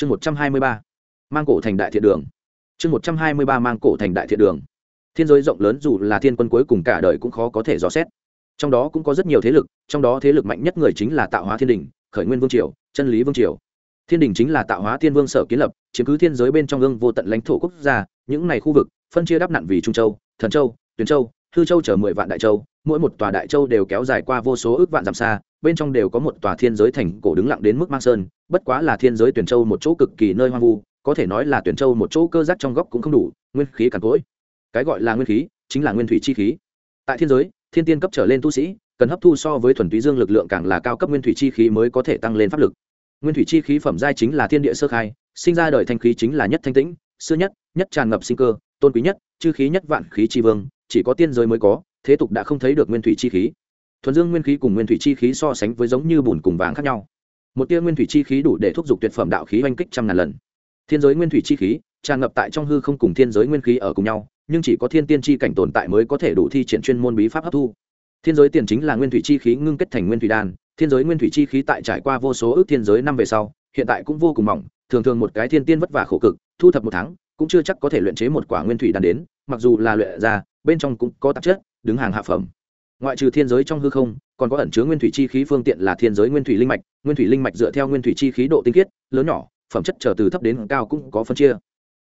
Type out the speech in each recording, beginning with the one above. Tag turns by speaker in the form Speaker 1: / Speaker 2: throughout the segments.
Speaker 1: chương một trăm hai mươi ba, mang cổ thành đại thiện đường. Chương một trăm hai mươi ba, mang cổ thành đại thiện đường. Thiên giới rộng lớn dù là thiên quân cuối cùng cả đời cũng khó có thể dò xét. Trong đó cũng có rất nhiều thế lực, trong đó thế lực mạnh nhất người chính là tạo hóa thiên đình, khởi nguyên vương triều, chân lý vương triều. Thiên đình chính là tạo hóa thiên vương sở kiến lập, chiếm cứ thiên giới bên trong ương vô tận lãnh thổ quốc gia, những này khu vực, phân chia đắp nặn vì trung châu, thần châu, tuyền châu, hư châu chở mười vạn đại châu mỗi một tòa đại châu đều kéo dài qua vô số ước vạn dặm xa, bên trong đều có một tòa thiên giới thành cổ đứng lặng đến mức mang sơn, bất quá là thiên giới tuyển châu một chỗ cực kỳ nơi hoang vu, có thể nói là tuyển châu một chỗ cơ giác trong góc cũng không đủ, nguyên khí càn cỗi. Cái gọi là nguyên khí, chính là nguyên thủy chi khí. Tại thiên giới, thiên tiên cấp trở lên tu sĩ, cần hấp thu so với thuần túy dương lực lượng càng là cao cấp nguyên thủy chi khí mới có thể tăng lên pháp lực. Nguyên thủy chi khí phẩm giai chính là thiên địa sơ khai, sinh ra đời thanh khí chính là nhất thanh tĩnh, xưa nhất nhất tràn ngập sinh cơ, tôn quý nhất, chư khí nhất vạn khí chi vương, chỉ có tiên giới mới có thế tục đã không thấy được nguyên thủy chi khí. Thuần dương nguyên khí cùng nguyên thủy chi khí so sánh với giống như bùn cùng vàng khác nhau. Một tia nguyên thủy chi khí đủ để thúc giục tuyệt phẩm đạo khí oanh kích trăm ngàn lần. Thiên giới nguyên thủy chi khí tràn ngập tại trong hư không cùng thiên giới nguyên khí ở cùng nhau, nhưng chỉ có thiên tiên chi cảnh tồn tại mới có thể đủ thi triển chuyên môn bí pháp hấp thu. Thiên giới tiền chính là nguyên thủy chi khí ngưng kết thành nguyên thủy đan, thiên giới nguyên thủy chi khí tại trải qua vô số ước thiên giới năm về sau, hiện tại cũng vô cùng mỏng, thường thường một cái thiên tiên vất vả khổ cực, thu thập một tháng, cũng chưa chắc có thể luyện chế một quả nguyên thủy đan đến, mặc dù là luyện ra, bên trong cũng có tạp chất đứng hàng hạ phẩm. Ngoại trừ thiên giới trong hư không, còn có ẩn chứa nguyên thủy chi khí phương tiện là thiên giới nguyên thủy linh mạch. Nguyên thủy linh mạch dựa theo nguyên thủy chi khí độ tinh khiết, lớn nhỏ, phẩm chất trở từ thấp đến cao cũng có phân chia.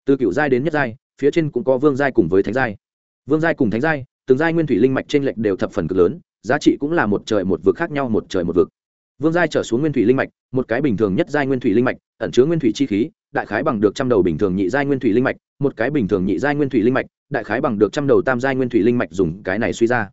Speaker 1: Từ cựu giai đến nhất giai, phía trên cũng có vương giai cùng với thánh giai. Vương giai cùng thánh giai, từng giai nguyên thủy linh mạch trên lệnh đều thập phần cực lớn, giá trị cũng là một trời một vực khác nhau một trời một vực. Vương giai trở xuống nguyên thủy linh mạch, một cái bình thường nhất giai nguyên thủy linh mạch, ẩn chứa nguyên thủy chi khí đại khái bằng được trăm đầu bình thường nhị giai nguyên thủy linh mạch, một cái bình thường nhị giai nguyên thủy linh mạch, đại khái bằng được trăm đầu tam giai nguyên thủy linh mạch dùng cái này suy ra.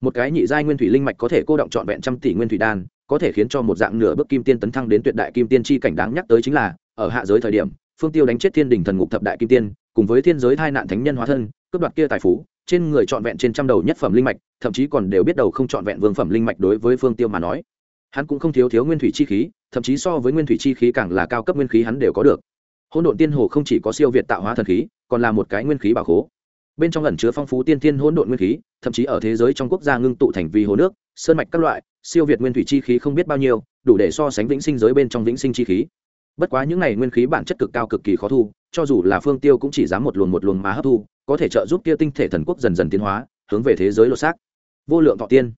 Speaker 1: Một cái nhị giai nguyên thủy linh mạch có thể cô động trọn vẹn trăm tỷ nguyên thủy đan, có thể khiến cho một dạng nửa bước kim tiên tấn thăng đến tuyệt đại kim tiên chi cảnh đáng nhắc tới chính là, ở hạ giới thời điểm, phương tiêu đánh chết thiên đình thần ngục thập đại kim tiên, cùng với thiên giới thai nạn thánh nhân hóa thân, cướp đoạt kia tài phú, trên người trọn vẹn trên trăm đầu nhất phẩm linh mạch, thậm chí còn đều biết đầu không trọn vẹn vương phẩm linh mạch đối với phương tiêu mà nói. Hắn cũng không thiếu thiếu nguyên thủy chi khí, thậm chí so với nguyên thủy chi khí càng là cao cấp nguyên khí hắn đều có được hỗn độn tiên hồ không chỉ có siêu việt tạo hóa thần khí, còn là một cái nguyên khí bảo khố. Bên trong ẩn chứa phong phú tiên thiên hỗn độn nguyên khí, thậm chí ở thế giới trong quốc gia ngưng tụ thành vì hồ nước, sơn mạch các loại, siêu việt nguyên thủy chi khí không biết bao nhiêu, đủ để so sánh vĩnh sinh giới bên trong vĩnh sinh chi khí. Bất quá những này nguyên khí bản chất cực cao cực kỳ khó thu, cho dù là phương tiêu cũng chỉ dám một luồng một luồng mà hấp thu, có thể trợ giúp kia tinh thể thần quốc dần dần tiến hóa, hướng về thế giới lột xác. Vô lượng thọ tiên.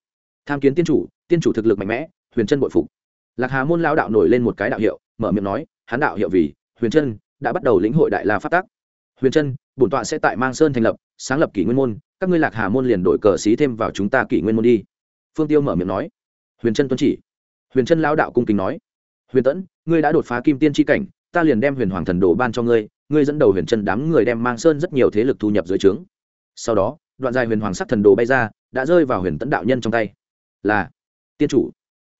Speaker 1: Tham kiến tiên chủ tiên chủ thực lực mạnh mẽ, huyền chân bội phục. Lạc hà môn lao đạo nổi lên một cái đạo hiệu, mở miệng nói hán đạo hiệu vì huyền chân đã bắt đầu lĩnh hội đại la phát tác huyền Trân, bổn tọa sẽ tại mang sơn thành lập sáng lập kỷ nguyên môn các ngươi lạc hà môn liền đổi cờ xí thêm vào chúng ta kỷ nguyên môn đi. Phương tiêu mở miệng nói. Huyền Trân tuân chỉ. Huyền Trân lao đạo cung kính nói. Huyền tẫn ngươi đã đột phá kim tiên tri cảnh ta liền đem huyền hoàng thần đồ ban cho ngươi ngươi dẫn đầu huyền chân đám người đem mang sơn rất nhiều thế lực thu nhập dưới trướng. Sau đó đoạn dài huyền hoàng sắc thần đồ bay ra đã rơi vào huyền tẫn đạo nhân trong tay. Là tiên chủ.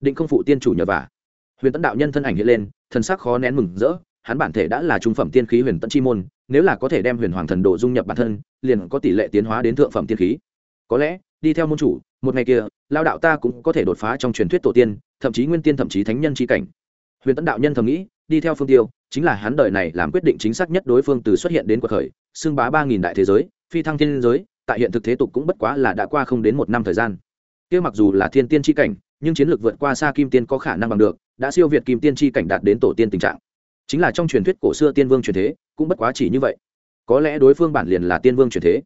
Speaker 1: Định không phụ tiên chủ nhờ vả. Huyền tẫn đạo nhân thân ảnh hiện lên thần sắc khó nén mừng rỡ hắn bản thể đã là trung phẩm tiên khí huyền tận chi môn, nếu là có thể đem huyền hoàng thần đồ dung nhập bản thân, liền có tỷ lệ tiến hóa đến thượng phẩm tiên khí. Có lẽ, đi theo môn chủ, một ngày kia lao đạo ta cũng có thể đột phá trong truyền thuyết tổ tiên, thậm chí nguyên tiên thậm chí thánh nhân c cảnh. Huyền tận đạo nhân thầm nghĩ, đi theo phương tiêu, chính là hắn đời này làm quyết định chính xác nhất đối phương từ xuất hiện đến cuộc khởi, xưng bá ba nghìn đại thế giới, phi thăng thiên giới, tại hiện thực thế tục cũng bất quá là đã qua không đến một năm thời gian. Kia mặc dù là thiên tiên tri cảnh, nhưng chiến lược vượt qua xa kim tiên có khả năng bằng được, đã siêu việt kim tiên tri cảnh đạt đến tổ tiên tình trạng chính là trong truyền thuyết cổ xưa tiên vương truyền thế, cũng bất quá chỉ như vậy. Có lẽ đối phương bản liền là tiên vương truyền thế.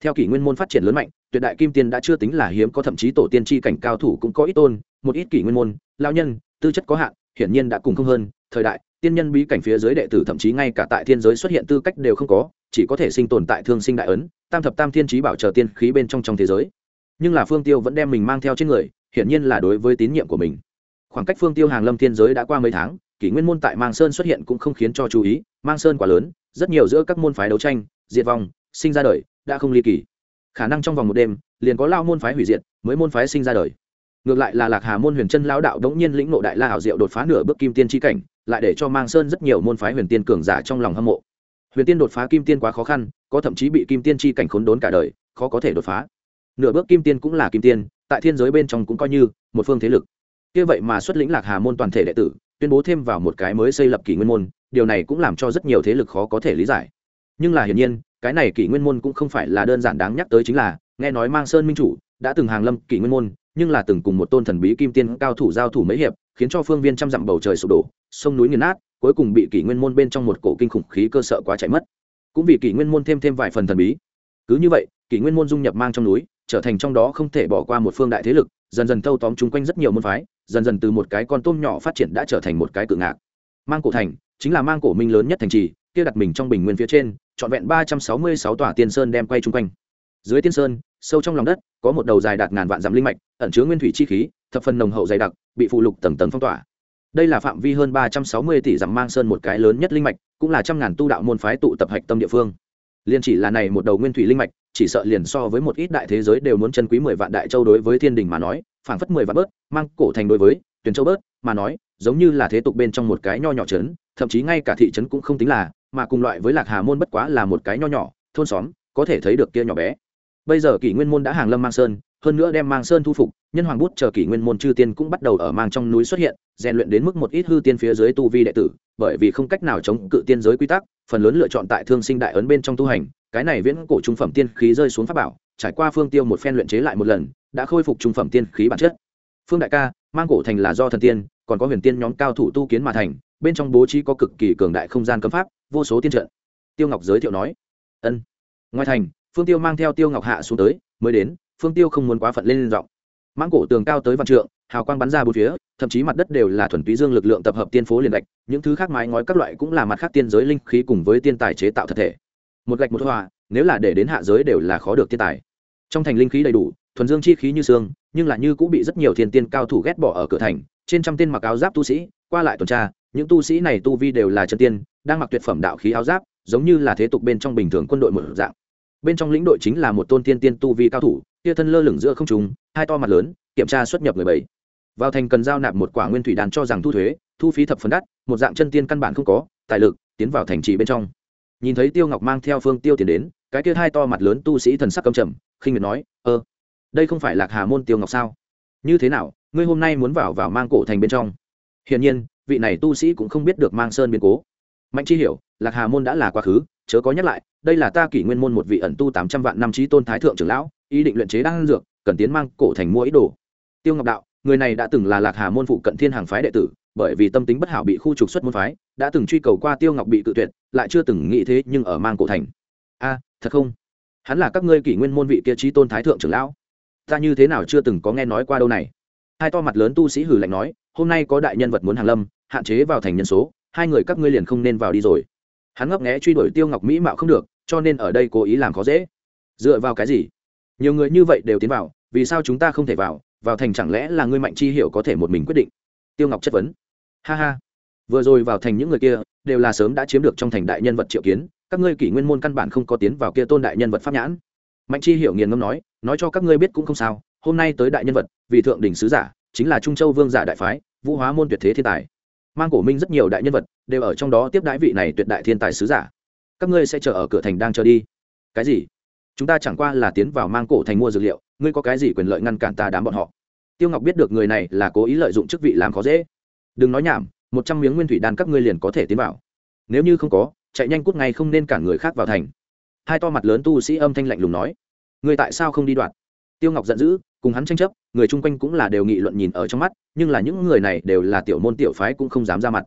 Speaker 1: Theo kỷ nguyên môn phát triển lớn mạnh, tuyệt đại kim tiên đã chưa tính là hiếm, có thậm chí tổ tiên tri cảnh cao thủ cũng có ít tôn, một ít kỷ nguyên môn lao nhân, tư chất có hạn, hiển nhiên đã cùng không hơn. Thời đại, tiên nhân bí cảnh phía dưới đệ tử thậm chí ngay cả tại thiên giới xuất hiện tư cách đều không có, chỉ có thể sinh tồn tại thương sinh đại ấn, tam thập tam thiên trí bảo trợ tiên khí bên trong trong thế giới. Nhưng là phương tiêu vẫn đem mình mang theo trên người, hiển nhiên là đối với tín nhiệm của mình. Khoảng cách phương tiêu hàng lâm thiên giới đã qua mấy tháng kỷ nguyên môn tại mang sơn xuất hiện cũng không khiến cho chú ý, mang sơn quá lớn, rất nhiều giữa các môn phái đấu tranh, diệt vong, sinh ra đời, đã không ly kỳ. Khả năng trong vòng một đêm, liền có lao môn phái hủy diệt, mới môn phái sinh ra đời. Ngược lại là lạc hà môn huyền chân lão đạo đống nhiên lĩnh nộ đại la hảo diệu đột phá nửa bước kim tiên tri cảnh, lại để cho mang sơn rất nhiều môn phái huyền tiên cường giả trong lòng hâm mộ. Huyền tiên đột phá kim tiên quá khó khăn, có thậm chí bị kim tiên tri cảnh khốn đốn cả đời, khó có thể đột phá. Nửa bước kim tiên cũng là kim tiên, tại thiên giới bên trong cũng coi như một phương thế lực. Kia vậy mà xuất lĩnh lạc hà môn toàn thể đệ tử tuyên bố thêm vào một cái mới xây lập kỷ nguyên môn, điều này cũng làm cho rất nhiều thế lực khó có thể lý giải. Nhưng là hiển nhiên, cái này kỷ nguyên môn cũng không phải là đơn giản đáng nhắc tới chính là, nghe nói mang sơn minh chủ đã từng hàng lâm kỷ nguyên môn, nhưng là từng cùng một tôn thần bí kim tiên cao thủ giao thủ mấy hiệp, khiến cho phương viên trăm dặm bầu trời sụp đổ, sông núi nghiền nát, cuối cùng bị kỷ nguyên môn bên trong một cổ kinh khủng khí cơ sợ quá chạy mất. Cũng vì kỷ nguyên môn thêm thêm vài phần thần bí. Cứ như vậy, kỷ nguyên môn dung nhập mang trong núi, trở thành trong đó không thể bỏ qua một phương đại thế lực, dần dần thâu tóm chung quanh rất nhiều môn phái dần dần từ một cái con tôm nhỏ phát triển đã trở thành một cái cự ngạc. Mang cổ thành, chính là mang cổ minh lớn nhất thành trì, kia đặt mình trong bình nguyên phía trên, trọn vẹn ba trăm sáu mươi sáu tòa tiên sơn đem quay chung quanh. Dưới tiên sơn, sâu trong lòng đất, có một đầu dài đạt ngàn vạn dặm linh mạch, ẩn chứa nguyên thủy chi khí, thập phần nồng hậu dày đặc, bị phụ lục tầng tầng phong tỏa. Đây là phạm vi hơn ba trăm sáu mươi tỷ dặm mang sơn một cái lớn nhất linh mạch, cũng là trăm ngàn tu đạo môn phái tụ tập hạch tâm địa phương. Liên chỉ là này một đầu nguyên thủy linh mạch chỉ sợ liền so với một ít đại thế giới đều muốn chân quý mười vạn đại châu đối với thiên đình mà nói, phảng phất mười vạn bớt, mang cổ thành đối với tuyển châu bớt mà nói, giống như là thế tục bên trong một cái nho nhỏ trấn, thậm chí ngay cả thị trấn cũng không tính là, mà cùng loại với lạc hà môn bất quá là một cái nho nhỏ, thôn xóm, có thể thấy được kia nhỏ bé. Bây giờ kỷ nguyên môn đã hàng lâm mang sơn, hơn nữa đem mang sơn thu phục, nhân hoàng bút chờ kỷ nguyên môn chư tiên cũng bắt đầu ở mang trong núi xuất hiện, rèn luyện đến mức một ít hư tiên phía dưới tu vi đệ tử, bởi vì không cách nào chống cự tiên giới quy tắc, phần lớn lựa chọn tại thương sinh đại ấn bên trong tu hành cái này viễn cổ trung phẩm tiên khí rơi xuống pháp bảo, trải qua phương tiêu một phen luyện chế lại một lần, đã khôi phục trung phẩm tiên khí bản chất. Phương đại ca, mang cổ thành là do thần tiên, còn có huyền tiên nhóm cao thủ tu kiến mà thành, bên trong bố trí có cực kỳ cường đại không gian cấm pháp, vô số tiên trận. Tiêu ngọc giới thiệu nói, ân. Ngoài thành, phương tiêu mang theo tiêu ngọc hạ xuống tới, mới đến, phương tiêu không muốn quá phận lên lên giọng. Mang cổ tường cao tới vạn trượng, hào quang bắn ra bốn phía, thậm chí mặt đất đều là thuần túy dương lực lượng tập hợp tiên phố liền gạch những thứ khác mái ngói các loại cũng là mặt khác tiên giới linh khí cùng với tiên tài chế tạo thật thể một gạch một hòa nếu là để đến hạ giới đều là khó được thiên tài. Trong thành linh khí đầy đủ, thuần dương chi khí như xương, nhưng là như cũng bị rất nhiều thiên tiên cao thủ ghét bỏ ở cửa thành, trên trăm tên mặc áo giáp tu sĩ, qua lại tuần tra, những tu sĩ này tu vi đều là chân tiên, đang mặc tuyệt phẩm đạo khí áo giáp, giống như là thế tục bên trong bình thường quân đội một dạng. Bên trong lĩnh đội chính là một tôn tiên tiên tu vi cao thủ tia thân lơ lửng giữa không trùng hai to mặt lớn, kiểm tra xuất nhập người bảy. Vào thành cần giao nạp một quả nguyên thủy đàn cho rằng thu thuế, thu phí thập phần đắt, một dạng chân tiên căn bản không có, tài lực, tiến vào thành trì bên trong nhìn thấy tiêu ngọc mang theo phương tiêu tiền đến, cái kia hai to mặt lớn tu sĩ thần sắc cầm trầm, khinh miệt nói ơ đây không phải lạc hà môn tiêu ngọc sao? Như thế nào, ngươi hôm nay muốn vào vào mang cổ thành bên trong? Hiển nhiên, vị này tu sĩ cũng không biết được mang sơn biến cố. Mạnh chi hiểu, lạc hà môn đã là quá khứ, chớ có nhắc lại, đây là ta kỷ nguyên môn một vị ẩn tu tám trăm vạn năm trí tôn thái thượng trưởng lão, ý định luyện chế đan dược, cần tiến mang cổ thành mua ý đồ. Tiêu ngọc đạo, người này đã từng là lạc hà môn phụ cận thiên hàng phái đệ tử bởi vì tâm tính bất hảo bị khu trục xuất môn phái, đã từng truy cầu qua tiêu ngọc bị tự tuyệt, lại chưa từng nghĩ thế nhưng ở mang cổ thành. A, thật không? Hắn là các ngươi kỷ nguyên môn vị kia trí tôn thái thượng trưởng lão. Ta như thế nào chưa từng có nghe nói qua đâu này? Hai to mặt lớn tu sĩ hử lạnh nói, hôm nay có đại nhân vật muốn hàng lâm, hạn chế vào thành nhân số, hai người các ngươi liền không nên vào đi rồi. Hắn ngấp nghẽ truy đuổi tiêu ngọc mỹ mạo không được, cho nên ở đây cố ý làm khó dễ. Dựa vào cái gì? Nhiều người như vậy đều tiến vào, vì sao chúng ta không thể vào? Vào thành chẳng lẽ là ngươi mạnh chi hiểu có thể một mình quyết định? Tiêu ngọc chất vấn ha ha. Vừa rồi vào thành những người kia, đều là sớm đã chiếm được trong thành đại nhân vật triệu kiến, các ngươi kỷ nguyên môn căn bản không có tiến vào kia tôn đại nhân vật pháp nhãn. Mạnh chi hiểu nghiền ngâm nói nói cho các ngươi biết cũng không sao, hôm nay tới đại nhân vật, vì thượng đỉnh sứ giả, chính là trung châu vương giả đại phái, vũ hóa môn tuyệt thế thiên tài. Mang cổ minh rất nhiều đại nhân vật, đều ở trong đó tiếp đãi vị này tuyệt đại thiên tài sứ giả. Các ngươi sẽ chờ ở cửa thành đang chờ đi. Cái gì? Chúng ta chẳng qua là tiến vào mang cổ thành mua dược liệu, ngươi có cái gì quyền lợi ngăn cản ta đám bọn họ? Tiêu ngọc biết được người này là cố ý lợi dụng chức vị làm khó dễ đừng nói nhảm, một trăm miếng nguyên thủy đan các ngươi liền có thể tiến vào. Nếu như không có, chạy nhanh cút ngay không nên cản người khác vào thành. Hai to mặt lớn tu sĩ âm thanh lạnh lùng nói. Người tại sao không đi đoạt? Tiêu ngọc giận dữ, cùng hắn tranh chấp, người chung quanh cũng là đều nghị luận nhìn ở trong mắt, nhưng là những người này đều là tiểu môn tiểu phái cũng không dám ra mặt.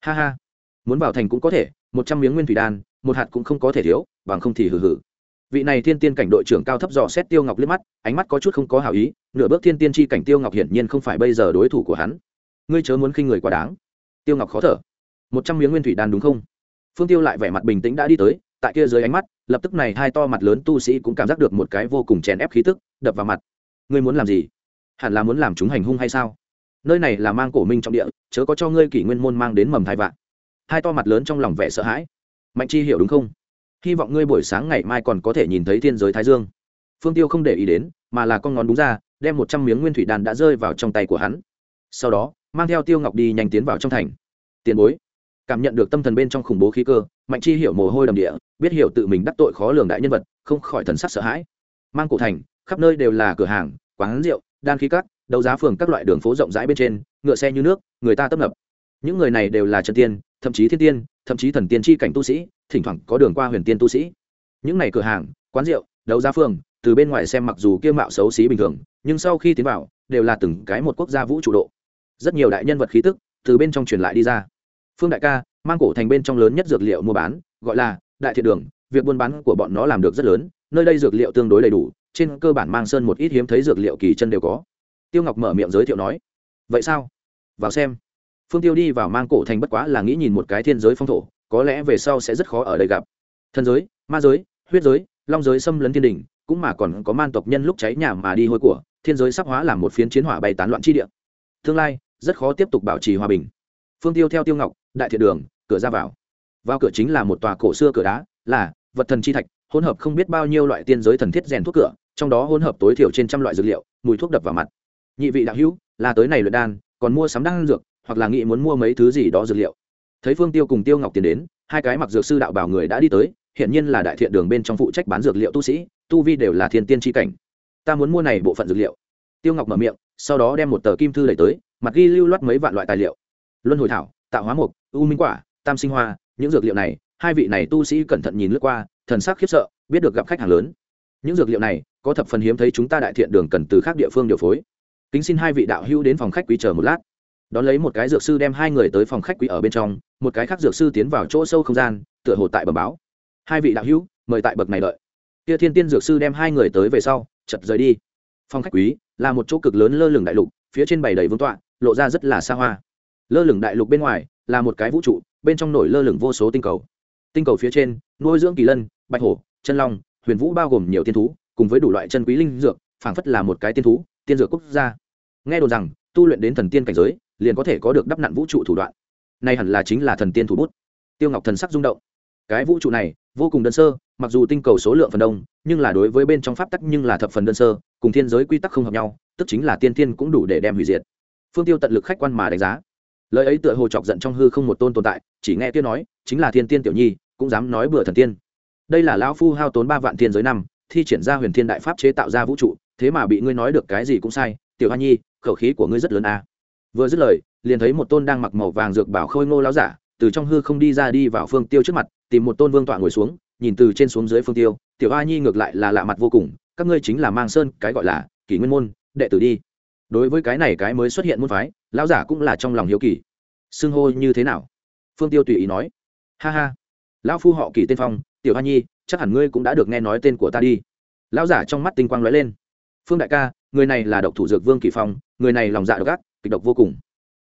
Speaker 1: Ha ha, muốn vào thành cũng có thể, một trăm miếng nguyên thủy đan, một hạt cũng không có thể thiếu, bằng không thì hừ hừ. Vị này thiên tiên cảnh đội trưởng cao thấp dò xét tiêu ngọc liếc mắt, ánh mắt có chút không có hảo ý, nửa bước thiên tiên chi cảnh tiêu ngọc hiển nhiên không phải bây giờ đối thủ của hắn ngươi chớ muốn khinh người quá đáng. Tiêu ngọc khó thở. Một trăm miếng nguyên thủy đan đúng không? Phương tiêu lại vẻ mặt bình tĩnh đã đi tới, tại kia dưới ánh mắt, lập tức này hai to mặt lớn tu sĩ cũng cảm giác được một cái vô cùng chèn ép khí tức, đập vào mặt. Ngươi muốn làm gì? Hẳn là muốn làm chúng hành hung hay sao? Nơi này là mang cổ minh trong địa, chớ có cho ngươi kỷ nguyên môn mang đến mầm thai vạn. Hai to mặt lớn trong lòng vẻ sợ hãi. Mạnh chi hiểu đúng không? Hy vọng ngươi buổi sáng ngày mai còn có thể nhìn thấy thiên giới thái dương. Phương tiêu không để ý đến, mà là con ngón đúng ra, đem một trăm miếng nguyên thủy đàn đã rơi vào trong tay của hắn. Sau đó mang theo tiêu ngọc đi nhanh tiến vào trong thành. Tiền bối, cảm nhận được tâm thần bên trong khủng bố khí cơ, mạnh chi hiểu mồ hôi đầm địa, biết hiểu tự mình đắc tội khó lường đại nhân vật, không khỏi thần sắc sợ hãi. Mang cổ thành, khắp nơi đều là cửa hàng, quán rượu, đan khí cắt đấu giá phường các loại đường phố rộng rãi bên trên, ngựa xe như nước, người ta tấp nập. Những người này đều là chân tiên, thậm chí thiên tiên, thậm chí thần tiên tri cảnh tu sĩ, thỉnh thoảng có đường qua huyền tiên tu sĩ. Những này cửa hàng, quán rượu, đấu giá phường, từ bên ngoài xem mặc dù kiêu mạo xấu xí bình thường, nhưng sau khi tiến vào, đều là từng cái một quốc gia vũ trụ độ rất nhiều đại nhân vật khí tức từ bên trong truyền lại đi ra. Phương đại ca, mang cổ thành bên trong lớn nhất dược liệu mua bán, gọi là đại thiện đường, việc buôn bán của bọn nó làm được rất lớn, nơi đây dược liệu tương đối đầy đủ, trên cơ bản mang sơn một ít hiếm thấy dược liệu kỳ chân đều có. Tiêu ngọc mở miệng giới thiệu nói, vậy sao? Vào xem. Phương tiêu đi vào mang cổ thành bất quá là nghĩ nhìn một cái thiên giới phong thổ, có lẽ về sau sẽ rất khó ở đây gặp. Thân giới, ma giới, huyết giới, long giới xâm lấn thiên đình, cũng mà còn có man tộc nhân lúc cháy nhà mà đi hôi của, thiên giới sắp hóa làm một phiến chiến hỏa bay tán loạn chi địa. Tương lai rất khó tiếp tục bảo trì hòa bình. Phương tiêu theo tiêu ngọc, đại thiện đường, cửa ra vào. Vào cửa chính là một tòa cổ xưa cửa đá, là vật thần chi thạch, hỗn hợp không biết bao nhiêu loại tiên giới thần thiết rèn thuốc cửa, trong đó hỗn hợp tối thiểu trên trăm loại dược liệu, mùi thuốc đập vào mặt. Nhị vị đạo hữu, là tới này luyện đan, còn mua sắm đan dược, hoặc là nghĩ muốn mua mấy thứ gì đó dược liệu. Thấy phương tiêu cùng tiêu ngọc tiến đến, hai cái mặc dược sư đạo bảo người đã đi tới hiện nhiên là đại thiện đường bên trong phụ trách bán dược liệu tu sĩ, tu vi đều là thiên tiên tri cảnh. Ta muốn mua này bộ phận dược liệu. Tiêu ngọc mở miệng sau đó đem một tờ kim thư đẩy tới, mặt ghi lưu loát mấy vạn loại tài liệu. Luân hồi thảo, tạo hóa mục u minh quả, tam sinh hoa, những dược liệu này, hai vị này tu sĩ cẩn thận nhìn lướt qua, thần sắc khiếp sợ, biết được gặp khách hàng lớn. Những dược liệu này, có thập phần hiếm thấy chúng ta đại thiện đường cần từ khác địa phương điều phối. Kính xin hai vị đạo hữu đến phòng khách quý chờ một lát. Đón lấy một cái dược sư đem hai người tới phòng khách quý ở bên trong, một cái khác dược sư tiến vào chỗ sâu không gian, tựa hồ tại bờ báo. Hai vị đạo hữu, mời tại bậc này đợi. Kia thiên tiên dược sư đem hai người tới về sau, chật rời đi. Phòng khách quý là một chỗ cực lớn lơ lửng đại lục, phía trên bảy đầy vương tọa, lộ ra rất là xa hoa. Lơ lửng đại lục bên ngoài là một cái vũ trụ, bên trong nổi lơ lửng vô số tinh cầu. Tinh cầu phía trên, nuôi dưỡng kỳ lân, bạch hổ, chân long, huyền vũ bao gồm nhiều tiên thú, cùng với đủ loại chân quý linh dược, phảng phất là một cái tiên thú, tiên dược quốc gia. Nghe đồn rằng, tu luyện đến thần tiên cảnh giới, liền có thể có được đắp nặn vũ trụ thủ đoạn. Này hẳn là chính là thần tiên thủ bút. Tiêu ngọc thần sắc rung động. Cái vũ trụ này, vô cùng đơn sơ, mặc dù tinh cầu số lượng phần đông, nhưng là đối với bên trong pháp tắc nhưng là thập phần đơn sơ cùng thiên giới quy tắc không hợp nhau, tức chính là tiên tiên cũng đủ để đem hủy diệt. Phương tiêu tận lực khách quan mà đánh giá. Lời ấy tựa hồ chọc giận trong hư không một tôn tồn tại, chỉ nghe tiêu nói, chính là thiên tiên tiểu nhi, cũng dám nói bừa thần tiên. Đây là lão phu hao tốn ba vạn thiên giới năm, thi triển ra huyền thiên đại pháp chế tạo ra vũ trụ, thế mà bị ngươi nói được cái gì cũng sai, tiểu hoa nhi, khẩu khí của ngươi rất lớn à. vừa dứt lời, liền thấy một tôn đang mặc màu vàng dược bảo khôi ngô láo giả, từ trong hư không đi ra đi vào phương tiêu trước mặt, tìm một tôn vương tọa ngồi xuống, nhìn từ trên xuống dưới phương tiêu, tiểu a nhi ngược lại là lạ mặt vô cùng các ngươi chính là mang sơn, cái gọi là kỷ nguyên môn, đệ tử đi. Đối với cái này cái mới xuất hiện môn phái, lão giả cũng là trong lòng hiếu kỳ. Xưng hô như thế nào? Phương tiêu tùy ý nói. Ha ha. Lão phu họ kỳ tên phong, tiểu hoa nhi, chắc hẳn ngươi cũng đã được nghe nói tên của ta đi. Lão giả trong mắt tinh quang lóe lên. Phương đại ca, người này là độc thủ dược vương kỳ phong, người này lòng dạ độc ác, kịch độc vô cùng.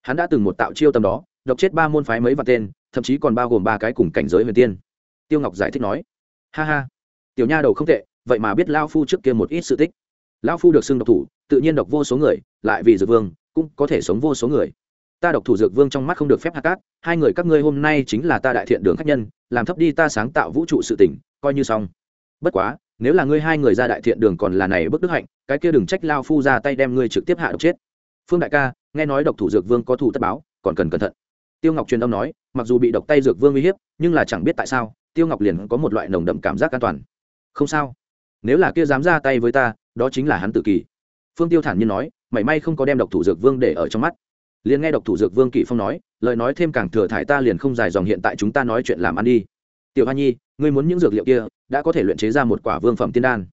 Speaker 1: Hắn đã từng một tạo chiêu tâm đó, độc chết ba môn phái mấy và tên, thậm chí còn bao gồm ba cái cùng cảnh giới huyền tiên. Tiêu ngọc giải thích nói. Ha ha. Tiểu nha đầu không tệ vậy mà biết lao phu trước kia một ít sự tích. Lao phu được xưng độc thủ, tự nhiên độc vô số người, lại vì dược vương, cũng có thể sống vô số người. Ta độc thủ dược vương trong mắt không được phép hạ cát, hai người các ngươi hôm nay chính là ta đại thiện đường khách nhân, làm thấp đi ta sáng tạo vũ trụ sự tỉnh coi như xong. Bất quá, nếu là ngươi hai người ra đại thiện đường còn là này bức đức hạnh, cái kia đừng trách lao phu ra tay đem ngươi trực tiếp hạ độc chết. Phương đại ca, nghe nói độc thủ dược vương có thủ tất báo, còn cần cẩn thận. Tiêu ngọc truyền âm nói, mặc dù bị độc tay dược vương uy hiếp, nhưng là chẳng biết tại sao, tiêu ngọc liền có một loại nồng đậm cảm giác an toàn. Không sao nếu là kia dám ra tay với ta, đó chính là hắn tự kỳ phương tiêu thản nhiên nói, mảy may không có đem độc thủ dược vương để ở trong mắt. Liền nghe độc thủ dược vương kỷ phong nói, lời nói thêm càng thừa thải ta liền không dài dòng hiện tại chúng ta nói chuyện làm ăn đi. Tiểu hoa nhi, ngươi muốn những dược liệu kia, đã có thể luyện chế ra một quả vương phẩm tiên đan.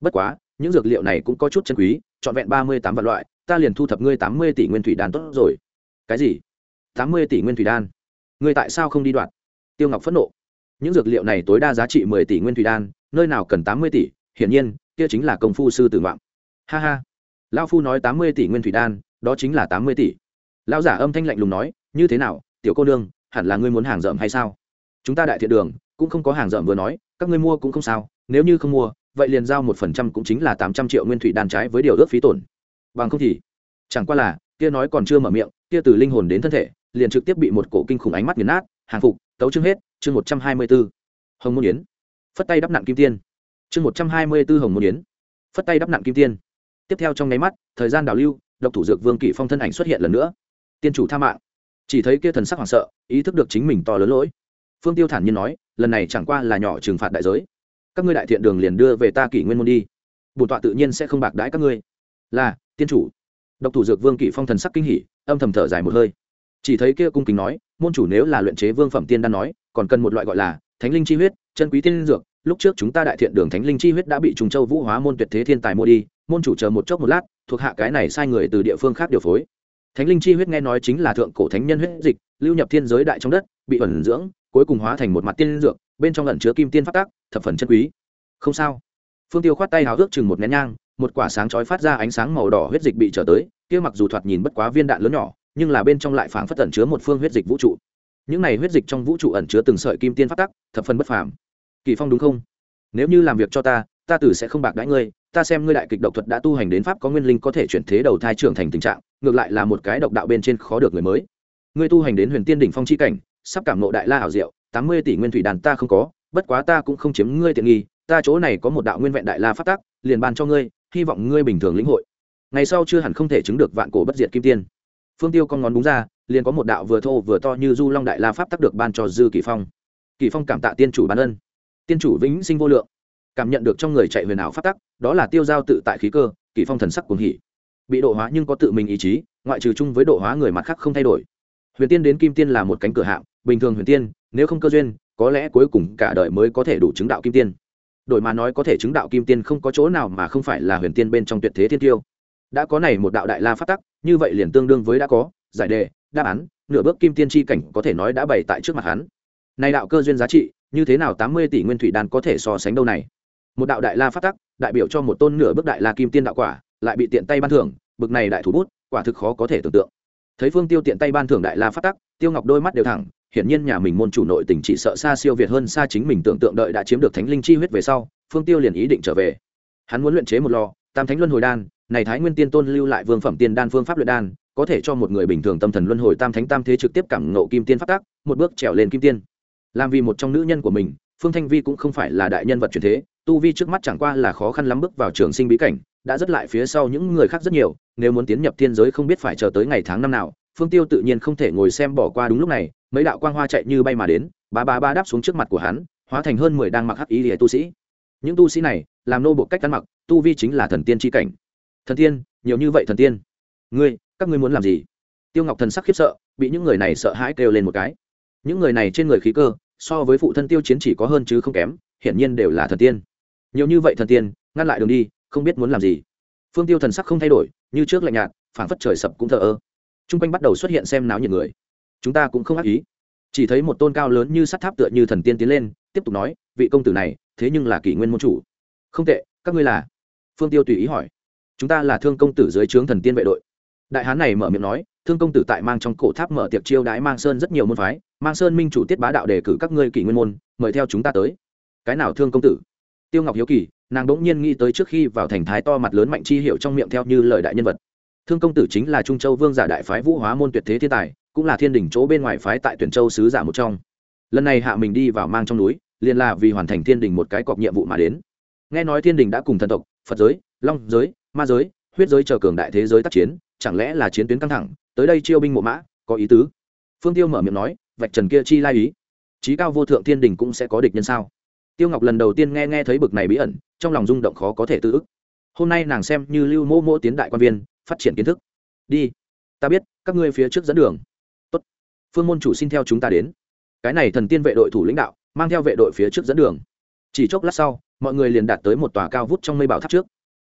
Speaker 1: Bất quá, những dược liệu này cũng có chút chân quý, trọn vẹn ba mươi tám vạn loại, ta liền thu thập ngươi tám mươi tỷ nguyên thủy đan tốt rồi. Cái gì? tám mươi tỷ nguyên thủy đan? Ngươi tại sao không đi đoạt? Tiêu ngọc phẫn nộ. Những dược liệu này tối đa giá trị mười tỷ nguyên thủy đan, nơi nào cần tám mươi tỷ hiển nhiên, kia chính là công phu sư tử ngoạm. Ha ha. Lão phu nói tám mươi tỷ nguyên thủy đan, đó chính là tám mươi tỷ. Lão giả âm thanh lạnh lùng nói, như thế nào, tiểu cô nương, hẳn là ngươi muốn hàng rợm hay sao? Chúng ta đại thiện đường, cũng không có hàng rợm vừa nói, các ngươi mua cũng không sao, nếu như không mua, vậy liền giao một phần trăm cũng chính là tám trăm triệu nguyên thủy đan trái với điều ước phí tổn. Bằng không thì, chẳng qua là, kia nói còn chưa mở miệng, kia từ linh hồn đến thân thể, liền trực tiếp bị một cổ kinh khủng ánh mắt nghiền nát, hàng phục, tấu chương hết, chương một trăm hai mươi b ố hồng môn yến. Phất tay đắp nặng kim tiên chương một trăm hai mươi b ố hồng môn yến, phất tay đắp nặng kim tiên. Tiếp theo trong nháy mắt, thời gian đào lưu, độc thủ dược vương kỷ phong thân ảnh xuất hiện lần nữa. Tiên chủ tha mạng. Chỉ thấy kia thần sắc hoảng sợ, ý thức được chính mình to lớn lỗi. Phương tiêu thản nhiên nói, lần này chẳng qua là nhỏ trừng phạt đại giới. Các ngươi đại thiện đường liền đưa về ta kỷ nguyên môn đi. Bổn tọa tự nhiên sẽ không bạc đãi các ngươi. Là, tiên chủ. Độc thủ dược vương kỷ phong thần sắc kinh hỉ, âm thầm thở dài một hơi. Chỉ thấy kia cung kính nói, môn chủ nếu là luyện chế vương phẩm tiên đan nói, còn cần một loại gọi là thánh linh chi huyết, chân quý tiên dược lúc trước chúng ta đại thiện đường thánh linh chi huyết đã bị trùng châu vũ hóa môn tuyệt thế thiên tài mua đi, môn chủ chờ một chốc một lát, thuộc hạ cái này sai người từ địa phương khác điều phối. Thánh linh chi huyết nghe nói chính là thượng cổ thánh nhân huyết dịch, lưu nhập thiên giới đại trong đất, bị ẩn dưỡng, cuối cùng hóa thành một mặt tiên dược, bên trong ẩn chứa kim tiên phát tác, thập phần chân quý. Không sao. Phương tiêu khoát tay háo ước chừng một nén nhang, một quả sáng chói phát ra ánh sáng màu đỏ huyết dịch bị trở tới, kia mặc dù thoạt nhìn bất quá viên đạn lớn nhỏ, nhưng là bên trong lại phảng phất ẩn chứa một phương huyết dịch vũ trụ. Những này huyết dịch trong vũ trụ ẩn chứa từng sợi kim tiên phát tắc thập phần bất phàm kỳ phong đúng không? Nếu như làm việc cho ta ta tử sẽ không bạc đãi ngươi, ta xem ngươi đại kịch độc thuật đã tu hành đến pháp có nguyên linh có thể chuyển thế đầu thai trưởng thành tình trạng, ngược lại là một cái độc đạo bên trên khó được người mới. Ngươi tu hành đến huyền tiên đỉnh phong chi cảnh, sắp cảm nộ đại la hảo diệu, tám mươi tỷ nguyên thủy đàn ta không có, bất quá ta cũng không chiếm ngươi tiện nghi, ta chỗ này có một đạo nguyên vẹn đại la phát tác liền ban cho ngươi, hy vọng ngươi bình thường lĩnh hội. Ngày sau chưa hẳn không thể chứng được vạn cổ bất diệt kim tiên. Phương tiêu con ngón búng ra, liền có một đạo vừa thô vừa to như du long đại la pháp tắc được ban cho dư kỳ phong. Kỳ phong cảm tạ tiên chủ ban ân tiên chủ vĩnh sinh vô lượng. Cảm nhận được trong người chạy huyền ảo pháp tắc, đó là tiêu giao tự tại khí cơ, kỳ phong thần sắc cuồng hỉ. Bị độ hóa nhưng có tự mình ý chí, ngoại trừ chung với độ hóa người mặt khác không thay đổi. Huyền tiên đến kim tiên là một cánh cửa hạng, bình thường huyền tiên, nếu không cơ duyên, có lẽ cuối cùng cả đời mới có thể đủ chứng đạo kim tiên. Đổi mà nói có thể chứng đạo kim tiên không có chỗ nào mà không phải là huyền tiên bên trong tuyệt thế thiên tiêu. Đã có này một đạo đại la phát tắc, như vậy liền tương đương với đã có, giải đề, đáp án, nửa bước kim tiên tri cảnh có thể nói đã bày tại trước mặt hắn. Này đạo cơ duyên giá trị như thế nào tám mươi tỷ nguyên thủy đan có thể so sánh đâu này? Một đạo đại la phát tắc, đại biểu cho một tôn nửa bước đại la kim tiên đạo quả, lại bị tiện tay ban thưởng, bực này đại thủ bút, quả thực khó có thể tưởng tượng. Thấy phương tiêu tiện tay ban thưởng đại la phát tắc, tiêu ngọc đôi mắt đều thẳng, hiển nhiên nhà mình môn chủ nội tình chỉ sợ xa siêu việt hơn xa chính mình tưởng tượng đợi đã chiếm được thánh linh chi huyết về sau, phương tiêu liền ý định trở về. Hắn muốn luyện chế một lò, tam thánh luân hồi đan, này thái nguyên tiên tôn lưu lại vương phẩm tiên đan phương pháp luyện đan, có thể cho một người bình thường tâm thần luân hồi tam thánh tam thế trực tiếp cảm ngộ kim tiên phát tác một bước trèo lên kim tiên làm vì một trong nữ nhân của mình, phương thanh vi cũng không phải là đại nhân vật truyền thế, tu vi trước mắt chẳng qua là khó khăn lắm bước vào trường sinh bí cảnh, đã rất lại phía sau những người khác rất nhiều, nếu muốn tiến nhập thiên giới không biết phải chờ tới ngày tháng năm nào, phương tiêu tự nhiên không thể ngồi xem bỏ qua đúng lúc này, mấy đạo quang hoa chạy như bay mà đến, ba ba ba đáp xuống trước mặt của hắn, hóa thành hơn mười đang mặc hắc ý lìa tu sĩ. Những tu sĩ này, làm nô bộ cách ăn mặc, tu vi chính là thần tiên tri cảnh. Thần tiên, nhiều như vậy thần tiên. Ngươi, các ngươi muốn làm gì? Tiêu ngọc thần sắc khiếp sợ, bị những người này sợ hãi kêu lên một cái. Những người này trên người khí cơ so với phụ thân tiêu chiến chỉ có hơn chứ không kém, hiển nhiên đều là thần tiên. Nhiều như vậy thần tiên, ngăn lại đường đi, không biết muốn làm gì. Phương tiêu thần sắc không thay đổi, như trước lạnh nhạt, phảng phất trời sập cũng thờ ơ. T r u n g quanh bắt đầu xuất hiện xem náo nhiệt người. Chúng ta cũng không ác ý. Chỉ thấy một tôn cao lớn như sắt tháp tựa như thần tiên tiến lên, tiếp tục nói, vị công tử này, thế nhưng là kỷ nguyên môn chủ. Không tệ, các ngươi là? Phương tiêu tùy ý hỏi. Chúng ta là thương công tử dưới trướng thần tiên vệ đội. Đại hán này mở miệng nói thương công tử tại mang trong cổ tháp mở tiệc chiêu đãi mang sơn rất nhiều môn phái, mang sơn minh chủ tiết bá đạo đề cử các ngươi kỷ nguyên môn, mời theo chúng ta tới. Cái nào thương công tử? Tiêu ngọc hiếu kỳ, nàng đỗng nhiên nghĩ tới trước khi vào thành thái to mặt lớn mạnh chi hiệu trong miệng theo như lời đại nhân vật. Thương công tử chính là trung châu vương giả đại phái vũ hóa môn tuyệt thế thiên tài, cũng là thiên đỉnh chỗ bên ngoài phái tại tuyển châu sứ giả một trong. Lần này hạ mình đi vào mang trong núi, liền là vì hoàn thành thiên đình một cái cọc nhiệm vụ mà đến. Nghe nói thiên đình đã cùng thần tộc, phật giới, long giới, ma giới, huyết giới chờ cường đại thế giới tác chiến chẳng lẽ là chiến tuyến căng thẳng, tới đây chiêu binh mộ mã, có ý tứ? Phương tiêu mở miệng nói, vạch trần kia chi lai ý. Trí cao vô thượng thiên đình cũng sẽ có địch nhân sao? Tiêu ngọc lần đầu tiên nghe nghe thấy bực này bí ẩn, trong lòng rung động khó có thể tư ức. Hôm nay nàng xem như lưu mô mô tiến đại quan viên, phát triển kiến thức. Đi, ta biết, các ngươi phía trước dẫn đường. Tốt. phương môn chủ xin theo chúng ta đến. Cái này thần tiên vệ đội thủ lãnh đạo, mang theo vệ đội phía trước dẫn đường. Chỉ chốc lát sau, mọi người liền đạt tới một tòa cao vút trong mây bảo tháp trước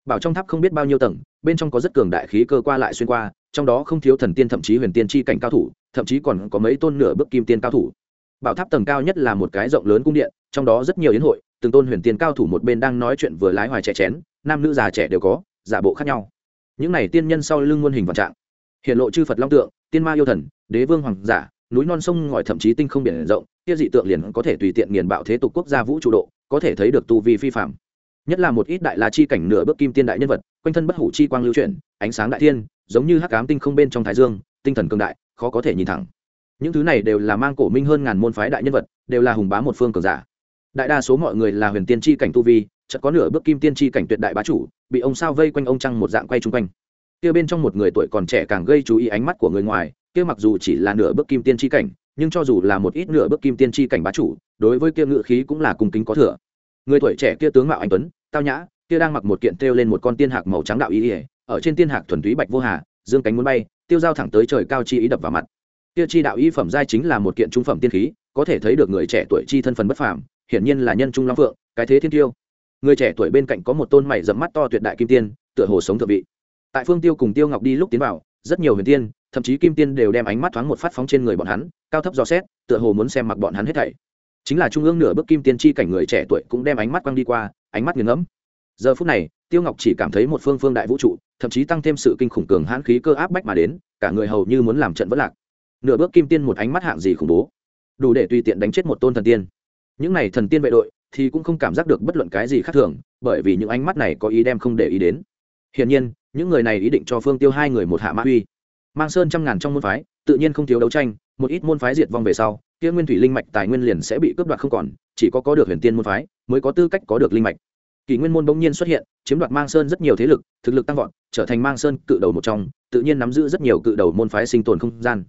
Speaker 1: bảo trong tháp không biết bao nhiêu tầng, bên trong có rất cường đại khí cơ qua lại xuyên qua, trong đó không thiếu thần tiên thậm chí huyền tiên chi cảnh cao thủ, thậm chí còn có mấy tôn nửa bước kim tiên cao thủ. Bảo tháp tầng cao nhất là một cái rộng lớn cung điện, trong đó rất nhiều yến hội, từng tôn huyền tiên cao thủ một bên đang nói chuyện vừa lái hoài trẻ chén, nam nữ già trẻ đều có, giả bộ khác nhau. Những này tiên nhân sau lưng muôn hình vạn trạng. Hiện lộ chư phật long tượng, tiên ma yêu thần, đế vương hoàng giả, núi non sông ngòi thậm chí tinh không biển rộng, kia dị tượng liền có thể tùy tiện nghiền bạo thế tục quốc gia vũ trụ độ, có thể thấy được tu vi phi phạm nhất là một ít đại la chi cảnh nửa bước kim tiên đại nhân vật, quanh thân bất hủ chi quang lưu chuyển, ánh sáng đại thiên, giống như hắc cám tinh không bên trong thái dương, tinh thần cường đại, khó có thể nhìn thẳng. Những thứ này đều là mang cổ minh hơn ngàn môn phái đại nhân vật, đều là hùng bá một phương cường giả. Đại đa số mọi người là huyền tiên chi cảnh tu vi, chợt có nửa bước kim tiên chi cảnh tuyệt đại bá chủ, bị ông sao vây quanh ông trăng một dạng quay chung quanh. Kia bên trong một người tuổi còn trẻ càng gây chú ý ánh mắt của người ngoài, kia mặc dù chỉ là nửa bước kim tiên chi cảnh, nhưng cho dù là một ít nửa bước kim tiên chi cảnh bá chủ, đối với kia ngự khí cũng là cùng kính có thừa. Người tuổi trẻ kia tướng mạo anh tuấn tao nhã, kia đang mặc một kiện thêu lên một con tiên hạc màu trắng đạo ý ỉa ở trên tiên hạc thuần túy bạch vô hà, dương cánh muốn bay, tiêu dao thẳng tới trời cao chi ý đập vào mặt. Kia chi đạo y phẩm giai chính là một kiện trung phẩm tiên khí, có thể thấy được người trẻ tuổi chi thân phần bất phàm, hiển nhiên là nhân trung long phượng, cái thế thiên tiêu. Người trẻ tuổi bên cạnh có một tôn mày dẫm mắt to tuyệt đại kim tiên, tựa hồ sống thượng vị. Tại phương tiêu cùng tiêu ngọc đi lúc tiến vào, rất nhiều huyền tiên, thậm chí kim tiên đều đem ánh mắt thoáng một phát phóng trên người bọn hắn, cao thấp dò xét, tựa hồ muốn xem mặc bọn hắn hết thảy. Chính là trung ương nửa bước kim tiên chi cảnh người trẻ tuổi cũng đem ánh mắt quăng đi qua ánh mắt nghiền ngẫm. Giờ phút này, tiêu ngọc chỉ cảm thấy một phương phương đại vũ trụ, thậm chí tăng thêm sự kinh khủng cường hãn khí cơ áp bách mà đến, cả người hầu như muốn làm trận vỡ lạc. Nửa bước kim tiên một ánh mắt hạng gì khủng bố. Đủ để tùy tiện đánh chết một tôn thần tiên. Những này thần tiên vệ đội thì cũng không cảm giác được bất luận cái gì khác thường, bởi vì những ánh mắt này có ý đem không để ý đến. Hiển nhiên, những người này ý định cho phương tiêu hai người một hạ mã uy. Mang sơn trăm ngàn trong môn phái, tự nhiên không thiếu đấu tranh, một ít môn phái diệt vong về sau, kia nguyên thủy linh mạch tài nguyên liền sẽ bị cướp đoạt không còn chỉ có có được huyền tiên môn phái, mới có tư cách có được linh mạch. Kỷ nguyên môn bỗng nhiên xuất hiện, chiếm đoạt mang sơn rất nhiều thế lực, thực lực tăng vọt, trở thành mang sơn cự đầu một trong, tự nhiên nắm giữ rất nhiều cự đầu môn phái sinh tồn không gian.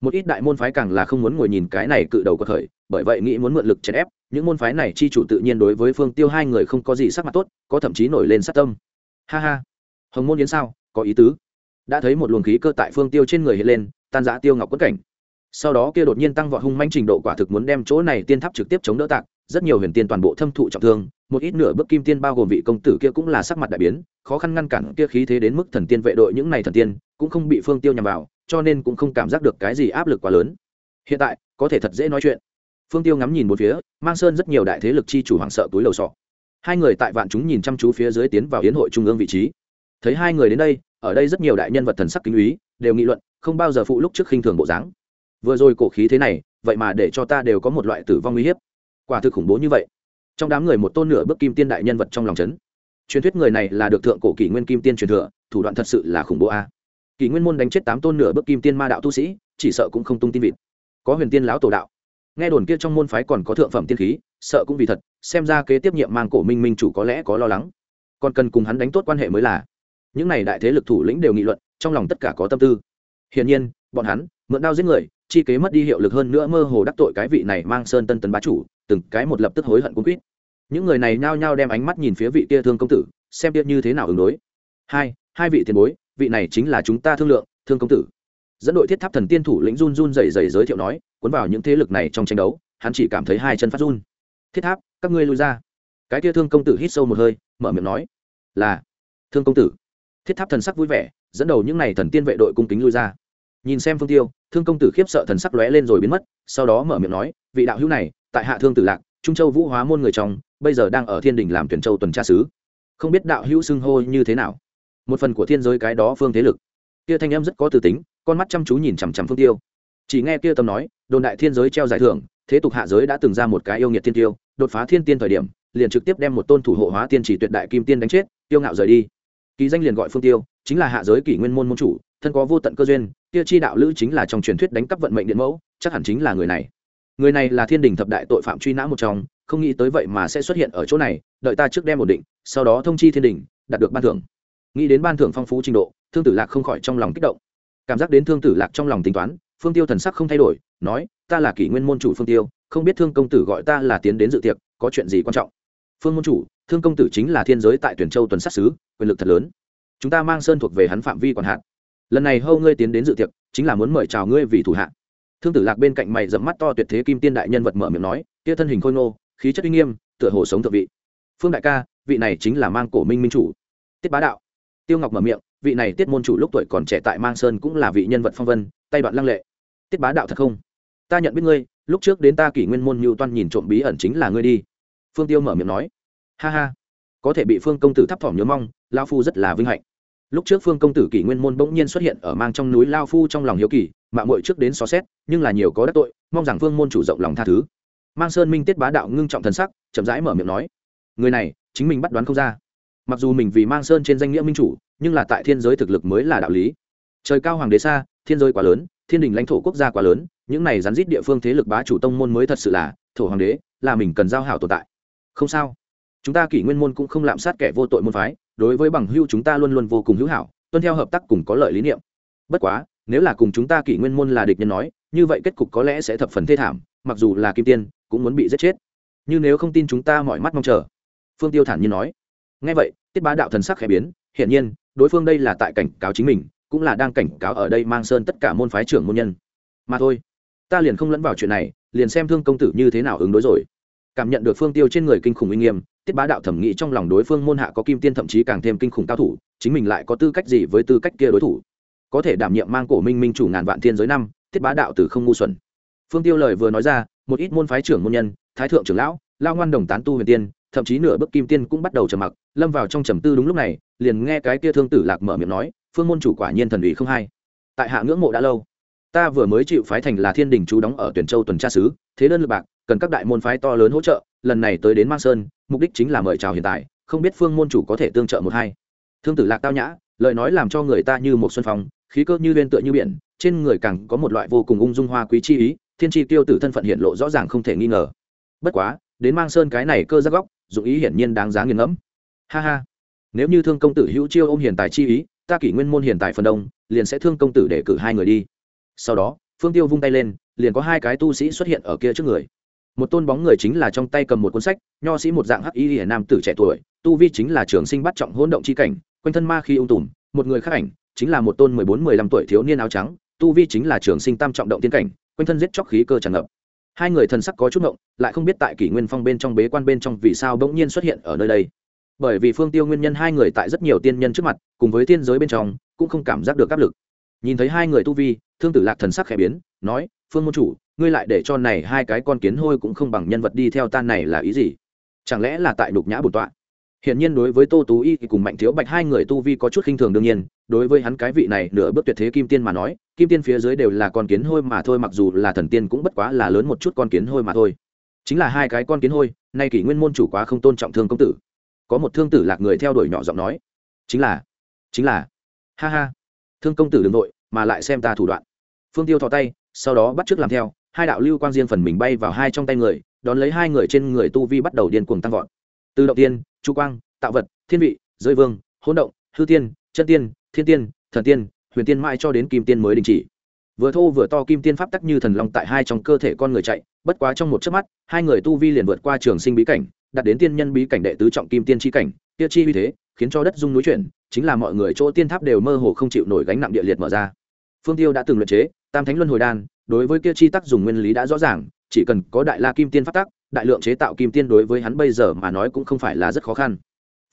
Speaker 1: Một ít đại môn phái càng là không muốn ngồi nhìn cái này cự đầu có thời, bởi vậy nghĩ muốn mượn lực chèn ép, những môn phái này chi chủ tự nhiên đối với phương tiêu hai người không có gì sắc mặt tốt, có thậm chí nổi lên sát tâm. Ha ha. Hồng môn yến sao? Có ý tứ. Đã thấy một luồng khí cơ tại phương tiêu trên người hiện lên, tan giã tiêu ngọc quất cảnh sau đó kia đột nhiên tăng vọt hung manh trình độ quả thực muốn đem chỗ này tiên tháp trực tiếp chống đỡ tạc, rất nhiều huyền tiên toàn bộ thâm thụ trọng thương, một ít nửa bước kim tiên bao gồm vị công tử kia cũng là sắc mặt đại biến, khó khăn ngăn cản kia khí thế đến mức thần tiên vệ đội những này thần tiên cũng không bị phương tiêu nhằm vào, cho nên cũng không cảm giác được cái gì áp lực quá lớn. Hiện tại, có thể thật dễ nói chuyện. Phương tiêu ngắm nhìn một phía, mang sơn rất nhiều đại thế lực chi chủ hoảng sợ túi lầu sọ. Hai người tại vạn chúng nhìn chăm chú phía dưới tiến vào hiến hội trung ương vị trí. Thấy hai người đến đây, ở đây rất nhiều đại nhân vật thần sắc kính úy đều nghị luận, không bao giờ phụ lúc trước khinh thường bộ dáng vừa rồi cổ khí thế này, vậy mà để cho ta đều có một loại tử vong uy hiếp. Quả thực khủng bố như vậy. Trong đám người một tôn nửa bước kim tiên đại nhân vật trong lòng chấn. Truyền thuyết người này là được thượng cổ kỷ nguyên kim tiên truyền thừa, thủ đoạn thật sự là khủng bố a. Kỷ nguyên môn đánh chết tám tôn nửa bước kim tiên ma đạo tu sĩ, chỉ sợ cũng không tung tin vịt. Có huyền tiên lão tổ đạo. Nghe đồn kia trong môn phái còn có thượng phẩm tiên khí, sợ cũng vì thật, xem ra kế tiếp nhiệm mang cổ minh minh chủ có lẽ có lo lắng. Còn cần cùng hắn đánh tốt quan hệ mới là. Những này đại thế lực thủ lĩnh đều nghị luận, trong lòng tất cả có tâm tư. Hiển nhiên, bọn hắn mượn đao giết người chi kế mất đi hiệu lực hơn nữa mơ hồ đắc tội cái vị này mang sơn tân tấn bá chủ, từng cái một lập tức hối hận cuốn quýt. Những người này nhao nhao đem ánh mắt nhìn phía vị kia thương công tử, xem tiếc như thế nào ứng đối. Hai hai vị tiền bối, vị này chính là chúng ta thương lượng, thương công tử. Dẫn đội thiết tháp thần tiên thủ lĩnh run run dày dày giới thiệu nói, cuốn vào những thế lực này trong tranh đấu, hắn chỉ cảm thấy hai chân phát run. Thiết tháp, các ngươi lui ra. Cái kia thương công tử hít sâu một hơi, mở miệng nói, là, thương công tử. Thiết tháp thần sắc vui vẻ, dẫn đầu những n à y thần tiên vệ đội cung kính lui ra. Nhìn xem phương tiêu thương công tử khiếp sợ thần sắc lóe lên rồi biến mất, sau đó mở miệng nói, vị đạo hữu này, tại hạ thương tử lạc, trung châu vũ hóa môn người trong, bây giờ đang ở thiên đình làm tuyển châu tuần tra sứ. Không biết đạo hữu xưng hô như thế nào? Một phần của thiên giới cái đó phương thế lực. Kia thanh em rất có từ tính, con mắt chăm chú nhìn chằm chằm phương tiêu. Chỉ nghe kia tâm nói, đồn đại thiên giới treo giải thưởng, thế tục hạ giới đã từng ra một cái yêu nghiệt thiên tiêu, đột phá thiên tiên thời điểm, liền trực tiếp đem một tôn thủ hộ hóa tiên chỉ tuyệt đại kim tiên đánh chết, tiêu ngạo rời đi. Ký danh liền gọi phương tiêu, chính là hạ giới kỷ nguyên môn môn chủ, thân có vô tận cơ duyên kia chi đạo lữ chính là trong truyền thuyết đánh cắp vận mệnh điện mẫu, chắc hẳn chính là người này. Người này là thiên đình thập đại tội phạm truy nã một trong, không nghĩ tới vậy mà sẽ xuất hiện ở chỗ này, đợi ta trước đem ổn định, sau đó thông chi thiên đình, đạt được ban thưởng. Nghĩ đến ban thưởng phong phú trình độ, thương tử lạc không khỏi trong lòng kích động. Cảm giác đến thương tử lạc trong lòng tính toán, phương tiêu thần sắc không thay đổi, nói, ta là kỷ nguyên môn chủ phương tiêu, không biết thương công tử gọi ta là tiến đến dự tiệc, có chuyện gì quan trọng? Phương môn chủ, thương công tử chính là thiên giới tại tuyển châu tuần sát xứ quyền lực thật lớn. Chúng ta mang sơn thuộc về hắn phạm vi còn hạn lần này hâu ngươi tiến đến dự tiệc, chính là muốn mời chào ngươi vì thủ hạ. Thương tử lạc bên cạnh mày dẫm mắt to tuyệt thế kim tiên đại nhân vật mở miệng nói, kia thân hình khôi ngô, khí chất uy nghiêm, tựa hồ sống thượng vị. Phương đại ca, vị này chính là mang cổ minh minh chủ. Tiết bá đạo. Tiêu ngọc mở miệng, vị này tiết môn chủ lúc tuổi còn trẻ tại mang sơn cũng là vị nhân vật phong vân, tay đoạn lăng lệ. Tiết bá đạo thật không? Ta nhận biết ngươi, lúc trước đến ta kỷ nguyên môn như toan nhìn trộm bí ẩn chính là ngươi đi. Phương tiêu mở miệng nói. Ha ha. Có thể bị phương công tử thấp thỏm nhớ mong lao phu rất là vinh hạnh lúc trước phương công tử kỷ nguyên môn bỗng nhiên xuất hiện ở mang trong núi lao phu trong lòng hiếu kỳ mạng mội trước đến xó xét, nhưng là nhiều có đắc tội, mong rằng phương môn chủ rộng lòng tha thứ. Mang sơn minh tiết bá đạo ngưng trọng thần sắc, chậm rãi mở miệng nói, người này, chính mình bắt đoán không ra. Mặc dù mình vì mang sơn trên danh nghĩa minh chủ, nhưng là tại thiên giới thực lực mới là đạo lý. Trời cao hoàng đế xa, thiên giới quá lớn, thiên đình lãnh thổ quốc gia quá lớn, những này rắn rít địa phương thế lực bá chủ tông môn mới thật sự là, thổ hoàng đế, là mình cần giao hảo tồn tại. Không sao. Chúng ta kỷ nguyên môn cũng không lạm sát kẻ vô tội môn phái đối với bằng hưu chúng ta luôn luôn vô cùng hữu hảo, tuân theo hợp tác cùng có lợi lý niệm. Bất quá, nếu là cùng chúng ta kỷ nguyên môn là địch nhân nói, như vậy kết cục có lẽ sẽ thập phần thê thảm, mặc dù là kim tiên, cũng muốn bị giết chết. Như nếu không tin chúng ta mọi mắt mong chờ. Phương tiêu thản nhiên nói. Ngay vậy, tiết bá đạo thần sắc khẽ biến, hiển nhiên, đối phương đây là tại cảnh cáo chính mình, cũng là đang cảnh cáo ở đây mang sơn tất cả môn phái trưởng môn nhân. Mà thôi, ta liền không lẫn vào chuyện này, liền xem thương công tử như thế nào ứng đối rồi. Cảm nhận được phương tiêu trên người kinh khủng uy nghiêm tiết bá đạo thẩm nghĩ trong lòng đối phương môn hạ có kim tiên thậm chí càng thêm kinh khủng cao thủ, chính mình lại có tư cách gì với tư cách kia đối thủ? Có thể đảm nhiệm mang cổ minh minh chủ ngàn vạn thiên giới năm, tiết bá đạo từ không ngu xuẩn. Phương tiêu lời vừa nói ra, một ít môn phái trưởng môn nhân, thái thượng trưởng lão, lao ngoan đồng tán tu huyền tiên, thậm chí nửa bước kim tiên cũng bắt đầu trầm mặc, lâm vào trong trầm tư đúng lúc này, liền nghe cái kia thương tử lạc mở miệng nói, phương môn chủ quả nhiên thần ủy không hay tại hạ ngưỡng mộ đã lâu. Ta vừa mới chịu phái thành là thiên đình chú đóng ở tuyển châu tuần tra sứ thế đơn lực bạc, cần các đại môn phái to lớn hỗ trợ, lần này tới đến mang sơn mục đích chính là mời chào hiện tại không biết phương môn chủ có thể tương trợ một hai. Thương tử lạc tao nhã, lời nói làm cho người ta như một xuân phong, khí cơ như liên tựa như biển, trên người càng có một loại vô cùng ung dung hoa quý chi ý, thiên tri tiêu tử thân phận hiện lộ rõ ràng không thể nghi ngờ. Bất quá, đến mang sơn cái này cơ giác góc, dụng ý hiển nhiên đáng giá nghiền ngẫm. Ha ha. Nếu như thương công tử hữu chiêu ôm hiền tài chi ý, ta kỷ nguyên môn hiền tài phần đông, liền sẽ thương công tử để cử hai người đi. Sau đó, phương tiêu vung tay lên, liền có hai cái tu sĩ xuất hiện ở kia trước người một tôn bóng người chính là trong tay cầm một cuốn sách, nho sĩ một dạng hắc y hiển nam tử trẻ tuổi, tu vi chính là trường sinh bắt trọng hỗn động chi cảnh, quanh thân ma khi ung tùm, một người khác ảnh, chính là một tôn mười bốn, mười lăm tuổi thiếu niên áo trắng, tu vi chính là trường sinh tam trọng động tiên cảnh, quanh thân giết chóc khí cơ tràn ngập. Hai người thần sắc có chút ngộng, lại không biết tại kỷ nguyên phong bên trong bế quan bên trong vì sao bỗng nhiên xuất hiện ở nơi đây. Bởi vì phương tiêu nguyên nhân hai người tại rất nhiều tiên nhân trước mặt, cùng với tiên giới bên trong, cũng không cảm giác được áp lực. Nhìn thấy hai người tu vi, thương tử lạc thần sắc khẽ biến, nói phương môn chủ ngươi lại để cho này hai cái con kiến hôi cũng không bằng nhân vật đi theo tan này là ý gì chẳng lẽ là tại đục nhã bổn tọa Hiển nhiên đối với Tô Tú Y thì cùng Mạnh Thiếu Bạch hai người tu vi có chút khinh thường đương nhiên, đối với hắn cái vị này nửa bước tuyệt thế kim tiên mà nói, kim tiên phía dưới đều là con kiến hôi mà thôi, mặc dù là thần tiên cũng bất quá là lớn một chút con kiến hôi mà thôi. Chính là hai cái con kiến hôi, nay kỷ nguyên môn chủ quá không tôn trọng thương công tử. Có một thương tử lạc người theo đuổi nhỏ giọng nói, chính là, chính là, ha ha, thương công tử đừng nội, mà lại xem ta thủ đoạn. Phương Tiêu thò tay, sau đó bắt chước làm theo, hai đạo lưu quang riêng phần mình bay vào hai trong tay người, đón lấy hai người trên người tu vi bắt đầu điên cuồng tăng vọt. Từ động tiên, chu quang tạo vật thiên vị giới vương hỗn động hư tiên chân tiên thiên tiên thần tiên huyền tiên mãi cho đến kim tiên mới đình chỉ vừa thô vừa to kim tiên pháp tắc như thần long tại hai trong cơ thể con người chạy bất quá trong một chớp mắt hai người tu vi liền vượt qua trường sinh bí cảnh đặt đến tiên nhân bí cảnh đệ tứ trọng kim tiên chi cảnh tiêu chi uy thế khiến cho đất dung núi chuyển chính là mọi người chỗ tiên tháp đều mơ hồ không chịu nổi gánh nặng địa liệt mở ra phương tiêu đã từng luyện chế, tam thánh luân hồi đan, đối với kia chi tắc dùng nguyên lý đã rõ ràng, chỉ cần có đại la kim tiên pháp tắc, đại lượng chế tạo kim tiên đối với hắn bây giờ mà nói cũng không phải là rất khó khăn.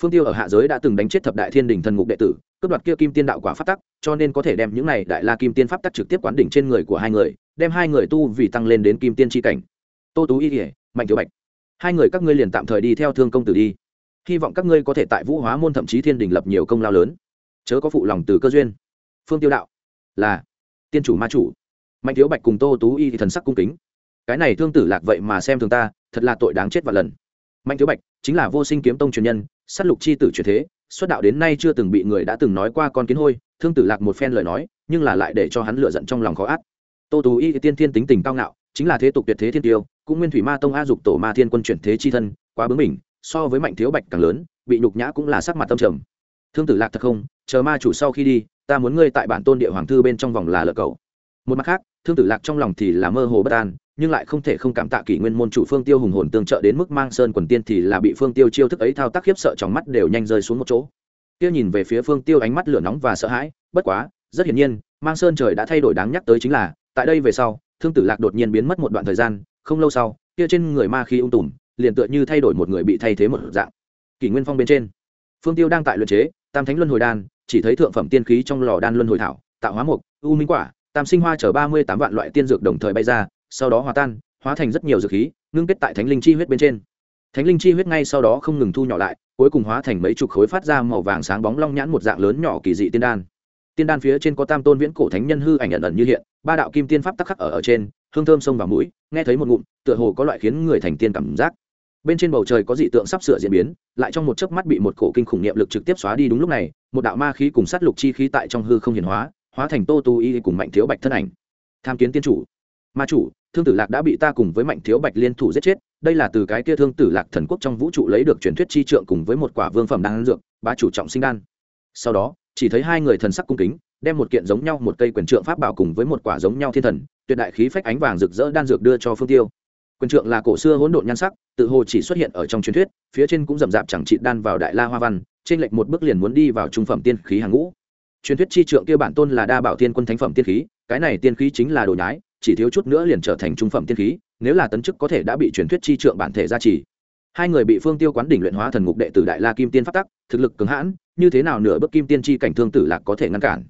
Speaker 1: Phương tiêu ở hạ giới đã từng đánh chết thập đại thiên đình thần ngục đệ tử, cướp đoạt kia kim tiên đạo quả pháp tắc, cho nên có thể đem những này đại la kim tiên pháp tắc trực tiếp quán đỉnh trên người của hai người, đem hai người tu vì tăng lên đến kim tiên tri cảnh. Tô tú y kỉa mạnh tiểu bạch, hai người các ngươi liền tạm thời đi theo thương công tử đi. Hy vọng các ngươi có thể tại vũ hóa môn thậm chí thiên đình lập nhiều công lao lớn. Chớ có phụ lòng từ cơ duyên. Phương tiêu đạo là tiên chủ ma chủ. Mạnh thiếu bạch cùng tô tú y thì thần sắc cung kính. Cái này thương tử lạc vậy mà xem thường ta, thật là tội đáng chết vạn lần. Mạnh thiếu bạch, chính là vô sinh kiếm tông truyền nhân s á t lục c h i tử truyền thế, xuất đạo đến nay chưa từng bị người đã từng nói qua con kiến hôi, thương tử lạc một phen lời nói, nhưng là lại để cho hắn lựa giận trong lòng khó át tô tú y tiên thiên tính tình cao ngạo, chính là thế tục tuyệt thế thiên tiêu, cũng nguyên thủy ma tông a dục tổ ma thiên quân chuyển thế chi thân, quá bướng mình so với mạnh thiếu bạch càng lớn, bị nhục nhã cũng là sắc mặt tâm trầm. Thương tử lạc thật không, chờ ma chủ sau khi đi ta muốn ngươi tại bản tôn địa hoàng thư bên trong vòng là lợ cầu. Một mặt khác, thương tử lạc trong lòng thì là mơ hồ bất an, nhưng lại không thể không cảm tạ kỷ nguyên môn chủ phương tiêu hùng hồn tương trợ đến mức mang sơn quần tiên thì là bị phương tiêu chiêu thức ấy thao tác khiếp sợ trong mắt đều nhanh rơi xuống một chỗ. Tiêu nhìn về phía phương tiêu ánh mắt lửa nóng và sợ hãi, bất quá, rất hiển nhiên, mang sơn trời đã thay đổi đáng nhắc tới chính là, tại đây về sau, thương tử lạc đột nhiên biến mất một đoạn thời gian, không lâu sau, kia trên người ma khí ung tùm, liền tựa như thay đổi một người bị thay thế một dạng. Kỷ nguyên phong bên trên, phương tiêu đang tại luyện chế, tam thánh luân hồi đan chỉ thấy thượng phẩm tiên khí trong lò đan luân hồi thảo, tạo hóa mục u minh quả, tam sinh hoa chở ba mươi tám vạn loại tiên dược đồng thời bay ra, sau đó hòa tan, hóa thành rất nhiều dược khí, ngưng kết tại thánh linh chi huyết bên trên. Thánh linh chi huyết ngay sau đó không ngừng thu nhỏ lại, cuối cùng hóa thành mấy chục khối phát ra màu vàng sáng bóng long nhãn một dạng lớn nhỏ kỳ dị tiên đan. Tiên đan phía trên có tam tôn viễn cổ thánh nhân hư ảnh ẩn ẩn như hiện, ba đạo kim tiên pháp tắc khắc ở ở trên, hương thơm sông vào mũi, nghe thấy một ngụm, tựa hồ có loại khiến người thành tiên cảm giác bên trên bầu trời có dị tượng sắp sửa diễn biến, lại trong một chớp mắt bị một cổ kinh khủng niệm lực trực tiếp xóa đi đúng lúc này, một đạo ma khí cùng sát lục chi khí tại trong hư không hiển hóa hóa thành tô tu y cùng mạnh thiếu bạch thân ảnh. Tham kiến tiên chủ. Ma chủ, thương tử lạc đã bị ta cùng với mạnh thiếu bạch liên thủ giết chết, đây là từ cái kia thương tử lạc thần quốc trong vũ trụ lấy được truyền thuyết chi trượng cùng với một quả vương phẩm đan dược ba chủ trọng sinh đan. Sau đó, chỉ thấy hai người thần sắc cung kính, đem một kiện giống nhau một cây quyền trượng pháp bảo cùng với một quả giống nhau thiên thần, tuyệt đại khí phách ánh vàng rực rỡ đan dược đưa cho phương tiêu quyền trượng là cổ xưa hỗn độn nhan sắc, tự hồ chỉ xuất hiện ở trong truyền thuyết, phía trên cũng rậm rạp chẳng trị đan vào đại la hoa văn, trên lệch một bước liền muốn đi vào trung phẩm tiên khí hàng ngũ. Truyền thuyết chi trượng kia bản tôn là đa bảo tiên quân thánh phẩm tiên khí, cái này tiên khí chính là đồ nhái, chỉ thiếu chút nữa liền trở thành trung phẩm tiên khí, nếu là tấn chức có thể đã bị truyền thuyết chi trượng bản thể gia trì. Hai người bị phương tiêu quán đỉnh luyện hóa thần ngục đệ tử đại la kim tiên phát tắc, thực lực cứng hãn, như thế nào nửa bước kim tiên chi cảnh thương tử lạc có thể ngăn cản?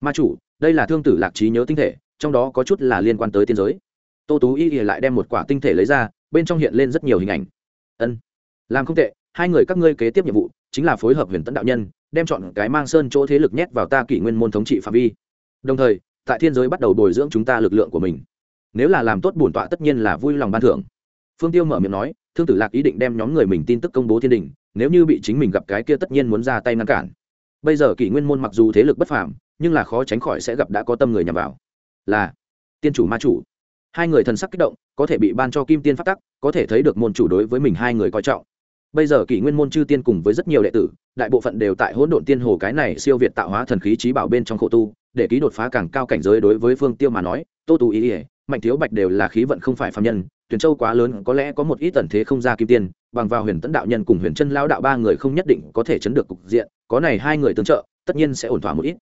Speaker 1: Ma chủ, đây là thương tử lạc trí nhớ tinh thể, trong đó có chút là liên quan tới tiên giới tô tú y lại đem một quả tinh thể lấy ra, bên trong hiện lên rất nhiều hình ảnh. Ân, làm không tệ, hai người các ngươi kế tiếp nhiệm vụ chính là phối hợp huyền tấn đạo nhân, đem chọn cái mang sơn chỗ thế lực nhét vào ta kỷ nguyên môn thống trị phạm vi. Đồng thời, tại thiên giới bắt đầu bồi dưỡng chúng ta lực lượng của mình. Nếu là làm tốt bổn tọa tất nhiên là vui lòng ban thưởng. Phương tiêu mở miệng nói, thương tử lạc ý định đem nhóm người mình tin tức công bố thiên đình, nếu như bị chính mình gặp cái kia tất nhiên muốn ra tay ngăn cản. Bây giờ kỷ nguyên môn mặc dù thế lực bất phàm, nhưng là khó tránh khỏi sẽ gặp đã có tâm người nhằm vào. Là, tiên chủ ma chủ hai người thần sắc kích động, có thể bị ban cho kim tiên phát tắc, có thể thấy được môn chủ đối với mình hai người coi trọng. Bây giờ kỷ nguyên môn chư tiên cùng với rất nhiều đệ tử, đại bộ phận đều tại hỗn độn tiên hồ cái này siêu việt tạo hóa thần khí trí bảo bên trong khổ tu, để ký đột phá càng cao cảnh giới đối với phương tiêu mà nói, tô tù ý ỉa mạnh thiếu bạch đều là khí vận không phải phạm nhân tuyển châu quá lớn, có lẽ có một ít tần thế không ra kim tiên, bằng vào huyền tấn đạo nhân cùng huyền chân lao đạo ba người không nhất định có thể chấn được cục diện, có này hai người tương trợ, tất nhiên sẽ ổn thỏa một ít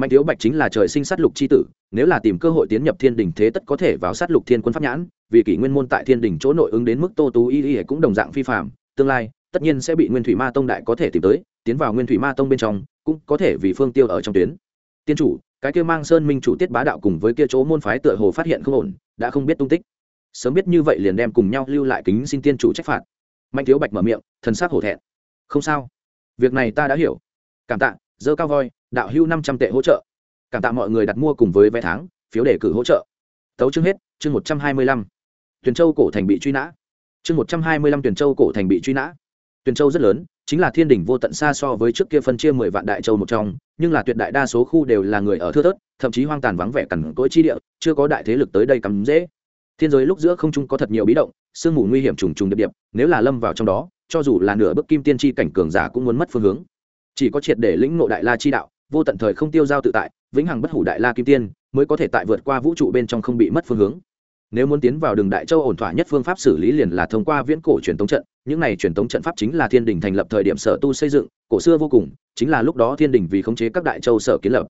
Speaker 1: mạnh thiếu bạch chính là trời sinh sát lục c h i tử, nếu là tìm cơ hội tiến nhập thiên đình thế tất có thể vào sát lục thiên quân pháp nhãn, vì kỷ nguyên môn tại thiên đình chỗ nội ứng đến mức tô tú y y cũng đồng dạng phi phạm tương lai, tất nhiên sẽ bị nguyên thủy ma tông đại có thể tìm tới, tiến vào nguyên thủy ma tông bên trong, cũng có thể vì phương tiêu ở trong tuyến. Tiên chủ, cái kia mang sơn minh chủ tiết bá đạo cùng với kia chỗ môn phái tựa hồ phát hiện không ổn, đã không biết tung tích. Sớm biết như vậy liền đem cùng nhau lưu lại kính xin tiên chủ trách phạt. Mạnh thiếu bạch mở miệng, thần sắc hổ thẹn. Không sao. Việc này ta đã hiểu. Cảm tạ, dơ cao voi đạo hưu năm trăm tệ hỗ trợ. Cảm tạ mọi người đặt mua cùng với vé tháng, phiếu đề cử hỗ trợ. Tấu chương hết, chương một trăm hai mươi lăm. Tuyền châu cổ thành bị truy nã. Chương một trăm hai mươi lăm tuyền châu cổ thành bị truy nã. Tuyền châu rất lớn, chính là thiên đỉnh vô tận xa so với trước kia phân chia mười vạn đại châu một trong, nhưng là tuyệt đại đa số khu đều là người ở thưa thớt, thậm chí hoang tàn vắng vẻ cằn cỗi chi địa, chưa có đại thế lực tới đây cắm dễ. Thiên giới lúc giữa không trung có thật nhiều bí động, sương mù nguy hiểm trùng trùng điệp điệp, nếu là lâm vào trong đó, cho dù là nửa bức kim tiên tri cảnh cường giả cũng muốn mất phương hướng. Chỉ có triệt để lĩnh ngộ đại la chi đạo vô tận thời không tiêu giao tự tại, vĩnh hằng bất hủ đại la kim tiên mới có thể tại vượt qua vũ trụ bên trong không bị mất phương hướng. Nếu muốn tiến vào đường đại châu ổn thỏa nhất phương pháp xử lý liền là thông qua viễn cổ truyền thống trận, những này truyền thống trận pháp chính là thiên đình thành lập thời điểm sở tu xây dựng, cổ xưa vô cùng, chính là lúc đó thiên đình vì khống chế các đại châu sở kiến lập.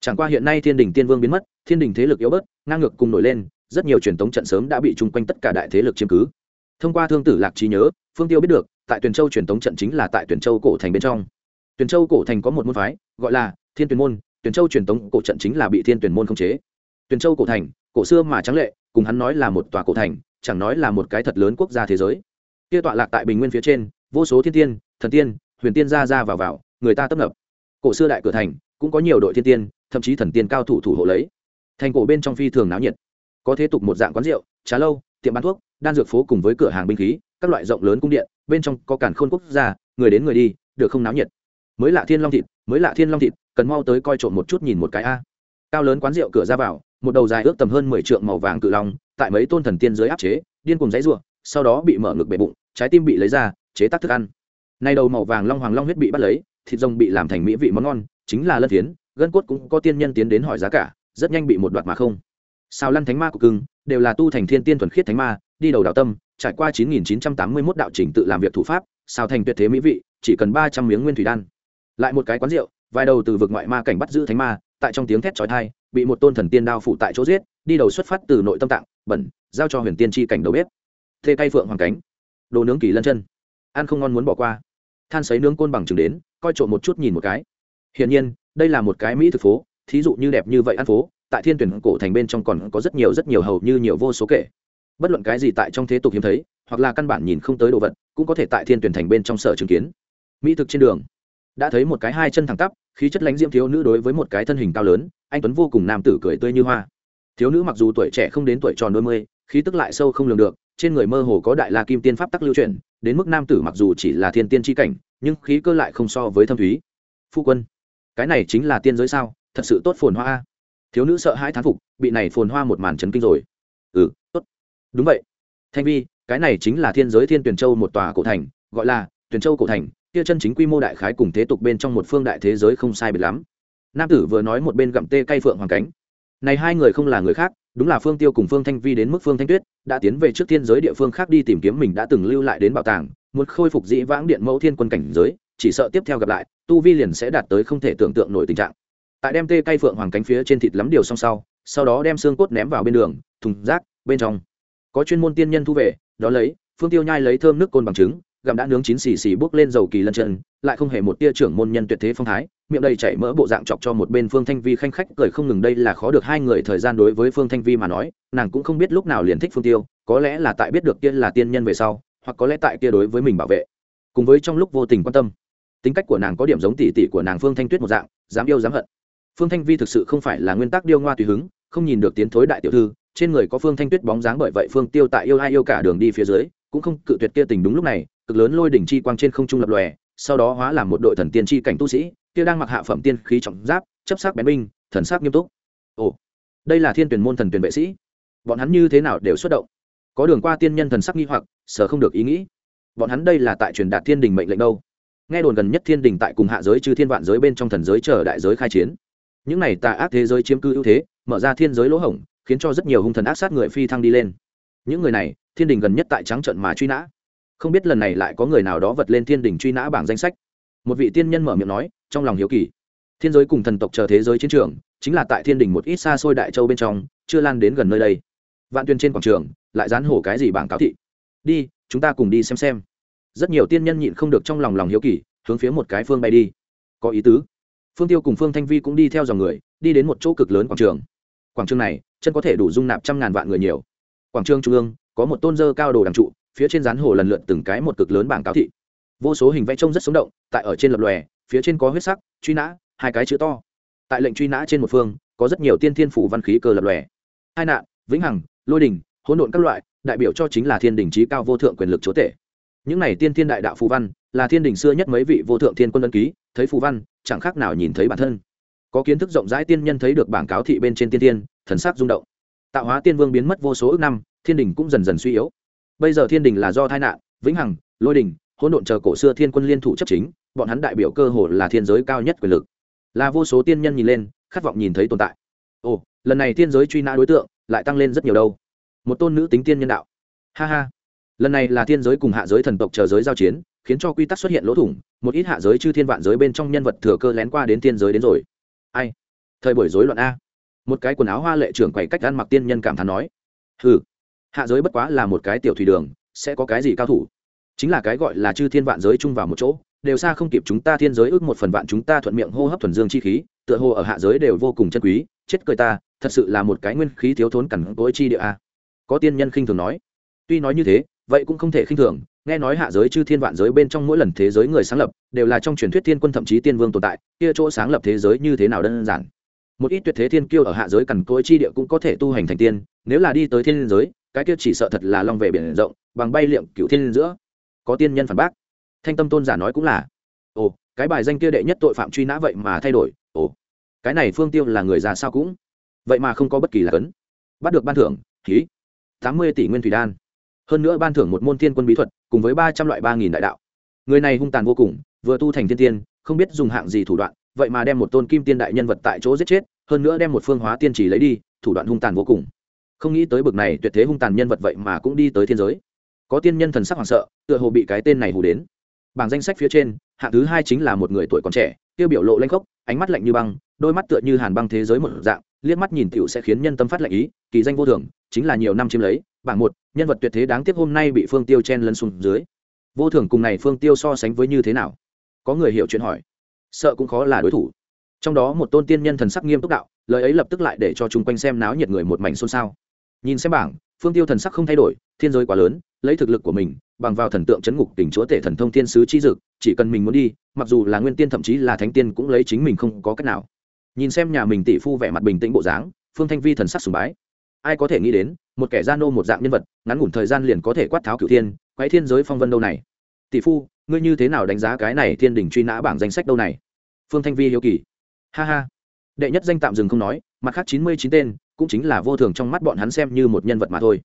Speaker 1: Chẳng qua hiện nay thiên đình tiên vương biến mất, thiên đình thế lực yếu bớt, ngang ngược cùng nổi lên, rất nhiều truyền thống trận sớm đã bị chung quanh tất cả đại thế lực chiếm cứ. Thông qua thương tử lạc trí nhớ, phương tiêu biết được, tại tuyển châu truyền thống trận chính là tại tuyển châu cổ thành bên trong. Tuyển châu cổ thành có một môn phái, gọi là thiên tuyển môn tuyển châu truyền thống cổ trận chính là bị thiên tuyển môn khống chế. Tuyển châu cổ thành, cổ xưa mà trắng lệ, cùng hắn nói là một tòa cổ thành, chẳng nói là một cái thật lớn quốc gia thế giới. Kia tọa lạc tại bình nguyên phía trên, vô số thiên tiên, thần tiên, huyền tiên ra ra vào vào, người ta tấp nập. Cổ xưa đại cửa thành, cũng có nhiều đội thiên tiên, thậm chí thần tiên cao thủ thủ hộ lấy. Thành cổ bên trong phi thường náo nhiệt. Có thế tục một dạng quán rượu, trà lâu, tiệm bán thuốc, đan dược phố cùng với cửa hàng binh khí, các loại rộng lớn cung điện, bên trong có cản khôn quốc gia, người đến người đi, được không náo nhiệt mới lạ thiên long thịt, mới lạ thiên long thịt, cần mau tới coi trộm một chút nhìn một cái a. Cao lớn quán rượu cửa ra vào, một đầu dài ước tầm hơn mười trượng màu vàng cự long, tại mấy tôn thần tiên dưới áp chế, điên cùng dãy ruộng sau đó bị mở ngực bể bụng, trái tim bị lấy ra, chế tác thức ăn. Nay đầu màu vàng long hoàng long huyết bị bắt lấy, thịt rồng bị làm thành mỹ vị món ngon, chính là lân tiến gân cốt cũng có tiên nhân tiến đến hỏi giá cả, rất nhanh bị một đoạt mà không. Sao lăn thánh ma của cưng, đều là tu thành thiên tiên thuần khiết thánh ma, đi đầu đạo tâm, trải qua 9981 đạo trình tự làm việc thủ pháp sao thành tuyệt thế mỹ vị, chỉ cần 300 miếng nguyên thủy đan lại một cái quán rượu, vài đầu từ vực ngoại ma cảnh bắt giữ thánh ma, tại trong tiếng thét chói tai, bị một tôn thần tiên đao phủ tại chỗ giết, đi đầu xuất phát từ nội tâm tạng, bẩn, giao cho huyền tiên tri cảnh đầu bếp. Thê cay phượng hoàng cánh, đồ nướng kỳ lân chân. Ăn không ngon muốn bỏ qua. Than sấy nướng côn bằng chừng đến, coi trộm một chút nhìn một cái. Hiển nhiên, đây là một cái mỹ thực phố, thí dụ như đẹp như vậy ăn phố, tại thiên tuyển cổ thành bên trong còn có rất nhiều rất nhiều hầu như nhiều vô số kể. Bất luận cái gì tại trong thế tục hiếm thấy, hoặc là căn bản nhìn không tới đồ vật, cũng có thể tại thiên tuyển thành bên trong sở chứng kiến. Mỹ thực trên đường đã thấy một cái hai chân thẳng tắp, khí chất lánh diễm thiếu nữ đối với một cái thân hình cao lớn, anh tuấn vô cùng nam tử cười tươi như hoa. Thiếu nữ mặc dù tuổi trẻ không đến tuổi tròn đôi mươi, khí tức lại sâu không lường được, trên người mơ hồ có đại la kim tiên pháp tắc lưu truyền đến mức nam tử mặc dù chỉ là thiên tiên tri cảnh, nhưng khí cơ lại không so với thâm thúy. Phu quân, cái này chính là tiên giới sao? Thật sự tốt phồn hoa thiếu nữ sợ hãi thán phục, bị này phồn hoa một màn chấn kinh rồi. Ừ tốt. Đúng vậy. Thanh vi, cái này chính là thiên giới thiên tuyển châu một tòa cổ thành, gọi là tuyển châu cổ thành kia chân chính quy mô đại khái cùng thế tục bên trong một phương đại thế giới không sai biệt lắm. Nam tử vừa nói một bên gặm tê cay phượng hoàng cánh. Này hai người không là người khác, đúng là phương tiêu cùng phương thanh vi đến mức phương thanh tuyết, đã tiến về trước thiên giới địa phương khác đi tìm kiếm mình đã từng lưu lại đến bảo tàng, muốn khôi phục dĩ vãng điện mẫu thiên quân cảnh giới, chỉ sợ tiếp theo gặp lại, tu vi liền sẽ đạt tới không thể tưởng tượng nổi tình trạng. Tại đem tê cay phượng hoàng cánh phía trên thịt lắm điều xong sau sau đó đem xương cốt ném vào bên đường, thùng rác, bên trong. Có chuyên môn tiên nhân thu về, đó lấy, phương tiêu nhai lấy thơm nước côn bằng trứng gặm đã nướng chín xì xì bước lên dầu kỳ lân chân, lại không hề một tia trưởng môn nhân tuyệt thế phong thái, miệng đầy chảy mỡ bộ dạng chọc cho một bên phương thanh vi khanh khách cười không ngừng đây là khó được hai người thời gian đối với phương thanh vi mà nói, nàng cũng không biết lúc nào liền thích phương tiêu, có lẽ là tại biết được kia là tiên nhân về sau, hoặc có lẽ tại kia đối với mình bảo vệ. Cùng với trong lúc vô tình quan tâm, tính cách của nàng có điểm giống tỷ tỷ của nàng phương thanh tuyết một dạng, dám yêu dám hận. Phương thanh vi thực sự không phải là nguyên tắc điêu ngoa tùy hứng, không nhìn được tiến thối đại tiểu thư, trên người có phương thanh tuyết bóng dáng bởi vậy phương tiêu tại yêu ai yêu cả đường đi phía dưới, cũng không cự tuyệt kia tình đúng lúc này cực lớn lôi đỉnh chi quang trên không trung lập lòe, sau đó hóa làm một đội thần tiên chi cảnh tu sĩ, kia đang mặc hạ phẩm tiên khí trọng giáp, chấp sắc bén binh, thần sắc nghiêm túc. Ồ, đây là thiên tuyển môn thần tuyển vệ sĩ. Bọn hắn như thế nào đều xuất động. Có đường qua tiên nhân thần sắc nghi hoặc sở không được ý nghĩ. Bọn hắn đây là tại truyền đạt thiên đình mệnh lệnh đâu? Nghe đồn gần nhất thiên đình tại cùng hạ giới chư thiên vạn giới bên trong thần giới chờ đại giới khai chiến. Những này tà ác thế giới chiếm cư ưu thế, mở ra thiên giới lỗ hổng, khiến cho rất nhiều hung thần ác sát người phi thăng đi lên. Những người này, thiên đình gần nhất tại trắng trận mà truy nã không biết lần này lại có người nào đó vật lên thiên đình truy nã bảng danh sách. Một vị tiên nhân mở miệng nói, trong lòng hiếu kỳ. Thiên giới cùng thần tộc chờ thế giới chiến trường, chính là tại thiên đình một ít xa xôi đại châu bên trong, chưa lan đến gần nơi đây. Vạn tuyên trên quảng trường, lại dán hổ cái gì bảng cáo thị. Đi, chúng ta cùng đi xem xem. Rất nhiều tiên nhân nhịn không được trong lòng lòng hiếu kỳ, hướng phía một cái phương bay đi. Có ý tứ. Phương tiêu cùng phương thanh vi cũng đi theo dòng người, đi đến một chỗ cực lớn quảng trường. Quảng trường này, chân có thể đủ dung nạp trăm ngàn vạn người nhiều. Quảng trường trung ương, có một tôn dơ cao đồ đằng trụ phía trên rán hồ lần lượt từng cái một cực lớn bảng cáo thị. Vô số hình vẽ trông rất sống động, tại ở trên lập lòe, phía trên có huyết sắc, truy nã, hai cái chữ to. Tại lệnh truy nã trên một phương, có rất nhiều tiên thiên phủ văn khí cơ lập lòe. Hai nạn, vĩnh hằng, lôi đình, hỗn độn các loại, đại biểu cho chính là thiên đình trí cao vô thượng quyền lực chúa tể. Những này tiên thiên đại đạo phù văn, là thiên đình xưa nhất mấy vị vô thượng thiên quân ân ký, thấy phù văn, chẳng khác nào nhìn thấy bản thân. Có kiến thức rộng rãi tiên nhân thấy được bảng cáo thị bên trên tiên thiên, thần sắc rung động. Tạo hóa tiên vương biến mất vô số ước năm, thiên đình cũng dần dần suy yếu bây giờ thiên đình là do tai nạn, vĩnh hằng, lôi đình, hỗn độn chờ cổ xưa thiên quân liên thủ chấp chính, bọn hắn đại biểu cơ hồ là thiên giới cao nhất quyền lực. Là vô số tiên nhân nhìn lên, khát vọng nhìn thấy tồn tại. Ồ, lần này thiên giới truy nã đối tượng lại tăng lên rất nhiều đâu. Một tôn nữ tính tiên nhân đạo. Ha ha. Lần này là thiên giới cùng hạ giới thần tộc chờ giới giao chiến, khiến cho quy tắc xuất hiện lỗ thủng, một ít hạ giới chư thiên vạn giới bên trong nhân vật thừa cơ lén qua đến thiên giới đến rồi. Ai? Thời buổi rối loạn a. Một cái quần áo hoa lệ trưởng quầy cách ăn mặc tiên nhân cảm thán nói. Hừ hạ giới bất quá là một cái tiểu thủy đường, sẽ có cái gì cao thủ? Chính là cái gọi là chư thiên vạn giới chung vào một chỗ, đều xa không kịp chúng ta thiên giới ước một phần vạn chúng ta thuận miệng hô hấp thuần dương chi khí, tựa hồ ở hạ giới đều vô cùng chân quý, chết cười ta, thật sự là một cái nguyên khí thiếu thốn cẳng tối chi địa a. Có tiên nhân khinh thường nói. Tuy nói như thế, vậy cũng không thể khinh thường, nghe nói hạ giới chư thiên vạn giới bên trong mỗi lần thế giới người sáng lập, đều là trong truyền thuyết thiên quân thậm chí tiên vương tồn tại, kia chỗ sáng lập thế giới như thế nào đơn giản? Một ít tuyệt thế thiên kiêu ở hạ giới cằn cỗi chi địa cũng có thể tu hành thành tiên, nếu là đi tới thiên giới cái kia chỉ sợ thật là long về biển rộng, bằng bay liệm cựu thiên giữa. Có tiên nhân phản bác. Thanh tâm tôn giả nói cũng là. Ồ, cái bài danh kia đệ nhất tội phạm truy nã vậy mà thay đổi. Ồ, cái này phương tiêu là người già sao cũng. Vậy mà không có bất kỳ là cấn. Bắt được ban thưởng khí tám mươi tỷ nguyên thủy đan. Hơn nữa ban thưởng một môn thiên quân bí thuật, cùng với ba trăm loại ba nghìn đại đạo. Người này hung tàn vô cùng, vừa tu thành thiên tiên, không biết dùng hạng gì thủ đoạn, vậy mà đem một tôn kim tiên đại nhân vật tại chỗ giết chết, hơn nữa đem một phương hóa tiên chỉ lấy đi, thủ đoạn hung tàn vô cùng không nghĩ tới bực này tuyệt thế hung tàn nhân vật vậy mà cũng đi tới thiên giới. Có tiên nhân thần sắc hoảng sợ, tựa hồ bị cái tên này hù đến. Bảng danh sách phía trên, hạng thứ hai chính là một người tuổi còn trẻ, tiêu biểu lộ lanh khốc, ánh mắt lạnh như băng, đôi mắt tựa như hàn băng thế giới một dạng, liếc mắt nhìn tiểu sẽ khiến nhân tâm phát lạnh ý, kỳ danh vô thường, chính là nhiều năm chiếm lấy, bảng một, nhân vật tuyệt thế đáng tiếc hôm nay bị phương tiêu chen lấn xuống dưới. Vô thường cùng này phương tiêu so sánh với như thế nào? Có người hiểu chuyện hỏi. Sợ cũng khó là đối thủ. Trong đó một tôn tiên nhân thần sắc nghiêm túc đạo, lời ấy lập tức lại để cho chúng quanh xem náo nhiệt người một mảnh xôn xao nhìn xem bảng, phương tiêu thần sắc không thay đổi, thiên giới quá lớn, lấy thực lực của mình, bằng vào thần tượng chấn ngục tình chúa tể thần thông thiên sứ chi dực, chỉ cần mình muốn đi, mặc dù là nguyên tiên thậm chí là thánh tiên cũng lấy chính mình không có cách nào. Nhìn xem nhà mình tỷ phu vẻ mặt bình tĩnh bộ dáng, phương thanh vi thần sắc sùng bái. Ai có thể nghĩ đến, một kẻ gian nô một dạng nhân vật, ngắn ngủn thời gian liền có thể quát tháo cửu thiên, quái thiên giới phong vân đâu này? Tỷ phu, ngươi như thế nào đánh giá cái này thiên đình truy nã bảng danh sách đâu này? Phương thanh vi hiếu kỳ. Ha ha. Đệ nhất danh tạm dừng không nói, mặt khác chín mươi chín tên cũng chính là vô thường trong mắt bọn hắn xem như một nhân vật mà thôi.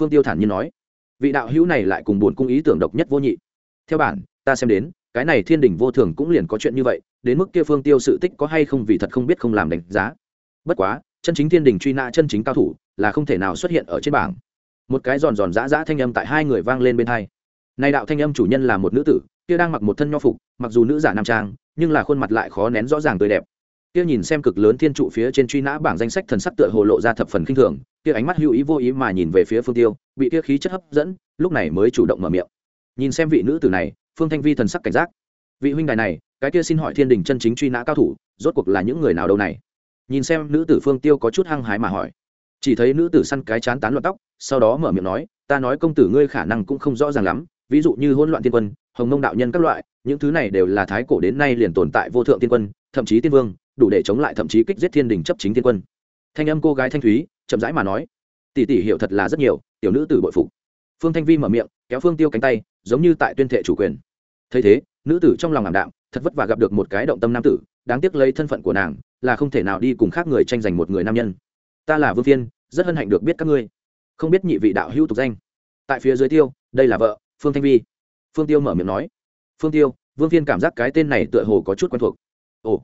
Speaker 1: Phương tiêu thản nhiên nói, vị đạo hữu này lại cùng buồn cung ý tưởng độc nhất vô nhị. Theo bản, ta xem đến, cái này thiên đình vô thường cũng liền có chuyện như vậy, đến mức kia phương tiêu sự tích có hay không vì thật không biết không làm đánh giá. Bất quá, chân chính thiên đình truy nã chân chính cao thủ là không thể nào xuất hiện ở trên bảng. Một cái giòn giòn giã giã thanh âm tại hai người vang lên bên hai. Nay đạo thanh âm chủ nhân là một nữ tử, kia đang mặc một thân nho phục, mặc dù nữ giả nam trang, nhưng là khuôn mặt lại khó nén rõ ràng tươi đẹp kia nhìn xem cực lớn thiên trụ phía trên truy nã bảng danh sách thần sắc tựa hồ lộ ra thập phần khinh thường, kia ánh mắt hữu ý vô ý mà nhìn về phía phương tiêu, bị kia khí chất hấp dẫn, lúc này mới chủ động mở miệng. Nhìn xem vị nữ tử này, phương thanh vi thần sắc cảnh giác. Vị huynh đài này, cái kia xin hỏi thiên đình chân chính truy nã cao thủ, rốt cuộc là những người nào đâu này? Nhìn xem nữ tử phương tiêu có chút hăng hái mà hỏi. Chỉ thấy nữ tử săn cái chán tán loạn tóc, sau đó mở miệng nói, ta nói công tử ngươi khả năng cũng không rõ ràng lắm, ví dụ như hỗn loạn tiên quân, hồng mông đạo nhân các loại, những thứ này đều là thái cổ đến nay liền tồn tại vô thượng tiên quân, thậm chí tiên vương đủ để chống lại thậm chí kích giết thiên đình chấp chính thiên quân. Thanh âm cô gái thanh thúy, chậm rãi mà nói, tỷ tỷ hiểu thật là rất nhiều, tiểu nữ tử bội phục. Phương thanh vi mở miệng, kéo phương tiêu cánh tay, giống như tại tuyên thệ chủ quyền. Thấy thế, nữ tử trong lòng ảm đạm, thật vất vả gặp được một cái động tâm nam tử, đáng tiếc lấy thân phận của nàng, là không thể nào đi cùng khác người tranh giành một người nam nhân. Ta là vương phiên, rất hân hạnh được biết các ngươi. Không biết nhị vị đạo hữu tục danh. Tại phía dưới tiêu, đây là vợ, phương thanh vi. Phương tiêu mở miệng nói. Phương tiêu, vương phiên cảm giác cái tên này tựa hồ có chút quen thuộc. Ồ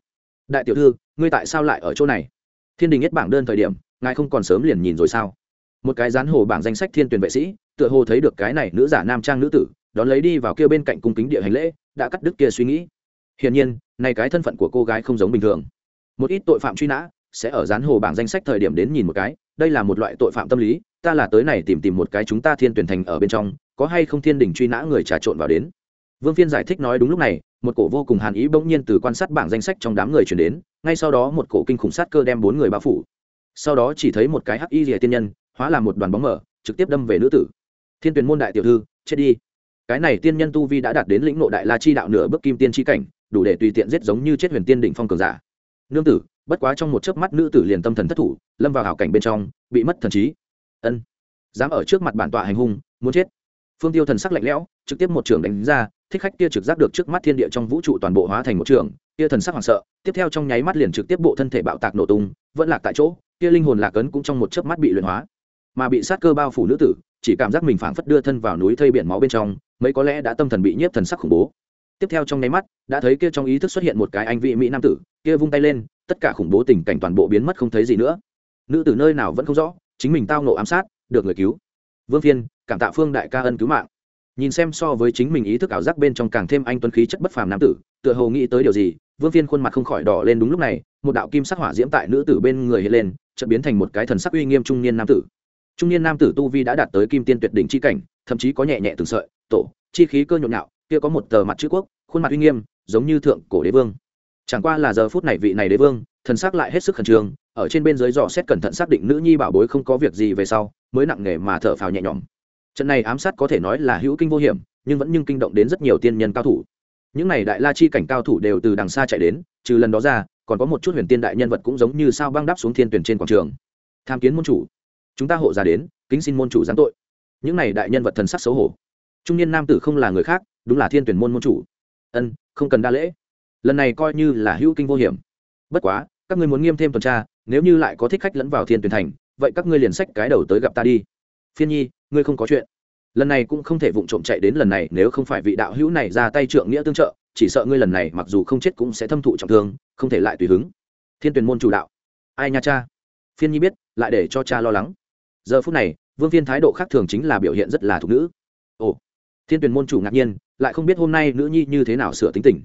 Speaker 1: đại tiểu thư, ngươi tại sao lại ở chỗ này? Thiên đình nhất bảng đơn thời điểm, ngài không còn sớm liền nhìn rồi sao? Một cái dán hồ bảng danh sách thiên tuyển vệ sĩ, tựa hồ thấy được cái này nữ giả nam trang nữ tử, đón lấy đi vào kia bên cạnh cung kính địa hành lễ, đã cắt đứt kia suy nghĩ. Hiển nhiên, này cái thân phận của cô gái không giống bình thường. Một ít tội phạm truy nã sẽ ở dán hồ bảng danh sách thời điểm đến nhìn một cái, đây là một loại tội phạm tâm lý, ta là tới này tìm tìm một cái chúng ta thiên tuyển thành ở bên trong, có hay không thiên đình truy nã người trà trộn vào đến vương phiên giải thích nói đúng lúc này, một cổ vô cùng hàn ý bỗng nhiên từ quan sát bảng danh sách trong đám người chuyển đến, ngay sau đó một cổ kinh khủng sát cơ đem bốn người bao phủ. Sau đó chỉ thấy một cái hắc y rìa tiên nhân, hóa làm một đoàn bóng mở, trực tiếp đâm về nữ tử. Thiên tuyển môn đại tiểu thư, chết đi. Cái này tiên nhân tu vi đã đạt đến lĩnh nội đại la chi đạo nửa bước kim tiên chi cảnh, đủ để tùy tiện giết giống như chết huyền tiên đỉnh phong cường giả. Nương tử, bất quá trong một chớp mắt nữ tử liền tâm thần thất thủ, lâm vào hảo cảnh bên trong, bị mất thần trí. Ân. Dám ở trước mặt bản tọa hành hung, muốn chết. Phương tiêu thần sắc lạnh lẽo, trực tiếp một trường đánh ra thích khách kia trực giác được trước mắt thiên địa trong vũ trụ toàn bộ hóa thành một trường, kia thần sắc hoảng sợ, tiếp theo trong nháy mắt liền trực tiếp bộ thân thể bạo tạc nổ tung, vẫn lạc tại chỗ, kia linh hồn lạc ấn cũng trong một chớp mắt bị luyện hóa. Mà bị sát cơ bao phủ nữ tử, chỉ cảm giác mình phảng phất đưa thân vào núi thây biển máu bên trong, mấy có lẽ đã tâm thần bị nhiếp thần sắc khủng bố. Tiếp theo trong nháy mắt, đã thấy kia trong ý thức xuất hiện một cái anh vị mỹ nam tử, kia vung tay lên, tất cả khủng bố tình cảnh toàn bộ biến mất không thấy gì nữa. Nữ tử nơi nào vẫn không rõ, chính mình tao nộ ám sát, được người cứu. Vương phiên, cảm tạ phương đại ca ân cứu mạng nhìn xem so với chính mình ý thức ảo giác bên trong càng thêm anh tuấn khí chất bất phàm nam tử, tựa hồ nghĩ tới điều gì, vương phiên khuôn mặt không khỏi đỏ lên đúng lúc này, một đạo kim sắc hỏa diễm tại nữ tử bên người hiện lên, chợt biến thành một cái thần sắc uy nghiêm trung niên nam tử. Trung niên nam tử tu vi đã đạt tới kim tiên tuyệt đỉnh chi cảnh, thậm chí có nhẹ nhẹ từng sợi, tổ, chi khí cơ nhộn nhạo, kia có một tờ mặt chữ quốc, khuôn mặt uy nghiêm, giống như thượng cổ đế vương. Chẳng qua là giờ phút này vị này đế vương, thần sắc lại hết sức khẩn trương, ở trên bên dưới dò xét cẩn thận xác định nữ nhi bảo bối không có việc gì về sau, mới nặng nề mà thở phào nhẹ nhõm trận này ám sát có thể nói là hữu kinh vô hiểm, nhưng vẫn nhưng kinh động đến rất nhiều tiên nhân cao thủ. Những này đại la chi cảnh cao thủ đều từ đằng xa chạy đến, trừ lần đó ra, còn có một chút huyền tiên đại nhân vật cũng giống như sao băng đáp xuống thiên tuyển trên quảng trường. Tham kiến môn chủ. Chúng ta hộ ra đến, kính xin môn chủ giáng tội. Những này đại nhân vật thần sắc xấu hổ. Trung niên nam tử không là người khác, đúng là thiên tuyển môn môn chủ. Ân, không cần đa lễ. Lần này coi như là hữu kinh vô hiểm. Bất quá, các ngươi muốn nghiêm thêm tuần tra, nếu như lại có thích khách lẫn vào thiên tuyển thành, vậy các ngươi liền sách cái đầu tới gặp ta đi phiên nhi, ngươi không có chuyện. Lần này cũng không thể vụng trộm chạy đến lần này nếu không phải vị đạo hữu này ra tay trượng nghĩa tương trợ, chỉ sợ ngươi lần này mặc dù không chết cũng sẽ thâm thụ trọng thương, không thể lại tùy hứng. Thiên tuyển môn chủ đạo. Ai nha cha? Phiên nhi biết, lại để cho cha lo lắng. Giờ phút này, vương phiên thái độ khác thường chính là biểu hiện rất là thục nữ. Ồ. Thiên tuyển môn chủ ngạc nhiên, lại không biết hôm nay nữ nhi như thế nào sửa tính tình.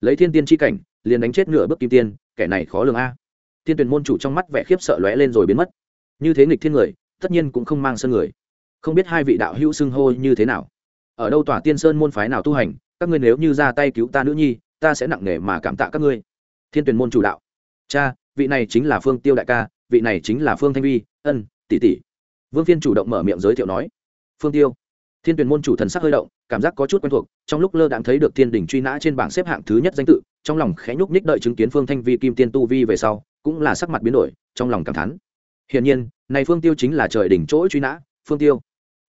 Speaker 1: Lấy thiên tiên tri cảnh, liền đánh chết nửa bước kim tiên, kẻ này khó lường a. Thiên tuyển môn chủ trong mắt vẻ khiếp sợ lóe lên rồi biến mất. Như thế nghịch thiên người tất nhiên cũng không mang sơn người. Không biết hai vị đạo hữu xưng hô như thế nào. Ở đâu tỏa tiên sơn môn phái nào tu hành, các ngươi nếu như ra tay cứu ta nữ nhi, ta sẽ nặng nề mà cảm tạ các ngươi. Thiên tuyển môn chủ đạo. Cha, vị này chính là phương tiêu đại ca, vị này chính là phương thanh vi, ân, tỷ tỷ. Vương phiên chủ động mở miệng giới thiệu nói. Phương tiêu. Thiên tuyển môn chủ thần sắc hơi động, cảm giác có chút quen thuộc, trong lúc lơ đãng thấy được thiên đình truy nã trên bảng xếp hạng thứ nhất danh tự, trong lòng khẽ nhúc nhích đợi chứng kiến phương thanh vi kim tiên tu vi về sau, cũng là sắc mặt biến đổi, trong lòng cảm thán hiển nhiên, này phương tiêu chính là trời đỉnh chỗ truy nã, phương tiêu.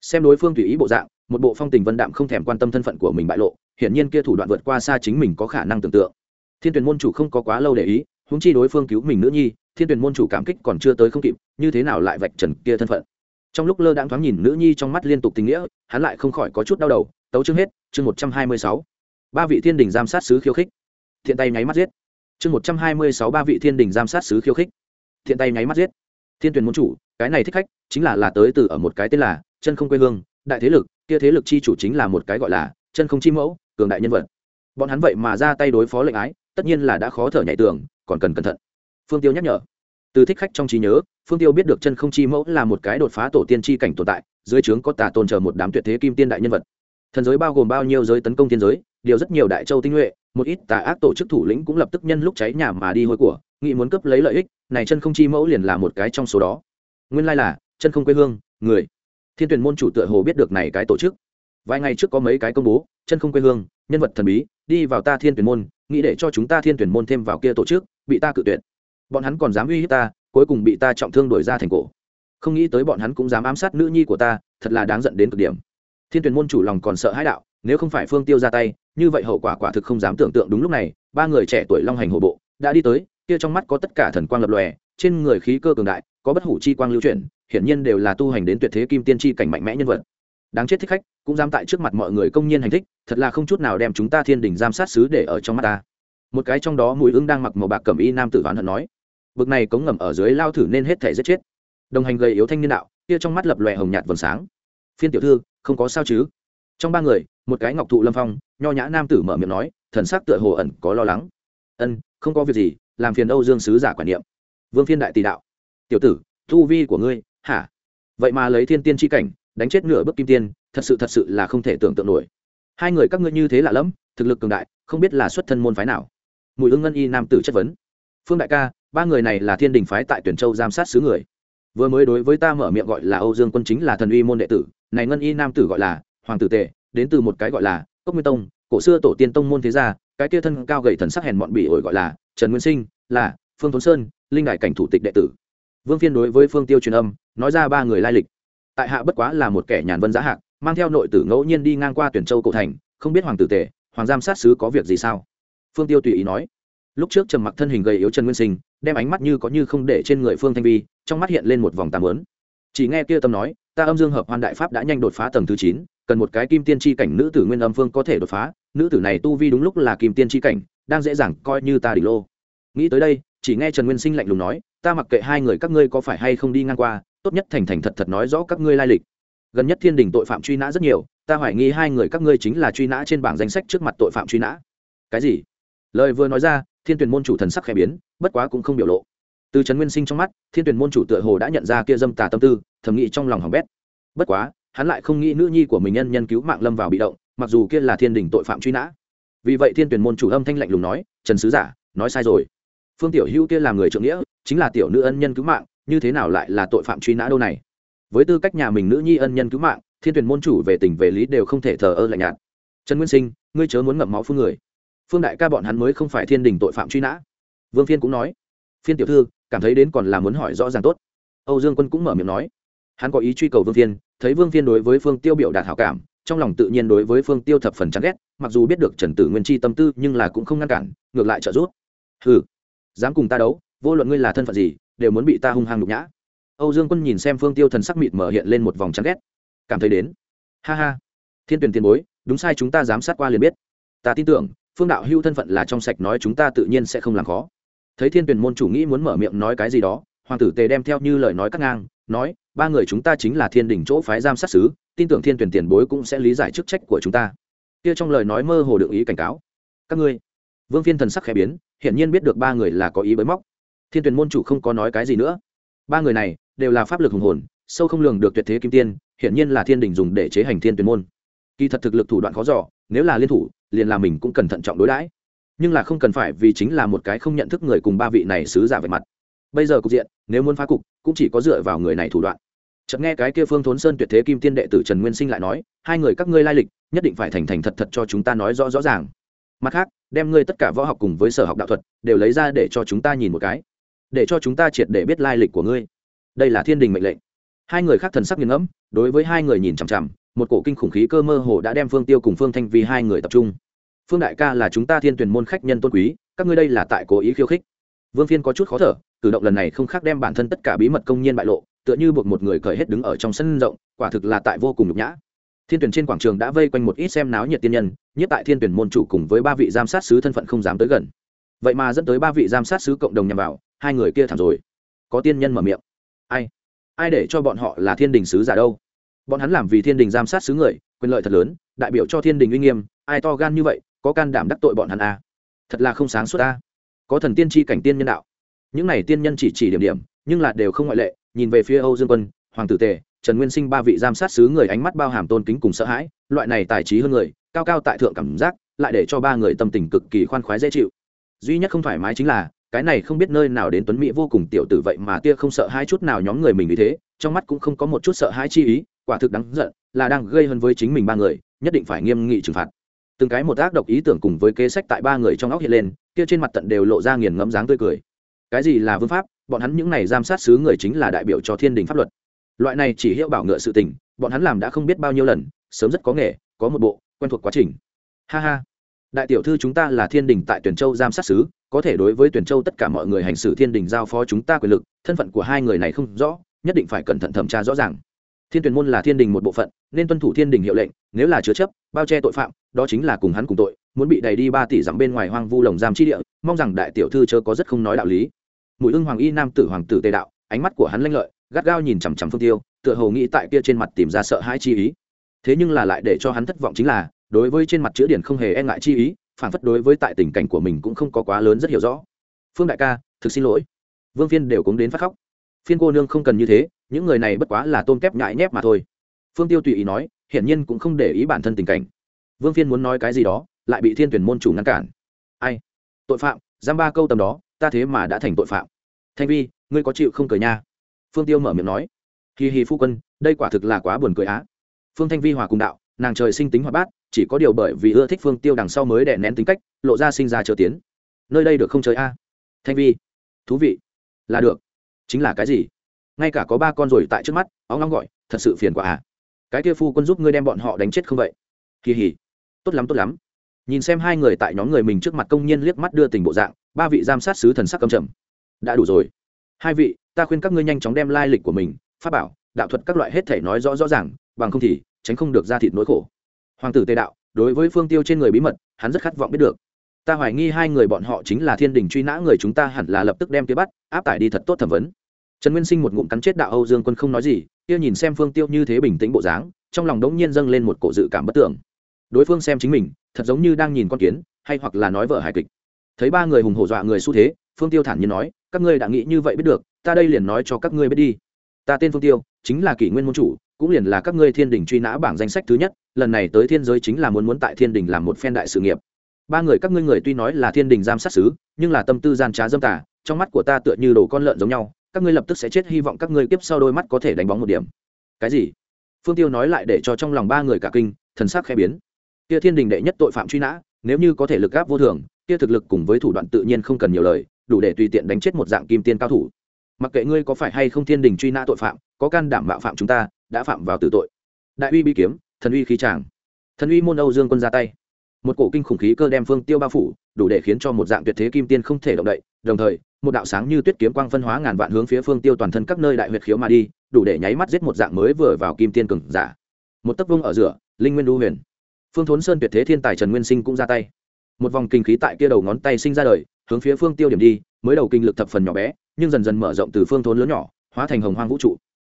Speaker 1: Xem đối phương tùy ý bộ dạng, một bộ phong tình vân đạm không thèm quan tâm thân phận của mình bại lộ, hiển nhiên kia thủ đoạn vượt qua xa chính mình có khả năng tưởng tượng. Thiên tuyển môn chủ không có quá lâu để ý húng chi đối phương cứu mình nữ nhi, thiên tuyển môn chủ cảm kích còn chưa tới không kịp, như thế nào lại vạch trần kia thân phận? Trong lúc lơ đãng thoáng nhìn nữ nhi trong mắt liên tục tình nghĩa, hắn lại không khỏi có chút đau đầu, tấu chương hết, chương một trăm hai mươi sáu. Ba vị thiên đình giám sát sứ khiêu khích. Thiện tay nháy mắt giết. Chương một trăm hai mươi sáu, ba vị thiên đình giám sát sứ khiêu khích. Thiện tay nháy mắt giết thiên tuyển môn chủ, cái này thích khách, chính là là tới từ ở một cái tên là chân không quê hương, đại thế lực, kia thế lực chi chủ chính là một cái gọi là chân không chi mẫu, cường đại nhân vật. Bọn hắn vậy mà ra tay đối phó lệnh ái, tất nhiên là đã khó thở nhảy tường, còn cần cẩn thận. Phương tiêu nhắc nhở. Từ thích khách trong trí nhớ, phương tiêu biết được chân không chi mẫu là một cái đột phá tổ tiên chi cảnh tồn tại, dưới trướng có tà tôn chờ một đám tuyệt thế kim tiên đại nhân vật. Thần giới bao gồm bao nhiêu giới tấn công thiên giới, điều rất nhiều đại châu tinh nhuệ, một ít tà ác tổ chức thủ lĩnh cũng lập tức nhân lúc cháy nhà mà đi hôi của nghĩ muốn cấp lấy lợi ích, này chân không chi mẫu liền là một cái trong số đó. Nguyên lai là, chân không quê hương, người. Thiên tuyển môn chủ tựa hồ biết được này cái tổ chức. Vài ngày trước có mấy cái công bố, chân không quê hương, nhân vật thần bí, đi vào ta thiên tuyển môn, nghĩ để cho chúng ta thiên tuyển môn thêm vào kia tổ chức, bị ta cự tuyệt. Bọn hắn còn dám uy hiếp ta, cuối cùng bị ta trọng thương đổi ra thành cổ. Không nghĩ tới bọn hắn cũng dám ám sát nữ nhi của ta, thật là đáng giận đến cực điểm. Thiên tuyển môn chủ lòng còn sợ hãi đạo, nếu không phải phương tiêu ra tay, như vậy hậu quả quả thực không dám tưởng tượng đúng lúc này, ba người trẻ tuổi long hành hổ bộ, đã đi tới kia trong mắt có tất cả thần quang lập lòe, trên người khí cơ cường đại, có bất hủ chi quang lưu chuyển, hiển nhiên đều là tu hành đến tuyệt thế kim tiên chi cảnh mạnh mẽ nhân vật. Đáng chết thích khách, cũng dám tại trước mặt mọi người công nhiên hành thích, thật là không chút nào đem chúng ta thiên đình giam sát xứ để ở trong mắt ta. Một cái trong đó mùi ưng đang mặc màu bạc cẩm y nam tử ván hận nói, bực này cống ngầm ở dưới lao thử nên hết thể giết chết. Đồng hành gầy yếu thanh niên đạo, kia trong mắt lập lòe hồng nhạt vầng sáng. Phiên tiểu thư, không có sao chứ? Trong ba người, một cái ngọc thụ lâm phong, nho nhã nam tử mở miệng nói, thần sắc tựa hồ ẩn có lo lắng. Ân, không có việc gì làm phiền âu dương sứ giả quản niệm. Vương phiên đại tỷ đạo, tiểu tử thu vi của ngươi, hả? Vậy mà lấy thiên tiên chi cảnh, đánh chết nửa bước kim tiên, thật sự thật sự là không thể tưởng tượng nổi. Hai người các ngươi như thế lạ lẫm, thực lực cường đại, không biết là xuất thân môn phái nào. Mùi ưng ngân y nam tử chất vấn. Phương đại ca, ba người này là thiên đình phái tại tuyển châu giám sát xứ người. Vừa mới đối với ta mở miệng gọi là âu dương quân chính là thần uy môn đệ tử, này ngân y nam tử gọi là hoàng tử tề, đến từ một cái gọi là cốc nguyên tông, cổ xưa tổ tiên tông môn thế gia, cái kia thân cao gầy thần sắc hèn mọn bỉ ổi gọi là trần nguyên sinh, là, phương thốn sơn, linh đại cảnh thủ tịch đệ tử. Vương phiên đối với phương tiêu truyền âm, nói ra ba người lai lịch. Tại hạ bất quá là một kẻ nhàn vân giá hạc, mang theo nội tử ngẫu nhiên đi ngang qua tuyển châu cổ thành, không biết hoàng tử tề hoàng giam sát sứ có việc gì sao? Phương tiêu tùy ý nói. Lúc trước trầm mặc thân hình gầy yếu trần nguyên sinh, đem ánh mắt như có như không để trên người phương thanh vi, trong mắt hiện lên một vòng tàm lớn chỉ nghe kia tâm nói, ta âm dương hợp hoan đại pháp đã nhanh đột phá tầng thứ chín, cần một cái kim tiên tri cảnh nữ tử nguyên âm phương có thể đột phá, nữ tử này tu vi đúng lúc là kim tiên tri cảnh đang dễ dàng coi như ta đỉnh lô. Nghĩ tới đây, chỉ nghe trần nguyên sinh lạnh lùng nói, ta mặc kệ hai người các ngươi có phải hay không đi ngang qua, tốt nhất thành thành thật thật nói rõ các ngươi lai lịch. Gần nhất thiên đình tội phạm truy nã rất nhiều, ta hoài nghi hai người các ngươi chính là truy nã trên bảng danh sách trước mặt tội phạm truy nã. Cái gì? Lời vừa nói ra, thiên tuyển môn chủ thần sắc khẽ biến, bất quá cũng không biểu lộ. Từ trần nguyên sinh trong mắt, thiên tuyển môn chủ tựa hồ đã nhận ra kia dâm tà tâm tư, thầm nghĩ trong lòng hỏng bét. Bất quá, hắn lại không nghĩ nữ nhi của mình nhân nhân cứu mạng lâm vào bị động, mặc dù kia là thiên đình tội phạm truy nã vì vậy thiên tuyển môn chủ âm thanh lạnh lùng nói, trần sứ giả, nói sai rồi. Phương tiểu hữu kia là người trượng nghĩa, chính là tiểu nữ ân nhân cứu mạng, như thế nào lại là tội phạm truy nã đâu này? Với tư cách nhà mình nữ nhi ân nhân cứu mạng, thiên tuyển môn chủ về tình về lý đều không thể thờ ơ lạnh nhạt. Trần nguyên sinh, ngươi chớ muốn ngậm máu phương người. Phương đại ca bọn hắn mới không phải thiên đình tội phạm truy nã. Vương phiên cũng nói. Phiên tiểu thư, cảm thấy đến còn là muốn hỏi rõ ràng tốt. Âu dương quân cũng mở miệng nói. Hắn có ý truy cầu vương phiên, thấy vương phiên đối với phương tiêu biểu đạt hảo cảm trong lòng tự nhiên đối với phương tiêu thập phần chán ghét, mặc dù biết được trần tử nguyên chi tâm tư nhưng là cũng không ngăn cản, ngược lại trợ giúp. Hừ, dám cùng ta đấu, vô luận ngươi là thân phận gì, đều muốn bị ta hung hăng nhục nhã. Âu dương quân nhìn xem phương tiêu thần sắc mịt mở hiện lên một vòng chán ghét. Cảm thấy đến. Ha ha. Thiên tuyển tiền bối, đúng sai chúng ta giám sát qua liền biết. Ta tin tưởng, phương đạo hưu thân phận là trong sạch nói chúng ta tự nhiên sẽ không làm khó. Thấy thiên tuyển môn chủ nghĩ muốn mở miệng nói cái gì đó, hoàng tử tề đem theo như lời nói cắt ngang, nói, ba người chúng ta chính là thiên đình chỗ phái giam sát xứ tin tưởng thiên tuyển tiền bối cũng sẽ lý giải chức trách của chúng ta. Kia trong lời nói mơ hồ được ý cảnh cáo. Các ngươi. Vương phiên thần sắc khẽ biến hiển nhiên biết được ba người là có ý bới móc. Thiên tuyển môn chủ không có nói cái gì nữa. Ba người này đều là pháp lực hùng hồn sâu không lường được tuyệt thế kim tiên hiển nhiên là thiên đình dùng để chế hành thiên tuyển môn. Kỳ thật thực lực thủ đoạn khó dò, nếu là liên thủ liền là mình cũng cần thận trọng đối đãi. Nhưng là không cần phải vì chính là một cái không nhận thức người cùng ba vị này sứ giả về mặt. Bây giờ cục diện nếu muốn phá cục cũng chỉ có dựa vào người này thủ đoạn chợt nghe cái kia phương thốn sơn tuyệt thế kim tiên đệ tử trần nguyên sinh lại nói, hai người các ngươi lai lịch, nhất định phải thành thành thật thật cho chúng ta nói rõ rõ ràng. Mặt khác, đem ngươi tất cả võ học cùng với sở học đạo thuật đều lấy ra để cho chúng ta nhìn một cái, để cho chúng ta triệt để biết lai lịch của ngươi. Đây là thiên đình mệnh lệnh. Hai người khác thần sắc nghiền ngẫm, đối với hai người nhìn chằm chằm, một cổ kinh khủng khí cơ mơ hồ đã đem phương tiêu cùng phương thanh vì hai người tập trung. Phương đại ca là chúng ta thiên tuyển môn khách nhân tôn quý, các ngươi đây là tại cố ý khiêu khích. Vương phiên có chút khó thở, cử động lần này không khác đem bản thân tất cả bí mật công nhiên bại lộ tựa như buộc một người cởi hết đứng ở trong sân rộng, quả thực là tại vô cùng nhục nhã. Thiên tuyển trên quảng trường đã vây quanh một ít xem náo nhiệt tiên nhân, nhất tại thiên tuyển môn chủ cùng với ba vị giám sát sứ thân phận không dám tới gần. Vậy mà dẫn tới ba vị giám sát sứ cộng đồng nhằm vào, hai người kia thảm rồi. Có tiên nhân mở miệng. Ai? Ai để cho bọn họ là thiên đình sứ giả đâu? Bọn hắn làm vì thiên đình giám sát sứ người, quyền lợi thật lớn, đại biểu cho thiên đình uy nghiêm, ai to gan như vậy, có can đảm đắc tội bọn hắn à. thật là không sáng suốt ta. Có thần tiên tri cảnh tiên nhân đạo. Những này tiên nhân chỉ chỉ điểm điểm, nhưng là đều không ngoại lệ nhìn về phía âu dương quân, hoàng tử tề, trần nguyên sinh ba vị giám sát sứ người ánh mắt bao hàm tôn kính cùng sợ hãi, loại này tài trí hơn người, cao cao tại thượng cảm giác, lại để cho ba người tâm tình cực kỳ khoan khoái dễ chịu. Duy nhất không thoải mái chính là, cái này không biết nơi nào đến tuấn mỹ vô cùng tiểu tử vậy mà tia không sợ hai chút nào nhóm người mình như thế, trong mắt cũng không có một chút sợ hãi chi ý, quả thực đáng giận, là đang gây hơn với chính mình ba người, nhất định phải nghiêm nghị trừng phạt. Từng cái một ác độc ý tưởng cùng với kế sách tại ba người trong óc hiện lên, kia trên mặt tận đều lộ ra nghiền ngẫm dáng tươi cười. Cái gì là vương pháp? Bọn hắn những này giám sát xứ người chính là đại biểu cho thiên đình pháp luật. Loại này chỉ hiệu bảo ngựa sự tình, bọn hắn làm đã không biết bao nhiêu lần, sớm rất có nghề, có một bộ, quen thuộc quá trình. Ha ha. Đại tiểu thư chúng ta là thiên đình tại tuyển châu giám sát xứ, có thể đối với tuyển châu tất cả mọi người hành xử thiên đình giao phó chúng ta quyền lực, thân phận của hai người này không rõ, nhất định phải cẩn thận thẩm tra rõ ràng. Thiên tuyển môn là thiên đình một bộ phận, nên tuân thủ thiên đình hiệu lệnh, nếu là chứa chấp, bao che tội phạm, đó chính là cùng hắn cùng tội, muốn bị đẩy đi ba tỷ dặm bên ngoài hoang vu lồng giam chi địa, mong rằng đại tiểu thư chớ có rất không nói đạo lý mùi ưng hoàng y nam tử hoàng tử tề đạo, ánh mắt của hắn lanh lợi, gắt gao nhìn chằm chằm phương tiêu, tựa hồ nghĩ tại kia trên mặt tìm ra sợ hãi chi ý. Thế nhưng là lại để cho hắn thất vọng chính là, đối với trên mặt chữ điển không hề e ngại chi ý, phản phất đối với tại tình cảnh của mình cũng không có quá lớn rất hiểu rõ. Phương đại ca, thực xin lỗi. Vương phiên đều cũng đến phát khóc. Phiên cô nương không cần như thế, những người này bất quá là tôm kép nhại nhép mà thôi. Phương tiêu tùy ý nói, hiển nhiên cũng không để ý bản thân tình cảnh. Vương phiên muốn nói cái gì đó, lại bị thiên tuyển môn chủ ngăn cản. Ai? Tội phạm, giam ba câu tầm đó ta thế mà đã thành tội phạm. Thanh vi, ngươi có chịu không cười nha? Phương tiêu mở miệng nói. Hì hì phu quân, đây quả thực là quá buồn cười á. Phương thanh vi hòa cùng đạo, nàng trời sinh tính hoạt bát, chỉ có điều bởi vì ưa thích phương tiêu đằng sau mới đè nén tính cách, lộ ra sinh ra chờ tiến. Nơi đây được không chơi a thanh vi, thú vị. Là được. Chính là cái gì? Ngay cả có ba con rồi tại trước mắt óng ngóng gọi, thật sự phiền quả à. Cái kia phu quân giúp ngươi đem bọn họ đánh chết không vậy? Kỳ hỉ tốt lắm tốt lắm nhìn xem hai người tại nhóm người mình trước mặt công nhân liếc mắt đưa tình bộ dạng, ba vị giám sát sứ thần sắc cầm trầm. Đã đủ rồi. Hai vị, ta khuyên các ngươi nhanh chóng đem lai lịch của mình, pháp bảo, đạo thuật các loại hết thể nói rõ rõ ràng, bằng không thì tránh không được ra thịt nỗi khổ. Hoàng tử tề đạo, đối với phương tiêu trên người bí mật, hắn rất khát vọng biết được. Ta hoài nghi hai người bọn họ chính là thiên đình truy nã người chúng ta hẳn là lập tức đem kia bắt, áp tải đi thật tốt thẩm vấn. Trần nguyên sinh một ngụm cắn chết đạo âu dương quân không nói gì, kia nhìn xem phương tiêu như thế bình tĩnh bộ dáng, trong lòng đống nhiên dâng lên một cổ dự cảm bất tưởng đối phương xem chính mình, thật giống như đang nhìn con kiến, hay hoặc là nói vợ hài kịch. Thấy ba người hùng hổ dọa người xu thế, phương tiêu thản nhiên nói, các ngươi đã nghĩ như vậy biết được, ta đây liền nói cho các ngươi biết đi. Ta tên phương tiêu, chính là kỷ nguyên môn chủ, cũng liền là các ngươi thiên đình truy nã bảng danh sách thứ nhất, lần này tới thiên giới chính là muốn muốn tại thiên đình làm một phen đại sự nghiệp. Ba người các ngươi người tuy nói là thiên đình giam sát xứ nhưng là tâm tư gian trá dâm tả trong mắt của ta tựa như đồ con lợn giống nhau, các ngươi lập tức sẽ chết, hy vọng các ngươi kiếp sau đôi mắt có thể đánh bóng một điểm. Cái gì? Phương tiêu nói lại để cho trong lòng ba người cả kinh, thần sắc khẽ biến kia thiên đình đệ nhất tội phạm truy nã, nếu như có thể lực gáp vô thường, kia thực lực cùng với thủ đoạn tự nhiên không cần nhiều lời, đủ để tùy tiện đánh chết một dạng kim tiên cao thủ. Mặc kệ ngươi có phải hay không thiên đình truy nã tội phạm, có can đảm bạo phạm chúng ta, đã phạm vào tử tội. Đại uy bi kiếm, thần uy khí tràng. Thần uy môn âu dương quân ra tay. Một cổ kinh khủng khí cơ đem phương tiêu bao phủ, đủ để khiến cho một dạng tuyệt thế kim tiên không thể động đậy. Đồng thời, một đạo sáng như tuyết kiếm quang phân hóa ngàn vạn hướng phía phương tiêu toàn thân các nơi đại huyệt khiếu mà đi, đủ để nháy mắt giết một dạng mới vừa vào kim tiên cường giả. Một tấc vung ở giữa, linh nguyên đu huyền phương thốn sơn tuyệt thế thiên tài trần nguyên sinh cũng ra tay. Một vòng kinh khí tại kia đầu ngón tay sinh ra đời, hướng phía phương tiêu điểm đi, mới đầu kinh lực thập phần nhỏ bé, nhưng dần dần mở rộng từ phương thốn lớn nhỏ, hóa thành hồng hoang vũ trụ.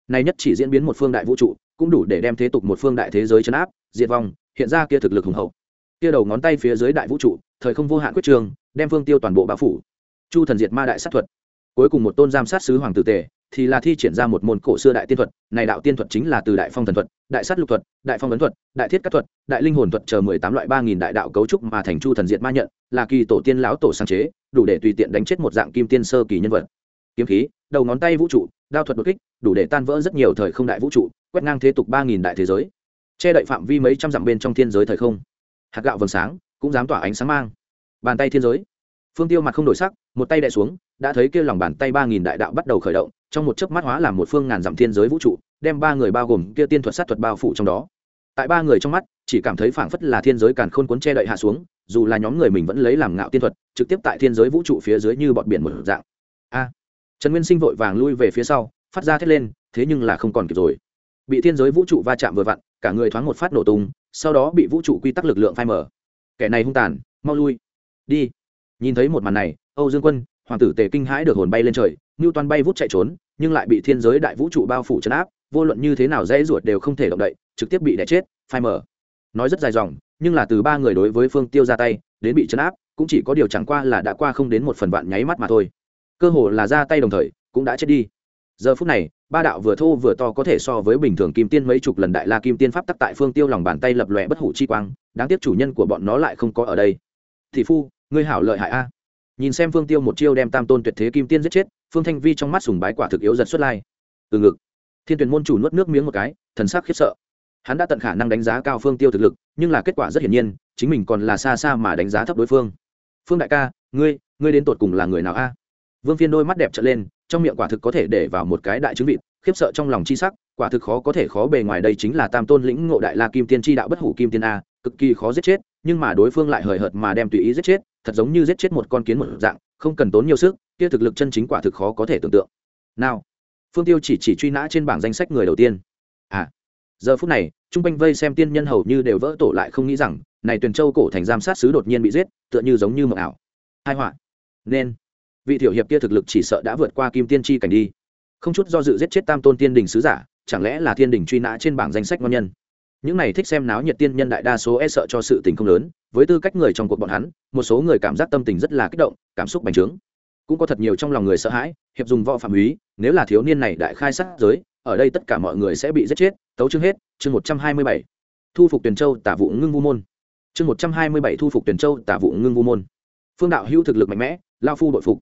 Speaker 1: Này nhất chỉ diễn biến một phương đại vũ trụ, cũng đủ để đem thế tục một phương đại thế giới chấn áp, diệt vong, hiện ra kia thực lực hùng hậu. Kia đầu ngón tay phía dưới đại vũ trụ, thời không vô hạn quyết trường, đem phương tiêu toàn bộ bao phủ. Chu thần diệt ma đại sát thuật. Cuối cùng một tôn giam sát sứ hoàng tử tề thì là thi triển ra một môn cổ xưa đại tiên thuật, này đạo tiên thuật chính là từ đại phong thần thuật, đại sát lục thuật, đại phong ấn thuật, đại thiết các thuật, đại linh hồn thuật chờ mười tám loại ba nghìn đại đạo cấu trúc mà thành chu thần diệt ma nhận, là kỳ tổ tiên lão tổ sáng chế, đủ để tùy tiện đánh chết một dạng kim tiên sơ kỳ nhân vật. Kiếm khí, đầu ngón tay vũ trụ, đao thuật đột kích, đủ để tan vỡ rất nhiều thời không đại vũ trụ, quét ngang thế tục ba nghìn đại thế giới. Che đậy phạm vi mấy trăm dặm bên trong thiên giới thời không. Hạt gạo vầng sáng, cũng dám tỏa ánh sáng mang. Bàn tay thiên giới phương tiêu mặt không đổi sắc, một tay đè xuống, đã thấy kia lòng bàn tay ba nghìn đại đạo bắt đầu khởi động, trong một chớp mắt hóa làm một phương ngàn dặm thiên giới vũ trụ, đem ba người bao gồm kia tiên thuật sát thuật bao phủ trong đó. Tại ba người trong mắt, chỉ cảm thấy phảng phất là thiên giới càn khôn cuốn che đậy hạ xuống, dù là nhóm người mình vẫn lấy làm ngạo tiên thuật, trực tiếp tại thiên giới vũ trụ phía dưới như bọn biển một dạng. A! Trần nguyên sinh vội vàng lui về phía sau, phát ra thét lên, thế nhưng là không còn kịp rồi. Bị thiên giới vũ trụ va chạm vừa vặn, cả người thoáng một phát nổ tung, sau đó bị vũ trụ quy tắc lực lượng phai mở kẻ này hung tàn, mau lui. Đi nhìn thấy một màn này, âu dương quân, hoàng tử tề kinh hãi được hồn bay lên trời, ngưu toàn bay vút chạy trốn, nhưng lại bị thiên giới đại vũ trụ bao phủ chấn áp, vô luận như thế nào dễ ruột đều không thể động đậy, trực tiếp bị đẻ chết, phai mở nói rất dài dòng, nhưng là từ ba người đối với phương tiêu ra tay, đến bị chấn áp, cũng chỉ có điều chẳng qua là đã qua không đến một phần vạn nháy mắt mà thôi. Cơ hồ là ra tay đồng thời, cũng đã chết đi. Giờ phút này, ba đạo vừa thô vừa to có thể so với bình thường kim tiên mấy chục lần đại la kim tiên pháp tắc tại phương tiêu lòng bàn tay lập lòe bất hủ chi quang, đáng tiếc chủ nhân của bọn nó lại không có ở đây. Thị phu ngươi hảo lợi hại a. Nhìn xem phương tiêu một chiêu đem tam tôn tuyệt thế kim tiên giết chết, phương thanh vi trong mắt sùng bái quả thực yếu giật xuất lai. Từ ngực, thiên tuyển môn chủ nuốt nước miếng một cái, thần sắc khiếp sợ. Hắn đã tận khả năng đánh giá cao phương tiêu thực lực, nhưng là kết quả rất hiển nhiên, chính mình còn là xa xa mà đánh giá thấp đối phương. Phương đại ca, ngươi ngươi đến tột cùng là người nào a? Vương phiên đôi mắt đẹp trở lên, trong miệng quả thực có thể để vào một cái đại chứng vịt khiếp sợ trong lòng chi sắc, quả thực khó có thể khó bề ngoài đây chính là tam tôn lĩnh ngộ đại la kim tiên tri đạo bất hủ kim tiên a, cực kỳ khó giết chết, nhưng mà đối phương lại hời hợt mà đem tùy ý giết chết thật giống như giết chết một con kiến một dạng, không cần tốn nhiều sức, kia thực lực chân chính quả thực khó có thể tưởng tượng. Nào, phương tiêu chỉ chỉ truy nã trên bảng danh sách người đầu tiên. À giờ phút này, trung quanh vây xem tiên nhân hầu như đều vỡ tổ lại không nghĩ rằng, này tuyền châu cổ thành giam sát sứ đột nhiên bị giết, tựa như giống như mộng ảo. Hai họa. Nên, vị tiểu hiệp kia thực lực chỉ sợ đã vượt qua kim tiên tri cảnh đi. Không chút do dự giết chết tam tôn tiên đình sứ giả, chẳng lẽ là thiên đình truy nã trên bảng danh sách ngon nhân? Những này thích xem náo nhiệt tiên nhân đại đa số e sợ cho sự tình không lớn, với tư cách người trong cuộc bọn hắn, một số người cảm giác tâm tình rất là kích động, cảm xúc bành trướng. Cũng có thật nhiều trong lòng người sợ hãi, hiệp dùng võ phạm úy nếu là thiếu niên này đại khai sát giới, ở đây tất cả mọi người sẽ bị giết chết. Tấu chương hết, chương một trăm hai mươi bảy. Thu phục tuyển châu, tả vụ ngưng vu môn. Chương một trăm hai mươi bảy, thu phục tuyển châu, tả vụ ngưng vu môn. Phương đạo hữu thực lực mạnh mẽ, lao phu đội phục.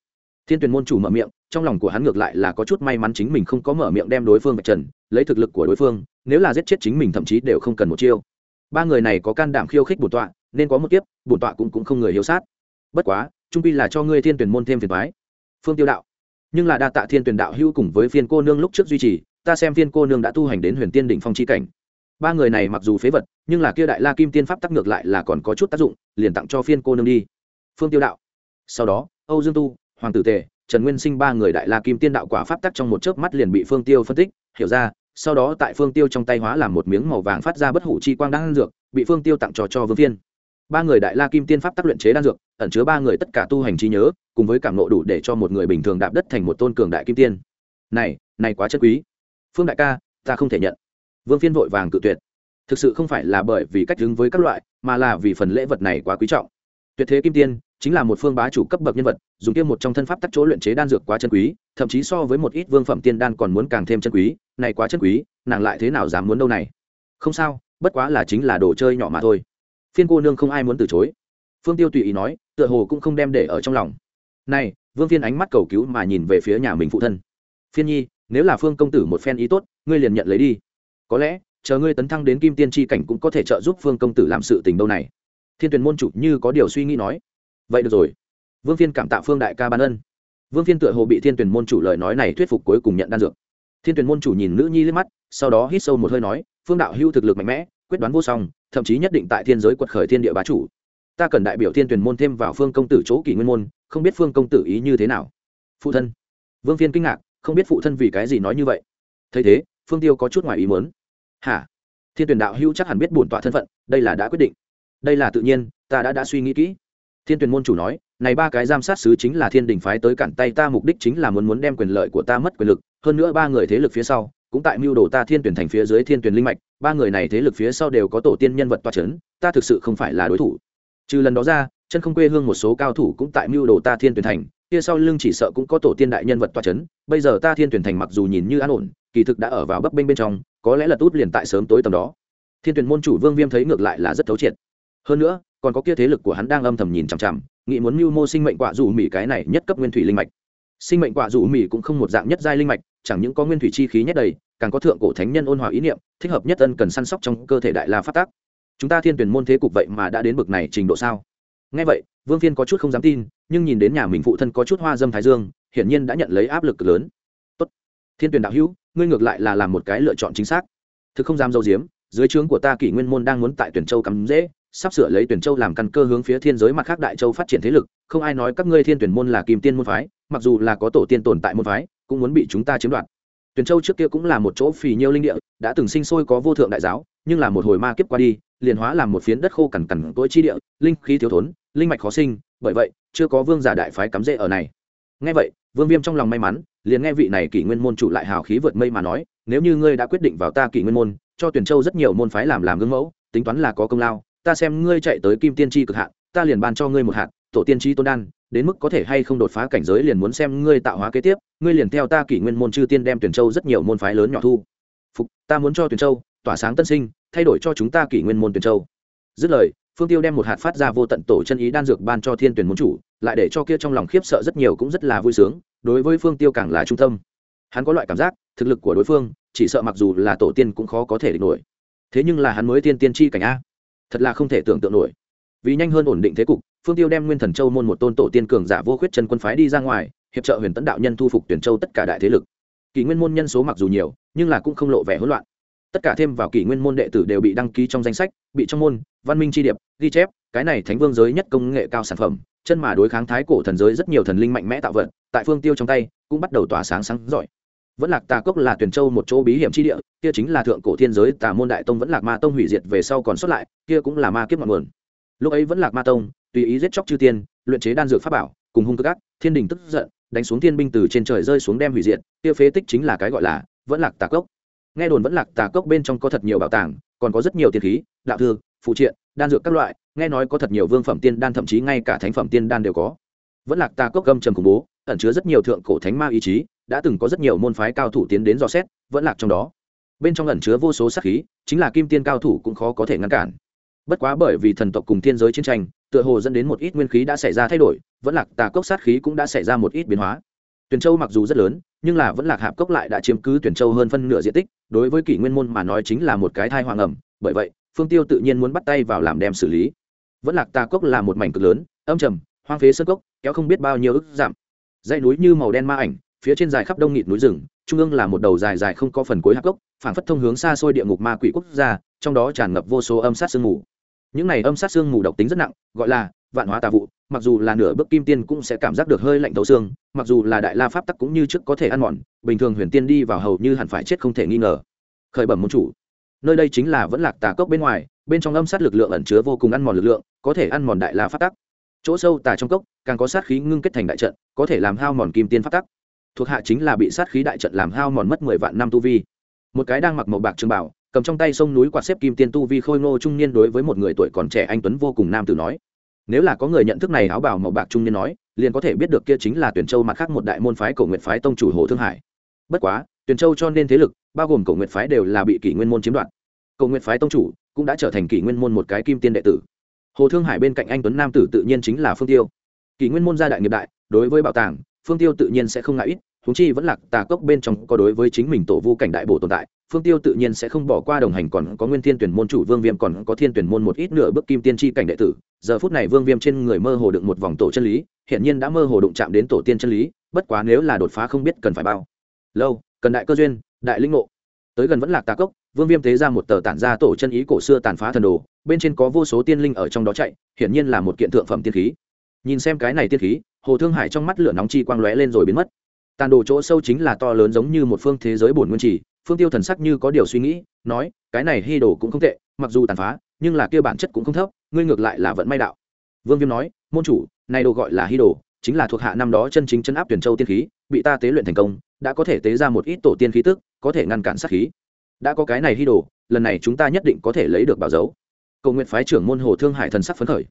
Speaker 1: Thiên tuyển môn chủ mở miệng trong lòng của hắn ngược lại là có chút may mắn chính mình không có mở miệng đem đối phương vạch trần, lấy thực lực của đối phương, nếu là giết chết chính mình thậm chí đều không cần một chiêu. Ba người này có can đảm khiêu khích bổn tọa, nên có một kiếp, bổn tọa cũng cũng không người hiếu sát. Bất quá, trung pi là cho ngươi thiên tuyển môn thêm phiền thoái phương tiêu đạo. Nhưng là đa tạ thiên tuyển đạo hữu cùng với phiên cô nương lúc trước duy trì, ta xem phiên cô nương đã tu hành đến huyền tiên đỉnh phong chi cảnh. Ba người này mặc dù phế vật, nhưng là kia đại la kim tiên pháp tắc ngược lại là còn có chút tác dụng, liền tặng cho phiên cô nương đi. Phương tiêu đạo. Sau đó, âu dương tu, hoàng tử tề trần nguyên sinh ba người đại la kim tiên đạo quả pháp tắc trong một chớp mắt liền bị phương tiêu phân tích, hiểu ra, sau đó tại phương tiêu trong tay hóa làm một miếng màu vàng phát ra bất hủ chi quang đan dược, bị phương tiêu tặng cho cho vương phiên. Ba người đại la kim tiên pháp tác luyện chế đan dược, ẩn chứa ba người tất cả tu hành trí nhớ, cùng với cảm nộ đủ để cho một người bình thường đạp đất thành một tôn cường đại kim tiên. Này này quá chất quý. Phương đại ca, ta không thể nhận. Vương phiên vội vàng cự tuyệt. Thực sự không phải là bởi vì cách đứng với các loại, mà là vì phần lễ vật này quá quý trọng. Tuyệt thế kim tiên chính là một phương bá chủ cấp bậc nhân vật, dùng kia một trong thân pháp tắc chỗ luyện chế đan dược quá chân quý, thậm chí so với một ít vương phẩm tiên đan còn muốn càng thêm chân quý, này quá chân quý, nàng lại thế nào dám muốn đâu này? Không sao, bất quá là chính là đồ chơi nhỏ mà thôi. Phiên cô nương không ai muốn từ chối. Phương tiêu tùy ý nói, tựa hồ cũng không đem để ở trong lòng. Này, vương phiên ánh mắt cầu cứu mà nhìn về phía nhà mình phụ thân. Phiên nhi, nếu là phương công tử một phen ý tốt, ngươi liền nhận lấy đi. Có lẽ, chờ ngươi tấn thăng đến kim tiên tri cảnh cũng có thể trợ giúp phương công tử làm sự tình đâu này. Thiên tuyển môn chủ như có điều suy nghĩ nói vậy được rồi. Vương phiên cảm tạ phương đại ca ban ân. Vương phiên tựa hồ bị thiên tuyển môn chủ lời nói này thuyết phục cuối cùng nhận đan dược. Thiên tuyển môn chủ nhìn nữ nhi liếc mắt, sau đó hít sâu một hơi nói, phương đạo hưu thực lực mạnh mẽ, quyết đoán vô song, thậm chí nhất định tại thiên giới quật khởi thiên địa bá chủ. Ta cần đại biểu thiên tuyển môn thêm vào phương công tử chỗ kỷ nguyên môn, không biết phương công tử ý như thế nào. Phụ thân. Vương phiên kinh ngạc, không biết phụ thân vì cái gì nói như vậy. Thấy thế, phương tiêu có chút ngoài ý muốn. Hả? Thiên tuyển đạo hưu chắc hẳn biết bổn tọa thân phận, đây là đã quyết định. Đây là tự nhiên, ta đã đã suy nghĩ kỹ thiên tuyển môn chủ nói, này ba cái giam sát sứ chính là thiên đình phái tới cản tay ta mục đích chính là muốn muốn đem quyền lợi của ta mất quyền lực. Hơn nữa ba người thế lực phía sau, cũng tại mưu đồ ta thiên tuyển thành phía dưới thiên tuyển linh mạch, ba người này thế lực phía sau đều có tổ tiên nhân vật toa c h ấ n ta thực sự không phải là đối thủ. Trừ lần đó ra, chân không quê hương một số cao thủ cũng tại mưu đồ ta thiên tuyển thành, kia sau lưng chỉ sợ cũng có tổ tiên đại nhân vật toa c h ấ n bây giờ ta thiên tuyển thành mặc dù nhìn như an ổn, kỳ thực đã ở vào bấp bênh bên trong, có lẽ là tút liền tại sớm tối tầm đó. Thiên tuyển môn chủ vương viêm thấy ngược lại là rất thấu triệt. Hơn nữa còn có kia thế lực của hắn đang âm thầm nhìn chằm chằm, nghĩ muốn mưu mô sinh mệnh quả dù mỹ cái này nhất cấp nguyên thủy linh mạch. Sinh mệnh quả dù mỹ cũng không một dạng nhất giai linh mạch, chẳng những có nguyên thủy chi khí nhất đầy, càng có thượng cổ thánh nhân ôn hòa ý niệm, thích hợp nhất ân cần săn sóc trong cơ thể đại la phát tác chúng ta thiên tuyển môn thế cục vậy mà đã đến bực này trình độ sao? Ngay vậy, vương phiên có chút không dám tin, nhưng nhìn đến nhà mình phụ thân có chút hoa dâm thái dương, hiển nhiên đã nhận lấy áp lực lớn. Tốt, thiên tuyển đạo hữu, ngươi ngược lại là làm một cái lựa chọn chính xác. Thực không dám dâu diếm, dưới trướng của ta kỷ nguyên môn đang muốn tại tuyển châu cắm dễ sắp sửa lấy tuyển châu làm căn cơ hướng phía thiên giới mặt khác đại châu phát triển thế lực, không ai nói các ngươi thiên tuyển môn là kim tiên môn phái, mặc dù là có tổ tiên tồn tại môn phái, cũng muốn bị chúng ta chiếm đoạt. Tuyển châu trước kia cũng là một chỗ phì nhiêu linh địa, đã từng sinh sôi có vô thượng đại giáo, nhưng là một hồi ma kiếp qua đi, liền hóa làm một phiến đất khô cằn cằn tối chi địa, linh khí thiếu thốn, linh mạch khó sinh, bởi vậy, chưa có vương giả đại phái cắm rễ ở này. Nghe vậy, vương viêm trong lòng may mắn, liền nghe vị này kỷ nguyên môn chủ lại hào khí vượt mây mà nói, nếu như ngươi đã quyết định vào ta kỷ nguyên môn, cho tuyển châu rất nhiều môn phái làm làm gương mẫu, tính toán là có công lao ta xem ngươi chạy tới kim tiên tri cực hạn, ta liền ban cho ngươi một hạt, tổ tiên tri tôn đan, đến mức có thể hay không đột phá cảnh giới liền muốn xem ngươi tạo hóa kế tiếp, ngươi liền theo ta kỷ nguyên môn chư tiên đem tuyển châu rất nhiều môn phái lớn nhỏ thu. Phục, ta muốn cho tuyển châu tỏa sáng tân sinh, thay đổi cho chúng ta kỷ nguyên môn tuyển châu. Dứt lời, phương tiêu đem một hạt phát ra vô tận tổ chân ý đan dược ban cho thiên tuyển môn chủ, lại để cho kia trong lòng khiếp sợ rất nhiều cũng rất là vui sướng, đối với phương tiêu càng là trung tâm. Hắn có loại cảm giác, thực lực của đối phương, chỉ sợ mặc dù là tổ tiên cũng khó có thể địch nổi. Thế nhưng là hắn mới tiên tiên tri cảnh a thật là không thể tưởng tượng nổi. Vì nhanh hơn ổn định thế cục, phương tiêu đem nguyên thần châu môn một tôn tổ tiên cường giả vô khuyết chân quân phái đi ra ngoài, hiệp trợ huyền tấn đạo nhân thu phục tuyển châu tất cả đại thế lực. Kỷ nguyên môn nhân số mặc dù nhiều, nhưng là cũng không lộ vẻ hỗn loạn. Tất cả thêm vào kỷ nguyên môn đệ tử đều bị đăng ký trong danh sách, bị trong môn, văn minh tri điệp, ghi chép, cái này thánh vương giới nhất công nghệ cao sản phẩm, chân mà đối kháng thái cổ thần giới rất nhiều thần linh mạnh mẽ tạo vật, tại phương tiêu trong tay, cũng bắt đầu tỏa sáng sáng giỏi vẫn lạc tà cốc là tuyển châu một chỗ bí hiểm chi địa, kia chính là thượng cổ thiên giới, tà môn đại tông vẫn lạc ma tông hủy diệt về sau còn xuất lại, kia cũng là ma kiếp ngọn nguồn. Lúc ấy vẫn lạc ma tông, tùy ý giết chóc chư tiên, luyện chế đan dược pháp bảo, cùng hung tức ác, thiên đình tức giận, đánh xuống thiên binh từ trên trời rơi xuống đem hủy diệt, kia phế tích chính là cái gọi là vẫn lạc tà cốc. Nghe đồn vẫn lạc tà cốc bên trong có thật nhiều bảo tàng, còn có rất nhiều tiền khí, đạo thư, phụ triện, đan dược các loại, nghe nói có thật nhiều vương phẩm tiên đan thậm chí ngay cả thánh phẩm tiên đan đều có. Vẫn lạc tà cốc gâm trầm khủng bố, ẩn chứa rất nhiều thượng cổ thánh ma ý chí đã từng có rất nhiều môn phái cao thủ tiến đến dò xét, vẫn lạc trong đó. Bên trong ẩn chứa vô số sát khí, chính là kim tiên cao thủ cũng khó có thể ngăn cản. Bất quá bởi vì thần tộc cùng thiên giới chiến tranh, tựa hồ dẫn đến một ít nguyên khí đã xảy ra thay đổi, vẫn lạc tà cốc sát khí cũng đã xảy ra một ít biến hóa. Tuyển châu mặc dù rất lớn, nhưng là vẫn lạc hạp cốc lại đã chiếm cứ tuyển châu hơn phân nửa diện tích, đối với kỷ nguyên môn mà nói chính là một cái thai hoàng ẩm, bởi vậy, phương tiêu tự nhiên muốn bắt tay vào làm đem xử lý. Vẫn lạc tà cốc là một mảnh cực lớn, âm trầm, hoang phế sơn cốc, kéo không biết bao nhiêu ức giảm dãy núi như màu đen ma ảnh phía trên dài khắp đông nghịt núi rừng, trung ương là một đầu dài dài không có phần cuối hạp cốc phản phất thông hướng xa xôi địa ngục ma quỷ quốc gia, trong đó tràn ngập vô số âm sát sương mù. Những này âm sát sương mù độc tính rất nặng, gọi là vạn hóa tà vụ, mặc dù là nửa bước kim tiên cũng sẽ cảm giác được hơi lạnh thấu xương, mặc dù là đại la pháp tắc cũng như trước có thể ăn mòn, bình thường huyền tiên đi vào hầu như hẳn phải chết không thể nghi ngờ. Khởi bẩm môn chủ, nơi đây chính là vẫn lạc tà cốc bên ngoài, bên trong âm sát lực lượng ẩn chứa vô cùng ăn mòn lực lượng, có thể ăn mòn đại la pháp tắc. Chỗ sâu tà trong cốc, càng có sát khí ngưng kết thành đại trận, có thể làm hao mòn kim tiên pháp tắc thuộc hạ chính là bị sát khí đại trận làm hao mòn mất mười vạn năm tu vi. Một cái đang mặc màu bạc trường bảo, cầm trong tay sông núi quạt xếp kim tiên tu vi khôi ngô trung niên đối với một người tuổi còn trẻ anh tuấn vô cùng nam tử nói. Nếu là có người nhận thức này áo bảo màu bạc trung niên nói, liền có thể biết được kia chính là tuyển châu mặt khác một đại môn phái cổ nguyện phái tông chủ hồ thương hải. Bất quá tuyển châu cho nên thế lực, bao gồm cổ nguyện phái đều là bị kỷ nguyên môn chiếm đoạt. Cổ nguyện phái tông chủ cũng đã trở thành kỷ nguyên môn một cái kim tiên đệ tử. Hồ thương hải bên cạnh anh tuấn nam tử tự nhiên chính là phương tiêu. Kỷ nguyên môn gia đại nghiệp đại, đối với bảo tàng phương tiêu tự nhiên sẽ không ngại ít húng chi vẫn lạc tà cốc bên trong có đối với chính mình tổ vu cảnh đại bộ tồn tại, phương tiêu tự nhiên sẽ không bỏ qua đồng hành còn có nguyên thiên tuyển môn chủ vương viêm còn có thiên tuyển môn một ít nửa bước kim tiên tri cảnh đệ tử. Giờ phút này vương viêm trên người mơ hồ đựng một vòng tổ chân lý hiện nhiên đã mơ hồ đụng chạm đến tổ tiên chân lý, bất quá nếu là đột phá không biết cần phải bao lâu, cần đại cơ duyên, đại linh ngộ. Tới gần vẫn lạc tà cốc, vương viêm tế ra một tờ tản ra tổ chân ý cổ xưa tàn phá thần đồ, bên trên có vô số tiên linh ở trong đó chạy, hiển nhiên là một kiện thượng phẩm tiên khí. Nhìn xem cái này tiên khí hồ thương hải trong mắt lửa nóng chi quang lóe lên rồi biến mất. Tàn đồ chỗ sâu chính là to lớn giống như một phương thế giới bổn nguyên trì, phương tiêu thần sắc như có điều suy nghĩ, nói, cái này hy đồ cũng không tệ, mặc dù tàn phá, nhưng là kia bản chất cũng không thấp, ngươi ngược lại là vận may đạo. Vương viêm nói, môn chủ, này đồ gọi là hy đồ, chính là thuộc hạ năm đó chân chính chân áp tuyển châu tiên khí, bị ta tế luyện thành công, đã có thể tế ra một ít tổ tiên khí tức, có thể ngăn cản sát khí. Đã có cái này hy đồ, lần này chúng ta nhất định có thể lấy được bảo dấu. Cầu nguyện phái trưởng môn hồ thương hải thần sắc phấn khởi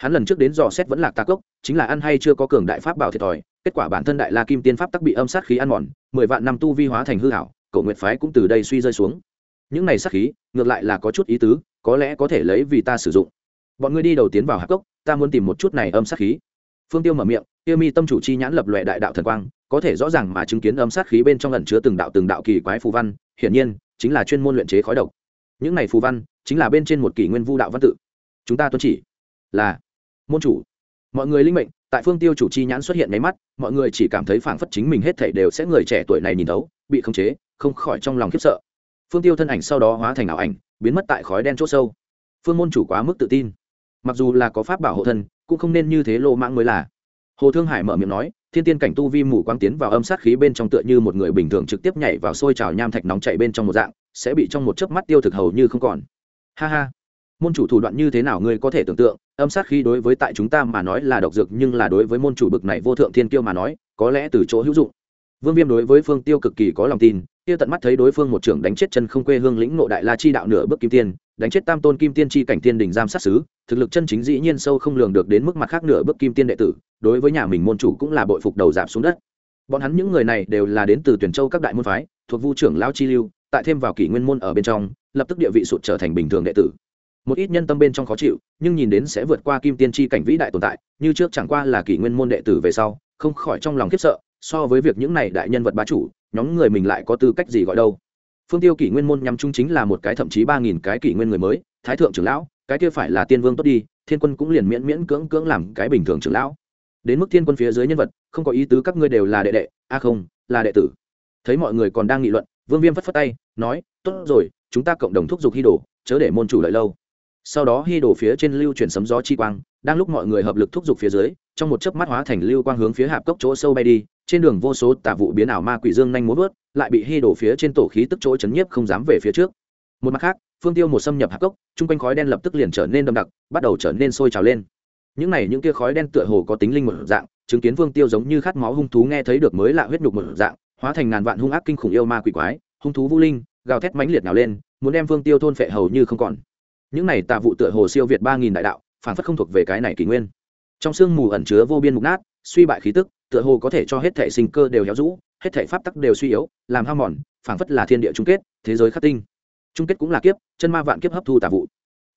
Speaker 1: hắn lần trước đến dò xét vẫn lạc ta cốc, chính là ăn hay chưa có cường đại pháp bảo thiệt thòi, kết quả bản thân đại la kim tiên pháp tắc bị âm sát khí ăn mòn, mười vạn năm tu vi hóa thành hư hảo cậu nguyện phái cũng từ đây suy rơi xuống. Những này sát khí, ngược lại là có chút ý tứ, có lẽ có thể lấy vì ta sử dụng. Bọn ngươi đi đầu tiến vào hạc cốc, ta muốn tìm một chút này âm sát khí. Phương tiêu mở miệng tiêu mi tâm chủ chi nhãn lập lòe đại đạo thần quang, có thể rõ ràng mà chứng kiến âm sát khí bên trong lần chứa từng đạo từng đạo kỳ quái phù văn, hiển nhiên, chính là chuyên môn luyện chế khói độc. Những này phù văn, chính là bên trên một kỷ nguyên vu đạo văn tự. Chúng ta tuân chỉ là môn chủ. Mọi người linh mệnh, tại phương tiêu chủ chi nhãn xuất hiện máy mắt, mọi người chỉ cảm thấy phảng phất chính mình hết thảy đều sẽ người trẻ tuổi này nhìn thấu, bị khống chế, không khỏi trong lòng khiếp sợ. Phương tiêu thân ảnh sau đó hóa thành ảo ảnh, biến mất tại khói đen chỗ sâu. Phương môn chủ quá mức tự tin. Mặc dù là có pháp bảo hộ thân, cũng không nên như thế lô mạng mới là. Hồ thương hải mở miệng nói, thiên tiên cảnh tu vi mù quang tiến vào âm sát khí bên trong tựa như một người bình thường trực tiếp nhảy vào sôi trào nham thạch nóng chạy bên trong một dạng, sẽ bị trong một chớp mắt tiêu thực hầu như không còn. Ha ha môn chủ thủ đoạn như thế nào ngươi có thể tưởng tượng, âm sát khí đối với tại chúng ta mà nói là độc dược, nhưng là đối với môn chủ bực này vô thượng thiên kiêu mà nói, có lẽ từ chỗ hữu dụng. Vương viêm đối với phương tiêu cực kỳ có lòng tin Tiêu tận mắt thấy đối phương một trưởng đánh chết chân không quê hương lĩnh nộ đại la chi đạo nửa bước kim tiên, đánh chết tam tôn kim tiên chi cảnh tiên đình giam sát xứ thực lực chân chính dĩ nhiên sâu không lường được đến mức mặt khác nửa bước kim tiên đệ tử, đối với nhà mình môn chủ cũng là bội phục đầu giảm xuống đất. Bọn hắn những người này đều là đến từ tuyển châu các đại môn phái, thuộc vu trưởng lao chi lưu, tại thêm vào kỷ nguyên môn ở bên trong, lập tức địa vị sụt trở thành bình thường đệ tử một ít nhân tâm bên trong khó chịu, nhưng nhìn đến sẽ vượt qua kim tiên tri cảnh vĩ đại tồn tại, như trước chẳng qua là kỷ nguyên môn đệ tử về sau, không khỏi trong lòng khiếp sợ, so với việc những này đại nhân vật bá chủ, nhóm người mình lại có tư cách gì gọi đâu. Phương tiêu kỷ nguyên môn nhằm chung chính là một cái thậm chí ba nghìn cái kỷ nguyên người mới, thái thượng trưởng lão, cái kia phải là tiên vương tốt đi, thiên quân cũng liền miễn miễn cưỡng cưỡng làm cái bình thường trưởng lão. Đến mức thiên quân phía dưới nhân vật, không có ý tứ các ngươi đều là đệ đệ a không, là đệ tử. Thấy mọi người còn đang nghị luận, vương viêm phất phất tay, nói, tốt rồi, chúng ta cộng đồng thúc giục hy đồ, chớ để môn chủ lợi lâu sau đó hy đồ phía trên lưu chuyển sấm gió chi quang, đang lúc mọi người hợp lực thúc giục phía dưới, trong một chớp mắt hóa thành lưu quang hướng phía hạp cốc chỗ sâu bay đi, trên đường vô số tà vụ biến ảo ma quỷ dương nhanh muốn vớt, lại bị hy đổ phía trên tổ khí tức chỗ chấn nhiếp không dám về phía trước. Một mặt khác, phương tiêu một xâm nhập hạp cốc, chung quanh khói đen lập tức liền trở nên đậm đặc, bắt đầu trở nên sôi trào lên. Những này, những kia khói đen tựa hồ có tính linh một dạng, chứng kiến phương tiêu giống như khát máu hung thú nghe thấy được mới lạ huyết nhục một dạng, hóa thành ngàn vạn hung ác kinh khủng yêu ma quỷ quái, hung thú vũ linh, gào thét mãnh liệt nào lên, muốn đem phương tiêu thôn phệ hầu như không còn những này tà vụ tựa hồ siêu việt ba nghìn đại đạo, phản phất không thuộc về cái này kỷ nguyên. Trong sương mù ẩn chứa vô biên mục nát, suy bại khí tức, tựa hồ có thể cho hết thể sinh cơ đều héo rũ, hết thể pháp tắc đều suy yếu, làm hao mòn phảng phất là thiên địa chung kết, thế giới khắc tinh. Chung kết cũng là kiếp, chân ma vạn kiếp hấp thu tà vụ.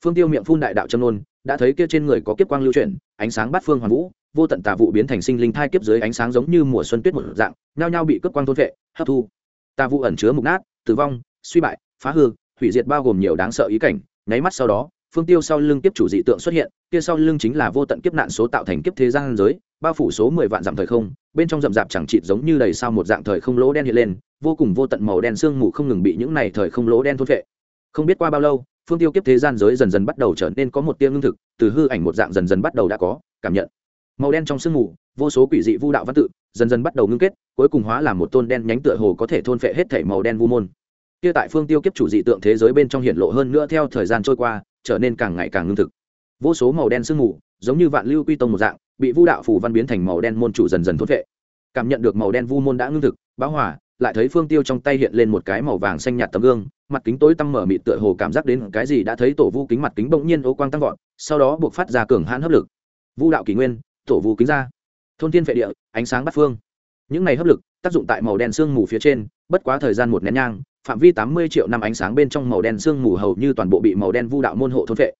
Speaker 1: Phương tiêu miệng phun đại đạo châm nôn đã thấy kia trên người có kiếp quang lưu chuyển, ánh sáng bát phương hoàn vũ, vô tận tà vụ biến thành sinh linh thai kiếp dưới ánh sáng giống như mùa xuân tuyết một dạng, nhao nhao bị cướp quang thôn vệ, hấp thu. Tà vụ ẩn chứa mục nát, tử vong, suy bại, phá hư, hủy diệt bao gồm nhiều đáng sợ ý cảnh nháy mắt sau đó, phương tiêu sau lưng kiếp chủ dị tượng xuất hiện, kia sau lưng chính là vô tận kiếp nạn số tạo thành kiếp thế gian giới, bao phủ số mười vạn dặm thời không, bên trong rậm rạp chẳng chịt giống như đầy sao một dạng thời không lỗ đen hiện lên, vô cùng vô tận màu đen sương mù không ngừng bị những này thời không lỗ đen thôn vệ không biết qua bao lâu, phương tiêu kiếp thế gian giới dần dần bắt đầu trở nên có một tia ngưng thực, từ hư ảnh một dạng dần dần bắt đầu đã có, cảm nhận. Màu đen trong sương mù, vô số quỷ dị vu đạo văn tự, dần dần bắt đầu ngưng kết, cuối cùng hóa làm một tôn đen nhánh tựa hồ có thể thôn phệ hết thể màu đen vu môn kia tại phương tiêu kiếp chủ dị tượng thế giới bên trong hiện lộ hơn nữa theo thời gian trôi qua, trở nên càng ngày càng ngưng thực. Vô số màu đen sương mù, giống như vạn lưu quy tông một dạng, bị vu đạo phủ văn biến thành màu đen môn chủ dần dần thốt vệ cảm nhận được màu đen vu môn đã ngưng thực báo hỏa lại thấy phương tiêu trong tay hiện lên một cái màu vàng xanh nhạt tấm gương, mặt kính tối tăm mở mịt tựa hồ cảm giác đến cái gì đã thấy tổ vu kính mặt kính bỗng nhiên ô quang tăng vọt, sau đó buộc phát ra cường hãn hấp lực. Vu đạo kỷ nguyên, tổ vu kính ra. Thôn thiên vệ địa, ánh sáng bắt phương. Những này hấp lực, tác dụng tại màu đen sương mù phía trên, bất quá thời gian một nén nhang phạm vi tám mươi triệu năm ánh sáng bên trong màu đen sương mù hầu như toàn bộ bị màu đen vu đạo môn hộ thôn vệ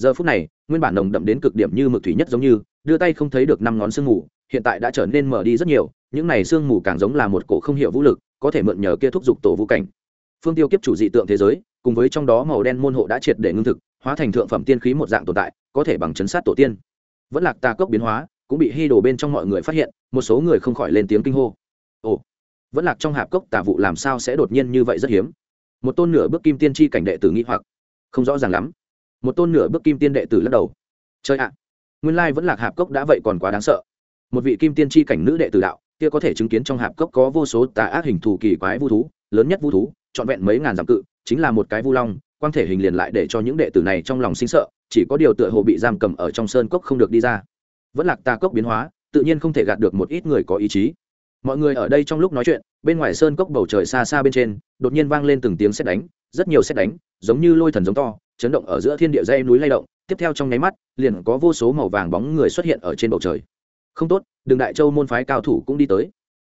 Speaker 1: giờ phút này, nguyên bản nồng đậm đến cực điểm như mực thủy nhất giống như, đưa tay không thấy được năm ngón sương mù, hiện tại đã trở nên mở đi rất nhiều, những này sương mù càng giống là một cổ không hiểu vũ lực, có thể mượn nhờ kia thúc giục tổ vũ cảnh. Phương tiêu kiếp chủ dị tượng thế giới, cùng với trong đó màu đen môn hộ đã triệt để ngưng thực, hóa thành thượng phẩm tiên khí một dạng tồn tại, có thể bằng chấn sát tổ tiên. Vẫn lạc ta cốc biến hóa, cũng bị hy đổ bên trong mọi người phát hiện, một số người không khỏi lên tiếng kinh hô. Ồ vẫn lạc trong hạp cốc tà vụ làm sao sẽ đột nhiên như vậy rất hiếm? Một tôn nửa bước kim tiên tri cảnh đệ tử nghĩ hoặc. Không rõ ràng lắm. Một tôn nửa bước kim tiên đệ tử lắc đầu. Chơi ạ, nguyên lai vẫn lạc hạp cốc đã vậy còn quá đáng sợ. Một vị kim tiên tri cảnh nữ đệ tử đạo, kia có thể chứng kiến trong hạp cốc có vô số tà ác hình thù kỳ quái vu thú, lớn nhất vu thú, trọn vẹn mấy ngàn dặm cự, chính là một cái vu long, quang thể hình liền lại để cho những đệ tử này trong lòng sinh sợ, chỉ có điều tựa hồ bị giam cầm ở trong sơn cốc không được đi ra. Vẫn lạc tà cốc biến hóa, tự nhiên không thể gạt được một ít người có ý chí mọi người ở đây trong lúc nói chuyện, bên ngoài sơn cốc bầu trời xa xa bên trên, đột nhiên vang lên từng tiếng xét đánh, rất nhiều xét đánh, giống như lôi thần giống to, chấn động ở giữa thiên địa dây núi lay động. Tiếp theo trong nháy mắt, liền có vô số màu vàng bóng người xuất hiện ở trên bầu trời. Không tốt, đường đại châu môn phái cao thủ cũng đi tới.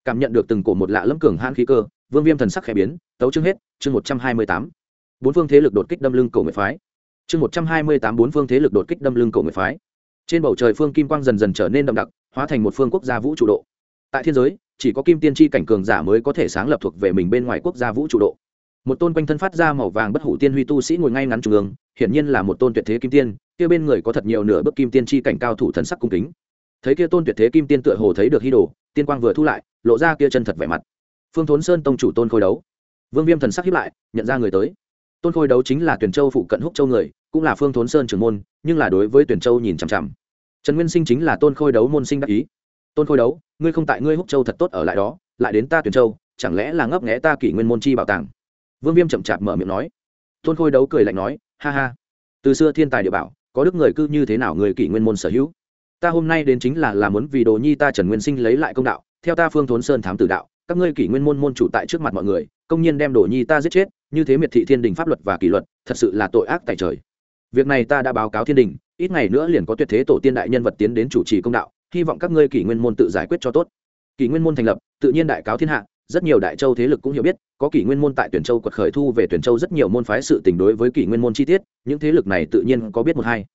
Speaker 1: Cảm nhận được từng cổ một lạ lẫm cường hãn khí cơ, vương viêm thần sắc khẽ biến, tấu chương hết, chương một trăm hai mươi tám. Bốn phương thế lực đột kích đâm lưng cổ nguyệt phái. Chương một trăm hai mươi tám, bốn phương thế lực đột kích đâm lưng cổ nguyệt phái. Trên bầu trời phương kim quang dần dần trở nên đậm đặc, hóa thành một phương quốc gia vũ trụ độ. Tại thiên giới chỉ có kim tiên tri cảnh cường giả mới có thể sáng lập thuộc về mình bên ngoài quốc gia vũ trụ độ. Một tôn quanh thân phát ra màu vàng bất hủ tiên huy tu sĩ ngồi ngay ngắn trung ương, hiển nhiên là một tôn tuyệt thế kim tiên, kia bên người có thật nhiều nửa bước kim tiên tri cảnh cao thủ thần sắc cung kính. Thấy kia tôn tuyệt thế kim tiên tựa hồ thấy được hy đồ, tiên quang vừa thu lại, lộ ra kia chân thật vẻ mặt. Phương thốn sơn tông chủ tôn khôi đấu. Vương viêm thần sắc hiếp lại, nhận ra người tới. Tôn khôi đấu chính là tuyển châu phụ cận húc châu người, cũng là phương thốn sơn trưởng môn, nhưng là đối với tuyển châu nhìn chằm chằm. Trần nguyên sinh chính là tôn khôi đấu môn sinh đắc ý tôn khôi đấu, ngươi không tại ngươi húc châu thật tốt ở lại đó, lại đến ta tuyển châu, chẳng lẽ là ngấp nghẽ ta kỷ nguyên môn chi bảo tàng? Vương viêm chậm chạp mở miệng nói. Tôn khôi đấu cười lạnh nói, ha ha. Từ xưa thiên tài địa bảo, có đức người cư như thế nào người kỷ nguyên môn sở hữu? Ta hôm nay đến chính là là muốn vì đồ nhi ta trần nguyên sinh lấy lại công đạo, theo ta phương thốn sơn thám tử đạo, các ngươi kỷ nguyên môn môn chủ tại trước mặt mọi người, công nhiên đem đồ nhi ta giết chết, như thế miệt thị thiên đình pháp luật và kỷ luật, thật sự là tội ác tại trời. Việc này ta đã báo cáo thiên đình, ít ngày nữa liền có tuyệt thế tổ tiên đại nhân vật tiến đến chủ trì công đạo hy vọng các ngươi kỷ nguyên môn tự giải quyết cho tốt. Kỷ nguyên môn thành lập, tự nhiên đại cáo thiên hạ, rất nhiều đại châu thế lực cũng hiểu biết, có kỷ nguyên môn tại tuyển châu quật khởi thu về tuyển châu rất nhiều môn phái sự tình đối với kỷ nguyên môn chi tiết, những thế lực này tự nhiên có biết một hai.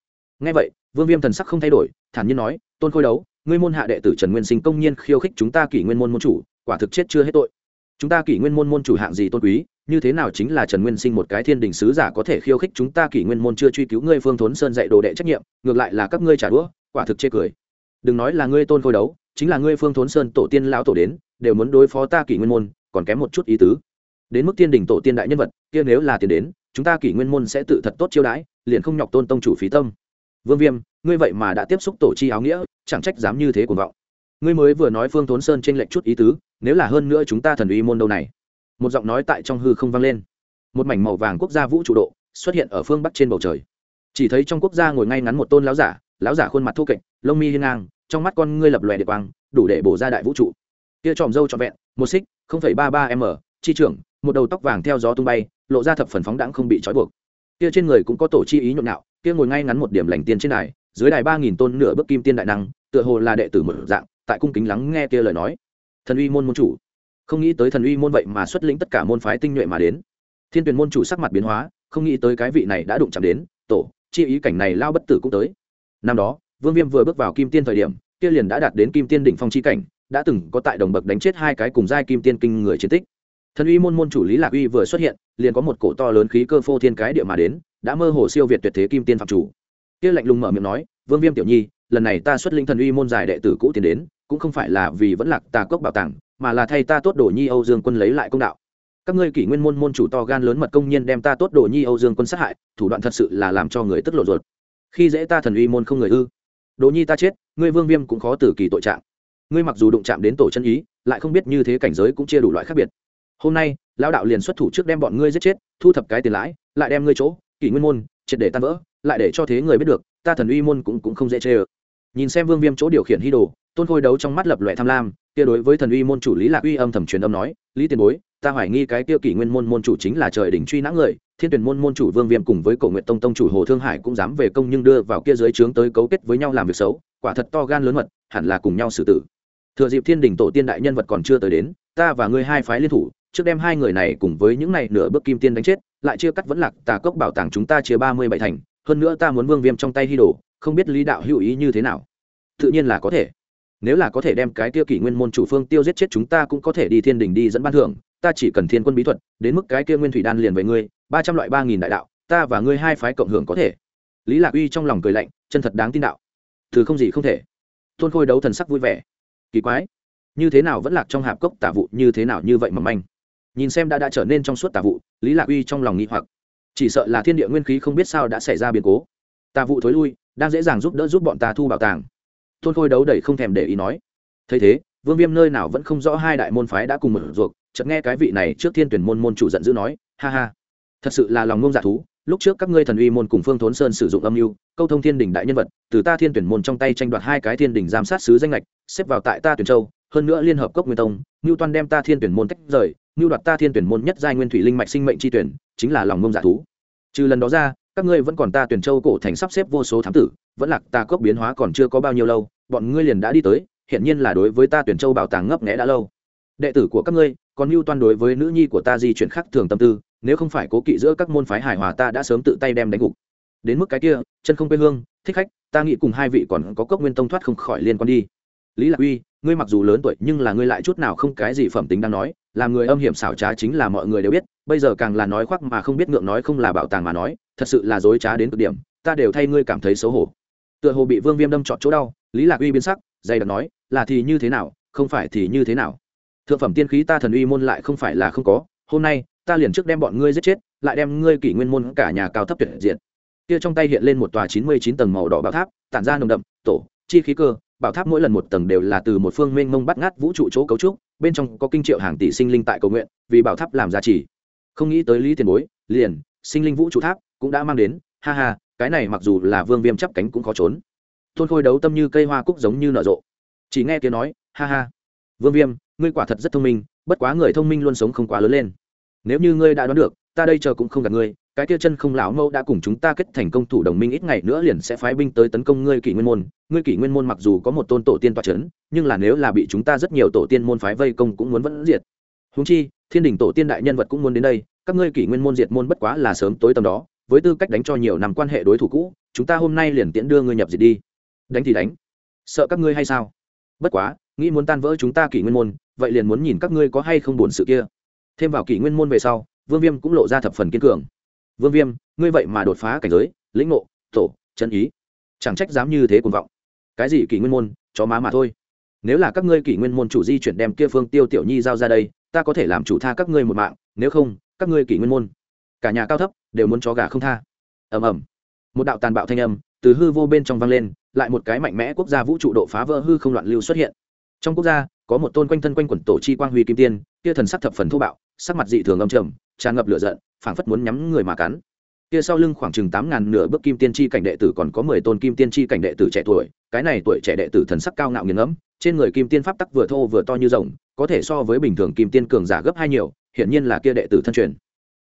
Speaker 1: Ngay vậy, vương viêm thần sắc không thay đổi, thản nhiên nói, tôn khôi đấu, ngươi môn hạ đệ tử trần nguyên sinh công nhiên khiêu khích chúng ta kỷ nguyên môn môn chủ, quả thực chết chưa hết tội. Chúng ta kỷ nguyên môn môn chủ hạng gì tôn quý, như thế nào chính là trần nguyên sinh một cái thiên đình sứ giả có thể khiêu khích chúng ta kỷ nguyên môn chưa truy cứu ngươi phương thốn sơn dạy đồ đệ trách nhiệm, ngược lại là các ngươi trả đũa, quả thực chê cười đừng nói là ngươi tôn khôi đấu, chính là ngươi phương thốn sơn tổ tiên lão tổ đến, đều muốn đối phó ta kỷ nguyên môn, còn kém một chút ý tứ. Đến mức tiên đình tổ tiên đại nhân vật, kia nếu là tiền đến, chúng ta kỷ nguyên môn sẽ tự thật tốt chiêu đãi, liền không nhọc tôn tông chủ phí tâm. Vương viêm, ngươi vậy mà đã tiếp xúc tổ chi áo nghĩa, chẳng trách dám như thế cuồng vọng. Ngươi mới vừa nói phương thốn sơn trên lệnh chút ý tứ, nếu là hơn nữa chúng ta thần uy môn đâu này. Một giọng nói tại trong hư không vang lên. Một mảnh màu vàng quốc gia vũ trụ độ, xuất hiện ở phương bắc trên bầu trời. Chỉ thấy trong quốc gia ngồi ngay ngắn một tôn lão giả lão giả khuôn mặt thô kệch, lông mi hiên ngang trong mắt con ngươi lập lòe địa quang, đủ để bổ ra đại vũ trụ. Kia tròm râu trọn vẹn, một xích ba ba m, chi trưởng, một đầu tóc vàng theo gió tung bay, lộ ra thập phần phóng đãng không bị trói buộc. Kia trên người cũng có tổ chi ý nhộn nhạo, kia ngồi ngay ngắn một điểm lành tiên trên đài, dưới đài ba nghìn tôn nửa bước kim tiên đại năng, tựa hồ là đệ tử một dạng, tại cung kính lắng nghe kia lời nói. Thần uy môn môn chủ. Không nghĩ tới thần uy môn vậy mà xuất lĩnh tất cả môn phái tinh nhuệ mà đến. Thiên tuyển môn chủ sắc mặt biến hóa, không nghĩ tới cái vị này đã đụng chạm đến, tổ, chi ý cảnh này lao bất tử cũng tới. Năm đó vương viêm vừa bước vào kim tiên thời điểm, kia liền đã đạt đến kim tiên đỉnh phong chi cảnh, đã từng có tại đồng bậc đánh chết hai cái cùng giai kim tiên kinh người chiến tích. Thần uy môn môn chủ lý lạc uy vừa xuất hiện, liền có một cổ to lớn khí cơ phô thiên cái địa mà đến, đã mơ hồ siêu việt tuyệt thế kim tiên phạm chủ. Kia lạnh lùng mở miệng nói, vương viêm tiểu nhi, lần này ta xuất linh thần uy môn giải đệ tử cũ tiến đến, cũng không phải là vì vẫn lạc tà cốc bảo tàng, mà là thay ta tốt đồ nhi âu dương quân lấy lại công đạo. Các ngươi kỷ nguyên môn môn chủ to gan lớn mật công nhiên đem ta tốt đồ nhi âu dương quân sát hại, thủ đoạn thật sự là làm cho người tức lộ ruột. Khi dễ ta thần uy môn không người ư? Đồ nhi ta chết, ngươi vương viêm cũng khó tử kỳ tội trạng. Ngươi mặc dù đụng chạm đến tổ chân ý, lại không biết như thế cảnh giới cũng chia đủ loại khác biệt. Hôm nay, lão đạo liền xuất thủ trước đem bọn ngươi giết chết, thu thập cái tiền lãi, lại đem ngươi chỗ, kỷ nguyên môn, triệt để tan vỡ, lại để cho thế người biết được, ta thần uy môn cũng cũng không dễ chê ờ nhìn xem vương viêm chỗ điều khiển hy đồ, tôn khôi đấu trong mắt lập loại tham lam, kia đối với thần uy môn chủ lý lạc uy âm thầm truyền âm nói, lý tiền bối ta hoài nghi cái kia kỷ nguyên môn môn chủ chính là trời đỉnh truy nã người, thiên tuyển môn môn chủ vương viêm cùng với cổ nguyện tông tông chủ hồ thương hải cũng dám về công nhưng đưa vào kia dưới trướng tới cấu kết với nhau làm việc xấu, quả thật to gan lớn mật, hẳn là cùng nhau xử tử. Thừa dịp thiên đình tổ tiên đại nhân vật còn chưa tới đến, ta và ngươi hai phái liên thủ, trước đem hai người này cùng với những này nửa bước kim tiên đánh chết, lại chia cắt vẫn lạc, tà cốc bảo tàng chúng ta chia ba mươi bảy thành, hơn nữa ta muốn vương viêm trong tay hy đồ, không biết lý đạo hữu ý như thế nào? Tự nhiên là có thể. Nếu là có thể đem cái tiêu kỷ nguyên môn chủ phương tiêu giết chết chúng ta cũng có thể đi thiên đình đi dẫn ban thưởng ta chỉ cần thiên quân bí thuật, đến mức cái kia nguyên thủy đan liền với ngươi, ba trăm loại ba nghìn đại đạo, ta và ngươi hai phái cộng hưởng có thể. Lý lạc uy trong lòng cười lạnh, chân thật đáng tin đạo. Thứ không gì không thể. Tôn khôi đấu thần sắc vui vẻ. Kỳ quái, như thế nào vẫn lạc trong hạp cốc tả vụ như thế nào như vậy mà manh? Nhìn xem đã đã trở nên trong suốt tả vụ, lý lạc uy trong lòng nghĩ hoặc. Chỉ sợ là thiên địa nguyên khí không biết sao đã xảy ra biến cố. Tà vụ thối lui, đang dễ dàng giúp đỡ giúp bọn ta thu bảo tàng. Tôn khôi đấu đầy không thèm để ý nói. Thấy thế, vương viêm nơi nào vẫn không rõ hai đại môn phái đã cùng một ruột chợt nghe cái vị này trước thiên tuyển môn môn chủ giận dữ nói, ha ha, thật sự là lòng ngông dạ thú, lúc trước các ngươi thần uy môn cùng phương thốn sơn sử dụng âm mưu, câu thông thiên đình đại nhân vật, từ ta thiên tuyển môn trong tay tranh đoạt hai cái thiên đình giám sát sứ danh lệch xếp vào tại ta tuyển châu, hơn nữa liên hợp cốc nguyên tông, ngưu toan đem ta thiên tuyển môn tách rời, ngưu đoạt ta thiên tuyển môn nhất giai nguyên thủy linh mạch sinh mệnh chi tuyển, chính là lòng ngông dạ thú. Trừ lần đó ra, các ngươi vẫn còn ta tuyển châu cổ thành sắp xếp vô số thám tử, vẫn lạc ta cốc biến hóa còn chưa có bao nhiêu lâu, bọn ngươi liền đã đi tới hiện nhiên là đối với ta tuyển châu bảo tàng ngấp nghẽ đã lâu đệ tử của các ngươi, còn mưu toan đối với nữ nhi của ta di chuyển khác thường tâm tư, nếu không phải cố kỵ giữa các môn phái hài hòa ta đã sớm tự tay đem đánh gục. Đến mức cái kia, chân không quê hương, thích khách, ta nghĩ cùng hai vị còn có cốc nguyên tông thoát không khỏi liên quan đi. Lý lạc uy, ngươi mặc dù lớn tuổi nhưng là ngươi lại chút nào không cái gì phẩm tính đang nói, làm người âm hiểm xảo trá chính là mọi người đều biết, bây giờ càng là nói khoác mà không biết ngượng nói không là bảo tàng mà nói, thật sự là dối trá đến cực điểm, ta đều thay ngươi cảm thấy xấu hổ. Tựa hồ bị vương viêm đâm trọt chỗ đau, lý lạc uy biến sắc, dày đặc nói, là thì như thế nào, không phải thì như thế nào thượng phẩm tiên khí ta thần uy môn lại không phải là không có, hôm nay, ta liền trước đem bọn ngươi giết chết, lại đem ngươi kỷ nguyên môn cả nhà cao thấp tuyệt diện kia trong tay hiện lên một tòa chín mươi chín tầng màu đỏ bảo tháp, tản ra nồng đậm, tổ, chi khí cơ. Bảo tháp mỗi lần một tầng đều là từ một phương mênh mông bắt ngát vũ trụ chỗ cấu trúc, bên trong có kinh triệu hàng tỷ sinh linh tại cầu nguyện, vì bảo tháp làm giá trị không nghĩ tới lý tiền bối, liền, sinh linh vũ trụ tháp cũng đã mang đến, ha ha, cái này mặc dù là vương viêm chắp cánh cũng khó trốn. Thôn khôi đấu tâm như cây hoa cúc giống như nở rộ. Chỉ nghe tiếng nói, ha ha, vương viêm ngươi quả thật rất thông minh, bất quá người thông minh luôn sống không quá lớn lên. Nếu như ngươi đã đoán được, ta đây chờ cũng không gặp ngươi, cái kia chân không lão mẫu đã cùng chúng ta kết thành công thủ đồng minh ít ngày nữa liền sẽ phái binh tới tấn công ngươi kỷ nguyên môn. Ngươi kỷ nguyên môn mặc dù có một tôn tổ tiên toa c h ấ n nhưng là nếu là bị chúng ta rất nhiều tổ tiên môn phái vây công cũng muốn vẫn diệt. Húng chi, thiên đình tổ tiên đại nhân vật cũng muốn đến đây, các ngươi kỷ nguyên môn diệt môn bất quá là sớm tối tầm đó, với tư cách đánh cho nhiều năm quan hệ đối thủ cũ, chúng ta hôm nay liền tiễn đưa ngươi nhập diệt đi. Đánh thì đánh. Sợ các ngươi hay sao? Bất quá, nghĩ muốn tan vỡ chúng ta kỷ nguyên môn vậy liền muốn nhìn các ngươi có hay không buồn sự kia. Thêm vào kỷ nguyên môn về sau, vương viêm cũng lộ ra thập phần kiên cường. Vương viêm, ngươi vậy mà đột phá cảnh giới, lĩnh ngộ, tổ, chân ý. Chẳng trách dám như thế cuồng vọng. Cái gì kỷ nguyên môn, chó má mà thôi. Nếu là các ngươi kỷ nguyên môn chủ di chuyển đem kia phương tiêu tiểu nhi giao ra đây, ta có thể làm chủ tha các ngươi một mạng, nếu không, các ngươi kỷ nguyên môn, cả nhà cao thấp, đều muốn chó gà không tha. Ầm ầm. Một đạo tàn bạo thanh âm từ hư vô bên trong vang lên, lại một cái mạnh mẽ quốc gia vũ trụ độ phá vỡ hư không loạn lưu xuất hiện. Trong quốc gia có một tôn quanh thân quanh quẩn tổ chi quang huy kim tiên, kia thần sắc thập phần thô bạo, sắc mặt dị thường âm trầm, tràn ngập lửa giận, phảng phất muốn nhắm người mà cắn. Kia sau lưng khoảng chừng tám ngàn nửa bước kim tiên tri cảnh đệ tử còn có mười tôn kim tiên tri cảnh đệ tử trẻ tuổi, cái này tuổi trẻ đệ tử thần sắc cao ngạo nghiền ngẫm, trên người kim tiên pháp tắc vừa thô vừa to như rồng, có thể so với bình thường kim tiên cường giả gấp hai nhiều, hiển nhiên là kia đệ tử thân truyền.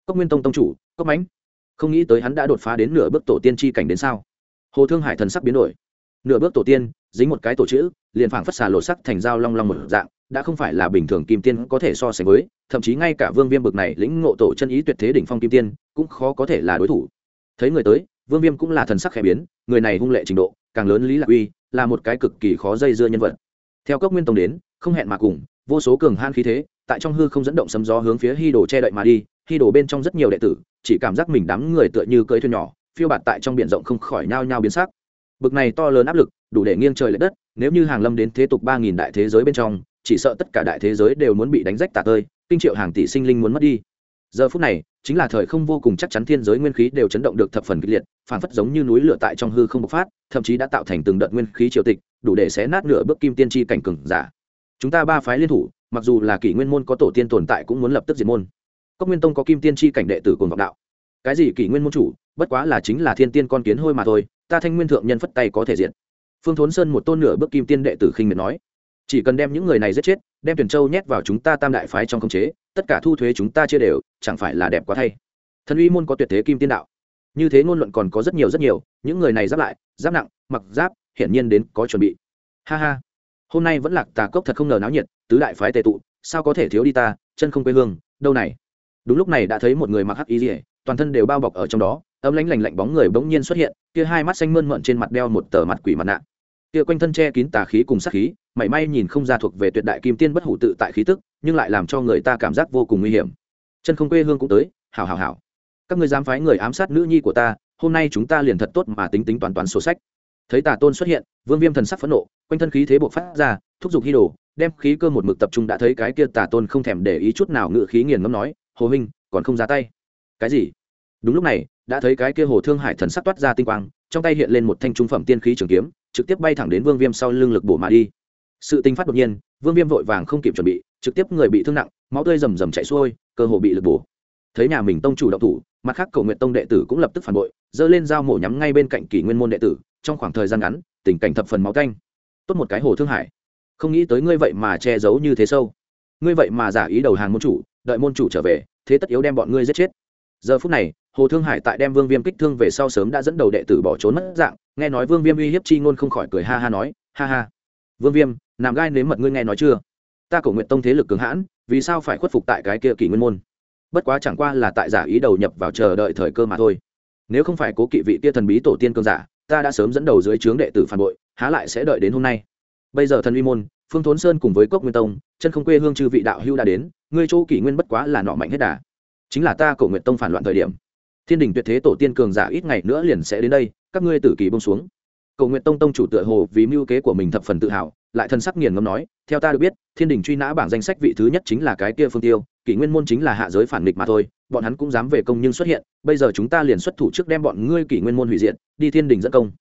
Speaker 1: Cốc nguyên tông tông chủ, cốc mãnh, không nghĩ tới hắn đã đột phá đến nửa bước tổ tiên tri cảnh đến sao? Hồ thương hải thần sắc biến đổi. Nửa bước tổ tiên dính một cái tổ chữ, liền phảng phất xà lộ sắc thành dao long long một dạng, đã không phải là bình thường kim tiên có thể so sánh với, thậm chí ngay cả vương viêm bực này lĩnh ngộ tổ chân ý tuyệt thế đỉnh phong kim tiên, cũng khó có thể là đối thủ. Thấy người tới, vương viêm cũng là thần sắc khẽ biến, người này hung lệ trình độ, càng lớn lý lạc uy, là một cái cực kỳ khó dây dưa nhân vật. Theo cốc nguyên tông đến, không hẹn mà cùng, vô số cường han khí thế, tại trong hư không dẫn động sấm gió hướng phía hy đồ che đậy mà đi hy đồ bên trong rất nhiều đệ tử, chỉ cảm giác mình đám người tựa như cưỡi thuyền nhỏ, phiêu bạt tại trong biển rộng không khỏi nhao nhao biến sắc bực này to lớn áp lực, đủ để nghiêng trời lệch đất, nếu như hàng lâm đến thế tục ba nghìn đại thế giới bên trong, chỉ sợ tất cả đại thế giới đều muốn bị đánh rách tả tơi, kinh triệu hàng tỷ sinh linh muốn mất đi. Giờ phút này, chính là thời không vô cùng chắc chắn thiên giới nguyên khí đều chấn động được thập phần kịch liệt phản phất giống như núi lửa tại trong hư không bộc phát, thậm chí đã tạo thành từng đợt nguyên khí triều tịch, đủ để xé nát nửa bước kim tiên tri cảnh cừng giả. Chúng ta ba phái liên thủ, mặc dù là kỷ nguyên môn có tổ tiên tồn tại cũng muốn lập tức diệt môn. Cốc nguyên tông có kim tiên tri cảnh đệ tử cùng vọng đạo. Cái gì kỷ nguyên môn chủ, bất quá là chính là thiên tiên con kiến hôi mà thôi ta thanh nguyên thượng nhân phất tay có thể diện phương thốn sơn một tôn nửa bước kim tiên đệ tử khinh miệt nói, chỉ cần đem những người này giết chết, đem tuyển châu nhét vào chúng ta tam đại phái trong khống chế, tất cả thu thuế chúng ta chia đều, chẳng phải là đẹp quá thay. Thần uy môn có tuyệt thế kim tiên đạo. Như thế ngôn luận còn có rất nhiều rất nhiều, những người này giáp lại, giáp nặng, mặc giáp, hiển nhiên đến có chuẩn bị. Ha ha. Hôm nay vẫn lạc tà cốc thật không ngờ náo nhiệt, tứ đại phái tề tụ, sao có thể thiếu đi ta, chân không quê hương, đâu này. Đúng lúc này đã thấy một người mặc hắc y dỉa toàn thân đều bao bọc ở trong đó ấm lánh lành lạnh bóng người bỗng nhiên xuất hiện, kia hai mắt xanh mơn mận trên mặt đeo một tờ mặt quỷ mặt nạ. Kia quanh thân che kín tà khí cùng sát khí, mảy may nhìn không ra thuộc về tuyệt đại kim tiên bất hủ tự tại khí tức, nhưng lại làm cho người ta cảm giác vô cùng nguy hiểm. Chân không quê hương cũng tới, hảo hảo hảo. Các ngươi dám phái người ám sát nữ nhi của ta, hôm nay chúng ta liền thật tốt mà tính tính toàn toàn sổ sách. Thấy tà tôn xuất hiện, vương viêm thần sắc phẫn nộ, quanh thân khí thế buộc phát ra, thúc giục hy đồ, đem khí cơ một mực tập trung đã thấy cái kia tà tôn không thèm để ý chút nào ngự khí nghiền ngâm nói, hồ huynh, còn không ra tay? Cái gì? Đúng lúc này đã thấy cái kia hồ thương hải thần sắc toát ra tinh quang, trong tay hiện lên một thanh trung phẩm tiên khí trường kiếm, trực tiếp bay thẳng đến vương viêm sau lưng lực bổ mà đi. Sự tinh phát đột nhiên, vương viêm vội vàng không kịp chuẩn bị, trực tiếp người bị thương nặng, máu tươi rầm rầm chạy xuôi, cơ hồ bị lực bổ. Thấy nhà mình tông chủ động thủ, mặt khác cầu nguyện tông đệ tử cũng lập tức phản bội dơ lên dao mổ nhắm ngay bên cạnh kỷ nguyên môn đệ tử, trong khoảng thời gian ngắn, tình cảnh thập phần máu canh. Tốt một cái hồ thương hải. Không nghĩ tới ngươi vậy mà che giấu như thế sâu. Ngươi vậy mà giả ý đầu hàng môn chủ, đợi môn chủ trở về, thế tất yếu đem bọn ngươi giết chết. Giờ phút này hồ thương hải tại đem vương viêm kích thương về sau sớm đã dẫn đầu đệ tử bỏ trốn mất dạng, nghe nói vương viêm uy hiếp chi ngôn không khỏi cười ha ha nói, ha ha. Vương viêm làm gai nếm mật ngươi nghe nói chưa? Ta Cổ nguyện tông thế lực cường hãn, vì sao phải khuất phục tại cái kia kỷ nguyên môn? Bất quá chẳng qua là tại giả ý đầu nhập vào chờ đợi thời cơ mà thôi. Nếu không phải cố kỵ vị kia thần bí tổ tiên cương giả, ta đã sớm dẫn đầu dưới trướng đệ tử phản bội, há lại sẽ đợi đến hôm nay. Bây giờ thần uy môn, phương thốn sơn cùng với cốc nguyên tông, chân không quê hương chư vị đạo hưu đã đến, ngươi chỗ kỷ nguyên bất quá là nọ mạnh hết đà. Chính là ta Cổ nguyện tông phản loạn thời điểm thiên đình tuyệt thế tổ tiên cường giả ít ngày nữa liền sẽ đến đây, các ngươi tử kỳ bông xuống. Cầu nguyện tông tông chủ tựa hồ vì mưu kế của mình thập phần tự hào, lại thân sắc nghiền ngâm nói, theo ta được biết, thiên đình truy nã bảng danh sách vị thứ nhất chính là cái kia phương tiêu, kỷ nguyên môn chính là hạ giới phản nghịch mà thôi, bọn hắn cũng dám về công nhưng xuất hiện, bây giờ chúng ta liền xuất thủ trước đem bọn ngươi kỷ nguyên môn hủy diện đi thiên đình dẫn công.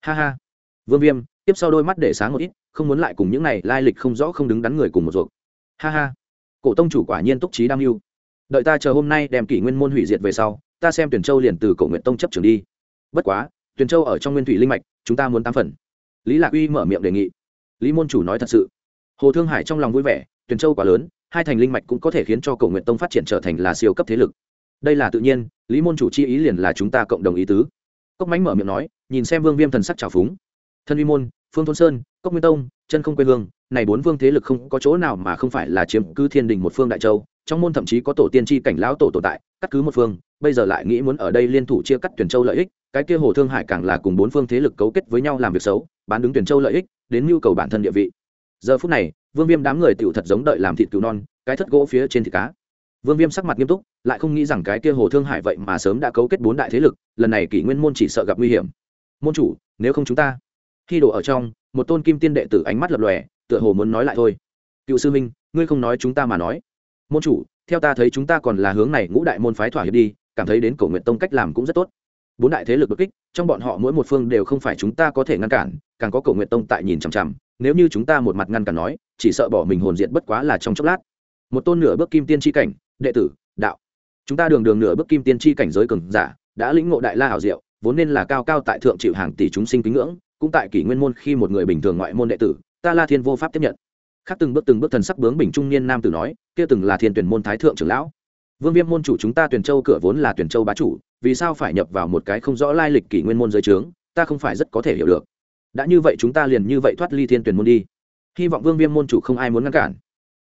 Speaker 1: Ha ha. Vương viêm, tiếp sau đôi mắt để sáng một ít, không muốn lại cùng những này lai lịch không rõ không đứng đắn người cùng một ruột. Ha ha. Cổ tông chủ quả nhiên túc trí đam mưu. Đợi ta chờ hôm nay đem kỷ nguyên môn hủy diệt về sau ta xem tuyển châu liền từ cổ nguyện tông chấp trường đi. Bất quá tuyển châu ở trong nguyên thủy linh mạch, chúng ta muốn tám phần. Lý lạc uy mở miệng đề nghị. Lý môn chủ nói thật sự. Hồ thương hải trong lòng vui vẻ tuyển châu quá lớn, hai thành linh mạch cũng có thể khiến cho cổ nguyện tông phát triển trở thành là siêu cấp thế lực. Đây là tự nhiên, lý môn chủ chi ý liền là chúng ta cộng đồng ý tứ. Cốc mánh mở miệng nói, nhìn xem vương viêm thần sắc trào phúng. Thân uy môn, phương thôn sơn, cốc nguyên tông, chân không quê hương, này bốn vương thế lực không có chỗ nào mà không phải là chiếm cứ thiên đình một phương đại châu. Trong môn thậm chí có tổ tiên tri cảnh lão tổ tồn tại, cắt cứ một phương bây giờ lại nghĩ muốn ở đây liên thủ chia cắt tuyển châu lợi ích, cái kia hồ thương hải càng là cùng bốn phương thế lực cấu kết với nhau làm việc xấu, bán đứng tuyển châu lợi ích, đến nhu cầu bản thân địa vị. Giờ phút này, vương viêm đám người tựu thật giống đợi làm thịt cứu non, cái thất gỗ phía trên thịt cá. Vương viêm sắc mặt nghiêm túc, lại không nghĩ rằng cái kia hồ thương hải vậy mà sớm đã cấu kết bốn đại thế lực, lần này kỷ nguyên môn chỉ sợ gặp nguy hiểm. Môn chủ, nếu không chúng ta. Khi đổ ở trong, một tôn kim tiên đệ tử ánh mắt lập lòe, tựa hồ muốn nói lại thôi. Cựu sư minh ngươi không nói chúng ta mà nói. Môn chủ, theo ta thấy chúng ta còn là hướng này ngũ đại môn phái thỏa hiệp đi cảm thấy đến cổ nguyện tông cách làm cũng rất tốt. Bốn đại thế lực đột kích, trong bọn họ mỗi một phương đều không phải chúng ta có thể ngăn cản, càng có cổ nguyện tông tại nhìn chằm chằm, nếu như chúng ta một mặt ngăn cản nói, chỉ sợ bỏ mình hồn diện bất quá là trong chốc lát. Một tôn nửa bước kim tiên tri cảnh, đệ tử, đạo. Chúng ta đường đường nửa bước kim tiên tri cảnh giới cường giả, đã lĩnh ngộ đại la hảo diệu, vốn nên là cao cao tại thượng chịu hàng tỷ chúng sinh kính ngưỡng, cũng tại kỷ nguyên môn khi một người bình thường ngoại môn đệ tử, ta la thiên vô pháp tiếp nhận. Khác từng bước từng bước thần sắc bướng bình trung niên nam tử nói, kia từng là thiên tuyển môn thái thượng trưởng lão vương viêm môn chủ chúng ta tuyển châu cửa vốn là tuyển châu bá chủ, vì sao phải nhập vào một cái không rõ lai lịch kỷ nguyên môn giới trướng, ta không phải rất có thể hiểu được. Đã như vậy chúng ta liền như vậy thoát ly thiên tuyển môn đi. Hy vọng vương viêm môn chủ không ai muốn ngăn cản.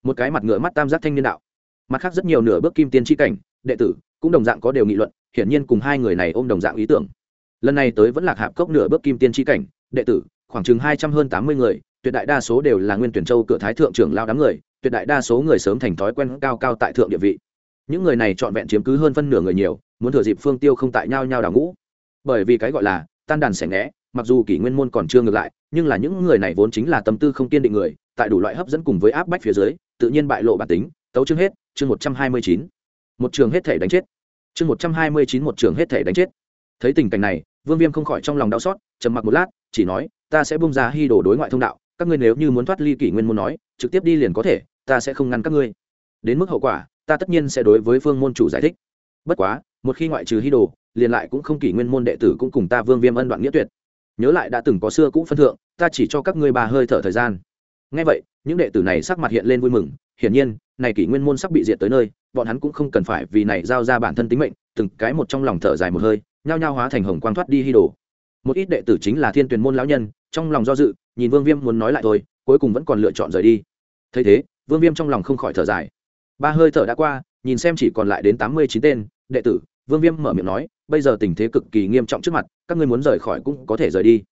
Speaker 1: Một cái mặt ngựa mắt tam giác thanh niên đạo. Mặt khác rất nhiều nửa bước kim tiên tri cảnh, đệ tử cũng đồng dạng có đều nghị luận, hiển nhiên cùng hai người này ôm đồng dạng ý tưởng. Lần này tới vẫn lạc hạp cốc nửa bước kim tiên tri cảnh, đệ tử, khoảng chừng hai trăm hơn tám mươi người, tuyệt đại đa số đều là nguyên tuyển châu cửa thái thượng trưởng lao đám người, tuyệt đại đa số người sớm thành thói quen cao cao tại thượng địa vị những người này trọn vẹn chiếm cứ hơn phân nửa người nhiều, muốn thừa dịp phương tiêu không tại nhau nhau đào ngũ. Bởi vì cái gọi là, tan đàn sẻ ngẽ mặc dù kỷ nguyên môn còn chưa ngược lại, nhưng là những người này vốn chính là tâm tư không kiên định người, tại đủ loại hấp dẫn cùng với áp bách phía dưới, tự nhiên bại lộ bản tính. Tấu chương hết, chương một trăm hai mươi chín. Một trường hết thể đánh chết. Chương một trăm hai mươi chín, một trường hết thể đánh chết. Thấy tình cảnh này, vương viêm không khỏi trong lòng đau xót, trầm mặc một lát, chỉ nói, ta sẽ bung ra hy đồ đối ngoại thông đạo, các ngươi nếu như muốn thoát ly kỷ nguyên môn nói, trực tiếp đi liền có thể, ta sẽ không ngăn các ngươi. Đến mức hậu quả ta tất nhiên sẽ đối với phương môn chủ giải thích. Bất quá, một khi ngoại trừ hy đồ, liền lại cũng không kỷ nguyên môn đệ tử cũng cùng ta vương viêm ân đoạn nghĩa tuyệt. Nhớ lại đã từng có xưa cũ phân thượng, ta chỉ cho các ngươi bà hơi thở thời gian. Ngay vậy, những đệ tử này sắc mặt hiện lên vui mừng. Hiển nhiên, này kỷ nguyên môn sắp bị diệt tới nơi, bọn hắn cũng không cần phải vì này giao ra bản thân tính mệnh, từng cái một trong lòng thở dài một hơi, nhao nhao hóa thành hồng quang thoát đi hy đồ. Một ít đệ tử chính là thiên tuyển môn lão nhân, trong lòng do dự, nhìn vương viêm muốn nói lại thôi, cuối cùng vẫn còn lựa chọn rời đi. Thấy thế, vương viêm trong lòng không khỏi thở dài ba hơi thở đã qua, nhìn xem chỉ còn lại đến tám mươi chín tên, đệ tử, vương viêm mở miệng nói, bây giờ tình thế cực kỳ nghiêm trọng trước mặt, các ngươi muốn rời khỏi cũng có thể rời đi.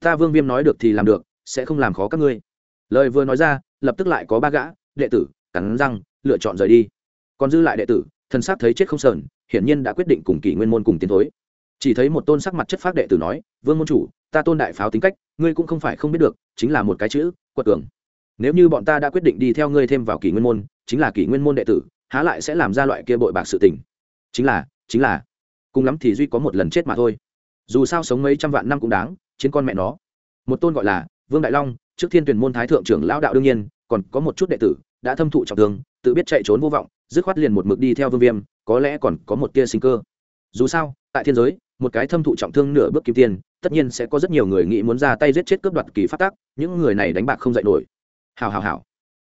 Speaker 1: Ta vương viêm nói được thì làm được, sẽ không làm khó các ngươi. Lời vừa nói ra, lập tức lại có ba gã, đệ tử, cắn răng, lựa chọn rời đi. Còn dư lại đệ tử thân xác thấy chết không sờn, hiển nhiên đã quyết định cùng kỷ nguyên môn cùng tiến thối. Chỉ thấy một tôn sắc mặt chất phác đệ tử nói, vương môn chủ, ta tôn đại pháo tính cách, ngươi cũng không phải không biết được, chính là một cái chữ, quật cường nếu như bọn ta đã quyết định đi theo ngươi thêm vào kỷ nguyên môn, chính là kỷ nguyên môn đệ tử, há lại sẽ làm ra loại kia bội bạc sự tình. Chính là chính là. Cùng lắm thì duy có một lần chết mà thôi. Dù sao sống mấy trăm vạn năm cũng đáng, chiến con mẹ nó. Một tôn gọi là vương đại long, trước thiên tuyển môn thái thượng trưởng lão đạo đương nhiên, còn có một chút đệ tử đã thâm thụ trọng thương, tự biết chạy trốn vô vọng, dứt khoát liền một mực đi theo vương viêm, có lẽ còn có một tia sinh cơ. Dù sao, tại thiên giới, một cái thâm thụ trọng thương nửa bước kim tiền tất nhiên sẽ có rất nhiều người nghĩ muốn ra tay giết chết cướp đoạt kỳ phát tác những người này đánh bạc không dạy nổi hào hào hào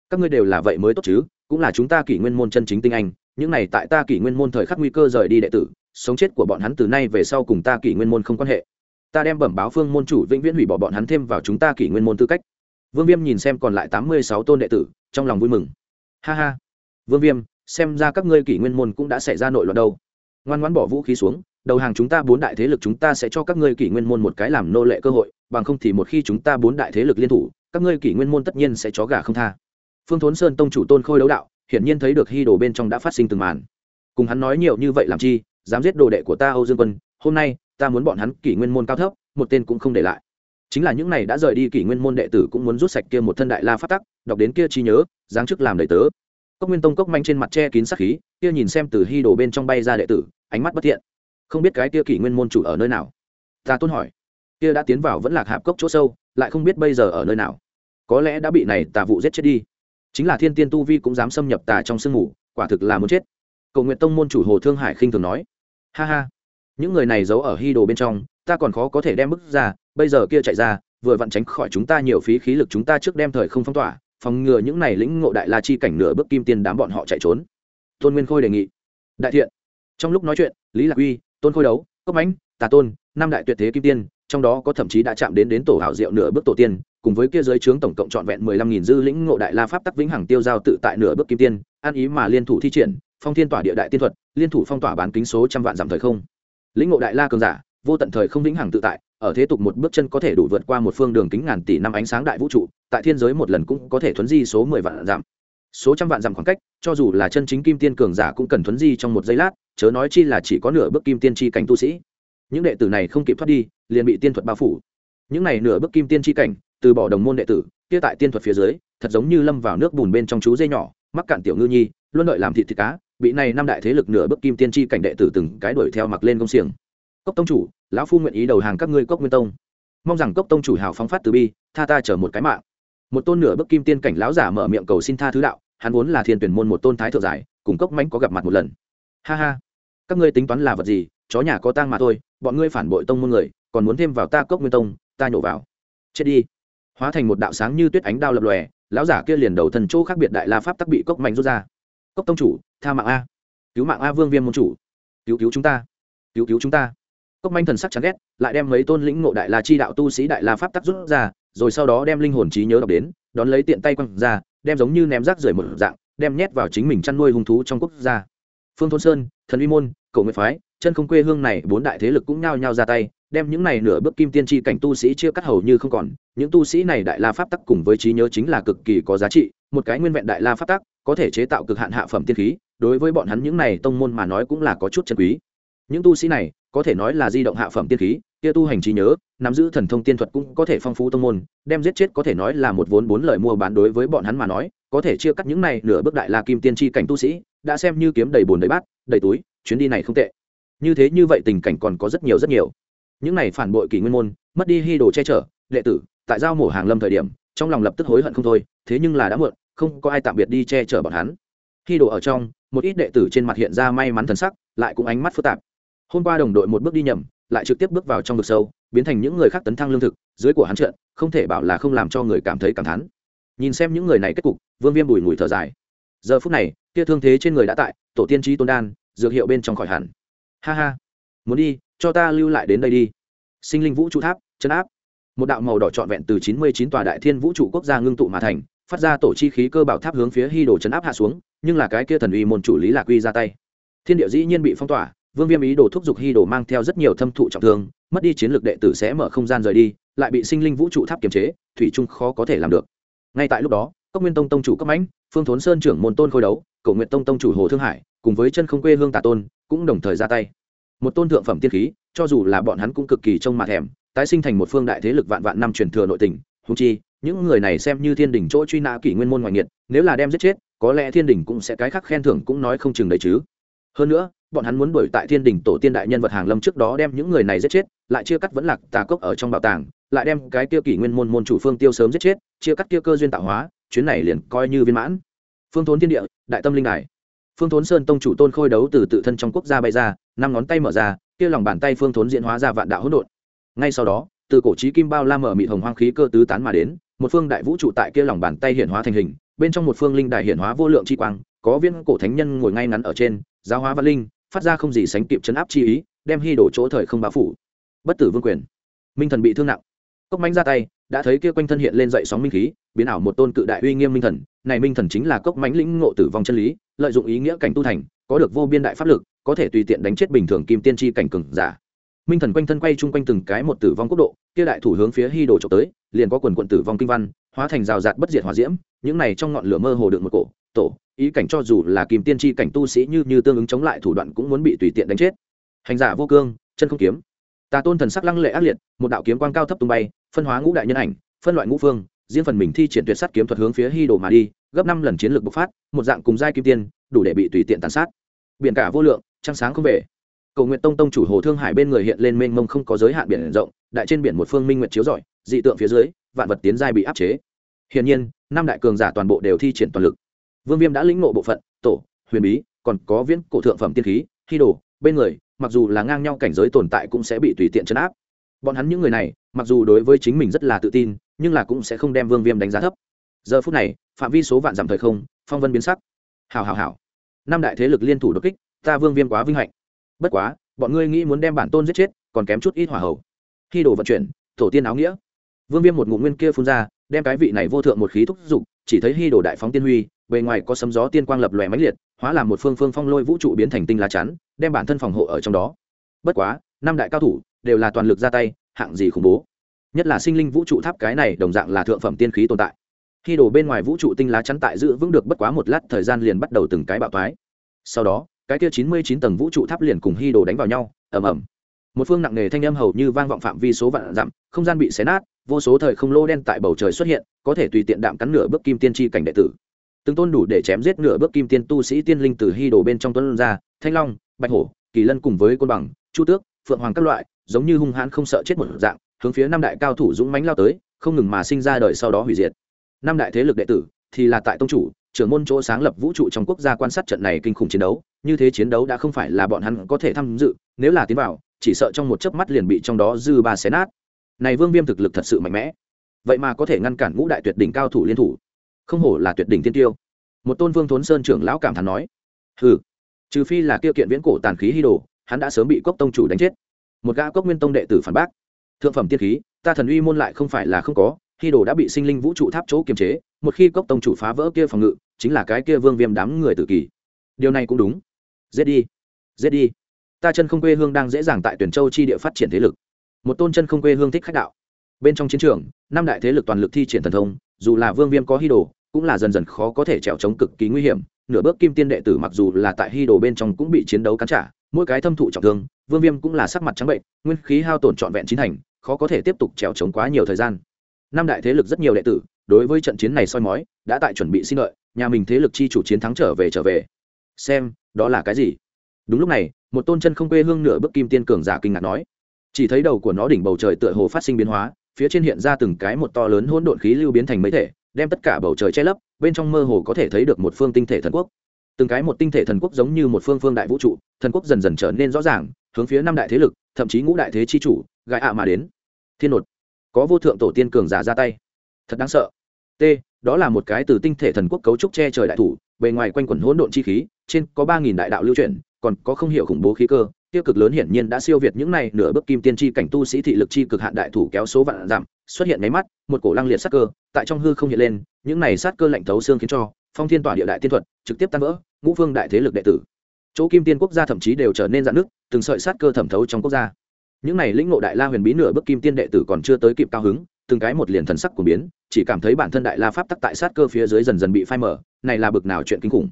Speaker 1: các ngươi đều là vậy mới tốt chứ, cũng là chúng ta kỷ nguyên môn chân chính tinh anh, những này tại ta kỷ nguyên môn thời khắc nguy cơ rời đi đệ tử, sống chết của bọn hắn từ nay về sau cùng ta kỷ nguyên môn không quan hệ. Ta đem bẩm báo phương môn chủ vĩnh viễn hủy bỏ bọn hắn thêm vào chúng ta kỷ nguyên môn tư cách. Vương viêm nhìn xem còn lại tám mươi sáu tôn đệ tử, trong lòng vui mừng. Ha ha. Vương viêm, xem ra các ngươi kỷ nguyên môn cũng đã xảy ra nội loạn đâu. Ngoan ngoãn bỏ vũ khí xuống, đầu hàng chúng ta bốn đại thế lực chúng ta sẽ cho các ngươi kỷ nguyên môn một cái làm nô lệ cơ hội, bằng không thì một khi chúng ta bốn đại thế lực liên thủ các ngươi kỷ nguyên môn tất nhiên sẽ chó gà không tha. Phương thốn sơn tông chủ tôn khôi đấu đạo, hiển nhiên thấy được hy đồ bên trong đã phát sinh từng màn. Cùng hắn nói nhiều như vậy làm chi, dám giết đồ đệ của ta âu dương quân, hôm nay, ta muốn bọn hắn kỷ nguyên môn cao thấp, một tên cũng không để lại. Chính là những này đã rời đi kỷ nguyên môn đệ tử cũng muốn rút sạch kia một thân đại la phát tắc, đọc đến kia chi nhớ giáng chức làm đầy tớ. Cốc nguyên tông cốc manh trên mặt che kín sắc khí, kia nhìn xem từ hy đồ bên trong bay ra đệ tử, ánh mắt bất thiện. Không biết cái kia kỷ nguyên môn chủ ở nơi nào? Ta tôn hỏi. Kia đã tiến vào vẫn lạc hạp cốc chỗ sâu, lại không biết bây giờ ở nơi nào có lẽ đã bị này tà vụ giết chết đi. Chính là thiên tiên tu vi cũng dám xâm nhập tà trong sương mù, quả thực là muốn chết. Cầu nguyện tông môn chủ hồ thương hải khinh thường nói. Ha ha. Những người này giấu ở hy đồ bên trong, ta còn khó có thể đem bức ra, bây giờ kia chạy ra, vừa vặn tránh khỏi chúng ta nhiều phí khí lực chúng ta trước đem thời không phong tỏa, phòng ngừa những này lĩnh ngộ đại la chi cảnh nửa bước kim tiên đám bọn họ chạy trốn. Tôn nguyên khôi đề nghị. Đại thiện. Trong lúc nói chuyện, lý lạc uy, tôn khôi đấu, cốc ánh tà tôn, năm đại tuyệt thế kim tiên, trong đó có thậm chí đã chạm đến đến tổ hảo diệu nửa bước tổ tiên cùng với kia giới trướng tổng cộng trọn vẹn mười lăm nghìn dư lĩnh ngộ đại la pháp tắc vĩnh hằng tiêu giao tự tại nửa bước kim tiên, an ý mà liên thủ thi triển, phong thiên tỏa địa đại tiên thuật, liên thủ phong tỏa bán kính số trăm vạn giảm thời không. Lĩnh ngộ đại la cường giả, vô tận thời không vĩnh hằng tự tại, ở thế tục một bước chân có thể đủ vượt qua một phương đường kính ngàn tỷ năm ánh sáng đại vũ trụ, tại thiên giới một lần cũng có thể thuấn di số mười vạn giảm số trăm vạn giảm khoảng cách, cho dù là chân chính kim tiên cường giả cũng cần thuấn di trong một giây lát, chớ nói chi là chỉ có nửa bước kim tiên chi cảnh tu sĩ. Những đệ tử này không kịp thoát đi, liền bị tiên thuật bao phủ. Những này nửa bước kim tiên chi cảnh từ bỏ đồng môn đệ tử, kia tại tiên thuật phía dưới, thật giống như lâm vào nước bùn bên trong chú dây nhỏ, mắc cạn tiểu ngư nhi, luôn đợi làm thịt thịt cá, bị này năm đại thế lực nửa bước kim tiên chi cảnh đệ tử từng cái đuổi theo mặc lên công xiềng. Cốc tông chủ, lão phu nguyện ý đầu hàng các ngươi cốc nguyên tông. Mong rằng cốc tông chủ hào phóng phát từ bi, tha ta chở một cái mạng. Một tôn nửa bước kim tiên cảnh lão giả mở miệng cầu xin tha thứ đạo, hắn vốn là thiên tuyển môn một tôn thái thượng giải, cùng cốc mánh có gặp mặt một lần. Ha ha. Các ngươi tính toán là vật gì, chó nhà có tang mà thôi, bọn ngươi phản bội tông môn người, còn muốn thêm vào ta cốc nguyên tông, ta nhổ vào. Chết đi hóa thành một đạo sáng như tuyết ánh đao lập lòe, lão giả kia liền đầu thần chỗ khác biệt đại la pháp tắc bị cốc mạnh rút ra. Cốc tông chủ, tha mạng a. Cứu mạng a vương viêm môn chủ. Cứu cứu chúng ta. Cứu cứu chúng ta. Cốc manh thần sắc chán ghét, lại đem mấy tôn lĩnh ngộ đại la chi đạo tu sĩ đại la pháp tắc rút ra, rồi sau đó đem linh hồn trí nhớ đọc đến, đón lấy tiện tay quăng ra, đem giống như ném rác rưởi một dạng, đem nhét vào chính mình chăn nuôi hung thú trong quốc gia. Phương thôn sơn, thần uy môn, cầu nguyện phái, chân không quê hương này bốn đại thế lực cũng nhao nhao ra tay đem những này nửa bước kim tiên tri cảnh tu sĩ chia cắt hầu như không còn, những tu sĩ này đại la pháp tắc cùng với trí nhớ chính là cực kỳ có giá trị, một cái nguyên vẹn đại la pháp tắc, có thể chế tạo cực hạn hạ phẩm tiên khí, đối với bọn hắn những này tông môn mà nói cũng là có chút chân quý. Những tu sĩ này, có thể nói là di động hạ phẩm tiên khí, kia tu hành trí nhớ, nắm giữ thần thông tiên thuật cũng có thể phong phú tông môn, đem giết chết có thể nói là một vốn bốn lời mua bán đối với bọn hắn mà nói, có thể chia cắt những này nửa bước đại la kim tiên tri cảnh tu sĩ, đã xem như kiếm đầy bồn đầy bát, đầy túi, chuyến đi này không tệ. Như thế như vậy tình cảnh còn có rất nhiều rất nhiều những này phản bội kỷ nguyên môn, mất đi hy đồ che chở, đệ tử, tại giao mổ hàng lâm thời điểm, trong lòng lập tức hối hận không thôi, thế nhưng là đã muộn, không có ai tạm biệt đi che chở bọn hắn. Hy đồ ở trong, một ít đệ tử trên mặt hiện ra may mắn thần sắc, lại cũng ánh mắt phức tạp. Hôm qua đồng đội một bước đi nhầm, lại trực tiếp bước vào trong vực sâu, biến thành những người khác tấn thăng lương thực, dưới của hắn trợn không thể bảo là không làm cho người cảm thấy cảm thán. Nhìn xem những người này kết cục, vương viêm bùi ngùi thở dài. Giờ phút này, kia thương thế trên người đã tại, tổ tiên trí tôn đan, dược hiệu bên trong khỏi hẳn. Ha ha. Muốn đi cho ta lưu lại đến đây đi. Sinh linh vũ trụ tháp, chân áp. Một đạo màu đỏ trọn vẹn từ chín mươi chín tòa đại thiên vũ trụ quốc gia ngưng tụ mà thành, phát ra tổ chi khí cơ bảo tháp hướng phía hy đồ chấn áp hạ xuống, nhưng là cái kia thần uy môn chủ lý lạc quy ra tay. Thiên địa dĩ nhiên bị phong tỏa, vương viêm ý đồ thúc giục hy đồ mang theo rất nhiều thâm thụ trọng thương, mất đi chiến lược đệ tử sẽ mở không gian rời đi, lại bị sinh linh vũ trụ tháp kiềm chế, thủy trung khó có thể làm được. Ngay tại lúc đó, cốc nguyên tông tông chủ cấp mãnh, phương thốn sơn trưởng môn tôn khôi đấu cầu nguyện tông tông chủ hồ thương hải, cùng với chân không quê hương tà tôn, cũng đồng thời ra tay một tôn thượng phẩm tiên khí, cho dù là bọn hắn cũng cực kỳ trông mặt thèm, tái sinh thành một phương đại thế lực vạn vạn năm truyền thừa nội tình. Húng chi, những người này xem như thiên đình chỗ truy nã kỷ nguyên môn ngoại nghiệt, nếu là đem giết chết, có lẽ thiên đình cũng sẽ cái khắc khen thưởng cũng nói không chừng đấy chứ. Hơn nữa, bọn hắn muốn đuổi tại thiên đình tổ tiên đại nhân vật hàng lâm trước đó đem những người này giết chết, lại chia cắt vẫn lạc tà cốc ở trong bảo tàng, lại đem cái tiêu kỷ nguyên môn môn chủ phương tiêu sớm giết chết, chia cắt kia cơ duyên tạo hóa, chuyến này liền coi như viên mãn. Phương thốn thiên địa, đại tâm linh này phương thốn sơn tông chủ tôn khôi đấu từ tự thân trong quốc gia bay ra, năm ngón tay mở ra, kia lòng bàn tay phương thốn diễn hóa ra vạn đạo hỗn độn. Ngay sau đó, từ cổ trí kim bao la mở mịt hồng hoang khí cơ tứ tán mà đến, một phương đại vũ trụ tại kia lòng bàn tay hiện hóa thành hình, bên trong một phương linh đài hiện hóa vô lượng chi quang, có viên cổ thánh nhân ngồi ngay ngắn ở trên, giáo hóa văn linh, phát ra không gì sánh kịp chấn áp chi ý, đem hy đổ chỗ thời không bá phủ. Bất tử vương quyền. Minh thần bị thương nặng. Cốc mánh ra tay, đã thấy kia quanh thân hiện lên dậy sóng minh khí, biến ảo một tôn cự đại uy nghiêm minh thần, này minh thần chính là cốc mánh lĩnh ngộ tử vong chân lý lợi dụng ý nghĩa cảnh tu thành, có được vô biên đại pháp lực, có thể tùy tiện đánh chết bình thường kim tiên tri cảnh cừng giả. Minh thần quanh thân quay chung quanh từng cái một tử vong quốc độ, kia đại thủ hướng phía hy đồ trộm tới, liền có quần quận tử vong kinh văn, hóa thành rào rạt bất diệt hỏa diễm, những này trong ngọn lửa mơ hồ được một cổ, tổ, ý cảnh cho dù là kim tiên tri cảnh tu sĩ như như tương ứng chống lại thủ đoạn cũng muốn bị tùy tiện đánh chết. Hành giả vô cương, chân không kiếm. Tà tôn thần sắc lăng lệ ác liệt, một đạo kiếm quang cao thấp tung bay, phân hóa ngũ đại nhân ảnh, phân loại ngũ phương, riêng phần mình thi triển tuyệt sắt kiếm thuật hướng phía hy đồ mà đi gấp năm lần chiến lược bộc phát, một dạng cùng giai kim tiên, đủ để bị tùy tiện tàn sát. Biển cả vô lượng, trăng sáng không về. Cầu nguyện tông tông chủ hồ thương hải bên người hiện lên mênh mông không có giới hạn biển rộng, đại trên biển một phương minh nguyện chiếu rọi, dị tượng phía dưới, vạn vật tiến giai bị áp chế. Hiển nhiên, năm đại cường giả toàn bộ đều thi triển toàn lực. Vương viêm đã lĩnh ngộ bộ phận, tổ, huyền bí, còn có viễn cổ thượng phẩm tiên khí khi đồ, bên người, mặc dù là ngang nhau cảnh giới tồn tại cũng sẽ bị tùy tiện chấn áp. Bọn hắn những người này, mặc dù đối với chính mình rất là tự tin, nhưng là cũng sẽ không đem vương viêm đánh giá thấp giờ phút này, phạm vi số vạn giảm thời không, phong vân biến sắc. Hào hào hào năm đại thế lực liên thủ đột kích, ta vương viêm quá vinh hạnh. Bất quá, bọn ngươi nghĩ muốn đem bản tôn giết chết, còn kém chút ít hỏa hậu khi đồ vận chuyển, tổ tiên áo nghĩa. Vương viêm một ngụm nguyên kia phun ra, đem cái vị này vô thượng một khí thúc giục chỉ thấy hy đồ đại phóng tiên huy, bề ngoài có sấm gió tiên quang lập lòe máy liệt, hóa làm một phương phương phong lôi vũ trụ biến thành tinh lá chắn, đem bản thân phòng hộ ở trong đó. Bất quá, năm đại cao thủ đều là toàn lực ra tay, hạng gì khủng bố. Nhất là sinh linh vũ trụ tháp cái này đồng dạng là thượng phẩm tiên khí tồn tại khi đổ bên ngoài vũ trụ tinh lá chắn tại giữ vững được bất quá một lát thời gian liền bắt đầu từng cái bạo thoái. Sau đó, cái kia chín mươi chín tầng vũ trụ tháp liền cùng hy đồ đánh vào nhau, ầm ầm. Một phương nặng nề thanh âm hầu như vang vọng phạm vi số vạn dặm, không gian bị xé nát, vô số thời không lô đen tại bầu trời xuất hiện, có thể tùy tiện đạm cắn nửa bước kim tiên tri cảnh đệ tử. Từng tôn đủ để chém giết nửa bước kim tiên tu sĩ tiên linh từ hy đồ bên trong tuấn ra, thanh long, bạch hổ, kỳ lân cùng với côn bằng, chu tước, phượng hoàng các loại, giống như hung hãn không sợ chết một dạng, hướng phía năm đại cao thủ dũng mãnh lao tới, không ngừng mà sinh ra đời sau đó hủy diệt năm đại thế lực đệ tử thì là tại tông chủ, trưởng môn chỗ sáng lập vũ trụ trong quốc gia quan sát trận này kinh khủng chiến đấu. Như thế chiến đấu đã không phải là bọn hắn có thể tham dự, nếu là tiến vào, chỉ sợ trong một chớp mắt liền bị trong đó dư ba xé nát. Này vương viêm thực lực thật sự mạnh mẽ. Vậy mà có thể ngăn cản ngũ đại tuyệt đỉnh cao thủ liên thủ. Không hổ là tuyệt đỉnh tiên tiêu. Một tôn vương thốn sơn trưởng lão cảm thán nói, hừ, trừ phi là tiêu kiện viễn cổ tàn khí hy đồ, hắn đã sớm bị cốc tông chủ đánh chết. Một gã cốc nguyên tông đệ tử phản bác, thượng phẩm tiên khí, ta thần uy môn lại không phải là không có hy đồ đã bị sinh linh vũ trụ tháp chỗ kiềm chế, một khi cốc tông chủ phá vỡ kia phòng ngự, chính là cái kia vương viêm đám người tự kỷ điều này cũng đúng. Giết đi. Giết đi. Ta chân không quê hương đang dễ dàng tại tuyển châu chi địa phát triển thế lực. Một tôn chân không quê hương thích khách đạo. Bên trong chiến trường, năm đại thế lực toàn lực thi triển thần thông, dù là vương viêm có hy đồ, cũng là dần dần khó có thể trèo chống cực kỳ nguy hiểm. Nửa bước kim tiên đệ tử mặc dù là tại hy đồ bên trong cũng bị chiến đấu cắn trả, mỗi cái thâm thụ trọng thương, vương viêm cũng là sắc mặt trắng bệnh, nguyên khí hao tổn trọn vẹn chín thành, khó có thể tiếp tục trèo chống quá nhiều thời gian năm đại thế lực rất nhiều đệ tử, đối với trận chiến này soi mói, đã tại chuẩn bị xin lợi, nhà mình thế lực chi chủ chiến thắng trở về trở về. Xem, đó là cái gì? Đúng lúc này, một tôn chân không quê hương nửa bước kim tiên cường giả kinh ngạc nói. Chỉ thấy đầu của nó đỉnh bầu trời tựa hồ phát sinh biến hóa, phía trên hiện ra từng cái một to lớn hỗn độn khí lưu biến thành mấy thể, đem tất cả bầu trời che lấp, bên trong mơ hồ có thể thấy được một phương tinh thể thần quốc. Từng cái một tinh thể thần quốc giống như một phương phương đại vũ trụ, thần quốc dần dần trở nên rõ ràng, hướng phía năm đại thế lực, thậm chí ngũ đại thế chi chủ gãi ạ mà đến. Thiên nột có vô thượng tổ tiên cường giả ra tay. Thật đáng sợ. T, đó là một cái từ tinh thể thần quốc cấu trúc che trời đại thủ, bề ngoài quanh quẩn hỗn độn chi khí, trên có ba nghìn đại đạo lưu chuyển, còn có không hiểu khủng bố khí cơ. Tiêu cực lớn hiển nhiên đã siêu việt những này, nửa bước kim tiên chi cảnh tu sĩ thị lực chi cực hạn đại thủ kéo số vạn giảm, xuất hiện máy mắt, một cổ lăng liệt sát cơ tại trong hư không hiện lên, những này sát cơ lạnh thấu xương khiến cho phong thiên tỏa địa đại tiên thuật trực tiếp tan vỡ, ngũ vương đại thế lực đệ tử. Chỗ kim tiên quốc gia thậm chí đều trở nên dạn nước từng sợi sát cơ thẩm thấu trong quốc gia những này lĩnh ngộ đại la huyền bí nửa bước kim tiên đệ tử còn chưa tới kịp cao hứng, từng cái một liền thần sắc của biến, chỉ cảm thấy bản thân đại la pháp tắc tại sát cơ phía dưới dần dần bị phai mở này là bực nào chuyện kinh khủng.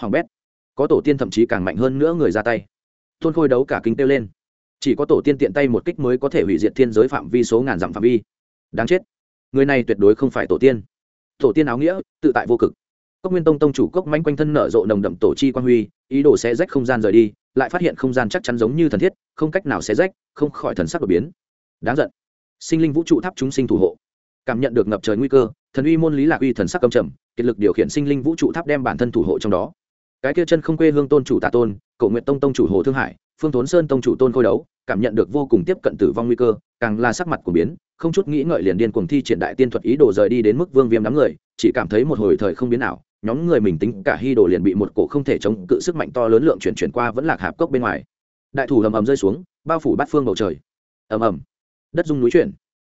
Speaker 1: Hoàng bét, có tổ tiên thậm chí càng mạnh hơn nữa người ra tay. Tôn khôi đấu cả kinh tiêu lên. Chỉ có tổ tiên tiện tay một kích mới có thể hủy diệt thiên giới phạm vi số ngàn dặm phạm vi. Đáng chết. Người này tuyệt đối không phải tổ tiên. Tổ tiên áo nghĩa, tự tại vô cực cốc nguyên tông tông chủ cốc manh quanh thân nở rộ nồng đậm tổ chi quan huy, ý đồ sẽ rách không gian rời đi, lại phát hiện không gian chắc chắn giống như thần thiết, không cách nào sẽ rách, không khỏi thần sắc đột biến. Đáng giận. Sinh linh vũ trụ tháp chúng sinh thủ hộ. Cảm nhận được ngập trời nguy cơ, thần uy môn lý lạc uy thần sắc cầm trầm, kiệt lực điều khiển sinh linh vũ trụ tháp đem bản thân thủ hộ trong đó. Cái kia chân không quê hương tôn chủ tạ tôn, cổ nguyện tông tông chủ hồ thương hải, phương thốn sơn tông chủ tôn khôi đấu, cảm nhận được vô cùng tiếp cận tử vong nguy cơ, càng là sắc mặt của biến, không chút nghĩ ngợi liền điên cuồng thi triển đại tiên thuật ý đồ rời đi đến mức vương viêm đám người, chỉ cảm thấy một hồi thời không biến nào nhóm người mình tính cả hy đồ liền bị một cổ không thể chống cự sức mạnh to lớn lượng chuyển chuyển qua vẫn lạc hạp cốc bên ngoài. Đại thủ ầm ầm rơi xuống, bao phủ bát phương bầu trời. Ầm ầm. Đất dung núi chuyển.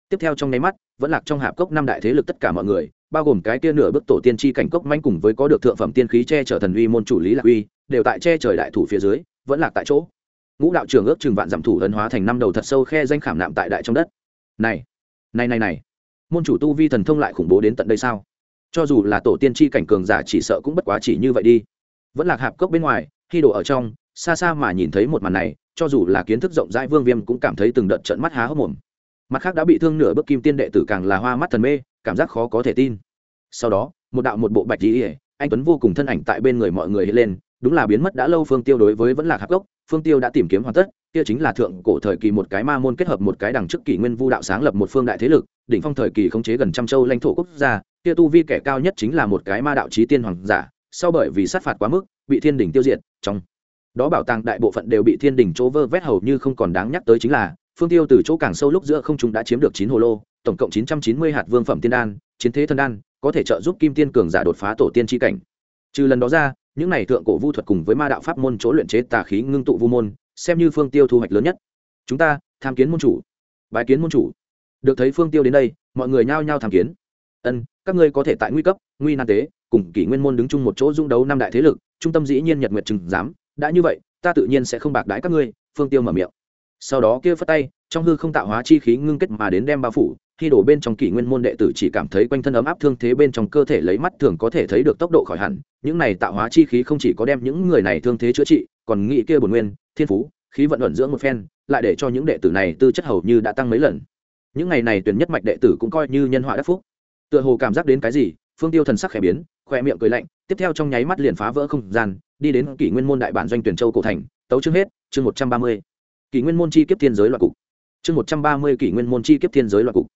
Speaker 1: Tiếp theo trong nháy mắt, vẫn lạc trong hạp cốc năm đại thế lực tất cả mọi người, bao gồm cái kia nửa bức tổ tiên tri cảnh cốc manh cùng với có được thượng phẩm tiên khí che chở thần uy môn chủ lý lạc uy, đều tại che trời đại thủ phía dưới, vẫn lạc tại chỗ. Ngũ đạo trưởng ước chừng vạn giảm thủ ấn hóa thành năm đầu thật sâu khe danh khảm nạm tại đại trong đất. Này này này này. Môn chủ tu vi thần thông lại khủng bố đến tận đây sao? Cho dù là tổ tiên tri cảnh cường giả chỉ sợ cũng bất quá chỉ như vậy đi. Vẫn lạc hạp cốc bên ngoài, khi đổ ở trong, xa xa mà nhìn thấy một màn này, cho dù là kiến thức rộng rãi vương viêm cũng cảm thấy từng đợt trận mắt há hốc mồm. Mặt khác đã bị thương nửa bước kim tiên đệ tử càng là hoa mắt thần mê, cảm giác khó có thể tin. Sau đó, một đạo một bộ bạch dĩ ỉa anh tuấn vô cùng thân ảnh tại bên người mọi người hiện lên, đúng là biến mất đã lâu phương tiêu đối với vẫn là hạp cốc, phương tiêu đã tìm kiếm hoàn tất, kia chính là thượng cổ thời kỳ một cái ma môn kết hợp một cái đằng trước kỷ nguyên vu đạo sáng lập một phương đại thế lực, đỉnh phong thời kỳ khống chế gần trăm châu lãnh thổ quốc gia kia tu vi kẻ cao nhất chính là một cái ma đạo chí tiên hoàng giả, sau bởi vì sát phạt quá mức, bị thiên đình tiêu diệt, trong đó bảo tàng đại bộ phận đều bị thiên đình chỗ vơ vét hầu như không còn đáng nhắc tới chính là, phương tiêu từ chỗ càng sâu lúc giữa không chúng đã chiếm được chín hồ lô, tổng cộng chín trăm chín mươi hạt vương phẩm tiên đan, chiến thế thần đan, có thể trợ giúp kim tiên cường giả đột phá tổ tiên tri cảnh. Trừ lần đó ra, những này thượng cổ vu thuật cùng với ma đạo pháp môn chỗ luyện chế tà khí ngưng tụ vu môn, xem như phương tiêu thu hoạch lớn nhất. Chúng ta, tham kiến môn chủ. Bái kiến môn chủ. Được thấy phương tiêu đến đây, mọi người nhao nhao tham kiến. Ân các ngươi có thể tại nguy cấp, nguy nan tế, cùng kỷ nguyên môn đứng chung một chỗ dung đấu năm đại thế lực, trung tâm dĩ nhiên nhật nguyệt chừng dám đã như vậy, ta tự nhiên sẽ không bạc đái các ngươi, phương tiêu mở miệng. Sau đó kia phất tay, trong hư không tạo hóa chi khí ngưng kết mà đến đem bao phủ, khi đổ bên trong kỷ nguyên môn đệ tử chỉ cảm thấy quanh thân ấm áp thương thế bên trong cơ thể lấy mắt thường có thể thấy được tốc độ khỏi hẳn, những này tạo hóa chi khí không chỉ có đem những người này thương thế chữa trị, còn nghĩ kia bổn nguyên, thiên phú, khí vận ẩn dưỡng một phen, lại để cho những đệ tử này tư chất hầu như đã tăng mấy lần. Những ngày này tuyển nhất mạch đệ tử cũng coi như nhân họa đắc phúc tựa hồ cảm giác đến cái gì, phương tiêu thần sắc khẽ biến khoe miệng cười lạnh, tiếp theo trong nháy mắt liền phá vỡ không gian, đi đến kỷ nguyên môn đại bản doanh tuyển châu cổ thành, tấu chương hết, chương một trăm ba mươi. Kỷ nguyên môn chi kiếp thiên giới loại cục. Chương một trăm ba mươi kỷ nguyên môn chi kiếp thiên giới loại cục.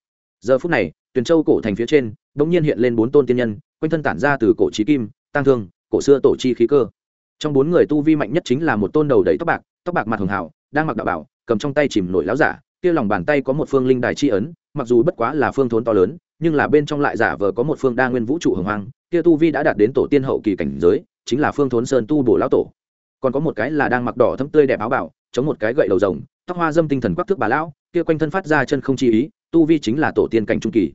Speaker 1: Giờ phút này, tuyển châu cổ thành phía trên đ ỗ n g nhiên hiện lên bốn tôn tiên nhân, quanh thân tản ra từ cổ trí kim tăng thương, cổ xưa tổ chi khí cơ. Trong bốn người tu vi mạnh nhất chính là một tôn đầu đầy tóc bạc tóc bạc mặt hường hảo đang mặc đạo bảo, cầm trong tay chìm nổi láo giả, kia lòng bàn tay có một phương linh đài c h i ấn, mặc dù bất quá là phương thốn to lớn nhưng là bên trong lại giả vờ có một phương đa nguyên vũ trụ hồng hoang, kia tu vi đã đạt đến tổ tiên hậu kỳ cảnh giới, chính là phương thốn sơn tu bổ lão tổ. Còn có một cái là đang mặc đỏ thấm tươi đẹp áo bảo, chống một cái gậy đầu rồng, tóc hoa dâm tinh thần quắc thước bà lão, kia quanh thân phát ra chân không chi ý, tu vi chính là tổ tiên cảnh trung kỳ.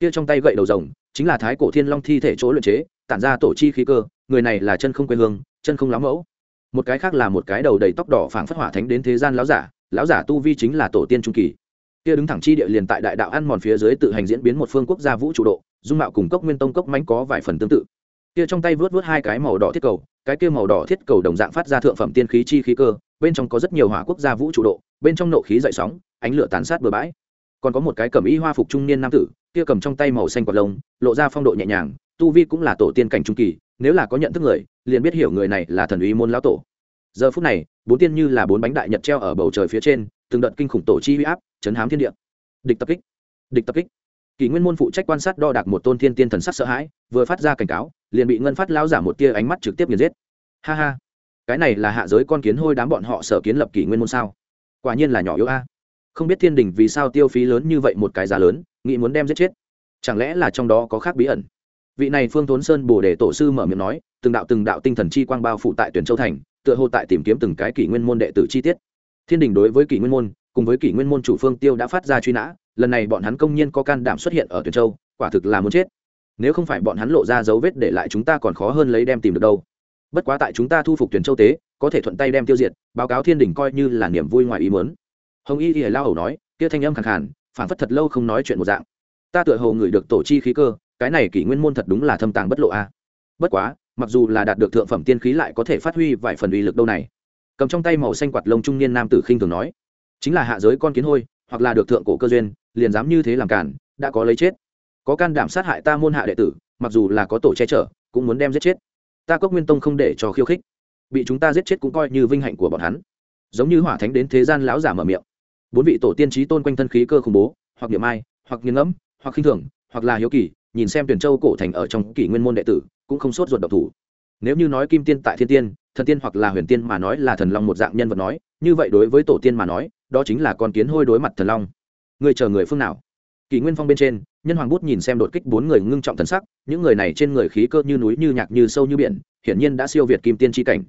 Speaker 1: Kia trong tay gậy đầu rồng, chính là thái cổ thiên long thi thể chỗ luyện chế, tản ra tổ chi khí cơ, người này là chân không quê hương, chân không láo mẫu. Một cái khác là một cái đầu đầy tóc đỏ phảng phất hỏa thánh đến thế gian lão giả lão giả tu vi chính là tổ tiên trung kỳ kia đứng thẳng chi địa liền tại đại đạo ăn mòn phía dưới tự hành diễn biến một phương quốc gia vũ trụ độ, dung mạo cùng cốc nguyên tông cốc mánh có vài phần tương tự. Kia trong tay vớt vớt hai cái màu đỏ thiết cầu, cái kia màu đỏ thiết cầu đồng dạng phát ra thượng phẩm tiên khí chi khí cơ, bên trong có rất nhiều hỏa quốc gia vũ trụ độ, bên trong nộ khí dậy sóng, ánh lửa tàn sát bừa bãi. Còn có một cái cầm y hoa phục trung niên nam tử, kia cầm trong tay màu xanh quạt lông, lộ ra phong độ nhẹ nhàng, tu vi cũng là tổ tiên cảnh trung kỳ, nếu là có nhận thức người, liền biết hiểu người này là thần uy môn lão tổ. Giờ phút này, bốn tiên như là bốn bánh đại nhật treo ở bầu trời phía trên, từng đợt kinh khủng tổ chi huy áp chấn hám thiên địa. Địch tập kích. Địch tập kích. Kỷ nguyên môn phụ trách quan sát đo đạc một tôn thiên tiên thần sắc sợ hãi, vừa phát ra cảnh cáo, liền bị ngân phát lao giả một tia ánh mắt trực tiếp nghiền giết. Ha ha. Cái này là hạ giới con kiến hôi đám bọn họ sở kiến lập kỷ nguyên môn sao? Quả nhiên là nhỏ yếu a. Không biết thiên đình vì sao tiêu phí lớn như vậy một cái giá lớn, nghĩ muốn đem giết chết. Chẳng lẽ là trong đó có khác bí ẩn? Vị này phương thốn sơn bồ đề tổ sư mở miệng nói, từng đạo từng đạo tinh thần chi quang bao phủ tại tuyển châu thành, tựa hồ tại tìm kiếm từng cái kỷ nguyên môn đệ tử chi tiết. Thiên đình đối với kỷ nguyên môn cùng với kỷ nguyên môn chủ phương tiêu đã phát ra truy nã, lần này bọn hắn công nhiên có can đảm xuất hiện ở tuyển châu, quả thực là muốn chết. Nếu không phải bọn hắn lộ ra dấu vết để lại chúng ta còn khó hơn lấy đem tìm được đâu. Bất quá tại chúng ta thu phục tuyển châu tế, có thể thuận tay đem tiêu diệt, báo cáo thiên đình coi như là niềm vui ngoài ý muốn. Hồng y thì lao hầu nói, kia thanh âm khẳng hẳn phản phất thật lâu không nói chuyện một dạng. Ta tựa hồ ngửi được tổ chi khí cơ, cái này kỷ nguyên môn thật đúng là thâm tàng bất lộ a. Bất quá, mặc dù là đạt được thượng phẩm tiên khí lại có thể phát huy vài phần uy lực đâu này. Cầm trong tay màu xanh quạt lông trung niên nam tử khinh thường nói chính là hạ giới con kiến hôi, hoặc là được thượng cổ cơ duyên, liền dám như thế làm cản, đã có lấy chết. Có can đảm sát hại ta môn hạ đệ tử, mặc dù là có tổ che chở, cũng muốn đem giết chết. Ta cốc nguyên tông không để cho khiêu khích. Bị chúng ta giết chết cũng coi như vinh hạnh của bọn hắn. Giống như hỏa thánh đến thế gian lão giả mở miệng. Bốn vị tổ tiên trí tôn quanh thân khí cơ khủng bố, hoặc niệm ai, hoặc nghiêng ngẫm, hoặc khinh thường, hoặc là hiếu kỳ, nhìn xem tuyển châu cổ thành ở trong kỷ nguyên môn đệ tử, cũng không sốt ruột độc thủ. Nếu như nói kim tiên tại thiên tiên, thần tiên hoặc là huyền tiên mà nói là thần long một dạng nhân vật nói, như vậy đối với tổ tiên mà nói đó chính là con kiến hôi đối mặt thần long. Người chờ người phương nào? Kỷ nguyên phong bên trên, nhân hoàng bút nhìn xem đột kích bốn người ngưng trọng thần sắc, những người này trên người khí cơ như núi như nhạc như sâu như biển, hiển nhiên đã siêu việt kim tiên tri cảnh.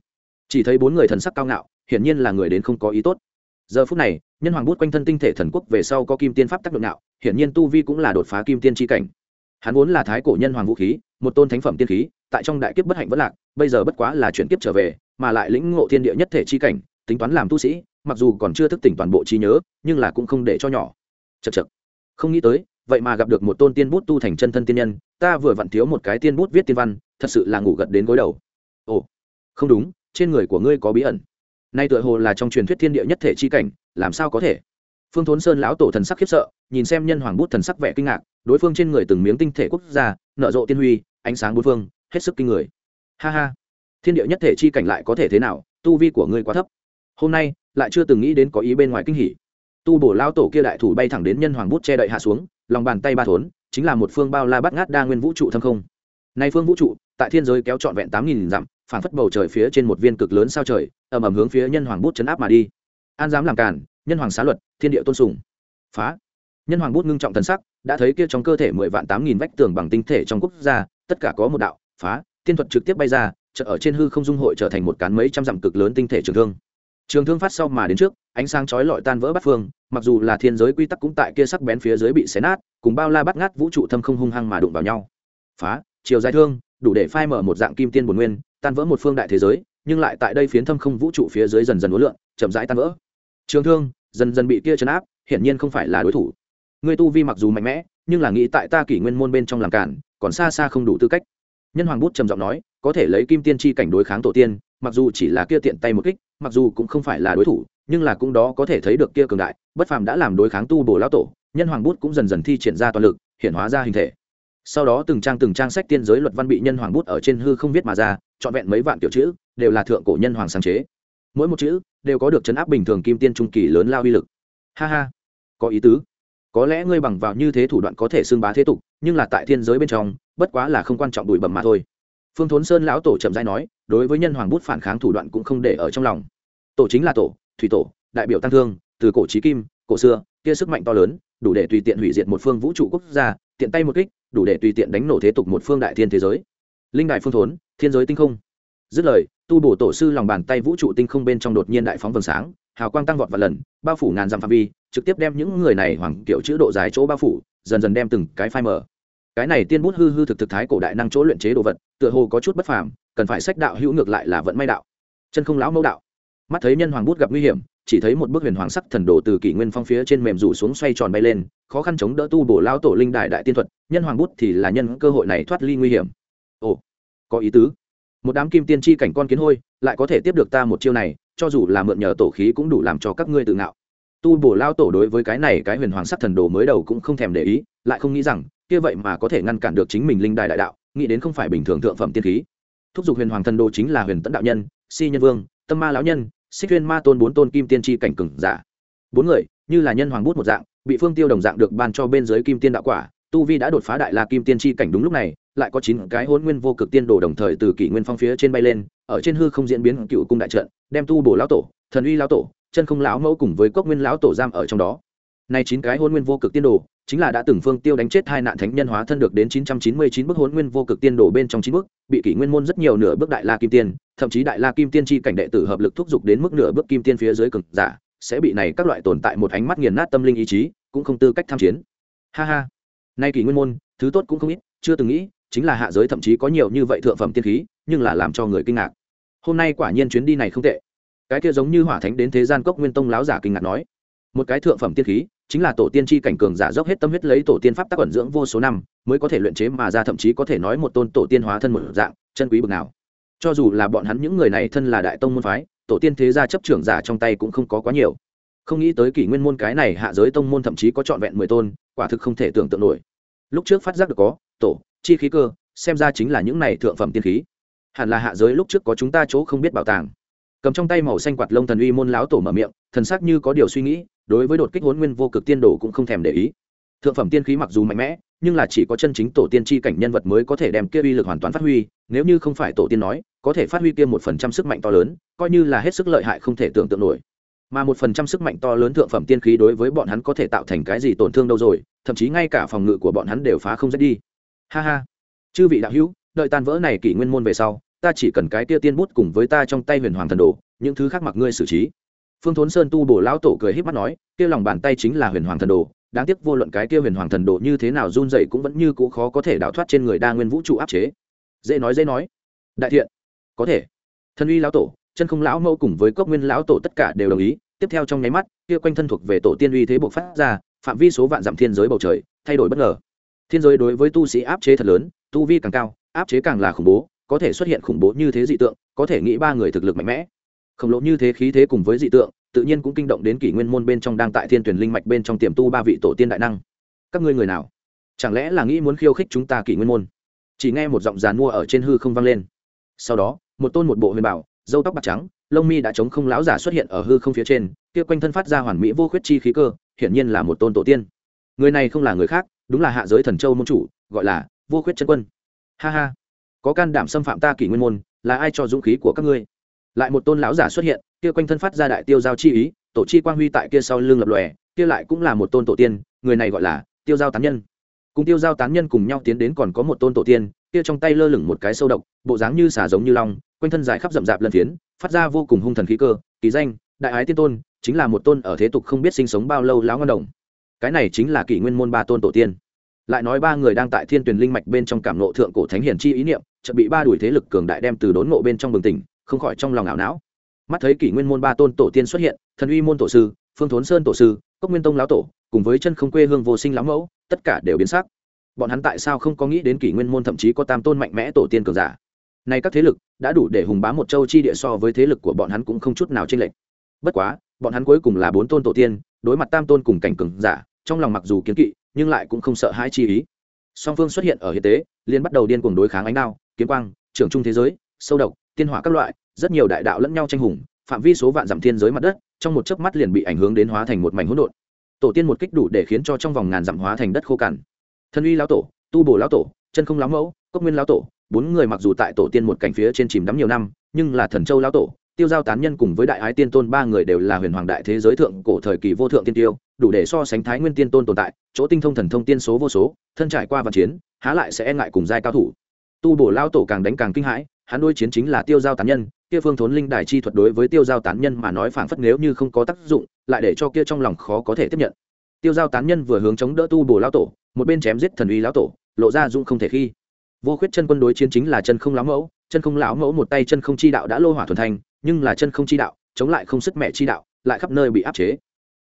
Speaker 1: Chỉ thấy bốn người thần sắc cao ngạo, hiển nhiên là người đến không có ý tốt. Giờ phút này, nhân hoàng bút quanh thân tinh thể thần quốc về sau có kim tiên pháp tác động nạo, hiển nhiên tu vi cũng là đột phá kim tiên tri cảnh. Hắn vốn là thái cổ nhân hoàng vũ khí, một tôn thánh phẩm tiên khí, tại trong đại kiếp bất hạnh vất lạc, bây giờ bất quá là chuyển kiếp trở về, mà lại lĩnh ngộ thiên địa nhất thể chi cảnh, tính toán làm tu sĩ mặc dù còn chưa thức tỉnh toàn bộ trí nhớ, nhưng là cũng không để cho nhỏ. Chật chật không nghĩ tới, vậy mà gặp được một tôn tiên bút tu thành chân thân tiên nhân, ta vừa vặn thiếu một cái tiên bút viết tiên văn, thật sự là ngủ gật đến gối đầu. Ồ, không đúng, trên người của ngươi có bí ẩn. Nay tựa hồ là trong truyền thuyết thiên địa nhất thể chi cảnh, làm sao có thể? Phương thốn sơn lão tổ thần sắc khiếp sợ, nhìn xem nhân hoàng bút thần sắc vẻ kinh ngạc, đối phương trên người từng miếng tinh thể quốc gia, nở rộ tiên huy, ánh sáng bốn phương, hết sức kinh người. Ha ha. Thiên địa nhất thể chi cảnh lại có thể thế nào? Tu vi của ngươi quá thấp. Hôm nay lại chưa từng nghĩ đến có ý bên ngoài kinh hỉ. Tu bổ lao tổ kia đại thủ bay thẳng đến nhân hoàng bút che đậy hạ xuống, lòng bàn tay ba thốn, chính là một phương bao la bắt ngát đa nguyên vũ trụ thâm không. Nay phương vũ trụ, tại thiên giới kéo trọn vẹn tám nghìn dặm, phản phất bầu trời phía trên một viên cực lớn sao trời, ầm ầm hướng phía nhân hoàng bút chấn áp mà đi. An dám làm cản nhân hoàng xá luật, thiên địa tôn sùng. Phá. Nhân hoàng bút ngưng trọng thần sắc, đã thấy kia trong cơ thể mười vạn tám nghìn vách tường bằng tinh thể trong quốc gia, tất cả có một đạo. Phá. Tiên thuật trực tiếp bay ra, chợ ở trên hư không dung hội trở thành một cán mấy trăm dặm cực lớn tinh thể trường thương trường thương phát sau mà đến trước, ánh sáng chói lọi tan vỡ bắt phương, mặc dù là thiên giới quy tắc cũng tại kia sắc bén phía dưới bị xé nát, cùng bao la bắt ngát vũ trụ thâm không hung hăng mà đụng vào nhau. Phá, chiều dài thương, đủ để phai mở một dạng kim tiên bồn nguyên, tan vỡ một phương đại thế giới, nhưng lại tại đây phiến thâm không vũ trụ phía dưới dần dần uốn lượn, chậm rãi tan vỡ. Trường thương, dần dần bị kia chấn áp, hiển nhiên không phải là đối thủ. Ngươi tu vi mặc dù mạnh mẽ, nhưng là nghĩ tại ta kỷ nguyên môn bên trong làm cản, còn xa xa không đủ tư cách. Nhân hoàng bút trầm giọng nói, có thể lấy kim tiên chi cảnh đối kháng tổ tiên, mặc dù chỉ là kia tiện tay một kích mặc dù cũng không phải là đối thủ, nhưng là cũng đó có thể thấy được kia cường đại, bất phàm đã làm đối kháng tu bổ lão tổ, nhân hoàng bút cũng dần dần thi triển ra toàn lực, hiện hóa ra hình thể. Sau đó từng trang từng trang sách tiên giới luật văn bị nhân hoàng bút ở trên hư không viết mà ra, trọn vẹn mấy vạn kiểu chữ, đều là thượng cổ nhân hoàng sáng chế. Mỗi một chữ đều có được chấn áp bình thường kim tiên trung kỳ lớn lao uy lực. Ha ha, có ý tứ. Có lẽ ngươi bằng vào như thế thủ đoạn có thể xưng bá thế tục, nhưng là tại thiên giới bên trong, bất quá là không quan trọng đùi bẩm mà thôi. Phương thốn sơn lão tổ chậm dai nói đối với nhân hoàng bút phản kháng thủ đoạn cũng không để ở trong lòng. Tổ chính là tổ, thủy tổ, đại biểu tăng thương, từ cổ trí kim, cổ xưa, kia sức mạnh to lớn, đủ để tùy tiện hủy diệt một phương vũ trụ quốc gia, tiện tay một kích, đủ để tùy tiện đánh nổ thế tục một phương đại thiên thế giới. Linh đại phương thốn, thiên giới tinh không. Dứt lời, tu bổ tổ sư lòng bàn tay vũ trụ tinh không bên trong đột nhiên đại phóng vầng sáng, hào quang tăng vọt và lần, bao phủ ngàn dặm phạm vi, trực tiếp đem những người này hoàng kiểu chữ độ dài chỗ bao phủ, dần dần đem từng cái phai mở cái này tiên bút hư hư thực thực thái cổ đại năng chỗ luyện chế đồ vật, tựa hồ có chút bất phàm cần phải sách đạo hữu ngược lại là vận may đạo. Chân không lão mẫu đạo. Mắt thấy nhân hoàng bút gặp nguy hiểm, chỉ thấy một bức huyền hoàng sắc thần đồ từ kỷ nguyên phong phía trên mềm rủ xuống xoay tròn bay lên, khó khăn chống đỡ tu bổ lao tổ linh đại đại tiên thuật, nhân hoàng bút thì là nhân cơ hội này thoát ly nguy hiểm. Ồ, có ý tứ. Một đám kim tiên tri cảnh con kiến hôi, lại có thể tiếp được ta một chiêu này, cho dù là mượn nhờ tổ khí cũng đủ làm cho các ngươi tự ngạo. Tu bổ lao tổ đối với cái này cái huyền hoàng sắc thần đồ mới đầu cũng không thèm để ý, lại không nghĩ rằng, kia vậy mà có thể ngăn cản được chính mình linh đài đại đạo, nghĩ đến không phải bình thường thượng phẩm tiên khí thúc giục huyền hoàng thần đồ chính là huyền tẫn đạo nhân, si nhân vương, tâm ma lão nhân, xích huyền ma tôn bốn tôn kim tiên tri cảnh cừng giả. Bốn người, như là nhân hoàng bút một dạng, bị phương tiêu đồng dạng được ban cho bên dưới kim tiên đạo quả, tu vi đã đột phá đại la kim tiên tri cảnh đúng lúc này, lại có chín cái hôn nguyên vô cực tiên đồ đồng thời từ kỷ nguyên phong phía trên bay lên, ở trên hư không diễn biến cựu cung đại trận, đem tu bổ lão tổ, thần uy lão tổ, chân không lão mẫu cùng với cốc nguyên lão tổ giam ở trong đó nay chín cái Hỗn nguyên vô cực tiên đồ chính là đã từng phương tiêu đánh chết hai nạn thánh nhân hóa thân được đến 999 bức Hỗn nguyên vô cực tiên đồ bên trong chín bức, bị kỷ nguyên môn rất nhiều nửa bước đại la kim tiên, thậm chí đại la kim tiên chi cảnh đệ tử hợp lực thúc giục đến mức nửa bước kim tiên phía dưới cực giả, sẽ bị này các loại tồn tại một ánh mắt nghiền nát tâm linh ý chí, cũng không tư cách tham chiến. Ha ha. Nay kỷ nguyên môn, thứ tốt cũng không ít, chưa từng nghĩ, chính là hạ giới thậm chí có nhiều như vậy thượng phẩm tiên khí, nhưng là làm cho người kinh ngạc. Hôm nay quả nhiên chuyến đi này không tệ. Cái kia giống như hỏa thánh đến thế gian cốc nguyên tông láo giả kinh ngạc nói, một cái thượng phẩm tiên khí, chính là tổ tiên tri cảnh cường giả dốc hết tâm huyết lấy tổ tiên pháp tác ẩn dưỡng vô số năm, mới có thể luyện chế mà ra, thậm chí có thể nói một tôn tổ tiên hóa thân một dạng, chân quý bực nào. Cho dù là bọn hắn những người này thân là đại tông môn phái, tổ tiên thế gia chấp trưởng giả trong tay cũng không có quá nhiều. Không nghĩ tới kỷ nguyên môn cái này hạ giới tông môn thậm chí có trọn vẹn mười tôn, quả thực không thể tưởng tượng nổi. Lúc trước phát giác được có, tổ, chi khí cơ, xem ra chính là những này thượng phẩm tiên khí. Hẳn là hạ giới lúc trước có chúng ta chỗ không biết bảo tàng. Cầm trong tay màu xanh quạt lông thần uy môn láo tổ mở miệng, thần sắc như có điều suy nghĩ đối với đột kích huấn nguyên vô cực tiên đồ cũng không thèm để ý. Thượng phẩm tiên khí mặc dù mạnh mẽ, nhưng là chỉ có chân chính tổ tiên tri cảnh nhân vật mới có thể đem kia uy lực hoàn toàn phát huy, nếu như không phải tổ tiên nói, có thể phát huy kia một phần trăm sức mạnh to lớn, coi như là hết sức lợi hại không thể tưởng tượng nổi. Mà một phần trăm sức mạnh to lớn thượng phẩm tiên khí đối với bọn hắn có thể tạo thành cái gì tổn thương đâu rồi, thậm chí ngay cả phòng ngự của bọn hắn đều phá không dứt đi. Ha ha. Chư vị đạo hữu, đợi tan vỡ này kỷ nguyên môn về sau, ta chỉ cần cái tia tiên bút cùng với ta trong tay huyền hoàng thần đồ, những thứ khác mặc ngươi xử trí phương thốn sơn tu bổ lão tổ cười h í p mắt nói, kia lòng bàn tay chính là huyền hoàng thần đồ, đáng tiếc vô luận cái kia huyền hoàng thần đồ như thế nào run dậy cũng vẫn như cũ khó có thể đào thoát trên người đa nguyên vũ trụ áp chế. Dễ nói dễ nói. Đại thiện. Có thể. Thân uy lão tổ, chân không lão mẫu cùng với cốc nguyên lão tổ tất cả đều đồng ý. Tiếp theo trong nháy mắt, kia quanh thân thuộc về tổ tiên uy thế buộc phát ra, phạm vi số vạn dặm thiên giới bầu trời, thay đổi bất ngờ. Thiên giới đối với tu sĩ áp chế thật lớn, tu vi càng cao, áp chế càng là khủng bố, có thể xuất hiện khủng bố như thế dị tượng, có thể nghĩ ba người thực lực mạnh mẽ khổng lồ như thế khí thế cùng với dị tượng, tự nhiên cũng kinh động đến kỷ nguyên môn bên trong đang tại thiên tuyển linh mạch bên trong tiềm tu ba vị tổ tiên đại năng. Các ngươi người nào? Chẳng lẽ là nghĩ muốn khiêu khích chúng ta kỷ nguyên môn? Chỉ nghe một giọng giàn mua ở trên hư không vang lên. Sau đó, một tôn một bộ huyền bảo dâu tóc bạc trắng, lông mi đã chống không lão giả xuất hiện ở hư không phía trên, kia quanh thân phát ra hoàn mỹ vô khuyết chi khí cơ, hiển nhiên là một tôn tổ tiên. Người này không là người khác, đúng là hạ giới thần châu môn chủ, gọi là vô khuyết chân quân. Ha ha. Có can đảm xâm phạm ta kỷ nguyên môn, là ai cho dũng khí của các ngươi? Lại một tôn lão giả xuất hiện, kia quanh thân phát ra đại tiêu giao chi ý, tổ chi quang huy tại kia sau lưng lập lòe, kia lại cũng là một tôn tổ tiên, người này gọi là tiêu giao tán nhân. Cùng tiêu giao tán nhân cùng nhau tiến đến còn có một tôn tổ tiên, kia trong tay lơ lửng một cái sâu độc, bộ dáng như xà giống như long, quanh thân dài khắp rậm rạp lần phiến, phát ra vô cùng hung thần khí cơ, kỳ danh, đại ái tiên tôn, chính là một tôn ở thế tục không biết sinh sống bao lâu láo ngon đồng. Cái này chính là kỷ nguyên môn ba tôn tổ tiên. Lại nói ba người đang tại thiên tuyển linh mạch bên trong cảm nộ thượng cổ thánh hiển chi ý niệm, chợt bị ba đuổi thế lực cường đại đem từ đốn ngộ bên trong bừng tỉnh không khỏi trong lòng ảo não. Mắt thấy kỷ nguyên môn ba tôn tổ tiên xuất hiện, thần uy môn tổ sư, phương thốn sơn tổ sư, cốc nguyên tông lão tổ, cùng với chân không quê hương vô sinh lão mẫu, tất cả đều biến sắc. Bọn hắn tại sao không có nghĩ đến kỷ nguyên môn thậm chí có tam tôn mạnh mẽ tổ tiên cường giả? Nay các thế lực đã đủ để hùng bá một châu chi địa so với thế lực của bọn hắn cũng không chút nào chênh lệch. Bất quá, bọn hắn cuối cùng là bốn tôn tổ tiên, đối mặt tam tôn cùng cảnh cường giả, trong lòng mặc dù kiến kỵ, nhưng lại cũng không sợ hãi chi ý. Song phương xuất hiện ở hiện tế liên bắt đầu điên cuồng đối kháng ánh đao, kiếm quang, trưởng trung thế giới, sâu độc tiên hỏa các loại, rất nhiều đại đạo lẫn nhau tranh hùng, phạm vi số vạn dặm thiên giới mặt đất, trong một chớp mắt liền bị ảnh hưởng đến hóa thành một mảnh hỗn độn. Tổ tiên một kích đủ để khiến cho trong vòng ngàn dặm hóa thành đất khô cằn. Thân uy lão tổ, tu bổ lão tổ, chân không lão mẫu, cốc nguyên lão tổ, bốn người mặc dù tại tổ tiên một cảnh phía trên chìm đắm nhiều năm, nhưng là thần châu lão tổ, tiêu giao tán nhân cùng với đại ái tiên tôn ba người đều là huyền hoàng đại thế giới thượng cổ thời kỳ vô thượng tiên tiêu, đủ để so sánh thái nguyên tiên tôn tồn tại, chỗ tinh thông thần thông tiên số vô số, thân trải qua vạn chiến, há lại sẽ e ngại cùng giai cao thủ. Tu bổ lao tổ càng đánh càng kinh hãi hắn đôi chiến chính là tiêu giao tán nhân, kia phương thốn linh đài chi thuật đối với tiêu giao tán nhân mà nói phảng phất nếu như không có tác dụng, lại để cho kia trong lòng khó có thể tiếp nhận. Tiêu giao tán nhân vừa hướng chống đỡ tu bổ lao tổ, một bên chém giết thần uy lão tổ, lộ ra dũng không thể khi. Vô khuyết chân quân đối chiến chính là chân không lão mẫu, chân không lão mẫu một tay chân không chi đạo đã lô hỏa thuần thành, nhưng là chân không chi đạo, chống lại không sức mẹ chi đạo, lại khắp nơi bị áp chế.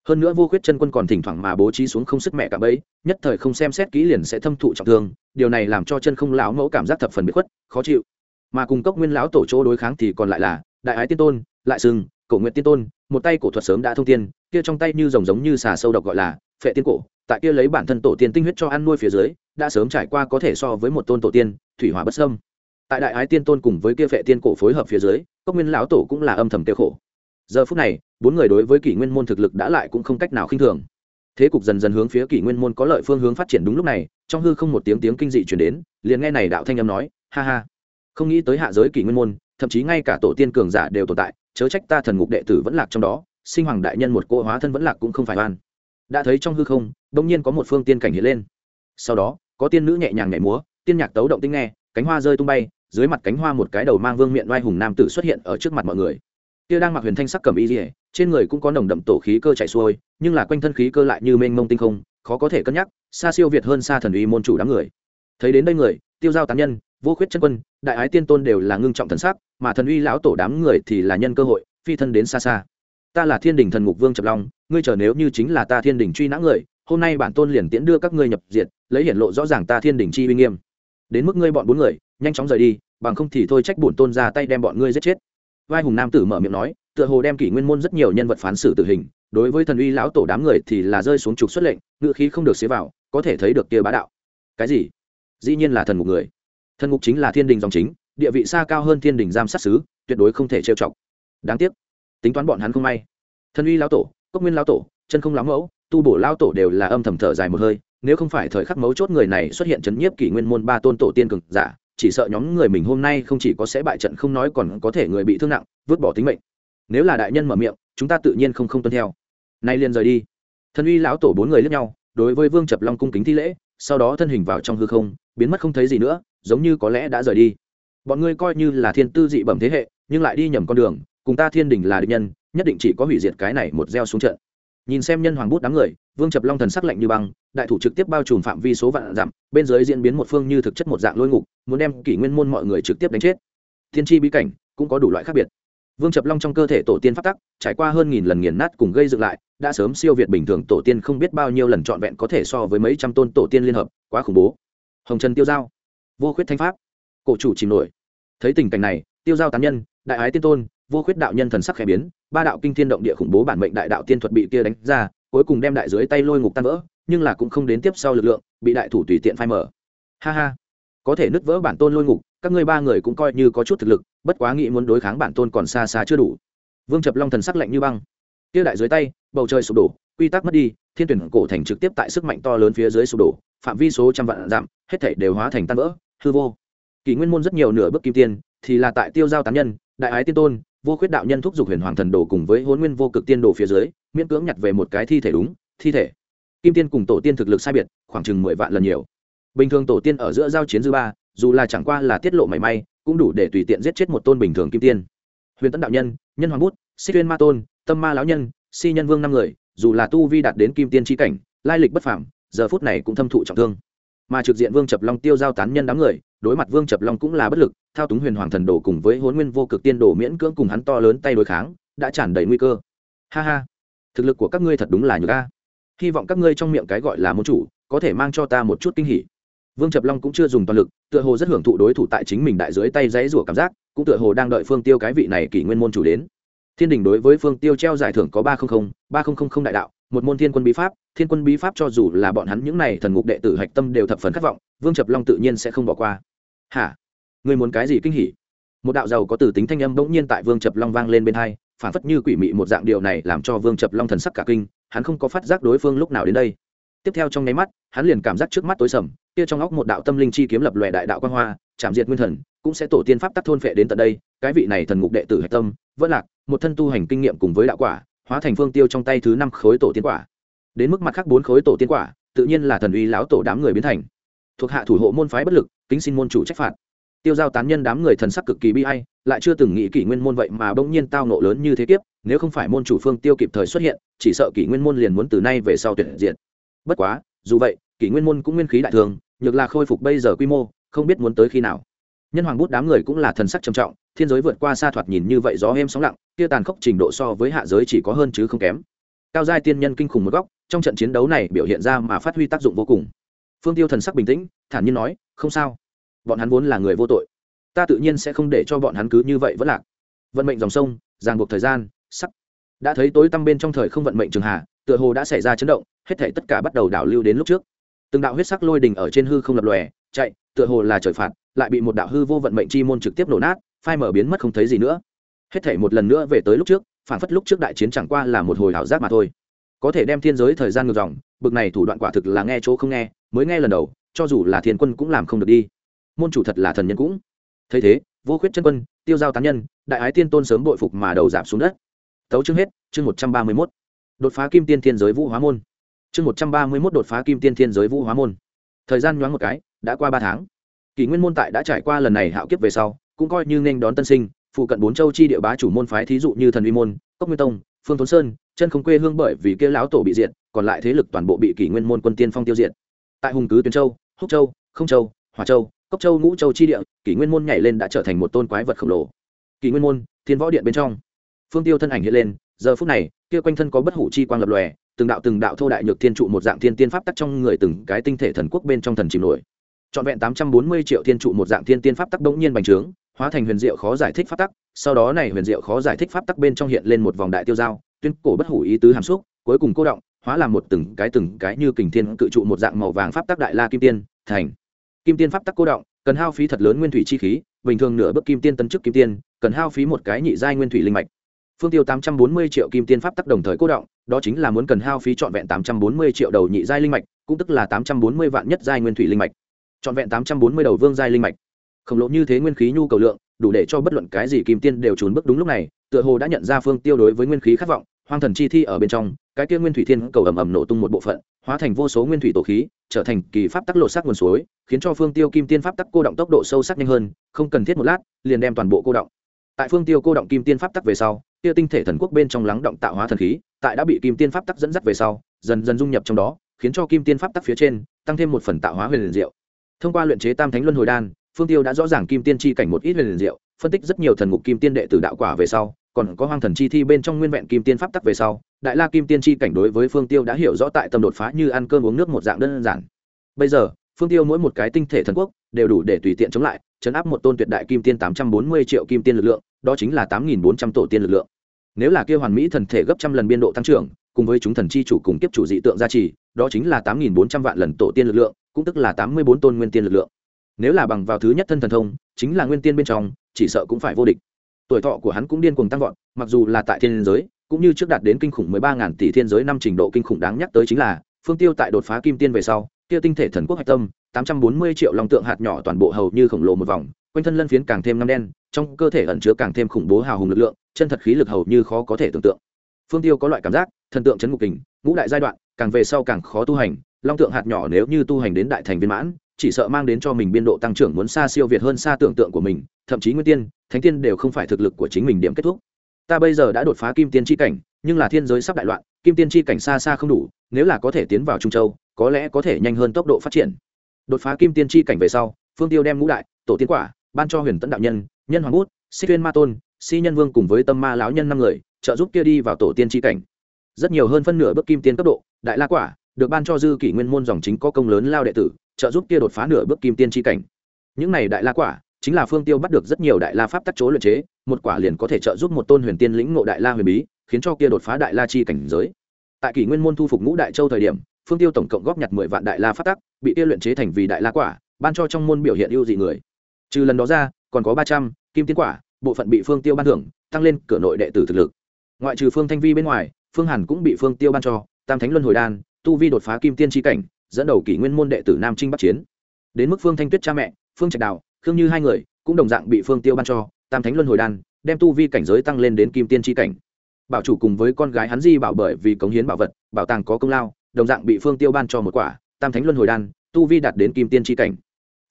Speaker 1: Hơn nữa vô khuyết chân quân còn thỉnh thoảng mà bố trí xuống không sức mẹ cả bấy nhất thời không xem xét kỹ liền sẽ thâm thụ trọng thương, điều này làm cho chân không lão mẫu cảm giác thập phần bị khuất, khó chịu mà cùng cốc nguyên lão tổ chỗ đối kháng thì còn lại là đại ái tiên tôn, lại sừng, cổ nguyện tiên tôn, một tay cổ thuật sớm đã thông tiên, kia trong tay như rồng giống như xà sâu độc gọi là phệ tiên cổ, tại kia lấy bản thân tổ tiên tinh huyết cho ăn nuôi phía dưới, đã sớm trải qua có thể so với một tôn tổ tiên, thủy hỏa bất sâm tại đại ái tiên tôn cùng với kia phệ tiên cổ phối hợp phía dưới, cốc nguyên lão tổ cũng là âm thầm tiêu khổ. Giờ phút này, bốn người đối với kỷ nguyên môn thực lực đã lại cũng không cách nào khinh thường. Thế cục dần dần hướng phía kỷ nguyên môn có lợi phương hướng phát triển đúng lúc này, trong hư không một tiếng tiếng kinh dị chuyển đến, liền nghe này đạo thanh âm nói, ha ha không nghĩ tới hạ giới kỷ nguyên môn, thậm chí ngay cả tổ tiên cường giả đều tồn tại, chớ trách ta thần ngục đệ tử vẫn lạc trong đó, sinh hoàng đại nhân một cỗ hóa thân vẫn lạc cũng không phải oan. Đã thấy trong hư không bỗng nhiên có một phương tiên cảnh hiện lên. Sau đó, có tiên nữ nhẹ nhàng nhảy múa, tiên nhạc tấu động tinh nghe, cánh hoa rơi tung bay, dưới mặt cánh hoa một cái đầu mang vương miệng oai hùng nam tử xuất hiện ở trước mặt mọi người. Kia đang mặc huyền thanh sắc cầm y dỉa trên người cũng có nồng đậm tổ khí cơ chạy xuôi, nhưng là quanh thân khí cơ lại như mênh mông tinh không, khó có thể cân nhắc, xa siêu việt hơn xa thần uy môn chủ đám người. Thấy đến đây người, tiêu giao tán nhân vô khuyết chân quân, đại ái tiên tôn đều là ngưng trọng thần sắc, mà thần uy lão tổ đám người thì là nhân cơ hội, phi thân đến xa xa. Ta là thiên đình thần ngục vương trập long, ngươi chờ nếu như chính là ta thiên đình truy nã người, hôm nay bản tôn liền tiễn đưa các ngươi nhập diệt, lấy hiển lộ rõ ràng ta thiên đình chi uy nghiêm. Đến mức ngươi bọn bốn người, nhanh chóng rời đi, bằng không thì thôi trách bổn tôn ra tay đem bọn ngươi giết chết. Vai hùng nam tử mở miệng nói, tựa hồ đem kỷ nguyên môn rất nhiều nhân vật phán xử tử hình, đối với thần uy lão tổ đám người thì là rơi xuống trục xuất lệnh ngự khí không được xế vào, có thể thấy được kia bá đạo. Cái gì? Dĩ nhiên là thần ngục người thần ngục chính là thiên đình dòng chính, địa vị xa cao hơn thiên đình giam sát xứ, tuyệt đối không thể trêu chọc. Đáng tiếc, tính toán bọn hắn không may. Thần uy lão tổ, cốc nguyên lão tổ, chân không lắm mẫu, tu bổ lão tổ đều là âm thầm thở dài một hơi, nếu không phải thời khắc mấu chốt người này xuất hiện chấn nhiếp kỷ nguyên môn ba tôn tổ tiên cực giả, chỉ sợ nhóm người mình hôm nay không chỉ có sẽ bại trận không nói còn có thể người bị thương nặng, vứt bỏ tính mệnh. Nếu là đại nhân mở miệng, chúng ta tự nhiên không không tuân theo. Nay liền rời đi. Thần uy lão tổ bốn người lướt nhau, đối với vương trập long cung kính thi lễ, sau đó thân hình vào trong hư không biến mất không thấy gì nữa, giống như có lẽ đã rời đi. Bọn ngươi coi như là thiên tư dị bẩm thế hệ, nhưng lại đi nhầm con đường, cùng ta thiên đình là địch nhân, nhất định chỉ có hủy diệt cái này một gieo xuống trận. Nhìn xem nhân hoàng bút đám người, vương chập long thần sắc lạnh như băng, đại thủ trực tiếp bao trùm phạm vi số vạn dặm, bên dưới diễn biến một phương như thực chất một dạng lôi ngục, muốn đem kỷ nguyên môn mọi người trực tiếp đánh chết. Thiên tri bí cảnh cũng có đủ loại khác biệt. Vương chập long trong cơ thể tổ tiên phát tắc, trải qua hơn nghìn lần nghiền nát cùng gây dựng lại, đã sớm siêu việt bình thường tổ tiên không biết bao nhiêu lần trọn vẹn có thể so với mấy trăm tôn tổ tiên liên hợp, quá khủng bố hồng trần tiêu giao, vô khuyết thanh pháp, cổ chủ chìm nổi. Thấy tình cảnh này, tiêu giao tán nhân, đại ái tiên tôn, vô khuyết đạo nhân thần sắc khẽ biến, ba đạo kinh thiên động địa khủng bố bản mệnh đại đạo tiên thuật bị kia đánh ra, cuối cùng đem đại dưới tay lôi ngục tan vỡ, nhưng là cũng không đến tiếp sau lực lượng, bị đại thủ tùy tiện phai mở ha ha, có thể nứt vỡ bản tôn lôi ngục, các ngươi ba người cũng coi như có chút thực lực, bất quá nghĩ muốn đối kháng bản tôn còn xa xa chưa đủ. Vương trập long thần sắc lạnh như băng. Kia đại dưới tay, bầu trời sụp đổ, quy tắc mất đi, thiên tuyển cổ thành trực tiếp tại sức mạnh to lớn phía dưới sụp đổ phạm vi số trăm vạn giảm hết thảy đều hóa thành tan vỡ, hư vô. Kỷ nguyên môn rất nhiều nửa bước kim tiên, thì là tại tiêu giao tán nhân, đại ái tiên tôn, vô khuyết đạo nhân thúc giục huyền hoàng thần đồ cùng với hôn nguyên vô cực tiên đồ phía dưới, miễn cưỡng nhặt về một cái thi thể đúng, thi thể. Kim tiên cùng tổ tiên thực lực sai biệt, khoảng chừng mười vạn lần nhiều. Bình thường tổ tiên ở giữa giao chiến dư ba, dù là chẳng qua là tiết lộ mảy may, cũng đủ để tùy tiện giết chết một tôn bình thường kim tiên. Huyền tấn đạo nhân nhân hoàng bút, xích tuyên ma tôn, tâm ma lão nhân, si nhân vương năm người, dù là tu vi đạt đến kim tiên tri cảnh, lai lịch bất phảm giờ phút này cũng thâm thụ trọng thương. Mà trực diện vương chập long tiêu giao tán nhân đám người, đối mặt vương chập long cũng là bất lực, thao túng huyền hoàng thần đồ cùng với hôn nguyên vô cực tiên đồ miễn cưỡng cùng hắn to lớn tay đối kháng, đã tràn đầy nguy cơ. Ha ha, thực lực của các ngươi thật đúng là nhược ca hy vọng các ngươi trong miệng cái gọi là môn chủ, có thể mang cho ta một chút kinh hỉ. Vương chập long cũng chưa dùng toàn lực, tựa hồ rất hưởng thụ đối thủ tại chính mình đại dưới tay dãy rủa cảm giác, cũng tựa hồ đang đợi phương tiêu cái vị này kỷ nguyên môn chủ đến thiên đình đối với phương tiêu treo giải thưởng có ba trăm linh ba nghìn đại đạo, một môn thiên quân bí pháp, thiên quân bí pháp cho dù là bọn hắn những n à y thần ngục đệ tử hạch tâm đều thập phần khát vọng, vương trập long tự nhiên sẽ không bỏ qua. Hả? Người muốn cái gì kinh hỉ? Một đạo giàu có từ tính thanh âm bỗng nhiên tại vương trập long vang lên bên hai phản phất như quỷ mị một dạng điều này làm cho vương trập long thần sắc cả kinh, hắn không có phát giác đối phương lúc nào đến đây. Tiếp theo trong nháy mắt, hắn liền cảm giác trước mắt tối sầm, kia trong óc một đạo tâm linh chi kiếm lập lòe đại đạo quan hoa chạm diệt nguyên thần, cũng sẽ tổ tiên pháp tắc thôn phệ đến tận đây, cái vị này thần ngục đệ tử hạch tâm, vẫn lạc, một thân tu hành kinh nghiệm cùng với đạo quả, hóa thành phương tiêu trong tay thứ năm khối tổ tiên quả. Đến mức mặt khác bốn khối tổ tiên quả, tự nhiên là thần uy lão tổ đám người biến thành. Thuộc hạ thủ hộ môn phái bất lực, kính xin môn chủ trách phạt. Tiêu giao tán nhân đám người thần sắc cực kỳ bi ai, lại chưa từng nghĩ kỷ nguyên môn vậy mà bỗng nhiên tao nộ lớn như thế kiếp, nếu không phải môn chủ phương tiêu kịp thời xuất hiện, chỉ sợ kỷ nguyên môn liền muốn từ nay về sau tuyển diện bất quá, dù vậy, kỷ nguyên môn cũng nguyên khí đại thường, nhược là khôi phục bây giờ quy mô không biết muốn tới khi nào. Nhân hoàng bút đám người cũng là thần sắc trầm trọng, thiên giới vượt qua xa thoạt nhìn như vậy gió êm sóng lặng, kia tàn khốc trình độ so với hạ giới chỉ có hơn chứ không kém. Cao giai tiên nhân kinh khủng một góc, trong trận chiến đấu này biểu hiện ra mà phát huy tác dụng vô cùng. Phương tiêu thần sắc bình tĩnh, thản nhiên nói, không sao. Bọn hắn vốn là người vô tội. Ta tự nhiên sẽ không để cho bọn hắn cứ như vậy vẫn lạc. Vận mệnh dòng sông, ràng buộc thời gian sắc đã thấy tối tăm bên trong thời không vận mệnh trường hà tựa hồ đã xảy ra chấn động, hết thể tất cả bắt đầu đảo lưu đến lúc trước. Từng đạo huyết sắc lôi đình ở trên hư không lập lòe chạy, tựa hồ là trời phạt, lại bị một đạo hư vô vận mệnh chi môn trực tiếp nổ nát, phai mở biến mất không thấy gì nữa. Hết thể một lần nữa về tới lúc trước phản phất lúc trước đại chiến chẳng qua là một hồi ảo giác mà thôi. Có thể đem thiên giới thời gian ngược dòng, bực này thủ đoạn quả thực là nghe chỗ không nghe, mới nghe lần đầu, cho dù là thiên quân cũng làm không được đi. Môn chủ thật là thần nhân cũng. Thấy thế, vô khuyết chân quân, tiêu giao tán nhân, đại ái tiên tôn sớm bội phục mà đầu giảm xuống đất. Tấu chương hết, chương một trăm ba mươi mốt. Đột phá kim tiên thiên giới vũ hóa môn. Chương một trăm ba mươi mốt đột phá kim tiên thiên giới vũ hóa môn. Thời gian nhoáng một cái đã qua ba tháng. Kỷ nguyên môn tại đã trải qua lần này hạo kiếp về sau, cũng coi như nên đón tân sinh, phụ cận bốn châu chi địa bá chủ môn phái thí dụ như thần uy môn, cốc nguyên tông, phương thốn sơn, chân không quê hương bởi vì kia lão tổ bị diệt, còn lại thế lực toàn bộ bị kỷ nguyên môn quân tiên phong tiêu diệt. Tại hùng cứ tuyến châu, húc châu, không châu hòa châu, cốc châu, ngũ châu chi địa, kỷ nguyên môn nhảy lên đã trở thành một tôn quái vật khổng lồ. Kỷ nguyên môn, thiên võ điện bên trong. Phương tiêu thân ảnh hiện lên, giờ phút này, kia quanh thân có bất hủ chi quang lập lòe, từng đạo từng đạo thô đại nhược thiên trụ một dạng thiên tiên pháp tắc trong người từng cái tinh thể thần quốc bên trong thần chìm nổi trọn vẹn tám trăm bốn mươi triệu thiên trụ một dạng thiên tiên pháp tắc bỗng nhiên bành trướng, hóa thành huyền diệu khó giải thích pháp tắc, sau đó này huyền diệu khó giải thích pháp tắc bên trong hiện lên một vòng đại tiêu giao, tuyên cổ bất hủ ý tứ hàm xúc, cuối cùng cô động, hóa làm một từng cái từng cái như kình thiên cự trụ một dạng màu vàng pháp tắc đại la kim tiên, thành. Kim tiên pháp tắc cô động, cần hao phí thật lớn nguyên thủy chi khí, bình thường nửa bước kim tiên tân chức kim tiên, cần hao phí một cái nhị giai nguyên thủy linh mạch. Phương tiêu tám trăm bốn mươi triệu kim tiên pháp tắc đồng thời cô động, đó chính là muốn cần hao phí trọn vẹn tám trăm bốn mươi triệu đầu nhị giai linh mạch, cũng tức là tám trăm bốn mươi vạn nhất giai nguyên thủy linh mạch trọn vẹn tám trăm bốn mươi đầu vương giai linh mạch. Khổng lồ như thế nguyên khí nhu cầu lượng, đủ để cho bất luận cái gì kim tiên đều trốn bước đúng lúc này, tựa hồ đã nhận ra phương tiêu đối với nguyên khí khát vọng, hoang thần chi thi ở bên trong, cái kia nguyên thủy thiên cầu ầm ầm nổ tung một bộ phận, hóa thành vô số nguyên thủy tổ khí, trở thành kỳ pháp tắc lộ sắc nguồn suối, khiến cho phương tiêu kim tiên pháp tắc cô động tốc độ sâu sắc nhanh hơn, không cần thiết một lát, liền đem toàn bộ cô động. Tại phương tiêu cô động kim tiên pháp tắc về sau, kia tinh thể thần quốc bên trong lắng động tạo hóa thần khí, tại đã bị kim tiên pháp tắc dẫn dắt về sau, dần dần dung nhập trong đó, khiến cho kim tiên pháp tắc phía trên, tăng thêm một phần tạo hóa huyền diệu thông qua luyện chế tam thánh luân hồi đan, phương tiêu đã rõ ràng kim tiên chi cảnh một ít liền diệu, phân tích rất nhiều thần ngục kim tiên đệ tử đạo quả về sau, còn có hoang thần chi thi bên trong nguyên vẹn kim tiên pháp tắc về sau, đại la kim tiên chi cảnh đối với phương tiêu đã hiểu rõ tại tâm đột phá như ăn cơm uống nước một dạng đơn giản. Bây giờ, phương tiêu mỗi một cái tinh thể thần quốc đều đủ để tùy tiện chống lại, chấn áp một tôn tuyệt đại kim tiên tám trăm bốn mươi triệu kim tiên lực lượng, đó chính là tám nghìn bốn trăm tổ tiên lực lượng. Nếu là kia hoàn mỹ thần thể gấp trăm lần biên độ tăng trưởng, cùng với chúng thần chi chủ cùng kiếp chủ dị tượng gia trì, đó chính là tám nghìn bốn trăm vạn lần tổ tiên lực lượng cũng tức là tám mươi bốn tôn nguyên tiên lực lượng. Nếu là bằng vào thứ nhất thân thần thông, chính là nguyên tiên bên trong, chỉ sợ cũng phải vô địch. Tuổi thọ của hắn cũng điên cuồng tăng vọt, mặc dù là tại thiên giới, cũng như trước đạt đến kinh khủng mười ba ngàn tỷ thiên giới năm trình độ kinh khủng đáng nhắc tới chính là, phương tiêu tại đột phá kim tiên về sau, kia tinh thể thần quốc hạch tâm, tám trăm bốn mươi triệu lòng tượng hạt nhỏ toàn bộ hầu như khổng lồ một vòng, quanh thân lân phiến càng thêm ngăm đen, trong cơ thể ẩn chứa càng thêm khủng bố hào hùng lực lượng, chân thật khí lực hầu như khó có thể tưởng tượng. Phương tiêu có loại cảm giác, thần tượng chấn ngục kình, ngũ đại giai đoạn, càng về sau càng khó tu hành long tượng hạt nhỏ nếu như tu hành đến đại thành viên mãn, chỉ sợ mang đến cho mình biên độ tăng trưởng muốn xa siêu việt hơn xa tưởng tượng của mình, thậm chí nguyên tiên, thánh tiên đều không phải thực lực của chính mình điểm kết thúc. Ta bây giờ đã đột phá kim tiên tri cảnh, nhưng là thiên giới sắp đại loạn, kim tiên tri cảnh xa xa không đủ, nếu là có thể tiến vào trung châu, có lẽ có thể nhanh hơn tốc độ phát triển. Đột phá kim tiên tri cảnh về sau, phương tiêu đem ngũ đại, tổ tiên quả, ban cho huyền tấn đạo nhân nhân hoàng bút, xích tuyên ma tôn, si nhân vương cùng với tâm ma lão nhân năm người, trợ giúp kia đi vào tổ tiên tri cảnh. Rất nhiều hơn phân nửa bước kim tiên cấp độ, đại la quả được ban cho dư kỷ nguyên môn dòng chính có công lớn lao đệ tử, trợ giúp kia đột phá nửa bước kim tiên tri cảnh. Những này đại la quả, chính là phương tiêu bắt được rất nhiều đại la pháp tắc chối luyện chế, một quả liền có thể trợ giúp một tôn huyền tiên lĩnh ngộ đại la huyền bí, khiến cho kia đột phá đại la chi cảnh giới. Tại kỷ nguyên môn thu phục ngũ đại châu thời điểm, phương tiêu tổng cộng góp nhặt mười vạn đại la pháp tắc, bị kia luyện chế thành vì đại la quả, ban cho trong môn biểu hiện ưu dị người. Trừ lần đó ra, còn có ba trăm kim tiên quả, bộ phận bị phương tiêu ban thưởng, tăng lên cửa nội đệ tử thực lực. Ngoại trừ phương thanh vi bên ngoài, phương hàn cũng bị phương tiêu ban cho, tam thánh luân hồi đan tu vi đột phá kim tiên tri cảnh, dẫn đầu kỷ nguyên môn đệ tử nam trinh bắc chiến. Đến mức phương thanh tuyết cha mẹ, phương trạch đào, khương như hai người, cũng đồng dạng bị phương tiêu ban cho, tam thánh luân hồi đan, đem tu vi cảnh giới tăng lên đến kim tiên tri cảnh. Bảo chủ cùng với con gái hắn di bảo bởi vì cống hiến bảo vật, bảo tàng có công lao, đồng dạng bị phương tiêu ban cho một quả, tam thánh luân hồi đan, tu vi đạt đến kim tiên tri cảnh.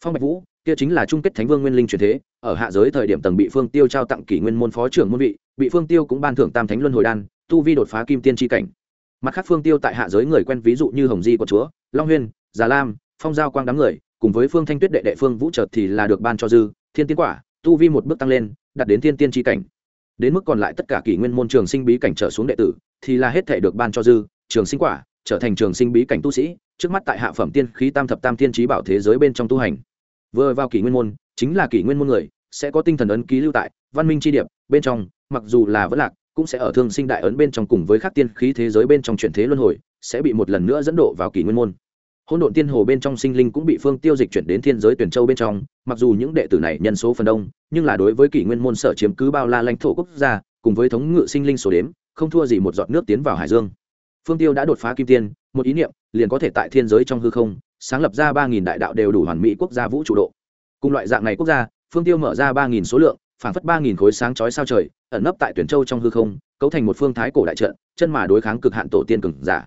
Speaker 1: Phong bạch vũ, kia chính là trung kết thánh vương nguyên linh truyền thế, ở hạ giới thời điểm tầng bị phương tiêu trao tặng kỷ nguyên môn phó trưởng môn vị, bị phương tiêu cũng ban thưởng tam thánh luân hồi đan, tu vi đột phá kim tiên tri cảnh mặt khác phương tiêu tại hạ giới người quen ví dụ như hồng di của chúa, long huyên, già lam, phong giao quang đám người, cùng với phương thanh tuyết đệ đệ phương vũ trợt thì là được ban cho dư, thiên tiến quả, tu vi một bước tăng lên, đạt đến thiên tiên tri cảnh. Đến mức còn lại tất cả kỷ nguyên môn trường sinh bí cảnh trở xuống đệ tử, thì là hết thể được ban cho dư, trường sinh quả, trở thành trường sinh bí cảnh tu sĩ, trước mắt tại hạ phẩm tiên khí tam thập tam tiên trí bảo thế giới bên trong tu hành. Vừa vào kỷ nguyên môn, chính là kỷ nguyên môn người, sẽ có tinh thần ấn ký lưu tại, văn minh tri điệp, bên trong, mặc dù là vẫn lạc cũng sẽ ở thương sinh đại ấn bên trong cùng với các tiên khí thế giới bên trong chuyển thế luân hồi, sẽ bị một lần nữa dẫn độ vào kỷ nguyên môn. Hỗn độn tiên hồ bên trong sinh linh cũng bị phương tiêu dịch chuyển đến thiên giới tuyển châu bên trong, mặc dù những đệ tử này nhân số phần đông, nhưng là đối với kỷ nguyên môn sở chiếm cứ bao la lãnh thổ quốc gia, cùng với thống ngự sinh linh số đếm, không thua gì một giọt nước tiến vào hải dương. Phương tiêu đã đột phá kim tiên, một ý niệm, liền có thể tại thiên giới trong hư không, sáng lập ra ba nghìn đại đạo đều đủ hoàn mỹ quốc gia vũ trụ độ. Cùng loại dạng này quốc gia, phương tiêu mở ra ba nghìn số lượng phản phất ba nghìn khối sáng chói sao trời, ẩn nấp tại tuyển châu trong hư không, cấu thành một phương thái cổ đại trận, chân mà đối kháng cực hạn tổ tiên cường giả.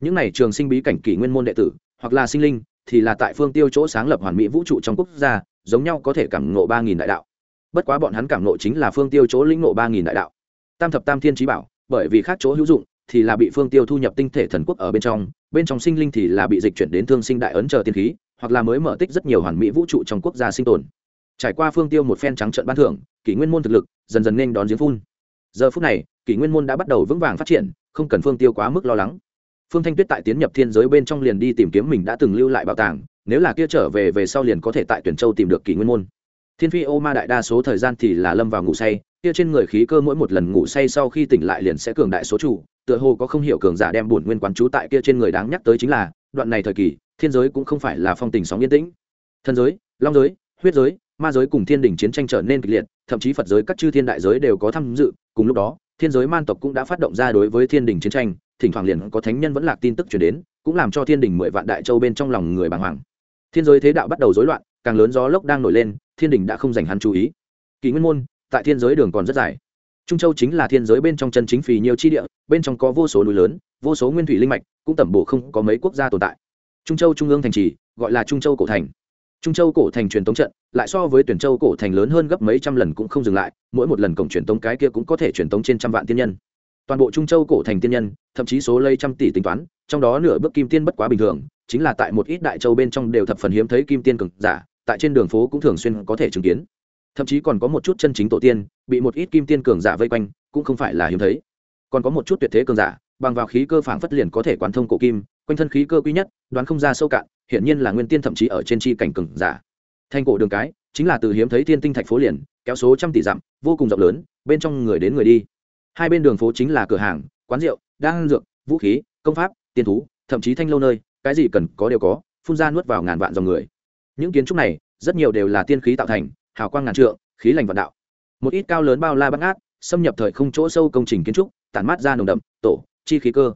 Speaker 1: Những này trường sinh bí cảnh kỷ nguyên môn đệ tử, hoặc là sinh linh, thì là tại phương tiêu chỗ sáng lập hoàn mỹ vũ trụ trong quốc gia, giống nhau có thể cảm ngộ ba nghìn đại đạo. Bất quá bọn hắn cảm ngộ chính là phương tiêu chỗ lĩnh ngộ ba nghìn đại đạo. Tam thập tam thiên trí bảo, bởi vì khác chỗ hữu dụng, thì là bị phương tiêu thu nhập tinh thể thần quốc ở bên trong bên trong sinh linh thì là bị dịch chuyển đến thương sinh đại ấn chờ tiên khí, hoặc là mới mở tích rất nhiều hoàn mỹ vũ trụ trong quốc gia sinh tồn trải qua phương tiêu một phen trắng trận ban thưởng, kỷ nguyên môn thực lực dần dần nên đón giếng phun. Giờ phút này, kỷ nguyên môn đã bắt đầu vững vàng phát triển, không cần phương tiêu quá mức lo lắng. Phương thanh tuyết tại tiến nhập thiên giới bên trong liền đi tìm kiếm mình đã từng lưu lại bảo tàng, nếu là kia trở về về sau liền có thể tại tuyển châu tìm được kỷ nguyên môn. Thiên phi ô ma đại đa số thời gian thì là lâm vào ngủ say, kia trên người khí cơ mỗi một lần ngủ say sau khi tỉnh lại liền sẽ cường đại số chủ, tựa hồ có không hiểu cường giả đem bổn nguyên quán trú tại kia trên người đáng nhắc tới chính là, đoạn này thời kỳ, thiên giới cũng không phải là phong tình sóng yên tĩnh. Thân giới, long giới, huyết giới ma giới cùng thiên đình chiến tranh trở nên kịch liệt, thậm chí phật giới các chư thiên đại giới đều có tham dự. Cùng lúc đó, thiên giới man tộc cũng đã phát động ra đối với thiên đình chiến tranh, thỉnh thoảng liền có thánh nhân vẫn lạc tin tức chuyển đến, cũng làm cho thiên đình mười vạn đại châu bên trong lòng người bàng hoàng. Thiên giới thế đạo bắt đầu rối loạn, càng lớn gió lốc đang nổi lên, thiên đình đã không dành hắn chú ý. Kỳ nguyên môn, tại thiên giới đường còn rất dài. Trung châu chính là thiên giới bên trong chân chính phì nhiều chi địa, bên trong có vô số núi lớn, vô số nguyên thủy linh mạch, cũng tẩm bổ không có mấy quốc gia tồn tại. Trung châu trung ương thành trì, gọi là trung châu cổ thành trung châu cổ thành truyền tống trận, lại so với tuyển châu cổ thành lớn hơn gấp mấy trăm lần cũng không dừng lại, mỗi một lần cổng truyền tống cái kia cũng có thể truyền tống trên trăm vạn tiên nhân. Toàn bộ trung châu cổ thành tiên nhân, thậm chí số lây trăm tỷ tính toán, trong đó nửa bước kim tiên bất quá bình thường, chính là tại một ít đại châu bên trong đều thập phần hiếm thấy kim tiên cường giả, tại trên đường phố cũng thường xuyên có thể chứng kiến. Thậm chí còn có một chút chân chính tổ tiên, bị một ít kim tiên cường giả vây quanh, cũng không phải là hiếm thấy. Còn có một chút tuyệt thế cường giả, bằng vào khí cơ phảng phất liền có thể quán thông cổ kim, quanh thân khí cơ quý nhất, đoán không ra sâu cạn hiển nhiên là nguyên tiên thậm chí ở trên chi cảnh cường giả. Thanh cổ đường cái, chính là từ hiếm thấy thiên tinh thạch phố liền, kéo số trăm tỷ dặm, vô cùng rộng lớn, bên trong người đến người đi. Hai bên đường phố chính là cửa hàng, quán rượu, đan dược, vũ khí, công pháp, tiên thú, thậm chí thanh lâu nơi, cái gì cần có đều có, phun ra nuốt vào ngàn vạn dòng người. Những kiến trúc này, rất nhiều đều là tiên khí tạo thành, hào quang ngàn trượng, khí lành vạn đạo. Một ít cao lớn bao la băng ác xâm nhập thời không chỗ sâu công trình kiến trúc, tản mát ra nồng đậm, tổ, chi khí cơ.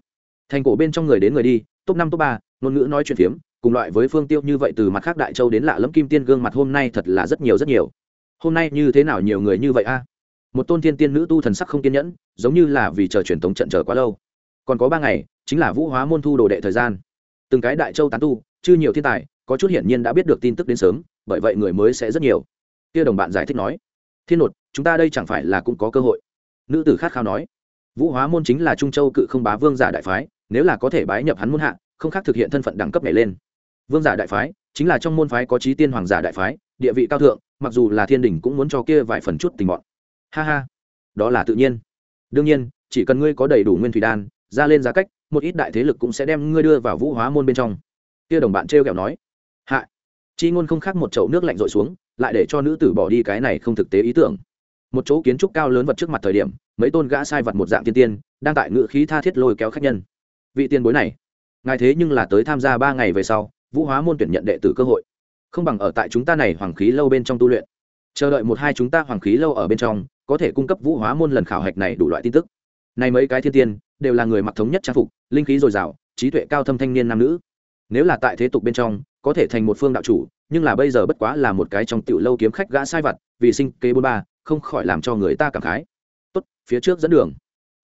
Speaker 1: Thành cổ bên trong người đến người đi, top năm, top ba, ngôn ngữ nói chuyện phiếm cùng loại với phương tiêu như vậy từ mặt khác đại châu đến lạ lẫm kim tiên gương mặt hôm nay thật là rất nhiều rất nhiều. Hôm nay như thế nào nhiều người như vậy a? Một tôn thiên tiên nữ tu thần sắc không kiên nhẫn, giống như là vì chờ truyền thống trận chờ quá lâu. Còn có ba ngày, chính là vũ hóa môn thu đồ đệ thời gian. Từng cái đại châu tán tu chưa nhiều thiên tài, có chút hiển nhiên đã biết được tin tức đến sớm, bởi vậy người mới sẽ rất nhiều. Kia đồng bạn giải thích nói, thiên nột, chúng ta đây chẳng phải là cũng có cơ hội? Nữ tử khát khao nói, vũ hóa môn chính là trung châu cự không bá vương giả đại phái, nếu là có thể bái nhập hắn môn hạ, không khác thực hiện thân phận đẳng cấp này lên vương giả đại phái, chính là trong môn phái có trí tiên hoàng giả đại phái, địa vị cao thượng, mặc dù là thiên đình cũng muốn cho kia vài phần chút tình bọn. Ha ha, đó là tự nhiên. Đương nhiên, chỉ cần ngươi có đầy đủ nguyên thủy đan, ra lên giá cách, một ít đại thế lực cũng sẽ đem ngươi đưa vào vũ hóa môn bên trong. Kia đồng bạn t r kẹo nói. Hạ, chi ngôn không khác một chậu nước lạnh rội xuống, lại để cho nữ tử bỏ đi cái này không thực tế ý tưởng. Một chỗ kiến trúc cao lớn vật trước mặt thời điểm, mấy tôn gã sai vật một dạng tiên tiên, đang tại ngự khí tha thiết lôi kéo khách nhân. Vị tiên bối này, ngài thế nhưng là tới tham gia ba ngày về sau vũ hóa môn tuyển nhận đệ tử cơ hội. Không bằng ở tại chúng ta này hoàng khí lâu bên trong tu luyện. Chờ đợi một hai chúng ta hoàng khí lâu ở bên trong, có thể cung cấp vũ hóa môn lần khảo hạch này đủ loại tin tức. Này mấy cái thiên tiên, đều là người mặc thống nhất trang phục, linh khí dồi dào, trí tuệ cao thâm thanh niên nam nữ. Nếu là tại thế tục bên trong, có thể thành một phương đạo chủ, nhưng là bây giờ bất quá là một cái trong tiểu lâu kiếm khách gã sai vặt, vì sinh kế bốn ba, không khỏi làm cho người ta cảm khái. Tốt, phía trước dẫn đường.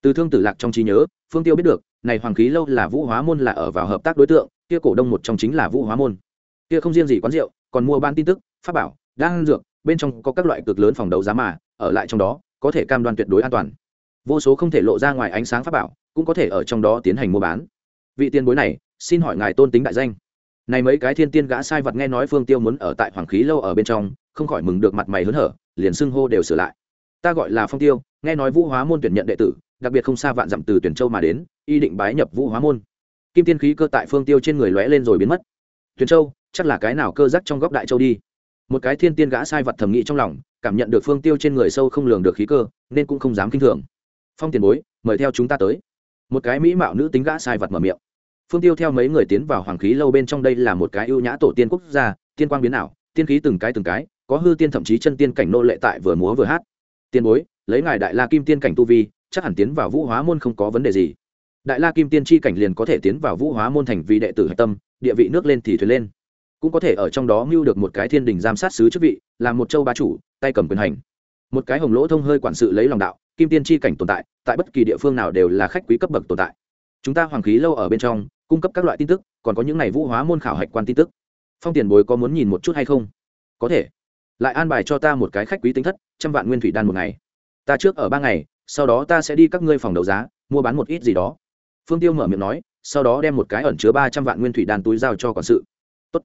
Speaker 1: Từ thương tử lạc trong trí nhớ, phương tiêu biết được này hoàng khí lâu là vũ hóa môn là ở vào hợp tác đối tượng, kia cổ đông một trong chính là vũ hóa môn. Kia không riêng gì quán rượu, còn mua ban tin tức, pháp bảo đang dược, bên trong có các loại cực lớn phòng đấu giá mà, ở lại trong đó, có thể cam đoan tuyệt đối an toàn. Vô số không thể lộ ra ngoài ánh sáng pháp bảo, cũng có thể ở trong đó tiến hành mua bán. Vị tiền bối này, xin hỏi ngài tôn tính đại danh. Này mấy cái thiên tiên gã sai vật nghe nói phương tiêu muốn ở tại hoàng khí lâu ở bên trong, không khỏi mừng được mặt mày hớn hở, liền xưng hô đều sửa lại. Ta gọi là phong tiêu, nghe nói vũ hóa môn tuyển nhận đệ tử đặc biệt không xa vạn dặm từ tuyển châu mà đến, y định bái nhập vũ hóa môn. Kim tiên khí cơ tại phương tiêu trên người lóe lên rồi biến mất. Tuyển châu, chắc là cái nào cơ giác trong góc đại châu đi? Một cái thiên tiên gã sai vật thầm nghĩ trong lòng, cảm nhận được phương tiêu trên người sâu không lường được khí cơ, nên cũng không dám kinh thường. Phong tiền bối, mời theo chúng ta tới. Một cái mỹ mạo nữ tính gã sai vật mở miệng. Phương tiêu theo mấy người tiến vào hoàng khí lâu bên trong đây là một cái ưu nhã tổ tiên quốc gia, tiên quang biến ảo, tiên khí từng cái từng cái, có hư tiên thậm chí chân tiên cảnh nô lệ tại vừa múa vừa hát. Tiên bối, lấy ngài đại la kim tiên cảnh tu vi chắc hẳn tiến vào vũ hóa môn không có vấn đề gì. Đại la kim tiên tri cảnh liền có thể tiến vào vũ hóa môn thành vì đệ tử hạch tâm, địa vị nước lên thì thuyền lên. Cũng có thể ở trong đó mưu được một cái thiên đình giám sát sứ chức vị làm một châu ba chủ, tay cầm quyền hành. Một cái hồng lỗ thông hơi quản sự lấy lòng đạo, kim tiên tri cảnh tồn tại tại bất kỳ địa phương nào đều là khách quý cấp bậc tồn tại. Chúng ta hoàng khí lâu ở bên trong, cung cấp các loại tin tức, còn có những ngày vũ hóa môn khảo hạch quan tin tức. Phong tiền bối có muốn nhìn một chút hay không? Có thể. Lại an bài cho ta một cái khách quý tính thất, trăm vạn nguyên thủy đan một ngày. Ta trước ở ba ngày sau đó ta sẽ đi các ngươi phòng đấu giá, mua bán một ít gì đó. Phương tiêu mở miệng nói, sau đó đem một cái ẩn chứa ba trăm vạn nguyên thủy đan túi giao cho quản sự. Tốt.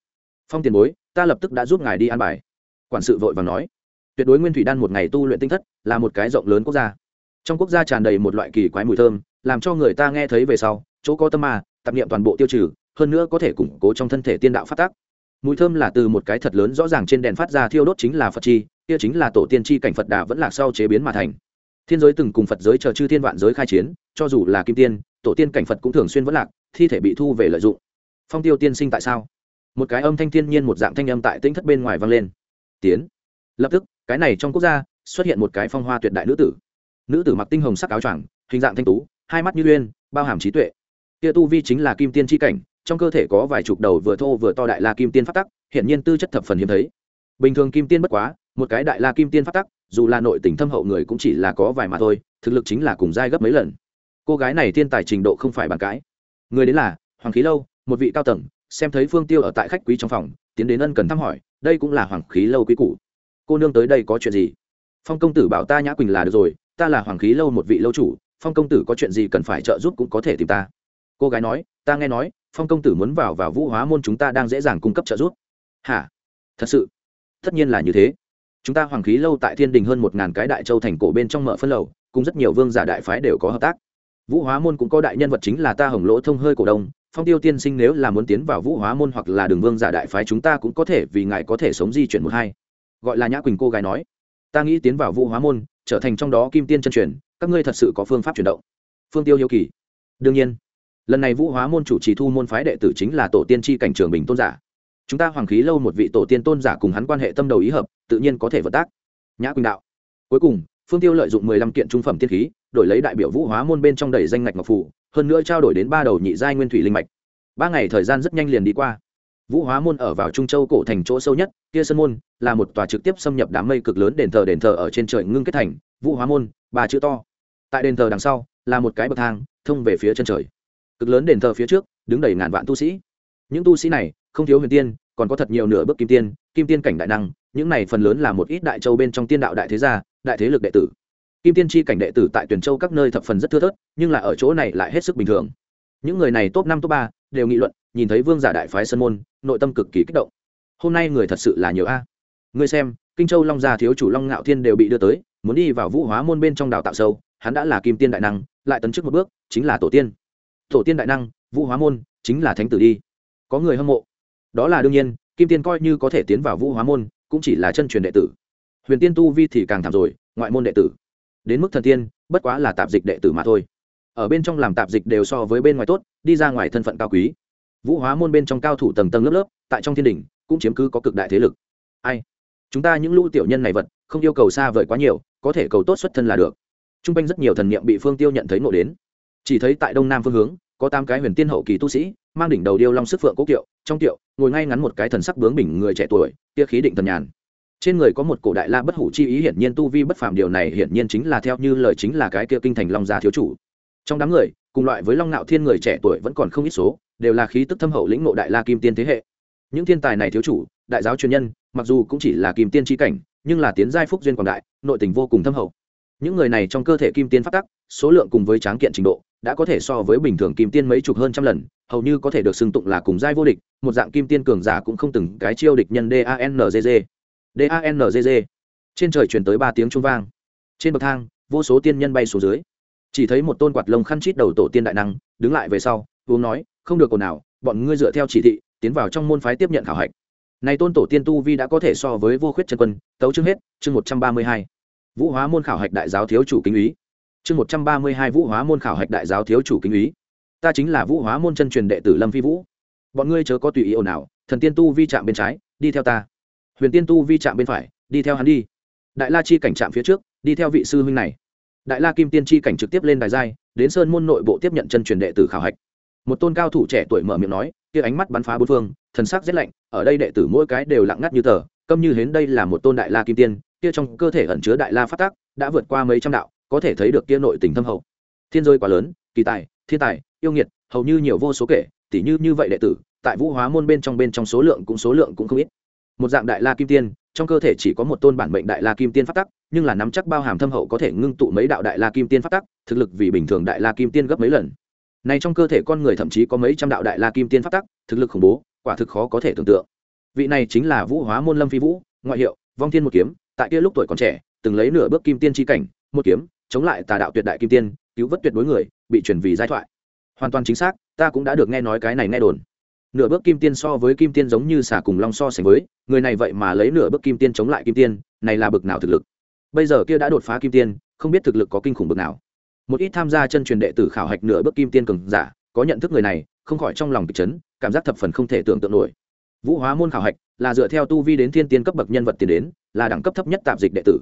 Speaker 1: phong tiền bối, ta lập tức đã giúp ngài đi an bài. Quản sự vội vàng nói. Tuyệt đối nguyên thủy đan một ngày tu luyện tinh thất, là một cái rộng lớn quốc gia. Trong quốc gia tràn đầy một loại kỳ quái mùi thơm, làm cho người ta nghe thấy về sau, chỗ có tâm mà tạp niệm toàn bộ tiêu trừ, hơn nữa có thể củng cố trong thân thể tiên đạo phát tác. Mùi thơm là từ một cái thật lớn rõ ràng trên đèn phát ra, thiêu đốt chính là phật chi, kia chính là tổ tiên chi cảnh phật đà vẫn lạc sau chế biến mà thành thiên giới từng cùng phật giới chờ chư thiên vạn giới khai chiến, cho dù là kim tiên, tổ tiên cảnh phật cũng thường xuyên vẫn lạc, thi thể bị thu về lợi dụng. Phong tiêu tiên sinh tại sao? Một cái âm thanh thiên nhiên một dạng thanh âm tại tĩnh thất bên ngoài vang lên. Tiến. Lập tức, cái này trong quốc gia, xuất hiện một cái phong hoa tuyệt đại nữ tử. Nữ tử mặc tinh hồng sắc áo choàng, hình dạng thanh tú, hai mắt như uyên, bao hàm trí tuệ. Kia tu vi chính là kim tiên tri cảnh, trong cơ thể có vài chục đầu vừa thô vừa to đại la kim tiên phát tắc hiện nhiên tư chất thập phần hiếm thấy. Bình thường kim tiên bất quá, một cái đại la kim tiên phát tắc dù là nội tình thâm hậu người cũng chỉ là có vài mà thôi, thực lực chính là cùng giai gấp mấy lần. Cô gái này thiên tài trình độ không phải bàn cãi. Người đến là hoàng khí lâu, một vị cao tầng, xem thấy phương tiêu ở tại khách quý trong phòng, tiến đến ân cần thăm hỏi, đây cũng là hoàng khí lâu quý cũ cô nương tới đây có chuyện gì? Phong công tử bảo ta nhã quỳnh là được rồi, ta là hoàng khí lâu một vị lâu chủ, phong công tử có chuyện gì cần phải trợ giúp cũng có thể tìm ta. Cô gái nói, ta nghe nói, phong công tử muốn vào vào vũ hóa môn chúng ta đang dễ dàng cung cấp trợ giúp. Hả? Thật sự? Tất nhiên là như thế chúng ta hoàng khí lâu tại thiên đình hơn một ngàn cái đại châu thành cổ bên trong mở phân lầu, cùng rất nhiều vương giả đại phái đều có hợp tác. Vũ hóa môn cũng có đại nhân vật chính là ta hồng lỗ thông hơi cổ đông, phong tiêu tiên sinh nếu là muốn tiến vào vũ hóa môn hoặc là đường vương giả đại phái chúng ta cũng có thể, vì ngài có thể sống di chuyển một hai. Gọi là nhã quỳnh cô gái nói. Ta nghĩ tiến vào vũ hóa môn, trở thành trong đó kim tiên chân truyền, các ngươi thật sự có phương pháp chuyển động. Phương tiêu hiếu kỳ. Đương nhiên. Lần này vũ hóa môn chủ trì thu môn phái đệ tử chính là tổ tiên tri cảnh trường bình tôn giả chúng ta hoàng khí lâu một vị tổ tiên tôn giả cùng hắn quan hệ tâm đầu ý hợp, tự nhiên có thể vận tác. Nhã quỳnh đạo. Cuối cùng, phương tiêu lợi dụng mười lăm kiện trung phẩm tiên khí, đổi lấy đại biểu vũ hóa môn bên trong đầy danh ngạch ngọc phủ hơn nữa trao đổi đến ba đầu nhị giai nguyên thủy linh mạch. Ba ngày thời gian rất nhanh liền đi qua. Vũ hóa môn ở vào trung châu cổ thành chỗ sâu nhất, kia sân môn là một tòa trực tiếp xâm nhập đám mây cực lớn đền thờ đền thờ ở trên trời ngưng kết thành, vũ hóa môn, ba chữ to. Tại đền thờ đằng sau, là một cái bậc thang thông về phía chân trời. Cực lớn đền thờ phía trước, đứng đầy ngàn vạn tu sĩ. Những tu sĩ này không thiếu huyền tiên, còn có thật nhiều nửa bước kim tiên kim tiên cảnh đại năng, những này phần lớn là một ít đại châu bên trong tiên đạo đại thế gia, đại thế lực đệ tử. Kim tiên tri cảnh đệ tử tại tuyển châu các nơi thập phần rất thưa thớt, nhưng là ở chỗ này lại hết sức bình thường. Những người này top năm, top ba đều nghị luận, nhìn thấy vương giả đại phái sơn môn, nội tâm cực kỳ kích động. Hôm nay người thật sự là nhiều a. Người ngươi xem, kinh châu long gia thiếu chủ long ngạo thiên đều bị đưa tới, muốn đi vào vũ hóa môn bên trong đào tạo sâu, hắn đã là kim tiên đại năng, lại tấn trước một bước, chính là tổ tiên. Tổ tiên đại năng, vũ hóa môn, chính là thánh tử đi. Có người hâm mộ đó là đương nhiên, kim tiên coi như có thể tiến vào vũ hóa môn, cũng chỉ là chân truyền đệ tử. Huyền tiên tu vi thì càng thảm rồi, ngoại môn đệ tử. Đến mức thần tiên, bất quá là tạp dịch đệ tử mà thôi. Ở bên trong làm tạp dịch đều so với bên ngoài tốt, đi ra ngoài thân phận cao quý. Vũ hóa môn bên trong cao thủ tầng tầng lớp lớp, tại trong thiên đình cũng chiếm cứ có cực đại thế lực. Ai? Chúng ta những lũ tiểu nhân này vật, không yêu cầu xa vời quá nhiều, có thể cầu tốt xuất thân là được. T r u n g quanh rất nhiều thần niệm bị phương tiêu nhận thấy nộ đến. Chỉ thấy tại đông nam phương hướng có tám cái huyền tiên hậu kỳ tu sĩ, mang đỉnh đầu điêu long sức phượng cố kiệu, trong kiệu, ngồi ngay ngắn một cái thần sắc bướng bình người trẻ tuổi tia khí định thần nhàn. Trên người có một cổ đại la bất hủ chi ý hiển nhiên tu vi bất phàm, điều này hiển nhiên chính là theo như lời chính là cái kia kinh thành long gia thiếu chủ. Trong đám người, cùng loại với long nạo thiên người trẻ tuổi vẫn còn không ít số, đều là khí tức thâm hậu lĩnh ngộ đại la kim tiên thế hệ. Những thiên tài này thiếu chủ, đại giáo truyền nhân, mặc dù cũng chỉ là kim tiên tri cảnh, nhưng là tiến giai phúc duyên quảng đại, nội tình vô cùng thâm hậu. Những người này trong cơ thể kim tiên phát tắc, số lượng cùng với tráng kiện trình độ đã có thể so với bình thường kim tiên mấy chục hơn trăm lần, hầu như có thể được xưng tụng là cùng giai vô địch, một dạng kim tiên cường giả cũng không từng cái chiêu địch nhân dangg dangg trên trời truyền tới ba tiếng trung vang. Trên bậc thang, vô số tiên nhân bay xuống dưới. Chỉ thấy một tôn quạt lông khăn chít đầu tổ tiên đại năng, đứng lại về sau, uống nói, không được ồn nào bọn ngươi dựa theo chỉ thị, tiến vào trong môn phái tiếp nhận khảo hạch. Này tôn tổ tiên tu vi đã có thể so với vô khuyết chân quân, tấu chương hết, chương một trăm ba mươi hai. Vũ hóa môn khảo hạch đại giáo thiếu chủ kinh ý chương một trăm ba mươi hai vũ hóa môn khảo hạch đại giáo thiếu chủ kinh ý. Ta chính là vũ hóa môn chân truyền đệ tử lâm phi vũ. Bọn ngươi chớ có tùy ý ồn ào, thần tiên tu vi chạm bên trái, đi theo ta. Huyền tiên tu vi chạm bên phải, đi theo hắn đi. Đại la chi cảnh chạm phía trước, đi theo vị sư huynh này. Đại la kim tiên chi cảnh trực tiếp lên đài giai, đến sơn môn nội bộ tiếp nhận chân truyền đệ tử khảo hạch. Một tôn cao thủ trẻ tuổi mở miệng nói, kia ánh mắt bắn phá bốn phương, thần sắc rét lạnh, ở đây đệ tử mỗi cái đều lặng ngắt như tờ, câm như hến đây là một tôn đại la kim tiên, kia trong cơ thể ẩn chứa đại la phát tác đã vượt qua mấy trăm đạo có thể thấy được kia nội tình thâm hậu. Thiên rơi quá lớn, kỳ tài, thiên tài, yêu nghiệt, hầu như nhiều vô số kể tỷ như như vậy đệ tử, tại vũ hóa môn bên trong bên trong số lượng cũng số lượng cũng không ít. Một dạng đại la kim tiên, trong cơ thể chỉ có một tôn bản mệnh đại la kim tiên phát tắc, nhưng là nắm chắc bao hàm thâm hậu có thể ngưng tụ mấy đạo đại la kim tiên phát tắc, thực lực vì bình thường đại la kim tiên gấp mấy lần. Này trong cơ thể con người thậm chí có mấy trăm đạo đại la kim tiên phát tắc, thực lực khủng bố, quả thực khó có thể tưởng tượng. Vị này chính là vũ hóa môn lâm phi vũ, ngoại hiệu, vong thiên một kiếm, tại kia lúc tuổi còn trẻ, từng lấy nửa bước kim tiên tri cảnh, một kiếm chống lại tà đạo tuyệt đại kim tiên, cứu vớt tuyệt đối người, bị truyền vì giai thoại. Hoàn toàn chính xác, ta cũng đã được nghe nói cái này nghe đồn. Nửa bước kim tiên so với kim tiên giống như xả cùng long so sánh với, người này vậy mà lấy nửa bước kim tiên chống lại kim tiên, này là bực nào thực lực. Bây giờ kia đã đột phá kim tiên, không biết thực lực có kinh khủng bực nào. Một ít tham gia chân truyền đệ tử khảo hạch nửa bước kim tiên cường giả, có nhận thức người này, không khỏi trong lòng kịch chấn, cảm giác thập phần không thể tưởng tượng nổi. Vũ hóa môn khảo hạch là dựa theo tu vi đến thiên tiên cấp bậc nhân vật tiền đến, là đẳng cấp thấp nhất tạp dịch đệ tử.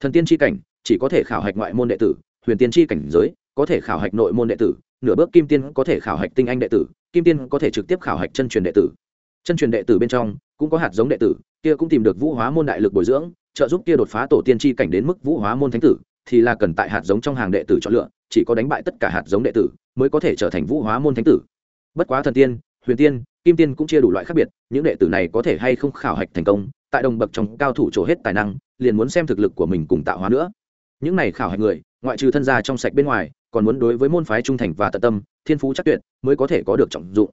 Speaker 1: Thần tiên tri cảnh chỉ có thể khảo hạch ngoại môn đệ tử, huyền tiên tri cảnh giới, có thể khảo hạch nội môn đệ tử, nửa bước kim tiên có thể khảo hạch tinh anh đệ tử, kim tiên có thể trực tiếp khảo hạch chân truyền đệ tử. Chân truyền đệ tử bên trong, cũng có hạt giống đệ tử, kia cũng tìm được vũ hóa môn đại lực bồi dưỡng, trợ giúp kia đột phá tổ tiên tri cảnh đến mức vũ hóa môn thánh tử, thì là cần tại hạt giống trong hàng đệ tử chọn lựa, chỉ có đánh bại tất cả hạt giống đệ tử, mới có thể trở thành vũ hóa môn thánh tử. Bất quá thần tiên, huyền tiên, kim tiên cũng chia đủ loại khác biệt, những đệ tử này có thể hay không khảo hạch thành công, tại đồng bậc trong cao thủ trổ hết tài năng, liền muốn xem thực lực của mình cùng tạo hóa nữa những này khảo hạch người, ngoại trừ thân gia trong sạch bên ngoài, còn muốn đối với môn phái trung thành và tận tâm, thiên phú chắc tuyệt mới có thể có được trọng dụng.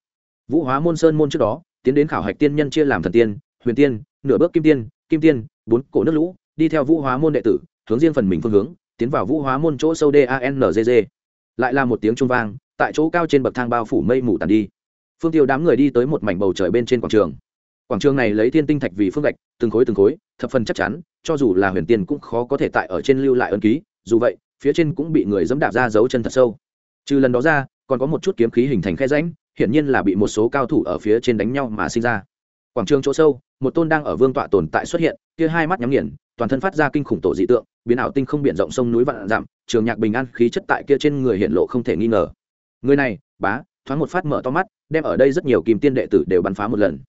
Speaker 1: Vũ hóa môn sơn môn trước đó, tiến đến khảo hạch tiên nhân chia làm thần tiên, huyền tiên, nửa bước kim tiên kim tiên, bốn cổ nước lũ, đi theo vũ hóa môn đệ tử, hướng riêng phần mình phương hướng, tiến vào vũ hóa môn chỗ sâu dangg lại là một tiếng trung vang, tại chỗ cao trên bậc thang bao phủ mây mù tàn đi. Phương tiêu đám người đi tới một mảnh bầu trời bên trên quảng trường. Quảng trường này lấy thiên tinh thạch vì phương gạch, từng khối từng khối thập phần chắc chắn, cho dù là huyền tiên cũng khó có thể tại ở trên lưu lại ân ký, dù vậy, phía trên cũng bị người dẫm đạp ra dấu chân thật sâu. Trừ lần đó ra, còn có một chút kiếm khí hình thành khe rãnh, hiển nhiên là bị một số cao thủ ở phía trên đánh nhau mà sinh ra. Quảng trường chỗ sâu, một tôn đang ở vương tọa tồn tại xuất hiện, kia hai mắt nhắm nghiền, toàn thân phát ra kinh khủng tổ dị tượng, biến ảo tinh không biển rộng sông núi vạn dặm, trường nhạc bình an, khí chất tại kia trên người hiện lộ không thể nghi ngờ. Người này, bá, thoáng một phát mở to mắt, đem ở đây rất nhiều kìm tiên đệ tử đều bắn phá một lần.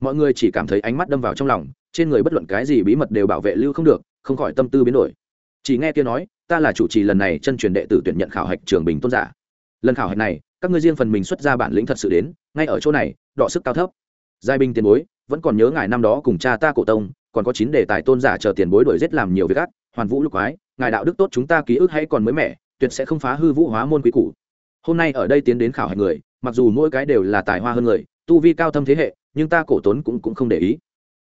Speaker 1: Mọi người chỉ cảm thấy ánh mắt đâm vào trong lòng trên người bất luận cái gì bí mật đều bảo vệ lưu không được, không khỏi tâm tư biến đổi. Chỉ nghe kia nói, ta là chủ trì lần này chân truyền đệ tử tuyển nhận khảo hạch trường bình tôn giả. Lần khảo hạch này, các ngươi riêng phần mình xuất ra bản lĩnh thật sự đến, ngay ở chỗ này, đọ sức cao thấp. Giai binh tiền bối, vẫn còn nhớ ngài năm đó cùng cha ta cổ tông, còn có chín đề tài tôn giả chờ tiền bối đổi giết làm nhiều việc ác, hoàn vũ lục ái ngài đạo đức tốt chúng ta ký ức hay còn mới mẻ, tuyệt sẽ không phá hư vũ hóa môn quý cũ hôm nay ở đây tiến đến khảo hạch người, mặc dù mỗi cái đều là tài hoa hơn người, tu vi cao thâm thế hệ, nhưng ta cổ tốn cũng cũng không để ý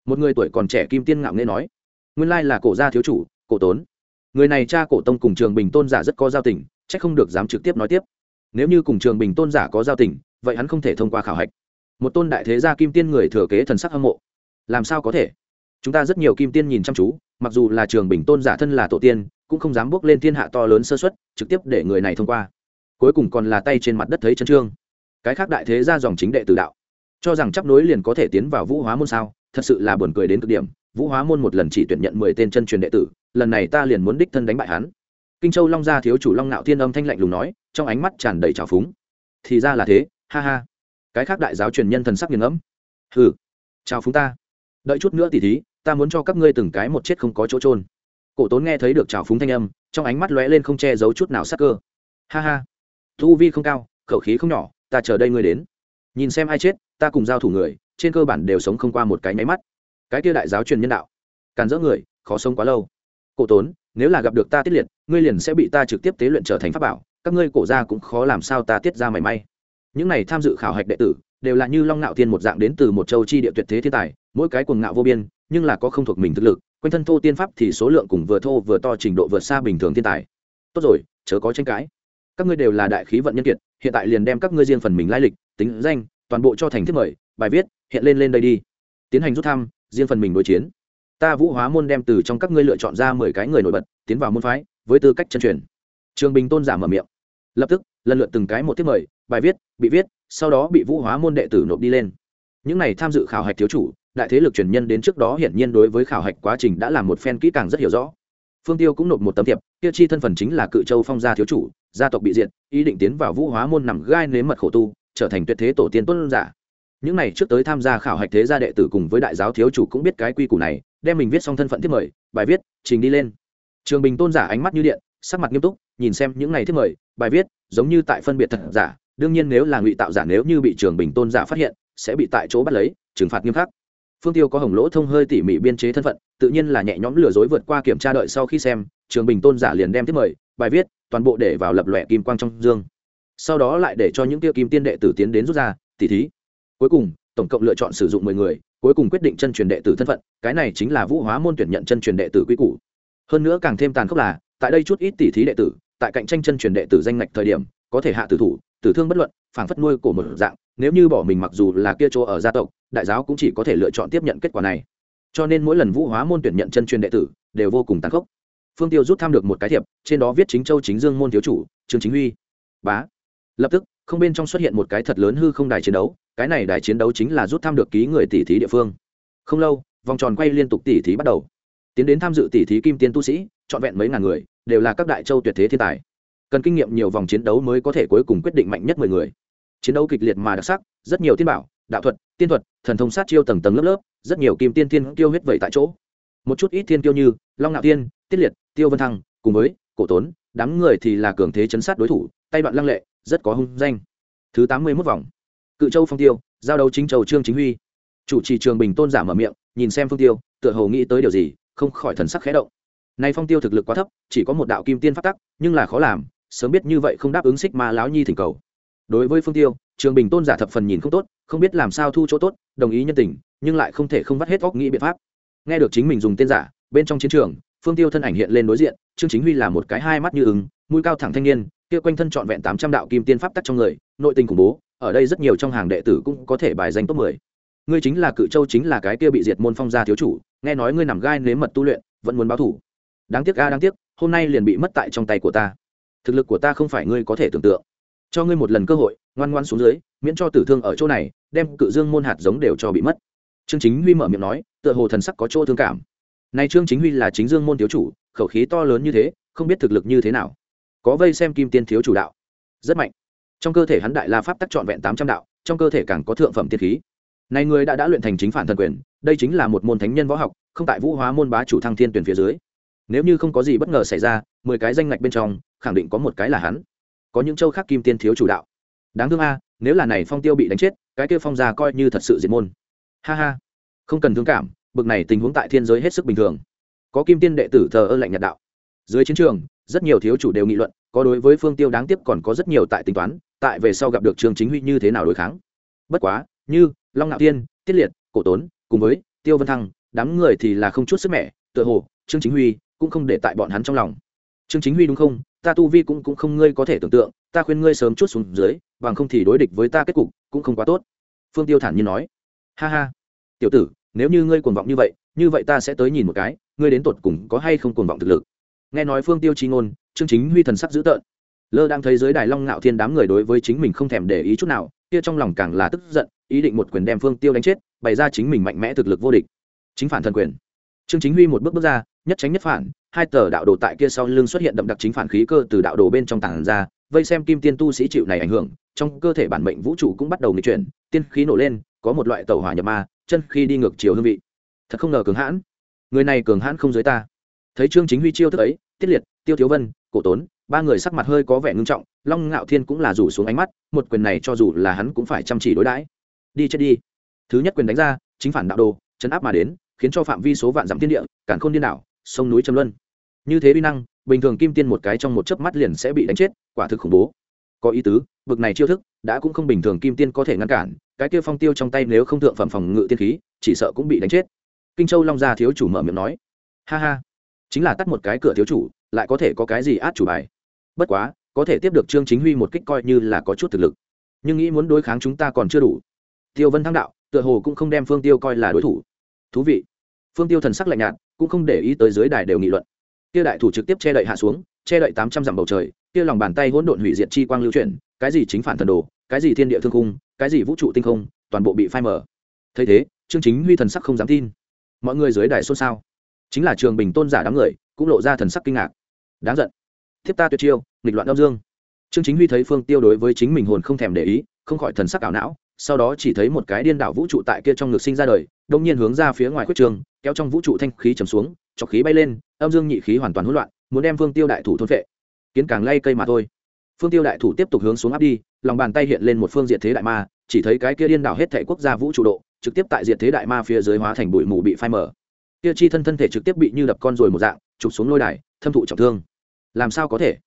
Speaker 1: một người tuổi còn trẻ kim tiên ngạo nghe nói, nguyên lai là cổ gia thiếu chủ, cổ tốn. Người này cha cổ tông cùng trường bình tôn giả rất có giao tình c h ắ c không được dám trực tiếp nói tiếp. Nếu như cùng trường bình tôn giả có giao tình, vậy hắn không thể thông qua khảo hạch. Một tôn đại thế gia kim tiên người thừa kế thần sắc hâm mộ. Làm sao có thể? Chúng ta rất nhiều kim tiên nhìn chăm chú, mặc dù là trường bình tôn giả thân là tổ tiên, cũng không dám bước lên thiên hạ to lớn sơ xuất trực tiếp để người này thông qua. Cuối cùng còn là tay trên mặt đất thấy chân trương. Cái khác đại thế gia dòng chính đệ tử đạo, cho rằng chấp nối liền có thể tiến vào vũ hóa môn sao? Thật sự là buồn cười đến cực điểm. Vũ hóa môn một lần chỉ tuyển nhận mười tên chân truyền đệ tử, lần này ta liền muốn đích thân đánh bại hắn. Kinh châu long gia thiếu chủ long nạo thiên âm thanh lạnh lùng nói, trong ánh mắt tràn đầy trào phúng. Thì ra là thế, ha ha. Cái khác đại giáo truyền nhân thần sắc nghiền ngẫm. Hừ, chào phúng ta. Đợi chút nữa tỉ thí, ta muốn cho các ngươi từng cái một chết không có chỗ trôn cổ tốn nghe thấy được chào phúng thanh âm, trong ánh mắt lóe lên không che giấu chút nào sắc cơ. Ha ha. Thu vi không cao, khẩu khí không nhỏ, ta chờ đây ngươi đến. Nhìn xem ai chết, ta cùng giao thủ người trên cơ bản đều sống không qua một cái nháy mắt. Cái kia đại giáo truyền nhân đạo, càn dỡ người, khó sống quá lâu. Cổ tốn, nếu là gặp được ta tiết liệt, ngươi liền sẽ bị ta trực tiếp tế luyện trở thành pháp bảo, các ngươi cổ ra cũng khó làm sao ta tiết ra mảy may. Những này tham dự khảo hạch đệ tử, đều là như long ngạo tiên một dạng đến từ một châu chi địa tuyệt thế thiên tài, mỗi cái cuồng ngạo vô biên, nhưng là có không thuộc mình thực lực, quanh thân thô tiên pháp thì số lượng cùng vừa thô vừa to trình độ vượt xa bình thường thiên tài. Tốt rồi, chớ có tranh cãi. Các ngươi đều là đại khí vận nhân kiệt, hiện tại liền đem các ngươi riêng phần mình lai lịch, tính danh, toàn bộ cho thành thiết mời bài viết, hiện lên lên đây đi. Tiến hành rút thăm, riêng phần mình đối chiến. Ta vũ hóa môn đem từ trong các ngươi lựa chọn ra mười cái người nổi bật, tiến vào môn phái, với tư cách chân truyền. Trường bình tôn giả mở miệng. Lập tức, lần lượt từng cái một tiết mời, bài viết, bị viết, sau đó bị vũ hóa môn đệ tử nộp đi lên. Những này tham dự khảo hạch thiếu chủ, đại thế lực truyền nhân đến trước đó hiển nhiên đối với khảo hạch quá trình đã làm một phen kỹ càng rất hiểu rõ. Phương tiêu cũng nộp một tấm thiệp tiêu chi thân phần chính là cự châu phong gia thiếu chủ, gia tộc bị diệt, ý định tiến vào vũ hóa môn nằm gai nếm mật khổ tu, trở thành tuyệt thế tổ tiên tuân giả những này trước tới tham gia khảo hạch thế gia đệ tử cùng với đại giáo thiếu chủ cũng biết cái quy củ này, đem mình viết xong thân phận thiết mời, bài viết, trình đi lên. Trường bình tôn giả ánh mắt như điện, sắc mặt nghiêm túc, nhìn xem những này thiết mời, bài viết, giống như tại phân biệt thật giả, đương nhiên nếu là ngụy tạo giả nếu như bị trường bình tôn giả phát hiện, sẽ bị tại chỗ bắt lấy, trừng phạt nghiêm khắc. Phương tiêu có hồng lỗ thông hơi tỉ mỉ biên chế thân phận, tự nhiên là nhẹ nhõm lừa dối vượt qua kiểm tra đợi sau khi xem, trường bình tôn giả liền đem tiếp mời, bài viết, toàn bộ để vào lập lòe kim quang trong dương. Sau đó lại để cho những tiêu kim tiên đệ tử tiến đến rút ra, tỉ thí cuối cùng, tổng cộng lựa chọn sử dụng mười người, cuối cùng quyết định chân truyền đệ tử thân phận, cái này chính là vũ hóa môn tuyển nhận chân truyền đệ tử quy củ. Hơn nữa càng thêm tàn khốc là, tại đây chút ít tỷ thí đệ tử, tại cạnh tranh chân truyền đệ tử danh ngạch thời điểm, có thể hạ tử thủ, tử thương bất luận, phảng phất nuôi cổ một dạng, nếu như bỏ mình mặc dù là kia chỗ ở gia tộc, đại giáo cũng chỉ có thể lựa chọn tiếp nhận kết quả này. Cho nên mỗi lần vũ hóa môn tuyển nhận chân truyền đệ tử, đều vô cùng tàn khốc. Phương tiêu rút tham được một cái thiệp, trên đó viết chính châu chính dương môn thiếu chủ, trương chính huy. Bá. Lập tức không bên trong xuất hiện một cái thật lớn hư không đài chiến đấu, cái này đài chiến đấu chính là rút tham được ký người tỷ thí địa phương. Không lâu, vòng tròn quay liên tục tỷ thí bắt đầu. Tiến đến tham dự tỷ thí kim tiên tu sĩ, trọn vẹn mấy ngàn người, đều là các đại châu tuyệt thế thiên tài. Cần kinh nghiệm nhiều vòng chiến đấu mới có thể cuối cùng quyết định mạnh nhất mười người. Chiến đấu kịch liệt mà đặc sắc, rất nhiều tiên bảo, đạo thuật, tiên thuật, thần thông sát chiêu tầng tầng lớp lớp, rất nhiều kim tiên tiên tiêu huyết vậy tại chỗ. Một chút ít thiên tiêu như long ngạo tiên, tiết liệt, tiêu vân thăng, cùng với cổ tốn đám người thì là cường thế chấn sát đối thủ, tay đoạn lăng lệ, rất có hung danh. Thứ tám mươi mốt vòng. Cự châu phong tiêu, giao đấu chính châu trương chính huy. Chủ trì trường bình tôn giả mở miệng, nhìn xem phương tiêu, tựa hồ nghĩ tới điều gì, không khỏi thần sắc khẽ động. Nay phong tiêu thực lực quá thấp, chỉ có một đạo kim tiên phát tắc, nhưng là khó làm, sớm biết như vậy không đáp ứng xích ma lão nhi thỉnh cầu. Đối với phương tiêu, trường bình tôn giả thập phần nhìn không tốt, không biết làm sao thu chỗ tốt, đồng ý nhân tình, nhưng lại không thể không vắt hết óc nghĩ biện pháp. Nghe được chính mình dùng tên giả, bên trong chiến trường phương tiêu thân ảnh hiện lên đối diện, trương chính huy là một cái hai mắt như ứng mũi cao thẳng thanh niên, kia quanh thân trọn vẹn tám trăm đạo kim tiên pháp tắc trong người, nội tình khủng bố, ở đây rất nhiều trong hàng đệ tử cũng có thể bài danh top mười. Ngươi chính là cự châu chính là cái kia bị diệt môn phong gia thiếu chủ, nghe nói ngươi nằm gai nếm mật tu luyện, vẫn muốn báo thủ. Đáng tiếc a, đáng tiếc, hôm nay liền bị mất tại trong tay của ta. Thực lực của ta không phải ngươi có thể tưởng tượng. Cho ngươi một lần cơ hội, ngoan ngoan xuống dưới, miễn cho tử thương ở chỗ này, đem cự dương môn hạt giống đều cho bị mất. Trương chính huy mở miệng nói, tựa hồ thần sắc có chỗ thương cảm này trương chính huy là chính dương môn thiếu chủ, khẩu khí to lớn như thế, không biết thực lực như thế nào. Có vây xem kim tiên thiếu chủ đạo. Rất mạnh. Trong cơ thể hắn đại la pháp tắc trọn vẹn tám trăm đạo, trong cơ thể càng có thượng phẩm tiên khí. Này người đã đã luyện thành chính phản thần quyền, đây chính là một môn thánh nhân võ học, không tại vũ hóa môn bá chủ thăng thiên tuyển phía dưới. Nếu như không có gì bất ngờ xảy ra, mười cái danh ngạch bên trong, khẳng định có một cái là hắn. Có những châu khác kim tiên thiếu chủ đạo. Đáng thương a, nếu là này phong tiêu bị đánh chết, cái kia phong gia coi như thật sự diệt môn. Ha ha. Không cần thương cảm bực này tình huống tại thiên giới hết sức bình thường. Có kim tiên đệ tử thờ ơ lạnh nhạt đạo. Dưới chiến trường, rất nhiều thiếu chủ đều nghị luận, có đối với phương tiêu đáng tiếc còn có rất nhiều tại tính toán, tại về sau gặp được trường chính huy như thế nào đối kháng. Bất quá, như long ngạo tiên tiết liệt, cổ tốn, cùng với tiêu vân thăng, đám người thì là không chút sức mẻ, tựa hồ, trương chính huy cũng không để tại bọn hắn trong lòng. Trương chính huy đúng không? Ta tu vi cũng cũng không ngươi có thể tưởng tượng, ta khuyên ngươi sớm chút xuống dưới, bằng không thì đối địch với ta kết cục cũng không quá tốt. Phương tiêu thản nhiên nói. Ha ha. Tiểu tử nếu như ngươi cuồng vọng như vậy như vậy ta sẽ tới nhìn một cái, ngươi đến tột cùng có hay không cuồng vọng thực lực. Nghe nói phương tiêu chi ngôn, trương chính huy thần sắc dữ tợn. Lơ đang thấy giới đài long ngạo thiên đám người đối với chính mình không thèm để ý chút nào, kia trong lòng càng là tức giận, ý định một quyền đem phương tiêu đánh chết, bày ra chính mình mạnh mẽ thực lực vô địch. Chính phản thần quyền. Trương chính huy một bước bước ra, nhất tránh nhất phản, hai tờ đạo đồ tại kia sau lưng xuất hiện đậm đặc chính phản khí cơ từ đạo đồ bên trong tảng ra, vây xem kim tiên tu sĩ chịu này ảnh hưởng, trong cơ thể bản mệnh vũ trụ cũng bắt đầu nghịch chuyển, tiên khí nổ lên, có một loại tàu hỏa nhập ma chân khi đi ngược chiều hương vị. Thật không ngờ cường hãn. Người này cường hãn không dưới ta. Thấy trương chính huy chiêu thức ấy, tiết liệt, tiêu thiếu vân, cổ tốn, ba người sắc mặt hơi có vẻ ngưng trọng, long ngạo thiên cũng là rủ xuống ánh mắt, một quyền này cho dù là hắn cũng phải chăm chỉ đối đãi. Đi chết đi. Thứ nhất quyền đánh ra, chính phản đạo đồ, chấn áp mà đến, khiến cho phạm vi số vạn dặm thiên địa, cản khôn điên đảo, sông núi châm luân. Như thế vi năng, bình thường kim tiên một cái trong một chớp mắt liền sẽ bị đánh chết, quả thực khủng bố có ý tứ, bực này chiêu thức, đã cũng không bình thường kim tiên có thể ngăn cản, cái kia phong tiêu trong tay nếu không thượng phẩm phòng ngự tiên khí, chỉ sợ cũng bị đánh chết. Kinh châu long gia thiếu chủ mở miệng nói. Ha ha, chính là tắt một cái cửa thiếu chủ, lại có thể có cái gì át chủ bài. Bất quá, có thể tiếp được trương chính huy một kích coi như là có chút thực lực. Nhưng nghĩ muốn đối kháng chúng ta còn chưa đủ. Tiêu vân thăng đạo, tựa hồ cũng không đem phương tiêu coi là đối thủ. Thú vị. Phương tiêu thần sắc lạnh nhạt, cũng không để ý tới dưới đài đều nghị luận. Tiêu đại thủ trực tiếp che đậy hạ xuống, che đậy tám trăm dặm bầu trời kia lòng bàn tay hỗn độn hủy diệt chi quang lưu chuyển, cái gì chính phản thần đồ, cái gì thiên địa thương khung, cái gì vũ trụ tinh không, toàn bộ bị phai mở thấy thế, trương chính huy thần sắc không dám tin. Mọi người dưới đài xôn xao. Chính là trường bình tôn giả đám người, cũng lộ ra thần sắc kinh ngạc. Đáng giận. Thiếp ta tuyệt chiêu, nghịch loạn đau dương. Trương chính huy thấy phương tiêu đối với chính mình hồn không thèm để ý, không khỏi thần sắc ảo não, sau đó chỉ thấy một cái điên đảo vũ trụ tại kia trong ngực sinh ra đời, đông nhiên hướng ra phía ngoài khuất trường, kéo trong vũ trụ thanh khí trầm xuống chọc khí bay lên, âm dương nhị khí hoàn toàn hỗn loạn, muốn đem phương tiêu đại thủ thôn vệ kiến càng lay cây mà thôi. Phương tiêu đại thủ tiếp tục hướng xuống áp đi, lòng bàn tay hiện lên một phương diện thế đại ma, chỉ thấy cái kia điên đảo hết thể quốc gia vũ trụ độ, trực tiếp tại diện thế đại ma phía dưới hóa thành bụi mù bị phai mở kia chi thân thân thể trực tiếp bị như đập con rồi một dạng, trục xuống lôi đài, thâm thụ trọng thương. Làm sao có thể?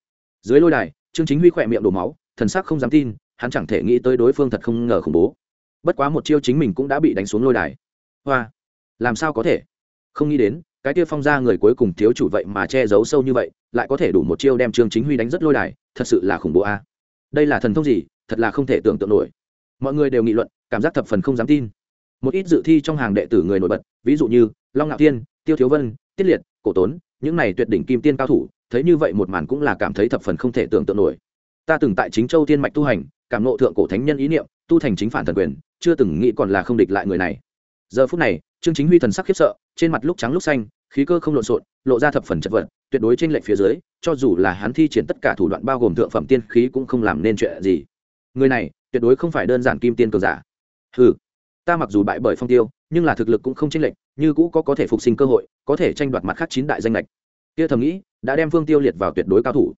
Speaker 1: Dưới lôi đài, trương chính huy khỏe miệng đổ máu, thần sắc không dám tin, hắn chẳng thể nghĩ tới đối phương thật không ngờ khủng bố. Bất quá một chiêu chính mình cũng đã bị đánh xuống lôi đài. Hoa, làm sao có thể? Không nghĩ đến cái kia phong ra người cuối cùng thiếu chủ vậy mà che giấu sâu như vậy, lại có thể đủ một chiêu đem trương chính huy đánh rất lôi đài, thật sự là khủng bố a. Đây là thần thông gì, thật là không thể tưởng tượng nổi. Mọi người đều nghị luận, cảm giác thập phần không dám tin. Một ít dự thi trong hàng đệ tử người nổi bật, ví dụ như long ngạo tiên tiêu thiếu vân, tiết liệt, cổ tốn, những này tuyệt đỉnh kim tiên cao thủ, thấy như vậy một màn cũng là cảm thấy thập phần không thể tưởng tượng nổi. Ta từng tại chính châu tiên mạch tu hành, cảm nộ thượng cổ thánh nhân ý niệm, tu thành chính phản thần quyền, chưa từng nghĩ còn là không địch lại người này giờ phút này, trương chính huy thần sắc khiếp sợ, trên mặt lúc trắng lúc xanh, khí cơ không lộn xộn, lộ ra thập phần chật vật, tuyệt đối trên lệnh phía dưới, cho dù là hắn thi triển tất cả thủ đoạn bao gồm thượng phẩm tiên khí cũng không làm nên chuyện gì. Người này, tuyệt đối không phải đơn giản kim tiên cường giả. Ừ ta mặc dù bại bởi phong tiêu, nhưng là thực lực cũng không chênh lệch, như cũ có có thể phục sinh cơ hội, có thể tranh đoạt mặt khác chín đại danh lệch kia thầm nghĩ, đã đem phương tiêu liệt vào tuyệt đối cao thủ.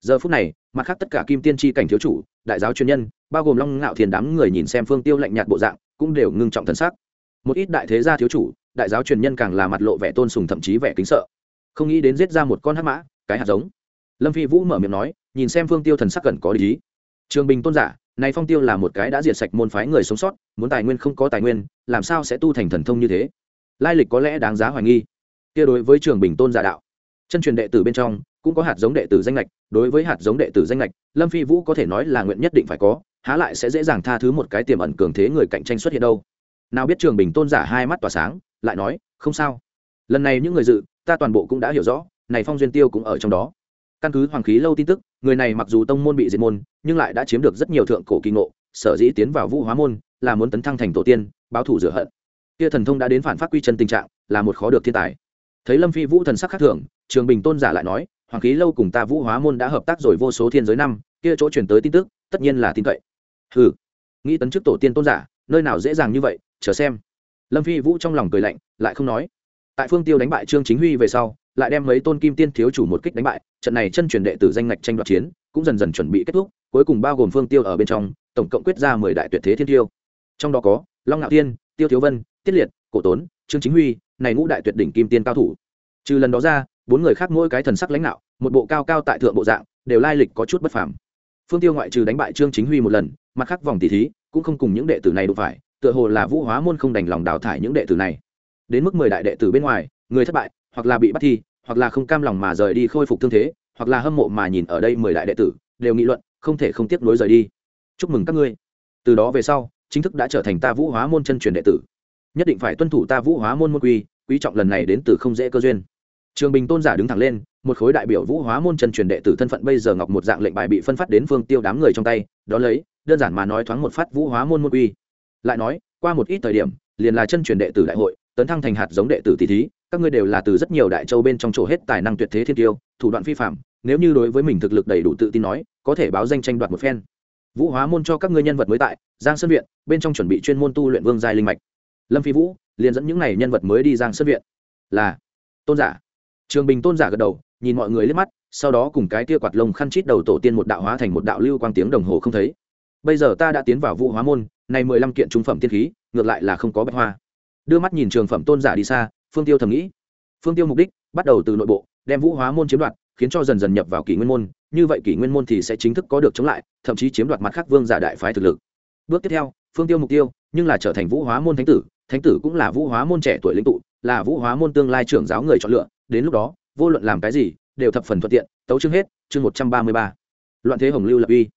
Speaker 1: Giờ phút này, mặt khác tất cả kim tiên tri cảnh thiếu chủ, đại giáo chuyên nhân, bao gồm long ngạo thiền đám người nhìn xem phương tiêu lạnh nhạt bộ dạng, cũng đều ngưng trọng thân xác một ít đại thế gia thiếu chủ, đại giáo truyền nhân càng là mặt lộ vẻ tôn sùng thậm chí vẻ kính sợ. Không nghĩ đến giết ra một con hắc mã, cái hạt giống. Lâm phi vũ mở miệng nói, nhìn xem phương tiêu thần sắc cần có lý. Trường bình tôn giả, này phong tiêu là một cái đã diệt sạch môn phái người sống sót, muốn tài nguyên không có tài nguyên, làm sao sẽ tu thành thần thông như thế? Lai lịch có lẽ đáng giá hoài nghi. Kia đối với trường bình tôn giả đạo, chân truyền đệ tử bên trong, cũng có hạt giống đệ tử danh lệch đối với hạt giống đệ tử danh lệch lâm phi vũ có thể nói là nguyện nhất định phải có, há lại sẽ dễ dàng tha thứ một cái tiềm ẩn cường thế người cạnh tranh xuất hiện đâu nào biết trường bình tôn giả hai mắt tỏa sáng, lại nói, không sao. Lần này những người dự, ta toàn bộ cũng đã hiểu rõ, này phong duyên tiêu cũng ở trong đó. Căn cứ hoàng khí lâu tin tức, người này mặc dù tông môn bị diệt môn, nhưng lại đã chiếm được rất nhiều thượng cổ kỳ ngộ, sở dĩ tiến vào vũ hóa môn là muốn tấn thăng thành tổ tiên, báo thủ rửa hận. Kia thần thông đã đến phản phát quy chân tình trạng, là một khó được thiên tài. Thấy lâm phi vũ thần sắc khác thường, trường bình tôn giả lại nói, hoàng khí lâu cùng ta vũ hóa môn đã hợp tác rồi vô số thiên giới năm, kia chỗ truyền tới tin tức, tất nhiên là tin cậy. Hừ. Nghĩ tấn chức tổ tiên tôn giả, nơi nào dễ dàng như vậy chờ xem. Lâm phi vũ trong lòng cười lạnh, lại không nói. Tại phương tiêu đánh bại trương chính huy về sau, lại đem mấy tôn kim tiên thiếu chủ một kích đánh bại, trận này chân truyền đệ tử danh ngạch tranh đoạt chiến cũng dần dần chuẩn bị kết thúc, cuối cùng bao gồm phương tiêu ở bên trong, tổng cộng quyết ra mười đại tuyệt thế thiên tiêu. Trong đó có long ngạo tiên tiêu thiếu vân, tiết liệt, cổ tốn, trương chính huy, này ngũ đại tuyệt đỉnh kim tiên cao thủ. Trừ lần đó ra, bốn người khác mỗi cái thần sắc lãnh đạo, một bộ cao cao tại thượng bộ dạng, đều lai lịch có chút bất phàm. Phương tiêu ngoại trừ đánh bại trương chính huy một lần, mặt khác vòng tỷ thí cũng không cùng những đệ tử này đụng phải tựa hồ là vũ hóa môn không đành lòng đào thải những đệ tử này. Đến mức mười đại đệ tử bên ngoài, người thất bại, hoặc là bị bắt thi, hoặc là không cam lòng mà rời đi khôi phục thương thế, hoặc là hâm mộ mà nhìn ở đây mười đại đệ tử, đều nghị luận, không thể không tiếp nối rời đi. Chúc mừng các ngươi. Từ đó về sau, chính thức đã trở thành ta vũ hóa môn chân truyền đệ tử. Nhất định phải tuân thủ ta vũ hóa môn môn quy, quý trọng lần này đến từ không dễ cơ duyên. Trường bình tôn giả đứng thẳng lên, một khối đại biểu vũ hóa môn chân truyền đệ tử thân phận bây giờ ngọc một dạng lệnh bài bị phân phát đến phương tiêu đám người trong tay, đó lấy, đơn giản mà nói thoáng một phát vũ hóa môn môn quy lại nói, qua một ít thời điểm, liền là chân truyền đệ tử đại hội, tấn thăng thành hạt giống đệ tử tỷ thí, các ngươi đều là từ rất nhiều đại châu bên trong chỗ hết tài năng tuyệt thế thiên tiêu, thủ đoạn phi phạm, nếu như đối với mình thực lực đầy đủ tự tin nói, có thể báo danh tranh đoạt một phen. Vũ hóa môn cho các ngươi nhân vật mới tại, giang sơn viện, bên trong chuẩn bị chuyên môn tu luyện vương giai linh mạch. Lâm phi vũ, liền dẫn những này nhân vật mới đi giang sơn viện. Là, tôn giả. Trường bình tôn giả gật đầu, nhìn mọi người liếc mắt, sau đó cùng cái tia quạt lông khăn chít đầu tổ tiên một đạo hóa thành một đạo lưu quang tiếng đồng hồ không thấy. Bây giờ ta đã tiến vào vũ hóa môn này mười lăm kiện trung phẩm tiên khí, ngược lại là không có bạch hoa. Đưa mắt nhìn trường phẩm tôn giả đi xa, phương tiêu thầm nghĩ. Phương tiêu mục đích, bắt đầu từ nội bộ, đem vũ hóa môn chiếm đoạt, khiến cho dần dần nhập vào kỷ nguyên môn. Như vậy kỷ nguyên môn thì sẽ chính thức có được chống lại, thậm chí chiếm đoạt mặt khác vương giả đại phái thực lực. Bước tiếp theo, phương tiêu mục tiêu, nhưng là trở thành vũ hóa môn thánh tử. Thánh tử cũng là vũ hóa môn trẻ tuổi lĩnh tụ, là vũ hóa môn tương lai trưởng giáo người chọn lựa. Đến lúc đó, vô luận làm cái gì, đều thập phần thuận tiện. Tấu chương hết, chương một trăm ba mươi ba. Loạn thế hồng lưu lập uy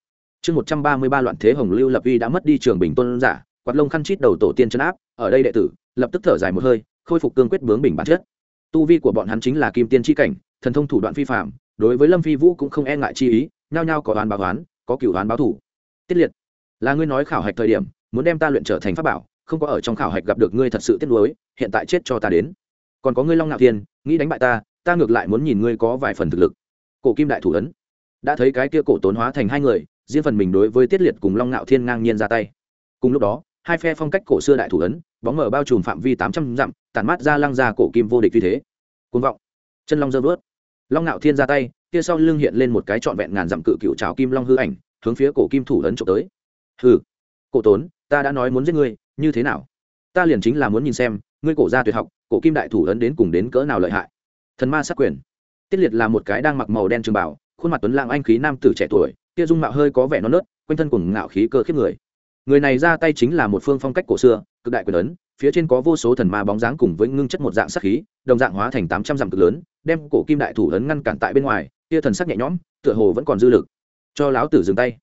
Speaker 1: chương một trăm ba mươi ba loạn thế hồng lưu lập uy đã mất đi trường bình tôn giả, quạt lông khăn chít đầu tổ tiên chân áp, ở đây đệ tử, lập tức thở dài một hơi, khôi phục cương quyết bướng bình bản chất. Tu vi của bọn hắn chính là kim tiên tri cảnh, thần thông thủ đoạn phi phạm đối với lâm phi vũ cũng không e ngại chi ý, nhao nhao có đoán báo toán có cửu đoán báo thủ. Tiết liệt, là ngươi nói khảo hạch thời điểm, muốn đem ta luyện trở thành pháp bảo, không có ở trong khảo hạch gặp được ngươi thật sự tiếc nuối, hiện tại chết cho ta đến. Còn có ngươi long ngạo thiên, nghĩ đánh bại ta ta ngược lại muốn nhìn ngươi có vài phần thực lực. Cổ kim đại thủ ấn, đã thấy cái kia cổ tốn hóa thành hai người riêng phần mình đối với tiết liệt cùng long ngạo thiên ngang nhiên ra tay. Cùng lúc đó, hai phe phong cách cổ xưa đại thủ ấn, bóng mở bao trùm phạm vi tám trăm dặm, tản mát ra lăng ra cổ kim vô địch như thế. Côn vọng. Chân long dơ vớt. Long ngạo thiên ra tay, kia sau lưng hiện lên một cái trọn vẹn ngàn dặm cự cựu trào kim long hư ảnh, hướng phía cổ kim thủ ấn trộm tới. Hừ. Cổ tốn, ta đã nói muốn giết ngươi, như thế nào? Ta liền chính là muốn nhìn xem, ngươi cổ gia tuyệt học, cổ kim đại thủ ấn đến cùng đến cỡ nào lợi hại. Thần ma sát quyền. Tiết liệt là một cái đang mặc màu đen trường bảo khuôn mặt tuấn lãng anh khí nam tử trẻ tuổi kia dung mạo hơi có vẻ non nớt quanh thân cùng ngạo khí cơ khiếp người. Người này ra tay chính là một phương phong cách cổ xưa cực đại quyền lớn, phía trên có vô số thần ma bóng dáng cùng với ngưng chất một dạng sắc khí đồng dạng hóa thành tám trăm dặm cực lớn đem cổ kim đại thủ ấn ngăn cản tại bên ngoài kia thần sắc nhẹ nhõm tựa hồ vẫn còn dư lực. Cho láo tử dừng tay.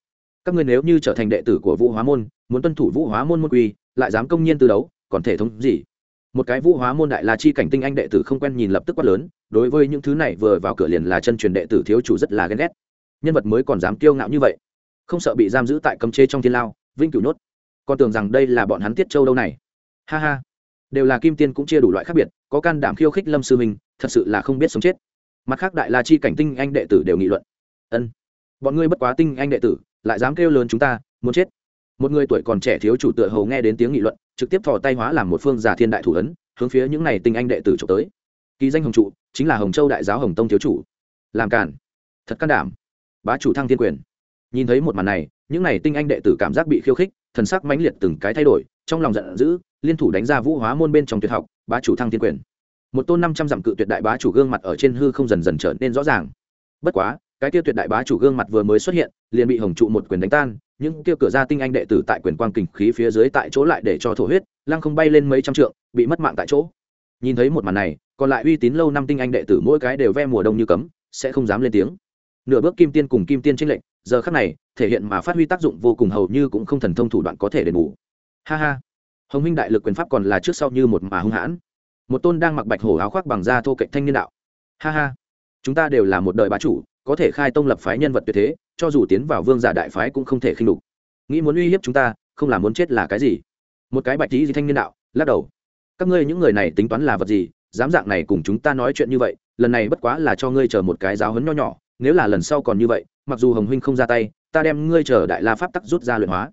Speaker 1: Các ngươi nếu như trở thành đệ tử của vũ hóa môn muốn tuân thủ vũ hóa môn môn quy lại dám công nhiên từ đấu còn thể thống gì? Một cái vũ hóa môn đại là chi cảnh tinh anh đệ tử không quen nhìn lập tức quát lớn đối với những thứ này vừa vào cửa liền là chân truyền đệ tử thiếu chủ rất là ghen ghét nhân vật mới còn dám kiêu ngạo như vậy. Không sợ bị giam giữ tại cấm chế trong thiên lao vinh cửu nhốt còn tưởng rằng đây là bọn hắn tiết châu đâu này. Ha ha. Đều là kim tiên cũng chia đủ loại khác biệt có can đảm khiêu khích lâm sư mình, thật sự là không biết sống chết. Mặt khác đại la chi cảnh tinh anh đệ tử đều nghị luận. Ân. Bọn ngươi bất quá tinh anh đệ tử lại dám kêu lớn chúng ta muốn chết. Một người tuổi còn trẻ thiếu chủ tựa hầu nghe đến tiếng nghị luận trực tiếp thò tay hóa làm một phương giả thiên đại thủ ấn hướng phía những này tinh anh đệ tử trộm tới. Kỳ danh hồng trụ chính là hồng châu đại giáo hồng tông thiếu chủ. Làm cản thật can đảm bá chủ thăng thiên quyền. Nhìn thấy một màn này, những này tinh anh đệ tử cảm giác bị khiêu khích, thần sắc mãnh liệt từng cái thay đổi, trong lòng giận dữ, liên thủ đánh ra vũ hóa môn bên trong tuyệt học, bá chủ thăng thiên quyền. Một tôn năm trăm dặm cự tuyệt đại bá chủ gương mặt ở trên hư không dần dần trở nên rõ ràng. Bất quá, cái tiêu tuyệt đại bá chủ gương mặt vừa mới xuất hiện, liền bị hồng trụ một quyền đánh tan, những tiêu cửa ra tinh anh đệ tử tại quyền quang kình khí phía dưới tại chỗ lại để cho thổ huyết, lăng không bay lên mấy trăm trượng, bị mất mạng tại chỗ. Nhìn thấy một màn này, còn lại uy tín lâu năm tinh anh đệ tử mỗi cái đều ve mùa đông như cấm, sẽ không dám lên tiếng nửa bước kim tiên cùng kim tiên tranh lệnh giờ khắc này, thể hiện mà phát huy tác dụng vô cùng hầu như cũng không thần thông thủ đoạn có thể đền bù. Ha ha. Hồng minh đại lực quyền pháp còn là trước sau như một mà hung hãn. Một tôn đang mặc bạch hổ áo khoác bằng da thô cạnh thanh niên đạo. Ha ha. Chúng ta đều là một đời bá chủ, có thể khai tông lập phái nhân vật tuyệt thế, cho dù tiến vào vương giả đại phái cũng không thể khinh đục nghĩ muốn uy hiếp chúng ta, không là muốn chết là cái gì? Một cái bạch tí gì thanh niên đạo, lắc đầu. Các ngươi những người này tính toán là vật gì? Dám dạng này cùng chúng ta nói chuyện như vậy, lần này bất quá là cho ngươi chờ một cái giáo hấn nho nhỏ nếu là lần sau còn như vậy, mặc dù hồng huynh không ra tay, ta đem ngươi chờ đại la pháp tắc rút ra luyện hóa.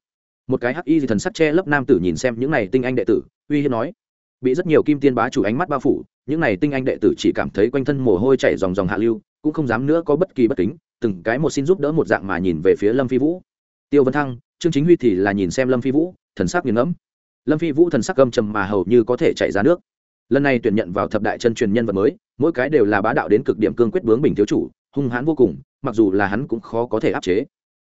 Speaker 1: Một cái hắc y thì thần sắc che lấp nam tử nhìn xem những này tinh anh đệ tử, uy hiếp nói. Bị rất nhiều kim tiên bá chủ ánh mắt bao phủ, những này tinh anh đệ tử chỉ cảm thấy quanh thân mồ hôi chảy dòng dòng hạ lưu, cũng không dám nữa có bất kỳ bất kính, từng cái một xin giúp đỡ một dạng mà nhìn về phía lâm phi vũ. Tiêu vân thăng, trương chính huy thì là nhìn xem lâm phi vũ, thần sắc nghiền ngẫm. Lâm phi vũ thần sắc gâm trầm mà hầu như có thể chạy ra nước. Lần này tuyển nhận vào thập đại chân truyền nhân vật mới, mỗi cái đều là bá đạo đến cực điểm cương quyết bướng bình thiếu chủ hung hãn vô cùng, mặc dù là hắn cũng khó có thể áp chế.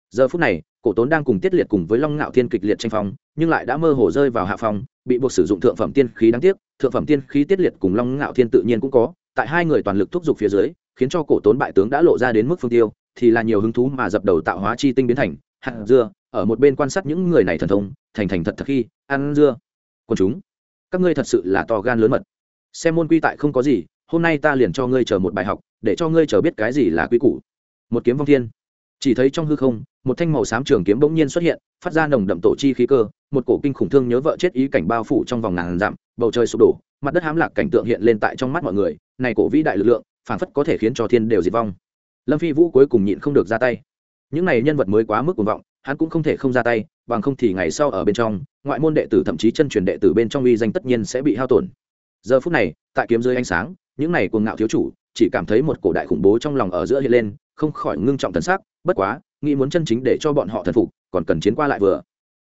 Speaker 1: Giờ phút này, cổ tốn đang cùng tiết liệt cùng với long ngạo thiên kịch liệt tranh phong, nhưng lại đã mơ hồ rơi vào hạ phong, bị buộc sử dụng thượng phẩm tiên khí đáng tiếc, thượng phẩm tiên khí tiết liệt cùng long ngạo thiên tự nhiên cũng có, tại hai người toàn lực thúc giục phía dưới, khiến cho cổ tốn bại tướng đã lộ ra đến mức phương tiêu, thì là nhiều hứng thú mà dập đầu tạo hóa chi tinh biến thành hạt dưa, ở một bên quan sát những người này thần thông, thành thành thật thật khi ăn dưa. Quần chúng, các ngươi thật sự là to gan lớn mật. Xem môn quy tại không có gì, hôm nay ta liền cho ngươi chờ một bài học để cho ngươi chờ biết cái gì là quy củ. Một kiếm vong thiên. Chỉ thấy trong hư không, một thanh màu xám trường kiếm bỗng nhiên xuất hiện, phát ra nồng đậm tổ chi khí cơ, một cổ kinh khủng thương nhớ vợ chết ý cảnh bao phủ trong vòng ngàn dặm, bầu trời sụp đổ, mặt đất hám lạc cảnh tượng hiện lên tại trong mắt mọi người, này cổ vĩ đại lực lượng, phảng phất có thể khiến cho thiên đều diệt vong. Lâm phi vũ cuối cùng nhịn không được ra tay. Những này nhân vật mới quá mức cuồng vọng, hắn cũng không thể không ra tay, bằng không thì ngày sau ở bên trong, ngoại môn đệ tử thậm chí chân truyền đệ tử bên trong uy danh tất nhiên sẽ bị hao tổn. Giờ phút này, tại kiếm dưới ánh sáng, những này cuồng ngạo thiếu chủ chỉ cảm thấy một cổ đại khủng bố trong lòng ở giữa hiện lên, không khỏi ngưng trọng thần sắc, bất quá, nghĩ muốn chân chính để cho bọn họ thần phục, còn cần chiến qua lại vừa.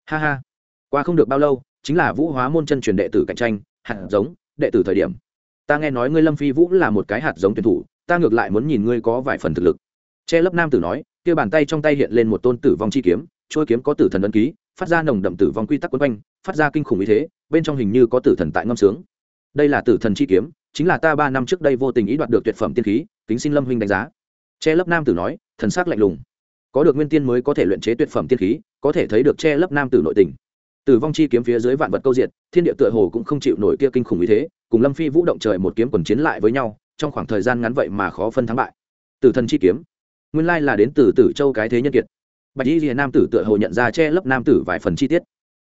Speaker 1: Ha ha. Qua không được bao lâu, chính là vũ hóa môn chân truyền đệ tử cạnh tranh, hạt giống, đệ tử thời điểm. Ta nghe nói ngươi lâm phi vũ là một cái hạt giống tuyển thủ, ta ngược lại muốn nhìn ngươi có vài phần thực lực. Che lấp nam tử nói, kia bàn tay trong tay hiện lên một tôn tử vong chi kiếm trôi kiếm có tử thần ấn ký, phát ra nồng đậm tử vong quy tắc quấn quanh, phát ra kinh khủng ý thế, bên trong hình như có tử thần tại ngâm sướng. Đây là tử thần chi kiếm chính là ta ba năm trước đây vô tình ý đoạt được tuyệt phẩm tiên khí, kính xin lâm huynh đánh giá. Che lấp nam tử nói, thần s ắ c lạnh lùng. Có được nguyên tiên mới có thể luyện chế tuyệt phẩm tiên khí, có thể thấy được che lấp nam tử nội tình. Tử vong chi kiếm phía dưới vạn vật câu diệt, thiên địa tựa hồ cũng không chịu nổi kia kinh khủng ý thế, cùng lâm phi vũ động trời một kiếm quần chiến lại với nhau, trong khoảng thời gian ngắn vậy mà khó phân thắng bại. Tử thần chi kiếm. Nguyên lai là đến từ tử châu cái thế nhân kiệt. Bạch y liền nam tử tựa hồ nhận ra che lấp nam tử vài phần chi tiết.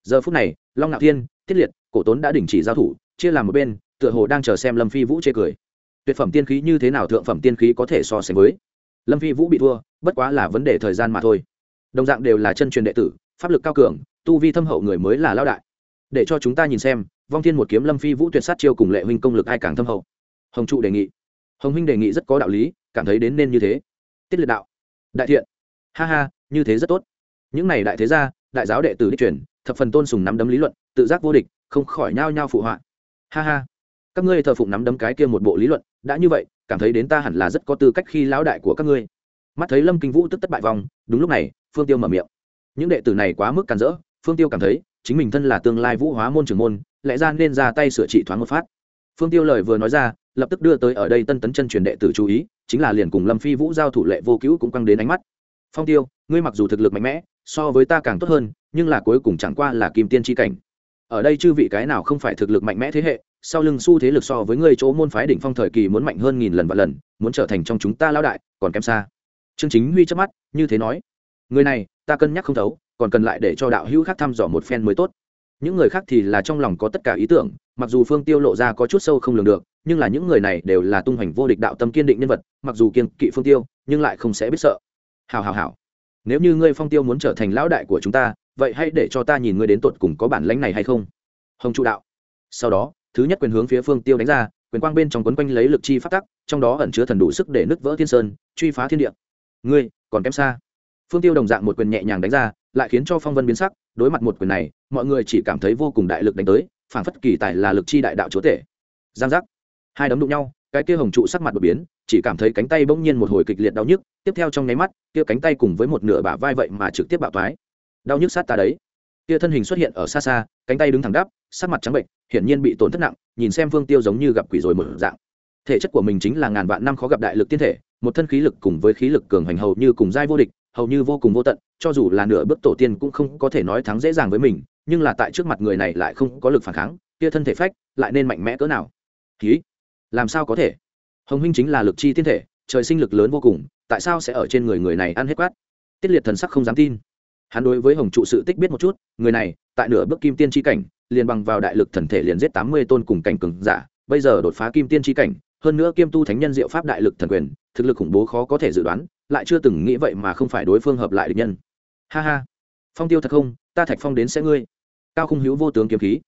Speaker 1: Giờ phút này, long ngạo thiên thiết liệt, cổ tốn đã đình chỉ giao thủ, chia làm một bên tựa hồ đang chờ xem lâm phi vũ chê cười. Tuyệt phẩm tiên khí như thế nào thượng phẩm tiên khí có thể so sánh với? Lâm phi vũ bị thua, bất quá là vấn đề thời gian mà thôi. Đồng dạng đều là chân truyền đệ tử, pháp lực cao cường, tu vi thâm hậu người mới là lao đại. Để cho chúng ta nhìn xem, vong thiên một kiếm lâm phi vũ tuyệt sát chiêu cùng lệ huynh công lực ai càng thâm hậu. Hồng trụ đề nghị. Hồng huynh đề nghị rất có đạo lý, cảm thấy đến nên như thế. Tiết liệt đạo. Đại thiện. Ha ha, như thế rất tốt. Những này đại thế gia, đại giáo đệ tử đi truyền, thập phần tôn sùng nắm đấm lý luận, tự giác vô địch, không khỏi nhao nhao phụ họa. Ha ha các ngươi thờ phụng nắm đấm cái kia một bộ lý luận, đã như vậy, cảm thấy đến ta hẳn là rất có tư cách khi lão đại của các ngươi. Mắt thấy lâm kinh vũ tức tất bại vòng đúng lúc này, phương tiêu mở miệng. Những đệ tử này quá mức càn rỡ, phương tiêu cảm thấy, chính mình thân là tương lai vũ hóa môn trưởng môn, lẽ ra nên ra tay sửa trị thoáng một phát. Phương tiêu lời vừa nói ra, lập tức đưa tới ở đây tân tấn chân truyền đệ tử chú ý, chính là liền cùng lâm phi vũ giao thủ lệ vô cứu cũng căng đến ánh mắt. Phong tiêu, ngươi mặc dù thực lực mạnh mẽ, so với ta càng tốt hơn, nhưng là cuối cùng chẳng qua là kim tiên tri cảnh. Ở đây chư vị cái nào không phải thực lực mạnh mẽ thế hệ sau lưng xu thế lực so với ngươi chỗ môn phái đỉnh phong thời kỳ muốn mạnh hơn nghìn lần và lần, muốn trở thành trong chúng ta lão đại, còn kém xa. Trương chính huy chớp mắt, như thế nói. Người này, ta cân nhắc không thấu, còn cần lại để cho đạo hữu khác thăm dò một phen mới tốt. Những người khác thì là trong lòng có tất cả ý tưởng, mặc dù phương tiêu lộ ra có chút sâu không lường được, nhưng là những người này đều là tung hoành vô địch đạo tâm kiên định nhân vật, mặc dù kiên kỵ phương tiêu, nhưng lại không sẽ biết sợ. Hào hào hào. Nếu như ngươi phong tiêu muốn trở thành lão đại của chúng ta, vậy hãy để cho ta nhìn ngươi đến tột cùng có bản lãnh này hay không. Hồng trụ đạo. Sau đó thứ nhất quyền hướng phía phương tiêu đánh ra, quyền quang bên trong quấn quanh lấy lực chi phát tắc, trong đó ẩn chứa thần đủ sức để nứt vỡ thiên sơn, truy phá thiên địa. Ngươi, còn kém xa. Phương tiêu đồng dạng một quyền nhẹ nhàng đánh ra, lại khiến cho phong vân biến sắc, đối mặt một quyền này, mọi người chỉ cảm thấy vô cùng đại lực đánh tới phản phất kỳ tài là lực chi đại đạo chúa tể. Giang giác. Hai đấm đụng nhau, cái kia hồng trụ sắc mặt đột biến, chỉ cảm thấy cánh tay bỗng nhiên một hồi kịch liệt đau nhức, tiếp theo trong nháy mắt, kia cánh tay cùng với một nửa bả vai vậy mà trực tiếp bạo thoái. Đau nhức sát ta đấy. Kia thân hình xuất hiện ở xa xa, cánh tay đứng thẳng đắp, sắc mặt trắng bệnh hiển nhiên bị tổn thất nặng, nhìn xem phương tiêu giống như gặp quỷ rồi một dạng. Thể chất của mình chính là ngàn vạn năm khó gặp đại lực tiên thể, một thân khí lực cùng với khí lực cường hành hầu như cùng giai vô địch, hầu như vô cùng vô tận, cho dù là nửa bước tổ tiên cũng không có thể nói thắng dễ dàng với mình, nhưng là tại trước mặt người này lại không có lực phản kháng, kia thân thể phách, lại nên mạnh mẽ cỡ nào? Khí làm sao có thể? Hồng huynh chính là lực chi tiên thể, trời sinh lực lớn vô cùng, tại sao sẽ ở trên người người này ăn hết quát? Tiết liệt thần sắc không dám tin. Hắn đối với hồng trụ sự tích biết một chút, người này, tại nửa bước kim tiên tri cảnh liền bằng vào đại lực thần thể liền giết tám mươi tôn cùng cảnh cường giả, bây giờ đột phá kim tiên chi cảnh, hơn nữa kiêm tu thánh nhân diệu pháp đại lực thần quyền, thực lực khủng bố khó có thể dự đoán, lại chưa từng nghĩ vậy mà không phải đối phương hợp lại địch nhân. Ha ha. Phong tiêu thật không, ta thạch phong đến sẽ ngươi. Cao khung hữu vô tướng kiếm khí.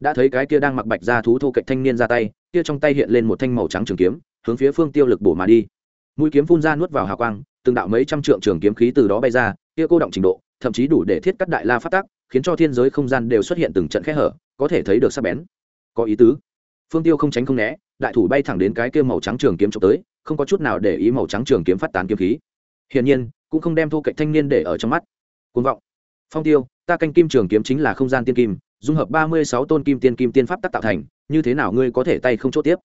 Speaker 1: Đã thấy cái kia đang mặc bạch ra thú thô kệ thanh niên ra tay, kia trong tay hiện lên một thanh màu trắng trường kiếm, hướng phía phương tiêu lực bổ mà đi. Mũi kiếm phun ra nuốt vào hào quang, từng đạo mấy trăm trượng trường kiếm khí từ đó bay ra, kia cô động trình độ thậm chí đủ để thiết cắt đại la phát tác, khiến cho thiên giới không gian đều xuất hiện từng trận khe hở, có thể thấy được sắc bén. Có ý tứ. Phương tiêu không tránh không né, đại thủ bay thẳng đến cái kia màu trắng trường kiếm trộm tới, không có chút nào để ý màu trắng trường kiếm phát tán kiếm khí. Hiển nhiên, cũng không đem thu cạnh thanh niên để ở trong mắt. Côn vọng. Phong tiêu, ta canh kim trường kiếm chính là không gian tiên kim, dung hợp ba mươi sáu tôn kim tiên kim tiên pháp tác tạo thành, như thế nào ngươi có thể tay không chốt tiếp?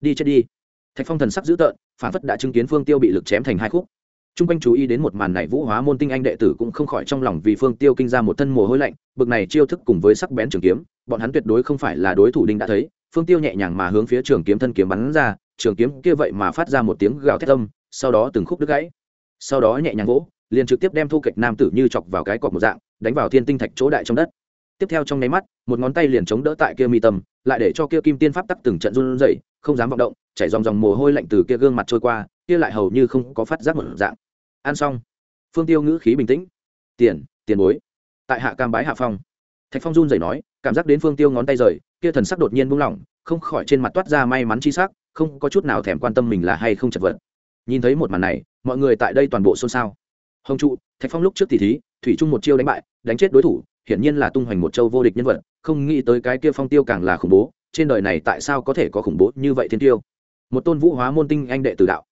Speaker 1: Đi chết đi. Thạch phong thần sắc dữ tợn, phản phất đã chứng kiến phương tiêu bị lực chém thành hai khúc. Trung quanh chú ý đến một màn này vũ hóa môn tinh anh đệ tử cũng không khỏi trong lòng vì phương tiêu kinh ra một thân mồ hôi lạnh bực này chiêu thức cùng với sắc bén trường kiếm bọn hắn tuyệt đối không phải là đối thủ đinh đã thấy. Phương tiêu nhẹ nhàng mà hướng phía trường kiếm thân kiếm bắn ra trường kiếm kia vậy mà phát ra một tiếng gào thét âm sau đó từng khúc đứt gãy. Sau đó nhẹ nhàng vỗ, liền trực tiếp đem thu kịch nam tử như chọc vào cái cọc một dạng đánh vào thiên tinh thạch chỗ đại trong đất. Tiếp theo trong nháy mắt một ngón tay liền chống đỡ tại kia mi tâm lại để cho kia kim tiên pháp tắc từng trận run rẩy không dám vọng động chảy dòng dòng mồ hôi lạnh từ kia gương mặt trôi qua kia lại hầu như không có phát giác một dạng ăn xong. Phương tiêu ngữ khí bình tĩnh. Tiền tiền bối. Tại hạ cam bái hạ phong. Thạch phong run rẩy nói, cảm giác đến phương tiêu ngón tay rời, kia thần sắc đột nhiên buông lỏng, không khỏi trên mặt toát ra may mắn chi sắc, không có chút nào thèm quan tâm mình là hay không chật vật. Nhìn thấy một màn này, mọi người tại đây toàn bộ xôn xao. Hồng trụ, thạch phong lúc trước tỷ thí, thủy chung một chiêu đánh bại, đánh chết đối thủ, hiển nhiên là tung hoành một châu vô địch nhân vật, không nghĩ tới cái kia phong tiêu càng là khủng bố, trên đời này tại sao có thể có khủng bố như vậy thiên tiêu? Một tôn vũ hóa môn tinh anh đệ tử đạo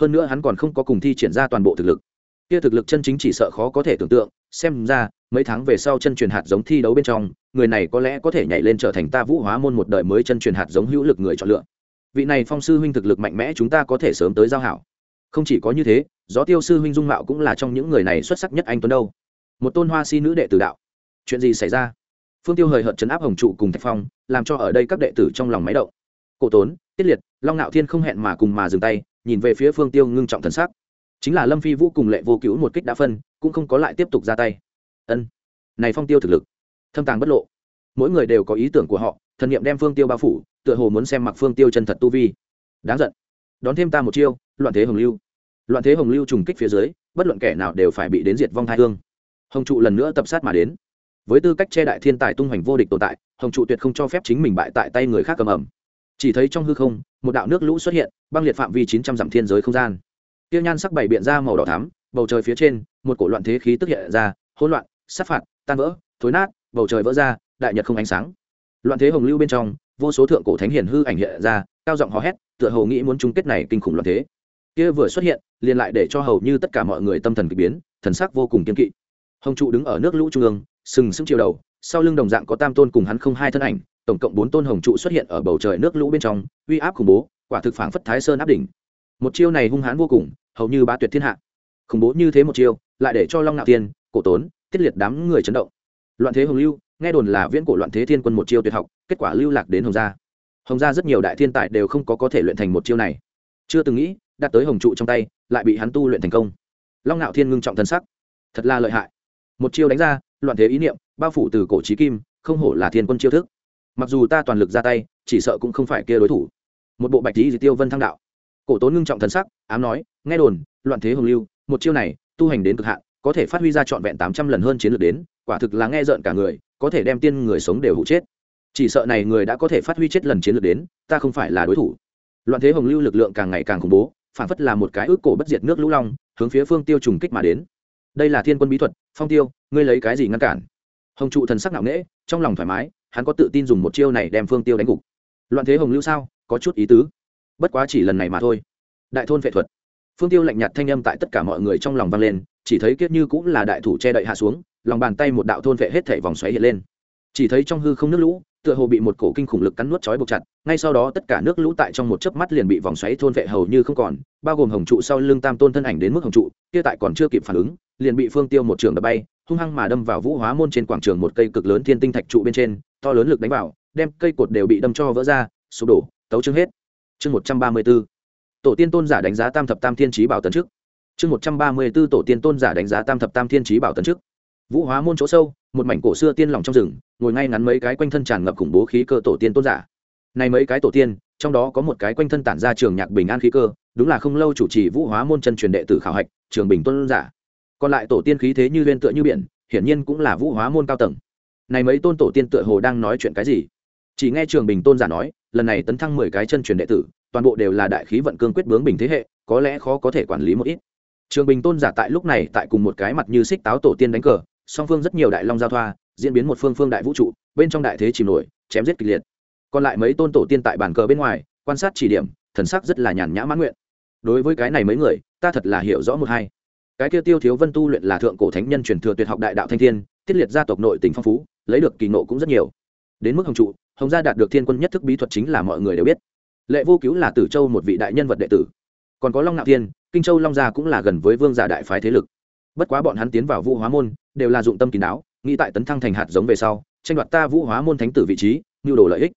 Speaker 1: hơn nữa hắn còn không có cùng thi triển ra toàn bộ thực lực. Kia thực lực chân chính chỉ sợ khó có thể tưởng tượng, xem ra, mấy tháng về sau chân truyền hạt giống thi đấu bên trong, người này có lẽ có thể nhảy lên trở thành ta vũ hóa môn một đời mới chân truyền hạt giống hữu lực người chọn lựa. Vị này phong sư huynh thực lực mạnh mẽ chúng ta có thể sớm tới giao hảo. Không chỉ có như thế, gió tiêu sư huynh dung mạo cũng là trong những người này xuất sắc nhất anh tuấn đâu. Một tôn hoa si nữ đệ tử đạo. Chuyện gì xảy ra? Phương tiêu hời hợt chấn áp hồng trụ cùng thạch phong, làm cho ở đây các đệ tử trong lòng máy động. Cổ tốn, tiết liệt, long nạo thiên không hẹn mà cùng mà dừng tay nhìn về phía phương tiêu ngưng trọng thần sắc. Chính là lâm phi vũ cùng lệ vô cứu một kích đã phân, cũng không có lại tiếp tục ra tay. Ân, này phong tiêu thực lực, thâm tàng bất lộ. Mỗi người đều có ý tưởng của họ, thần nghiệm đem phương tiêu bao phủ, tựa hồ muốn xem mặc phương tiêu chân thật tu vi. Đáng giận. Đón thêm ta một chiêu, loạn thế hồng lưu. Loạn thế hồng lưu trùng kích phía dưới, bất luận kẻ nào đều phải bị đến diệt vong thai hương. Hồng trụ lần nữa tập sát mà đến. Với tư cách che đại thiên tài tung hoành vô địch tồn tại, hồng trụ tuyệt không cho phép chính mình bại tại tay người khác cầm ẩm chỉ thấy trong hư không, một đạo nước lũ xuất hiện, băng liệt phạm vi chín trăm dặm thiên giới không gian. Tiêu nhan sắc bảy biện ra màu đỏ thắm, bầu trời phía trên, một cổ loạn thế khí tức hiện ra, hỗn loạn, sát phạt, tan vỡ, thối nát, bầu trời vỡ ra, đại nhật không ánh sáng. Loạn thế hồng lưu bên trong, vô số thượng cổ thánh hiển hư ảnh hiện ra, cao giọng hò hét, tựa hồ nghĩ muốn chung kết này kinh khủng loạn thế. Kia vừa xuất hiện, liền lại để cho hầu như tất cả mọi người tâm thần k ỳ biến, thần sắc vô cùng kiên kỵ. Hồng trụ đứng ở nước lũ trung ương, sừng sững chiều đầu, sau lưng đồng dạng có tam tôn cùng hắn không hai thân ảnh tổng cộng bốn tôn hồng trụ xuất hiện ở bầu trời nước lũ bên trong, uy áp khủng bố, quả thực phảng phất thái sơn áp đỉnh. Một chiêu này hung hãn vô cùng, hầu như ba tuyệt thiên hạ. Khủng bố như thế một chiêu, lại để cho long nạo tiên cổ tốn, tiết liệt đám người chấn động. Loạn thế hồng lưu, nghe đồn là viễn cổ loạn thế thiên quân một chiêu tuyệt học, kết quả lưu lạc đến hồng gia. Hồng gia rất nhiều đại thiên tài đều không có có thể luyện thành một chiêu này. Chưa từng nghĩ đặt tới hồng trụ trong tay, lại bị hắn tu luyện thành công. Long ngạo thiên ngưng trọng thân sắc. Thật là lợi hại. Một chiêu đánh ra, loạn thế ý niệm, bao phủ từ cổ trí kim, không hổ là thiên quân chiêu thức mặc dù ta toàn lực ra tay, chỉ sợ cũng không phải kia đối thủ. Một bộ bạch lý di tiêu vân thăng đạo. Cổ tốn ngưng trọng thân sắc, ám nói, nghe đồn, loạn thế hồng lưu, một chiêu này, tu hành đến cực hạn, có thể phát huy ra trọn vẹn tám trăm lần hơn chiến lược đến, quả thực là nghe rợn cả người, có thể đem tiên người sống đều hụ chết. Chỉ sợ này người đã có thể phát huy chết lần chiến lược đến, ta không phải là đối thủ. Loạn thế hồng lưu lực lượng càng ngày càng khủng bố phản phất là một cái ước cổ bất diệt nước lũ long, hướng phía phương tiêu trùng kích mà đến. Đây là thiên quân bí thuật, phong tiêu, ngươi lấy cái gì ngăn cản? Hồng trụ thần sắc nặng nễ trong lòng thoải mái, hắn có tự tin dùng một chiêu này đem phương tiêu đánh gục. Loạn thế hồng lưu sao? Có chút ý tứ. Bất quá chỉ lần này mà thôi. Đại thôn vệ thuật. Phương tiêu lạnh nhạt thanh âm tại tất cả mọi người trong lòng vang lên, chỉ thấy kiết như cũng là đại thủ che đậy hạ xuống, lòng bàn tay một đạo thôn vệ hết thể vòng xoáy hiện lên. Chỉ thấy trong hư không nước lũ, tựa hồ bị một cổ kinh khủng lực cắn nuốt chói buộc chặt, ngay sau đó tất cả nước lũ tại trong một chớp mắt liền bị vòng xoáy thôn vệ hầu như không còn, bao gồm hồng trụ sau lưng tam tôn thân ảnh đến mức hồng trụ, kia tại còn chưa kịp phản ứng, liền bị phương tiêu một trường đập bay hung hăng mà đâm vào vũ hóa môn trên quảng trường một cây cực lớn thiên tinh thạch trụ bên trên, to lớn lực đánh vào, đem cây cột đều bị đâm cho vỡ ra, sụp đổ, tấu chương hết. Chương một trăm ba mươi b ố tổ tiên tôn giả đánh giá tam thập tam thiên trí bảo tấn trước chương một trăm ba mươi b ố tổ tiên tôn giả đánh giá tam thập tam thiên trí bảo tấn trước vũ hóa môn chỗ sâu, một mảnh cổ xưa tiên lỏng trong rừng, ngồi ngay ngắn mấy cái quanh thân tràn ngập khủng bố khí cơ tổ tiên tôn giả. Này mấy cái tổ tiên, trong đó có một cái quanh thân tản ra trường nhạc bình an khí cơ, đúng là không lâu chủ trì vũ hóa môn chân truyền đệ tử khảo hạch, trường bình tôn giả còn lại tổ tiên khí thế như lên tựa như biển, hiển nhiên cũng là vũ hóa môn cao tầng. Này mấy tôn tổ tiên tựa hồ đang nói chuyện cái gì? Chỉ nghe trường bình tôn giả nói, lần này tấn thăng mười cái chân truyền đệ tử, toàn bộ đều là đại khí vận cương quyết bướng bình thế hệ, có lẽ khó có thể quản lý một ít. Trường bình tôn giả tại lúc này tại cùng một cái mặt như xích táo tổ tiên đánh cờ, song phương rất nhiều đại long giao thoa, diễn biến một phương phương đại vũ trụ, bên trong đại thế chìm nổi, chém giết kịch liệt. Còn lại mấy tôn tổ tiên tại bàn cờ bên ngoài, quan sát chỉ điểm, thần sắc rất là nhàn nhã mãn nguyện. Đối với cái này mấy người, ta thật là hiểu rõ một hai cái kia tiêu thiếu vân tu luyện là thượng cổ thánh nhân truyền thừa tuyệt học đại đạo thanh thiên, tiết liệt gia tộc nội tỉnh phong phú, lấy được kỳ nộ cũng rất nhiều. Đến mức hồng trụ, hồng gia đạt được thiên quân nhất thức bí thuật chính là mọi người đều biết. Lệ vô cứu là tử châu một vị đại nhân vật đệ tử. Còn có long ngạo thiên, kinh châu long gia cũng là gần với vương giả đại phái thế lực. Bất quá bọn hắn tiến vào vũ hóa môn, đều là dụng tâm kín đáo, nghĩ tại tấn thăng thành hạt giống về sau, tranh đoạt ta vũ hóa môn thánh tử vị trí, nhu đồ lợi ích.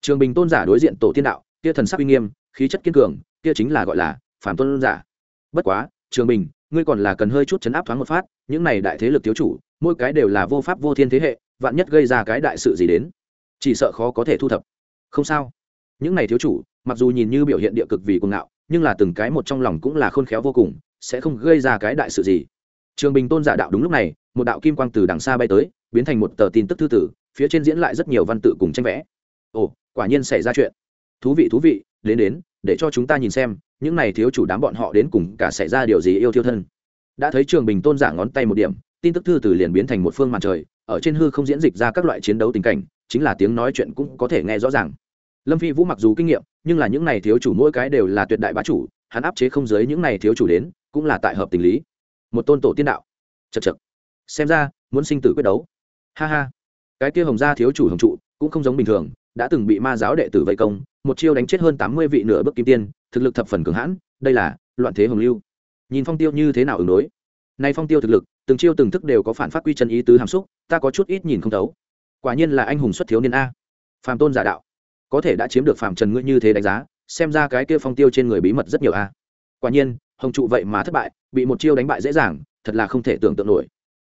Speaker 1: Trường bình tôn giả đối diện tổ tiên đạo, kia thần sắc uy nghiêm, khí chất kiên cường, kia chính là gọi là phản tôn giả. Bất quá, trường bình ngươi còn là cần hơi chút chấn áp thoáng một phát, những này đại thế lực thiếu chủ, mỗi cái đều là vô pháp vô thiên thế hệ, vạn nhất gây ra cái đại sự gì đến, chỉ sợ khó có thể thu thập. Không sao. Những này thiếu chủ, mặc dù nhìn như biểu hiện địa cực vì cuồng ngạo, nhưng là từng cái một trong lòng cũng là khôn khéo vô cùng, sẽ không gây ra cái đại sự gì. Trường bình tôn giả đạo đúng lúc này, một đạo kim quang từ đằng xa bay tới, biến thành một tờ tin tức thư tử, phía trên diễn lại rất nhiều văn tự cùng tranh vẽ. Ồ, quả nhiên xảy ra chuyện. Thú vị thú vị, đến đến, để cho chúng ta nhìn xem những này thiếu chủ đám bọn họ đến cùng cả xảy ra điều gì yêu thiêu thân. Đã thấy trường bình tôn giả ngón tay một điểm, tin tức thư từ liền biến thành một phương màn trời, ở trên hư không diễn dịch ra các loại chiến đấu tình cảnh, chính là tiếng nói chuyện cũng có thể nghe rõ ràng. Lâm phi vũ mặc dù kinh nghiệm, nhưng là những này thiếu chủ mỗi cái đều là tuyệt đại bá chủ, hắn áp chế không giới những này thiếu chủ đến, cũng là tại hợp tình lý. Một tôn tổ tiên đạo. Chật chật xem ra, muốn sinh tử quyết đấu. Ha ha. Cái kia hồng gia thiếu chủ hồng trụ, cũng không giống bình thường đã từng bị ma giáo đệ tử vây công, một chiêu đánh chết hơn tám mươi vị nửa bước kim tiên, thực lực thập phần cường hãn, đây là loạn thế hồng lưu. Nhìn phong tiêu như thế nào ứng đối? Nay phong tiêu thực lực, từng chiêu từng thức đều có phản phát quy chân ý tứ hàm xúc, ta có chút ít nhìn không thấu. Quả nhiên là anh hùng xuất thiếu niên a. Phàm tôn giả đạo, có thể đã chiếm được phàm trần ngươi như thế đánh giá, xem ra cái kia phong tiêu trên người bí mật rất nhiều a. Quả nhiên, hồng trụ vậy mà thất bại, bị một chiêu đánh bại dễ dàng, thật là không thể tưởng tượng nổi.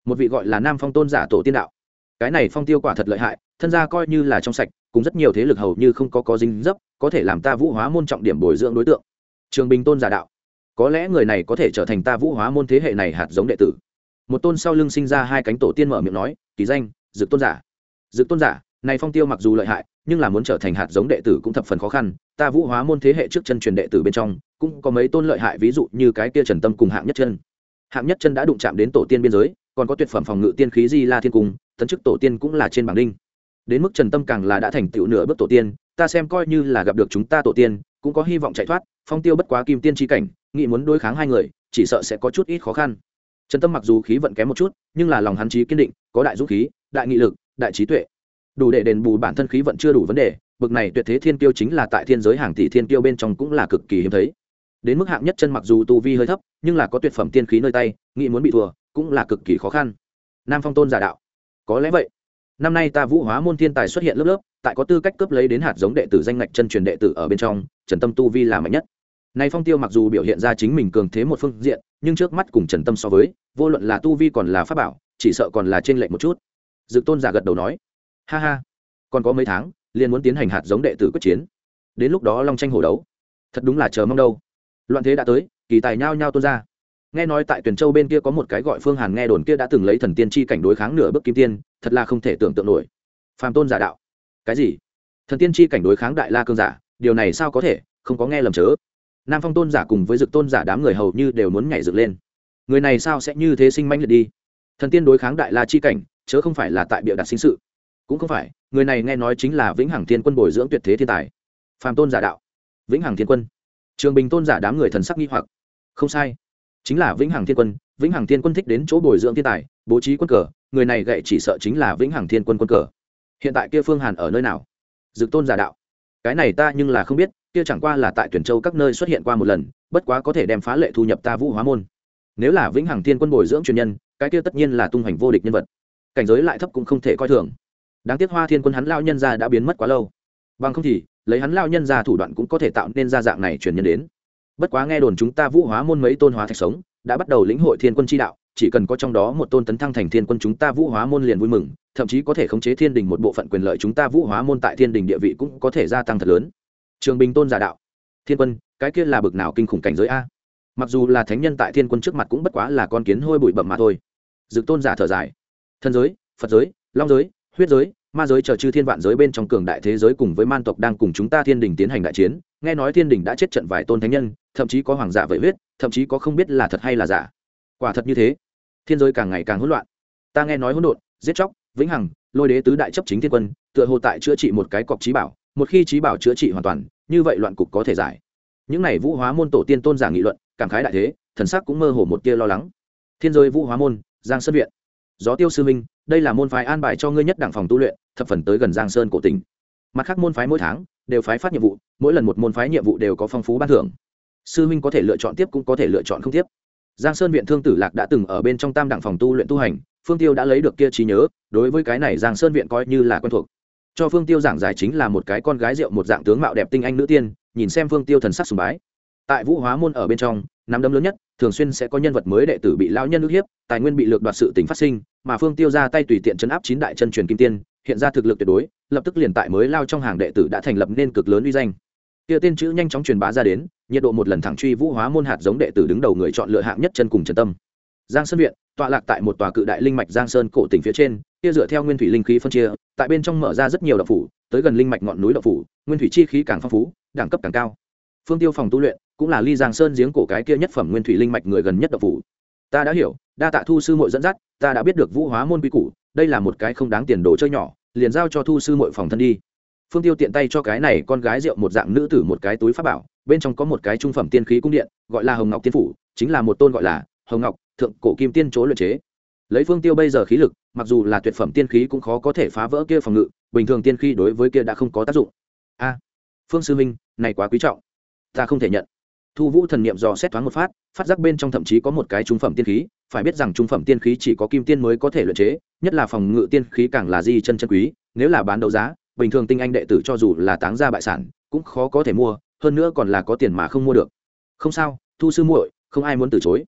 Speaker 1: Một vị gọi là nam phong tôn giả tổ tiên đạo. Cái này phong tiêu quả thật lợi hại, thân gia coi như là trong sạch cùng rất nhiều thế lực hầu như không có có dính dấp, có thể làm ta vũ hóa môn trọng điểm bồi dưỡng đối tượng. Trường bình tôn giả đạo. Có lẽ người này có thể trở thành ta vũ hóa môn thế hệ này hạt giống đệ tử. Một tôn sau lưng sinh ra hai cánh tổ tiên mở miệng nói, kỳ danh, dực tôn giả. Dực tôn giả, này phong tiêu mặc dù lợi hại, nhưng là muốn trở thành hạt giống đệ tử cũng thập phần khó khăn. Ta vũ hóa môn thế hệ trước chân truyền đệ tử bên trong, cũng có mấy tôn lợi hại, ví dụ như cái kia trần tâm cùng hạng nhất chân. Hạng nhất chân đã đụng chạm đến tổ tiên biên giới, còn có tuyệt phẩm phòng ngự tiên khí di la thiên cung, tấn chức tổ tiên cũng là trên bảng đinh đến mức trần tâm càng là đã thành tựu nửa bước tổ tiên, ta xem coi như là gặp được chúng ta tổ tiên, cũng có hy vọng chạy thoát, phong tiêu bất quá kim tiên tri cảnh nghị muốn đối kháng hai người, chỉ sợ sẽ có chút ít khó khăn. Trần tâm mặc dù khí vận kém một chút, nhưng là lòng hắn trí kiên định, có đại dũng khí, đại nghị lực, đại trí tuệ. Đủ để đền bù bản thân khí vận chưa đủ vấn đề, bực này tuyệt thế thiên tiêu chính là tại thiên giới hàng tỷ thiên tiêu bên trong cũng là cực kỳ hiếm thấy. Đến mức hạng nhất chân mặc dù tu vi hơi thấp, nhưng là có tuyệt phẩm tiên khí nơi tay, nghĩ muốn bị thua, cũng là cực kỳ khó khăn. Nam phong tôn giả đạo. Có lẽ vậy năm nay ta vũ hóa môn thiên tài xuất hiện lớp lớp, tại có tư cách cướp lấy đến hạt giống đệ tử danh ngạch chân truyền đệ tử ở bên trong, trần tâm tu vi là mạnh nhất. Nay phong tiêu mặc dù biểu hiện ra chính mình cường thế một phương diện, nhưng trước mắt cùng trần tâm so với, vô luận là tu vi còn là pháp bảo, chỉ sợ còn là trên lệnh một chút. Dự tôn giả gật đầu nói, ha ha, còn có mấy tháng, liền muốn tiến hành hạt giống đệ tử quyết chiến. Đến lúc đó long tranh hổ đấu. Thật đúng là chờ mong đâu. Loạn thế đã tới, kỳ tài nhao nhao tuôn ra. Nghe nói tại tuyển châu bên kia có một cái gọi phương hàn nghe đồn kia đã từng lấy thần tiên chi cảnh đối kháng nửa bước kim tiên thật là không thể tưởng tượng nổi. Phàm tôn giả đạo. Cái gì? Thần tiên chi cảnh đối kháng đại la cương giả, điều này sao có thể? Không có nghe lầm chớ. Nam phong tôn giả cùng với dực tôn giả đám người hầu như đều muốn nhảy dựng lên. Người này sao sẽ như thế sinh manh liệt đi? Thần tiên đối kháng đại la chi cảnh, chớ không phải là tại bịa đặt sinh sự. Cũng không phải, người này nghe nói chính là vĩnh hằng thiên quân bồi dưỡng tuyệt thế thiên tài. Phàm tôn giả đạo. Vĩnh hằng thiên quân. Trường bình tôn giả đám người thần sắc nghi hoặc. Không sai. Chính là vĩnh hằng thiên quân, vĩnh hằng thiên quân thích đến chỗ bồi dưỡng thiên tài, bố trí quân cờ người này gậy chỉ sợ chính là vĩnh hằng thiên quân quân cờ. Hiện tại kia phương hàn ở nơi nào? Dực tôn giả đạo. Cái này ta nhưng là không biết, kia chẳng qua là tại tuyển châu các nơi xuất hiện qua một lần, bất quá có thể đem phá lệ thu nhập ta vũ hóa môn. Nếu là vĩnh hằng thiên quân bồi dưỡng truyền nhân, cái kia tất nhiên là tung hoành vô địch nhân vật. Cảnh giới lại thấp cũng không thể coi thường. Đáng tiếc hoa thiên quân hắn lao nhân ra đã biến mất quá lâu. Bằng không thì, lấy hắn lao nhân ra thủ đoạn cũng có thể tạo nên ra dạng này truyền nhân đến. Bất quá nghe đồn chúng ta vũ hóa môn mấy tôn hóa thạch sống, đã bắt đầu lĩnh hội thiên quân chi đạo chỉ cần có trong đó một tôn tấn thăng thành thiên quân chúng ta vũ hóa môn liền vui mừng, thậm chí có thể khống chế thiên đình một bộ phận quyền lợi chúng ta vũ hóa môn tại thiên đình địa vị cũng có thể gia tăng thật lớn. Trường bình tôn giả đạo, thiên quân, cái kia là bực nào kinh khủng cảnh giới a? Mặc dù là thánh nhân tại thiên quân trước mặt cũng bất quá là con kiến hôi bụi bậm mà thôi. Dực tôn giả thở dài thân giới, phật giới, long giới, huyết giới, ma giới chờ chư thiên vạn giới bên trong cường đại thế giới cùng với man tộc đang cùng chúng ta thiên đình tiến hành đại chiến, nghe nói thiên đình đã chết trận vài tôn thánh nhân, thậm chí có hoàng giả vậy huyết, thậm chí có không biết là thật hay là giả. Quả thật như thế thiên giới càng ngày càng hỗn loạn. Ta nghe nói hỗn độn, giết chóc, vĩnh hằng, lôi đế tứ đại chấp chính thiên quân, tựa hồ tại chữa trị một cái cọc trí bảo, một khi trí bảo chữa trị hoàn toàn, như vậy loạn cục có thể giải. Những này vũ hóa môn tổ tiên tôn giả nghị luận, cảm khái đại thế, thần sắc cũng mơ hồ một tia lo lắng. Thiên giới vũ hóa môn, giang sơn viện. Gió tiêu sư minh, đây là môn phái an bài cho ngươi nhất đảng phòng tu luyện, thập phần tới gần giang sơn cổ tỉnh. Mặt khác môn phái mỗi tháng, đều phái phát nhiệm vụ, mỗi lần một môn phái nhiệm vụ đều có phong phú ban thưởng. Sư minh có thể lựa chọn tiếp cũng có thể lựa chọn không tiếp giang sơn viện thương tử lạc đã từng ở bên trong tam đẳng phòng tu luyện tu hành, phương tiêu đã lấy được kia trí nhớ, đối với cái này giang sơn viện coi như là quen thuộc. Cho phương tiêu giảng giải chính là một cái con gái rượu một dạng tướng mạo đẹp tinh anh nữ tiên, nhìn xem phương tiêu thần sắc sùng bái. Tại vũ hóa môn ở bên trong, nắm đấm lớn nhất, thường xuyên sẽ có nhân vật mới đệ tử bị lão nhân ức hiếp, tài nguyên bị lược đoạt sự tình phát sinh, mà phương tiêu ra tay tùy tiện chấn áp chín đại chân truyền kim tiên, hiện ra thực lực tuyệt đối, lập tức liền tại mới lao trong hàng đệ tử đã thành lập nên cực lớn uy danh. Kia tên chữ nhanh chóng truyền bá ra đến nhiệt độ một lần thẳng truy vũ hóa môn hạt giống đệ tử đứng đầu người chọn lựa hạng nhất chân cùng trần tâm. Giang sơn viện, tọa lạc tại một tòa cự đại linh mạch giang sơn cổ tỉnh phía trên, kia dựa theo nguyên thủy linh khí phân chia, tại bên trong mở ra rất nhiều đậu phủ, tới gần linh mạch ngọn núi đậu phủ, nguyên thủy chi khí càng phong phú, đẳng cấp càng cao. Phương tiêu phòng tu luyện, cũng là ly giang sơn giếng cổ cái kia nhất phẩm nguyên thủy linh mạch người gần nhất đậu phủ. Ta đã hiểu, đa tạ thu sư muội dẫn dắt, ta đã biết được vũ hóa môn quy củ, đây là một cái không đáng tiền đồ chơi nhỏ, liền giao cho thu sư muội phòng thân đi phương tiêu tiện tay cho cái này con gái rượu một dạng nữ tử một cái túi pháp bảo, bên trong có một cái trung phẩm tiên khí cung điện, gọi là hồng ngọc tiên phủ, chính là một tôn gọi là hồng ngọc thượng cổ kim tiên chỗ luyện chế. Lấy phương tiêu bây giờ khí lực, mặc dù là tuyệt phẩm tiên khí cũng khó có thể phá vỡ kia phòng ngự, bình thường tiên khí đối với kia đã không có tác dụng. A, phương sư minh, này quá quý trọng. Ta không thể nhận. Thu vũ thần niệm dò xét thoáng một phát phát giác bên trong thậm chí có một cái trung phẩm tiên khí, phải biết rằng trung phẩm tiên khí chỉ có kim tiên mới có thể luyện chế, nhất là phòng ngự tiên khí càng là di chân chân quý, nếu là bán đấu giá bình thường tinh anh đệ tử cho dù là táng ra bại sản, cũng khó có thể mua, hơn nữa còn là có tiền mà không mua được. Không sao, thu sư muội, không ai muốn từ chối.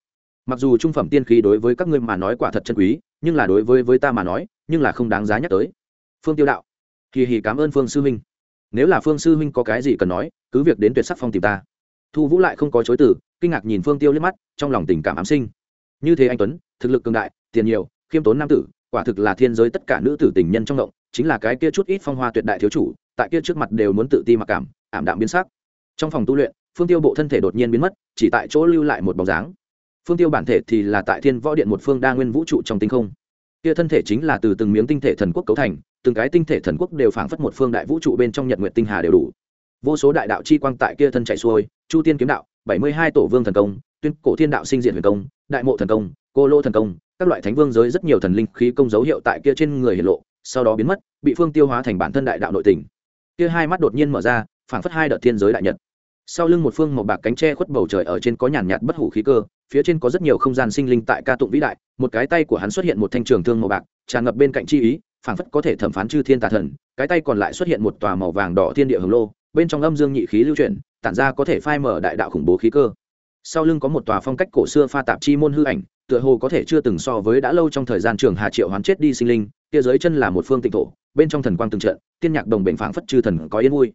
Speaker 1: Mặc dù trung phẩm tiên khí đối với các ngươi mà nói quả thật chân quý, nhưng là đối với với ta mà nói, nhưng là không đáng giá nhắc tới. Phương tiêu đạo, kỳ hì cảm ơn phương sư huynh nếu là phương sư huynh có cái gì cần nói, cứ việc đến tuyệt sắc phong tìm ta. Thu vũ lại không có chối từ, kinh ngạc nhìn phương tiêu liếc mắt, trong lòng tình cảm ám sinh. Như thế anh tuấn, thực lực cường đại, tiền nhiều, khiêm tốn nam tử, quả thực là thiên giới tất cả nữ tử tình nhân trong động chính là cái kia chút ít phong hoa tuyệt đại thiếu chủ, tại kia trước mặt đều muốn tự ti mặc cảm, ảm đạm biến sắc. Trong phòng tu luyện, phương tiêu bộ thân thể đột nhiên biến mất, chỉ tại chỗ lưu lại một bóng dáng. Phương tiêu bản thể thì là tại thiên võ điện một phương đa nguyên vũ trụ trong tinh không. Kia thân thể chính là từ từng miếng tinh thể thần quốc cấu thành, từng cái tinh thể thần quốc đều phảng phất một phương đại vũ trụ bên trong nhật nguyện tinh hà đều đủ. Vô số đại đạo chi quang tại kia thân chạy xuôi, chu tiên kiếm đạo, bảy mươi hai tổ vương thần công, tuyên cổ thiên đạo sinh diện huyền công, đại mộ thần công, cô lô thần công, các loại thánh vương giới rất nhiều thần linh khí công dấu hiệu tại kia trên người hiển lộ sau đó biến mất, bị phương tiêu hóa thành bản thân đại đạo nội tình. Kia hai mắt đột nhiên mở ra, phảng phất hai đợt thiên giới đại nhật. Sau lưng một phương một bạc cánh tre khuất bầu trời ở trên có nhàn nhạt bất hủ khí cơ, phía trên có rất nhiều không gian sinh linh tại ca tụng vĩ đại, một cái tay của hắn xuất hiện một thanh trường thương màu bạc, tràn ngập bên cạnh chi ý, phảng phất có thể thẩm phán chư thiên tà thần, cái tay còn lại xuất hiện một tòa màu vàng đỏ thiên địa hồng lô, bên trong âm dương nhị khí lưu chuyển, tản ra có thể phai mở đại đạo khủng bố khí cơ. Sau lưng có một tòa phong cách cổ xưa pha tạp chi môn hư ảnh, tựa hồ có thể chưa từng so với đã lâu trong thời gian trường hà triệu hoán chết đi sinh linh kia dưới chân là một phương tịnh thổ, bên trong thần quang từng trận, tiên nhạc đồng bệnh phảng phất chư thần có yên vui.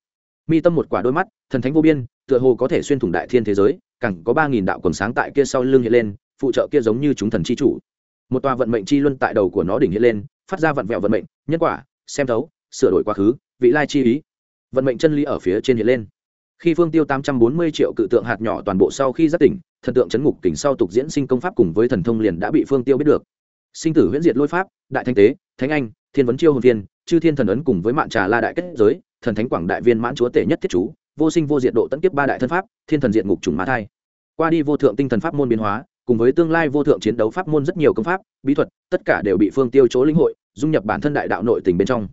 Speaker 1: Mi tâm một quả đôi mắt, thần thánh vô biên, tựa hồ có thể xuyên thủng đại thiên thế giới cẳng có ba nghìn đạo quần sáng tại kia sau lưng hiện lên, phụ trợ kia giống như chúng thần chi chủ. Một tòa vận mệnh chi luân tại đầu của nó đỉnh hiện lên, phát ra vận vẹo vận mệnh, nhân quả, xem thấu, sửa đổi quá khứ, vị lai chi ý. Vận mệnh chân lý ở phía trên hiện lên. Khi phương tiêu tám trăm bốn mươi triệu cự tượng hạt nhỏ toàn bộ sau khi giác tỉnh, thần tượng chấn ngục kình sau tục diễn sinh công pháp cùng với thần thông liền đã bị phương tiêu biết được sinh tử huyễn diệt lôi pháp, đại thanh tế, thánh anh, thiên vấn chiêu hồn viên chư thiên thần ấn cùng với mạng trà la đại kết giới, thần thánh quảng đại viên mãn chúa tể nhất thiết chú, vô sinh vô diệt độ tận kiếp ba đại thân pháp, thiên thần diện ngục trùng mã thai. Qua đi vô thượng tinh thần pháp môn biến hóa, cùng với tương lai vô thượng chiến đấu pháp môn rất nhiều công pháp, bí thuật, tất cả đều bị phương tiêu chỗ linh hội, dung nhập bản thân đại đạo nội tình bên trong.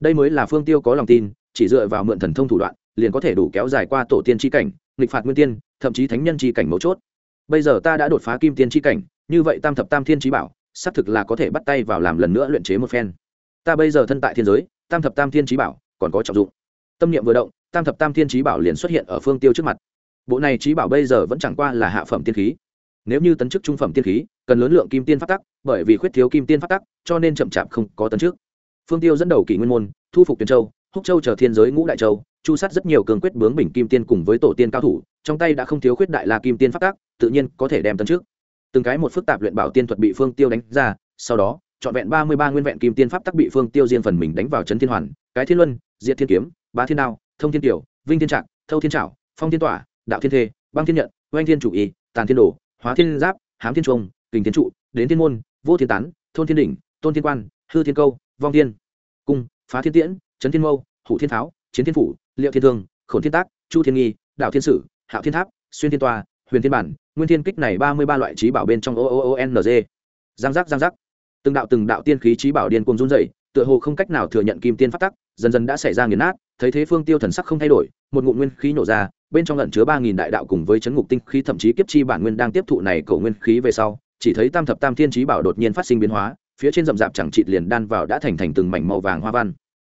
Speaker 1: Đây mới là phương tiêu có lòng tin, chỉ dựa vào mượn thần thông thủ đoạn, liền có thể đủ kéo dài qua tổ tiên tri cảnh, nghịch phạt nguyên tiên, thậm chí thánh nhân tri cảnh mấu chốt. Bây giờ ta đã đột phá kim tiên tri cảnh, như vậy tam thập tam thiên trí bảo xác thực là có thể bắt tay vào làm lần nữa luyện chế một phen. Ta bây giờ thân tại thiên giới, tam thập tam thiên trí bảo, còn có trọng dụng. Tâm niệm vừa động, tam thập tam thiên trí bảo liền xuất hiện ở phương tiêu trước mặt. Bộ này trí bảo bây giờ vẫn chẳng qua là hạ phẩm tiên khí. Nếu như tấn chức trung phẩm tiên khí, cần lớn lượng kim tiên phát tắc, bởi vì khuyết thiếu kim tiên phát tắc, cho nên chậm chạp không có tấn trước phương tiêu dẫn đầu kỷ nguyên môn, thu phục tuyền châu, húc châu chờ thiên giới ngũ đại châu, chu sát rất nhiều cường quyết bướng bình kim tiên cùng với tổ tiên cao thủ, trong tay đã không thiếu khuyết đại la kim tiên phát tác tự nhiên có thể đem tấn trước từng cái một phức tạp luyện bảo tiên thuật bị phương tiêu đánh ra, sau đó, trọn vẹn ba mươi ba nguyên vẹn kim tiên pháp tắc bị phương tiêu riêng phần mình đánh vào trấn thiên hoàn, cái thiên luân, diệt thiên kiếm, bá thiên đao, thông thiên tiểu, vinh thiên trạng thâu thiên trảo, phong thiên tỏa, đạo thiên thê, băng thiên nhận, oanh thiên chủ y, tàn thiên đồ, hóa thiên giáp, hám thiên trung, kình thiên trụ, đến thiên môn, vô thiên tán, thôn thiên đỉnh, tôn thiên quan, hư thiên câu, vong thiên cung, phá thiên tiễn trấn thiên mâu, hủ thiên tháo, chiến thiên phủ, liệu thiên thương, khổn thiên tác, chu thiên nghi, đạo thiên sử, hạo thiên tháp, xuyên thiên tòa huyền thiên bản, nguyên thiên kích này ba mươi ba loại trí bảo bên trong o o o n g. Giang giác giang giác. Từng đạo từng đạo tiên khí trí bảo điên cuồng run dày tựa hồ không cách nào thừa nhận kim tiên phát tắc, dần dần đã xảy ra nghiền nát, thấy thế phương tiêu thần sắc không thay đổi, một ngụm nguyên khí nổ ra, bên trong lẩn chứa ba nghìn đại đạo cùng với chấn ngục tinh khí thậm chí kiếp chi bản nguyên đang tiếp thụ này cầu nguyên khí về sau, chỉ thấy tam thập tam thiên trí bảo đột nhiên phát sinh biến hóa, phía trên rậm rạp chẳng trịt liền đan vào đã thành thành từng mảnh màu vàng hoa văn.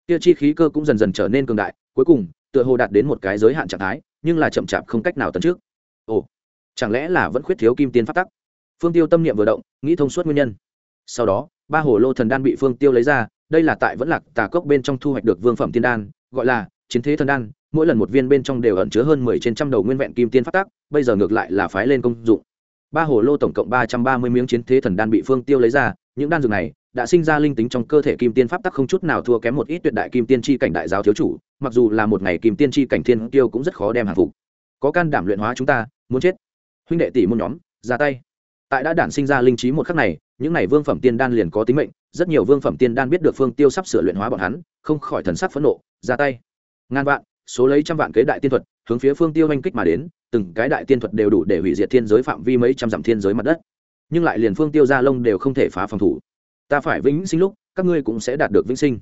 Speaker 1: Kia chi khí cơ cũng dần dần trở nên cường đại, cuối cùng, tựa hồ đạt đến một cái giới hạn trạng thái, nhưng là chậm chạp không cách nào tấn trước. Ồ chẳng lẽ là vẫn khuyết thiếu kim tiên phát tắc? Phương tiêu tâm niệm vừa động, nghĩ thông suốt nguyên nhân. Sau đó, ba hồ lô thần đan bị phương tiêu lấy ra, đây là tại vẫn lạc tà cốc bên trong thu hoạch được vương phẩm tiên đan, gọi là chiến thế thần đan, mỗi lần một viên bên trong đều ẩn chứa hơn mười trên trăm đầu nguyên vẹn kim tiên phát tác bây giờ ngược lại là phái lên công dụng. Ba hồ lô tổng cộng ba trăm ba mươi miếng chiến thế thần đan bị phương tiêu lấy ra, những đan dược này đã sinh ra linh tính trong cơ thể kim tiên pháp tắc không chút nào thua kém một ít tuyệt đại kim tiên tri cảnh đại giáo thiếu chủ, mặc dù là một ngày kim tiên tri cảnh thiên tiêu cũng rất khó đem hàng phục. Có can đảm luyện hóa chúng ta, muốn chết huynh đệ tỷ môn nhóm, ra tay. Tại đã đản sinh ra linh trí một khắc này, những này vương phẩm tiên đan liền có tính mệnh, rất nhiều vương phẩm tiên đan biết được phương tiêu sắp sửa luyện hóa bọn hắn, không khỏi thần sắc phẫn nộ, ra tay. Ngàn vạn, số lấy trăm vạn kế đại tiên thuật, hướng phía phương tiêu oanh kích mà đến, từng cái đại tiên thuật đều đủ để hủy diệt thiên giới phạm vi mấy trăm dặm thiên giới mặt đất. Nhưng lại liền phương tiêu gia lông đều không thể phá phòng thủ. Ta phải vĩnh sinh lúc, các ngươi cũng sẽ đạt được vĩnh sinh.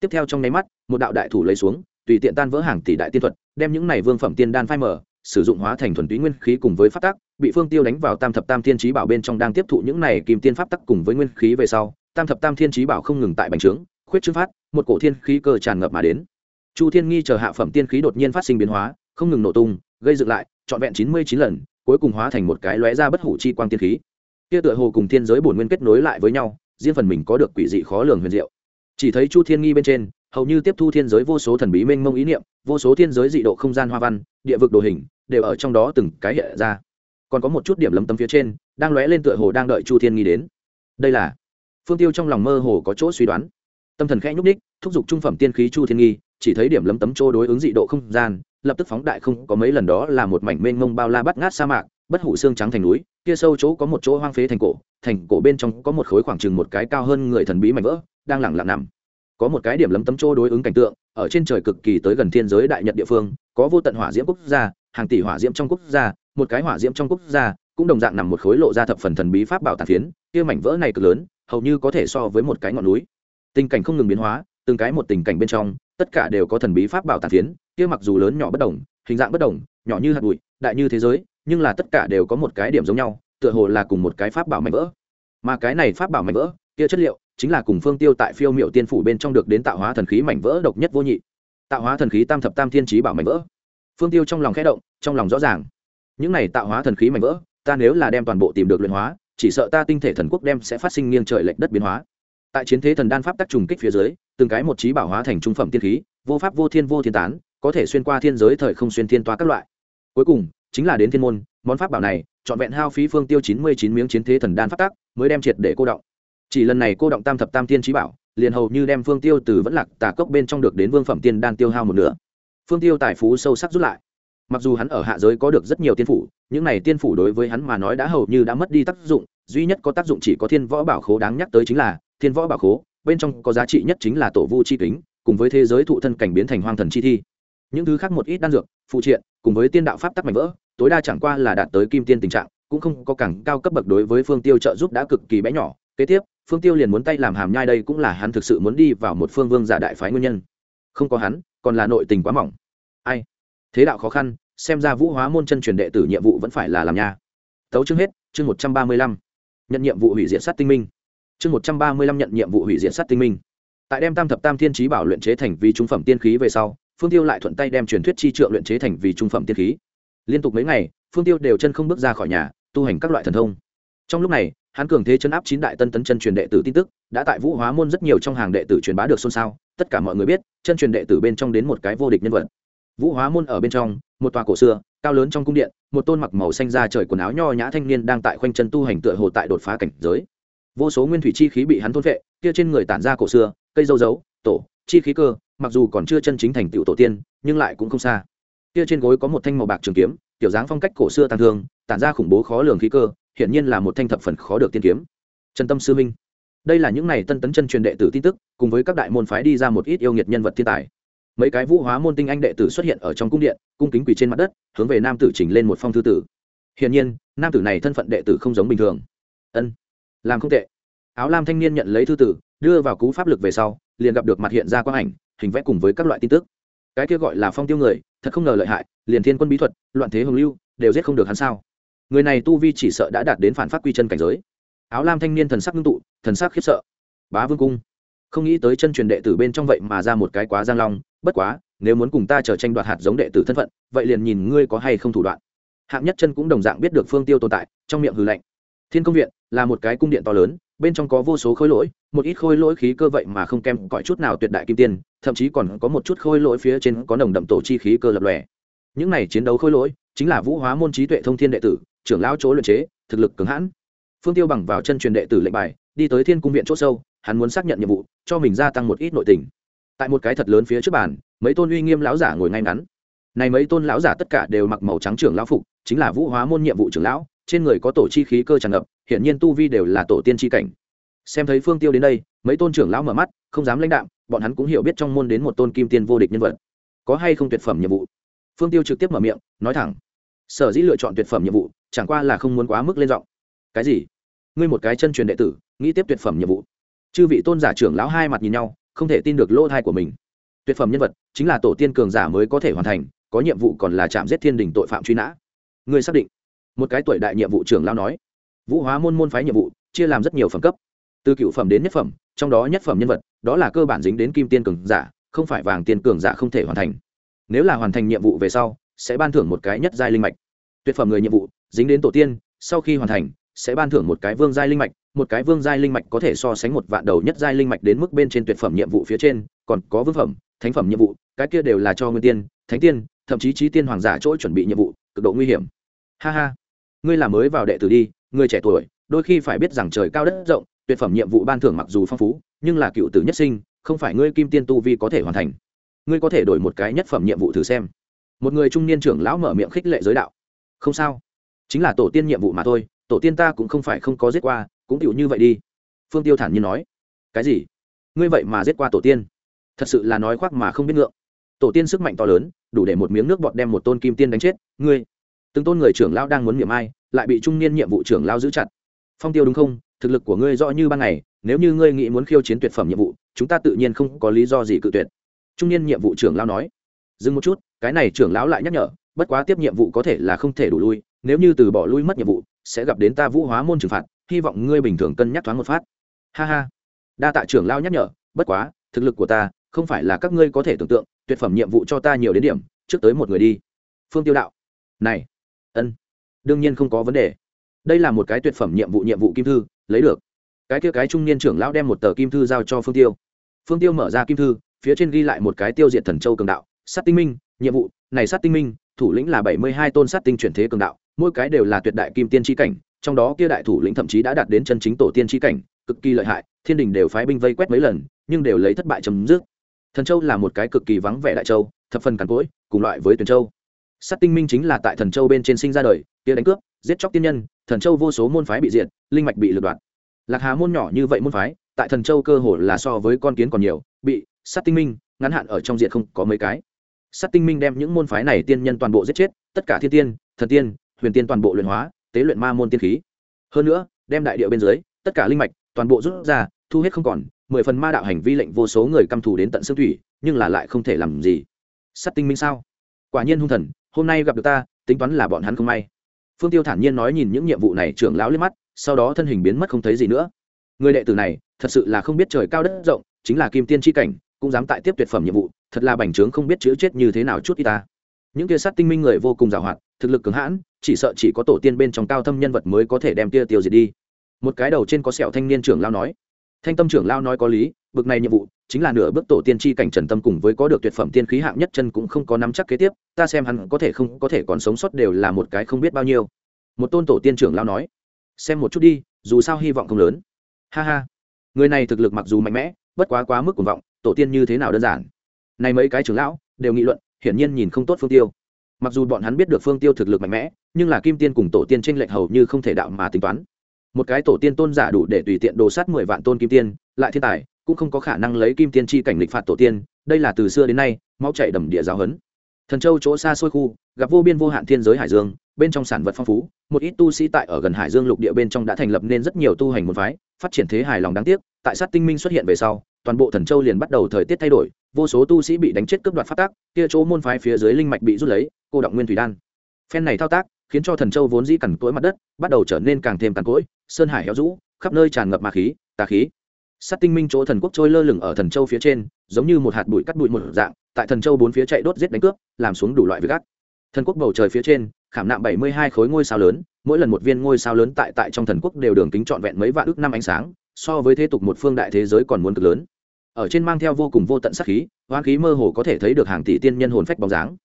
Speaker 1: Tiếp theo trong nháy mắt, một đạo đại thủ lấy xuống, tùy tiện tan vỡ hàng tỷ đại tiên thuật, đem những này vương phẩm tiên đan phai mở sử dụng hóa thành thuần túy nguyên khí cùng với pháp tắc, bị phương tiêu đánh vào tam thập tam thiên chí bảo bên trong đang tiếp thụ những này kim tiên pháp tắc cùng với nguyên khí về sau, tam thập tam thiên chí bảo không ngừng tại bành trướng, khuyết trương phát, một cổ thiên khí cơ tràn ngập mà đến. Chu thiên nghi chờ hạ phẩm tiên khí đột nhiên phát sinh biến hóa, không ngừng nổ tung, gây dựng lại, trọn vẹn chín mươi chín lần, cuối cùng hóa thành một cái lóe ra bất hủ chi quang tiên khí. Kia tựa hồ cùng thiên giới bổn nguyên kết nối lại với nhau, riêng phần mình có được quỷ dị khó lường huyền diệu. Chỉ thấy chu thiên nghi bên trên hầu như tiếp thu thiên giới vô số thần bí mênh mông ý niệm, vô số thiên giới dị độ không gian hoa văn, địa vực đồ hình, đều ở trong đó từng cái hiện ra. Còn có một chút điểm lấm tấm phía trên, đang lóe lên tựa hồ đang đợi chu thiên nghi đến. Đây là phương tiêu trong lòng mơ hồ có chỗ suy đoán. Tâm thần khẽ nhúc ních thúc giục trung phẩm tiên khí chu thiên nghi, chỉ thấy điểm lấm tấm chỗ đối ứng dị độ không gian, lập tức phóng đại không có mấy lần đó là một mảnh mênh mông bao la bắt ngát sa mạc, bất hủ xương trắng thành núi, kia sâu chỗ có một chỗ hoang phế thành cổ thành cổ bên trong có một khối khoảng chừng một cái cao hơn người thần bí mảnh vỡ, đang lẳng lặng nằm có một cái điểm lấm tấm chỗ đối ứng cảnh tượng, ở trên trời cực kỳ tới gần thiên giới đại nhật địa phương, có vô tận hỏa diễm quốc gia, hàng tỷ hỏa diễm trong quốc gia, một cái hỏa diễm trong quốc gia, cũng đồng dạng nằm một khối lộ ra thập phần thần bí pháp bảo tàn phiến, kia mảnh vỡ này cực lớn, hầu như có thể so với một cái ngọn núi. Tình cảnh không ngừng biến hóa, từng cái một tình cảnh bên trong, tất cả đều có thần bí pháp bảo tàn phiến, kia mặc dù lớn nhỏ bất đồng, hình dạng bất đồng, nhỏ như hạt bụi, đại như thế giới, nhưng là tất cả đều có một cái điểm giống nhau, tựa hồ là cùng một cái pháp bảo mảnh vỡ. Mà cái này pháp bảo mảnh vỡ, kia chất liệu chính là cùng phương tiêu tại phiêu miệu tiên phủ bên trong được đến tạo hóa thần khí mảnh vỡ độc nhất vô nhị. Tạo hóa thần khí tam thập tam thiên trí bảo mảnh vỡ. Phương tiêu trong lòng khẽ động, trong lòng rõ ràng. Những này tạo hóa thần khí mảnh vỡ, ta nếu là đem toàn bộ tìm được luyện hóa, chỉ sợ ta tinh thể thần quốc đem sẽ phát sinh nghiêng trời lệch đất biến hóa. Tại chiến thế thần đan pháp tác trùng kích phía dưới, từng cái một trí bảo hóa thành trung phẩm tiên khí, vô pháp vô thiên vô thiên tán, có thể xuyên qua thiên giới thời không xuyên thiên toa các loại. Cuối cùng, chính là đến thiên môn, món pháp bảo này, trọn vẹn hao phí phương tiêu chín mươi chín miếng chiến thế thần đan pháp tác, mới đem triệt để cô động chỉ lần này cô động tam thập tam tiên trí bảo, liền hầu như đem phương tiêu từ vẫn lạc tà cốc bên trong được đến vương phẩm tiên đan tiêu hao một nửa. Phương tiêu tài phú sâu sắc rút lại. Mặc dù hắn ở hạ giới có được rất nhiều tiên phủ, những này tiên phủ đối với hắn mà nói đã hầu như đã mất đi tác dụng, duy nhất có tác dụng chỉ có thiên võ bảo khố đáng nhắc tới chính là, thiên võ bảo khố, bên trong có giá trị nhất chính là tổ vu chi kính, cùng với thế giới thụ thân cảnh biến thành hoang thần chi thi. Những thứ khác một ít đan dược, phụ triện, cùng với tiên đạo pháp tắc mạnh vỡ, tối đa chẳng qua là đạt tới kim tiên tình trạng, cũng không có cảng cao cấp bậc đối với phương tiêu trợ giúp đã cực kỳ bé nhỏ. Kế tiếp phương tiêu liền muốn tay làm hàm nhai đây cũng là hắn thực sự muốn đi vào một phương vương giả đại phái nguyên nhân. Không có hắn, còn là nội tình quá mỏng. Ai? Thế đạo khó khăn, xem ra vũ hóa môn chân truyền đệ tử nhiệm vụ vẫn phải là làm nha. Tấu chương hết, chương một trăm ba mươi lăm. Nhận nhiệm vụ hủy diệt sát tinh minh. Chương một trăm ba mươi lăm nhận nhiệm vụ hủy diệt sát tinh minh. Tại đem tam thập tam thiên trí bảo luyện chế thành vì trung phẩm tiên khí về sau, phương tiêu lại thuận tay đem truyền thuyết chi trượng luyện chế thành vì trung phẩm tiên khí. Liên tục mấy ngày, phương tiêu đều chân không bước ra khỏi nhà, tu hành các loại thần thông. Trong lúc này hắn cường thế chân áp chín đại tân tấn chân truyền đệ tử tin tức, đã tại vũ hóa môn rất nhiều trong hàng đệ tử truyền bá được xôn xao, tất cả mọi người biết, chân truyền đệ tử bên trong đến một cái vô địch nhân vật. Vũ hóa môn ở bên trong, một tòa cổ xưa, cao lớn trong cung điện, một tôn mặc màu xanh ra trời quần áo nho nhã thanh niên đang tại khoanh chân tu hành tựa hồ tại đột phá cảnh giới. Vô số nguyên thủy chi khí bị hắn thôn vệ kia trên người tản ra cổ xưa, cây dâu dấu, tổ, chi khí cơ, mặc dù còn chưa chân chính thành tựu tổ tiên, nhưng lại cũng không xa. Kia trên gối có một thanh màu bạc trường kiếm tiểu dáng phong cách cổ xưa tàn thương, tản ra khủng bố khó lường khí cơ hiển nhiên là một thanh thập phần khó được tiên kiếm. Trần tâm sư minh. Đây là những này tân tấn chân truyền đệ tử tin tức, cùng với các đại môn phái đi ra một ít yêu nghiệt nhân vật thiên tài. Mấy cái vũ hóa môn tinh anh đệ tử xuất hiện ở trong cung điện, cung kính quỳ trên mặt đất, hướng về nam tử chỉnh lên một phong thư tử. Hiển nhiên, nam tử này thân phận đệ tử không giống bình thường. Ân, làm không tệ. Áo lam thanh niên nhận lấy thư tử, đưa vào cú pháp lực về sau, liền gặp được mặt hiện ra quang ảnh, hình vẽ cùng với các loại tin tức. Cái kia gọi là phong tiêu người, thật không ngờ lợi hại, liền thiên quân bí thuật, loạn thế hồng lưu, đều giết không được hắn sao? Người này tu vi chỉ sợ đã đạt đến phản phát quy chân cảnh giới. Áo lam thanh niên thần sắc ngưng tụ, thần sắc khiếp sợ. Bá vương cung. Không nghĩ tới chân truyền đệ tử bên trong vậy mà ra một cái quá giang long, bất quá, nếu muốn cùng ta trở tranh đoạt hạt giống đệ tử thân phận, vậy liền nhìn ngươi có hay không thủ đoạn. Hạng nhất chân cũng đồng dạng biết được phương tiêu tồn tại, trong miệng hư lệnh thiên công viện là một cái cung điện to lớn, bên trong có vô số khối lỗi, một ít khối lỗi khí cơ vậy mà không kèm cõi chút nào tuyệt đại kim tiên thậm chí còn có một chút khối lỗi phía trên có nồng đậm tổ chi khí cơ lập lòe. Những này chiến đấu khối lỗi, chính là vũ hóa môn trí tuệ thông thiên đệ tử trưởng lão chỗ luyện chế, thực lực cứng hãn. Phương tiêu bằng vào chân truyền đệ tử lệnh bài, đi tới thiên cung viện chỗ sâu, hắn muốn xác nhận nhiệm vụ, cho mình gia tăng một ít nội tình. Tại một cái thật lớn phía trước bàn, mấy tôn uy nghiêm lão giả ngồi ngay ngắn. Này mấy tôn lão giả tất cả đều mặc màu trắng trưởng lão phục, chính là vũ hóa môn nhiệm vụ trưởng lão, trên người có tổ chi khí cơ tràn ngập hiện nhiên tu vi đều là tổ tiên chi cảnh. Xem thấy phương tiêu đến đây, mấy tôn trưởng lão mở mắt, không dám lãnh đạm, bọn hắn cũng hiểu biết trong môn đến một tôn kim tiên vô địch nhân vật. Có hay không tuyệt phẩm nhiệm vụ? Phương tiêu trực tiếp mở miệng, nói thẳng sở dĩ lựa chọn tuyệt phẩm nhiệm vụ, chẳng qua là không muốn quá mức lên giọng. Cái gì? Ngươi một cái chân truyền đệ tử, nghĩ tiếp tuyệt phẩm nhiệm vụ. Chư vị tôn giả trưởng lão hai mặt nhìn nhau, không thể tin được lỗ thai của mình. Tuyệt phẩm nhân vật chính là tổ tiên cường giả mới có thể hoàn thành, có nhiệm vụ còn là chạm giết thiên đình tội phạm truy nã. Ngươi xác định? Một cái tuổi đại nhiệm vụ trưởng lão nói. Vũ hóa môn môn phái nhiệm vụ, chia làm rất nhiều phẩm cấp. Từ cựu phẩm đến nhất phẩm, trong đó nhất phẩm nhân vật, đó là cơ bản dính đến kim tiên cường giả, không phải vàng tiên cường giả không thể hoàn thành. Nếu là hoàn thành nhiệm vụ về sau, sẽ ban thưởng một cái nhất giai linh mạch tuyệt phẩm người nhiệm vụ, dính đến tổ tiên, sau khi hoàn thành, sẽ ban thưởng một cái vương giai linh mạch, một cái vương giai linh mạch có thể so sánh một vạn đầu nhất giai linh mạch đến mức bên trên tuyệt phẩm nhiệm vụ phía trên, còn có vương phẩm, thánh phẩm nhiệm vụ, cái kia đều là cho nguyên tiên, thánh tiên, thậm chí trí tiên hoàng giả chỗ chuẩn bị nhiệm vụ, cực độ nguy hiểm. Ha ha. Ngươi là mới vào đệ tử đi, người trẻ tuổi, đôi khi phải biết rằng trời cao đất rộng, tuyệt phẩm nhiệm vụ ban thưởng mặc dù phong phú, nhưng là cựu tử nhất sinh, không phải ngươi kim tiên tu vi có thể hoàn thành. Ngươi có thể đổi một cái nhất phẩm nhiệm vụ thử xem. Một người trung niên trưởng lão mở miệng khích lệ giới đạo không sao. Chính là tổ tiên nhiệm vụ mà thôi, tổ tiên ta cũng không phải không có giết qua, cũng tựu như vậy đi. Phương tiêu thản nhiên nói. Cái gì? Ngươi vậy mà giết qua tổ tiên? Thật sự là nói khoác mà không biết ngượng. Tổ tiên sức mạnh to lớn, đủ để một miếng nước bọt đem một tôn kim tiên đánh chết. Ngươi, từng tôn người trưởng lão đang muốn miệng ai, lại bị trung niên nhiệm vụ trưởng lão giữ chặt. Phong tiêu đúng không? Thực lực của ngươi rõ như ban ngày, nếu như ngươi nghĩ muốn khiêu chiến tuyệt phẩm nhiệm vụ, chúng ta tự nhiên không có lý do gì cự tuyệt. Trung niên nhiệm vụ trưởng lão nói. Dừng một chút, cái này trưởng lão lại nhắc nhở bất quá tiếp nhiệm vụ có thể là không thể đủ lui, nếu như từ bỏ lui mất nhiệm vụ, sẽ gặp đến ta vũ hóa môn trừng phạt, hy vọng ngươi bình thường cân nhắc thoáng một phát. Ha ha. Đa tạ trưởng lão nhắc nhở, bất quá, thực lực của ta không phải là các ngươi có thể tưởng tượng, tuyệt phẩm nhiệm vụ cho ta nhiều đến điểm, trước tới một người đi. Phương tiêu đạo, này, ân, đương nhiên không có vấn đề. Đây là một cái tuyệt phẩm nhiệm vụ nhiệm vụ kim thư, lấy được. Cái kia cái trung niên trưởng lão đem một tờ kim thư giao cho phương tiêu. Phương tiêu mở ra kim thư, phía trên ghi lại một cái tiêu diệt thần châu cường đạo, sát tinh minh, nhiệm vụ, này sát tinh minh thủ lĩnh là bảy mươi hai tôn sát tinh chuyển thế cường đạo, mỗi cái đều là tuyệt đại kim tiên tri cảnh, trong đó kia đại thủ lĩnh thậm chí đã đạt đến chân chính tổ tiên tri cảnh, cực kỳ lợi hại, thiên đình đều phái binh vây quét mấy lần, nhưng đều lấy thất bại chấm dứt. Thần châu là một cái cực kỳ vắng vẻ đại châu, thập phần cằn cỗi, cùng loại với tuyền châu. Sát tinh minh chính là tại thần châu bên trên sinh ra đời, kia đánh cướp, giết chóc tiên nhân, thần châu vô số môn phái bị diệt, linh mạch bị lừa đoạt lạc hà môn nhỏ như vậy môn phái, tại thần châu cơ hồ là so với con kiến còn nhiều, bị sát tinh minh ngắn hạn ở trong diện không có mấy cái sát tinh minh đem những môn phái này tiên nhân toàn bộ giết chết, tất cả thiên tiên, thần tiên, huyền tiên toàn bộ luyện hóa, tế luyện ma môn tiên khí. Hơn nữa, đem đại địa bên dưới, tất cả linh mạch, toàn bộ rút ra, thu hết không còn, mười phần ma đạo hành vi lệnh vô số người căm thù đến tận xương thủy, nhưng là lại không thể làm gì. Sát tinh minh sao? Quả nhiên hung thần, hôm nay gặp được ta, tính toán là bọn hắn không may. Phương tiêu thản nhiên nói nhìn những nhiệm vụ này trưởng lão liếc mắt, sau đó thân hình biến mất không thấy gì nữa. Người đệ tử này, thật sự là không biết trời cao đất rộng, chính là kim tiên tri cảnh cũng dám tại tiếp tuyệt phẩm nhiệm vụ, thật là bành trướng không biết chữ chết như thế nào chút y ta. Những kia sát tinh minh người vô cùng giàu hoạt thực lực cứng hãn, chỉ sợ chỉ có tổ tiên bên trong cao thâm nhân vật mới có thể đem tia tiêu diệt đi. Một cái đầu trên có sẹo thanh niên trưởng lao nói. Thanh tâm trưởng lao nói có lý, bực này nhiệm vụ, chính là nửa bước tổ tiên tri cảnh trần tâm cùng với có được tuyệt phẩm tiên khí hạng nhất chân cũng không có nắm chắc kế tiếp, ta xem hắn có thể không, có thể còn sống sót đều là một cái không biết bao nhiêu. Một tôn tổ tiên trưởng lao nói. Xem một chút đi, dù sao hy vọng không lớn. Ha ha. Người này thực lực mặc dù mạnh mẽ, bất quá quá mức cuồng vọng tổ tiên như thế nào đơn giản? Này mấy cái trưởng lão đều nghị luận, hiển nhiên nhìn không tốt phương tiêu. Mặc dù bọn hắn biết được phương tiêu thực lực mạnh mẽ, nhưng là kim tiên cùng tổ tiên tranh lệch hầu như không thể đạo mà tính toán. Một cái tổ tiên tôn giả đủ để tùy tiện đồ sát mười vạn tôn kim tiên, lại thiên tài, cũng không có khả năng lấy kim tiên chi cảnh lịch phạt tổ tiên, đây là từ xưa đến nay, máu chạy đầm địa giáo hấn thần châu chỗ xa xôi khu, gặp vô biên vô hạn thiên giới hải dương, bên trong sản vật phong phú, một ít tu sĩ tại ở gần hải dương lục địa bên trong đã thành lập nên rất nhiều tu hành môn phái, phát triển thế hài lòng đáng tiếc, tại sát tinh minh xuất hiện về sau toàn bộ thần châu liền bắt đầu thời tiết thay đổi, vô số tu sĩ bị đánh chết cướp đoạt phát tác kia chỗ môn phái phía dưới linh mạch bị rút lấy, cô động nguyên thủy đan. Phen này thao tác, khiến cho thần châu vốn dĩ cằn cỗi mặt đất, bắt đầu trở nên càng thêm cằn cỗi, sơn hải héo rũ, khắp nơi tràn ngập ma khí, tà khí. Sát tinh minh chỗ thần quốc trôi lơ lửng ở thần châu phía trên, giống như một hạt bụi cắt bụi một dạng, tại thần châu bốn phía chạy đốt giết đánh cướp, làm xuống đủ loại việc gác thần quốc bầu trời phía trên, khảm nạm bảy mươi hai khối ngôi sao lớn, mỗi lần một viên ngôi sao lớn tại tại trong thần quốc đều đường kính trọn vẹn mấy vạn ước năm ánh sáng, so với thế tục một phương đại thế giới còn muốn cực lớn ở trên mang theo vô cùng vô tận sát khí hoang khí mơ hồ có thể thấy được hàng tỷ tiên nhân hồn phách bóng dáng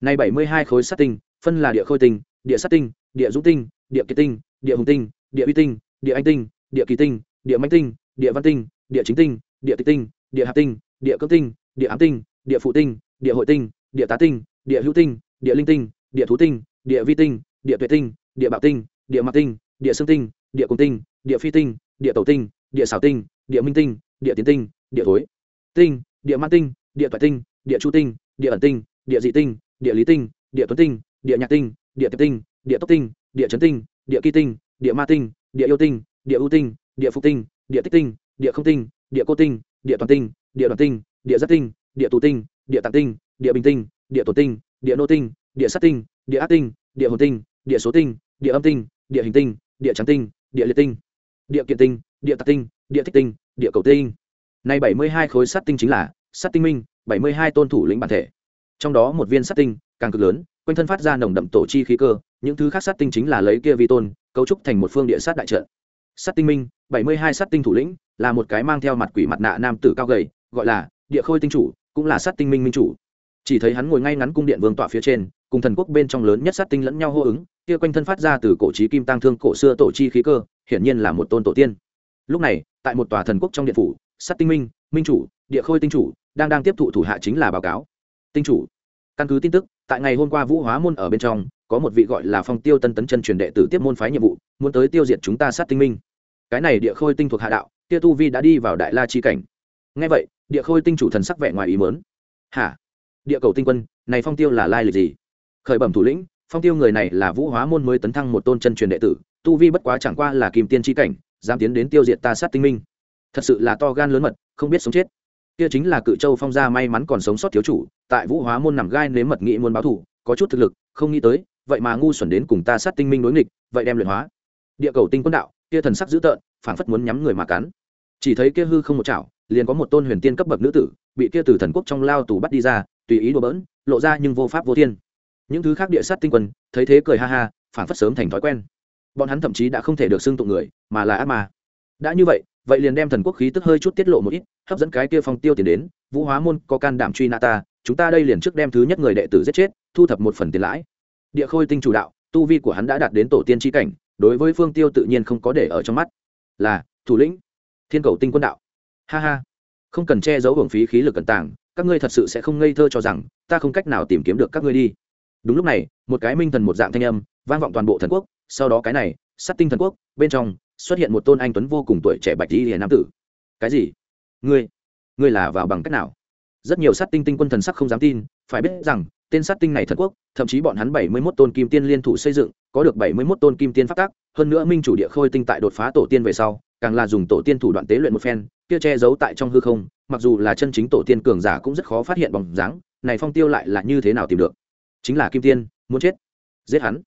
Speaker 1: nay bảy mươi hai khối sát tinh phân là địa khôi tinh địa sát tinh địa dũng tinh địa kiệt tinh địa hùng tinh địa uy tinh địa anh tinh địa kỳ tinh địa manh tinh địa văn tinh địa chính tinh địa tịch tinh địa hạt tinh địa cấp tinh địa ám tinh địa phụ tinh địa hội tinh địa tá tinh địa hữu tinh địa linh tinh địa thú tinh địa vi tinh địa tuệ tinh địa bạo tinh địa mạc tinh địa xương tinh địa cung tinh địa phi tinh địa tẩu tinh địa xảo tinh địa minh tinh địa tiến tinh địa thối tinh địa man tinh địa thoại tinh địa chu tinh địa ẩn tinh địa dị tinh địa lý tinh địa tuấn tinh địa nhạc tinh địa tiệp tinh địa tốc tinh địa chấn tinh địa kỳ tinh địa ma tinh địa yêu tinh địa ưu tinh địa phục tinh địa tích tinh địa không tinh địa cô tinh địa toàn tinh địa đoàn tinh địa giác tinh địa tù tinh địa tạng tinh địa bình tinh địa tổ tinh địa nô tinh địa sát tinh địa ác tinh địa hồn tinh địa số tinh địa âm tinh địa hình tinh địa trắng tinh địa liệt tinh địa kiện tinh địa tạc tinh địa thích tinh địa cầu tinh nay bảy mươi hai khối sát tinh chính là sát tinh minh, bảy mươi hai tôn thủ lĩnh bản thể. Trong đó một viên sát tinh, càng cực lớn, quanh thân phát ra nồng đậm tổ chi khí cơ, những thứ khác sát tinh chính là lấy kia vi tôn, cấu trúc thành một phương địa sát đại trận. Sát tinh minh, bảy mươi hai sát tinh thủ lĩnh, là một cái mang theo mặt quỷ mặt nạ nam tử cao gầy, gọi là địa khôi tinh chủ, cũng là sát tinh minh minh chủ. Chỉ thấy hắn ngồi ngay ngắn cung điện vương tọa phía trên, cùng thần quốc bên trong lớn nhất sát tinh lẫn nhau hô ứng, kia quanh thân phát ra từ cổ chí kim tăng thương cổ xưa tổ chi khí cơ, hiển nhiên là một tôn tổ tiên. Lúc này, tại một tòa thần quốc trong điện phủ sát tinh minh minh chủ, địa khôi tinh chủ, đang đang tiếp thụ thủ hạ chính là báo cáo. Tinh chủ. Căn cứ tin tức, tại ngày hôm qua vũ hóa môn ở bên trong, có một vị gọi là phong tiêu tân tấn chân truyền đệ tử tiếp môn phái nhiệm vụ, muốn tới tiêu diệt chúng ta sát tinh minh. Cái này địa khôi tinh thuộc hạ đạo, kia tu vi đã đi vào đại la chi cảnh. Ngay vậy, địa khôi tinh chủ thần sắc vẻ ngoài ý mớn hả? Địa cầu tinh quân, này phong tiêu là lai lịch gì? Khởi bẩm thủ lĩnh, phong tiêu người này là vũ hóa môn mới tấn thăng một tôn chân truyền đệ tử, tu vi bất quá chẳng qua là kim tiên chi cảnh, dám tiến đến tiêu diệt ta sát tinh minh thật sự là to gan lớn mật, không biết sống chết. Kia chính là cự châu phong gia may mắn còn sống sót thiếu chủ, tại vũ hóa môn nằm gai nếm mật nghị muốn báo thủ có chút thực lực, không nghĩ tới, vậy mà ngu xuẩn đến cùng ta sát tinh minh đối nghịch, vậy đem luyện hóa. Địa cầu tinh quân đạo, kia thần sắc dữ tợn, phảng phất muốn nhắm người mà cắn. Chỉ thấy kia hư không một chảo, liền có một tôn huyền tiên cấp bậc nữ tử, bị kia từ thần quốc trong lao tù bắt đi ra, tùy ý đùa bỡn, lộ ra nhưng vô pháp vô thiên. Những thứ khác địa sát tinh quân, thấy thế cười ha ha, phảng phất sớm thành thói quen. Bọn hắn thậm chí đã không thể được xưng tụng người, mà là ác ma. Đã như vậy vậy liền đem thần quốc khí tức hơi chút tiết lộ một ít, hấp dẫn cái kia phong tiêu tiền đến, vũ hóa môn có can đảm truy nã ta, chúng ta đây liền trước đem thứ nhất người đệ tử giết chết, thu thập một phần tiền lãi. Địa khôi tinh chủ đạo, tu vi của hắn đã đạt đến tổ tiên tri cảnh, đối với phương tiêu tự nhiên không có để ở trong mắt. Là, thủ lĩnh, thiên cầu tinh quân đạo. Ha ha, không cần che giấu hưởng phí khí lực cẩn tảng các ngươi thật sự sẽ không ngây thơ cho rằng, ta không cách nào tìm kiếm được các ngươi đi. Đúng lúc này, một cái minh thần một dạng thanh âm, vang vọng toàn bộ thần quốc, sau đó cái này, sát tinh thần quốc, bên trong xuất hiện một tôn anh tuấn vô cùng tuổi trẻ bạch y hiền nam tử. Cái gì? Ngươi? Ngươi là vào bằng cách nào? Rất nhiều sát tinh tinh quân thần sắc không dám tin, phải biết rằng, tên sát tinh này thần quốc, thậm chí bọn hắn bảy mươi mốt tôn kim tiên liên thủ xây dựng, có được bảy mươi mốt tôn kim tiên phát tác hơn nữa minh chủ địa khôi tinh tại đột phá tổ tiên về sau, càng là dùng tổ tiên thủ đoạn tế luyện một phen, kia che giấu tại trong hư không, mặc dù là chân chính tổ tiên cường giả cũng rất khó phát hiện bằng dáng, này phong tiêu lại là như thế nào tìm được? Chính là kim tiên, muốn chết, giết hắn.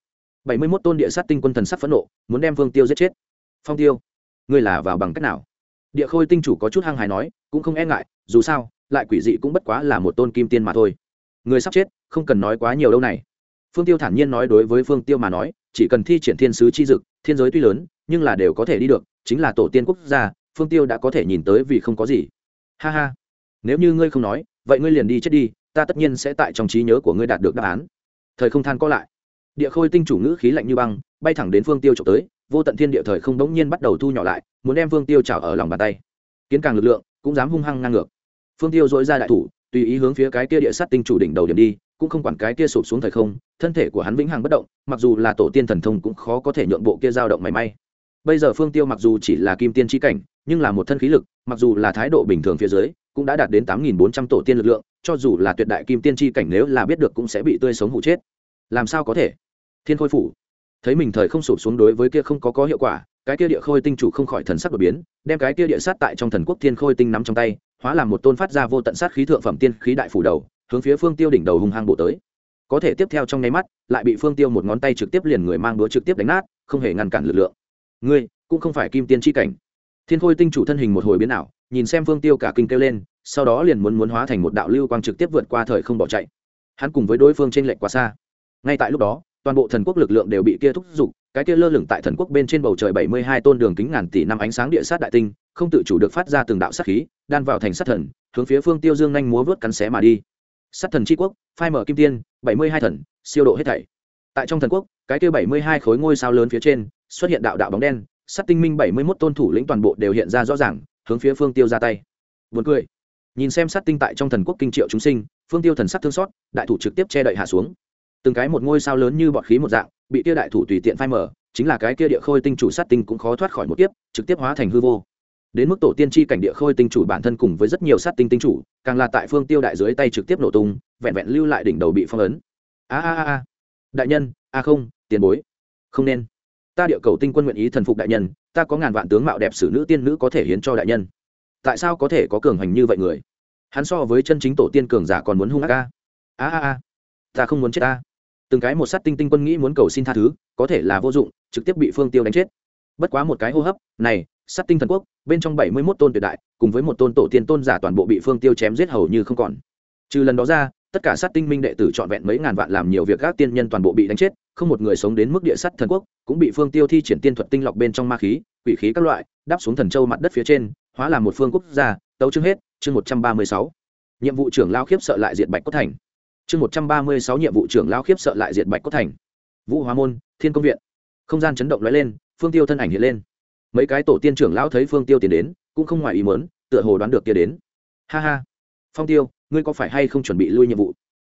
Speaker 1: bảy mươi mốt tôn địa sát tinh quân thần sắc phẫn nộ, muốn đem vương tiêu giết chết phong tiêu. Ngươi là vào bằng cách nào? Địa khôi tinh chủ có chút hăng hài nói, cũng không e ngại, dù sao, lại quỷ dị cũng bất quá là một tôn kim tiên mà thôi. Người sắp chết, không cần nói quá nhiều đâu này. Phương tiêu thản nhiên nói đối với phương tiêu mà nói, chỉ cần thi triển thiên sứ chi dực, thiên giới tuy lớn, nhưng là đều có thể đi được, chính là tổ tiên quốc gia, phương tiêu đã có thể nhìn tới vì không có gì. Ha ha. Nếu như ngươi không nói, vậy ngươi liền đi chết đi, ta tất nhiên sẽ tại trong trí nhớ của ngươi đạt được đáp án. Thời không than có lại. Địa khôi tinh chủ ngữ khí lạnh như băng, bay thẳng đến phương tiêu trộm tới vô tận thiên địa thời không đống nhiên bắt đầu thu nhỏ lại, muốn đem phương tiêu trào ở lòng bàn tay. Kiến càng lực lượng, cũng dám hung hăng ngang ngược. Phương tiêu dỗi ra đại thủ, tùy ý hướng phía cái kia địa sát tinh chủ đỉnh đầu điểm đi, cũng không quản cái kia sụp xuống thời không, thân thể của hắn vĩnh hằng bất động, mặc dù là tổ tiên thần thông cũng khó có thể nhượng bộ kia dao động mảy may. Bây giờ phương tiêu mặc dù chỉ là kim tiên tri cảnh, nhưng là một thân khí lực, mặc dù là thái độ bình thường phía dưới, cũng đã đạt đến tám nghìn bốn trăm tổ tiên lực lượng, cho dù là tuyệt đại kim tiên tri cảnh nếu là biết được cũng sẽ bị tươi sống hụ chết. Làm sao có thể? Thiên khôi phủ thấy mình thời không sụp xuống đối với kia không có có hiệu quả, cái kia địa khôi tinh chủ không khỏi thần sắc đột biến, đem cái kia địa sát tại trong thần quốc thiên khôi tinh nắm trong tay, hóa làm một tôn phát ra vô tận sát khí thượng phẩm tiên khí đại phủ đầu, hướng phía phương tiêu đỉnh đầu hung hăng bộ tới. Có thể tiếp theo trong nháy mắt, lại bị phương tiêu một ngón tay trực tiếp liền người mang đũa trực tiếp đánh nát, không hề ngăn cản lực lượng. Ngươi, cũng không phải kim tiên tri cảnh. Thiên khôi tinh chủ thân hình một hồi biến ảo, nhìn xem phương tiêu cả kinh kêu lên, sau đó liền muốn muốn hóa thành một đạo lưu quang trực tiếp vượt qua thời không bỏ chạy. Hắn cùng với đối phương trên lệnh quá xa. Ngay tại lúc đó toàn bộ thần quốc lực lượng đều bị kia thúc giục cái kia lơ lửng tại thần quốc bên trên bầu trời bảy mươi hai tôn đường kính ngàn tỷ năm ánh sáng địa sát đại tinh không tự chủ được phát ra từng đạo sát khí đan vào thành sát thần hướng phía phương tiêu dương nhanh múa vớt cắn xé mà đi sát thần tri quốc phai mở kim tiên bảy mươi hai thần siêu độ hết thảy tại trong thần quốc cái kia bảy mươi hai khối ngôi sao lớn phía trên xuất hiện đạo đạo bóng đen sát tinh minh bảy mươi mốt tôn thủ lĩnh toàn bộ đều hiện ra rõ ràng hướng phía phương tiêu ra tay Buồn cười. Nhìn xem sát tinh tại trong thần quốc kinh triệu chúng sinh, Phương Tiêu thần sắc thương xót, đại thủ trực tiếp che đậy hạ xuống. Từng cái một ngôi sao lớn như bọt khí một dạng, bị kia đại thủ tùy tiện phai mở, chính là cái kia địa khôi tinh chủ sát tinh cũng khó thoát khỏi một kiếp, trực tiếp hóa thành hư vô. Đến mức tổ tiên chi cảnh địa khôi tinh chủ bản thân cùng với rất nhiều sát tinh tinh chủ, càng là tại Phương Tiêu đại dưới tay trực tiếp nổ tung, vẹn vẹn lưu lại đỉnh đầu bị phong ấn. A a a. Đại nhân, a không, tiền bối. Không nên. Ta địa cầu tinh quân nguyện ý thần phục đại nhân, ta có ngàn vạn tướng mạo đẹp sử nữ tiên nữ có thể hiến cho đại nhân tại sao có thể có cường hành như vậy người hắn so với chân chính tổ tiên cường giả còn muốn hung ác a a a ta không muốn chết ta từng cái một sát tinh tinh quân nghĩ muốn cầu xin tha thứ, có thể là vô dụng, trực tiếp bị phương tiêu đánh chết. Bất quá một cái hô hấp, này, sát tinh thần quốc, bên trong bảy mươi mốt tôn tuyệt đại, cùng với một tôn tổ tiên tôn giả toàn bộ bị phương tiêu chém giết hầu như không còn. Trừ lần đó ra, tất cả sát tinh minh đệ tử trọn vẹn mấy ngàn vạn làm nhiều việc các tiên nhân toàn bộ bị đánh chết, không một người sống đến mức địa sắt thần quốc, cũng bị phương tiêu thi triển tiên thuật tinh lọc bên trong ma khí, quỷ khí các loại, đáp xuống thần châu mặt đất phía trên, hóa làm một phương quốc gia, tấu chương hết, chương một trăm ba mươi sáu. Nhiệm vụ trưởng lao khiếp sợ lại diệt bạch cốt thành chương một trăm ba mươi sáu nhiệm vụ trưởng lao khiếp sợ lại diệt bạch cốt thành. Vũ hóa môn, thiên công viện. Không gian chấn động lóe lên, phương tiêu thân ảnh hiện lên. Mấy cái tổ tiên trưởng lão thấy phương tiêu tiến đến, cũng không ngoài ý mớn tựa hồ đoán được kia đến. Ha ha. Phong tiêu, ngươi có phải hay không chuẩn bị lui nhiệm vụ?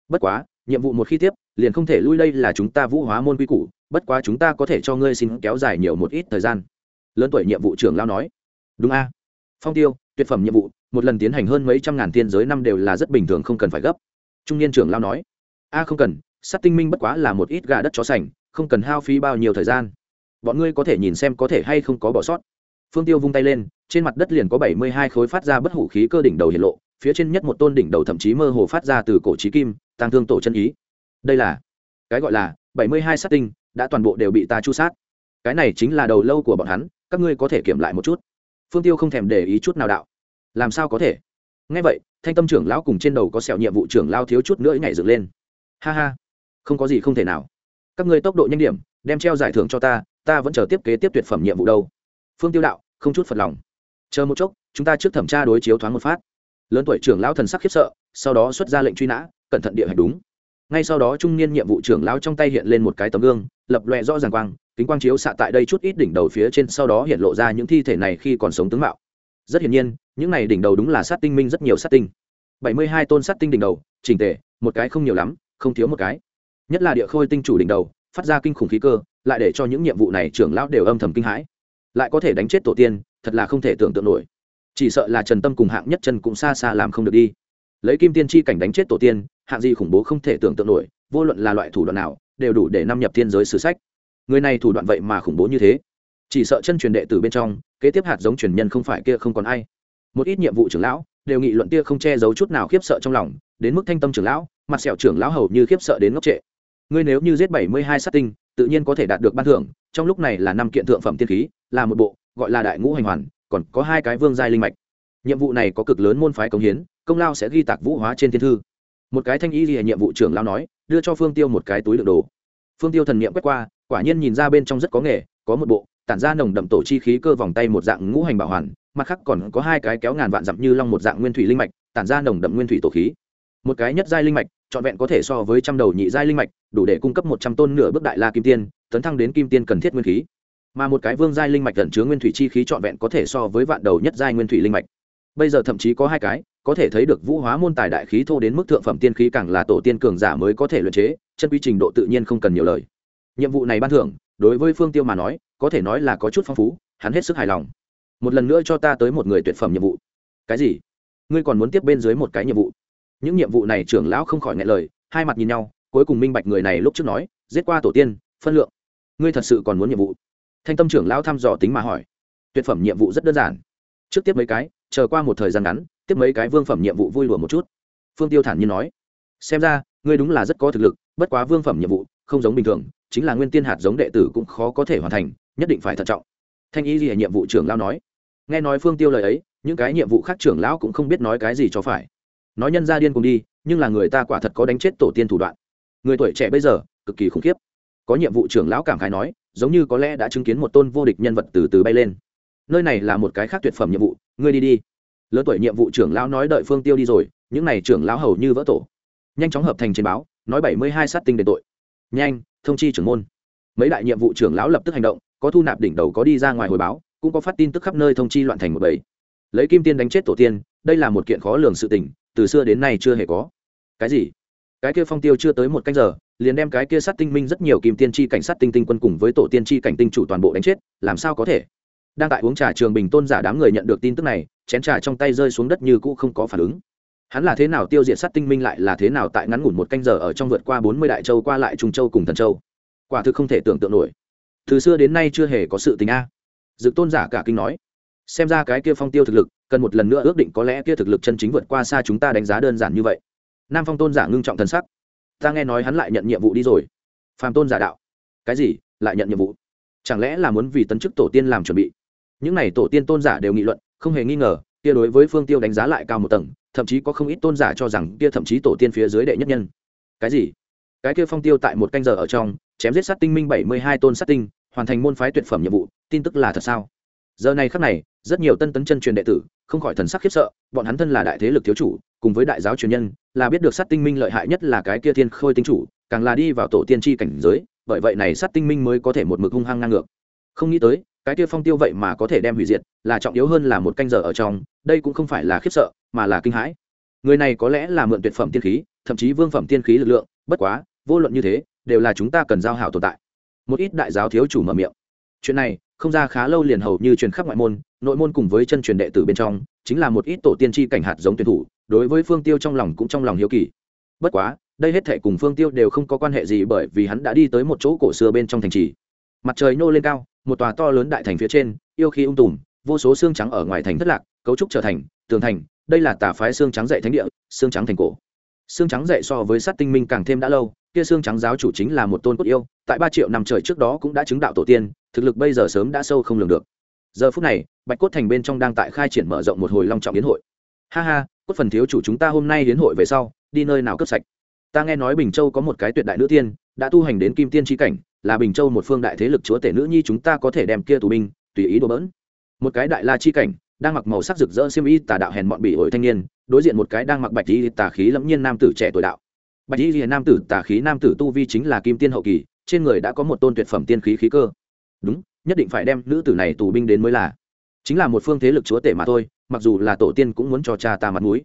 Speaker 1: Bất quá, nhiệm vụ một khi tiếp, liền không thể lui đây là chúng ta vũ hóa môn quy củ, bất quá chúng ta có thể cho ngươi xin kéo dài nhiều một ít thời gian. Lớn tuổi nhiệm vụ trưởng lao nói. Đúng a. Phong tiêu, tuyệt phẩm nhiệm vụ, một lần tiến hành hơn mấy trăm ngàn tiên giới năm đều là rất bình thường không cần phải gấp trung niên trưởng lao nói, a, không cần, sắt tinh minh bất quá là một ít gà đất chó sành, không cần hao phí bao nhiêu thời gian. Bọn ngươi có thể nhìn xem có thể hay không có bỏ sót. Phương tiêu vung tay lên, trên mặt đất liền có bảy mươi hai khối phát ra bất hủ khí cơ đỉnh đầu hiện lộ, phía trên nhất một tôn đỉnh đầu thậm chí mơ hồ phát ra từ cổ trí kim, tăng thương tổ chân ý. Đây là, cái gọi là bảy mươi hai sát tinh, đã toàn bộ đều bị ta chu sát. Cái này chính là đầu lâu của bọn hắn, các ngươi có thể kiểm lại một chút. Phương tiêu không thèm để ý chút nào đạo. Làm sao có thể? Ngay vậy thanh tâm trưởng lão cùng trên đầu có sẹo nhiệm vụ trưởng lao thiếu chút nữa nhảy dựng lên. Ha ha, không có gì không thể nào. Các ngươi tốc độ nhanh điểm, đem treo giải thưởng cho ta ta vẫn chờ tiếp kế tiếp tuyệt phẩm nhiệm vụ đâu. Phương tiêu đạo, không chút phật lòng. Chờ một chốc, chúng ta trước thẩm tra đối chiếu thoáng một phát. Lớn tuổi trưởng lão thần sắc khiếp sợ, sau đó xuất ra lệnh truy nã, cẩn thận địa hạch đúng. Ngay sau đó trung niên nhiệm vụ trưởng lão trong tay hiện lên một cái tấm gương, lập loẹ rõ ràng quang, kính quang chiếu xạ tại đây chút ít đỉnh đầu phía trên, sau đó hiện lộ ra những thi thể này khi còn sống tướng mạo. Rất hiển nhiên những này đỉnh đầu đúng là sát tinh minh rất nhiều sát tinh. Bảy mươi hai tôn sát tinh đỉnh đầu, chỉnh tề, một cái không nhiều lắm, không thiếu một cái. Nhất là địa khôi tinh chủ đỉnh đầu, phát ra kinh khủng khí cơ, lại để cho những nhiệm vụ này trưởng lão đều âm thầm kinh hãi. Lại có thể đánh chết tổ tiên, thật là không thể tưởng tượng nổi. Chỉ sợ là trần tâm cùng hạng nhất chân cũng xa xa làm không được đi. Lấy kim tiên chi cảnh đánh chết tổ tiên, hạng gì khủng bố không thể tưởng tượng nổi, vô luận là loại thủ đoạn nào, đều đủ để năm nhập thiên giới sử sách. Người này thủ đoạn vậy mà khủng bố như thế. Chỉ sợ chân truyền đệ từ bên trong, kế tiếp hạt giống truyền nhân không phải kia không còn ai một ít nhiệm vụ trưởng lão đều nghị luận tia không che giấu chút nào khiếp sợ trong lòng, đến mức thanh tâm trưởng lão, mặt sẹo trưởng lão hầu như khiếp sợ đến ngốc trệ. Ngươi nếu như giết bảy mươi hai sát tinh, tự nhiên có thể đạt được ban thưởng, trong lúc này là năm kiện thượng phẩm tiên khí, là một bộ, gọi là đại ngũ hành hoàn, còn có hai cái vương giai linh mạch. Nhiệm vụ này có cực lớn môn phái công hiến, công lao sẽ ghi tạc vũ hóa trên thiên thư. Một cái thanh y ghi nhiệm vụ trưởng lao nói, đưa cho phương tiêu một cái túi đựng đồ. Phương tiêu thần niệm quét qua, quả nhiên nhìn ra bên trong rất có nghề, có một bộ, tản ra nồng đậm tổ chi khí cơ vòng tay một dạng ngũ hành bảo hoàn mặt khác còn có hai cái kéo ngàn vạn dặm như long một dạng nguyên thủy linh mạch, tản ra nồng đậm nguyên thủy tổ khí. Một cái nhất giai linh mạch, trọn vẹn có thể so với trăm đầu nhị giai linh mạch, đủ để cung cấp một trăm tôn nửa bước đại la kim tiên, tấn thăng đến kim tiên cần thiết nguyên khí. Mà một cái vương giai linh mạch gần chứa nguyên thủy chi khí trọn vẹn có thể so với vạn đầu nhất giai nguyên thủy linh mạch. Bây giờ thậm chí có hai cái, có thể thấy được vũ hóa môn tài đại khí thô đến mức thượng phẩm tiên khí càng là tổ tiên cường giả mới có thể luyện chế, chân quy trình độ tự nhiên không cần nhiều lời. Nhiệm vụ này ban thưởng, đối với phương tiêu mà nói, có thể nói là có chút phong phú, hắn hết sức hài lòng một lần nữa cho ta tới một người tuyệt phẩm nhiệm vụ. Cái gì? Ngươi còn muốn tiếp bên dưới một cái nhiệm vụ? Những nhiệm vụ này trưởng lão không khỏi ngại lời, hai mặt nhìn nhau, cuối cùng minh bạch người này lúc trước nói, giết qua tổ tiên, phân lượng. Ngươi thật sự còn muốn nhiệm vụ? Thanh tâm trưởng lão thăm dò tính mà hỏi. Tuyệt phẩm nhiệm vụ rất đơn giản. Trước tiếp mấy cái, chờ qua một thời gian ngắn, tiếp mấy cái vương phẩm nhiệm vụ vui lùa một chút. Phương tiêu thản nhiên nói. Xem ra, ngươi đúng là rất có thực lực, bất quá vương phẩm nhiệm vụ không giống bình thường, chính là nguyên tiên hạt giống đệ tử cũng khó có thể hoàn thành, nhất định phải thận trọng thanh y gì nhiệm vụ trưởng lão nói. Nghe nói phương tiêu lời ấy, những cái nhiệm vụ khác trưởng lão cũng không biết nói cái gì cho phải. Nói nhân ra điên cùng đi, nhưng là người ta quả thật có đánh chết tổ tiên thủ đoạn. Người tuổi trẻ bây giờ, cực kỳ khủng khiếp. Có nhiệm vụ trưởng lão cảm khái nói, giống như có lẽ đã chứng kiến một tôn vô địch nhân vật từ từ bay lên. Nơi này là một cái khác tuyệt phẩm nhiệm vụ, ngươi đi đi. Lớn tuổi nhiệm vụ trưởng lão nói đợi phương tiêu đi rồi, những n à y trưởng lão hầu như vỡ tổ. Nhanh chóng hợp thành trên báo, nói bảy mươi hai sát tinh đền tội. Nhanh, thông chi trưởng môn. Mấy đại nhiệm vụ trưởng lão lập tức hành động có thu nạp đỉnh đầu có đi ra ngoài hồi báo, cũng có phát tin tức khắp nơi thông chi loạn thành một bầy. Lấy kim tiên đánh chết tổ tiên, đây là một kiện khó lường sự tình, từ xưa đến nay chưa hề có. Cái gì? Cái kia phong tiêu chưa tới một canh giờ, liền đem cái kia sát tinh minh rất nhiều kim tiên tri cảnh sát tinh tinh quân cùng với tổ tiên tri cảnh tinh chủ toàn bộ đánh chết, làm sao có thể? Đang tại uống trà trường bình tôn giả đám người nhận được tin tức này, chén trà trong tay rơi xuống đất như cũ không có phản ứng. Hắn là thế nào tiêu diệt sát tinh minh lại là thế nào tại ngắn ngủn một canh giờ ở trong vượt qua bốn mươi đại châu qua lại trung châu cùng thần châu? Quả thực không thể tưởng tượng nổi từ xưa đến nay chưa hề có sự tình a. Dự tôn giả cả kinh nói, xem ra cái kia phong tiêu thực lực, cần một lần nữa ước định có lẽ kia thực lực chân chính vượt qua xa chúng ta đánh giá đơn giản như vậy. Nam phong tôn giả ngưng trọng thần sắc. Ta nghe nói hắn lại nhận nhiệm vụ đi rồi. Phàm tôn giả đạo. Cái gì? Lại nhận nhiệm vụ? Chẳng lẽ là muốn vì tấn chức tổ tiên làm chuẩn bị? Những n à y tổ tiên tôn giả đều nghị luận, không hề nghi ngờ, kia đối với phương tiêu đánh giá lại cao một tầng, thậm chí có không ít tôn giả cho rằng kia thậm chí tổ tiên phía dưới đệ nhất nhân. Cái gì? Cái kia phong tiêu tại một canh giờ ở trong, chém giết sát tinh minh bảy mươi hai tôn sát tinh hoàn thành môn phái tuyệt phẩm nhiệm vụ, tin tức là thật sao? Giờ này khắc này, rất nhiều tân tấn chân truyền đệ tử, không khỏi thần sắc khiếp sợ, bọn hắn thân là đại thế lực thiếu chủ, cùng với đại giáo truyền nhân, là biết được sát tinh minh lợi hại nhất là cái kia thiên khôi tinh chủ, càng là đi vào tổ tiên tri cảnh giới, bởi vậy này sát tinh minh mới có thể một mực hung hăng ngang ngược. Không nghĩ tới, cái kia phong tiêu vậy mà có thể đem hủy diệt, là trọng yếu hơn là một canh giờ ở trong, đây cũng không phải là khiếp sợ, mà là kinh hãi. Người này có lẽ là mượn tuyệt phẩm tiên khí, thậm chí vương phẩm tiên khí lực lượng, bất quá, vô luận như thế, đều là chúng ta cần giao hảo tồn tại một ít đại giáo thiếu chủ mở miệng. Chuyện này, không ra khá lâu liền hầu như truyền khắp ngoại môn, nội môn cùng với chân truyền đệ tử bên trong, chính là một ít tổ tiên tri cảnh hạt giống tuyển thủ, đối với phương tiêu trong lòng cũng trong lòng hiếu kỳ. Bất quá, đây hết thệ cùng phương tiêu đều không có quan hệ gì bởi vì hắn đã đi tới một chỗ cổ xưa bên trong thành trì. Mặt trời nô lên cao, một tòa to lớn đại thành phía trên, yêu khí ung tùm, vô số xương trắng ở ngoài thành thất lạc, cấu trúc trở thành, tường thành, đây là tà phái xương trắng dạy thánh địa, xương trắng thành cổ. Xương trắng dạy so với sát tinh minh càng thêm đã lâu kia xương trắng giáo chủ chính là một tôn cốt yêu, tại ba triệu năm trời trước đó cũng đã chứng đạo tổ tiên, thực lực bây giờ sớm đã sâu không lường được. Giờ phút này, bạch cốt thành bên trong đang tại khai triển mở rộng một hồi long trọng yến hội. Ha ha, cốt phần thiếu chủ chúng ta hôm nay yến hội về sau, đi nơi nào cấp sạch? Ta nghe nói bình châu có một cái tuyệt đại nữ tiên, đã tu hành đến kim tiên tri cảnh, là bình châu một phương đại thế lực chúa tể nữ nhi chúng ta có thể đem kia tù binh, tùy ý đồ bỡn. Một cái đại la chi cảnh, đang mặc màu sắc rực rỡ xiêm y tà đạo hèn bọn bị ổi thanh niên, đối diện một cái đang mặc bạch y tà khí lẫm nhiên nam tử trẻ tuổi đạo bạch y hiền nam tử tà khí nam tử tu vi chính là kim tiên hậu kỳ, trên người đã có một tôn tuyệt phẩm tiên khí khí cơ. Đúng, nhất định phải đem nữ tử này tù binh đến mới là. Chính là một phương thế lực chúa tể mà thôi, mặc dù là tổ tiên cũng muốn cho cha ta mặt mũi.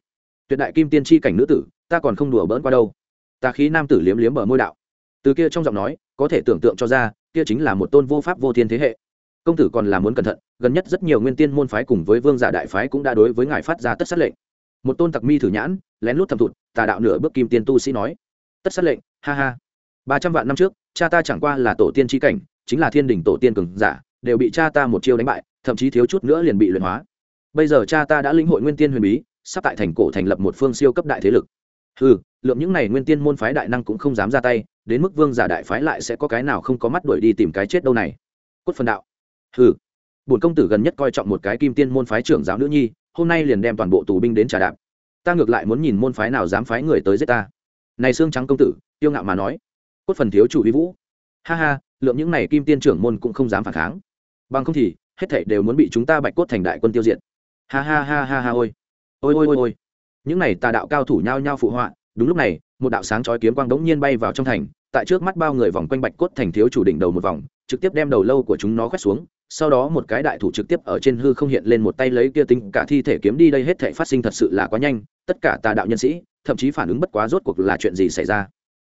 Speaker 1: Tuyệt đại kim tiên chi cảnh nữ tử, ta còn không đùa bỡn qua đâu. Tà khí nam tử liếm liếm bờ môi đạo. Từ kia trong giọng nói, có thể tưởng tượng cho ra, kia chính là một tôn vô pháp vô thiên thế hệ. Công tử còn là muốn cẩn thận, gần nhất rất nhiều nguyên tiên môn phái cùng với vương giả đại phái cũng đã đối với ngài phát ra tất sát lệnh một tôn tặc mi thử nhãn, lén lút thầm thụt, tà đạo nửa bước kim tiên tu sĩ nói. Tất sát lệnh, ha ha. Ba trăm vạn năm trước, cha ta chẳng qua là tổ tiên tri cảnh, chính là thiên đình tổ tiên cường giả, đều bị cha ta một chiêu đánh bại, thậm chí thiếu chút nữa liền bị luyện hóa. Bây giờ cha ta đã lĩnh hội nguyên tiên huyền bí, sắp tại thành cổ thành lập một phương siêu cấp đại thế lực. Ừ lượng những này nguyên tiên môn phái đại năng cũng không dám ra tay, đến mức vương giả đại phái lại sẽ có cái nào không có mắt đuổi đi tìm cái chết đâu này. Cốt phần đạo. Ừ bổn công tử gần nhất coi trọng một cái kim tiên môn phái trưởng giáo nữ nhi hôm nay liền đem toàn bộ tù binh đến trà đạp. Ta ngược lại muốn nhìn môn phái nào dám phái người tới giết ta. Này xương trắng công tử, tiêu ngạo mà nói. Cốt phần thiếu chủ vi vũ. Ha ha, lượng những này kim tiên trưởng môn cũng không dám phản kháng. Bằng không thì, hết thảy đều muốn bị chúng ta bạch cốt thành đại quân tiêu diệt. Ha ha ha ha ha, ôi. Ôi ôi ôi ôi. Những này tà đạo cao thủ nhao nhao phụ họa. Đúng lúc này, một đạo sáng chói kiếm quang đống nhiên bay vào trong thành. Tại trước mắt bao người vòng quanh bạch cốt thành thiếu chủ đỉnh đầu một vòng, trực tiếp đem đầu lâu của chúng nó quét xuống sau đó một cái đại thủ trực tiếp ở trên hư không hiện lên một tay lấy kia tính cả thi thể kiếm đi đây hết thể phát sinh thật sự là quá nhanh, tất cả tà đạo nhân sĩ, thậm chí phản ứng bất quá rốt cuộc là chuyện gì xảy ra?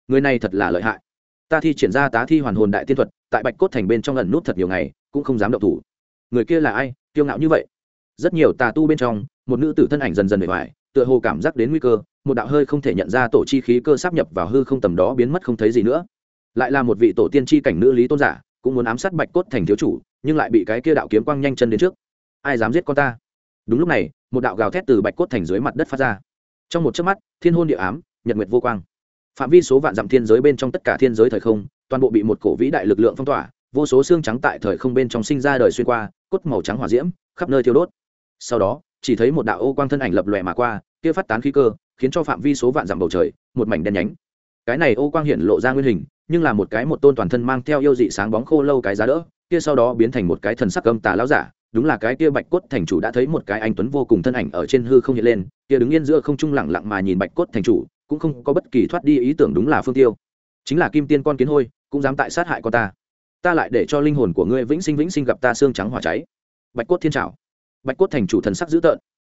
Speaker 1: Người này thật là lợi hại. Ta thi triển ra tá thi hoàn hồn đại tiên thuật, tại bạch cốt thành bên trong ẩn nút thật nhiều ngày, cũng không dám động thủ. Người kia là ai? Kiêu ngạo như vậy. Rất nhiều tà tu bên trong, một nữ tử thân ảnh dần dần bề ngoài, tựa hồ cảm giác đến nguy cơ, một đạo hơi không thể nhận ra tổ chi khí cơ sắp nhập vào hư không tầm đó biến mất không thấy gì nữa. Lại là một vị tổ tiên chi cảnh nữ lý tôn giả, cũng muốn ám sát bạch cốt thành thiếu chủ nhưng lại bị cái kia đạo kiếm quang nhanh chân đến trước. Ai dám giết con ta? Đúng lúc này, một đạo gào thét từ bạch cốt thành dưới mặt đất phát ra. Trong một chớp mắt, thiên hôn địa ám, nhật nguyệt vô quang. Phạm vi số vạn dặm thiên giới bên trong tất cả thiên giới thời không, toàn bộ bị một cổ vĩ đại lực lượng phong tỏa, vô số xương trắng tại thời không bên trong sinh ra đời xuyên qua, cốt màu trắng hỏa diễm, khắp nơi thiêu đốt. Sau đó, chỉ thấy một đạo ô quang thân ảnh lập lòe mà qua, kia phát tán khí cơ, khiến cho phạm vi số vạn dặm bầu trời, một mảnh đen nhánh. Cái này ô quang hiện lộ ra nguyên hình, nhưng là một cái một tôn toàn thân mang theo yêu dị sáng bóng khô lâu cái giá đỡ kia sau đó biến thành một cái thần sắc âm tà lão giả, đúng là cái kia bạch cốt thành chủ đã thấy một cái anh tuấn vô cùng thân ảnh ở trên hư không hiện lên, kia đứng yên giữa không trung lặng lặng mà nhìn bạch cốt thành chủ, cũng không có bất kỳ thoát đi ý tưởng đúng là phương tiêu. Chính là kim tiên con kiến hôi, cũng dám tại sát hại con ta. Ta lại để cho linh hồn của ngươi vĩnh sinh vĩnh sinh gặp ta xương trắng hỏa cháy. Bạch cốt thiên trảo. Bạch cốt thành chủ thần sắc dữ tợn.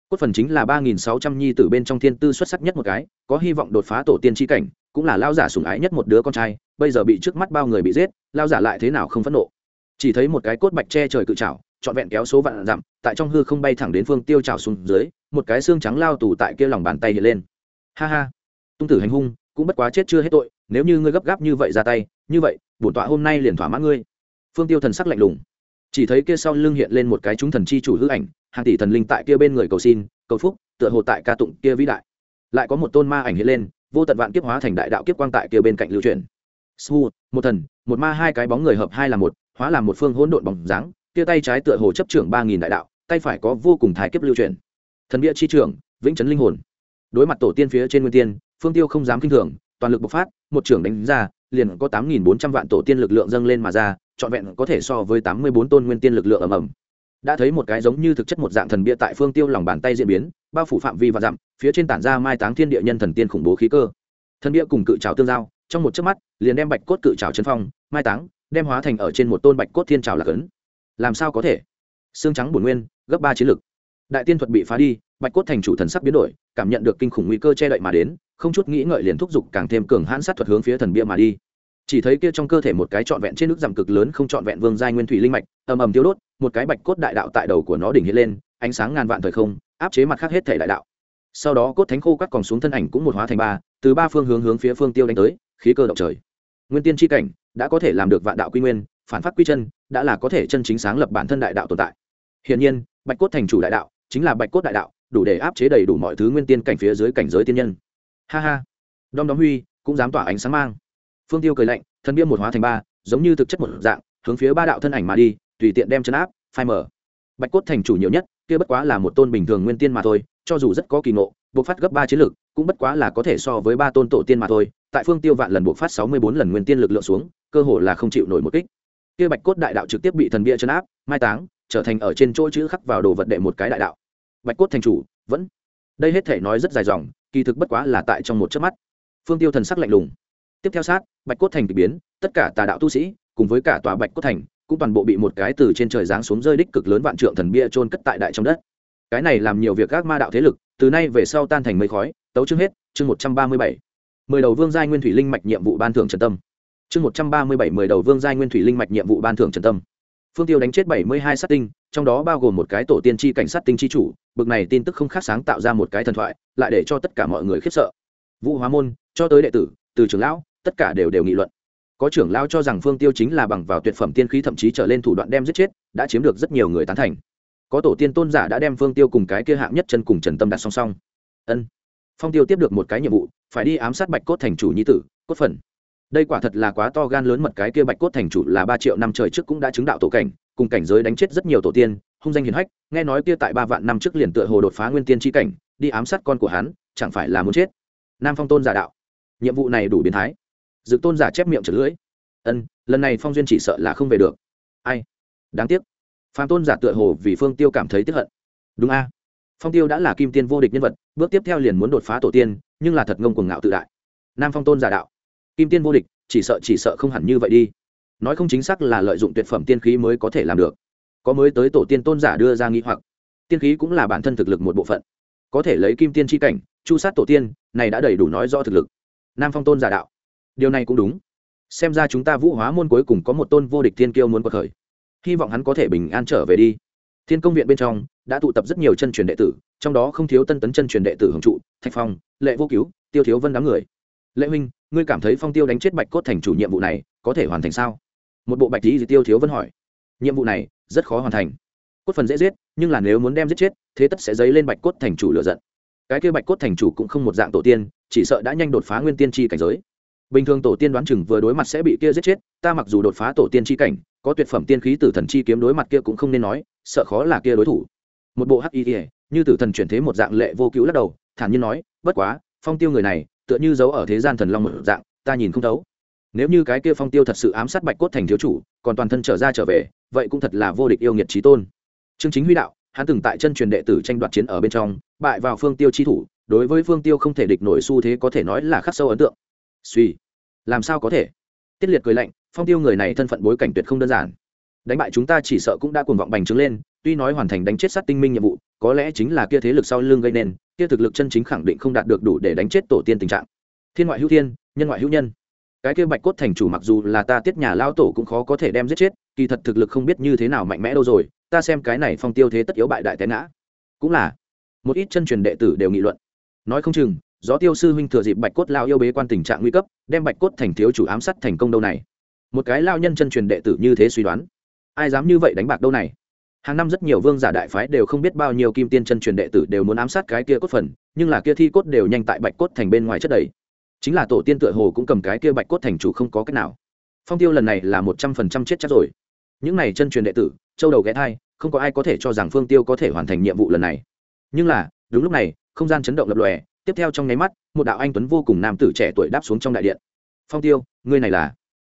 Speaker 1: Cốt phần chính là ba nghìn sáu trăm nhi tử bên trong thiên tư xuất sắc nhất một cái, có hy vọng đột phá tổ tiên tri cảnh, cũng là lao giả sủng ái nhất một đứa con trai, bây giờ bị trước mắt bao người bị giết lao giả lại thế nào không phẫn nộ chỉ thấy một cái cốt bạch che trời cự trảo, trọn vẹn kéo số vạn dặm, tại trong hư không bay thẳng đến phương tiêu trào xuống dưới, một cái xương trắng lao tù tại kia lòng bàn tay hiện lên. Ha ha. Tung tử hành hung, cũng bất quá chết chưa hết tội, nếu như ngươi gấp gáp như vậy ra tay, như vậy, bổn tọa hôm nay liền thỏa mãn ngươi. Phương tiêu thần sắc lạnh lùng. Chỉ thấy kia sau lưng hiện lên một cái chúng thần chi chủ hư ảnh, hàng tỷ thần linh tại kia bên người cầu xin, cầu phúc, tựa hồ tại ca tụng kia vĩ đại. Lại có một tôn ma ảnh hiện lên, vô tận vạn kiếp hóa thành đại đạo kiếp quang tại kia bên cạnh lưu truyền. Su, một thần, một ma hai cái bóng người hợp hai là một hóa làm một phương hỗn độn bóng dáng kia tay trái tựa hồ chấp trưởng ba nghìn đại đạo, tay phải có vô cùng thái kiếp lưu truyền. Thần bia chi trưởng, vĩnh chấn linh hồn. Đối mặt tổ tiên phía trên nguyên tiên, phương tiêu không dám kinh thường, toàn lực bộc phát, một trưởng đánh ra, liền có tám nghìn bốn trăm vạn tổ tiên lực lượng dâng lên mà ra, trọn vẹn có thể so với tám mươi bốn tôn nguyên tiên lực lượng ầm ầm. Đã thấy một cái giống như thực chất một dạng thần bia tại phương tiêu lòng bàn tay diễn biến, bao phủ phạm vi và dặm, phía trên tản ra mai táng thiên địa nhân thần tiên khủng bố khí cơ. Thần bia cùng cự trào tương giao, trong một chớp mắt, liền đem bạch cốt cự trào chân phong, mai táng đem hóa thành ở trên một tôn bạch cốt thiên trào lạc ấn. Làm sao có thể? Xương trắng bổn nguyên, gấp ba chiến lực. Đại tiên thuật bị phá đi, bạch cốt thành chủ thần sắc biến đổi, cảm nhận được kinh khủng nguy cơ che đậy mà đến, không chút nghĩ ngợi liền thúc giục càng thêm cường hãn sát thuật hướng phía thần bia mà đi. Chỉ thấy kia trong cơ thể một cái trọn vẹn trên nước giảm cực lớn không trọn vẹn vương giai nguyên thủy linh mạch, ầm ầm tiêu đốt, một cái bạch cốt đại đạo tại đầu của nó đỉnh hiện lên, ánh sáng ngàn vạn thời không, áp chế mặt khác hết thể đại đạo. Sau đó cốt thánh khô các còn xuống thân ảnh cũng một hóa thành ba, từ ba phương hướng hướng phía phương tiêu đánh tới, khí cơ động trời nguyên tiên tri cảnh, đã có thể làm được vạn đạo quy nguyên, phản phát quy chân, đã là có thể chân chính sáng lập bản thân đại đạo tồn tại. Hiển nhiên, bạch cốt thành chủ đại đạo chính là bạch cốt đại đạo, đủ để áp chế đầy đủ mọi thứ nguyên tiên cảnh phía dưới cảnh giới tiên nhân. Ha ha. Đom đóm huy, cũng dám tỏa ánh sáng mang. Phương tiêu cười lạnh, thân bia một hóa thành ba, giống như thực chất một dạng, hướng phía ba đạo thân ảnh mà đi, tùy tiện đem chân áp, phai mở bạch cốt thành chủ nhiều nhất, kia bất quá là một tôn bình thường nguyên tiên mà thôi, cho dù rất có kỳ ngộ buộc phát gấp ba chiến lược cũng bất quá là có thể so với ba tôn tổ tiên mà thôi, tại phương tiêu vạn lần buộc phát sáu mươi bốn lần nguyên tiên lực lượng xuống, cơ hồ là không chịu nổi một kích. Kia bạch cốt đại đạo trực tiếp bị thần bia chấn áp, mai táng, trở thành ở trên chỗ chữ khắc vào đồ vật đệ một cái đại đạo. Bạch cốt thành chủ, vẫn. Đây hết thể nói rất dài dòng, kỳ thực bất quá là tại trong một chớp mắt. Phương tiêu thần sắc lạnh lùng. Tiếp theo sát, bạch cốt thành k ỳ biến, tất cả tà đạo tu sĩ, cùng với cả tòa bạch cốt thành, cũng toàn bộ bị một cái từ trên trời giáng xuống rơi đích cực lớn vạn trượng thần bia trôn cất tại đại trong đất. Cái này làm nhiều việc các ma đạo thế lực, từ nay về sau tan thành mây khói tấu chương hết, chương một trăm ba mươi bảy. Mười đầu vương giai nguyên thủy linh mạch nhiệm vụ ban thưởng trần tâm. Chương một trăm ba mươi bảy, mười đầu vương giai nguyên thủy linh mạch nhiệm vụ ban thưởng trần tâm. Phương tiêu đánh chết bảy mươi hai sát tinh, trong đó bao gồm một cái tổ tiên tri cảnh sát tinh tri chủ, bực này tin tức không khác sáng tạo ra một cái thần thoại, lại để cho tất cả mọi người khiếp sợ. Vũ hóa môn, cho tới đệ tử, từ trưởng lão, tất cả đều đều nghị luận. Có trưởng lão cho rằng phương tiêu chính là bằng vào tuyệt phẩm tiên khí thậm chí trở lên thủ đoạn đem giết chết, đã chiếm được rất nhiều người tán thành. Có tổ tiên tôn giả đã đem phương tiêu cùng cái kia hạng nhất chân cùng trần tâm đặt song song. Ân phong tiêu tiếp được một cái nhiệm vụ, phải đi ám sát bạch cốt thành chủ nhi tử, cốt phần. Đây quả thật là quá to gan lớn mật cái kia bạch cốt thành chủ là ba triệu năm trời trước cũng đã chứng đạo tổ cảnh, cùng cảnh giới đánh chết rất nhiều tổ tiên, hung danh hiền hách, nghe nói kia tại ba vạn năm trước liền tựa hồ đột phá nguyên tiên tri cảnh, đi ám sát con của hắn, chẳng phải là muốn chết. Nam phong tôn giả đạo. Nhiệm vụ này đủ biến thái. Dự tôn giả chép miệng trật lưỡi. Ân, lần này phong duyên chỉ sợ là không về được. Ai? Đáng tiếc. Phạm tôn giả tựa hồ vì phương tiêu cảm thấy tiếc hận. Đúng a phong tiêu đã là kim tiên vô địch nhân vật, bước tiếp theo liền muốn đột phá tổ tiên, nhưng là thật ngông cuồng ngạo tự đại. Nam phong tôn giả đạo, kim tiên vô địch, chỉ sợ chỉ sợ không hẳn như vậy đi. Nói không chính xác là lợi dụng tuyệt phẩm tiên khí mới có thể làm được. Có mới tới tổ tiên tôn giả đưa ra nghĩ hoặc. Tiên khí cũng là bản thân thực lực một bộ phận. Có thể lấy kim tiên tri cảnh, chu sát tổ tiên, này đã đầy đủ nói rõ thực lực. Nam phong tôn giả đạo, điều này cũng đúng. Xem ra chúng ta vũ hóa môn cuối cùng có một tôn vô địch tiên kiêu muốn bậc khởi. Hy vọng hắn có thể bình an trở về đi. Thiên công viện bên trong đã tụ tập rất nhiều chân truyền đệ tử, trong đó không thiếu tân tấn chân truyền đệ tử hồng trụ, thạch phong, lệ vô cứu, tiêu thiếu vân đám người. Lệ huynh, ngươi cảm thấy phong tiêu đánh chết bạch cốt thành chủ nhiệm vụ này có thể hoàn thành sao? Một bộ bạch lý tiêu thiếu vân hỏi. Nhiệm vụ này rất khó hoàn thành. Cốt phần dễ giết, nhưng là nếu muốn đem giết chết, thế tất sẽ dấy lên bạch cốt thành chủ lựa giận. Cái kia bạch cốt thành chủ cũng không một dạng tổ tiên, chỉ sợ đã nhanh đột phá nguyên tiên tri cảnh giới. Bình thường tổ tiên đoán chừng vừa đối mặt sẽ bị kia giết chết, ta mặc dù đột phá tổ tiên tri cảnh, có tuyệt phẩm tiên khí tử thần chi kiếm đối mặt kia cũng không nên nói, sợ khó là kia đối thủ một bộ hắc y ỉa như tử thần chuyển thế một dạng lệ vô cứu lắc đầu, thản nhiên nói, bất quá, phong tiêu người này, tựa như giấu ở thế gian thần long một dạng, ta nhìn không thấu. Nếu như cái kia phong tiêu thật sự ám sát bạch cốt thành thiếu chủ, còn toàn thân trở ra trở về, vậy cũng thật là vô địch yêu nghiệt trí tôn. Chương chính huy đạo, hắn từng tại chân truyền đệ tử tranh đoạt chiến ở bên trong, bại vào phương tiêu chi thủ, đối với phương tiêu không thể địch nổi xu thế có thể nói là khắc sâu ấn tượng. Suy, làm sao có thể? Tiết liệt cười lạnh, phong tiêu người này thân phận bối cảnh tuyệt không đơn giản đánh bại chúng ta chỉ sợ cũng đã cuồng vọng bành trướng lên, tuy nói hoàn thành đánh chết sát tinh minh nhiệm vụ, có lẽ chính là kia thế lực sau lưng gây nên, kia thực lực chân chính khẳng định không đạt được đủ để đánh chết tổ tiên tình trạng. Thiên ngoại hữu thiên, nhân ngoại hữu nhân. Cái kia bạch cốt thành chủ mặc dù là ta tiết nhà lao tổ cũng khó có thể đem giết chết, kỳ thật thực lực không biết như thế nào mạnh mẽ đâu rồi, ta xem cái này phong tiêu thế tất yếu bại đại té ngã. Cũng là, một ít chân truyền đệ tử đều nghị luận. Nói không chừng, gió tiêu sư huynh thừa dịp bạch cốt lao yêu bế quan tình trạng nguy cấp, đem bạch cốt thành thiếu chủ ám sát thành công đâu này. Một cái lao nhân chân truyền đệ tử như thế suy đoán ai dám như vậy đánh bạc đâu này? Hàng năm rất nhiều vương giả đại phái đều không biết bao nhiêu kim tiên chân truyền đệ tử đều muốn ám sát cái kia cốt phần, nhưng là kia thi cốt đều nhanh tại bạch cốt thành bên ngoài chất đầy. Chính là tổ tiên tựa hồ cũng cầm cái kia bạch cốt thành chủ không có cách nào. Phong tiêu lần này là một trăm phần trăm chết chắc rồi. Những này chân truyền đệ tử, châu đầu ghé thai, không có ai có thể cho rằng phương tiêu có thể hoàn thành nhiệm vụ lần này. Nhưng là, đúng lúc này, không gian chấn động lập lòe, tiếp theo trong nháy mắt, một đạo anh tuấn vô cùng nam tử trẻ tuổi đáp xuống trong đại điện. Phong tiêu, ngươi này là?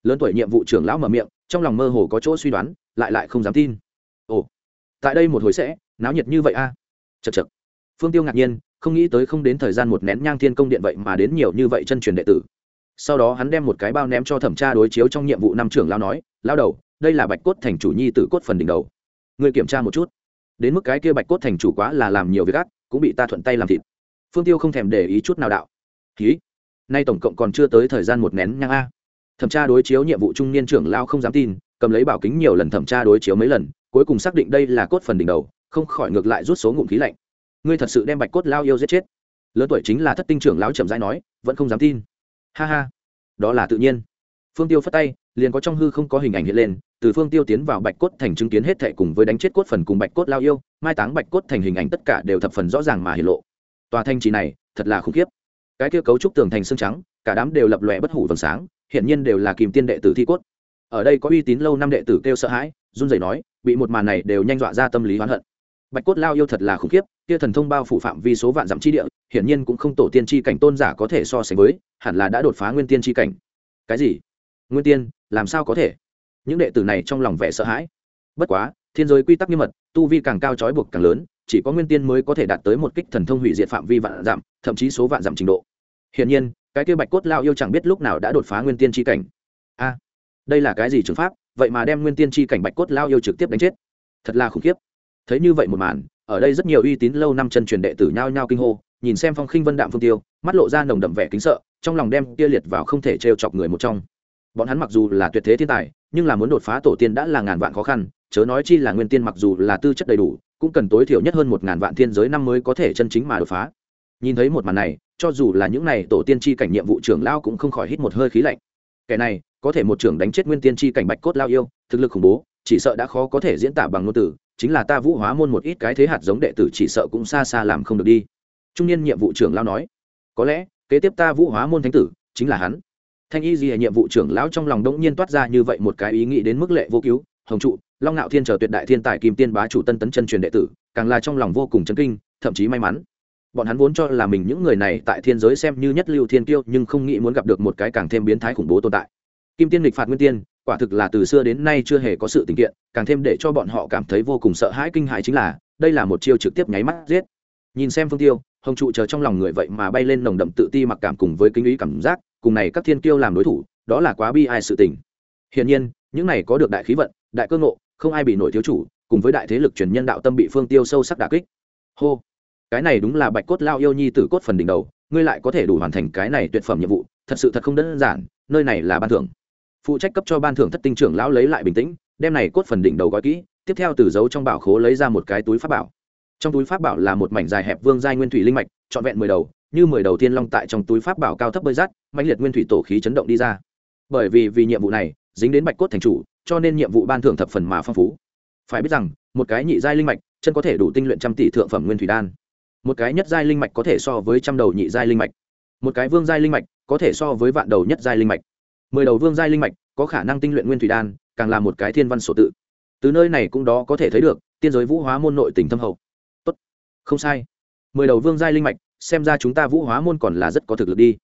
Speaker 1: Lớn tuổi nhiệm vụ trưởng lão mở miệng trong lòng mơ hồ có chỗ suy đoán, lại lại không dám tin. Ồ, tại đây một hồi sẽ, náo nhiệt như vậy a. À? chật chật phương tiêu ngạc nhiên, không nghĩ tới không đến thời gian một nén nhang thiên công điện vậy mà đến nhiều như vậy chân truyền đệ tử. Sau đó hắn đem một cái bao ném cho thẩm tra đối chiếu trong nhiệm vụ năm trưởng lao nói lao đầu, đây là bạch cốt thành chủ nhi tử cốt phần đỉnh đầu. Người kiểm tra một chút. Đến mức cái kia bạch cốt thành chủ quá là làm nhiều việc gắt cũng bị ta thuận tay làm thịt. Phương tiêu không thèm để ý chút nào đạo. Ký nay tổng cộng còn chưa tới thời gian một nén nhang a thẩm tra đối chiếu nhiệm vụ trung niên trưởng lao không dám tin, cầm lấy bảo kính nhiều lần thẩm tra đối chiếu mấy lần, cuối cùng xác định đây là cốt phần đỉnh đầu, không khỏi ngược lại rút số ngụm khí lạnh. Ngươi thật sự đem bạch cốt lao yêu giết chết. Lớn tuổi chính là thất tinh trưởng lão chậm rãi nói, vẫn không dám tin. Ha ha. Đó là tự nhiên. Phương tiêu phất tay, liền có trong hư không có hình ảnh hiện lên, từ phương tiêu tiến vào bạch cốt thành chứng kiến hết thệ cùng với đánh chết cốt phần cùng bạch cốt lao yêu, mai táng bạch cốt thành hình ảnh tất cả đều thập phần rõ ràng mà hiện lộ. Tòa thanh trì này, thật là khủng khiếp. Cái kia cấu trúc tường thành xương trắng, cả đám đều lập lòe bất hủ vầng sáng hiện nhiên đều là kìm tiên đệ tử thi cốt. Ở đây có uy tín lâu năm đệ tử kêu sợ hãi run rẩy nói bị một màn này đều nhanh dọa ra tâm lý oán hận. Bạch cốt lao yêu thật là khủng khiếp kia thần thông bao phủ phạm vi số vạn dặm chi địa hiển nhiên cũng không tổ tiên chi cảnh tôn giả có thể so sánh với hẳn là đã đột phá nguyên tiên chi cảnh. Cái gì? Nguyên tiên làm sao có thể? Những đệ tử này trong lòng vẻ sợ hãi. Bất quá thiên giới quy tắc nghiêm mật tu vi càng cao trói buộc càng lớn chỉ có nguyên tiên mới có thể đạt tới một kích thần thông hủy diệt phạm vi vạn giảm, thậm chí số vạn giảm trình độ. Hiển nhiên cái kia bạch cốt lao yêu chẳng biết lúc nào đã đột phá nguyên tiên chi cảnh. A, đây là cái gì trường pháp? Vậy mà đem nguyên tiên chi cảnh bạch cốt lao yêu trực tiếp đánh chết. Thật là khủng khiếp. Thấy như vậy một màn, ở đây rất nhiều uy tín lâu năm chân truyền đệ tử nhao nhao kinh hô, nhìn xem phong khinh vân đạm phương tiêu, mắt lộ ra nồng đậm vẻ kính sợ, trong lòng đem kia liệt vào không thể trêu chọc người một trong. Bọn hắn mặc dù là tuyệt thế thiên tài, nhưng là muốn đột phá tổ tiên đã là ngàn vạn khó khăn, chớ nói chi là nguyên tiên mặc dù là tư chất đầy đủ, cũng cần tối thiểu nhất hơn một ngàn vạn thiên giới năm mới có thể chân chính mà đột phá. Nhìn thấy một màn này cho dù là những này tổ tiên chi cảnh nhiệm vụ trưởng lao cũng không khỏi hít một hơi khí lạnh. Kẻ này, có thể một trưởng đánh chết nguyên tiên chi cảnh bạch cốt lao yêu, thực lực khủng bố, chỉ sợ đã khó có thể diễn tả bằng ngôn từ, chính là ta vũ hóa môn một ít cái thế hạt giống đệ tử chỉ sợ cũng xa xa làm không được đi. Trung niên nhiệm vụ trưởng lao nói, có lẽ, kế tiếp ta vũ hóa môn thánh tử, chính là hắn. Thanh y gì nhiệm vụ trưởng lão trong lòng đống nhiên toát ra như vậy một cái ý nghĩ đến mức lệ vô cứu, hồng trụ, long ngạo thiên trở tuyệt đại thiên tài kim tiên bá chủ tân tấn chân truyền đệ tử, càng là trong lòng vô cùng chấn kinh, thậm chí may mắn bọn hắn vốn cho là mình những người này tại thiên giới xem như nhất lưu thiên kiêu, nhưng không nghĩ muốn gặp được một cái càng thêm biến thái khủng bố tồn tại. Kim tiên lịch phạt nguyên tiên, quả thực là từ xưa đến nay chưa hề có sự tình kiện, càng thêm để cho bọn họ cảm thấy vô cùng sợ hãi kinh hãi chính là, đây là một chiêu trực tiếp nháy mắt giết. Nhìn xem phương tiêu, hồng trụ chờ trong lòng người vậy mà bay lên nồng đậm tự ti mặc cảm cùng với kinh ý cảm giác, cùng này các thiên kiêu làm đối thủ, đó là quá bi ai sự tình. Hiển nhiên, những này có được đại khí vận, đại cơ ngộ, không ai bị nổi thiếu chủ, cùng với đại thế lực truyền nhân đạo tâm bị phương tiêu sâu sắc đả kích. Hô! Cái này đúng là bạch cốt lao yêu nhi tử cốt phần đỉnh đầu, ngươi lại có thể đủ hoàn thành cái này tuyệt phẩm nhiệm vụ, thật sự thật không đơn giản, nơi này là ban thưởng. Phụ trách cấp cho ban thưởng thất tinh trưởng lão lấy lại bình tĩnh, đem này cốt phần đỉnh đầu gói kỹ, tiếp theo từ giấu trong bảo khố lấy ra một cái túi pháp bảo. Trong túi pháp bảo là một mảnh dài hẹp vương giai nguyên thủy linh mạch, trọn vẹn mười đầu, như mười đầu tiên long tại trong túi pháp bảo cao thấp bơi rát mạnh liệt nguyên thủy tổ khí chấn động đi ra. Bởi vì vì nhiệm vụ này, dính đến bạch cốt thành chủ, cho nên nhiệm vụ ban thưởng thập phần mà phong phú. Phải biết rằng, một cái nhị giai linh mạch, chân có thể đủ tinh luyện trăm tỷ thượng phẩm nguyên thủy đan một cái nhất giai linh mạch có thể so với trăm đầu nhị giai linh mạch. Một cái vương giai linh mạch có thể so với vạn đầu nhất giai linh mạch. Mười đầu vương giai linh mạch có khả năng tinh luyện nguyên thủy đan, càng là một cái thiên văn sổ tự. Từ nơi này cũng đó có thể thấy được, tiên giới vũ hóa môn nội tình thâm hậu. Tốt. Không sai. Mười đầu vương giai linh mạch, xem ra chúng ta vũ hóa môn còn là rất có thực lực đi.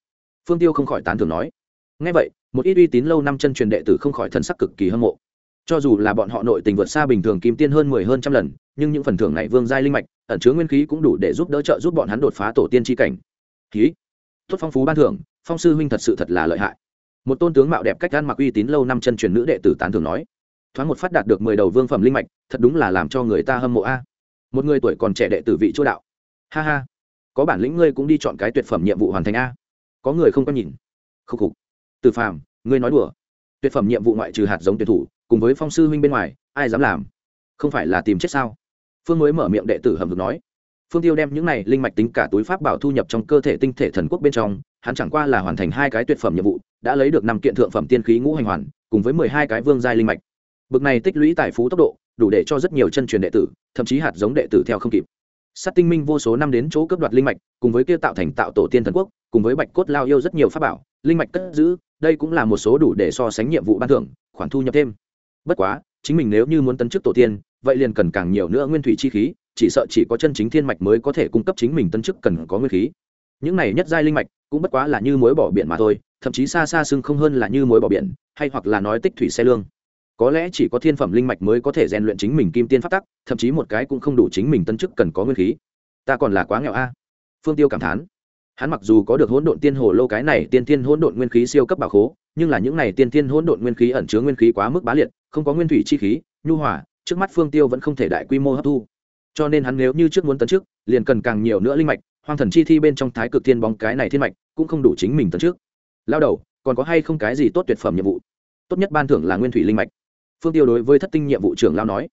Speaker 1: Phương tiêu không khỏi tán thưởng nói. Ngay vậy, một ít uy tín lâu năm chân truyền đệ tử không khỏi thân sắc cực kỳ hâm mộ. Cho dù là bọn họ nội tình vượt xa bình thường kim tiên hơn mười hơn trăm lần, nhưng những phần thưởng này vương giai linh mạch ẩn chứa nguyên khí cũng đủ để giúp đỡ trợ giúp bọn hắn đột phá tổ tiên tri cảnh. Ký. Tốt phong phú ban thưởng, phong sư huynh thật sự thật là lợi hại. Một tôn tướng mạo đẹp cách gan mặc uy tín lâu năm chân truyền nữ đệ tử tán thường nói. Thoáng một phát đạt được mười đầu vương phẩm linh mạch, thật đúng là làm cho người ta hâm mộ a. Một người tuổi còn trẻ đệ tử vị chỗ đạo. Ha ha. Có bản lĩnh ngươi cũng đi chọn cái tuyệt phẩm nhiệm vụ hoàn thành a. Có người không có nhìn. Khúc khục. Từ phàm, ngươi nói đùa. Tuyệt phẩm nhiệm vụ ngoại trừ hạt giống tuyệt thủ, cùng với phong sư huynh bên ngoài, ai dám làm? Không phải là tìm chết sao? Phương mới mở miệng đệ tử hầm được nói. Phương tiêu đem những này linh mạch tính cả túi pháp bảo thu nhập trong cơ thể tinh thể thần quốc bên trong, hắn chẳng qua là hoàn thành hai cái tuyệt phẩm nhiệm vụ, đã lấy được năm kiện thượng phẩm tiên khí ngũ hành hoàn, cùng với mười hai cái vương giai linh mạch. Bực này tích lũy tài phú tốc độ, đủ để cho rất nhiều chân truyền đệ tử, thậm chí hạt giống đệ tử theo không kịp. Sát tinh minh vô số năm đến chỗ cấp đoạt linh mạch, cùng với kia tạo thành tạo tổ tiên thần quốc, cùng với bạch cốt lao yêu rất nhiều pháp bảo, linh mạch cất giữ, đây cũng là một số đủ để so sánh nhiệm vụ ban thưởng, khoản thu nhập thêm. Bất quá, chính mình nếu như muốn tấn chức tổ tiên vậy liền cần càng nhiều nữa nguyên thủy chi khí, chỉ sợ chỉ có chân chính thiên mạch mới có thể cung cấp chính mình tân chức cần có nguyên khí. Những này nhất giai linh mạch cũng bất quá là như mối bỏ biển mà thôi, thậm chí xa xa xưng không hơn là như mối bỏ biển, hay hoặc là nói tích thủy xe lương. Có lẽ chỉ có thiên phẩm linh mạch mới có thể rèn luyện chính mình kim tiên phát tắc, thậm chí một cái cũng không đủ chính mình tân chức cần có nguyên khí. Ta còn là quá nghèo a. Phương tiêu cảm thán. Hắn mặc dù có được hỗn độn tiên hồ lô cái này tiên tiên hỗn độn nguyên khí siêu cấp bảo khố, nhưng là những này tiên tiên hỗn độn nguyên khí ẩn chứa nguyên khí quá mức bá liệt, không có nguyên thủy chi khí, nhu hỏa trước mắt phương tiêu vẫn không thể đại quy mô hấp thu. Cho nên hắn nếu như trước muốn tấn trước liền cần càng nhiều nữa linh mạch, hoang thần chi thi bên trong thái cực thiên bóng cái này thiên mạch, cũng không đủ chính mình tấn trước lao đầu, còn có hay không cái gì tốt tuyệt phẩm nhiệm vụ? Tốt nhất ban thưởng là nguyên thủy linh mạch. Phương tiêu đối với thất tinh nhiệm vụ trưởng lao nói.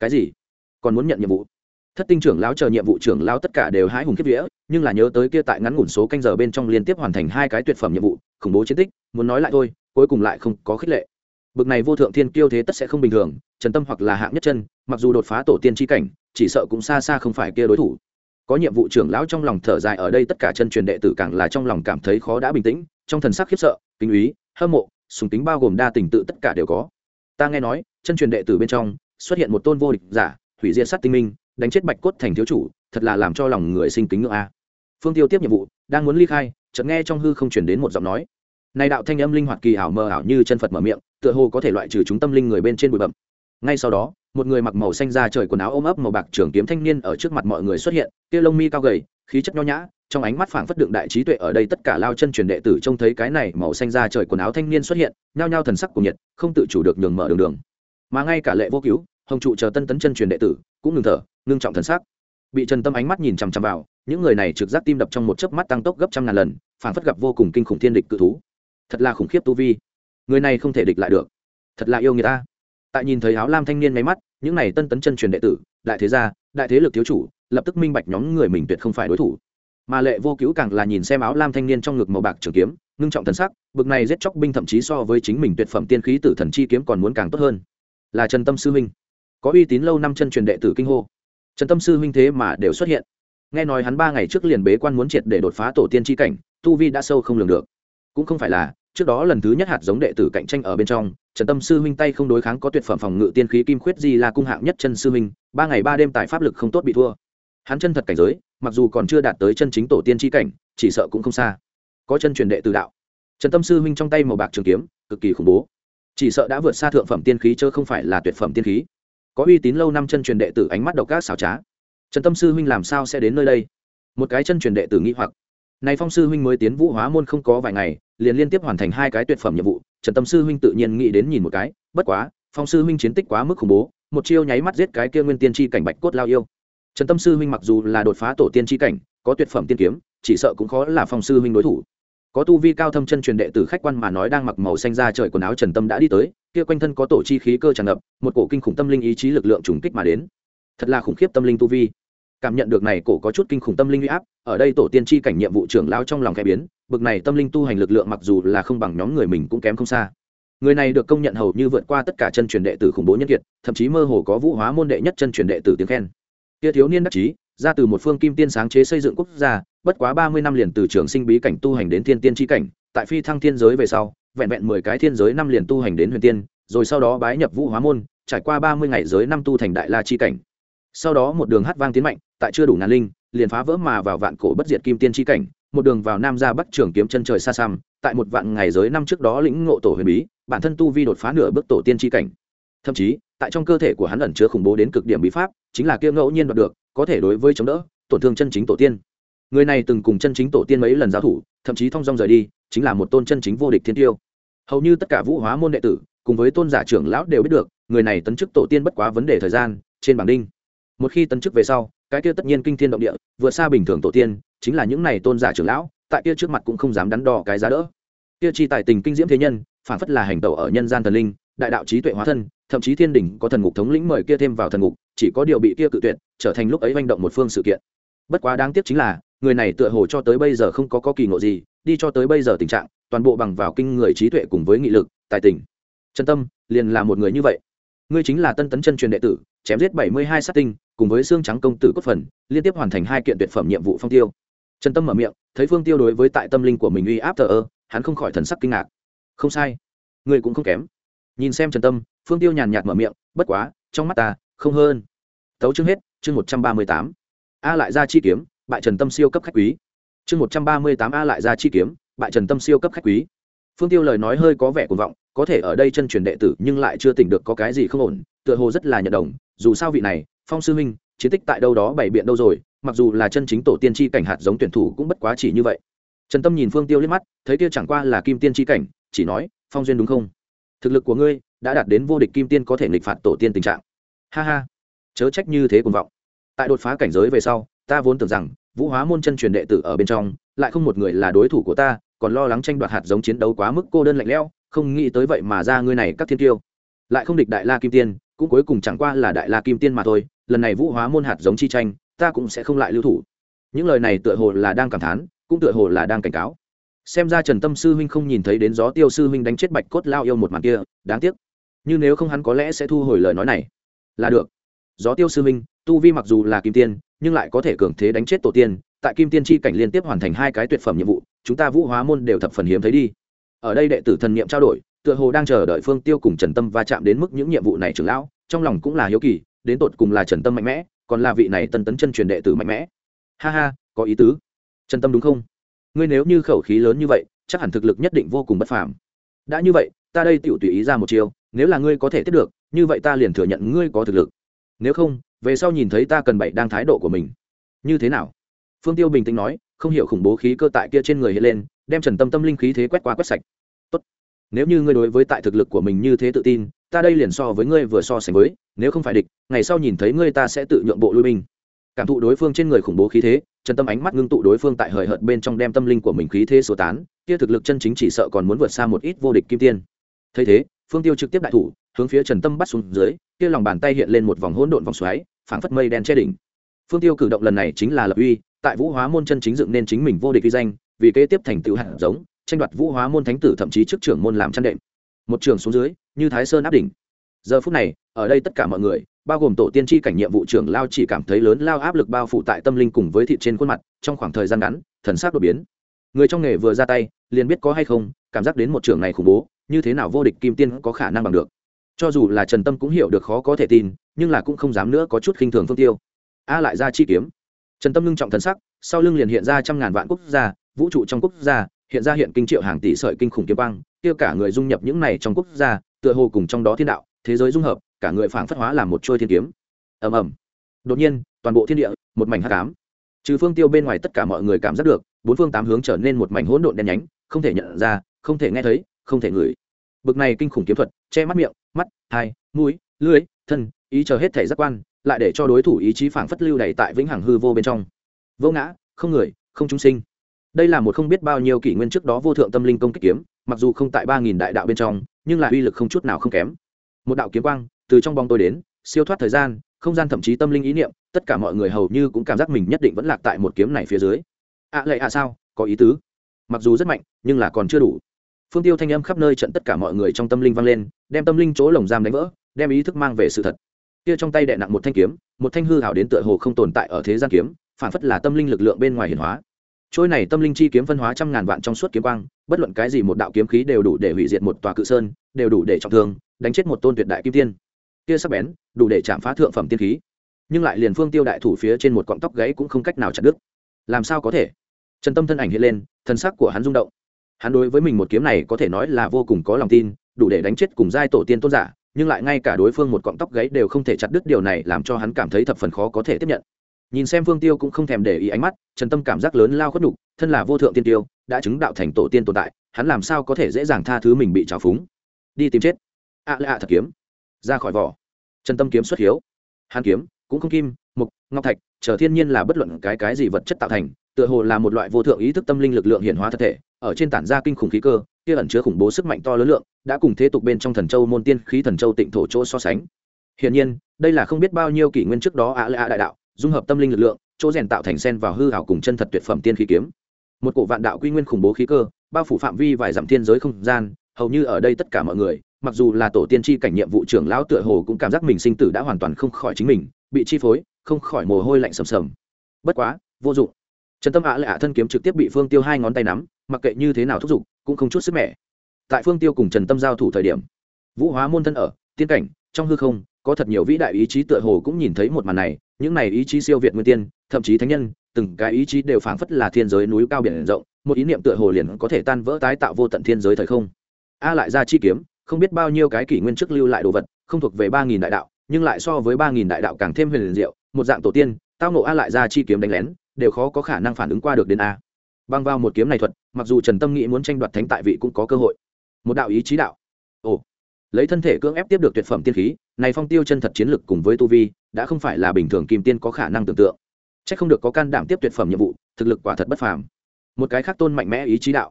Speaker 1: Cái gì? Còn muốn nhận nhiệm vụ? Thất tinh trưởng lão chờ nhiệm vụ trưởng lão tất cả đều hái hùng kiếp vía, nhưng là nhớ tới kia tại ngắn ngủn số canh giờ bên trong liên tiếp hoàn thành hai cái tuyệt phẩm nhiệm vụ, khủng bố chiến tích, muốn nói lại thôi, cuối cùng lại không có khích lệ. Bực này vô thượng thiên kiêu thế tất sẽ không bình thường trần tâm hoặc là hạng nhất chân, mặc dù đột phá tổ tiên tri cảnh, chỉ sợ cũng xa xa không phải kia đối thủ. Có nhiệm vụ trưởng lão trong lòng thở dài ở đây tất cả chân truyền đệ tử càng là trong lòng cảm thấy khó đã bình tĩnh, trong thần sắc khiếp sợ kinh úy hâm mộ, sùng tính bao gồm đa tình tự tất cả đều có. Ta nghe nói, chân truyền đệ tử bên trong, xuất hiện một tôn vô địch giả, hủy diệt sát tinh minh, đánh chết bạch cốt thành thiếu chủ, thật là làm cho lòng người sinh kính ngưỡng a. Phương tiêu tiếp nhiệm vụ, đang muốn ly khai, chợt nghe trong hư không chuyển đến một giọng nói. Này đạo thanh âm linh hoạt kỳ ảo mờ ảo như chân phật mở miệng, tựa hồ có thể loại trừ chúng tâm linh người bên trên bụi bậm ngay sau đó, một người mặc màu xanh da trời quần áo ôm ấp màu bạc trường kiếm thanh niên ở trước mặt mọi người xuất hiện, kia lông mi cao gầy, khí chất nho nhã, trong ánh mắt phảng phất đựng đại trí tuệ ở đây tất cả lao chân truyền đệ tử trông thấy cái này màu xanh da trời quần áo thanh niên xuất hiện, nhao nhao thần sắc của nhiệt, không tự chủ được nhường mở đường đường. Mà ngay cả lệ vô cứu, hồng trụ chờ tân tấn chân truyền đệ tử, cũng ngừng thở, ngưng trọng thần sắc. Bị trần tâm ánh mắt nhìn chằm chằm vào, những người này trực giác tim đập trong một chớp mắt tăng tốc gấp trăm ngàn lần, phảng phất gặp vô cùng kinh khủng thiên địch cự thú. Thật là khủng khiếp tu vi. Người này không thể địch lại được. Thật là yêu người ta tại nhìn thấy áo lam thanh niên máy mắt, những này tân tấn chân truyền đệ tử, đại thế gia, đại thế lực thiếu chủ, lập tức minh bạch nhóm người mình tuyệt không phải đối thủ. Mà lệ vô cứu càng là nhìn xem áo lam thanh niên trong ngực màu bạc trường kiếm, ngưng trọng thần sắc, bực này giết chóc binh thậm chí so với chính mình tuyệt phẩm tiên khí tử thần chi kiếm còn muốn càng tốt hơn. Là trần tâm sư huynh có uy tín lâu năm chân truyền đệ tử kinh hô. Trần tâm sư huynh thế mà đều xuất hiện. Nghe nói hắn ba ngày trước liền bế quan muốn triệt để đột phá tổ tiên tri cảnh, tu vi đã sâu không lường được. Cũng không phải là trước đó lần thứ nhất hạt giống đệ tử cạnh tranh ở bên trong, trần tâm sư huynh tay không đối kháng có tuyệt phẩm phòng ngự tiên khí kim khuyết di là cung hạng nhất chân sư huynh, ba ngày ba đêm tại pháp lực không tốt bị thua. Hắn chân thật cảnh giới, mặc dù còn chưa đạt tới chân chính tổ tiên tri cảnh, chỉ sợ cũng không xa. Có chân truyền đệ tử đạo. Trần tâm sư huynh trong tay màu bạc trường kiếm, cực kỳ khủng bố. Chỉ sợ đã vượt xa thượng phẩm tiên khí chớ không phải là tuyệt phẩm tiên khí. Có uy tín lâu năm chân truyền đệ tử ánh mắt độc ác xảo trá. Trần tâm sư huynh làm sao sẽ đến nơi đây? Một cái chân truyền đệ tử nghĩ hoặc này phong sư huynh mới tiến vũ hóa môn không có vài ngày, liền liên tiếp hoàn thành hai cái tuyệt phẩm nhiệm vụ, trần tâm sư huynh tự nhiên nghĩ đến nhìn một cái, bất quá, phong sư huynh chiến tích quá mức khủng bố, một chiêu nháy mắt giết cái kia nguyên tiên tri cảnh bạch cốt lao yêu. Trần tâm sư huynh mặc dù là đột phá tổ tiên tri cảnh, có tuyệt phẩm tiên kiếm, chỉ sợ cũng khó là phong sư huynh đối thủ. Có tu vi cao thâm chân truyền đệ tử khách quan mà nói đang mặc màu xanh ra trời quần áo trần tâm đã đi tới, kia quanh thân có tổ chi khí cơ tràn ngập, một cổ kinh khủng tâm linh ý chí lực lượng trùng kích mà đến. Thật là khủng khiếp tâm linh tu vi cảm nhận được này cổ có chút kinh khủng tâm linh uy áp, ở đây tổ tiên chi cảnh nhiệm vụ trưởng lao trong lòng khẽ biến, bực này tâm linh tu hành lực lượng mặc dù là không bằng nhóm người mình cũng kém không xa. Người này được công nhận hầu như vượt qua tất cả chân truyền đệ tử khủng bố nhân kiệt, thậm chí mơ hồ có vũ hóa môn đệ nhất chân truyền đệ tử tiếng khen. Kia thiếu niên đắc chí, ra từ một phương kim tiên sáng chế xây dựng quốc gia, bất quá ba mươi năm liền từ trường sinh bí cảnh tu hành đến thiên tiên chi cảnh, tại phi thăng thiên giới về sau, vẹn vẹn mười cái thiên giới năm liền tu hành đến huyền tiên, rồi sau đó bái nhập vũ hóa môn, trải qua ba mươi ngày giới năm tu thành đại la chi cảnh sau đó một đường hát vang tiến mạnh, tại chưa đủ ngàn linh, liền phá vỡ mà vào vạn cổ bất diệt kim tiên chi cảnh, một đường vào nam ra bắc trường kiếm chân trời xa xăm, tại một vạn ngày giới năm trước đó lĩnh ngộ tổ huyền bí, bản thân tu vi đột phá nửa bước tổ tiên chi cảnh. Thậm chí, tại trong cơ thể của hắn ẩn chứa khủng bố đến cực điểm bí pháp, chính là kia ngẫu nhiên đoạt được, có thể đối với chống đỡ, tổn thương chân chính tổ tiên. Người này từng cùng chân chính tổ tiên mấy lần giao thủ, thậm chí thong dong rời đi, chính là một tôn chân chính vô địch thiên tiêu. Hầu như tất cả vũ hóa môn đệ tử, cùng với tôn giả trưởng lão đều biết được, người này tấn chức tổ tiên bất quá vấn đề thời gian, trên bảng đinh một khi tấn chức về sau, cái kia tất nhiên kinh thiên động địa, vượt xa bình thường tổ tiên, chính là những này tôn giả trưởng lão, tại kia trước mặt cũng không dám đắn đo cái giá đỡ. Kia chi tài tình kinh diễm thế nhân, phản phất là hành tẩu ở nhân gian thần linh, đại đạo trí tuệ hóa thân, thậm chí thiên đỉnh có thần ngục thống lĩnh mời kia thêm vào thần ngục, chỉ có điều bị kia cự tuyệt, trở thành lúc ấy manh động một phương sự kiện. Bất quá đáng tiếc chính là, người này tựa hồ cho tới bây giờ không có có kỳ ngộ gì, đi cho tới bây giờ tình trạng, toàn bộ bằng vào kinh người trí tuệ cùng với nghị lực, tài tình. Chân tâm, liền là một người như vậy ngươi chính là tân tấn chân truyền đệ tử, chém giết bảy mươi hai sát tinh, cùng với xương trắng công tử cốt phần, liên tiếp hoàn thành hai kiện tuyệt phẩm nhiệm vụ phong tiêu. Trần tâm mở miệng, thấy phương tiêu đối với tại tâm linh của mình uy áp thờ ơ, hắn không khỏi thần sắc kinh ngạc. Không sai, ngươi cũng không kém. Nhìn xem trần tâm, phương tiêu nhàn nhạt mở miệng, bất quá, trong mắt ta, không hơn. Tấu chương hết, chương một trăm ba mươi tám. A lại ra chi kiếm, bại trần tâm siêu cấp khách quý. Chương một trăm ba mươi tám a lại ra chi kiếm, bại trần tâm siêu cấp khách quý. Phương tiêu lời nói hơi có vẻ cuồng vọng có thể ở đây chân truyền đệ tử nhưng lại chưa tỉnh được có cái gì không ổn, tựa hồ rất là nhận đồng, dù sao vị này, phong sư minh, chiến tích tại đâu đó bày biện đâu rồi, mặc dù là chân chính tổ tiên tri cảnh hạt giống tuyển thủ cũng bất quá chỉ như vậy. Trần tâm nhìn phương tiêu liếc mắt, thấy kia chẳng qua là kim tiên tri cảnh, chỉ nói, phong duyên đúng không? Thực lực của ngươi đã đạt đến vô địch kim tiên có thể nghịch phạt tổ tiên tình trạng. Ha ha. Chớ trách như thế cuồng vọng. Tại đột phá cảnh giới về sau, ta vốn tưởng rằng, vũ hóa môn chân truyền đệ tử ở bên trong, lại không một người là đối thủ của ta, còn lo lắng tranh đoạt hạt giống chiến đấu quá mức cô đơn lạnh lẽo không nghĩ tới vậy mà ra ngươi này các thiên tiêu. Lại không địch đại la kim tiên, cũng cuối cùng chẳng qua là đại la kim tiên mà thôi, lần này vũ hóa môn hạt giống chi tranh, ta cũng sẽ không lại lưu thủ. Những lời này tựa hồ là đang cảm thán, cũng tựa hồ là đang cảnh cáo. Xem ra trần tâm sư huynh không nhìn thấy đến gió tiêu sư huynh đánh chết bạch cốt lao yêu một màn kia, đáng tiếc. Như nếu không hắn có lẽ sẽ thu hồi lời nói này. Là được. Gió tiêu sư huynh, tu vi mặc dù là kim tiên, nhưng lại có thể cường thế đánh chết tổ tiên, tại kim tiên chi cảnh liên tiếp hoàn thành hai cái tuyệt phẩm nhiệm vụ, chúng ta vũ hóa môn đều thập phần hiếm thấy đi ở đây đệ tử thần niệm trao đổi, tựa hồ đang chờ đợi phương tiêu cùng trần tâm va chạm đến mức những nhiệm vụ này trưởng lão, trong lòng cũng là hiếu kỳ, đến tột cùng là trần tâm mạnh mẽ, còn là vị này tân tấn chân truyền đệ tử mạnh mẽ. Ha ha, có ý tứ. Trần tâm đúng không? Ngươi nếu như khẩu khí lớn như vậy, chắc hẳn thực lực nhất định vô cùng bất phàm. Đã như vậy, ta đây tựu tùy ý ra một chiều nếu là ngươi có thể tiếp được, như vậy ta liền thừa nhận ngươi có thực lực. Nếu không, về sau nhìn thấy ta cần bậy đang thái độ của mình. Như thế nào? Phương tiêu bình tĩnh nói, không hiểu khủng bố khí cơ tại kia trên người hiện lên đem trần tâm tâm linh khí thế quét qua quét sạch. Tốt. nếu như ngươi đối với tại thực lực của mình như thế tự tin, ta đây liền so với ngươi vừa so sánh với, nếu không phải địch, ngày sau nhìn thấy ngươi ta sẽ tự nhượng bộ lui binh. Cảm thụ đối phương trên người khủng bố khí thế, trần tâm ánh mắt ngưng tụ đối phương tại hời hợt bên trong đem tâm linh của mình khí thế sổ tán, kia thực lực chân chính chỉ sợ còn muốn vượt xa một ít vô địch kim tiên. Thấy thế, phương tiêu trực tiếp đại thủ, hướng phía trần tâm bắt xuống dưới, kia lòng bàn tay hiện lên một vòng hỗn độn vòng xoáy, phảng phất mây đen che đỉnh. Phương tiêu cử động lần này chính là lập uy, tại vũ hóa môn chân chính dựng nên chính mình vô địch uy danh vì kế tiếp thành tựu hạt giống, tranh đoạt vũ hóa môn thánh tử, thậm chí trước trưởng môn làm chăn đệm. Một trường xuống dưới, như thái sơn áp đỉnh. Giờ phút này, ở đây tất cả mọi người, bao gồm tổ tiên tri cảnh nhiệm vụ trưởng lao chỉ cảm thấy lớn lao áp lực bao phủ tại tâm linh cùng với thịt trên khuôn mặt, trong khoảng thời gian ngắn, thần sắc đột biến. Người trong nghề vừa ra tay, liền biết có hay không, cảm giác đến một trường này khủng bố, như thế nào vô địch kim tiên có khả năng bằng được. Cho dù là trần tâm cũng hiểu được khó có thể tin, nhưng là cũng không dám nữa có chút khinh thường phương tiêu. A lại ra chi kiếm. Trần tâm ngưng trọng thần sắc, sau lưng liền hiện ra trăm ngàn vạn quốc gia vũ trụ trong quốc gia, hiện ra hiện kinh triệu hàng tỷ sợi kinh khủng kiếm băng kia cả người dung nhập những này trong quốc gia, tựa hồ cùng trong đó thiên đạo, thế giới dung hợp, cả người phảng phất hóa làm một trôi thiên kiếm. Ầm ầm. Đột nhiên, toàn bộ thiên địa, một mảnh hắc ám. Trừ phương tiêu bên ngoài tất cả mọi người cảm giác được, bốn phương tám hướng trở nên một mảnh hỗn độn đen nhánh, không thể nhận ra, không thể nghe thấy, không thể ngửi. Bực này kinh khủng kiếm thuật, che mắt miệng, mắt, hai, mũi, lưỡi, thân, ý chờ hết thể giác quan, lại để cho đối thủ ý chí phảng phất lưu đầy tại vĩnh hằng hư vô bên trong. Vô ngã, không người, không chúng sinh đây là một không biết bao nhiêu kỷ nguyên trước đó vô thượng tâm linh công kích kiếm mặc dù không tại ba nghìn đại đạo bên trong nhưng lại uy lực không chút nào không kém. Một đạo kiếm quang từ trong bóng tôi đến siêu thoát thời gian không gian thậm chí tâm linh ý niệm tất cả mọi người hầu như cũng cảm giác mình nhất định vẫn lạc tại một kiếm này phía dưới. Ạ à, lệ ạ à sao? Có ý tứ. Mặc dù rất mạnh nhưng là còn chưa đủ. Phương tiêu thanh âm khắp nơi trận tất cả mọi người trong tâm linh vang lên đem tâm linh chỗ lồng giam đánh vỡ đem ý thức mang về sự thật. Kia trong tay đệ nặng một thanh kiếm một thanh hư hảo đến tựa hồ không tồn tại ở thế gian kiếm phản phất là tâm linh lực lượng bên ngoài hiển hóa trôi này tâm linh chi kiếm phân hóa trăm ngàn vạn trong suốt kiếm quang, bất luận cái gì một đạo kiếm khí đều đủ để hủy diệt một tòa cự sơn, đều đủ để trọng thương, đánh chết một tôn tuyệt đại kim tiên. Kia sắc bén, đủ để chạm phá thượng phẩm tiên khí. Nhưng lại liền phương tiêu đại thủ phía trên một cọng tóc gáy cũng không cách nào chặt đứt. Làm sao có thể? Trần tâm thân ảnh hiện lên, thân sắc của hắn rung động. Hắn đối với mình một kiếm này có thể nói là vô cùng có lòng tin, đủ để đánh chết cùng giai tổ tiên tôn giả, nhưng lại ngay cả đối phương một cọng tóc gáy đều không thể chặt đứt điều này làm cho hắn cảm thấy thập phần khó có thể tiếp nhận nhìn xem phương tiêu cũng không thèm để ý ánh mắt, trần tâm cảm giác lớn lao khuất nhục, thân là vô thượng tiên tiêu, đã chứng đạo thành tổ tiên tồn tại, hắn làm sao có thể dễ dàng tha thứ mình bị trào phúng? Đi tìm chết. Ạ lạ thật kiếm. Ra khỏi vỏ. Trần tâm kiếm xuất hiếu. Hàn kiếm, cũng không kim, mục, ngọc thạch, chờ thiên nhiên là bất luận cái cái gì vật chất tạo thành, tựa hồ là một loại vô thượng ý thức tâm linh lực lượng hiển hóa thật thể, ở trên tản ra kinh khủng khí cơ, kia ẩn chứa khủng bố sức mạnh to lớn lượng, đã cùng thế tục bên trong thần châu môn tiên khí thần châu tịnh thổ chỗ so sánh. Hiển nhiên, đây là không biết bao nhiêu kỷ nguyên trước đó ạ lạ đại đạo dung hợp tâm linh lực lượng, chỗ rèn tạo thành sen vào hư hảo cùng chân thật tuyệt phẩm tiên khí kiếm. Một cổ vạn đạo quy nguyên khủng bố khí cơ, bao phủ phạm vi vài dặm thiên giới không gian, hầu như ở đây tất cả mọi người, mặc dù là tổ tiên tri cảnh nhiệm vụ trưởng lão tựa hồ cũng cảm giác mình sinh tử đã hoàn toàn không khỏi chính mình, bị chi phối, không khỏi mồ hôi lạnh sầm sầm. Bất quá, vô dụng. Trần tâm ạ lạ thân kiếm trực tiếp bị phương tiêu hai ngón tay nắm, mặc kệ như thế nào thúc giục, cũng không chút sức mẻ. Tại phương tiêu cùng trần tâm giao thủ thời điểm, vũ hóa môn thân ở, tiên cảnh, trong hư không, có thật nhiều vĩ đại ý chí tựa hồ cũng nhìn thấy một màn này những này ý chí siêu việt nguyên tiên, thậm chí thánh nhân, từng cái ý chí đều phảng phất là thiên giới núi cao biển rộng, một ý niệm tựa hồ liền có thể tan vỡ tái tạo vô tận thiên giới thời không. A lại ra chi kiếm, không biết bao nhiêu cái kỷ nguyên trước lưu lại đồ vật, không thuộc về ba nghìn đại đạo, nhưng lại so với ba nghìn đại đạo càng thêm huyền liền diệu, một dạng tổ tiên, tao nộ a lại ra chi kiếm đánh lén, đều khó có khả năng phản ứng qua được đến a. Băng vào một kiếm này thuật, mặc dù trần tâm nghĩ muốn tranh đoạt thánh tại vị cũng có cơ hội. Một đạo ý chí đạo. Ồ lấy thân thể cưỡng ép tiếp được tuyệt phẩm tiên khí, này phong tiêu chân thật chiến lực cùng với tu vi, đã không phải là bình thường kim tiên có khả năng tưởng tượng. C h ắ c không được có can đảm tiếp tuyệt phẩm nhiệm vụ, thực lực quả thật bất phàm. Một cái khác tôn mạnh mẽ ý chí đạo.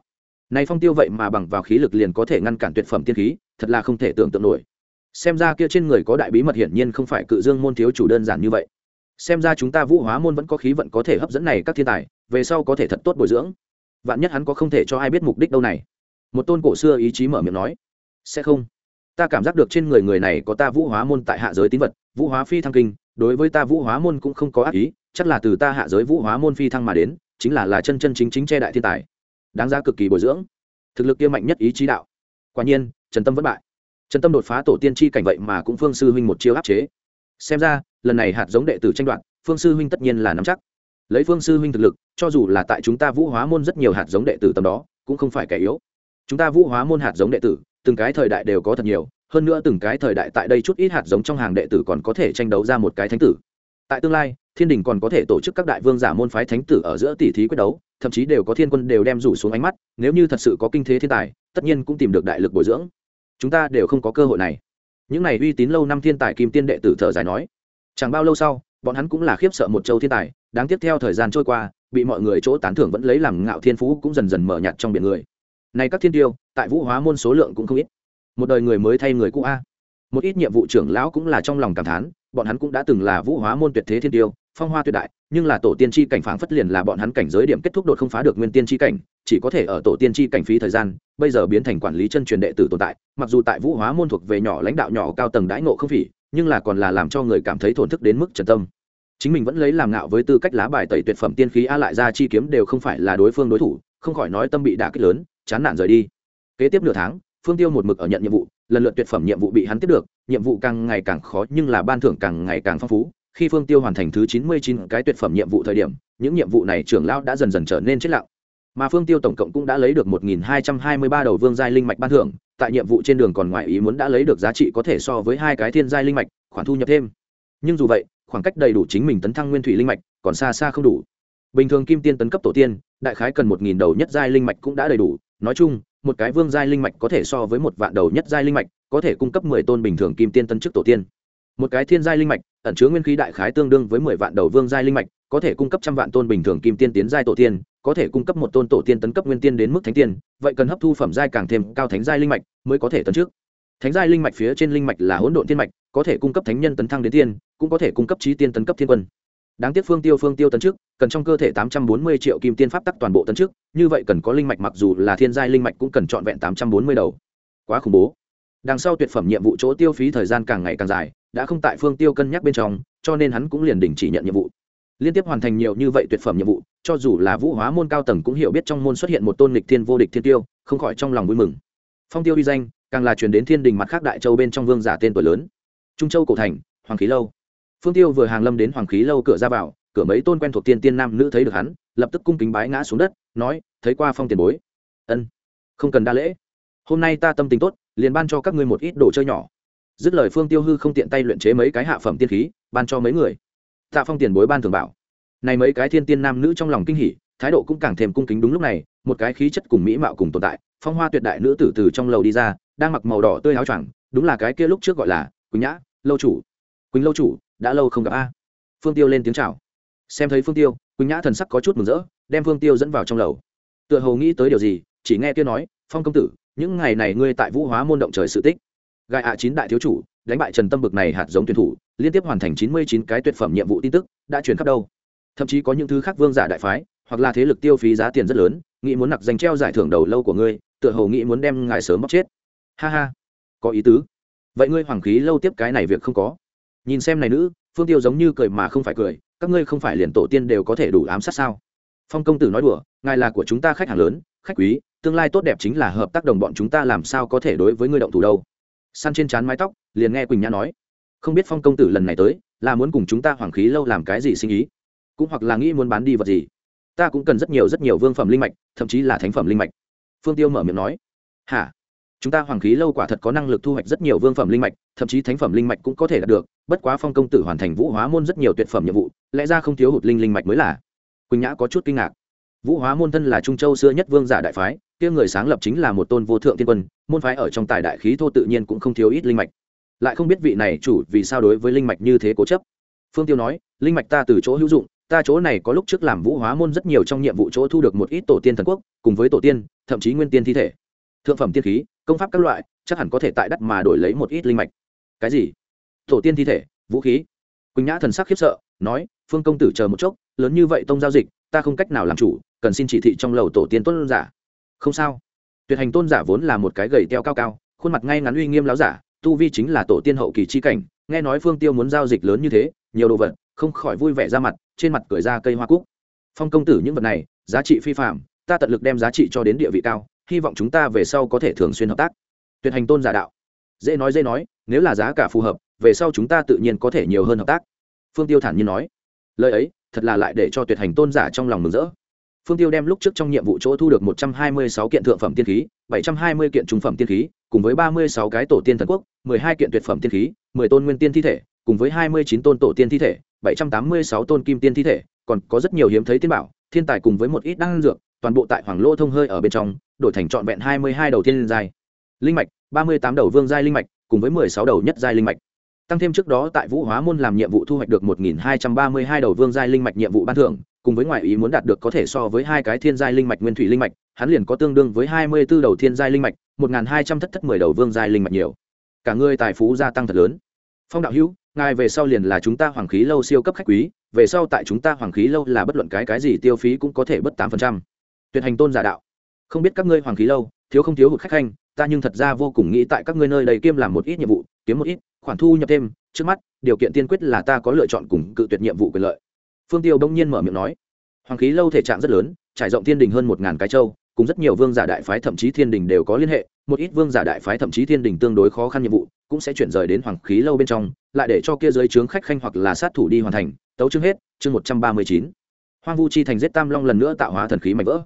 Speaker 1: Này phong tiêu vậy mà bằng vào khí lực liền có thể ngăn cản tuyệt phẩm tiên khí, thật là không thể tưởng tượng nổi. Xem ra kia trên người có đại bí mật hiển nhiên không phải cự dương môn thiếu chủ đơn giản như vậy. Xem ra chúng ta vũ hóa môn vẫn có khí vận có thể hấp dẫn này các thiên tài, về sau có thể thật tốt bồi dưỡng. Vạn nhất hắn có không thể cho ai biết mục đích đâu này. Một tôn cổ xưa ý chí mở miệng nói, sẽ không ta cảm giác được trên người người này có ta vũ hóa môn tại hạ giới tín vật, vũ hóa phi thăng kinh, đối với ta vũ hóa môn cũng không có ác ý, chắc là từ ta hạ giới vũ hóa môn phi thăng mà đến, chính là là chân chân chính chính che đại thiên tài. Đáng giá cực kỳ bồi dưỡng. Thực lực kia mạnh nhất ý chí đạo. Quả nhiên, trần tâm vẫn bại. Trần tâm đột phá tổ tiên tri cảnh vậy mà cũng phương sư huynh một chiêu áp chế. Xem ra, lần này hạt giống đệ tử tranh đoạt, phương sư huynh tất nhiên là nắm chắc. Lấy phương sư huynh thực lực, cho dù là tại chúng ta vũ hóa môn rất nhiều hạt giống đệ tử tầm đó, cũng không phải kẻ yếu. Chúng ta vũ hóa môn hạt giống đệ tử từng cái thời đại đều có thật nhiều, hơn nữa từng cái thời đại tại đây chút ít hạt giống trong hàng đệ tử còn có thể tranh đấu ra một cái thánh tử. Tại tương lai, thiên đình còn có thể tổ chức các đại vương giả môn phái thánh tử ở giữa tỷ thí quyết đấu, thậm chí đều có thiên quân đều đem rủ xuống ánh mắt, nếu như thật sự có kinh thế thiên tài, tất nhiên cũng tìm được đại lực bồi dưỡng. Chúng ta đều không có cơ hội này. Những này uy tín lâu năm thiên tài kim tiên đệ tử thở dài nói. Chẳng bao lâu sau, bọn hắn cũng là khiếp sợ một châu thiên tài, đáng tiếp theo thời gian trôi qua, bị mọi người chỗ tán thưởng vẫn lấy làm ngạo thiên phú cũng dần dần mở nhạt trong biển người này các thiên tiêu, tại vũ hóa môn số lượng cũng không ít. Một đời người mới thay người cũ a. Một ít nhiệm vụ trưởng lão cũng là trong lòng cảm thán, bọn hắn cũng đã từng là vũ hóa môn tuyệt thế thiên tiêu, phong hoa tuyệt đại, nhưng là tổ tiên tri cảnh phảng phất liền là bọn hắn cảnh giới điểm kết thúc đột không phá được nguyên tiên tri cảnh, chỉ có thể ở tổ tiên tri cảnh phí thời gian, bây giờ biến thành quản lý chân truyền đệ tử tồn tại, mặc dù tại vũ hóa môn thuộc về nhỏ lãnh đạo nhỏ cao tầng đãi ngộ không phỉ, nhưng là còn là làm cho người cảm thấy thổn thức đến mức trần tâm. Chính mình vẫn lấy làm ngạo với tư cách lá bài tẩy tuyệt phẩm tiên khí a lại ra chi kiếm đều không phải là đối phương đối thủ, không khỏi nói tâm bị đả kích lớn chán nản rời đi. Kế tiếp nửa tháng, phương tiêu một mực ở nhận nhiệm vụ, lần lượt tuyệt phẩm nhiệm vụ bị hắn tiếp được, nhiệm vụ càng ngày càng khó nhưng là ban thưởng càng ngày càng phong phú. Khi phương tiêu hoàn thành thứ chín mươi chín cái tuyệt phẩm nhiệm vụ thời điểm, những nhiệm vụ này trưởng lão đã dần dần trở nên chết lặng. Mà phương tiêu tổng cộng cũng đã lấy được một nghìn hai trăm hai mươi ba đầu vương giai linh mạch ban thưởng, tại nhiệm vụ trên đường còn ngoài ý muốn đã lấy được giá trị có thể so với hai cái thiên giai linh mạch, khoản thu nhập thêm. Nhưng dù vậy, khoảng cách đầy đủ chính mình tấn thăng nguyên thủy linh mạch còn xa xa không đủ. Bình thường kim tiên tấn cấp tổ tiên đại khái cần một nghìn đầu nhất giai linh mạch cũng đã đầy đủ. Nói chung, một cái vương giai linh mạch có thể so với một vạn đầu nhất giai linh mạch, có thể cung cấp mười tôn bình thường kim tiên tân chức tổ tiên. Một cái thiên giai linh mạch, ẩn chứa nguyên khí đại khái tương đương với mười vạn đầu vương giai linh mạch, có thể cung cấp trăm vạn tôn bình thường kim tiên tiến giai tổ tiên, có thể cung cấp một tôn tổ tiên tấn cấp nguyên tiên đến mức thánh tiên. Vậy cần hấp thu phẩm giai càng thêm cao thánh giai linh mạch mới có thể tấn trước thánh giai linh mạch phía trên linh mạch là hỗn độn thiên mạch, có thể cung cấp thánh nhân tấn thăng đến tiên, cũng có thể cung cấp trí tiên tấn cấp thiên quân đáng tiếc phương tiêu phương tiêu tấn trước cần trong cơ thể tám trăm bốn mươi triệu kim tiên pháp tắc toàn bộ tấn trước như vậy cần có linh mạch mặc dù là thiên giai linh mạch cũng cần trọn vẹn tám trăm bốn mươi đầu. Quá khủng bố. Đằng sau tuyệt phẩm nhiệm vụ chỗ tiêu phí thời gian càng ngày càng dài, đã không tại phương tiêu cân nhắc bên trong, cho nên hắn cũng liền đình chỉ nhận nhiệm vụ. Liên tiếp hoàn thành nhiều như vậy tuyệt phẩm nhiệm vụ, cho dù là vũ hóa môn cao tầng cũng hiểu biết trong môn xuất hiện một tôn lịch thiên vô địch thiên tiêu, không khỏi trong lòng vui mừng. Phong tiêu uy danh, càng là truyền đến thiên đình mặt khác đại châu bên trong vương giả tên tuổi lớn. Trung châu cổ thành, hoàng khí lâu phương tiêu vừa hàng lâm đến hoàng khí lâu cửa ra vào, cửa mấy tôn quen thuộc tiên tiên nam nữ thấy được hắn, lập tức cung kính bái ngã xuống đất, nói, thấy qua phong tiền bối. Ân, không cần đa lễ. Hôm nay ta tâm tình tốt, liền ban cho các ngươi một ít đồ chơi nhỏ. Dứt lời phương tiêu hư không tiện tay luyện chế mấy cái hạ phẩm tiên khí, ban cho mấy người. Tạ phong tiền bối ban thường bảo. Này mấy cái thiên tiên nam nữ trong lòng kinh hỉ, thái độ cũng càng thêm cung kính đúng lúc này, một cái khí chất cùng mỹ mạo cùng tồn tại, phong hoa tuyệt đại nữ tử từ trong lầu đi ra, đang mặc màu đỏ tươi áo choàng, đúng là cái kia lúc trước gọi là quỳnh nhã, lâu chủ. Quỳnh lâu chủ đã lâu không gặp a. Phương tiêu lên tiếng chào. Xem thấy phương tiêu, quỳnh nhã thần sắc có chút mừng rỡ, đem phương tiêu dẫn vào trong lầu. Tựa hồ nghĩ tới điều gì, chỉ nghe kia nói, phong công tử, những ngày này ngươi tại vũ hóa môn động trời sự tích. Gai ạ chín đại thiếu chủ, đánh bại trần tâm bực này hạt giống tuyển thủ, liên tiếp hoàn thành chín mươi chín cái tuyệt phẩm nhiệm vụ tin tức, đã truyền khắp đâu. Thậm chí có những thứ khác vương giả đại phái, hoặc là thế lực tiêu phí giá tiền rất lớn, nghĩ muốn nặc dành treo giải thưởng đầu lâu của ngươi, tựa hồ nghĩ muốn đem ngài sớm bóc chết. Ha ha. Có ý tứ. Vậy ngươi hoàng khí lâu tiếp cái này việc không có nhìn xem này nữ, phương tiêu giống như cười mà không phải cười, các ngươi không phải liền tổ tiên đều có thể đủ ám sát sao? Phong công tử nói đùa, ngài là của chúng ta khách hàng lớn, khách quý, tương lai tốt đẹp chính là hợp tác đồng bọn chúng ta làm sao có thể đối với ngươi động thủ đâu. Săn trên trán mái tóc, liền nghe quỳnh nhã nói. Không biết phong công tử lần này tới, là muốn cùng chúng ta hoàng khí lâu làm cái gì sinh ý? Cũng hoặc là nghĩ muốn bán đi vật gì? Ta cũng cần rất nhiều rất nhiều vương phẩm linh mạch, thậm chí là thánh phẩm linh mạch. Phương tiêu mở miệng nói. Hả? Chúng ta hoàng khí lâu quả thật có năng lực thu hoạch rất nhiều vương phẩm linh mạch, thậm chí thánh phẩm linh mạch cũng có thể đạt được, bất quá phong công tử hoàn thành vũ hóa môn rất nhiều tuyệt phẩm nhiệm vụ, lẽ ra không thiếu hụt linh linh mạch mới là. Quỳnh nhã có chút kinh ngạc. Vũ hóa môn thân là trung châu xưa nhất vương giả đại phái, kia người sáng lập chính là một tôn vô thượng tiên quân, môn phái ở trong tài đại khí thô tự nhiên cũng không thiếu ít linh mạch. Lại không biết vị này chủ vì sao đối với linh mạch như thế cố chấp. Phương tiêu nói, linh mạch ta từ chỗ hữu dụng, ta chỗ này có lúc trước làm vũ hóa môn rất nhiều trong nhiệm vụ chỗ thu được một ít tổ tiên thần quốc, cùng với tổ tiên, thậm chí nguyên tiên thi thể. Thượng phẩm tiên khí công pháp các loại, chắc hẳn có thể tại đất mà đổi lấy một ít linh mạch. Cái gì? Tổ tiên thi thể, vũ khí. Quỳnh nhã thần sắc khiếp sợ, nói, phương công tử chờ một chốc, lớn như vậy tông giao dịch, ta không cách nào làm chủ, cần xin chỉ thị trong lầu tổ tiên tôn giả. Không sao. Tuyệt hành tôn giả vốn là một cái gầy teo cao cao, khuôn mặt ngay ngắn uy nghiêm láo giả, tu vi chính là tổ tiên hậu kỳ chi cảnh, nghe nói phương tiêu muốn giao dịch lớn như thế, nhiều đồ vật, không khỏi vui vẻ ra mặt, trên mặt cười ra cây hoa cúc. Phong công tử, những vật này, giá trị phi phạm ta tận lực đem giá trị cho đến địa vị cao hy vọng chúng ta về sau có thể thường xuyên hợp tác. Tuyệt hành tôn giả đạo. Dễ nói dễ nói, nếu là giá cả phù hợp, về sau chúng ta tự nhiên có thể nhiều hơn hợp tác. Phương tiêu thản nhiên nói. Lời ấy, thật là lại để cho tuyệt hành tôn giả trong lòng mừng rỡ. Phương tiêu đem lúc trước trong nhiệm vụ chỗ thu được một trăm hai mươi sáu kiện thượng phẩm tiên khí, bảy trăm hai mươi kiện trung phẩm tiên khí, cùng với ba mươi sáu cái tổ tiên thần quốc, mười hai kiện tuyệt phẩm tiên khí, mười tôn nguyên tiên thi thể, cùng với hai mươi chín tôn tổ tiên thi thể, bảy trăm tám mươi sáu tôn kim tiên thi thể, còn có rất nhiều hiếm thấy tiên bảo, thiên tài cùng với một ít đan dược, toàn bộ tại hoàng lô thông hơi ở bên trong đổi thành trọn vẹn hai mươi hai đầu thiên giai. Linh mạch, ba mươi tám đầu vương giai linh mạch, cùng với mười sáu đầu nhất giai linh mạch. Tăng thêm trước đó tại vũ hóa môn làm nhiệm vụ thu hoạch được một nghìn hai trăm ba mươi hai đầu vương giai linh mạch nhiệm vụ ban thưởng, cùng với ngoại ý muốn đạt được có thể so với hai cái thiên giai linh mạch nguyên thủy linh mạch, hắn liền có tương đương với hai mươi b ố đầu thiên giai linh mạch, một nghìn hai trăm thất thất mười đầu vương giai linh mạch nhiều. Cả người tài phú gia tăng thật lớn. Phong đạo hữu, ngài về sau liền là chúng ta hoàng khí lâu siêu cấp khách quý, về sau tại chúng ta hoàng khí lâu là bất luận cái cái gì tiêu phí cũng có thể bất tám phần trăm. Tuyệt hành tôn giả đạo không biết các ngươi hoàng khí lâu, thiếu không thiếu hụt khách khanh, ta nhưng thật ra vô cùng nghĩ tại các ngươi nơi đây kiêm làm một ít nhiệm vụ, kiếm một ít, khoản thu nhập thêm, trước mắt, điều kiện tiên quyết là ta có lựa chọn cùng cự tuyệt nhiệm vụ quyền lợi. Phương tiêu đông nhiên mở miệng nói. Hoàng khí lâu thể trạng rất lớn, trải rộng thiên đình hơn một ngàn cái châu, cùng rất nhiều vương giả đại phái thậm chí thiên đình đều có liên hệ, một ít vương giả đại phái thậm chí thiên đình tương đối khó khăn nhiệm vụ, cũng sẽ chuyển rời đến hoàng khí lâu bên trong, lại để cho kia dưới trướng khách khanh hoặc là sát thủ đi hoàn thành, tấu chương hết, chương một trăm ba mươi chín. Hoang vu chi thành giết tam long lần nữa tạo hóa thần khí mạnh vỡ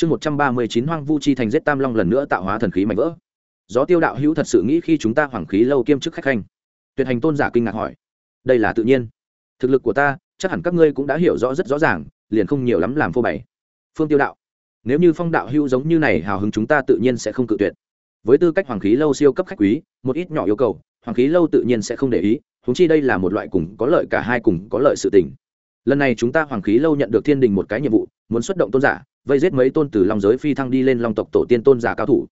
Speaker 1: chương một trăm ba mươi chín hoang vu chi thành giết tam long lần nữa tạo hóa thần khí mạnh vỡ. Gió tiêu đạo hữu thật sự nghĩ khi chúng ta hoàng khí lâu kiêm chức khách khanh. Tuyệt hành tôn giả kinh ngạc hỏi. Đây là tự nhiên. Thực lực của ta, chắc hẳn các ngươi cũng đã hiểu rõ rất rõ ràng, liền không nhiều lắm làm phô bày. Phương tiêu đạo. Nếu như phong đạo hữu giống như này hào hứng chúng ta tự nhiên sẽ không cự tuyệt. Với tư cách hoàng khí lâu siêu cấp khách quý, một ít nhỏ yêu cầu hoàng khí lâu tự nhiên sẽ không để ý húng chi đây là một loại cùng có lợi cả hai cùng có lợi sự tình. Lần này chúng ta hoàng khí lâu nhận được thiên đình một cái nhiệm vụ, muốn xuất động tôn giả vây giết mấy tôn từ long giới phi thăng đi lên long tộc tổ tiên tôn giả cao thủ.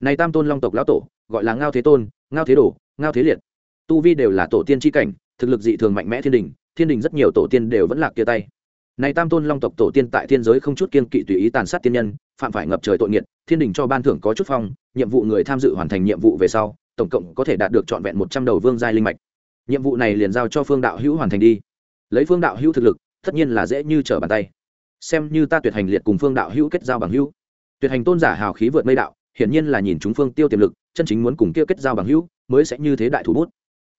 Speaker 1: Này tam tôn long tộc lão tổ, gọi là ngao thế tôn, ngao thế đồ, ngao thế liệt. Tu vi đều là tổ tiên tri cảnh, thực lực dị thường mạnh mẽ thiên đình thiên đình rất nhiều tổ tiên đều vẫn lạc kia tay. Này tam tôn long tộc tổ tiên tại thiên giới không chút kiên kỵ tùy ý tàn sát tiên nhân, phạm phải ngập trời tội nghiệt, thiên đình cho ban thưởng có chút phong, nhiệm vụ người tham dự hoàn thành nhiệm vụ về sau, tổng cộng có thể đạt được trọn vẹn một trăm đầu vương giai linh mạch. Nhiệm vụ này liền giao cho phương đạo hữu hoàn thành đi. Lấy phương đạo hữu thực lực, tất nhiên là dễ như trở bàn tay xem như ta tuyệt hành liệt cùng phương đạo hữu kết giao bằng hữu. Tuyệt hành tôn giả hào khí vượt mây đạo, hiển nhiên là nhìn chúng phương tiêu tiềm lực, chân chính muốn cùng kia kết giao bằng hữu, mới sẽ như thế đại thủ bút.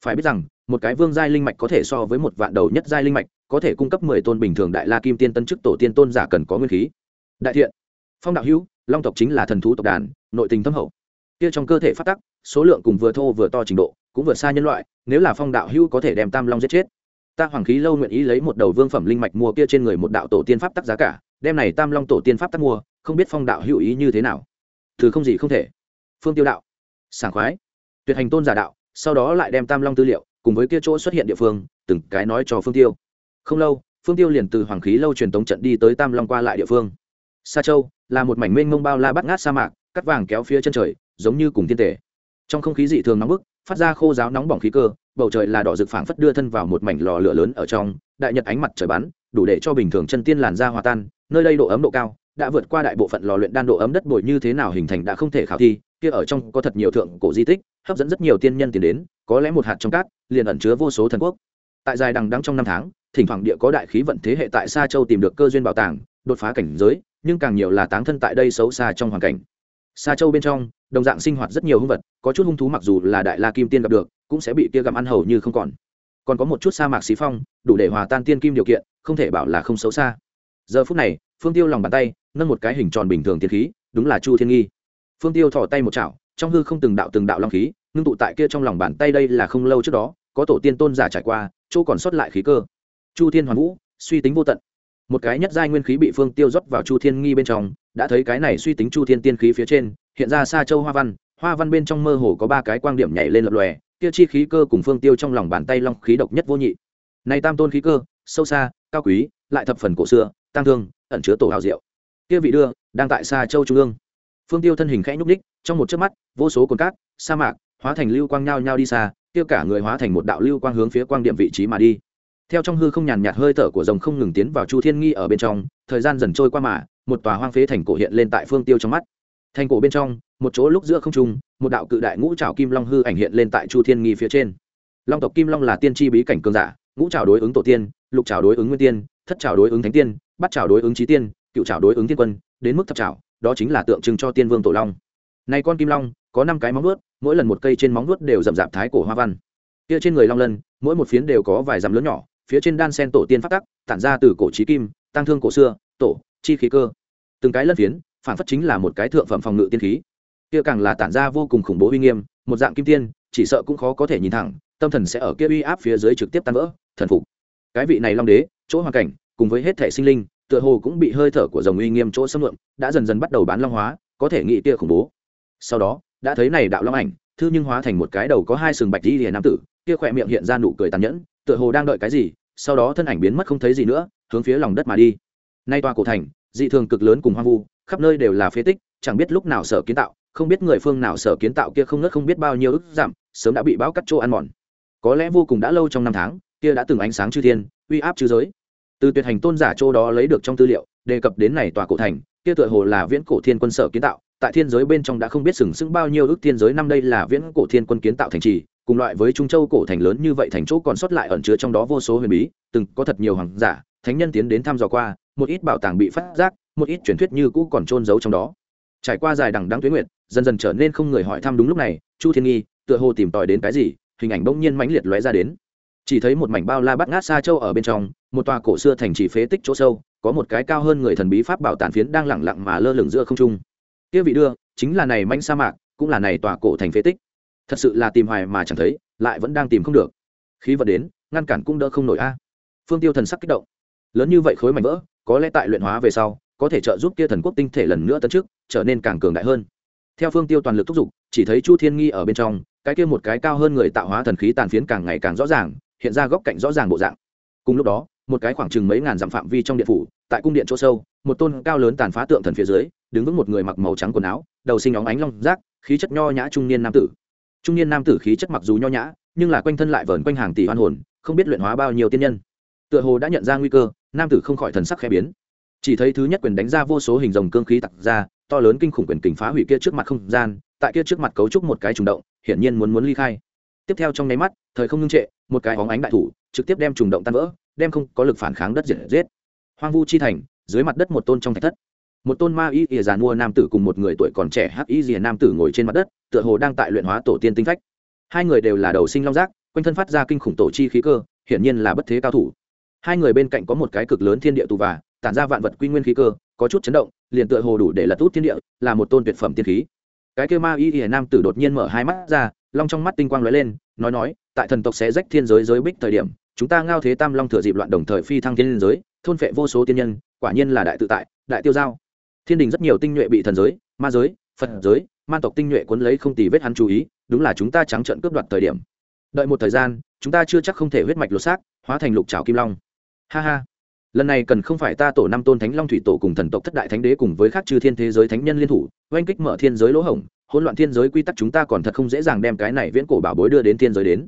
Speaker 1: Phải biết rằng, một cái vương giai linh mạch có thể so với một vạn đầu nhất giai linh mạch, có thể cung cấp mười tôn bình thường đại la kim tiên tân chức tổ tiên tôn giả cần có nguyên khí. Đại thiện, phong đạo hữu, long tộc chính là thần thú tộc đàn, nội tình thâm hậu. Kia trong cơ thể phát tắc, số lượng cùng vừa thô vừa to trình độ, cũng vượt xa nhân loại, nếu là phong đạo hữu có thể đem tam long giết chết ta hoàng khí lâu nguyện ý lấy một đầu vương phẩm linh mạch mua kia trên người một đạo tổ tiên pháp tắc giá cả, đem này tam long tổ tiên pháp tắc mua, không biết phong đạo hữu ý như thế nào. Thứ không gì không thể. Phương tiêu đạo. Sảng khoái. Tuyệt hành tôn giả đạo, sau đó lại đem tam long tư liệu, cùng với kia chỗ xuất hiện địa phương, từng cái nói cho phương tiêu. Không lâu, phương tiêu liền từ hoàng khí lâu truyền tống trận đi tới tam long qua lại địa phương. Sa châu, là một mảnh mênh mông bao la bắt ngát sa mạc, cắt vàng kéo phía chân trời, giống như cùng thiên tể trong không khí dị thường nóng bức, phát ra khô giáo nóng bỏng khí cơ bầu trời là đỏ rực phảng phất đưa thân vào một mảnh lò lửa lớn ở trong, đại nhật ánh mặt trời bắn, đủ để cho bình thường chân tiên làn da hòa tan, nơi đây độ ấm độ cao, đã vượt qua đại bộ phận lò luyện đan độ ấm đất bồi như thế nào hình thành đã không thể khảo thi, kia ở trong có thật nhiều thượng cổ di tích, hấp dẫn rất nhiều tiên nhân tiến đến, có lẽ một hạt trong cát, liền ẩn chứa vô số thần quốc. Tại dài đằng đẵng trong năm tháng, thỉnh thoảng địa có đại khí vận thế hệ tại sa châu tìm được cơ duyên bảo tàng, đột phá cảnh giới, nhưng càng nhiều là táng thân tại đây xấu xa trong hoàn cảnh. Sa châu bên trong, đồng dạng sinh hoạt rất nhiều hung vật, có chút hung thú mặc dù là đại la kim tiên gặp được cũng sẽ bị kia gặm ăn hầu như không còn. Còn có một chút sa mạc xí phong, đủ để hòa tan tiên kim điều kiện, không thể bảo là không xấu xa. Giờ phút này, phương tiêu lòng bàn tay, nâng một cái hình tròn bình thường tiên khí, đúng là chu thiên nghi. Phương tiêu thỏ tay một chảo, trong hư không từng đạo từng đạo long khí, ngưng tụ tại kia trong lòng bàn tay đây là không lâu trước đó, có tổ tiên tôn giả trải qua, chỗ còn sót lại khí cơ. Chu thiên hoàn vũ, suy tính vô tận. Một cái nhất giai nguyên khí bị phương tiêu rót vào chu thiên nghi bên trong, đã thấy cái này suy tính chu thiên tiên khí phía trên, hiện ra xa châu hoa văn hoa văn bên trong mơ hồ có ba cái quang điểm nhảy lên lập lòe Tiêu chi khí cơ cùng phương tiêu trong lòng bàn tay long khí độc nhất vô nhị. Này tam tôn khí cơ, sâu xa, cao quý, lại thập phần cổ xưa tăng thương, ẩn chứa tổ hào diệu. Kia vị đưa, đang tại xa châu trung ương. Phương tiêu thân hình khẽ nhúc ních trong một chớp mắt, vô số cồn cát, sa mạc, hóa thành lưu quang nhao nhao đi xa, kia cả người hóa thành một đạo lưu quang hướng phía quang điểm vị trí mà đi. Theo trong hư không nhàn nhạt hơi thở của rồng không ngừng tiến vào chu thiên nghi ở bên trong, thời gian dần trôi qua mà, một tòa hoang phế thành cổ hiện lên tại phương tiêu trong mắt thành cổ bên trong, một chỗ lúc giữa không trung, một đạo cự đại ngũ trào kim long hư ảnh hiện lên tại chu thiên nghi phía trên. Long tộc kim long là tiên tri bí cảnh cường giả, ngũ trào đối ứng tổ tiên, lục trào đối ứng nguyên tiên, thất trào đối ứng thánh tiên bắt trào đối ứng trí tiên, cựu trào đối ứng tiên quân, đến mức thập trào đó chính là tượng trưng cho tiên vương tổ long. Này con kim long, có năm cái móng vuốt, mỗi lần một cây trên móng vuốt đều rậm rạp thái cổ hoa văn. Kia trên người long lân, mỗi một phiến đều có vài dặm lớn nhỏ, phía trên đan sen tổ tiên phát tắc, tản ra từ cổ trí kim, tăng thương cổ xưa, tổ, chi khí cơ. Từng cái lân phiến phản phất chính là một cái thượng phẩm phòng ngự tiên khí. Kia càng là tản ra vô cùng khủng bố uy nghiêm, một dạng kim tiên, chỉ sợ cũng khó có thể nhìn thẳng, tâm thần sẽ ở kia uy áp phía dưới trực tiếp tan vỡ, thần phục. Cái vị này long đế, chỗ hoàn cảnh, cùng với hết thể sinh linh, tựa hồ cũng bị hơi thở của dòng uy nghiêm chỗ xâm lượm đã dần dần bắt đầu bán long hóa, có thể nghĩ kia khủng bố. Sau đó, đã thấy này đạo long ảnh, thư nhưng hóa thành một cái đầu có hai sừng bạch đi liền nam tử, kia khỏe miệng hiện ra nụ cười tàn nhẫn, tựa hồ đang đợi cái gì, sau đó thân ảnh biến mất không thấy gì nữa, hướng phía lòng đất mà đi. Nay tòa cổ thành, dị thường cực lớn cùng hoang vu khắp nơi đều là phế tích, chẳng biết lúc nào sở kiến tạo, không biết người phương nào sở kiến tạo kia không ngớt không biết bao nhiêu ức giảm, sớm đã bị bão cắt chỗ ăn mòn. Có lẽ vô cùng đã lâu trong năm tháng, kia đã từng ánh sáng chư thiên, uy áp chư giới. Từ tuyệt hành tôn giả châu đó lấy được trong tư liệu, đề cập đến này tòa cổ thành, kia tựa hồ là viễn cổ thiên quân sở kiến tạo, tại thiên giới bên trong đã không biết sừng sững bao nhiêu ước thiên giới năm đây là viễn cổ thiên quân kiến tạo thành trì, cùng loại với trung châu cổ thành lớn như vậy thành chỗ còn sót lại ẩn chứa trong đó vô số huyền bí, từng có thật nhiều hoàng giả, thánh nhân tiến đến thăm dò qua một ít bảo tàng bị phát giác, một ít truyền thuyết như cũ còn trôn giấu trong đó. Trải qua dài đằng đắng tuyến nguyện dần dần trở nên không người hỏi thăm đúng lúc này, chu thiên nghi, tựa hồ tìm tòi đến cái gì, hình ảnh bỗng nhiên mãnh liệt lóe ra đến. Chỉ thấy một mảnh bao la bát ngát xa châu ở bên trong, một tòa cổ xưa thành trì phế tích chỗ sâu, có một cái cao hơn người thần bí pháp bảo tàn phiến đang lẳng lặng mà lơ lửng giữa không trung. Kia vị đưa, chính là này manh sa mạc, cũng là này tòa cổ thành phế tích. Thật sự là tìm hoài mà chẳng thấy, lại vẫn đang tìm không được. Khí vật đến, ngăn cản cũng đỡ không nổi a. Phương tiêu thần sắc kích động. Lớn như vậy khối mảnh vỡ có lẽ tại luyện hóa về sau, có thể trợ giúp kia thần quốc tinh thể lần nữa tấn trước trở nên càng cường đại hơn. Theo phương tiêu toàn lực thúc giục, chỉ thấy chu thiên nghi ở bên trong, cái kia một cái cao hơn người tạo hóa thần khí tàn phiến càng ngày càng rõ ràng, hiện ra góc cạnh rõ ràng bộ dạng. Cùng lúc đó, một cái khoảng chừng mấy ngàn dặm phạm vi trong điện phủ, tại cung điện chỗ sâu, một tôn cao lớn tàn phá tượng thần phía dưới, đứng vững một người mặc màu trắng quần áo, đầu sinh óng ánh long rác, khí chất nho nhã trung niên nam tử. Trung niên nam tử khí chất mặc dù nho nhã, nhưng là quanh thân lại vờn quanh hàng tỷ hoan hồn, không biết luyện hóa bao nhiêu tiên nhân. Tựa hồ đã nhận ra nguy cơ nam tử không khỏi thần sắc khẽ biến. Chỉ thấy thứ nhất quyền đánh ra vô số hình rồng cương khí tặc ra, to lớn kinh khủng quyền kình phá hủy kia trước mặt không gian, tại kia trước mặt cấu trúc một cái trùng động, hiển nhiên muốn muốn ly khai. Tiếp theo trong nháy mắt, thời không ngưng trệ, một cái hóng ánh đại thủ, trực tiếp đem trùng động tan vỡ, đem không có lực phản kháng đất diệt giết. Hoang vu chi thành, dưới mặt đất một tôn trong thạch thất. Một tôn ma y ỉa giàn mua nam tử cùng một người tuổi còn trẻ hắc y rìa nam tử ngồi trên mặt đất, tựa hồ đang tại luyện hóa tổ tiên tinh phách. Hai người đều là đầu sinh long giác, quanh thân phát ra kinh khủng tổ chi khí cơ, hiển nhiên là bất thế cao thủ hai người bên cạnh có một cái cực lớn thiên địa tù và, tản ra vạn vật quy nguyên khí cơ, có chút chấn động, liền tựa hồ đủ để lật út thiên địa, là một tôn tuyệt phẩm tiên khí. Cái kêu ma y ỉa nam tử đột nhiên mở hai mắt ra, long trong mắt tinh quang lóe lên, nói nói, tại thần tộc sẽ rách thiên giới giới bích thời điểm, chúng ta ngao thế tam long thừa dịp loạn đồng thời phi thăng thiên giới, thôn phệ vô số tiên nhân, quả nhiên là đại tự tại, đại tiêu giao. Thiên đình rất nhiều tinh nhuệ bị thần giới, ma giới, phật giới man tộc tinh nhuệ cuốn lấy không tì vết hắn chú ý, đúng là chúng ta trắng trợn cướp đoạt thời điểm. Đợi một thời gian, chúng ta chưa chắc không thể huyết mạch lột xác, hóa thành lục trào kim long ha ha. Lần này cần không phải ta tổ năm tôn thánh long thủy tổ cùng thần tộc thất đại thánh đế cùng với các chư thiên thế giới thánh nhân liên thủ, oanh kích mở thiên giới lỗ hổng, hỗn loạn thiên giới quy tắc chúng ta còn thật không dễ dàng đem cái này viễn cổ bảo bối đưa đến thiên giới đến.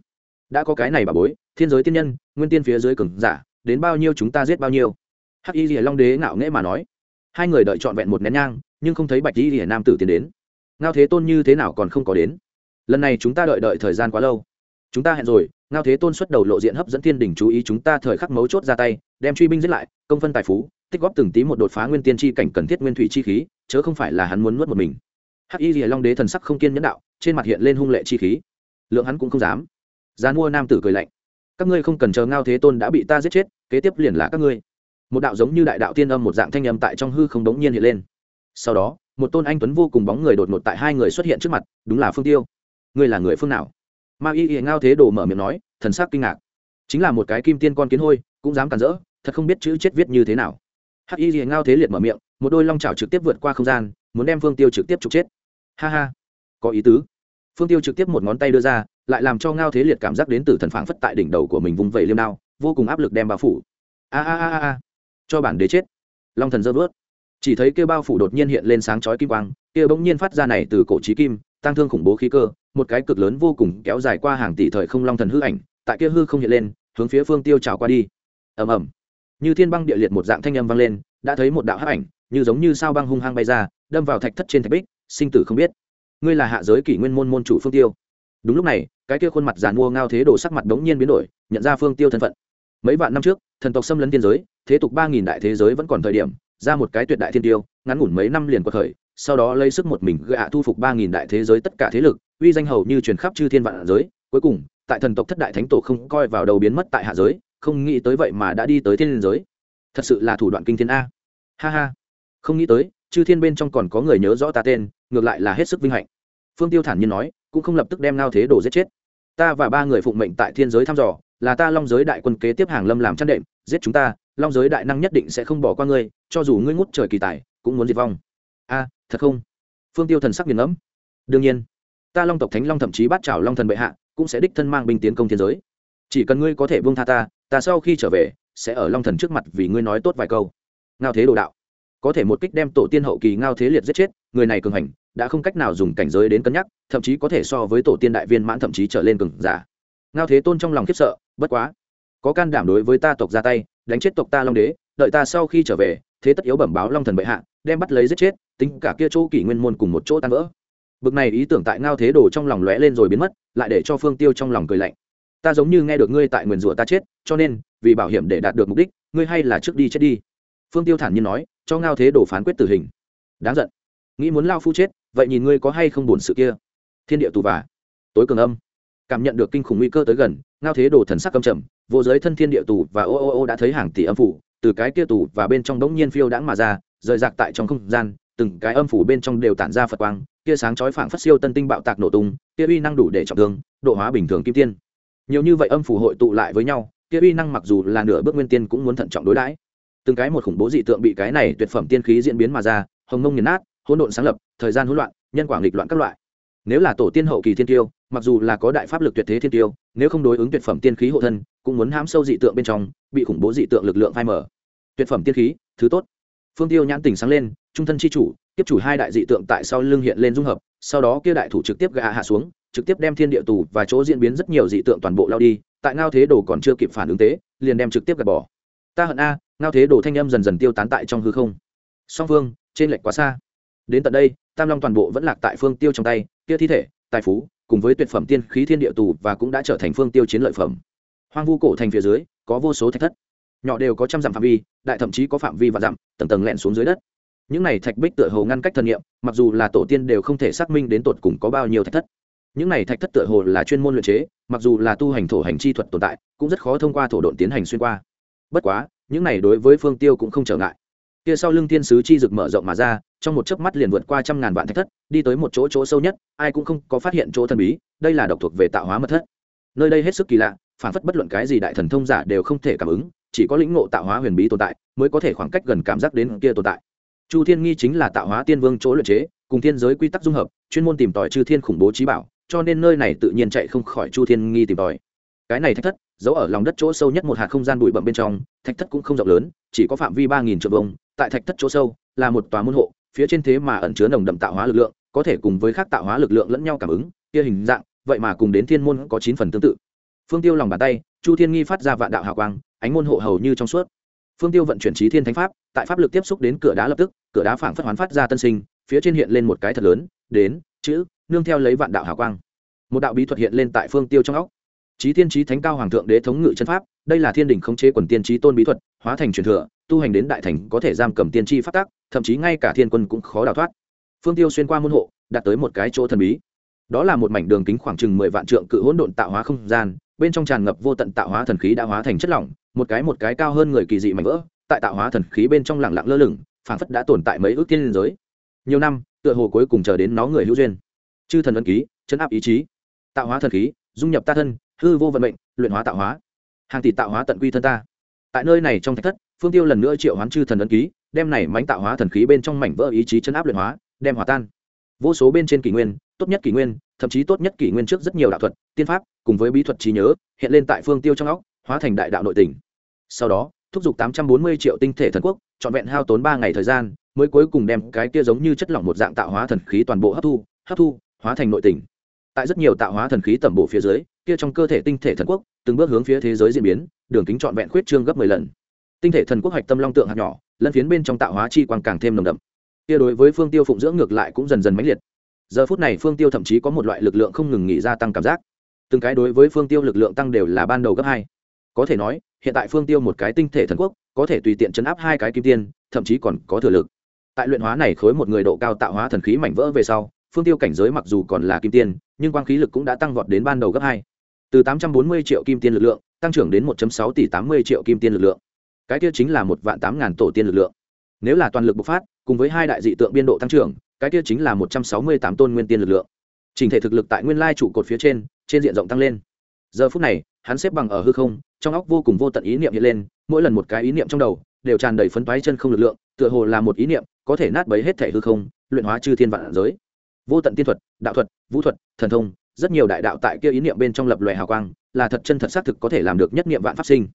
Speaker 1: Đã có cái này bảo bối, thiên giới tiên nhân, nguyên tiên phía dưới cường giả, đến bao nhiêu chúng ta giết bao nhiêu. Hắc y rìa long đế ngạo nghễ mà nói. Hai người đợi trọn vẹn một nén nhang, nhưng không thấy bạch y rìa nam tử tiến đến. Ngao thế tôn như thế nào còn không có đến. Lần này chúng ta đợi đợi thời gian quá lâu. Chúng ta hẹn rồi ngao thế tôn xuất đầu lộ diện hấp dẫn thiên đình chú ý chúng ta thời khắc mấu chốt ra tay, đem truy binh giết lại, công phân tài phú, tích góp từng tí một đột phá nguyên tiên tri cảnh cần thiết nguyên thủy chi khí, chớ không phải là hắn muốn nuốt một mình. Hắc y rìa long đế thần sắc không kiên nhẫn đạo, trên mặt hiện lên hung lệ chi khí. Lượng hắn cũng không dám. Gian mua nam tử cười lạnh. Các ngươi không cần chờ ngao thế tôn đã bị ta giết chết, kế tiếp liền là các ngươi. Một đạo giống như đại đạo tiên âm một dạng thanh âm tại trong hư không đống nhiên hiện lên. Sau đó, một tôn anh tuấn vô cùng bóng người đột ngột tại hai người xuất hiện trước mặt, đúng là phương tiêu. Ngươi là người phương nào? Ma y y ngao thế đồ mở miệng nói, thần sắc kinh ngạc. Chính là một cái kim tiên con kiến hôi, cũng dám cản rỡ, thật không biết chữ chết viết như thế nào. Hắc y y ngao thế liệt mở miệng, một đôi long trào trực tiếp vượt qua không gian, muốn đem phương tiêu trực tiếp trục chết. Ha ha, có ý tứ. Phương tiêu trực tiếp một ngón tay đưa ra, lại làm cho ngao thế liệt cảm giác đến từ thần phảng phất tại đỉnh đầu của mình vung vẩy liêm đao, vô cùng áp lực đem bao phủ. A a a a cho bản đế chết. Long thần dơ vớt chỉ thấy kêu bao phủ đột nhiên hiện lên sáng chói kim quang, kia bỗng nhiên phát ra này từ cổ trí kim tăng thương khủng bố khí cơ, một cái cực lớn vô cùng kéo dài qua hàng tỷ thời không long thần hư ảnh, tại kia hư không hiện lên, hướng phía phương tiêu trào qua đi. Ầm ầm. Như thiên băng địa liệt một dạng thanh âm vang lên, đã thấy một đạo hắc ảnh, như giống như sao băng hung hăng bay ra, đâm vào thạch thất trên thạch bích, sinh tử không biết. Ngươi là hạ giới kỷ nguyên môn môn chủ phương tiêu. Đúng lúc này, cái kia khuôn mặt giàn mua ngao thế đồ sắc mặt đống nhiên biến đổi, nhận ra phương tiêu thân phận. Mấy vạn năm trước, thần tộc xâm lấn thiên giới, thế tục ba nghìn đại thế giới vẫn còn thời điểm, ra một cái tuyệt đại thiên tiêu, ngắn ngủn mấy năm liền qua khởi sau đó lấy sức một mình gạ thu phục ba nghìn đại thế giới tất cả thế lực, uy danh hầu như truyền khắp chư thiên vạn giới. Cuối cùng, tại thần tộc thất đại thánh tổ không coi vào đầu biến mất tại hạ giới, không nghĩ tới vậy mà đã đi tới thiên giới. Thật sự là thủ đoạn kinh thiên a. Ha ha. Không nghĩ tới, chư thiên bên trong còn có người nhớ rõ ta tên, ngược lại là hết sức vinh hạnh. Phương tiêu thản nhiên nói, cũng không lập tức đem ngao thế đồ giết chết. Ta và ba người phụng mệnh tại thiên giới thăm dò, là ta long giới đại quân kế tiếp hàng lâm làm chăn đệm, giết chúng ta, long giới đại năng nhất định sẽ không bỏ qua ngươi, cho dù ngươi ngút trời kỳ tài, cũng muốn diệt vong a, thật không? Phương tiêu thần sắc nghiền ngẫm. Đương nhiên, ta long tộc thánh long thậm chí bắt chảo long thần bệ hạ, cũng sẽ đích thân mang binh tiến công thiên giới. Chỉ cần ngươi có thể buông tha ta ta sau khi trở về, sẽ ở long thần trước mặt vì ngươi nói tốt vài câu. Ngao thế đồ đạo. Có thể một kích đem tổ tiên hậu kỳ ngao thế liệt giết chết, người này cường hành, đã không cách nào dùng cảnh giới đến cân nhắc, thậm chí có thể so với tổ tiên đại viên mãn thậm chí trở lên cường giả. Ngao thế tôn trong lòng khiếp sợ, bất quá. Có can đảm đối với ta tộc ra tay, đánh chết tộc ta long đế, đợi ta sau khi trở về thế tất yếu bẩm báo long thần bệ hạ, đem bắt lấy giết chết, tính cả kia chỗ kỷ nguyên môn cùng một chỗ tan vỡ. Bực này ý tưởng tại ngao thế đồ trong lòng lóe lên rồi biến mất, lại để cho phương tiêu trong lòng cười lạnh. Ta giống như nghe được ngươi tại nguyền rủa ta chết, cho nên, vì bảo hiểm để đạt được mục đích, ngươi hay là trước đi chết đi. Phương tiêu thản nhiên nói, cho ngao thế đồ phán quyết tử hình. Đáng giận. Nghĩ muốn lao phu chết, vậy nhìn ngươi có hay không buồn sự kia. Thiên địa tù và tối cường âm. Cảm nhận được kinh khủng nguy cơ tới gần, ngao thế đồ thần sắc âm trầm, vô giới thân thiên địa tù và ô ô ô đã thấy hàng tỷ âm phủ từ cái kia tù và bên trong đống nhiên phiêu đãng mà ra, rời rạc tại trong không gian, từng cái âm phủ bên trong đều tản ra phật quang kia sáng chói phảng phất siêu tân tinh bạo tạc nổ tung kia uy năng đủ để trọng thương, độ hóa bình thường kim tiên. Nhiều như vậy âm phủ hội tụ lại với nhau kia uy năng mặc dù là nửa bước nguyên tiên cũng muốn thận trọng đối đãi. Từng cái một khủng bố dị tượng bị cái này tuyệt phẩm tiên khí diễn biến mà ra, hồng mông nghiền nát, hỗn độn sáng lập, thời gian hỗn loạn, nhân quả nghịch loạn các loại nếu là tổ tiên hậu kỳ thiên tiêu, mặc dù là có đại pháp lực tuyệt thế thiên tiêu, nếu không đối ứng tuyệt phẩm tiên khí hộ thân, cũng muốn hãm sâu dị tượng bên trong, bị khủng bố dị tượng lực lượng phai mở tuyệt phẩm tiên khí, thứ tốt. Phương tiêu nhãn tình sáng lên, trung thân chi chủ, tiếp chủ hai đại dị tượng tại sau lưng hiện lên dung hợp, sau đó kia đại thủ trực tiếp gạ hạ xuống, trực tiếp đem thiên địa tù và chỗ diễn biến rất nhiều dị tượng toàn bộ lao đi, tại ngao thế đồ còn chưa kịp phản ứng tế, liền đem trực tiếp gạt bỏ. Ta hận a, ngao thế đồ thanh âm dần dần tiêu tán tại trong hư không. Song phương trên lệch quá xa. Đến tận đây, tam long toàn bộ vẫn lạc tại phương tiêu trong tay kia thi thể, tài phú, cùng với tuyệt phẩm tiên khí thiên địa tù và cũng đã trở thành phương tiêu chiến lợi phẩm. Hoang vu cổ thành phía dưới, có vô số thạch thất. Nhỏ đều có trăm dặm phạm vi, đại thậm chí có phạm vi và dặm, tầng tầng lẹn xuống dưới đất. Những này thạch bích tựa hồ ngăn cách thần nhiệm mặc dù là tổ tiên đều không thể xác minh đến tột cùng có bao nhiêu thạch thất. Những này thạch thất tựa hồ là chuyên môn luyện chế, mặc dù là tu hành thổ hành chi thuật tồn tại, cũng rất khó thông qua thổ độn tiến hành xuyên qua. Bất quá, những này đối với phương tiêu cũng không trở ngại. Kia sau lưng thiên sứ chi rực mở rộng mà ra trong một chớp mắt liền vượt qua trăm ngàn vạn thạch thất, đi tới một chỗ chỗ sâu nhất, ai cũng không có phát hiện chỗ thần bí, đây là độc thuộc về tạo hóa mật thất. Nơi đây hết sức kỳ lạ, phản phất bất luận cái gì đại thần thông giả đều không thể cảm ứng, chỉ có lĩnh ngộ tạo hóa huyền bí tồn tại, mới có thể khoảng cách gần cảm giác đến kia tồn tại. Chu thiên nghi chính là tạo hóa tiên vương chỗ luyện chế, cùng thiên giới quy tắc dung hợp, chuyên môn tìm tòi chư thiên khủng bố trí bảo, cho nên nơi này tự nhiên chạy không khỏi chu thiên nghi tìm tòi. Cái này thạch thất, giấu ở lòng đất chỗ sâu nhất một hạt không gian bụi bậm bên trong, thạch thất cũng không rộng lớn, chỉ có phạm vi ba nghìn triệu vông tại thạch thất chỗ sâu, là một tòa môn hộ phía trên thế mà ẩn chứa nồng đậm tạo hóa lực lượng, có thể cùng với khác tạo hóa lực lượng lẫn nhau cảm ứng, kia hình dạng, vậy mà cùng đến thiên môn có chín phần tương tự. Phương tiêu lòng bàn tay, chu thiên nghi phát ra vạn đạo hào quang, ánh môn hộ hầu như trong suốt. Phương tiêu vận chuyển trí thiên thánh pháp, tại pháp lực tiếp xúc đến cửa đá lập tức, cửa đá phảng phất hoán phát ra tân sinh, phía trên hiện lên một cái thật lớn, đến, chữ, nương theo lấy vạn đạo hào quang. Một đạo bí thuật hiện lên tại phương tiêu trong óc. Trí thiên trí thánh cao hoàng thượng đế thống ngự chân pháp, đây là thiên đình khống chế quần tiên trí tôn bí thuật, hóa thành truyền thừa, tu hành đến đại thành có thể giam cầm tiên tri phát tác thậm chí ngay cả thiên quân cũng khó đào thoát. Phương tiêu xuyên qua môn hộ, đạt tới một cái chỗ thần bí. Đó là một mảnh đường kính khoảng chừng mười vạn trượng cự hỗn độn tạo hóa không gian, bên trong tràn ngập vô tận tạo hóa thần khí đã hóa thành chất lỏng, một cái một cái cao hơn người kỳ dị mảnh vỡ, tại tạo hóa thần khí bên trong lẳng lặng lơ lửng, phảng phất đã tồn tại mấy ước tiên liên giới. Nhiều năm, tựa hồ cuối cùng chờ đến nó người hữu duyên. Chư thần ân ký, chấn áp ý chí. Tạo hóa thần khí, dung nhập ta thân, hư vô vận mệnh, luyện hóa tạo hóa. Hàng tỷ tạo hóa tận quy thân ta. Tại nơi này trong thạch thất, phương tiêu lần nữa triệu hoán chư thần ấn ký đem này mánh tạo hóa thần khí bên trong mảnh vỡ ý chí chấn áp luyện hóa, đem hòa tan. Vô số bên trên kỷ nguyên, tốt nhất kỷ nguyên, thậm chí tốt nhất kỷ nguyên trước rất nhiều đạo thuật, tiên pháp, cùng với bí thuật trí nhớ, hiện lên tại phương tiêu trong óc, hóa thành đại đạo nội tỉnh sau đó, thúc giục tám trăm bốn mươi triệu tinh thể thần quốc, trọn vẹn hao tốn ba ngày thời gian, mới cuối cùng đem cái kia giống như chất lỏng một dạng tạo hóa thần khí toàn bộ hấp thu hấp thu, hóa thành nội tỉnh tại rất nhiều tạo hóa thần khí tẩm bộ phía dưới, kia trong cơ thể tinh thể thần quốc, từng bước hướng phía thế giới diễn biến, đường kính trọn vẹn khuyết trương gấp mười lần. Tinh thể thần quốc hạch tâm long tượng hạt nhỏ lân phiến bên trong tạo hóa chi quang càng thêm nồng đậm. Kia đối với phương tiêu phụng dưỡng ngược lại cũng dần dần mãnh liệt. Giờ phút này phương tiêu thậm chí có một loại lực lượng không ngừng nghỉ gia tăng cảm giác. Từng cái đối với phương tiêu lực lượng tăng đều là ban đầu gấp hai. Có thể nói, hiện tại phương tiêu một cái tinh thể thần quốc, có thể tùy tiện chấn áp hai cái kim tiên, thậm chí còn có thừa lực. Tại luyện hóa này khối một người độ cao tạo hóa thần khí mảnh vỡ về sau, phương tiêu cảnh giới mặc dù còn là kim tiên, nhưng quang khí lực cũng đã tăng vọt đến ban đầu gấp hai. Từ tám trăm bốn mươi triệu kim tiên lực lượng, tăng trưởng đến một sáu tỷ tám mươi triệu kim tiên lực lượng cái kia chính là một vạn tám ngàn tổ tiên lực lượng. Nếu là toàn lực bộc phát, cùng với hai đại dị tượng biên độ tăng trưởng, cái kia chính là một trăm sáu mươi tám tôn nguyên tiên lực lượng. Trình thể thực lực tại nguyên lai trụ cột phía trên trên diện rộng tăng lên. Giờ phút này, hắn xếp bằng ở hư không, trong óc vô cùng vô tận ý niệm hiện lên, mỗi lần một cái ý niệm trong đầu, đều tràn đầy phấn toái chân không lực lượng, tựa hồ là một ý niệm, có thể nát bấy hết thể hư không, luyện hóa chư thiên vạn giới. Vô tận tiên thuật, đạo thuật, vũ thuật, thần thông, rất nhiều đại đạo tại kia ý niệm bên trong lập loè hào quang, là thật chân thật xác thực có thể làm được nhất niệm vạn pháp sinh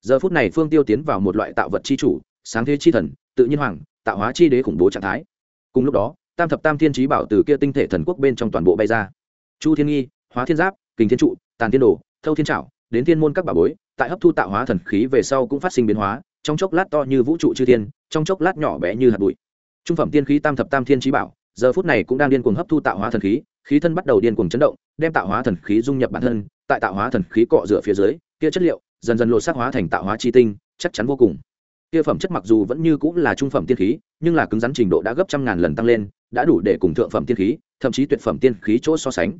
Speaker 1: giờ phút này phương tiêu tiến vào một loại tạo vật chi chủ, sáng thế chi thần, tự nhiên hoàng, tạo hóa chi đế khủng bố trạng thái. Cùng lúc đó, tam thập tam thiên trí bảo từ kia tinh thể thần quốc bên trong toàn bộ bay ra. Chu thiên nghi, hóa thiên giáp, kình thiên trụ, tàn thiên đồ, thâu thiên trảo, đến thiên môn các bảo bối, tại hấp thu tạo hóa thần khí về sau cũng phát sinh biến hóa, trong chốc lát to như vũ trụ chư thiên, trong chốc lát nhỏ bé như hạt bụi. Trung phẩm tiên khí tam thập tam thiên trí bảo, giờ phút này cũng đang điên cuồng hấp thu tạo hóa thần khí khí thân bắt đầu điên cuồng chấn động, đem tạo hóa thần khí dung nhập bản thân, tại tạo hóa thần khí cọ rửa phía dưới, kia chất liệu dần dần lột xác hóa thành tạo hóa chi tinh, chắc chắn vô cùng. Kia phẩm chất mặc dù vẫn như cũng là trung phẩm tiên khí, nhưng là cứng rắn trình độ đã gấp trăm ngàn lần tăng lên, đã đủ để cùng thượng phẩm tiên khí, thậm chí tuyệt phẩm tiên khí chỗ so sánh.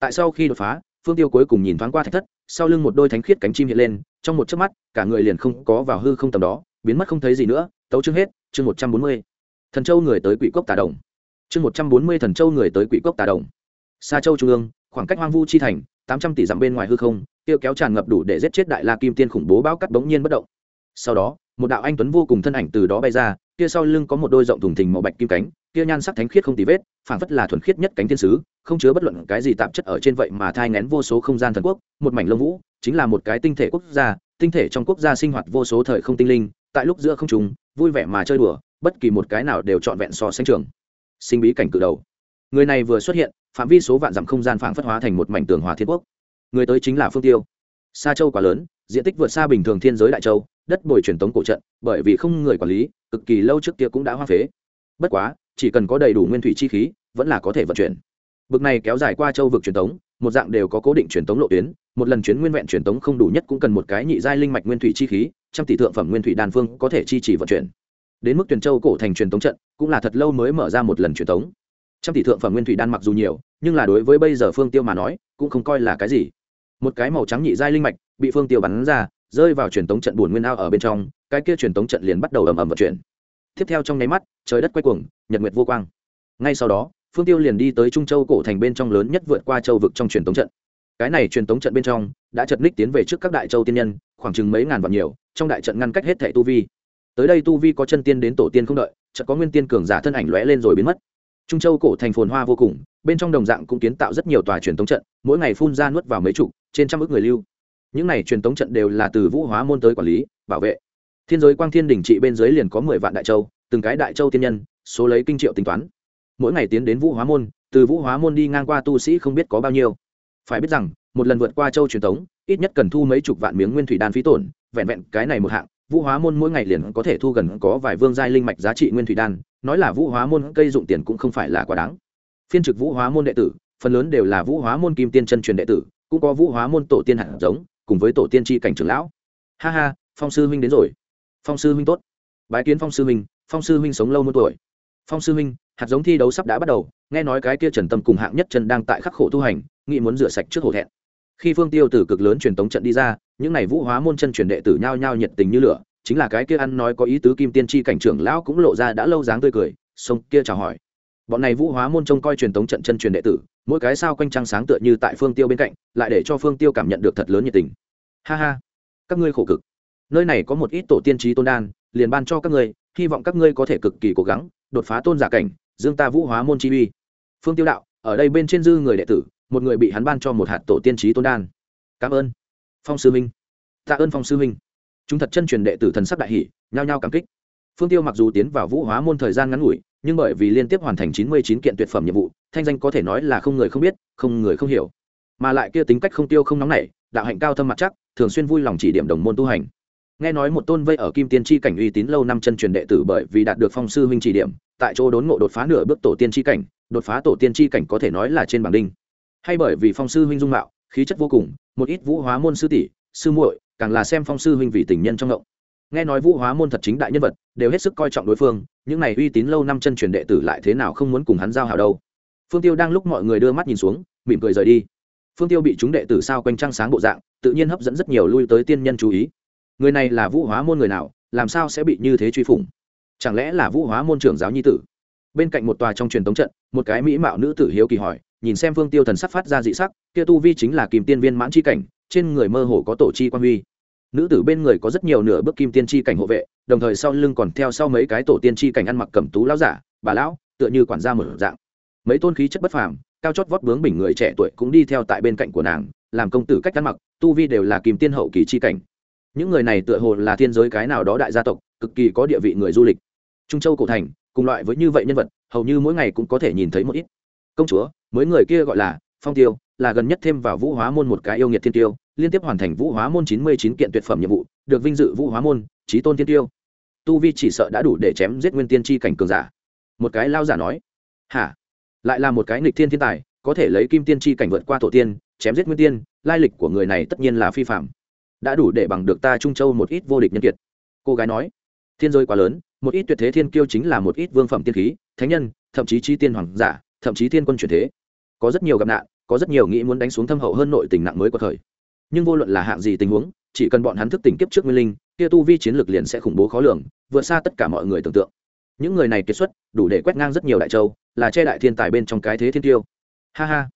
Speaker 1: Tại sau khi đột phá, phương tiêu cuối cùng nhìn thoáng qua thạch thất, sau lưng một đôi thánh khiết cánh chim hiện lên, trong một chớp mắt, cả người liền không có vào hư không tầm đó, biến mất không thấy gì nữa, tấu chương hết, chương một trăm bốn mươi. Thần châu người tới quỷ cốc tà đồng. Chương một trăm bốn mươi thần châu người tới quỷ cốc tà đồng. Xa châu trung ương, khoảng cách hoang vu chi thành, tám trăm tỷ dặm bên ngoài hư không tiêu kéo tràn ngập đủ để giết chết đại la kim tiên khủng bố bão cắt bỗng nhiên bất động. Sau đó, một đạo anh tuấn vô cùng thân ảnh từ đó bay ra, kia sau lưng có một đôi rộng thùng thình màu bạch kim cánh, kia nhan sắc thánh khiết không tì vết phản phất là thuần khiết nhất cánh thiên sứ, không chứa bất luận cái gì tạp chất ở trên vậy mà thai ngén vô số không gian thần quốc, một mảnh lông vũ, chính là một cái tinh thể quốc gia, tinh thể trong quốc gia sinh hoạt vô số thời không tinh linh, tại lúc giữa không trùng vui vẻ mà chơi đùa, bất kỳ một cái nào đều trọn vẹn so sánh trường. Sinh bí cảnh cự đầu. Người này vừa xuất hiện, phạm vi số vạn dặm không gian phảng phất hóa thành một mảnh tường hòa thiên quốc người tới chính là phương tiêu sa châu quá lớn diện tích vượt xa bình thường thiên giới đại châu đất bồi truyền tống cổ trận bởi vì không người quản lý cực kỳ lâu trước kia cũng đã hoa phế bất quá chỉ cần có đầy đủ nguyên thủy chi khí vẫn là có thể vận chuyển bực này kéo dài qua châu vực truyền tống một dạng đều có cố định truyền tống lộ tuyến một lần chuyến nguyên vẹn truyền tống không đủ nhất cũng cần một cái nhị giai linh mạch nguyên thủy chi khí trăm tỷ thượng phẩm nguyên thủy đan phương có thể chi trì vận chuyển đến mức tuyển châu cổ thành truyền tống trận cũng là thật lâu mới mở ra một lần truyền tống trăm tỷ thượng phẩm nguyên thủy đan mặc dù nhiều nhưng là đối với bây giờ phương tiêu mà nói cũng không coi là cái gì một cái màu trắng nhị giai linh mạch bị phương tiêu bắn ra, rơi vào truyền tống trận buồn nguyên ao ở bên trong, cái kia truyền tống trận liền bắt đầu ầm ầm vận chuyển. Tiếp theo trong nháy mắt, trời đất quay cuồng, nhật nguyệt vô quang. Ngay sau đó, phương tiêu liền đi tới trung châu cổ thành bên trong lớn nhất vượt qua châu vực trong truyền tống trận. Cái này truyền tống trận bên trong đã chật ních tiến về trước các đại châu tiên nhân, khoảng chừng mấy ngàn vạn nhiều, trong đại trận ngăn cách hết thẻ tu vi. Tới đây tu vi có chân tiên đến tổ tiên không đợi, chợt có nguyên tiên cường giả thân ảnh lóe lên rồi biến mất. Trung châu cổ thành phồn hoa vô cùng, bên trong đồng dạng cũng kiến tạo rất nhiều tòa truyền tống trận, mỗi ngày phun ra nuốt vào mấy chục trên trăm ước người lưu. Những này truyền tống trận đều là từ vũ hóa môn tới quản lý, bảo vệ. Thiên giới quang thiên đỉnh trị bên dưới liền có mười vạn đại châu, từng cái đại châu tiên nhân, số lấy kinh triệu tính toán. Mỗi ngày tiến đến vũ hóa môn, từ vũ hóa môn đi ngang qua tu sĩ không biết có bao nhiêu. Phải biết rằng, một lần vượt qua châu truyền thống ít nhất cần thu mấy chục vạn miếng nguyên thủy đan phí tổn, vẹn vẹn cái này một hạng, vũ hóa môn mỗi ngày liền có thể thu gần có vài vương giai linh mạch giá trị nguyên thủy đan, nói là vũ hóa môn cây dụng tiền cũng không phải là quá đáng. Phiên trực vũ hóa môn đệ tử, phần lớn đều là vũ hóa môn kim tiên chân truyền đệ tử cũng có vũ hóa môn tổ tiên hạt giống, cùng với tổ tiên tri cảnh trưởng lão. Ha ha, phong sư huynh đến rồi. Phong sư huynh tốt. Bái kiến phong sư huynh, phong sư huynh sống lâu muôn tuổi. Phong sư huynh, hạt giống thi đấu sắp đã bắt đầu, nghe nói cái kia trần tâm cùng hạng nhất trần đang tại khắc khổ tu hành, nghĩ muốn rửa sạch trước hổ thẹn. Khi phương tiêu từ cực lớn truyền tống trận đi ra, những n à y vũ hóa môn chân truyền đệ tử nhao nhao nhiệt tình như lửa, chính là cái kia ăn nói có ý tứ kim tiên tri cảnh trưởng lão cũng lộ ra đã lâu dáng tươi cười sông kia chào hỏi bọn này vũ hóa môn trông coi truyền tống trận chân truyền đệ tử, mỗi cái sao quanh trăng sáng tựa như tại phương tiêu bên cạnh, lại để cho phương tiêu cảm nhận được thật lớn nhiệt tình. Ha ha, các ngươi khổ cực. Nơi này có một ít tổ tiên trí tôn đan, liền ban cho các ngươi, hy vọng các ngươi có thể cực kỳ cố gắng, đột phá tôn giả cảnh, dương ta vũ hóa môn chi uy. Phương tiêu đạo, ở đây bên trên dư người đệ tử, một người bị hắn ban cho một hạt tổ tiên trí tôn đan. Cảm ơn. Phong sư minh. Tạ ơn phong sư minh. Chúng thật chân truyền đệ tử thần sắc đại hỷ nhao nhao cảm kích phương tiêu mặc dù tiến vào vũ hóa môn thời gian ngắn ngủi, nhưng bởi vì liên tiếp hoàn thành chín mươi chín kiện tuyệt phẩm nhiệm vụ, thanh danh có thể nói là không người không biết, không người không hiểu. Mà lại kia tính cách không tiêu không nóng nảy, đạo hạnh cao thâm mặt chắc, thường xuyên vui lòng chỉ điểm đồng môn tu hành. Nghe nói một tôn vây ở kim tiên tri cảnh uy tín lâu năm chân truyền đệ tử bởi vì đạt được phong sư huynh chỉ điểm, tại chỗ đốn ngộ đột phá nửa bước tổ tiên tri cảnh, đột phá tổ tiên tri cảnh có thể nói là trên bảng đinh. Hay bởi vì phong sư huynh dung mạo, khí chất vô cùng, một ít vũ hóa môn sư tỷ, sư muội, càng là xem phong sư huynh vì tình nhân trong ngộng nghe nói vũ hóa môn thật chính đại nhân vật, đều hết sức coi trọng đối phương, những này uy tín lâu năm chân truyền đệ tử lại thế nào không muốn cùng hắn giao hảo đâu. Phương tiêu đang lúc mọi người đưa mắt nhìn xuống, mỉm cười rời đi. Phương tiêu bị chúng đệ tử sao quanh trăng sáng bộ dạng, tự nhiên hấp dẫn rất nhiều lui tới tiên nhân chú ý. Người này là vũ hóa môn người nào, làm sao sẽ bị như thế truy phủng? Chẳng lẽ là vũ hóa môn trưởng giáo nhi tử? Bên cạnh một tòa trong truyền tống trận, một cái mỹ mạo nữ tử hiếu kỳ hỏi, nhìn xem phương tiêu thần sắc phát ra dị sắc, kia tu vi chính là kim tiên viên mãn c h i cảnh, trên người mơ hồ có tổ chi quan huy nữ tử bên người có rất nhiều nửa bước kim tiên chi cảnh hộ vệ, đồng thời sau lưng còn theo sau mấy cái tổ tiên chi cảnh ăn mặc cẩm tú lão giả, bà lão, tựa như quản gia một dạng. Mấy tôn khí chất bất phàm, cao chót vót bướng bình người trẻ tuổi cũng đi theo tại bên cạnh của nàng, làm công tử cách ăn mặc, tu vi đều là kim tiên hậu kỳ chi cảnh. Những người này tựa hồ là thiên giới cái nào đó đại gia tộc, cực kỳ có địa vị người du lịch. Trung châu cổ thành, cùng loại với như vậy nhân vật, hầu như mỗi ngày cũng có thể nhìn thấy một ít. Công chúa mới người kia gọi là phong tiêu là gần nhất thêm vào vũ hóa môn một cái yêu nghiệt thiên tiêu, liên tiếp hoàn thành vũ hóa môn chín mươi chín kiện tuyệt phẩm nhiệm vụ, được vinh dự vũ hóa môn trí tôn thiên tiêu. Tu vi chỉ sợ đã đủ để chém giết nguyên tiên tri cảnh cường giả. Một cái lao giả nói, hả? Lại là một cái nghịch thiên thiên tài, có thể lấy kim tiên tri cảnh vượt qua tổ tiên, chém giết nguyên tiên, lai lịch của người này tất nhiên là phi phạm. Đã đủ để bằng được ta trung châu một ít vô địch nhân kiệt. Cô gái nói, thiên giới quá lớn, một ít tuyệt thế thiên kiêu chính là một ít vương phẩm tiên khí, thánh nhân, thậm chí chi tiên hoàng giả, thậm chí thiên quân truyền thế. Có rất nhiều gặp nạn có rất nhiều nghĩ muốn đánh xuống thâm hậu hơn nội tình nặng mới có thời nhưng vô luận là hạng gì tình huống, chỉ cần bọn hắn thức tỉnh kiếp trước nguyên linh, kia tu vi chiến lược liền sẽ khủng bố khó lường, vượt xa tất cả mọi người tưởng tượng. Những người này kết xuất, đủ để quét ngang rất nhiều đại châu, là che đại thiên tài bên trong cái thế thiên tiêu. Ha ha.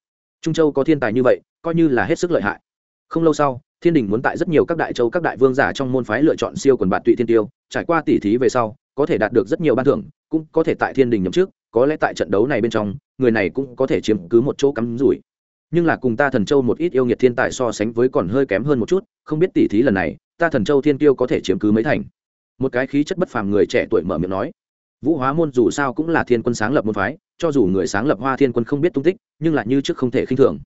Speaker 1: Trung châu có thiên tài như vậy, coi như là hết sức lợi hại. Không lâu sau, thiên đình muốn tại rất nhiều các đại châu, các đại vương giả trong môn phái lựa chọn siêu quần bạn tụy thiên tiêu, trải qua tỉ thí về sau, có thể đạt được rất nhiều ban thưởng, cũng có thể tại thiên đình nhậm trước có lẽ tại trận đấu này bên trong, người này cũng có thể chiếm cứ một chỗ cắm rủi nhưng là cùng ta thần châu một ít yêu nghiệt thiên tài so sánh với còn hơi kém hơn một chút, không biết tỉ thí lần này, ta thần châu thiên tiêu có thể chiếm cứ mấy thành? Một cái khí chất bất phàm người trẻ tuổi mở miệng nói. Vũ hóa môn dù sao cũng là thiên quân sáng lập môn phái, cho dù người sáng lập hoa thiên quân không biết tung tích, nhưng lại như trước không thể khinh thường.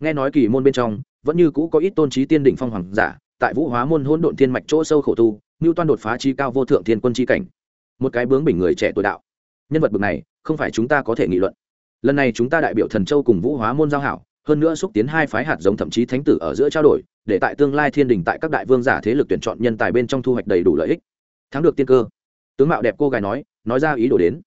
Speaker 1: Nghe nói kỳ môn bên trong, vẫn như cũ có ít tôn trí tiên đỉnh phong hoàng giả, tại vũ hóa môn hỗn độn thiên mạch chỗ sâu khổ tu, ngưu toan đột phá chi cao vô thượng thiên quân chi cảnh. Một cái bướng bình người trẻ tuổi đạo. Nhân vật bực này, không phải chúng ta có thể nghị luận. Lần này chúng ta đại biểu thần châu cùng vũ hóa môn giao hảo hơn nữa xúc tiến hai phái hạt giống thậm chí thánh tử ở giữa trao đổi, để tại tương lai thiên đình tại các đại vương giả thế lực tuyển chọn nhân tài bên trong thu hoạch đầy đủ lợi ích. Thắng được tiên cơ. Tướng mạo đẹp cô gái nói nói ra ý đồ đến.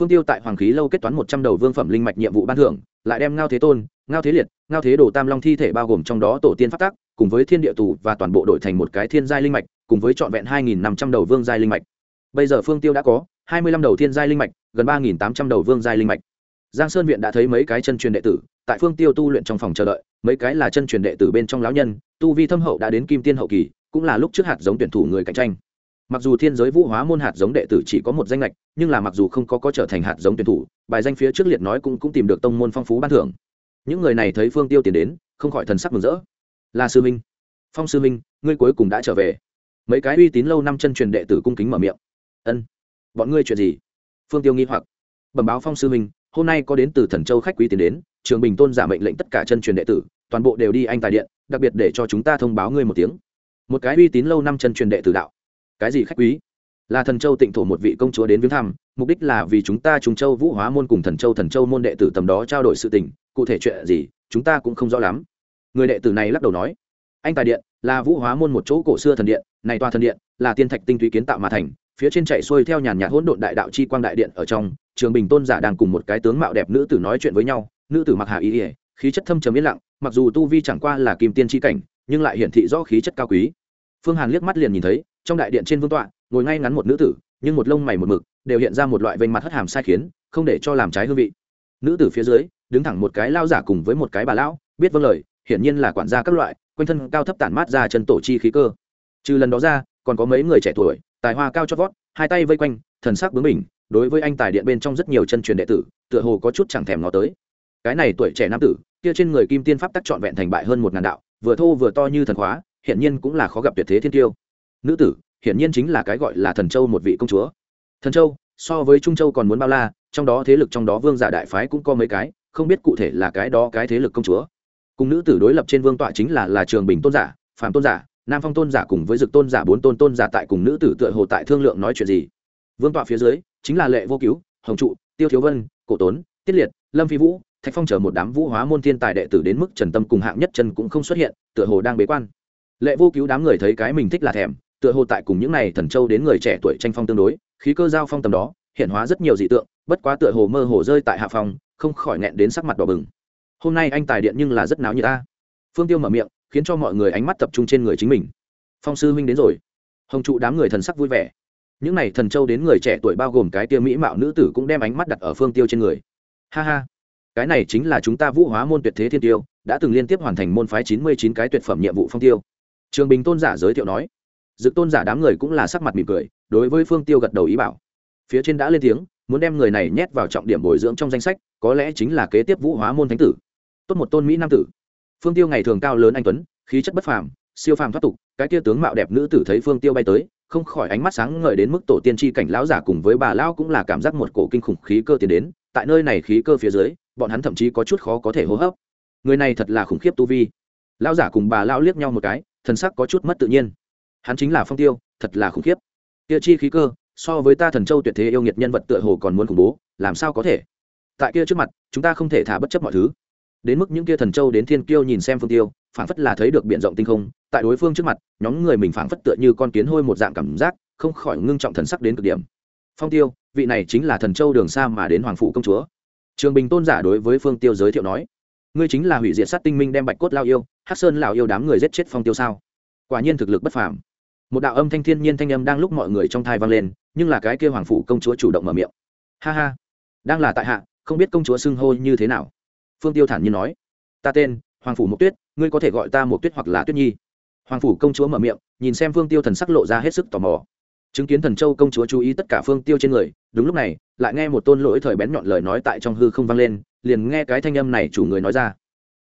Speaker 1: Phương tiêu tại hoàng khí lâu kết toán một trăm đầu vương phẩm linh mạch nhiệm vụ ban thưởng, lại đem ngao thế tôn, ngao thế liệt, ngao thế đồ tam long thi thể bao gồm trong đó tổ tiên phát tác cùng với thiên địa tù và toàn bộ đội thành một cái thiên giai linh mạch, cùng với trọn vẹn hai nghìn năm trăm đầu vương giai linh mạch. Bây giờ phương tiêu đã có hai mươi lăm đầu thiên giai linh mạch, gần ba nghìn tám trăm đầu vương giai linh mạch. Giang sơn viện đã thấy mấy cái chân truyền đệ tử tại phương tiêu tu luyện trong phòng chờ đợi, mấy cái là chân truyền đệ tử bên trong lão nhân, tu vi thâm hậu đã đến kim tiên hậu kỳ, cũng là lúc trước hạt giống tuyển thủ người cạnh tranh. Mặc dù thiên giới vũ hóa môn hạt giống đệ tử chỉ có một danh lệch, nhưng là mặc dù không có có trở thành hạt giống tuyển thủ, bài danh phía trước liệt nói cũng cũng tìm được tông môn phong phú ban thưởng. Những người này thấy phương tiêu tiến đến, không khỏi thần sắc mừng rỡ. Là sư minh phong sư minh ngươi cuối cùng đã trở về. Mấy cái uy tín lâu năm chân truyền đệ tử cung kính mở miệng. Ân, bọn ngươi chuyện gì? Phương tiêu nghi hoặc. Bẩm báo phong sư minh hôm nay có đến từ thần châu khách quý tiến đến trường bình tôn giả mệnh lệnh tất cả chân truyền đệ tử, toàn bộ đều đi anh tài điện, đặc biệt để cho chúng ta thông báo ngươi một tiếng. Một cái uy tín lâu năm chân truyền đệ tử đạo. Cái gì khách quý? Là thần châu tịnh thổ một vị công chúa đến viếng thăm, mục đích là vì chúng ta trung châu vũ hóa môn cùng thần châu thần châu môn đệ tử tầm đó trao đổi sự tình, cụ thể chuyện gì, chúng ta cũng không rõ lắm. Người đệ tử này lắc đầu nói, anh tài điện là vũ hóa môn một chỗ cổ xưa thần điện, này toa thần điện là tiên thạch tinh túy kiến tạo mà thành, phía trên chạy xuôi theo nhàn nhạt hỗn độn đại đạo chi quang đại điện ở trong, trường bình tôn giả đang cùng một cái tướng mạo đẹp nữ tử nói chuyện với nhau nữ tử mặc hạ ý ỉa khí chất thâm trầm yên lặng, mặc dù tu vi chẳng qua là kim tiên tri cảnh, nhưng lại hiển thị rõ khí chất cao quý. Phương hàn liếc mắt liền nhìn thấy, trong đại điện trên vương tọa, ngồi ngay ngắn một nữ tử, nhưng một lông mày một mực, đều hiện ra một loại vênh mặt hất hàm sai khiến, không để cho làm trái hương vị. Nữ tử phía dưới, đứng thẳng một cái lao giả cùng với một cái bà lão, biết vâng lời, hiển nhiên là quản gia các loại, quanh thân cao thấp tản mát ra chân tổ chi khí cơ. Trừ lần đó ra, còn có mấy người trẻ tuổi, tài hoa cao chót vót, hai tay vây quanh, thần sắc bướng mình đối với anh tài điện bên trong rất nhiều chân truyền đệ tử, tựa hồ có chút chẳng thèm ngó tới cái này tuổi trẻ nam tử, kia trên người kim tiên pháp tắc trọn vẹn thành bại hơn một ngàn đạo, vừa thô vừa to như thần khóa, hiển nhiên cũng là khó gặp tuyệt thế thiên tiêu. Nữ tử, hiển nhiên chính là cái gọi là thần châu một vị công chúa. Thần châu, so với trung châu còn muốn bao la, trong đó thế lực trong đó vương giả đại phái cũng có mấy cái, không biết cụ thể là cái đó cái thế lực công chúa. Cùng nữ tử đối lập trên vương tọa chính là là trường bình tôn giả phạm tôn giả, nam phong tôn giả cùng với dực tôn giả, bốn tôn tôn giả tại cùng nữ tử tựa hồ tại thương lượng nói chuyện gì. Vương tọa phía dưới, chính là lệ vô cứu, hồng trụ, tiêu thiếu vân, cổ tốn, tiết liệt, lâm phi vũ thạch phong chờ một đám vũ hóa môn thiên tài đệ tử đến mức trần tâm cùng hạng nhất chân cũng không xuất hiện, tựa hồ đang bế quan. Lệ vô cứu đám người thấy cái mình thích là thèm, tựa hồ tại cùng những n à y thần châu đến người trẻ tuổi tranh phong tương đối, khí cơ giao phong tầm đó, hiện hóa rất nhiều dị tượng, bất quá tựa hồ mơ hồ rơi tại hạ phòng không khỏi nghẹn đến sắc mặt đỏ bừng. Hôm nay anh tài điện nhưng là rất náo như ta phương tiêu mở miệng, khiến cho mọi người ánh mắt tập trung trên người chính mình. Phong sư huynh đến rồi. Hồng trụ đám người thần sắc vui vẻ. Những n à y thần châu đến người trẻ tuổi bao gồm cái tiêu mỹ mạo nữ tử cũng đem ánh mắt đặt ở phương tiêu trên người. Ha ha cái này chính là chúng ta vũ hóa môn tuyệt thế thiên tiêu, đã từng liên tiếp hoàn thành môn phái chín mươi chín cái tuyệt phẩm nhiệm vụ phong tiêu. Trường bình tôn giả giới thiệu nói dự tôn giả đám người cũng là sắc mặt mỉm cười, đối với phương tiêu gật đầu ý bảo. Phía trên đã lên tiếng, muốn đem người này nhét vào trọng điểm bồi dưỡng trong danh sách, có lẽ chính là kế tiếp vũ hóa môn thánh tử. Tốt một tôn mỹ nam tử. Phương tiêu ngày thường cao lớn anh tuấn, khí chất bất phàm, siêu phàm thoát tục, cái tia tướng mạo đẹp nữ tử thấy phương tiêu bay tới, không khỏi ánh mắt sáng ngời đến mức tổ tiên tri cảnh lão giả cùng với bà lão cũng là cảm giác một cổ kinh khủng khí cơ tiến đến, tại nơi này khí cơ phía dưới bọn hắn thậm chí có chút khó có thể hô hấp. Người này thật là khủng khiếp tu vi. Lão giả cùng bà lão liếc nhau một cái, thần sắc có chút mất tự nhiên. Hắn chính là phong tiêu, thật là khủng khiếp. Kia chi khí cơ, so với ta thần châu tuyệt thế yêu nghiệt nhân vật tựa hồ còn muốn khủng bố, làm sao có thể? Tại kia trước mặt, chúng ta không thể thả bất chấp mọi thứ. Đến mức những kia thần châu đến thiên kiêu nhìn xem phương tiêu, phảng phất là thấy được biện rộng tinh không, tại đối phương trước mặt, nhóm người mình phảng phất tựa như con kiến hôi một dạng cảm giác, không khỏi ngưng trọng thần sắc đến cực điểm. Phong tiêu, vị này chính là thần châu đường xa mà đến hoàng phụ công chúa trường bình tôn giả đối với phương tiêu giới thiệu nói, ngươi chính là hủy diệt sát tinh minh đem bạch cốt lao yêu hát sơn lào yêu đám người giết chết phong tiêu sao? Quả nhiên thực lực bất phàm. Một đạo âm thanh thiên nhiên thanh âm đang lúc mọi người trong thai vang lên, nhưng là cái kia hoàng phủ công chúa chủ động mở miệng. Ha ha, đang là tại hạ, không biết công chúa xưng hô như thế nào. Phương tiêu thản nhiên nói, ta tên, hoàng phủ mộc tuyết, ngươi có thể gọi ta mộc tuyết hoặc là tuyết nhi. Hoàng phủ công chúa mở miệng, nhìn xem phương tiêu thần sắc lộ ra hết sức tò mò. Chứng kiến thần châu công chúa chú ý tất cả phương tiêu trên người, đúng lúc này lại nghe một tôn lỗi thời bén nhọn lời nói tại trong hư không vang lên, liền nghe cái thanh âm này chủ người nói ra.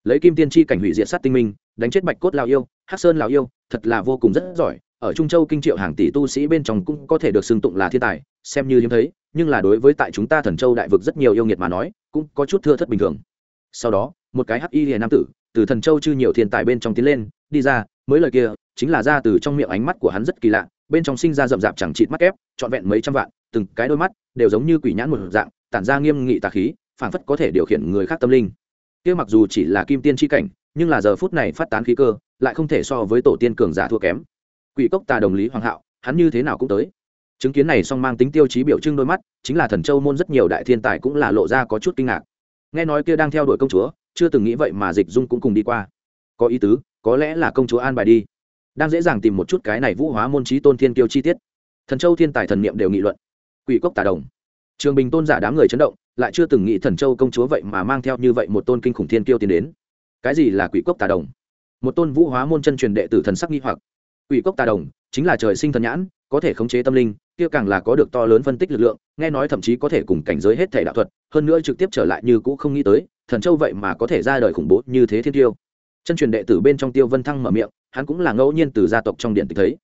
Speaker 1: Lấy kim tiên tri cảnh hủy diệt sát tinh minh, đánh chết bạch cốt lao yêu, hắc sơn lao yêu, thật là vô cùng rất giỏi. Ở trung châu kinh triệu hàng tỷ tu sĩ bên trong cũng có thể được xưng tụng là thiên tài, xem như hiếm thấy, nhưng là đối với tại chúng ta thần châu đại vực rất nhiều yêu nghiệt mà nói, cũng có chút thưa thất bình thường. Sau đó, một cái hắc y hiền nam tử, từ thần châu chư nhiều thiên tài bên trong tiến lên, đi ra, mới lời kia, chính là ra từ trong miệng ánh mắt của hắn rất kỳ lạ, bên trong sinh ra rậm rạp chẳng chịt mắt ép trọn vẹn mấy trăm vạn từng cái đôi mắt đều giống như quỷ nhãn một dạng, tản ra nghiêm nghị tà khí, phảng phất có thể điều khiển người khác tâm linh. Kia mặc dù chỉ là kim tiên tri cảnh, nhưng là giờ phút này phát tán khí cơ, lại không thể so với tổ tiên cường giả thua kém. Quỷ cốc tà đồng lý hoàng hạo, hắn như thế nào cũng tới. Chứng kiến này song mang tính tiêu chí biểu trưng đôi mắt, chính là thần châu môn rất nhiều đại thiên tài cũng là lộ ra có chút kinh ngạc. Nghe nói kia đang theo đuổi công chúa, chưa từng nghĩ vậy mà dịch dung cũng cùng đi qua. Có ý tứ, có lẽ là công chúa an bài đi. Đang dễ dàng tìm một chút cái này vũ hóa môn trí tôn thiên kiêu chi tiết. Thần châu thiên tài thần niệm đều nghị luận quỷ cốc tà đồng. Trường bình tôn giả đám người chấn động, lại chưa từng nghĩ thần châu công chúa vậy mà mang theo như vậy một tôn kinh khủng thiên kiêu tiến đến. Cái gì là quỷ cốc tà đồng? Một tôn vũ hóa môn chân truyền đệ tử thần sắc nghi hoặc. Quỷ cốc tà đồng chính là trời sinh thần nhãn, có thể khống chế tâm linh, kia càng là có được to lớn phân tích lực lượng, nghe nói thậm chí có thể cùng cảnh giới hết thể đạo thuật, hơn nữa trực tiếp trở lại như cũ không nghĩ tới, thần châu vậy mà có thể ra đời khủng bố như thế thiên tiêu chân truyền đệ tử bên trong tiêu vân thăng mở miệng, hắn cũng là ngẫu nhiên từ gia tộc trong điện tịch thấy.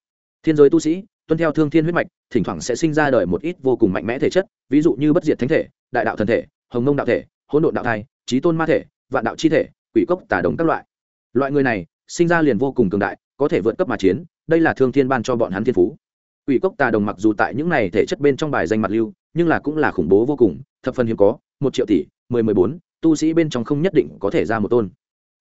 Speaker 1: Thiên giới tu sĩ tuân theo thương thiên huyết mạch, thỉnh thoảng sẽ sinh ra đời một ít vô cùng mạnh mẽ thể chất, ví dụ như bất diệt thánh thể, đại đạo thần thể, hồng mông đạo thể, hỗn độn đạo thai trí tôn ma thể, vạn đạo chi thể, quỷ cốc, tà đồng các loại. Loại người này, sinh ra liền vô cùng cường đại, có thể vượt cấp mà chiến, đây là thương thiên ban cho bọn hắn thiên phú. Quỷ cốc, tà đồng mặc dù tại những này thể chất bên trong bài danh mặt lưu, nhưng là cũng là khủng bố vô cùng, thập phần hiếm có, một triệu tỷ, mười mười bốn, tu sĩ bên trong không nhất định có thể ra một tôn.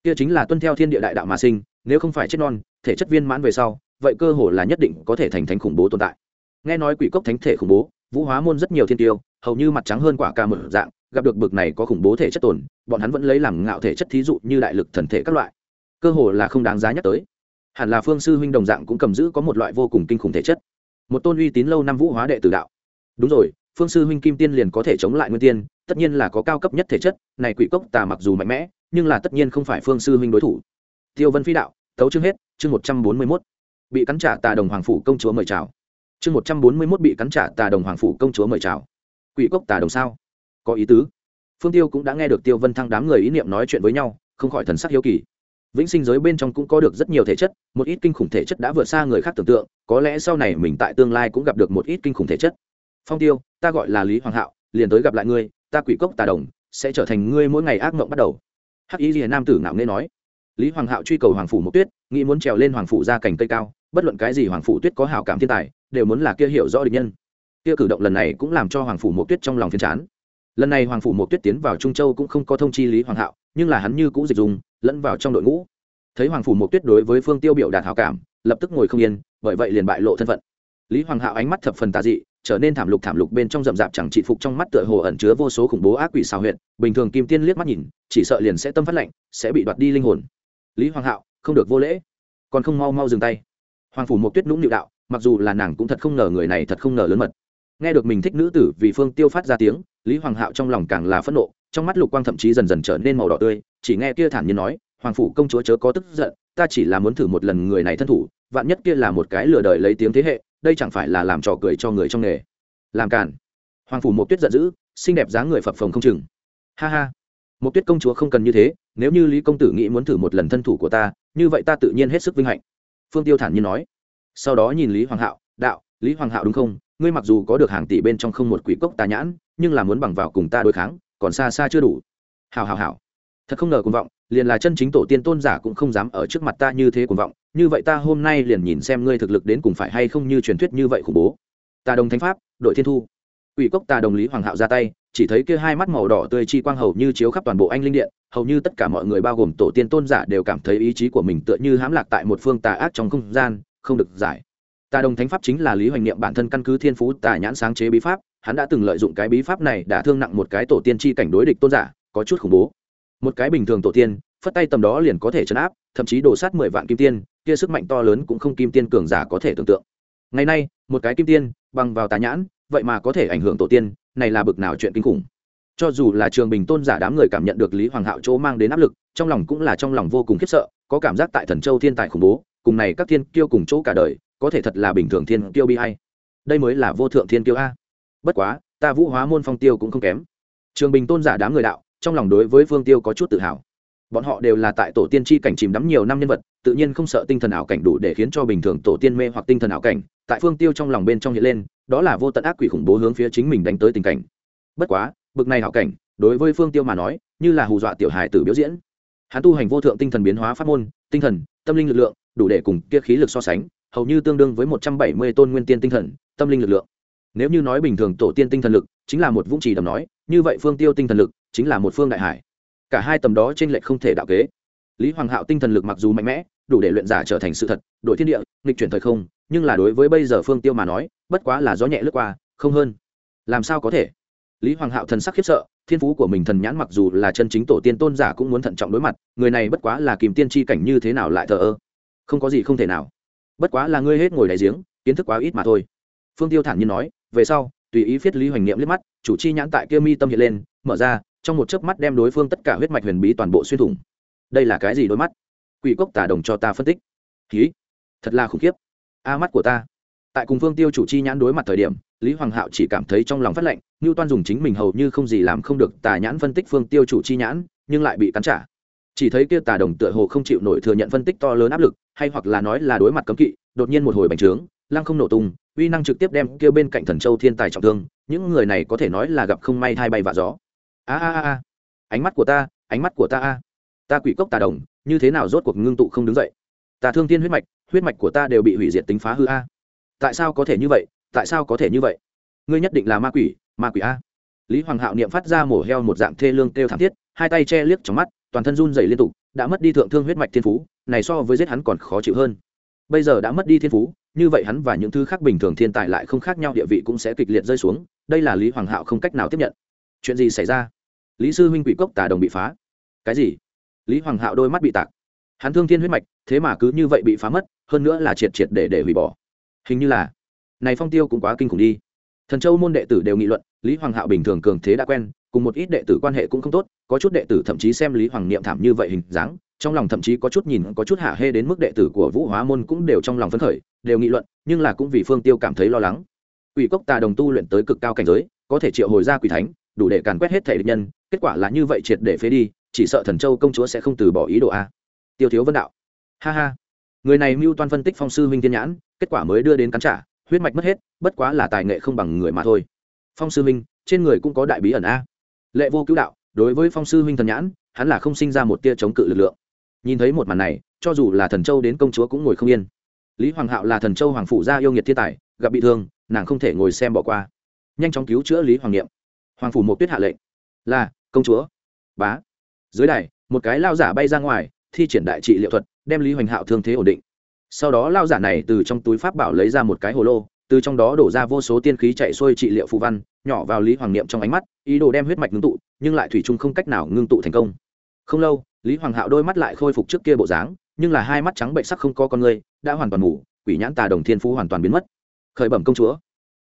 Speaker 1: Kia chính là tuân theo thiên địa đại đạo mà sinh, nếu không phải chết non, thể chất viên mãn về sau vậy cơ hồ là nhất định có thể thành thánh khủng bố tồn tại. Nghe nói quỷ cốc thánh thể khủng bố, vũ hóa môn rất nhiều thiên tiêu, hầu như mặt trắng hơn quả ca mở dạng, gặp được bực này có khủng bố thể chất tồn, bọn hắn vẫn lấy làm ngạo thể chất thí dụ như đại lực thần thể các loại. Cơ hồ là không đáng giá nhắc tới. Hẳn là phương sư huynh đồng dạng cũng cầm giữ có một loại vô cùng kinh khủng thể chất. Một tôn uy tín lâu năm vũ hóa đệ tử đạo. Đúng rồi, phương sư huynh kim tiên liền có thể chống lại nguyên tiên, tất nhiên là có cao cấp nhất thể chất, này quỷ cốc tà mặc dù mạnh mẽ, nhưng là tất nhiên không phải phương sư huynh đối thủ. Tiêu vân phi đạo tấu chương hết, chương một trăm bốn mươi mốt bị cắn trả tà đồng hoàng phủ công chúa mời chào. Chương một trăm bốn mươi mốt bị cắn trả tà đồng hoàng phủ công chúa mời chào. Quỷ cốc tà đồng sao? Có ý tứ. Phương tiêu cũng đã nghe được tiêu vân thăng đám người ý niệm nói chuyện với nhau, không khỏi thần sắc hiếu kỳ. Vĩnh sinh giới bên trong cũng có được rất nhiều thể chất, một ít kinh khủng thể chất đã vượt xa người khác tưởng tượng, có lẽ sau này mình tại tương lai cũng gặp được một ít kinh khủng thể chất. Phong tiêu, ta gọi là lý hoàng hạo, liền tới gặp lại ngươi, ta quỷ cốc tà đồng, sẽ trở thành ngươi mỗi ngày ác mộng bắt đầu. Hắc ý rìa nam tử ngạo nghê nói. Lý hoàng hạo truy cầu hoàng phủ một tuyết, nghĩ muốn trèo lên hoàng phủ ra cành cây cao bất luận cái gì hoàng phủ tuyết có hảo cảm thiên tài đều muốn là kia hiểu rõ địch nhân. Kia cử động lần này cũng làm cho hoàng phủ Mộ tuyết trong lòng phiền chán. Lần này hoàng phủ Mộ tuyết tiến vào trung châu cũng không có thông chi lý hoàng hạo nhưng là hắn như cũ dịch dùng lẫn vào trong đội ngũ. Thấy hoàng phủ Mộ tuyết đối với phương tiêu biểu đạt hảo cảm lập tức ngồi không yên bởi vậy liền bại lộ thân phận. Lý hoàng hạo ánh mắt thập phần tà dị trở nên thảm lục thảm lục bên trong rậm rạp chẳng trị phục trong mắt tựa hồ ẩn chứa vô số khủng bố ác quỷ xào huyện bình thường kim tiên liếc mắt nhìn chỉ sợ liền sẽ tâm phát lạnh, sẽ bị đoạt đi linh hồn. Lý hoàng hạo không được vô lễ. Còn không mau mau dừng tay hoàng phủ Mộc tuyết nũng nịu đạo, mặc dù là nàng cũng thật không ngờ người này thật không ngờ lớn mật. Nghe được mình thích nữ tử vì phương tiêu phát ra tiếng, lý hoàng hạo trong lòng càng là phẫn nộ, trong mắt lục quang thậm chí dần dần trở nên màu đỏ tươi, chỉ nghe kia thản nhiên nói, hoàng phủ công chúa chớ có tức giận, ta chỉ là muốn thử một lần người này thân thủ, vạn nhất kia là một cái lừa đời lấy tiếng thế hệ, đây chẳng phải là làm trò cười cho người trong nghề. Làm cản hoàng phủ Mộc tuyết giận dữ, xinh đẹp dáng người phập phồng không chừng. Ha ha, Mộc tuyết công chúa không cần như thế, nếu như lý công tử nghĩ muốn thử một lần thân thủ của ta, như vậy ta tự nhiên hết sức vinh hạnh phương tiêu thản nhiên nói. Sau đó nhìn lý hoàng hạo, đạo, lý hoàng hạo đúng không? Ngươi mặc dù có được hàng tỷ bên trong không một quỷ cốc tà nhãn, nhưng là muốn bằng vào cùng ta đối kháng, còn xa xa chưa đủ. Hào hào hào thật không ngờ cuồng vọng, liền là chân chính tổ tiên tôn giả cũng không dám ở trước mặt ta như thế cuồng vọng, như vậy ta hôm nay liền nhìn xem ngươi thực lực đến cùng phải hay không như truyền thuyết như vậy khủng bố. Tà đồng thánh pháp, đội thiên thu. Quỷ cốc tà đồng lý hoàng hạo ra tay chỉ thấy kia hai mắt màu đỏ tươi chi quang hầu như chiếu khắp toàn bộ anh linh điện, hầu như tất cả mọi người bao gồm tổ tiên tôn giả đều cảm thấy ý chí của mình tựa như hãm lạc tại một phương tà ác trong không gian, không được giải. Tà đồng thánh pháp chính là lý hoành niệm bản thân căn cứ thiên phú, tà nhãn sáng chế bí pháp, hắn đã từng lợi dụng cái bí pháp này đã thương nặng một cái tổ tiên chi cảnh đối địch tôn giả, có chút khủng bố. Một cái bình thường tổ tiên, phất tay tầm đó liền có thể chấn áp, thậm chí đổ sát mười vạn kim tiên, kia sức mạnh to lớn cũng không kim tiên cường giả có thể tưởng tượng. Ngày nay, một cái kim tiên, bằng vào tà nhãn, vậy mà có thể ảnh hưởng tổ tiên này là bực nào chuyện kinh khủng. Cho dù là trường bình tôn giả đám người cảm nhận được lý hoàng hạo chỗ mang đến áp lực, trong lòng cũng là trong lòng vô cùng khiếp sợ, có cảm giác tại thần châu thiên tài khủng bố, cùng này các thiên kiêu cùng chỗ cả đời, có thể thật là bình thường thiên kiêu bi hay. Đây mới là vô thượng thiên kiêu a. Bất quá, ta vũ hóa môn phong tiêu cũng không kém. Trường bình tôn giả đám người đạo, trong lòng đối với phương tiêu có chút tự hào bọn họ đều là tại tổ tiên chi cảnh chìm đắm nhiều năm nhân vật, tự nhiên không sợ tinh thần ảo cảnh đủ để khiến cho bình thường tổ tiên mê hoặc tinh thần ảo cảnh. Tại phương tiêu trong lòng bên trong hiện lên, đó là vô tận ác quỷ khủng bố hướng phía chính mình đánh tới tình cảnh. Bất quá, bực này ảo cảnh, đối với phương tiêu mà nói, như là hù dọa tiểu hài tử biểu diễn. Hắn tu hành vô thượng tinh thần biến hóa pháp môn, tinh thần, tâm linh lực lượng, đủ để cùng kia khí lực so sánh, hầu như tương đương với một trăm bảy mươi tôn nguyên tiên tinh thần, tâm linh lực lượng. Nếu như nói bình thường tổ tiên tinh thần lực, chính là một vũng trì đầm nói, như vậy phương tiêu tinh thần lực, chính là một phương đại hải cả hai tầm đó trên lệch không thể đạo kế. Lý hoàng hạo tinh thần lực mặc dù mạnh mẽ, đủ để luyện giả trở thành sự thật đội thiên địa, nghịch chuyển thời không, nhưng là đối với bây giờ phương tiêu mà nói, bất quá là gió nhẹ lướt qua, không hơn. Làm sao có thể? Lý hoàng hạo thần sắc khiếp sợ, thiên phú của mình thần nhãn mặc dù là chân chính tổ tiên tôn giả cũng muốn thận trọng đối mặt, người này bất quá là kìm tiên tri cảnh như thế nào lại thờ ơ? Không có gì không thể nào. Bất quá là ngươi hết ngồi đại giếng, kiến thức quá ít mà thôi. Phương tiêu thản nhiên nói, về sau, tùy ý viết lý hoành niệm liếc mắt, chủ chi nhãn tại kia mi tâm hiện lên, mở ra trong một chớp mắt đem đối phương tất cả huyết mạch huyền bí toàn bộ xuyên thủng. Đây là cái gì đôi mắt? Quỷ cốc tả đồng cho ta phân tích. Ký thật là khủng khiếp. A mắt của ta. Tại cùng phương tiêu chủ chi nhãn đối mặt thời điểm, lý hoàng hạo chỉ cảm thấy trong lòng phát lệnh như toan dùng chính mình hầu như không gì làm không được tà nhãn phân tích phương tiêu chủ chi nhãn, nhưng lại bị cắn trả. Chỉ thấy kia tà đồng tựa hồ không chịu nổi thừa nhận phân tích to lớn áp lực, hay hoặc là nói là đối mặt cấm kỵ, đột nhiên một hồi bành trướng, lăng không nổ tung, uy năng trực tiếp đem kia bên cạnh thần châu thiên tài trọng thương, những người này có thể nói là gặp không may thay bay vạ gió a a a ánh mắt của ta, ánh mắt của ta a. Ta quỷ cốc tà đồng, như thế nào rốt cuộc ngưng tụ không đứng dậy? Ta thương thiên huyết mạch huyết mạch của ta đều bị hủy diệt tính phá hư a. Tại sao có thể như vậy? Tại sao có thể như vậy? Ngươi nhất định là ma quỷ ma quỷ a. Lý hoàng hạo niệm phát ra mổ heo một dạng thê lương kêu thảm thiết, hai tay che liếc trong mắt, toàn thân run dày liên tục, đã mất đi thượng thương huyết mạch thiên phú, này so với giết hắn còn khó chịu hơn. Bây giờ đã mất đi thiên phú, như vậy hắn và những thứ khác bình thường thiên tài lại không khác nhau, địa vị cũng sẽ kịch liệt rơi xuống, đây là lý hoàng hạo không cách nào tiếp nhận chuyện gì xảy ra? Lý sư huynh quỷ cốc tà đồng bị phá. Cái gì? Lý hoàng hạo đôi mắt bị tạc. Hắn thương thiên huyết mạch, thế mà cứ như vậy bị phá mất, hơn nữa là triệt triệt để để hủy bỏ. Hình như là, này phong tiêu cũng quá kinh khủng đi. Thần châu môn đệ tử đều nghị luận, lý hoàng hạo bình thường cường thế đã quen, cùng một ít đệ tử quan hệ cũng không tốt, có chút đệ tử thậm chí xem lý hoàng niệm thảm như vậy hình dáng, trong lòng thậm chí có chút nhìn, có chút hạ hê đến mức đệ tử của vũ hóa môn cũng đều trong lòng phấn khởi, đều nghị luận, nhưng là cũng vì phương tiêu cảm thấy lo lắng. Quỷ cốc tà đồng tu luyện tới cực cao cảnh giới, có thể triệu hồi ra quỷ thánh đủ để càn quét hết thể địch nhân, kết quả là như vậy triệt để phế đi, chỉ sợ thần châu công chúa sẽ không từ bỏ ý đồ a. Tiêu thiếu vân đạo. Ha ha. Người này mưu toan phân tích phong sư minh thiên nhãn, kết quả mới đưa đến cắn trả, huyết mạch mất hết, bất quá là tài nghệ không bằng người mà thôi. Phong sư minh trên người cũng có đại bí ẩn a. Lệ vô cứu đạo, đối với phong sư minh thần nhãn, hắn là không sinh ra một tia chống cự lực lượng. Nhìn thấy một màn này, cho dù là thần châu đến công chúa cũng ngồi không yên. Lý hoàng hạo là thần châu hoàng phủ gia yêu nghiệt thiên tài, gặp bị thương, nàng không thể ngồi xem bỏ qua. Nhanh chóng cứu chữa lý hoàng niệm hoàng phủ một tuyết hạ lệnh. Là, công chúa. Bá. Dưới đài, một cái lao giả bay ra ngoài, thi triển đại trị liệu thuật, đem lý hoành hạo thương thế ổn định. Sau đó lao giả này từ trong túi pháp bảo lấy ra một cái hồ lô, từ trong đó đổ ra vô số tiên khí chạy xuôi trị liệu phù văn, nhỏ vào lý hoàng niệm trong ánh mắt, ý đồ đem huyết mạch ngưng tụ, nhưng lại thủy chung không cách nào ngưng tụ thành công. Không lâu, lý hoàng hạo đôi mắt lại khôi phục trước kia bộ dáng, nhưng là hai mắt trắng bệnh sắc không có con người, đã hoàn toàn ngủ quỷ nhãn tà đồng thiên phú hoàn toàn biến mất. Khởi bẩm công chúa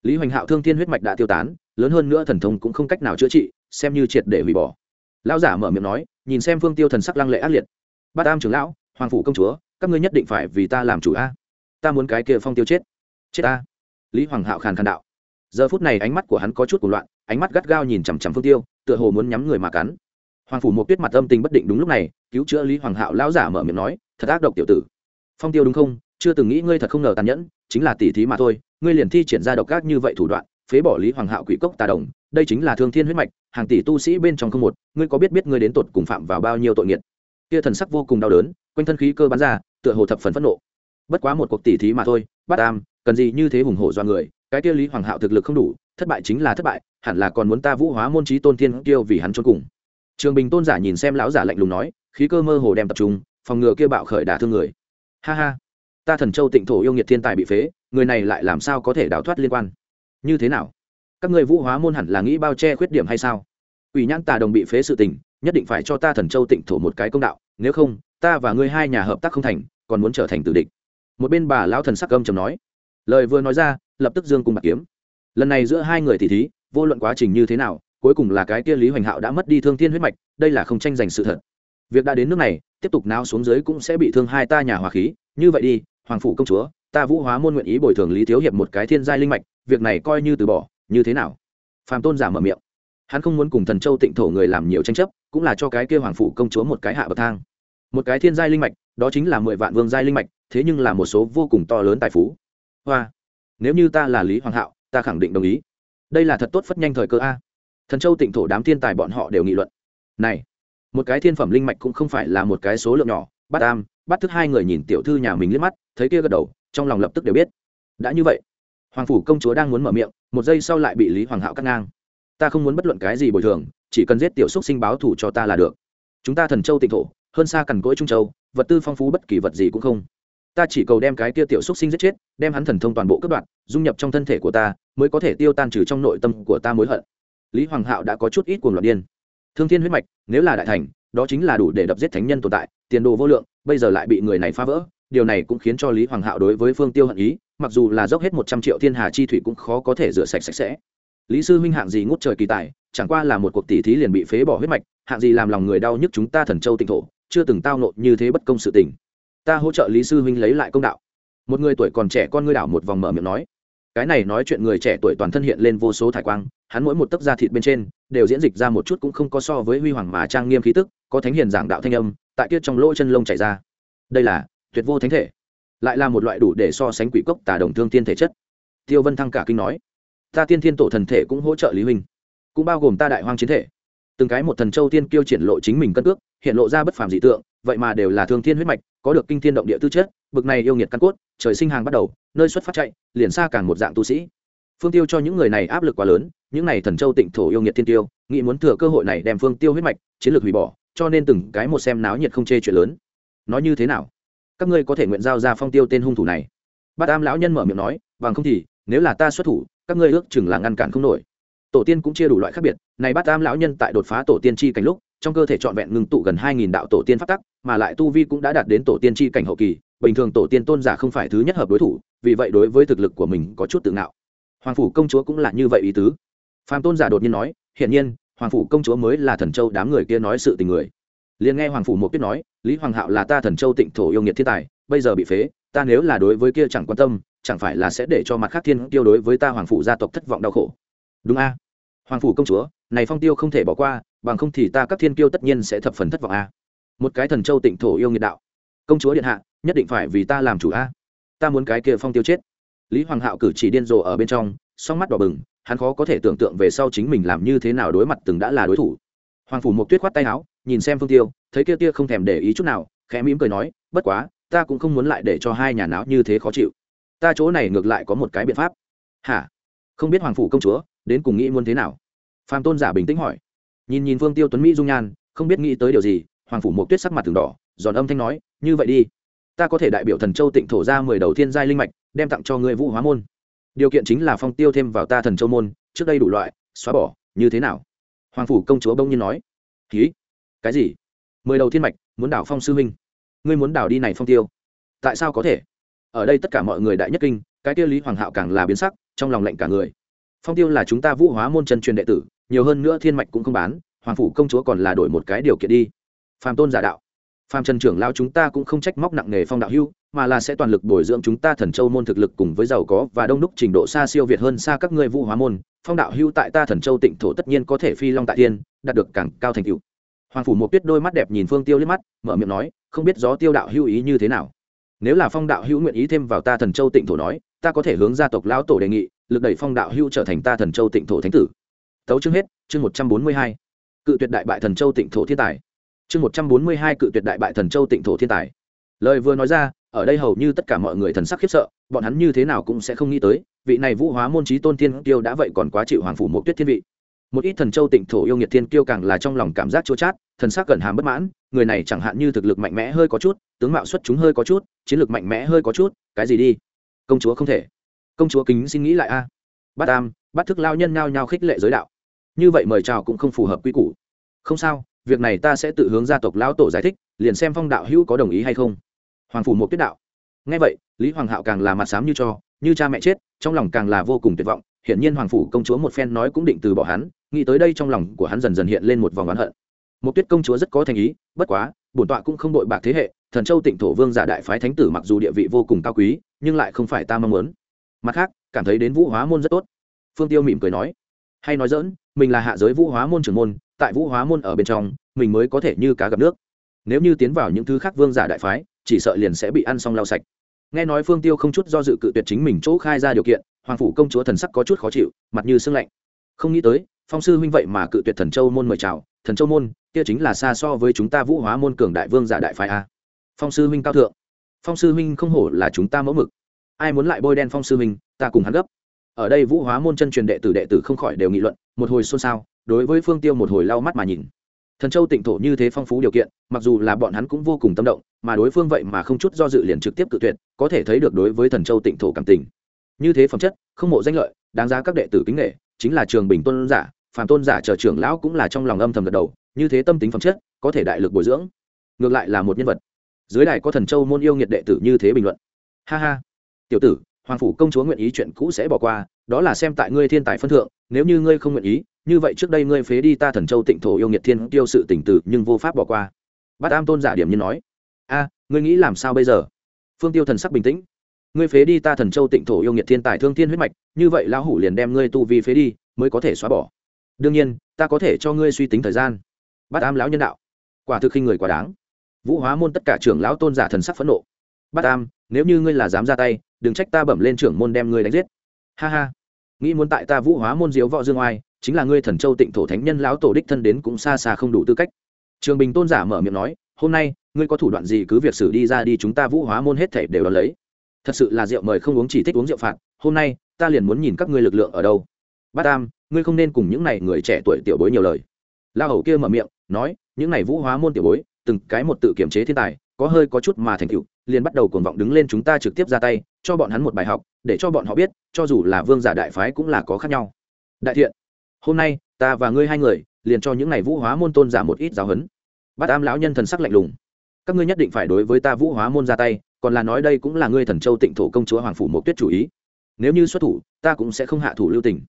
Speaker 1: lý hoành hạo thương thiên huyết mạch đã tiêu tán, lớn hơn nữa thần thông cũng không cách nào chữa trị, xem như triệt để hủy bỏ. Lão giả mở miệng nói, nhìn xem phương tiêu thần sắc lăng lệ ác liệt. Ba am trưởng lão, hoàng phủ công chúa, các ngươi nhất định phải vì ta làm chủ a. Ta muốn cái kia phong tiêu chết. Chết ta. Lý hoàng hạo khàn khàn đạo. Giờ phút này ánh mắt của hắn có chút cuộc loạn, ánh mắt gắt gao nhìn chằm chằm phương tiêu, tựa hồ muốn nhắm người mà cắn. Hoàng phủ một tuyết mặt âm tình bất định đúng lúc này, cứu chữa lý hoàng hạo lão giả mở miệng nói, thật ác độc tiểu tử. Phong tiêu đúng không? Chưa từng nghĩ ngươi thật không ngờ tàn nhẫn, chính là tỉ thí mà thôi ngươi liền thi triển ra độc ác như vậy thủ đoạn, phế bỏ lý hoàng hạo quỷ cốc tà đồng, đây chính là thương thiên huyết mạch, hàng tỷ tu sĩ bên trong không một, ngươi có biết biết ngươi đến tột cùng phạm vào bao nhiêu tội nghiệt? Kia thần sắc vô cùng đau đớn, quanh thân khí cơ bắn ra, tựa hồ thập phần phẫn nộ. Bất quá một cuộc tỉ thí mà thôi bắt am cần gì như thế hùng hổ do người, cái kia lý hoàng hạo thực lực không đủ, thất bại chính là thất bại, hẳn là còn muốn ta vũ hóa môn trí tôn thiên kiêu vì hắn trốn cùng. Trường bình tôn giả nhìn xem lão giả lạnh lùng nói, khí cơ mơ hồ đem tập trung, phòng ngừa kia bạo khởi đả thương người. Ha ha, ta thần châu tịnh thổ yêu nghiệt thiên tài bị phế người này lại làm sao có thể đào thoát liên quan? Như thế nào? Các người vũ hóa môn hẳn là nghĩ bao che khuyết điểm hay sao? Ủy nhãn tà đồng bị phế sự tình, nhất định phải cho ta thần châu tịnh thổ một cái công đạo, nếu không, ta và ngươi hai nhà hợp tác không thành, còn muốn trở thành tử địch. Một bên bà lão thần sắc âm trầm nói. Lời vừa nói ra, lập tức dương cùng bạc kiếm. Lần này giữa hai người thì thí, vô luận quá trình như thế nào, cuối cùng là cái kia lý hoành hạo đã mất đi thương thiên huyết mạch, đây là không tranh giành sự thật. Việc đã đến nước này, tiếp tục náo xuống dưới cũng sẽ bị thương hai ta nhà hòa khí, như vậy đi, hoàng phủ công chúa ta vũ hóa môn nguyện ý bồi thường lý thiếu hiệp một cái thiên giai linh mạch, việc này coi như từ bỏ, như thế nào? Phàm tôn giả mở miệng. Hắn không muốn cùng thần châu tịnh thổ người làm nhiều tranh chấp, cũng là cho cái kia hoàng phủ công chúa một cái hạ bậc thang. Một cái thiên giai linh mạch, đó chính là mười vạn vương giai linh mạch, thế nhưng là một số vô cùng to lớn tài phú. Hoa! Nếu như ta là lý hoàng hạo, ta khẳng định đồng ý. Đây là thật tốt phất nhanh thời cơ a. Thần châu tịnh thổ đám thiên tài bọn họ đều nghị luận. Này, một cái thiên phẩm linh mạch cũng không phải là một cái số lượng nhỏ. Bắt am bắt thức hai người nhìn tiểu thư nhà mình liếc mắt, thấy kia gật đầu trong lòng lập tức đều biết. Đã như vậy, hoàng phủ công chúa đang muốn mở miệng, một giây sau lại bị lý hoàng hạo cắt ngang. Ta không muốn bất luận cái gì bồi thường, chỉ cần giết tiểu xúc sinh báo thủ cho ta là được. Chúng ta thần châu tịnh thổ, hơn xa cằn cỗi trung châu, vật tư phong phú bất kỳ vật gì cũng không. Ta chỉ cầu đem cái tia tiểu xúc sinh giết chết, đem hắn thần thông toàn bộ cướp đoạt, dung nhập trong thân thể của ta, mới có thể tiêu tan trừ trong nội tâm của ta mối hận. Lý hoàng hạo đã có chút ít cuồng loạn điên. Thương thiên huyết mạch, nếu là đại thành, đó chính là đủ để đập giết thánh nhân tồn tại, tiền đồ vô lượng, bây giờ lại bị người này phá vỡ điều này cũng khiến cho lý hoàng hạo đối với phương tiêu hận ý, mặc dù là dốc hết một trăm triệu thiên hà chi thủy cũng khó có thể rửa sạch sạch sẽ. Lý sư huynh hạng gì ngút trời kỳ tài, chẳng qua là một cuộc tỷ thí liền bị phế bỏ huyết mạch, hạng gì làm lòng người đau nhức chúng ta thần châu tịnh thổ, chưa từng tao nộ như thế bất công sự tình. Ta hỗ trợ lý sư huynh lấy lại công đạo. Một người tuổi còn trẻ con ngươi đảo một vòng mở miệng nói. Cái này nói chuyện người trẻ tuổi toàn thân hiện lên vô số thải quang, hắn mỗi một tấc da thịt bên trên, đều diễn dịch ra một chút cũng không có so với huy hoàng mà trang nghiêm khí tức, có thánh hiền giảng đạo thanh âm, tại tiết trong lỗ chân lông chảy ra. Đây là tuyệt vô thánh thể. Lại là một loại đủ để so sánh quỷ cốc tà đồng thương tiên thể chất. Tiêu vân thăng cả kinh nói, ta tiên thiên tổ thần thể cũng hỗ trợ lý huynh, cũng bao gồm ta đại hoang chiến thể. Từng cái một thần châu tiên kiêu triển lộ chính mình cân cước, hiện lộ ra bất phàm dị tượng, vậy mà đều là thương thiên huyết mạch, có được kinh thiên động địa tư chất, bực này yêu nghiệt căn cốt, trời sinh hàng bắt đầu, nơi xuất phát chạy, liền xa càng một dạng tu sĩ. Phương tiêu cho những người này áp lực quá lớn, những này thần châu tịnh thổ yêu nghiệt thiên tiêu, nghĩ muốn thừa cơ hội này đem phương tiêu huyết mạch, chiến lược hủy bỏ, cho nên từng cái một xem náo nhiệt không chê chuyện lớn. Nói như thế nào? Các ngươi có thể nguyện giao ra phong tiêu tên hung thủ này. Bát am lão nhân mở miệng nói, bằng không thì, nếu là ta xuất thủ, các ngươi ước chừng là ngăn cản không nổi. Tổ tiên cũng chia đủ loại khác biệt, này bát am lão nhân tại đột phá tổ tiên chi cảnh lúc, trong cơ thể trọn vẹn ngừng tụ gần hai nghìn đạo tổ tiên phát tắc, mà lại tu vi cũng đã đạt đến tổ tiên chi cảnh hậu kỳ, bình thường tổ tiên tôn giả không phải thứ nhất hợp đối thủ, vì vậy đối với thực lực của mình có chút tự ngạo. Hoàng phủ công chúa cũng là như vậy ý tứ. Phạm tôn giả đột nhiên nói, hiển nhiên, hoàng phủ công chúa mới là thần châu đám người kia nói sự tình người liền nghe hoàng phủ một tuyết nói, lý hoàng hạo là ta thần châu tịnh thổ yêu nghiệt thiên tài, bây giờ bị phế, ta nếu là đối với kia chẳng quan tâm, chẳng phải là sẽ để cho mặt khác thiên tiêu đối với ta hoàng phủ gia tộc thất vọng đau khổ. Đúng a. Hoàng phủ công chúa, này phong tiêu không thể bỏ qua, bằng không thì ta các thiên kiêu tất nhiên sẽ thập phần thất vọng a. Một cái thần châu tịnh thổ yêu nghiệt đạo. Công chúa điện hạ, nhất định phải vì ta làm chủ a. Ta muốn cái kia phong tiêu chết. Lý hoàng hạo cử chỉ điên rồ ở bên trong, song mắt đỏ bừng, hắn khó có thể tưởng tượng về sau chính mình làm như thế nào đối mặt từng đã là đối thủ hoàng phủ Mộc tuyết khoát tay áo, nhìn xem phương tiêu, thấy kia tia không thèm để ý chút nào, khẽ mỉm cười nói, bất quá, ta cũng không muốn lại để cho hai nhà não như thế khó chịu. Ta chỗ này ngược lại có một cái biện pháp. Hả? Không biết hoàng phủ công chúa, đến cùng nghĩ muốn thế nào? Phạm tôn giả bình tĩnh hỏi. Nhìn nhìn phương tiêu tuấn mỹ dung nhan, không biết nghĩ tới điều gì, hoàng phủ Mộc tuyết sắc mặt từng đỏ, giòn âm thanh nói, như vậy đi. Ta có thể đại biểu thần châu tịnh thổ ra mười đầu thiên giai linh mạch, đem tặng cho ngươi vũ hóa môn. Điều kiện chính là phong tiêu thêm vào ta thần châu môn, trước đây đủ loại, xóa bỏ, như thế nào? Hoàng phủ công chúa bỗng nhiên nói, ký. Cái gì? Mười đầu thiên mạch, muốn đảo phong sư huynh. Ngươi muốn đảo đi này phong tiêu? Tại sao có thể? Ở đây tất cả mọi người đại nhất kinh, cái tiêu lý hoàng hạo càng là biến sắc, trong lòng lệnh cả người. Phong tiêu là chúng ta vũ hóa môn chân truyền đệ tử, nhiều hơn nữa thiên mạch cũng không bán, hoàng phủ công chúa còn là đổi một cái điều kiện đi. Phàm tôn giả đạo. Phàm trần trưởng lao chúng ta cũng không trách móc nặng nghề phong đạo hưu mà là sẽ toàn lực bồi dưỡng chúng ta thần châu môn thực lực cùng với giàu có và đông đúc trình độ xa siêu việt hơn xa các ngươi vũ hóa môn phong đạo hưu tại ta thần châu tịnh thổ tất nhiên có thể phi long tại tiên đạt được càng cao thành tựu. Hoàng phủ một tuyết đôi mắt đẹp nhìn phương tiêu liếc mắt, mở miệng nói, không biết gió tiêu đạo hưu ý như thế nào. Nếu là phong đạo hưu nguyện ý thêm vào ta thần châu tịnh thổ nói, ta có thể hướng gia tộc lão tổ đề nghị, lực đẩy phong đạo hưu trở thành ta thần châu tịnh thổ thánh tử. Tấu chương hết, chương một trăm bốn mươi hai. Cự tuyệt đại bại thần châu tịnh thổ thiên tài. Chương một trăm bốn mươi hai cự tuyệt đại bại thần châu tịnh thổ thiên tài. Lời vừa nói ra ở đây hầu như tất cả mọi người thần sắc khiếp sợ, bọn hắn như thế nào cũng sẽ không nghĩ tới, vị này vũ hóa môn trí tôn thiên tiêu đã vậy còn quá chịu hoàng phủ một tuyết thiên vị. Một ít thần châu tịnh thổ yêu nghiệt thiên kiêu càng là trong lòng cảm giác chua chát, thần sắc gần hàm bất mãn, người này chẳng hạn như thực lực mạnh mẽ hơi có chút, tướng mạo xuất chúng hơi có chút, chiến lược mạnh mẽ hơi có chút, cái gì đi? Công chúa không thể. Công chúa kính xin nghĩ lại a. À. bát am bắt thức lao nhân nhao nhao khích lệ giới đạo. Như vậy mời chào cũng không phù hợp quy củ. Không sao, việc này ta sẽ tự hướng gia tộc lão tổ giải thích, liền xem phong đạo hữu có đồng ý hay không hoàng phủ một tuyết đạo. Ngay vậy, lý hoàng hạo càng là mặt sám như cho, như cha mẹ chết, trong lòng càng là vô cùng tuyệt vọng. Hiển nhiên hoàng phủ công chúa một phen nói cũng định từ bỏ hắn, nghĩ tới đây trong lòng của hắn dần dần hiện lên một vòng oán hận. Một tuyết công chúa rất có thành ý, bất quá, bổn tọa cũng không đội bạc thế hệ, thần châu tịnh thổ vương giả đại phái thánh tử mặc dù địa vị vô cùng cao quý, nhưng lại không phải ta mong muốn. Mặt khác, cảm thấy đến vũ hóa môn rất tốt. Phương tiêu mỉm cười nói, hay nói dỡn mình là hạ giới vũ hóa môn trưởng môn, tại vũ hóa môn ở bên trong, mình mới có thể như cá gặp nước. Nếu như tiến vào những thứ khác vương giả đại phái chỉ sợ liền sẽ bị ăn xong lau sạch. Nghe nói phương tiêu không chút do dự cự tuyệt chính mình chỗ khai ra điều kiện, hoàng phủ công chúa thần sắc có chút khó chịu, mặt như sưng lạnh. Không nghĩ tới, phong sư huynh vậy mà cự tuyệt thần châu môn mời chào, thần châu môn, kia chính là xa so với chúng ta vũ hóa môn cường đại vương giả đại phái a. Phong sư huynh cao thượng. Phong sư huynh không hổ là chúng ta mẫu mực. Ai muốn lại bôi đen phong sư huynh, ta cùng hắn gấp. Ở đây vũ hóa môn chân truyền đệ tử đệ tử không khỏi đều nghị luận, một hồi xôn xao, đối với phương tiêu một hồi lau mắt mà nhìn thần châu tịnh thổ như thế phong phú điều kiện, mặc dù là bọn hắn cũng vô cùng tâm động, mà đối phương vậy mà không chút do dự liền trực tiếp cự tuyệt, có thể thấy được đối với thần châu tịnh thổ cảm tình. Như thế phẩm chất, không mộ danh lợi, đáng giá các đệ tử kính nghệ chính là trường bình tôn giả, phàm tôn giả chờ trưởng lão cũng là trong lòng âm thầm gật đầu, như thế tâm tính phẩm chất, có thể đại lực bồi dưỡng. Ngược lại là một nhân vật. Dưới đài có thần châu môn yêu nghiệt đệ tử như thế bình luận. Ha ha. Tiểu tử, hoàng phủ công chúa nguyện ý chuyện cũ sẽ bỏ qua, đó là xem tại ngươi thiên tài phân thượng, nếu như ngươi không nguyện ý như vậy trước đây ngươi phế đi ta thần châu tịnh thổ yêu nghiệt thiên tiêu sự tỉnh tử nhưng vô pháp bỏ qua. Bát am tôn giả điểm như nói, a, ngươi nghĩ làm sao bây giờ? Phương tiêu thần sắc bình tĩnh. Ngươi phế đi ta thần châu tịnh thổ yêu nghiệt thiên tài thương thiên huyết mạch, như vậy lão hủ liền đem ngươi tu vi phế đi, mới có thể xóa bỏ. Đương nhiên, ta có thể cho ngươi suy tính thời gian. Bát am lão nhân đạo, quả thực khi người quá đáng. Vũ hóa môn tất cả trưởng lão tôn giả thần sắc phẫn nộ. Bát am, nếu như ngươi là dám ra tay, đừng trách ta bẩm lên trưởng môn đem ngươi đánh giết. Ha ha. Nghĩ muốn tại ta vũ hóa môn diếu võ dương oai chính là ngươi thần châu tịnh thổ thánh nhân lão tổ đích thân đến cũng xa xa không đủ tư cách. Trường bình tôn giả mở miệng nói, hôm nay, ngươi có thủ đoạn gì cứ việc xử đi ra đi chúng ta vũ hóa môn hết thể đều đón lấy. Thật sự là rượu mời không uống chỉ thích uống rượu phạt, hôm nay, ta liền muốn nhìn các ngươi lực lượng ở đâu. Bát tam, ngươi không nên cùng những này người trẻ tuổi tiểu bối nhiều lời. La hầu kia mở miệng, nói, những này vũ hóa môn tiểu bối, từng cái một tự kiểm chế thiên tài, có hơi có chút mà thành cựu liền bắt đầu cuồng vọng đứng lên chúng ta trực tiếp ra tay, cho bọn hắn một bài học, để cho bọn họ biết, cho dù là vương giả đại phái cũng là có khác nhau. Đại thiện hôm nay, ta và ngươi hai người, liền cho những ngày vũ hóa môn tôn giả một ít giáo huấn. Bát am lão nhân thần sắc lạnh lùng. Các ngươi nhất định phải đối với ta vũ hóa môn ra tay, còn là nói đây cũng là ngươi thần châu tịnh thổ công chúa hoàng phủ một tuyết chủ ý. Nếu như xuất thủ, ta cũng sẽ không hạ thủ lưu tình.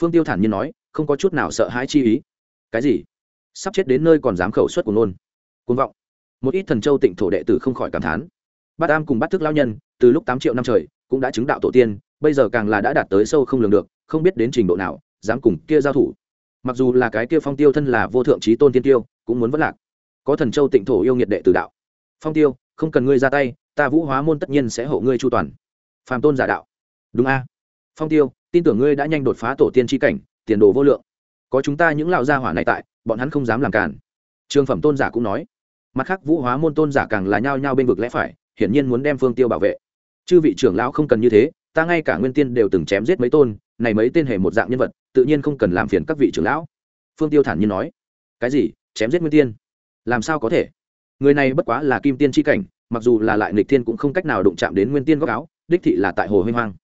Speaker 1: Phương tiêu thản nhiên nói, không có chút nào sợ hãi chi ý. Cái gì? Sắp chết đến nơi còn dám khẩu xuất của nôn. Côn vọng. Một ít thần châu tịnh thổ đệ tử không khỏi cảm thán. Bát am cùng bắt thức lao nhân, từ lúc tám triệu năm trời, cũng đã chứng đạo tổ tiên, bây giờ càng là đã đạt tới sâu không lường được, không biết đến trình độ nào dám cùng kia giao thủ. Mặc dù là cái kia phong tiêu thân là vô thượng trí tôn tiên tiêu, cũng muốn vất lạc. Có thần châu tịnh thổ yêu nghiệt đệ tử đạo. Phong tiêu, không cần ngươi ra tay, ta vũ hóa môn tất nhiên sẽ hộ ngươi chu toàn. Phàm tôn giả đạo. Đúng a. Phong tiêu, tin tưởng ngươi đã nhanh đột phá tổ tiên tri cảnh, tiền đồ vô lượng. Có chúng ta những lão gia hỏa này tại, bọn hắn không dám làm cản trường phẩm tôn giả cũng nói. Mặt khác, vũ hóa môn tôn giả càng là nhao nhao bên vực lẽ phải, hiển nhiên muốn đem phương tiêu bảo vệ. Chư vị trưởng lão không cần như thế, ta ngay cả nguyên tiên đều từng chém giết mấy tôn, này mấy tên hề một dạng nhân vật tự nhiên không cần làm phiền các vị trưởng lão. Phương tiêu thản nhiên nói, cái gì? Chém giết nguyên tiên? Làm sao có thể? Người này bất quá là kim tiên tri cảnh, mặc dù là lại Nịch thiên cũng không cách nào đụng chạm đến nguyên tiên góc áo, đích thị là tại hồ huy hoang.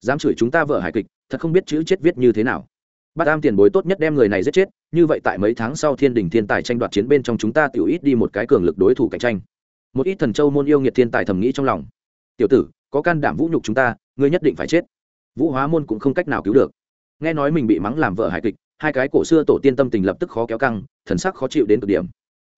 Speaker 1: Dám chửi chúng ta vợ hải kịch, thật không biết chữ chết viết như thế nào. Bát am tiền bối tốt nhất đem người này giết chết, như vậy tại mấy tháng sau thiên đình thiên tài tranh đoạt chiến bên trong chúng ta tiểu ít đi một cái cường lực đối thủ cạnh tranh. Một ít thần châu môn yêu nghiệt thiên tài thầm nghĩ trong lòng. Tiểu tử, có can đảm vũ nhục chúng ta, ngươi nhất định phải chết. Vũ hóa môn cũng không cách nào cứu được nghe nói mình bị mắng làm vợ hài kịch, hai cái cổ xưa tổ tiên tâm tình lập tức khó kéo căng, thần sắc khó chịu đến cực điểm.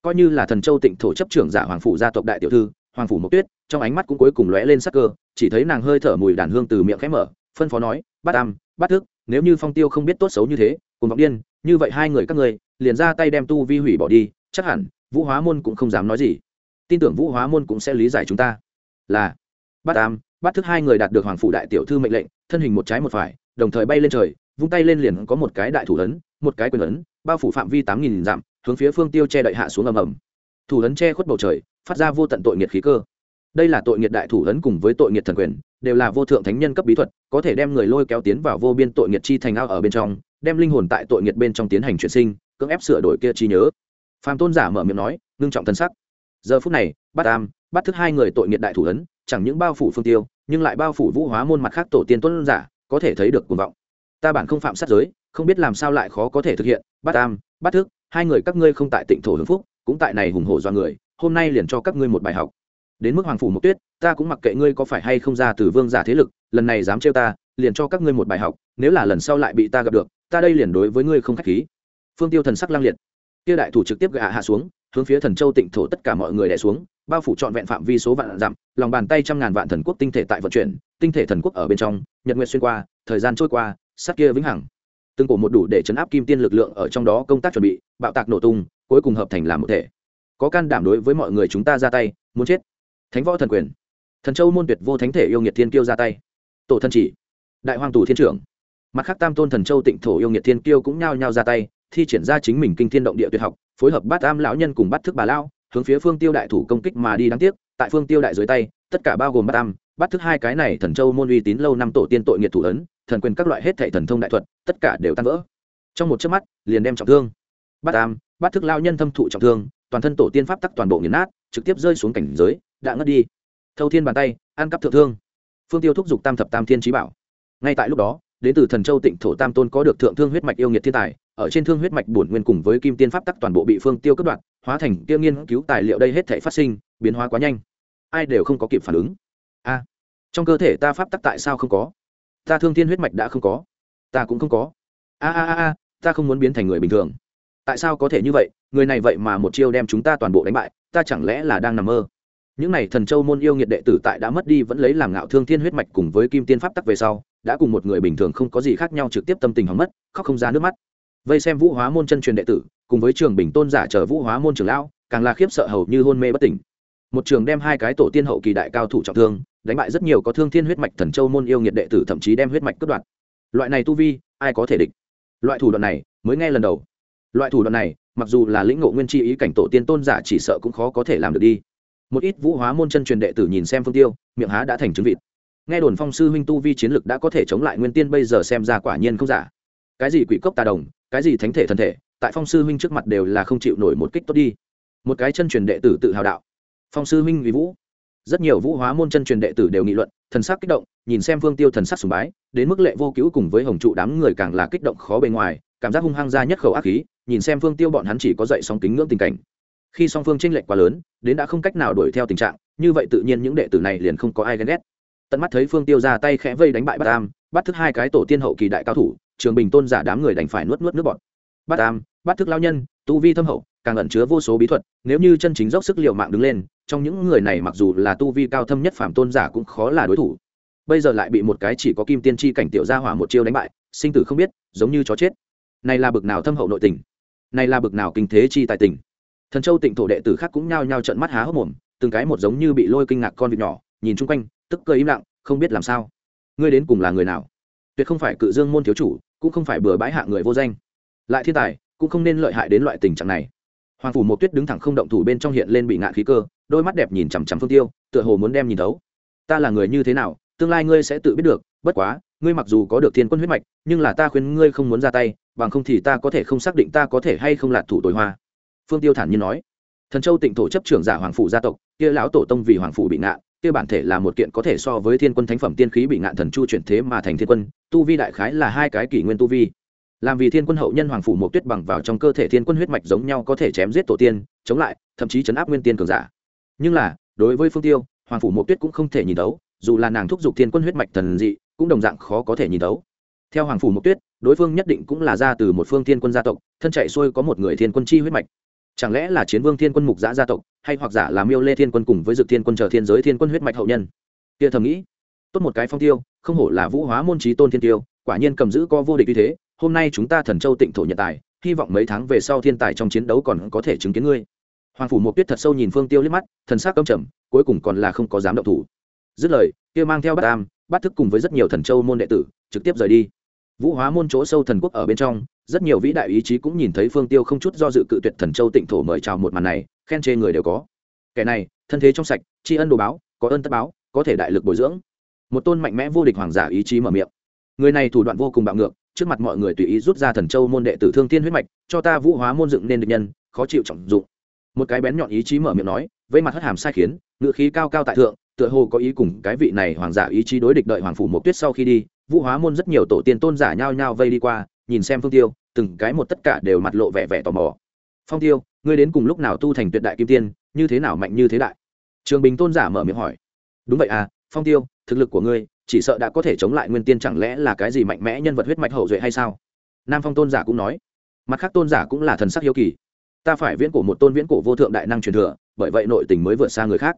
Speaker 1: Coi như là thần châu tịnh thổ chấp trưởng giả hoàng phủ gia tộc đại tiểu thư, hoàng phủ mộc tuyết, trong ánh mắt cũng cuối cùng lóe lên sắc cơ, chỉ thấy nàng hơi thở mùi đàn hương từ miệng khẽ mở, phân phó nói bắt am bắt thức nếu như phong tiêu không biết tốt xấu như thế, cùng vọng điên, như vậy hai người các người liền ra tay đem tu vi hủy bỏ đi, chắc hẳn, vũ hóa môn cũng không dám nói gì. Tin tưởng vũ hóa môn cũng sẽ lý giải chúng ta. Là bắt am bắt thức hai người đạt được hoàng phủ đại tiểu thư mệnh lệnh, thân hình một trái một phải, đồng thời bay lên trời vung tay lên liền có một cái đại thủ ấn, một cái quyền ấn, bao phủ phạm vi tám nghìn dặm, hướng phía phương tiêu che đậy hạ xuống ầm ầm. Thủ ấn che khuất bầu trời, phát ra vô tận tội nghiệt khí cơ. Đây là tội nghiệt đại thủ ấn cùng với tội nghiệt thần quyền, đều là vô thượng thánh nhân cấp bí thuật, có thể đem người lôi kéo tiến vào vô biên tội nghiệt chi thành ao ở bên trong, đem linh hồn tại tội nghiệt bên trong tiến hành chuyển sinh, cưỡng ép sửa đổi kia chi nhớ. Phạm tôn giả mở miệng nói, ngưng trọng thân sắc. Giờ phút này bắt am, bắt thức hai người tội nghiệt đại thủ ấn, chẳng những bao phủ phương tiêu, nhưng lại bao phủ vũ hóa môn mặt khác tổ tiên tôn giả, có thể thấy được cuồng vọng ta bản không phạm sát giới, không biết làm sao lại khó có thể thực hiện. Bát tam, bát thức, hai người các ngươi không tại tịnh thổ hưng phúc, cũng tại này hùng hổ do người, hôm nay liền cho các ngươi một bài học. Đến mức hoàng phủ mộc tuyết, ta cũng mặc kệ ngươi có phải hay không ra từ vương giả thế lực, lần này dám trêu ta, liền cho các ngươi một bài học, nếu là lần sau lại bị ta gặp được, ta đây liền đối với ngươi không khách khí. Phương tiêu thần sắc lang liệt. Kia đại thủ trực tiếp gạ hạ xuống, hướng phía thần châu tịnh thổ tất cả mọi người đẻ xuống, bao phủ trọn vẹn phạm vi số vạn dặm, lòng bàn tay trăm ngàn vạn thần quốc tinh thể tại vận chuyển, tinh thể thần quốc ở bên trong, nhật nguyệt xuyên qua, thời gian trôi qua sát kia vĩnh hằng. Từng cổ một đủ để chấn áp kim tiên lực lượng ở trong đó công tác chuẩn bị, bạo tạc nổ tung, cuối cùng hợp thành làm một thể. Có can đảm đối với mọi người chúng ta ra tay, muốn chết. Thánh võ thần quyền. Thần châu môn tuyệt vô thánh thể yêu nghiệt thiên kiêu ra tay. Tổ thân chỉ. Đại hoàng tù thiên trưởng. Mặt khác tam tôn thần châu tịnh thổ yêu nghiệt thiên kiêu cũng nhao nhao ra tay, thi triển ra chính mình kinh thiên động địa tuyệt học, phối hợp bát tam lão nhân cùng bắt thức bà lao hướng phía phương tiêu đại thủ công kích mà đi đáng tiếc, tại phương tiêu đại dưới tay, tất cả bao gồm bát tam bắt thức hai cái này thần châu môn uy tín lâu năm tổ tiên tội nghiệt thủ ấn thần quyền các loại hết thảy thần thông đại thuật, tất cả đều tan vỡ. Trong một chớp mắt, liền đem trọng thương, bát tam bắt thức lao nhân thâm thụ trọng thương, toàn thân tổ tiên pháp tắc toàn bộ nghiền nát, trực tiếp rơi xuống cảnh giới, đã ngất đi. Thâu thiên bàn tay, ăn cắp thượng thương. Phương tiêu thúc giục tam thập tam thiên chí bảo. Ngay tại lúc đó, đến từ thần châu tịnh thổ tam tôn có được thượng thương huyết mạch yêu nghiệt thiên tài, ở trên thương huyết mạch bổn nguyên cùng với kim tiên pháp tắc toàn bộ bị phương tiêu cắt đoạn hóa thành tiêu nghiên cứu tài liệu đây hết thảy phát sinh, biến hóa quá nhanh. Ai đều không có kịp phản ứng. A, trong cơ thể ta pháp tắc tại sao không có? Ta thương thiên huyết mạch đã không có. Ta cũng không có. A a a a, ta không muốn biến thành người bình thường. Tại sao có thể như vậy? Người này vậy mà một chiêu đem chúng ta toàn bộ đánh bại, ta chẳng lẽ là đang nằm mơ? Những n à y thần châu môn yêu nghiệt đệ tử tại đã mất đi vẫn lấy làm ngạo thương thiên huyết mạch cùng với kim tiên pháp tắc về sau, đã cùng một người bình thường không có gì khác nhau trực tiếp tâm tình hỏng mất, khóc không ra nước mắt. Vây xem vũ hóa môn chân truyền đệ tử, cùng với trường bình tôn giả chờ vũ hóa môn trường lão, càng là khiếp sợ hầu như hôn mê bất tỉnh. Một trường đem hai cái tổ tiên hậu kỳ đại cao thủ trọng thương đánh bại rất nhiều có thương thiên huyết mạch thần châu môn yêu nghiệt đệ tử thậm chí đem huyết mạch cướp đoạt. Loại này tu vi, ai có thể địch? Loại thủ đoạn này, mới nghe lần đầu. Loại thủ đoạn này, mặc dù là lĩnh ngộ nguyên chi ý cảnh tổ tiên tôn giả chỉ sợ cũng khó có thể làm được đi. Một ít vũ hóa môn chân truyền đệ tử nhìn xem phương tiêu, miệng há đã thành chứng vịt. Nghe đồn phong sư huynh tu vi chiến lực đã có thể chống lại nguyên tiên bây giờ xem ra quả nhiên không giả. Cái gì quỷ cốc tà đồng, cái gì thánh thể thân thể, tại phong sư huynh trước mặt đều là không chịu nổi một kích tốt đi. Một cái chân truyền đệ tử tự hào đạo. Phong sư huynh vì vũ rất nhiều vũ hóa môn chân truyền đệ tử đều nghị luận, thần sắc kích động, nhìn xem phương tiêu thần sắc sùng bái, đến mức lệ vô cứu cùng với hồng trụ đám người càng là kích động khó bề ngoài, cảm giác hung hăng ra nhất khẩu ác khí, nhìn xem phương tiêu bọn hắn chỉ có dậy sóng kính ngưỡng tình cảnh. Khi song phương tranh lệch quá lớn, đến đã không cách nào đuổi theo tình trạng, như vậy tự nhiên những đệ tử này liền không có ai ghen ghét. Tận mắt thấy phương tiêu ra tay khẽ vây đánh bại bát tam, bắt thức hai cái tổ tiên hậu kỳ đại cao thủ, trường bình tôn giả đám người đành phải nuốt nuốt nước bọt. Bát tam bắt thức lao nhân tu vi thâm hậu, càng ẩn chứa vô số bí thuật, nếu như chân chính dốc sức liệu mạng đứng lên, trong những người này mặc dù là tu vi cao thâm nhất phạm tôn giả cũng khó là đối thủ. Bây giờ lại bị một cái chỉ có kim tiên tri cảnh tiểu gia hỏa một chiêu đánh bại, sinh tử không biết, giống như chó chết. Này là bực nào thâm hậu nội tình? Này là bực nào kinh thế chi tài tình? Thần châu tịnh thổ đệ tử khác cũng nhao nhao trận mắt há hốc mồm, từng cái một giống như bị lôi kinh ngạc con vịt nhỏ, nhìn chung quanh, tức cười im lặng, không biết làm sao. Ngươi đến cùng là người nào? Tuyệt không phải cự dương môn thiếu chủ, cũng không phải bừa bãi hạ người vô danh. Lại thiên tài cũng không nên lợi hại đến loại tình trạng này. Hoàng phủ một tuyết đứng thẳng không động thủ bên trong hiện lên bị ngạn khí cơ, đôi mắt đẹp nhìn chằm chằm phương tiêu, tựa hồ muốn đem nhìn thấu. Ta là người như thế nào, tương lai ngươi sẽ tự biết được, bất quá, ngươi mặc dù có được thiên quân huyết mạch, nhưng là ta khuyên ngươi không muốn ra tay, bằng không thì ta có thể không xác định ta có thể hay không lạt thủ tối hoa. Phương tiêu thản nhiên nói. Thần châu tịnh thổ chấp trưởng giả hoàng phủ gia tộc, kia lão tổ tông vì hoàng phủ bị ngạn kia bản thể là một kiện có thể so với thiên quân thánh phẩm tiên khí bị ngạn thần chu chuyển thế mà thành thiên quân, tu vi đại khái là hai cái kỷ nguyên tu vi làm vì thiên quân hậu nhân hoàng phủ một tuyết bằng vào trong cơ thể thiên quân huyết mạch giống nhau có thể chém giết tổ tiên, chống lại, thậm chí chấn áp nguyên tiên cường giả. Nhưng là, đối với phương tiêu, hoàng phủ một tuyết cũng không thể nhìn đấu dù là nàng thúc giục thiên quân huyết mạch thần dị, cũng đồng dạng khó có thể nhìn đấu theo hoàng phủ một tuyết, đối phương nhất định cũng là ra từ một phương thiên quân gia tộc, thân chạy xuôi có một người thiên quân chi huyết mạch. Chẳng lẽ là chiến vương thiên quân mục giã gia tộc, hay hoặc giả là miêu lê thiên quân cùng với dực thiên quân chờ thiên giới thiên quân huyết mạch hậu nhân? Kia thầm nghĩ tốt một cái phong tiêu, không hổ là vũ hóa môn trí tôn thiên tiêu, quả nhiên cầm giữ co vô địch như thế, hôm nay chúng ta thần châu tịnh thổ nhận tài, hy vọng mấy tháng về sau thiên tài trong chiến đấu còn có thể chứng kiến ngươi. Hoàng phủ một tuyết thật sâu nhìn phương tiêu liếc mắt, thần sắc căm trầm, cuối cùng còn là không có dám động thủ. Dứt lời, kia mang theo bát tam, bát thức cùng với rất nhiều thần châu môn đệ tử, trực tiếp rời đi. Vũ hóa môn chỗ sâu thần quốc ở bên trong, rất nhiều vĩ đại ý chí cũng nhìn thấy phương tiêu không chút do dự cự tuyệt thần châu tịnh thổ mời chào một màn này, khen chê người đều có. Kẻ này, thân thế trong sạch, tri ân đồ báo, có ơn tất báo, có thể đại lực bồi dưỡng một tôn mạnh mẽ vô địch hoàng giả ý chí mở miệng. Người này thủ đoạn vô cùng bạo ngược, trước mặt mọi người tùy ý rút ra thần châu môn đệ tử thương tiên huyết mạch, cho ta vũ hóa môn dựng nên được nhân, khó chịu trọng dụng. Một cái bén nhọn ý chí mở miệng nói với mặt hất hàm sai khiến, ngự khí cao cao tại thượng, tựa hồ có ý cùng cái vị này hoàng giả ý chí đối địch đợi hoàng phủ một tuyết sau khi đi, vũ hóa môn rất nhiều tổ tiên tôn giả nhao nhao vây đi qua, nhìn xem phương tiêu, từng cái một tất cả đều mặt lộ vẻ vẻ tò mò. Phong tiêu, ngươi đến cùng lúc nào tu thành tuyệt đại kim tiên, như thế nào mạnh như thế đại? Trường bình tôn giả mở miệng hỏi. Đúng vậy à phong tiêu thực lực của ngươi, chỉ sợ đã có thể chống lại nguyên tiên chẳng lẽ là cái gì mạnh mẽ nhân vật huyết mạch hậu duệ hay sao? Nam phong tôn giả cũng nói. Mặt khác tôn giả cũng là thần sắc hiếu kỳ. Ta phải viễn cổ một tôn viễn cổ vô thượng đại năng truyền thừa, bởi vậy nội tình mới vượt xa người khác.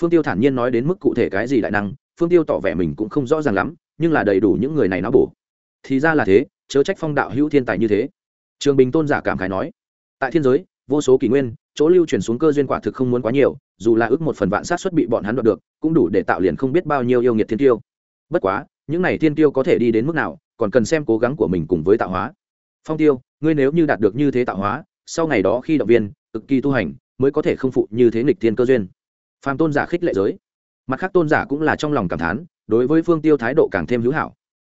Speaker 1: Phương tiêu thản nhiên nói đến mức cụ thể cái gì đại năng, phương tiêu tỏ vẻ mình cũng không rõ ràng lắm, nhưng là đầy đủ những người này nó bổ. Thì ra là thế, chớ trách phong đạo hữu thiên tài như thế. Trường bình tôn giả cảm khái nói. Tại thiên giới, vô số kỷ nguyên chỗ lưu truyền xuống cơ duyên quả thực không muốn quá nhiều, dù là ước một phần vạn sát xuất bị bọn hắn đoạt được, cũng đủ để tạo liền không biết bao nhiêu yêu nghiệt thiên tiêu. Bất quá, những này thiên tiêu có thể đi đến mức nào, còn cần xem cố gắng của mình cùng với tạo hóa. Phong tiêu, ngươi nếu như đạt được như thế tạo hóa, sau ngày đó khi động viên, cực kỳ tu hành, mới có thể không phụ như thế nghịch thiên cơ duyên. Phàm tôn giả khích lệ giới. Mặt khác tôn giả cũng là trong lòng cảm thán, đối với phương tiêu thái độ càng thêm hữu hảo.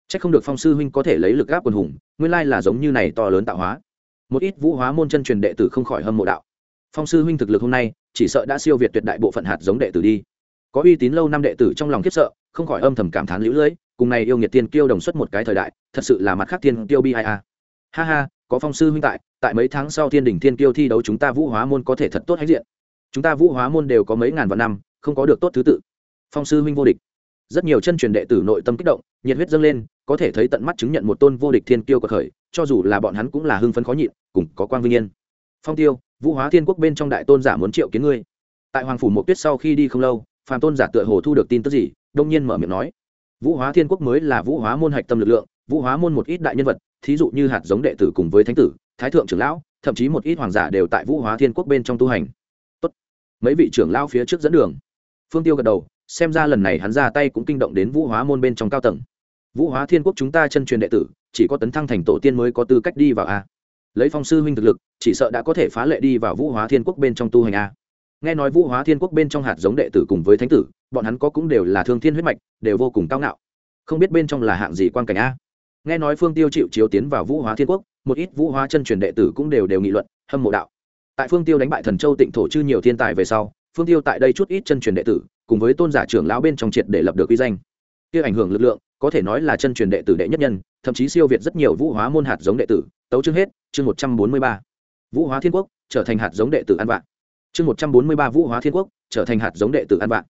Speaker 1: C h ắ c không được phong sư huynh có thể lấy lực gáp quần hùng, nguyên lai là giống như này to lớn tạo hóa. Một ít vũ hóa môn chân truyền đệ tử không khỏi hâm mộ đạo phong sư huynh thực lực hôm nay, chỉ sợ đã siêu việt tuyệt đại bộ phận hạt giống đệ tử đi. Có uy tín lâu năm đệ tử trong lòng khiếp sợ, không khỏi âm thầm cảm thán lũ lưỡi cùng này yêu nghiệt tiên kiêu đồng xuất một cái thời đại, thật sự là mặt khác tiên kiêu bi ai a. Ha ha, có phong sư huynh tại tại mấy tháng sau thiên đỉnh thiên kiêu thi đấu chúng ta vũ hóa môn có thể thật tốt hãnh diện. Chúng ta vũ hóa môn đều có mấy ngàn vạn năm, không có được tốt thứ tự. Phong sư huynh vô địch. Rất nhiều chân truyền đệ tử nội tâm kích động, nhiệt huyết dâng lên, có thể thấy tận mắt chứng nhận một tôn vô địch thiên kiêu của khởi, cho dù là bọn hắn cũng là hưng phấn khó nhịn, cùng có quang vinh yên. Phong tiêu vũ hóa thiên quốc bên trong đại tôn giả muốn triệu kiến ngươi. Tại hoàng phủ mộ tuyết sau khi đi không lâu, phàm tôn giả tựa hồ thu được tin tức gì, đông nhiên mở miệng nói. Vũ hóa thiên quốc mới là vũ hóa môn hạch tâm lực lượng, vũ hóa môn một ít đại nhân vật, thí dụ như hạt giống đệ tử cùng với thánh tử, thái thượng trưởng lão, thậm chí một ít hoàng giả đều tại vũ hóa thiên quốc bên trong tu hành. Tốt. mấy vị trưởng lão phía trước dẫn đường. Phương tiêu gật đầu, xem ra lần này hắn ra tay cũng kinh động đến vũ hóa môn bên trong cao tầng. Vũ hóa thiên quốc chúng ta chân truyền đệ tử, chỉ có tấn thăng thành tổ tiên mới có tư cách đi vào a lấy phong sư huynh thực lực, chỉ sợ đã có thể phá lệ đi vào vũ hóa thiên quốc bên trong tu hành a. Nghe nói vũ hóa thiên quốc bên trong hạt giống đệ tử cùng với thánh tử, bọn hắn có cũng đều là thương thiên huyết mạch, đều vô cùng cao ngạo. Không biết bên trong là hạng gì quan cảnh a. Nghe nói phương tiêu chịu chiếu tiến vào vũ hóa thiên quốc, một ít vũ hóa chân truyền đệ tử cũng đều đều nghị luận, hâm mộ đạo. Tại phương tiêu đánh bại thần châu tịnh thổ chư nhiều thiên tài về sau, phương tiêu tại đây chút ít chân truyền đệ tử, cùng với tôn giả trưởng lão bên trong triệt để lập được uy danh. Kia ảnh hưởng lực lượng, có thể nói là chân truyền đệ tử đệ nhất nhân, thậm chí siêu việt rất nhiều vũ hóa môn hạt giống đệ tử tấu chương hết, chương một trăm bốn mươi ba. Vũ hóa thiên quốc, trở thành hạt giống đệ tử an vạn. Chương một trăm bốn mươi ba, vũ hóa thiên quốc, trở thành hạt giống đệ tử an vạn.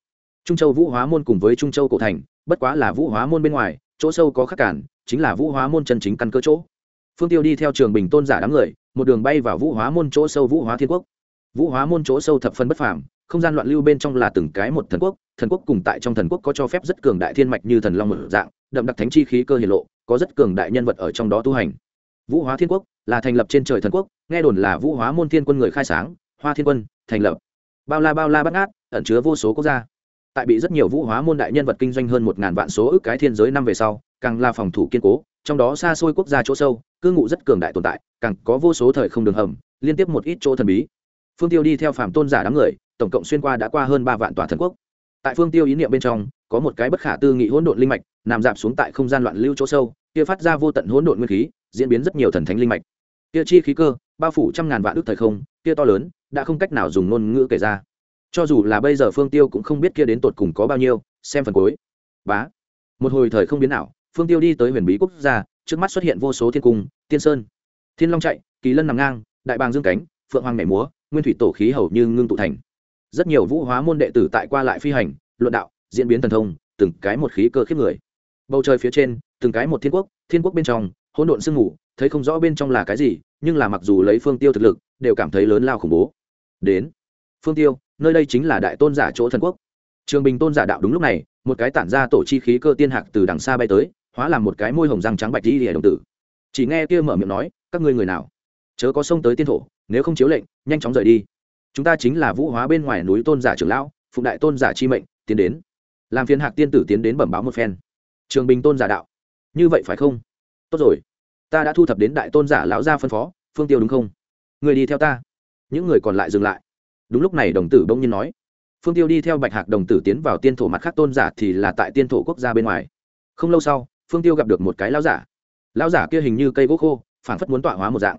Speaker 1: Trung châu vũ hóa môn cùng với trung châu cổ thành, bất quá là vũ hóa môn bên ngoài, chỗ sâu có khắc cản, chính là vũ hóa môn chân chính căn cơ chỗ. Phương tiêu đi theo trường bình tôn giả đám người, một đường bay vào vũ hóa môn chỗ sâu vũ hóa thiên quốc. Vũ hóa môn chỗ sâu thập phân bất phàm, không gian loạn lưu bên trong là từng cái một thần quốc thần quốc cùng tại trong thần quốc có cho phép rất cường đại thiên mạch như thần long một dạng, đậm đặc thánh chi khí cơ hiển lộ, có rất cường đại nhân vật ở trong đó tu hành vũ hóa thiên quốc là thành lập trên trời thần quốc, nghe đồn là vũ hóa môn thiên quân người khai sáng, hoa thiên quân thành lập. Bao la bao la bắt ngát, ẩn chứa vô số quốc gia. Tại bị rất nhiều vũ hóa môn đại nhân vật kinh doanh hơn một ngàn vạn số ước cái thiên giới năm về sau, càng là phòng thủ kiên cố, trong đó xa xôi quốc gia chỗ sâu, cư ngụ rất cường đại tồn tại, càng có vô số thời không đường hầm, liên tiếp một ít chỗ thần bí. Phương tiêu đi theo phạm tôn giả đám người, tổng cộng xuyên qua đã qua hơn ba vạn tòa thần quốc. Tại phương tiêu ý niệm bên trong, có một cái bất khả tư nghị hỗn độn linh mạch nằm dạp xuống tại không gian loạn lưu chỗ sâu, kia phát ra vô tận hỗn độn nguyên khí diễn biến rất nhiều thần thánh linh mạch. Kia chi khí cơ, bao phủ trăm ngàn vạn ước thời không, kia to lớn, đã không cách nào dùng ngôn ngữ kể ra. Cho dù là bây giờ phương tiêu cũng không biết kia đến tột cùng có bao nhiêu, xem phần cuối. Bá. Một hồi thời không biến nào phương tiêu đi tới huyền bí quốc gia, trước mắt xuất hiện vô số thiên cung, tiên sơn. Thiên long chạy, kỳ lân nằm ngang, đại bàng dương cánh, phượng hoàng mẻ múa, nguyên thủy tổ khí hầu như ngưng tụ thành. Rất nhiều vũ hóa môn đệ tử tại qua lại phi hành, luận đạo, diễn biến thần thông, từng cái một khí cơ khiếp người. Bầu trời phía trên, từng cái một thiên quốc thiên quốc bên trong hỗn độn sương mù, thấy không rõ bên trong là cái gì, nhưng là mặc dù lấy phương tiêu thực lực, đều cảm thấy lớn lao khủng bố. Đến, phương tiêu, nơi đây chính là đại tôn giả chỗ thần quốc. Trường bình tôn giả đạo đúng lúc này, một cái tản ra tổ chi khí cơ tiên hạc từ đằng xa bay tới, hóa làm một cái môi hồng răng trắng bạch đi lìa đồng tử. Chỉ nghe kia mở miệng nói, các ngươi người nào? Chớ có sông tới tiên thổ, nếu không chiếu lệnh, nhanh chóng rời đi. Chúng ta chính là vũ hóa bên ngoài núi tôn giả trưởng lão, phụng đại tôn giả chi mệnh, tiến đến. Làm phiền hạc tiên tử tiến đến bẩm báo một phen. Trường bình tôn giả đạo, như vậy phải không? Tốt rồi ta đã thu thập đến đại tôn giả lão gia phân phó, phương tiêu đúng không? Người đi theo ta. Những người còn lại dừng lại. Đúng lúc này đồng tử bỗng nhiên nói. Phương tiêu đi theo bạch hạc đồng tử tiến vào tiên thổ mặt khác tôn giả thì là tại tiên thổ quốc gia bên ngoài. Không lâu sau, phương tiêu gặp được một cái lão giả. Lão giả kia hình như cây gỗ khô phản phất muốn tọa hóa một dạng.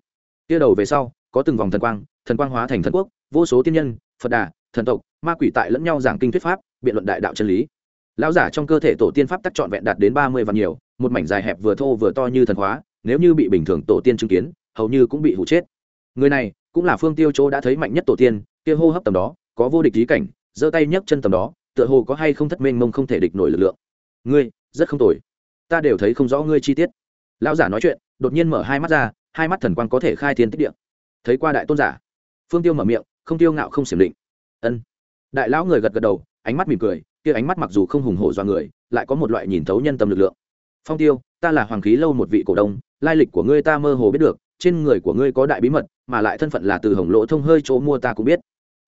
Speaker 1: Kia đầu về sau, có từng vòng thần quang thần quang hóa thành thần quốc, vô số tiên nhân, phật đà, thần tộc, ma quỷ tại lẫn nhau giảng kinh thuyết pháp, biện luận đại đạo chân lý. Lão giả trong cơ thể tổ tiên pháp tắc trọn vẹn đạt đến ba mươi và nhiều, một mảnh dài hẹp vừa thô vừa to như thần hóa nếu như bị bình thường tổ tiên chứng kiến, hầu như cũng bị hụ chết. Người này cũng là phương tiêu chỗ đã thấy mạnh nhất tổ tiên, kia hô hấp tầm đó, có vô địch lý cảnh, giơ tay nhấc chân tầm đó, tựa hồ có hay không thất mênh mông không thể địch nổi lực lượng. Ngươi, rất không tồi. Ta đều thấy không rõ ngươi chi tiết. Lão giả nói chuyện, đột nhiên mở hai mắt ra, hai mắt thần quang có thể khai thiên tích địa. Thấy qua đại tôn giả. Phương tiêu mở miệng, không tiêu ngạo, không xiểm định. Ân. Đại lão người gật gật đầu, ánh mắt mỉm cười, kia ánh mắt mặc dù không hùng hổ do người, lại có một loại nhìn thấu nhân tâm lực lượng. Phong tiêu, ta là hoàng khí lâu một vị cổ đông lai lịch của ngươi ta mơ hồ biết được, trên người của ngươi có đại bí mật, mà lại thân phận là từ hồng lỗ thông hơi chỗ mua ta cũng biết.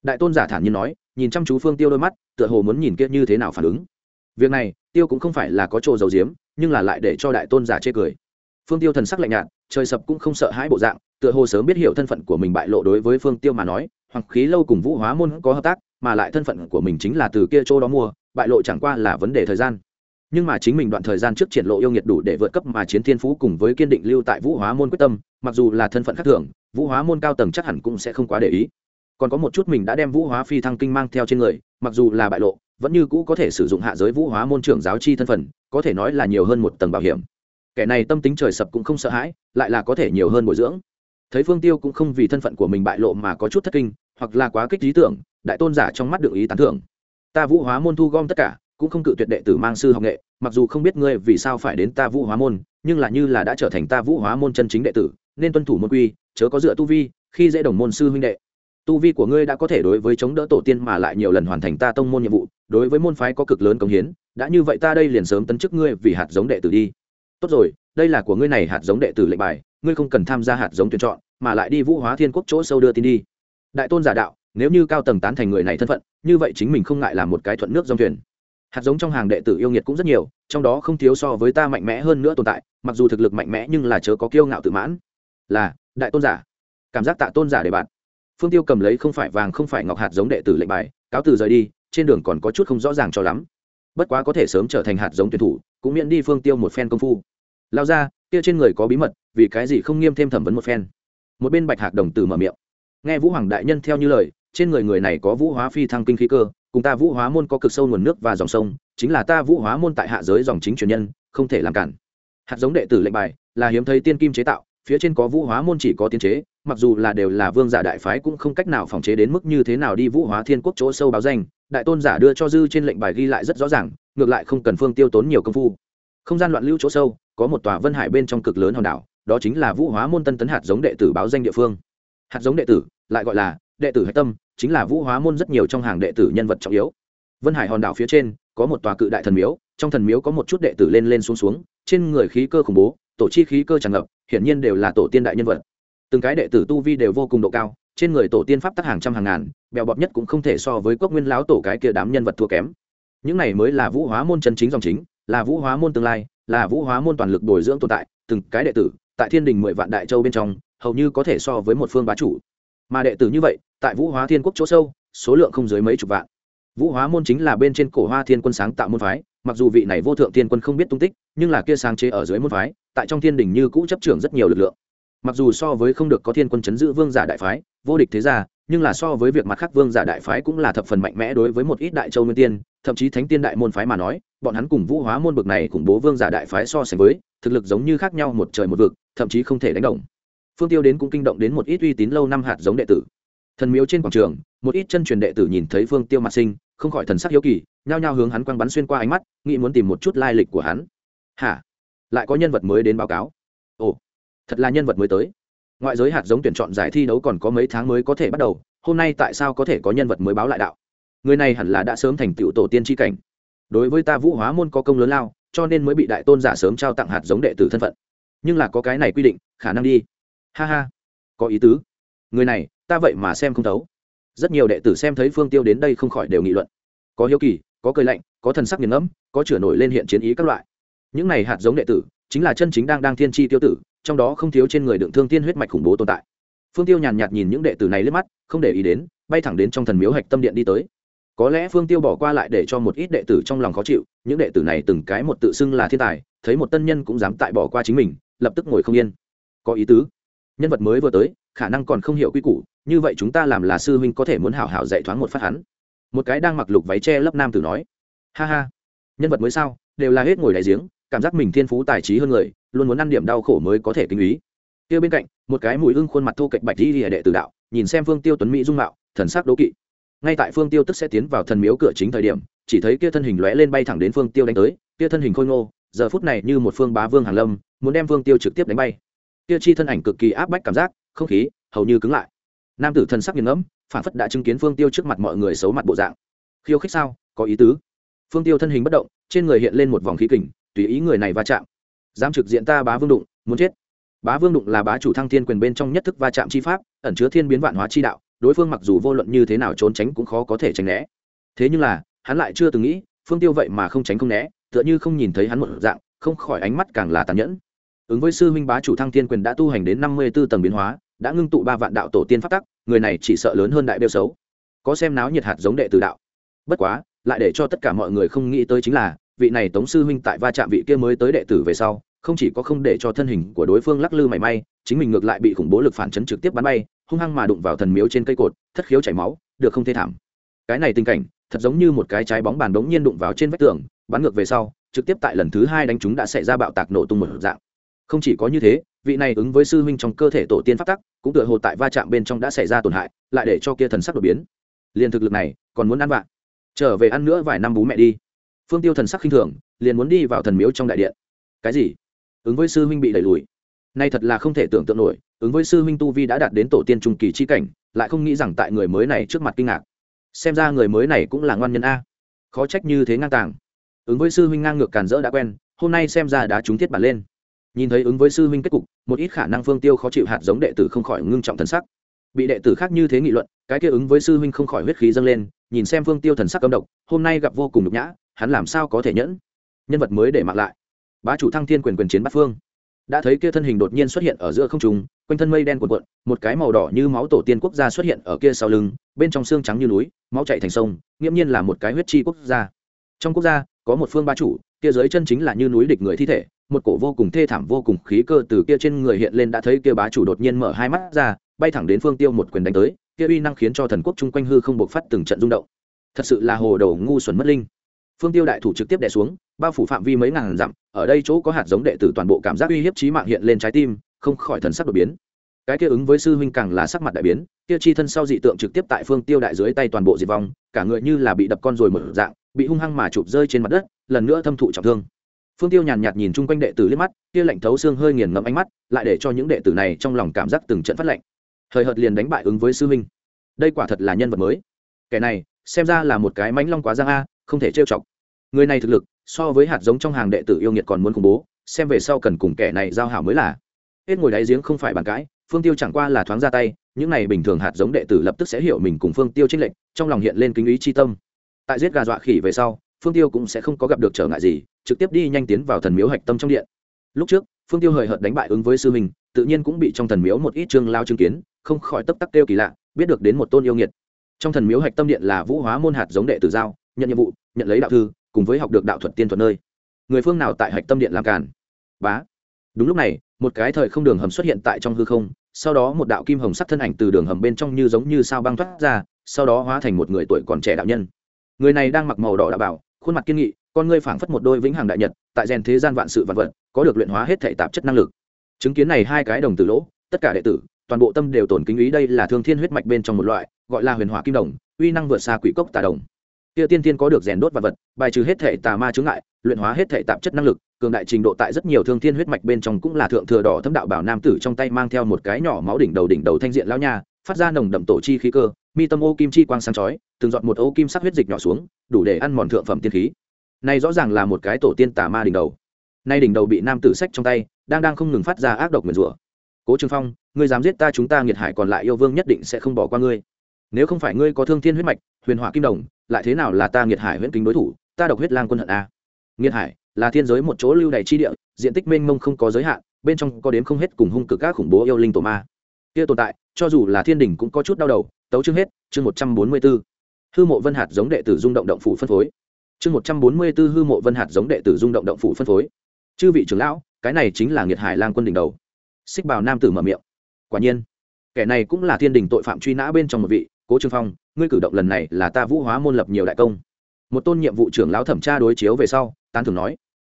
Speaker 1: Đại tôn giả thản nhiên nói, nhìn chăm chú phương tiêu đôi mắt, tựa hồ muốn nhìn kia như thế nào phản ứng. Việc này, tiêu cũng không phải là có chỗ dầu diếm nhưng là lại để cho đại tôn giả chê cười. Phương tiêu thần sắc lạnh nhạt, trời sập cũng không sợ hãi bộ dạng, tựa hồ sớm biết hiểu thân phận của mình bại lộ đối với phương tiêu mà nói, hoàng khí lâu cùng vũ hóa môn có hợp tác, mà lại thân phận của mình chính là từ kia chỗ đó mua, bại lộ chẳng qua là vấn đề thời gian nhưng mà chính mình đoạn thời gian trước triển lộ yêu nghiệt đủ để vượt cấp mà chiến thiên phú cùng với kiên định lưu tại vũ hóa môn quyết tâm, mặc dù là thân phận khác thường, vũ hóa môn cao tầng chắc hẳn cũng sẽ không quá để ý. Còn có một chút mình đã đem vũ hóa phi thăng kinh mang theo trên người, mặc dù là bại lộ, vẫn như cũ có thể sử dụng hạ giới vũ hóa môn trưởng giáo chi thân phận, có thể nói là nhiều hơn một tầng bảo hiểm. Kẻ này tâm tính trời sập cũng không sợ hãi, lại là có thể nhiều hơn bồi dưỡng. Thấy phương tiêu cũng không vì thân phận của mình bại lộ mà có chút thất kinh, hoặc là quá kích lý tưởng, đại tôn giả trong mắt được ý tán thưởng. Ta vũ hóa môn thu gom tất cả cũng không cự tuyệt đệ tử mang sư học nghệ, mặc dù không biết ngươi vì sao phải đến ta vũ hóa môn, nhưng là như là đã trở thành ta vũ hóa môn chân chính đệ tử, nên tuân thủ môn quy, chớ có dựa tu vi, khi dễ đồng môn sư huynh đệ. Tu vi của ngươi đã có thể đối với chống đỡ tổ tiên mà lại nhiều lần hoàn thành ta tông môn nhiệm vụ, đối với môn phái có cực lớn công hiến, đã như vậy ta đây liền sớm tấn chức ngươi vì hạt giống đệ tử đi. Tốt rồi, đây là của ngươi này hạt giống đệ tử lệnh bài, ngươi không cần tham gia hạt giống tuyển chọn, mà lại đi vũ hóa thiên quốc chỗ sâu đưa tin đi. Đại tôn giả đạo, nếu như cao tầng tán thành người này thân phận, như vậy chính mình không ngại làm một cái thuận nước dòng thuyền hạt giống trong hàng đệ tử yêu nghiệt cũng rất nhiều, trong đó không thiếu so với ta mạnh mẽ hơn nữa tồn tại, mặc dù thực lực mạnh mẽ nhưng là chớ có kiêu ngạo tự mãn. Là, đại tôn giả. Cảm giác tạ tôn giả để bạn. Phương tiêu cầm lấy không phải vàng không phải ngọc hạt giống đệ tử lệnh bài, cáo từ rời đi, trên đường còn có chút không rõ ràng cho lắm. Bất quá có thể sớm trở thành hạt giống tuyển thủ, cũng miễn đi phương tiêu một phen công phu. Lao ra, kia trên người có bí mật, vì cái gì không nghiêm thêm thẩm vấn một phen? Một bên bạch hạc đồng tử mở miệng. Nghe vũ hoàng đại nhân theo như lời, trên người người này có vũ hóa phi thăng kinh khí cơ cùng ta vũ hóa môn có cực sâu nguồn nước và dòng sông, chính là ta vũ hóa môn tại hạ giới dòng chính truyền nhân, không thể làm cản. Hạt giống đệ tử lệnh bài là hiếm thấy tiên kim chế tạo, phía trên có vũ hóa môn chỉ có tiên chế, mặc dù là đều là vương giả đại phái cũng không cách nào phòng chế đến mức như thế nào đi vũ hóa thiên quốc chỗ sâu báo danh, đại tôn giả đưa cho dư trên lệnh bài ghi lại rất rõ ràng, ngược lại không cần phương tiêu tốn nhiều công phu. Không gian loạn lưu chỗ sâu, có một tòa vân hải bên trong cực lớn hòn đảo, đó chính là vũ hóa môn tân tấn hạt giống đệ tử báo danh địa phương. Hạt giống đệ tử, lại gọi là đệ tử hạch tâm chính là vũ hóa môn rất nhiều trong hàng đệ tử nhân vật trọng yếu. Vân hải hòn đảo phía trên, có một tòa cự đại thần miếu, trong thần miếu có một chút đệ tử lên lên xuống xuống, trên người khí cơ khủng bố, tổ chi khí cơ tràn ngập, hiển nhiên đều là tổ tiên đại nhân vật. Từng cái đệ tử tu vi đều vô cùng độ cao, trên người tổ tiên pháp tắc hàng trăm hàng ngàn, bèo bọt nhất cũng không thể so với cốc nguyên láo tổ cái kia đám nhân vật thua kém. Những này mới là vũ hóa môn chân chính dòng chính, là vũ hóa môn tương lai, là vũ hóa môn toàn lực bồi dưỡng tồn tại, từng cái đệ tử, tại thiên đình mười vạn đại châu bên trong, hầu như có thể so với một phương bá chủ mà đệ tử như vậy, tại vũ hóa thiên quốc chỗ sâu, số lượng không dưới mấy chục vạn. Vũ hóa môn chính là bên trên cổ hoa thiên quân sáng tạo môn phái, mặc dù vị này vô thượng thiên quân không biết tung tích, nhưng là kia sáng chế ở dưới môn phái, tại trong thiên đình như cũ chấp trưởng rất nhiều lực lượng. Mặc dù so với không được có thiên quân chấn giữ vương giả đại phái, vô địch thế gia, nhưng là so với việc mặt khác vương giả đại phái cũng là thập phần mạnh mẽ đối với một ít đại châu nguyên tiên, thậm chí thánh tiên đại môn phái mà nói, bọn hắn cùng vũ hóa môn bực này khủng bố vương giả đại phái so sánh với, thực lực giống như khác nhau một trời một vực, thậm chí không thể đánh đồng phương tiêu đến cũng kinh động đến một ít uy tín lâu năm hạt giống đệ tử. Thần miếu trên quảng trường, một ít chân truyền đệ tử nhìn thấy phương tiêu mặt sinh không khỏi thần sắc hiếu kỳ, nhao nhao hướng hắn quăng bắn xuyên qua ánh mắt, nghĩ muốn tìm một chút lai lịch của hắn. Hả? Lại có nhân vật mới đến báo cáo. Ồ, thật là nhân vật mới tới. Ngoại giới hạt giống tuyển chọn giải thi đấu còn có mấy tháng mới có thể bắt đầu, hôm nay tại sao có thể có nhân vật mới báo lại đạo? Người này hẳn là đã sớm thành tựu tổ tiên tri cảnh. Đối với ta vũ hóa môn có công lớn lao, cho nên mới bị đại tôn giả sớm trao tặng hạt giống đệ tử thân phận. Nhưng là có cái này quy định, khả năng đi ha ha. Có ý tứ. Người này, ta vậy mà xem không thấu. Rất nhiều đệ tử xem thấy phương tiêu đến đây không khỏi đều nghị luận. Có hiếu kỳ, có cười lạnh, có thần sắc nghiền ngẫm, có chửa nổi lên hiện chiến ý các loại. Những này hạt giống đệ tử, chính là chân chính đang đang thiên tri tiêu tử, trong đó không thiếu trên người đựng thương tiên huyết mạch khủng bố tồn tại. Phương tiêu nhàn nhạt nhìn những đệ tử này lên mắt, không để ý đến, bay thẳng đến trong thần miếu hạch tâm điện đi tới. Có lẽ phương tiêu bỏ qua lại để cho một ít đệ tử trong lòng khó chịu, những đệ tử này từng cái một tự xưng là thiên tài, thấy một tân nhân cũng dám tại bỏ qua chính mình, lập tức ngồi không yên. Có ý tứ nhân vật mới vừa tới, khả năng còn không hiểu quy củ, như vậy chúng ta làm là sư huynh có thể muốn hảo hảo dạy thoáng một phát hắn. Một cái đang mặc lục váy che lấp nam tử nói. Ha ha, nhân vật mới sao, đều là hết ngồi đại giếng, cảm giác mình thiên phú tài trí hơn người, luôn muốn ăn điểm đau khổ mới có thể kinh ý. Kia bên cạnh, một cái mùi hưng khuôn mặt thô kệch bạch đi lìa đệ tử đạo, nhìn xem phương tiêu tuấn mỹ dung mạo, thần sắc đố kỵ. Ngay tại phương tiêu tức sẽ tiến vào thần miếu cửa chính thời điểm, chỉ thấy kia thân hình lóe lên bay thẳng đến phương tiêu đánh tới, kia thân hình khôi ngô, giờ phút này như một phương bá vương hàn lâm, muốn đem phương tiêu trực tiếp đánh bay kia chi thân ảnh cực kỳ áp bách cảm giác, không khí, hầu như cứng lại. Nam tử thần sắc nghiền ngẫm, phản phất đã chứng kiến phương tiêu trước mặt mọi người xấu mặt bộ dạng. Khiêu khích sao? Có ý tứ. Phương tiêu thân hình bất động, trên người hiện lên một vòng khí kình, tùy ý người này va chạm. Dám trực diện ta bá vương đụng, muốn chết. Bá vương đụng là bá chủ thăng thiên quyền bên trong nhất thức va chạm chi pháp, ẩn chứa thiên biến vạn hóa chi đạo, đối phương mặc dù vô luận như thế nào trốn tránh cũng khó có thể tránh né. Thế nhưng là, hắn lại chưa từng nghĩ, phương tiêu vậy mà không tránh không né, tựa như không nhìn thấy hắn một dạng, không khỏi ánh mắt càng là tàn nhẫn ứng với sư huynh bá chủ thăng thiên quyền đã tu hành đến năm mươi b ố tầng biến hóa, đã ngưng tụ ba vạn đạo tổ tiên phát tắc, người này chỉ sợ lớn hơn đại đeo xấu. Có xem náo nhiệt hạt giống đệ tử đạo. Bất quá, lại để cho tất cả mọi người không nghĩ tới chính là, vị này tống sư huynh tại va chạm vị kia mới tới đệ tử về sau, không chỉ có không để cho thân hình của đối phương lắc lư mảy may, chính mình ngược lại bị khủng bố lực phản chấn trực tiếp bắn bay, hung hăng mà đụng vào thần miếu trên cây cột, thất khiếu chảy máu, được không thê thảm. Cái này tình cảnh, thật giống như một cái trái bóng bàn đống nhiên đụng vào trên vách tường, bắn ngược về sau, trực tiếp tại lần thứ hai đánh chúng đã xảy ra bạo tạc nổ tung một dạng không chỉ có như thế, vị này ứng với sư huynh trong cơ thể tổ tiên phát tắc, cũng tựa hồ tại va chạm bên trong đã xảy ra tổn hại, lại để cho kia thần sắc đột biến. Liền thực lực này, còn muốn ăn vạ. Trở về ăn nữa vài năm bú mẹ đi. Phương tiêu thần sắc khinh thường, liền muốn đi vào thần miếu trong đại điện. Cái gì? Ứng với sư huynh bị đẩy lùi. Nay thật là không thể tưởng tượng nổi, ứng với sư huynh tu vi đã đạt đến tổ tiên trung kỳ chi cảnh, lại không nghĩ rằng tại người mới này trước mặt kinh ngạc. Xem ra người mới này cũng là ngoan nhân a. Khó trách như thế ngang tàng. Ứng với sư huynh ngang ngược càn rỡ đã quen, hôm nay xem ra đã trúng thiết bản lên nhìn thấy ứng với sư huynh kết cục, một ít khả năng phương tiêu khó chịu hạt giống đệ tử không khỏi ngưng trọng thần sắc. Bị đệ tử khác như thế nghị luận, cái kia ứng với sư huynh không khỏi huyết khí dâng lên, nhìn xem phương tiêu thần sắc cấm độc, hôm nay gặp vô cùng nhục nhã, hắn làm sao có thể nhẫn? Nhân vật mới để mặc lại. Bá chủ thăng thiên quyền quyền chiến bắt phương. Đã thấy kia thân hình đột nhiên xuất hiện ở giữa không trung, quanh thân mây đen cuộn cuộn, một cái màu đỏ như máu tổ tiên quốc gia xuất hiện ở kia sau lưng, bên trong xương trắng như núi, máu chạy thành sông, nghiễm nhiên là một cái huyết chi quốc gia. Trong quốc gia, có một phương ba chủ, kia dưới chân chính là như núi địch người thi thể một cổ vô cùng thê thảm vô cùng khí cơ từ kia trên người hiện lên đã thấy kia bá chủ đột nhiên mở hai mắt ra, bay thẳng đến phương tiêu một quyền đánh tới, kia uy năng khiến cho thần quốc chung quanh hư không bộc phát từng trận rung động. Thật sự là hồ đầu ngu xuẩn mất linh. Phương tiêu đại thủ trực tiếp đè xuống, bao phủ phạm vi mấy ngàn dặm, ở đây chỗ có hạt giống đệ tử toàn bộ cảm giác uy hiếp trí mạng hiện lên trái tim, không khỏi thần sắc đột biến. Cái kia ứng với sư huynh càng là sắc mặt đại biến, kia chi thân sau dị tượng trực tiếp tại phương tiêu đại dưới tay toàn bộ diệt vong, cả người như là bị đập con rồi một dạng, bị hung hăng mà chụp rơi trên mặt đất, lần nữa thâm thụ trọng thương phương tiêu nhàn nhạt nhìn chung quanh đệ tử liếc mắt, kia lạnh thấu xương hơi nghiền ngẫm ánh mắt, lại để cho những đệ tử này trong lòng cảm giác từng trận phát lạnh. Hời hợt liền đánh bại ứng với sư huynh. Đây quả thật là nhân vật mới. Kẻ này, xem ra là một cái mãnh long quá giang a, không thể trêu chọc. Người này thực lực, so với hạt giống trong hàng đệ tử yêu nghiệt còn muốn khủng bố, xem về sau cần cùng kẻ này giao hảo mới là. Hết ngồi đáy giếng không phải bàn cãi, phương tiêu chẳng qua là thoáng ra tay, những này bình thường hạt giống đệ tử lập tức sẽ hiểu mình cùng phương tiêu trích lệnh trong lòng hiện lên kính ý chi tâm. Tại giết gà dọa khỉ về sau, phương tiêu cũng sẽ không có gặp được trở ngại gì trực tiếp đi nhanh tiến vào thần miếu hạch tâm trong điện. Lúc trước, phương tiêu hời hợt đánh bại ứng với sư mình tự nhiên cũng bị trong thần miếu một ít trương lao chứng kiến, không khỏi tấp tắc kêu kỳ lạ, biết được đến một tôn yêu nghiệt. Trong thần miếu hạch tâm điện là vũ hóa môn hạt giống đệ tử giao, nhận nhiệm vụ, nhận lấy đạo thư, cùng với học được đạo thuật tiên thuật nơi. Người phương nào tại hạch tâm điện làm cản bá. Đúng lúc này, một cái thời không đường hầm xuất hiện tại trong hư không, sau đó một đạo kim hồng sắc thân ảnh từ đường hầm bên trong như giống như sao băng thoát ra, sau đó hóa thành một người tuổi còn trẻ đạo nhân. Người này đang mặc màu đỏ đạo bảo, khuôn mặt kiên nghị con ngươi phảng phất một đôi vĩnh hằng đại nhật, tại rèn thế gian vạn sự vạn vật, có được luyện hóa hết thể tạp chất năng lực. Chứng kiến này hai cái đồng tử lỗ, tất cả đệ tử, toàn bộ tâm đều tổn kính ý đây là thương thiên huyết mạch bên trong một loại, gọi là huyền hỏa kim đồng, uy năng vượt xa quỷ cốc tà đồng. Kia tiên tiên có được rèn đốt vạn vật, bài trừ hết thể tà ma chướng ngại, luyện hóa hết thể tạp chất năng lực, cường đại trình độ tại rất nhiều thương thiên huyết mạch bên trong cũng là thượng thừa đỏ thâm đạo bảo nam tử trong tay mang theo một cái nhỏ máu đỉnh đầu đỉnh đầu thanh diện lão nha, phát ra nồng đậm tổ chi khí cơ, mi tâm ô kim chi quang sáng chói, từng giọt một ô kim sắc huyết dịch nhỏ xuống, đủ để ăn mòn thượng phẩm tiên khí này rõ ràng là một cái tổ tiên tà ma đỉnh đầu. Nay đỉnh đầu bị nam tử sách trong tay, đang đang không ngừng phát ra ác độc mượn rủa. Cố trường phong, ngươi dám giết ta chúng ta nghiệt hải còn lại yêu vương nhất định sẽ không bỏ qua ngươi. Nếu không phải ngươi có thương thiên huyết mạch, huyền hỏa kim đồng, lại thế nào là ta nghiệt hải huyễn kính đối thủ, ta độc huyết lang quân hận a. Nghiệt hải là thiên giới một chỗ lưu đày chi địa, diện tích mênh mông không có giới hạn, bên trong có đến không hết cùng hung cực các khủng bố yêu linh tổ ma. Kia tồn tại, cho dù là thiên đỉnh cũng có chút đau đầu. Tấu chương hết, chương một trăm bốn mươi b ố hư mộ vân hạt giống đệ tử rung động động phủ phân phối chương một trăm bốn mươi b ố hư mộ vân hạt giống đệ tử dung động động phủ phân phối. Chư vị trưởng lão, cái này chính là nghiệt hải lang quân đỉnh đầu. Xích bào nam tử mở miệng. Quả nhiên, kẻ này cũng là thiên đình tội phạm truy nã bên trong một vị, cố trương phong, ngươi cử động lần này là ta vũ hóa môn lập nhiều đại công. Một tôn nhiệm vụ trưởng lão thẩm tra đối chiếu về sau, tán thường nói,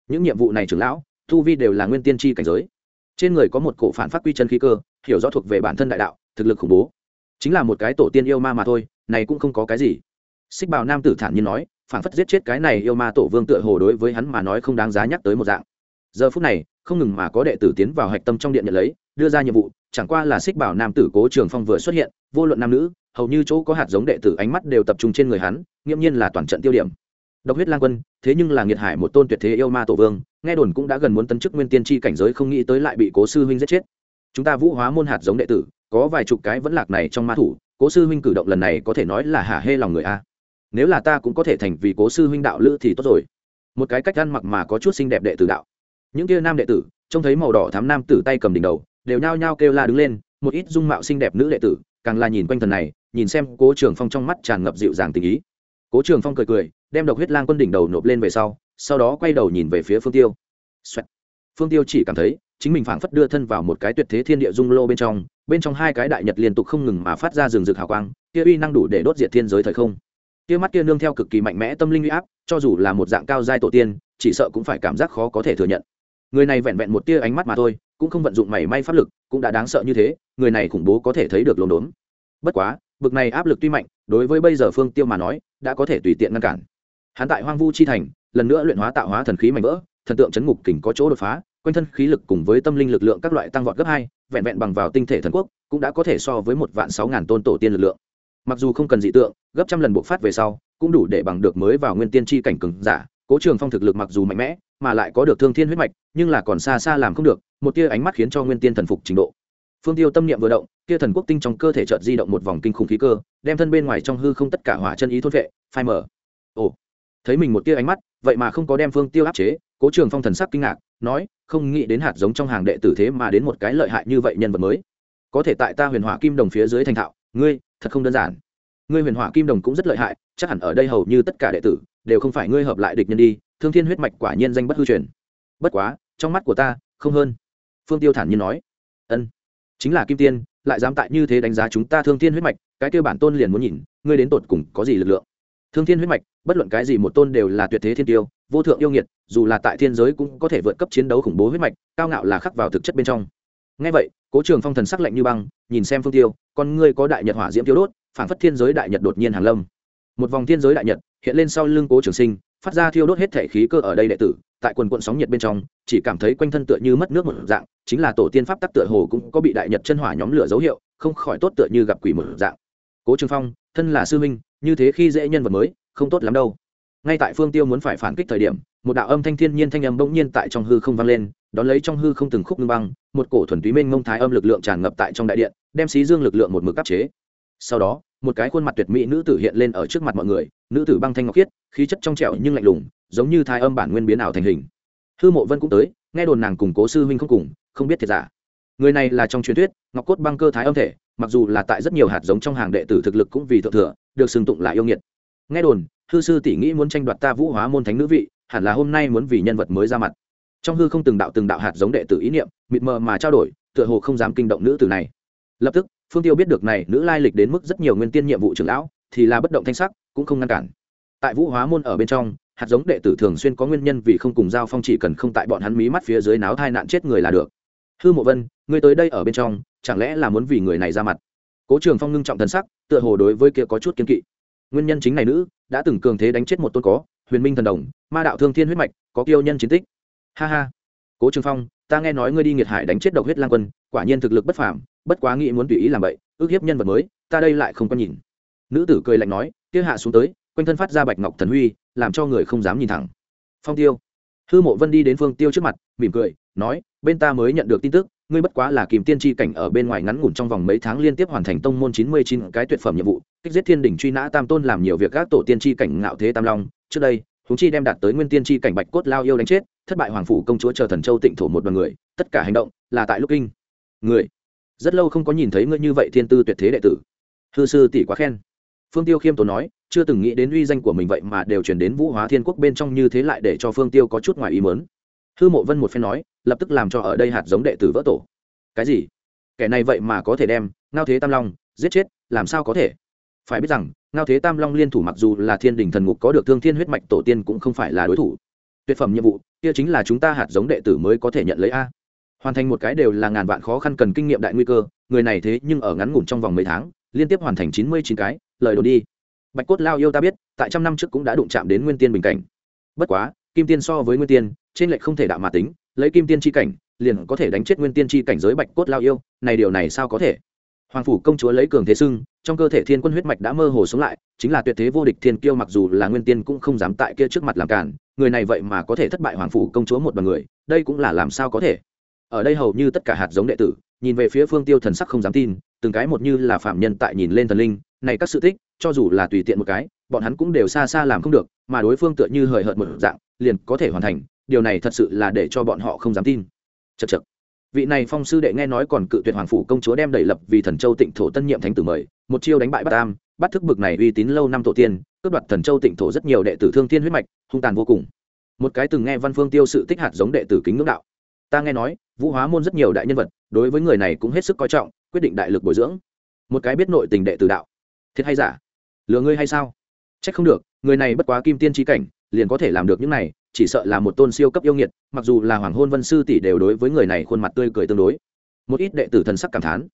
Speaker 1: những nhiệm vụ này trưởng lão thu vi đều là nguyên tiên tri cảnh giới. Trên người có một cổ phản phát quy chân khí cơ, hiểu rõ thuộc về bản thân đại đạo, thực lực khủng bố. Chính là một cái tổ tiên yêu ma mà thôi, này cũng không có cái gì. Xích bào nam tử thản nhiên nói phản phất giết chết cái này yêu ma tổ vương tựa hồ đối với hắn mà nói không đáng giá nhắc tới một dạng. Giờ phút này, không ngừng mà có đệ tử tiến vào hạch tâm trong điện nhận lấy, đưa ra nhiệm vụ, chẳng qua là xích bảo nam tử cố trường phong vừa xuất hiện, vô luận nam nữ, hầu như chỗ có hạt giống đệ tử ánh mắt đều tập trung trên người hắn, nghiễm nhiên là toàn trận tiêu điểm. Độc huyết lang quân, thế nhưng là nghiệt hải một tôn tuyệt thế yêu ma tổ vương, nghe đồn cũng đã gần muốn tấn chức nguyên tiên tri cảnh giới không nghĩ tới lại bị cố sư huynh giết chết. Chúng ta vũ hóa môn hạt giống đệ tử, có vài chục cái vẫn lạc này trong ma thủ, cố sư huynh cử động lần này có thể nói là hả hê lòng người a nếu là ta cũng có thể thành vì cố sư huynh đạo lữ thì tốt rồi. Một cái cách ăn mặc mà có chút xinh đẹp đệ tử đạo. Những kia nam đệ tử, trông thấy màu đỏ thám nam tử tay cầm đỉnh đầu, đều nhao nhao kêu la đứng lên, một ít dung mạo xinh đẹp nữ đệ tử, càng là nhìn quanh thần này, nhìn xem cố trường phong trong mắt tràn ngập dịu dàng tình ý. Cố trường phong cười cười, đem độc huyết lang quân đỉnh đầu nộp lên về sau sau đó quay đầu nhìn về phía phương tiêu、Xoẹt. phương tiêu chỉ cảm thấy, chính mình phảng phất đưa thân vào một cái tuyệt thế thiên địa dung lô bên trong bên trong hai cái đại nhật liên tục không ngừng mà phát ra rừng rực hào quang, kia uy năng đủ để đốt diệt thiên giới thời không kia mắt kia nương theo cực kỳ mạnh mẽ tâm linh uy áp, cho dù là một dạng cao giai tổ tiên, chỉ sợ cũng phải cảm giác khó có thể thừa nhận. Người này vẹn vẹn một tia ánh mắt mà thôi, cũng không vận dụng mảy may pháp lực, cũng đã đáng sợ như thế, người này khủng bố có thể thấy được lồn đốn. Bất quá, bực này áp lực tuy mạnh, đối với bây giờ phương tiêu mà nói, đã có thể tùy tiện ngăn cản. Hắn tại hoang vu chi thành, lần nữa luyện hóa tạo hóa thần khí mạnh vỡ, thần tượng chấn ngục kình có chỗ đột phá, quanh thân khí lực cùng với tâm linh lực lượng các loại tăng vọt gấp hai, vẹn vẹn bằng vào tinh thể thần quốc, cũng đã có thể so với một vạn sáu ngàn tôn tổ tiên lực lượng mặc dù không cần dị tượng, gấp trăm lần bộ phát về sau, cũng đủ để bằng được mới vào nguyên tiên tri cảnh cừng giả. Cố trường phong thực lực mặc dù mạnh mẽ, mà lại có được thương thiên huyết mạch, nhưng là còn xa xa làm không được, một tia ánh mắt khiến cho nguyên tiên thần phục trình độ. Phương tiêu tâm niệm vừa động tia thần quốc tinh trong cơ thể chợt di động một vòng kinh khủng khí cơ, đem thân bên ngoài trong hư không tất cả hỏa chân ý thôn vệ, phai mở ồ, thấy mình một tia ánh mắt, vậy mà không có đem phương tiêu áp chế, cố trường phong thần sắc kinh ngạc, nói, không nghĩ đến hạt giống trong hàng đệ tử thế mà đến một cái lợi hại như vậy nhân vật mới. Có thể tại ta huyền hỏa kim đồng phía dưới thành thạo, ngươi thật không đơn giản. Ngươi huyền hỏa kim đồng cũng rất lợi hại, chắc hẳn ở đây hầu như tất cả đệ tử đều không phải ngươi hợp lại địch nhân đi, thương thiên huyết mạch quả nhiên danh bất hư truyền. Bất quá, trong mắt của ta, không hơn. Phương tiêu thản nhiên nói. Ân, chính là kim tiên, lại dám tại như thế đánh giá chúng ta thương thiên huyết mạch, cái kêu bản tôn liền muốn nhìn, ngươi đến tột cùng có gì lực lượng. Thương thiên huyết mạch, bất luận cái gì một tôn đều là tuyệt thế thiên tiêu, vô thượng yêu nghiệt, dù là tại thiên giới cũng có thể vượt cấp chiến đấu khủng bố huyết mạch, cao ngạo là khắc vào thực chất bên trong ngay vậy, cố trường phong thần sắc lạnh như băng, nhìn xem phương tiêu, con ngươi có đại nhật hỏa diễm tiêu đốt, phản phất thiên giới đại nhật đột nhiên hàng lâm. Một vòng thiên giới đại nhật hiện lên sau lưng cố trường sinh, phát ra thiêu đốt hết thể khí cơ ở đây đệ tử, tại quần quận sóng nhiệt bên trong, chỉ cảm thấy quanh thân tựa như mất nước một dạng, chính là tổ tiên pháp tắc tựa hồ cũng có bị đại nhật chân hỏa nhóm lửa dấu hiệu, không khỏi tốt tựa như gặp quỷ một dạng. Cố trường phong, thân là sư huynh, như thế khi dễ nhân vật mới, không tốt lắm đâu. Ngay tại phương tiêu muốn phải phản kích thời điểm, một đạo âm thanh thiên nhiên thanh âm bỗng nhiên tại trong hư không vang lên đón lấy trong hư không từng khúc ngưng băng, một cổ thuần túy mênh mông thái âm lực lượng tràn ngập tại trong đại điện, đem xí dương lực lượng một mực áp chế. Sau đó, một cái khuôn mặt tuyệt mỹ nữ tử hiện lên ở trước mặt mọi người, nữ tử băng thanh ngọc khiết, khí chất trong trẻo nhưng lạnh lùng, giống như thái âm bản nguyên biến ảo thành hình. Hư mộ vân cũng tới, nghe đồn nàng cùng cố sư huynh không cùng, không biết thiệt giả. Người này là trong truyền thuyết, ngọc cốt băng cơ thái âm thể, mặc dù là tại rất nhiều hạt giống trong hàng đệ tử thực lực cũng vì thượng thừa, được xưng tụng là yêu nghiệt. Nghe đồn, hư sư tỷ nghĩ muốn tranh đoạt ta vũ hóa môn thánh nữ vị, hẳn là hôm nay muốn vì nhân vật mới ra mặt trong hư không từng đạo từng đạo hạt giống đệ tử ý niệm, mịt mờ mà trao đổi, tựa hồ không dám kinh động nữ tử này. Lập tức, phương tiêu biết được này nữ lai lịch đến mức rất nhiều nguyên tiên nhiệm vụ trưởng lão, thì là bất động thanh sắc, cũng không ngăn cản. Tại vũ hóa môn ở bên trong, hạt giống đệ tử thường xuyên có nguyên nhân vì không cùng giao phong chỉ cần không tại bọn hắn mí mắt phía dưới náo thai nạn chết người là được. Hư mộ vân, ngươi tới đây ở bên trong, chẳng lẽ là muốn vì người này ra mặt? Cố trường phong ngưng trọng thần sắc, tựa hồ đối với kia có chút kiên kỵ. Nguyên nhân chính này nữ, đã từng cường thế đánh chết một tôn có, huyền minh thần đồng, ma đạo thương thiên huyết mạch, có kiêu nhân chiến tích ha ha. Cố trường phong, ta nghe nói ngươi đi nghiệt hải đánh chết độc huyết lang quân, quả nhiên thực lực bất phàm, bất quá nghĩ muốn tùy ý làm vậy, ước hiếp nhân vật mới, ta đây lại không có nhìn. Nữ tử cười lạnh nói, kia hạ xuống tới, quanh thân phát ra bạch ngọc thần huy, làm cho người không dám nhìn thẳng. Phong tiêu. Hư mộ vân đi đến phương tiêu trước mặt, mỉm cười, nói, bên ta mới nhận được tin tức, ngươi bất quá là kìm tiên tri cảnh ở bên ngoài ngắn ngủn trong vòng mấy tháng liên tiếp hoàn thành tông môn chín mươi chín cái tuyệt phẩm nhiệm vụ, kích giết thiên đỉnh truy nã tam tôn làm nhiều việc các tổ tiên tri cảnh ngạo thế tam long, trước đây chúng chi đem đạt tới nguyên tiên tri cảnh bạch cốt lao yêu đánh chết thất bại hoàng phủ công chúa chờ thần châu tịnh thổ một đoàn người, tất cả hành động là tại lúc kinh. Người, rất lâu không có nhìn thấy ngươi như vậy thiên tư tuyệt thế đệ tử. Hư sư tỷ quá khen. Phương tiêu khiêm tốn nói, chưa từng nghĩ đến uy danh của mình vậy mà đều chuyển đến vũ hóa thiên quốc bên trong như thế lại để cho phương tiêu có chút ngoài ý mớn hư mộ vân một phen nói, lập tức làm cho ở đây hạt giống đệ tử vỡ tổ. Cái gì? Kẻ này vậy mà có thể đem ngao thế tam long giết chết, làm sao có thể? Phải biết rằng, ngao thế tam long liên thủ mặc dù là thiên đình thần ngục có được thương thiên huyết mạch tổ tiên cũng không phải là đối thủ tuyệt phẩm nhiệm vụ, kia chính là chúng ta hạt giống đệ tử mới có thể nhận lấy a. Hoàn thành một cái đều là ngàn vạn khó khăn cần kinh nghiệm đại nguy cơ, người này thế nhưng ở ngắn ngủn trong vòng mấy tháng, liên tiếp hoàn thành chín mươi chín cái, lời đồn đi. Bạch cốt lao yêu ta biết, tại trăm năm trước cũng đã đụng chạm đến nguyên tiên bình cảnh. Bất quá, kim tiên so với nguyên tiên, trên lệch không thể đạo mà tính, lấy kim tiên tri cảnh, liền có thể đánh chết nguyên tiên tri cảnh giới bạch cốt lao yêu, này điều này sao có thể? Hoàng phủ công chúa lấy cường thế sưng trong cơ thể thiên quân huyết mạch đã mơ hồ sống lại, chính là tuyệt thế vô địch thiên kiêu mặc dù là nguyên tiên cũng không dám tại kia trước mặt làm cản người này vậy mà có thể thất bại hoàng phủ công chúa một bằng người, đây cũng là làm sao có thể? Ở đây hầu như tất cả hạt giống đệ tử, nhìn về phía phương tiêu thần sắc không dám tin, từng cái một như là phạm nhân tại nhìn lên thần linh, này các sự tích, cho dù là tùy tiện một cái, bọn hắn cũng đều xa xa làm không được, mà đối phương tựa như hời hợt một dạng, liền có thể hoàn thành, điều này thật sự là để cho bọn họ không dám tin. Chật chật vị này phong sư đệ nghe nói còn cự tuyệt hoàng phủ công chúa đem đẩy lập vì thần châu tịnh thổ tân nhiệm thánh tử mời, một chiêu đánh bại bát tam bắt thức bực này uy tín lâu năm tổ tiên cướp đoạt thần châu tịnh thổ rất nhiều đệ tử thương thiên huyết mạch, hung tàn vô cùng. Một cái từng nghe văn phương tiêu sự tích hạt giống đệ tử kính ngưỡng đạo. Ta nghe nói, vũ hóa môn rất nhiều đại nhân vật, đối với người này cũng hết sức coi trọng, quyết định đại lực bồi dưỡng. Một cái biết nội tình đệ tử đạo. Thiệt hay giả? Lừa ngươi hay sao? Trách không được, người này bất quá kim tiên trí cảnh, liền có thể làm được những này, chỉ sợ là một tôn siêu cấp yêu nghiệt, mặc dù là hoàng hôn vân sư tỷ đều đối với người này khuôn mặt tươi cười tương đối. Một ít đệ tử thần sắc cảm thán.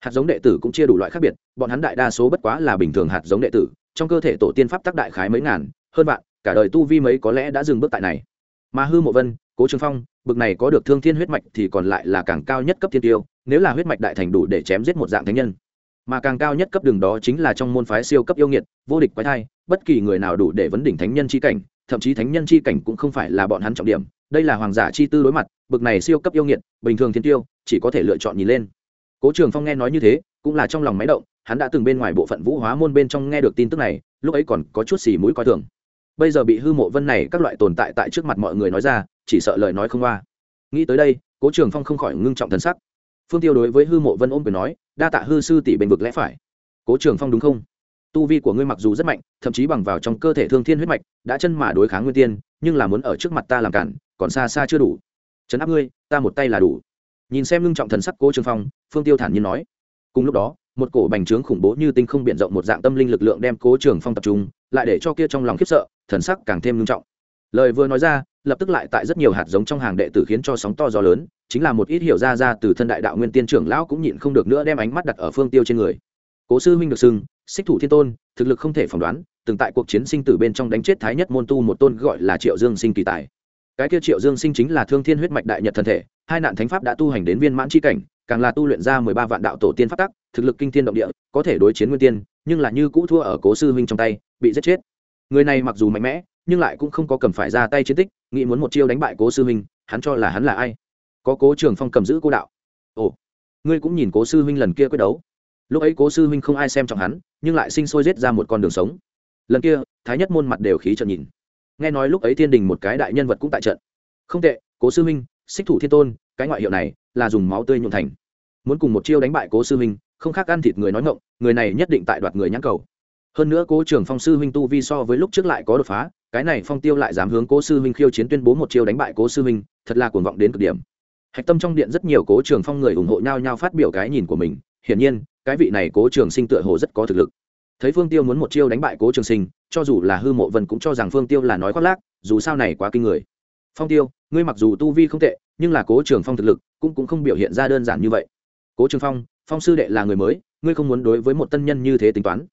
Speaker 1: Hạt giống đệ tử cũng chia đủ loại khác biệt, bọn hắn đại đa số bất quá là bình thường hạt giống đệ tử trong cơ thể tổ tiên pháp tác đại khái mấy ngàn, hơn vạn, cả đời tu vi mấy có lẽ đã dừng bước tại này. Mà hư mộ vân, cố trường phong, bực này có được thương thiên huyết mạch thì còn lại là càng cao nhất cấp thiên tiêu, nếu là huyết mạch đại thành đủ để chém giết một dạng thánh nhân. Mà càng cao nhất cấp đường đó chính là trong môn phái siêu cấp yêu nghiệt, vô địch quái thai, bất kỳ người nào đủ để vấn đỉnh thánh nhân c h i cảnh, thậm chí thánh nhân c h i cảnh cũng không phải là bọn hắn trọng điểm. Đây là hoàng giả chi tư đối mặt, bực này siêu cấp yêu nghiệt, bình thường thiên tiêu, chỉ có thể lựa chọn nhìn lên. Cố trường phong nghe nói như thế, cũng là trong lòng máy động hắn đã từng bên ngoài bộ phận vũ hóa môn bên trong nghe được tin tức này, lúc ấy còn có chút xì mũi coi thường. Bây giờ bị hư mộ vân này các loại tồn tại tại trước mặt mọi người nói ra, chỉ sợ lời nói không qua. Nghĩ tới đây, cố trường phong không khỏi ngưng trọng thân sắc. Phương tiêu đối với hư mộ vân ôm quyền nói, đa tạ hư sư tỷ bền vực lẽ phải. Cố trường phong đúng không? Tu vi của ngươi mặc dù rất mạnh, thậm chí bằng vào trong cơ thể thương thiên huyết mạch, đã chân mà đối kháng nguyên tiên, nhưng là muốn ở trước mặt ta làm cản, còn xa xa chưa đủ. Trấn áp ngươi, ta một tay là đủ. Nhìn xem ngưng trọng thần sắc cố trường phong, phương tiêu thản nhiên nói. Cùng lúc đó một cổ bành trướng khủng bố như tinh không b i ể n rộng một dạng tâm linh lực lượng đem cố trường phong tập trung, lại để cho kia trong lòng khiếp sợ, thần sắc càng thêm nghiêm trọng. Lời vừa nói ra, lập tức lại tại rất nhiều hạt giống trong hàng đệ tử khiến cho sóng to gió lớn, chính là một ít hiểu ra ra từ thân đại đạo nguyên tiên trưởng lão cũng nhịn không được nữa đem ánh mắt đặt ở phương tiêu trên người. Cố sư huynh được xưng, xích thủ thiên tôn, thực lực không thể phỏng đoán, từng tại cuộc chiến sinh tử bên trong đánh chết thái nhất môn tu một tôn gọi là triệu dương sinh kỳ tài. Cái kia triệu dương sinh chính là thương thiên huyết mạch đại nhật thân thể, hai nạn thánh pháp đã tu hành đến viên mãn c cảnh càng là tu luyện ra mười ba vạn đạo tổ tiên pháp tắc, thực lực kinh thiên động địa, có thể đối chiến nguyên tiên, nhưng là như cũ thua ở cố sư huynh trong tay, bị giết chết. Người này mặc dù mạnh mẽ, nhưng lại cũng không có cầm phải ra tay chiến tích, nghĩ muốn một chiêu đánh bại cố sư huynh, hắn cho là hắn là ai? Có cố trường phong cầm giữ cô đạo. Ồ, ngươi cũng nhìn cố sư huynh lần kia quyết đấu. Lúc ấy cố sư huynh không ai xem trọng hắn, nhưng lại sinh sôi giết ra một con đường sống. Lần kia, thái nhất môn mặt đều khí trận nhìn. Nghe nói lúc ấy thiên đình một cái đại nhân vật cũng tại trận. Không tệ, cố sư huynh, xích thủ thiên tôn, cái ngoại hiệu này là dùng máu tươi nhuộm thành. Muốn cùng một chiêu đánh bại cố sư huynh, không khác ăn thịt người nói ngộng người này nhất định tại đoạt người nhãn cầu. Hơn nữa cố trưởng phong sư huynh tu vi so với lúc trước lại có đột phá, cái này phong tiêu lại dám hướng cố sư huynh khiêu chiến tuyên bố một chiêu đánh bại cố sư huynh, thật là cuồng vọng đến cực điểm. Hạch tâm trong điện rất nhiều cố trưởng phong người ủng hộ nhau nhau phát biểu cái nhìn của mình, hiển nhiên, cái vị này cố trường sinh tựa hồ rất có thực lực. Thấy phương tiêu muốn một chiêu đánh bại cố trường sinh, cho dù là hư mộ vân cũng cho rằng phương tiêu là nói khoác lác, dù sao này quá kinh người. Phong tiêu, ngươi mặc dù tu vi không tệ, nhưng là cố trường phong thực lực cũng cũng không biểu hiện ra đơn giản như vậy. Cố trường phong phong sư đệ là người mới, ngươi không muốn đối với một tân nhân như thế tính toán.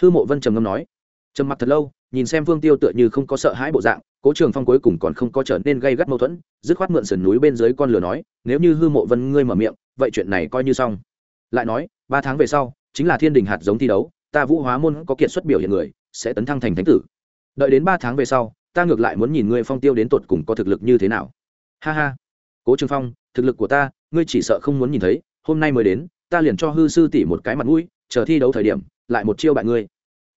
Speaker 1: Hư mộ vân trầm ngâm nói. Trầm mặc thật lâu, nhìn xem vương tiêu tựa như không có sợ hãi bộ dạng, cố trường phong cuối cùng còn không có trở nên gây gắt mâu thuẫn, dứt khoát mượn sườn núi bên dưới con lửa nói, nếu như hư mộ vân ngươi mở miệng, vậy chuyện này coi như xong. Lại nói, ba tháng về sau, chính là thiên đình hạt giống thi đấu, ta vũ hóa môn có kiệt xuất biểu hiện người, sẽ tấn thăng thành thánh tử. Đợi đến ba tháng về sau, ta ngược lại muốn nhìn ngươi phong tiêu đến tột cùng có thực lực như thế nào. Ha ha. Cố trường phong thực lực của ta, ngươi chỉ sợ không muốn nhìn thấy, hôm nay mới đến, ta liền cho hư sư tỷ một cái mặt mũi, chờ thi đấu thời điểm, lại một chiêu bại ngươi.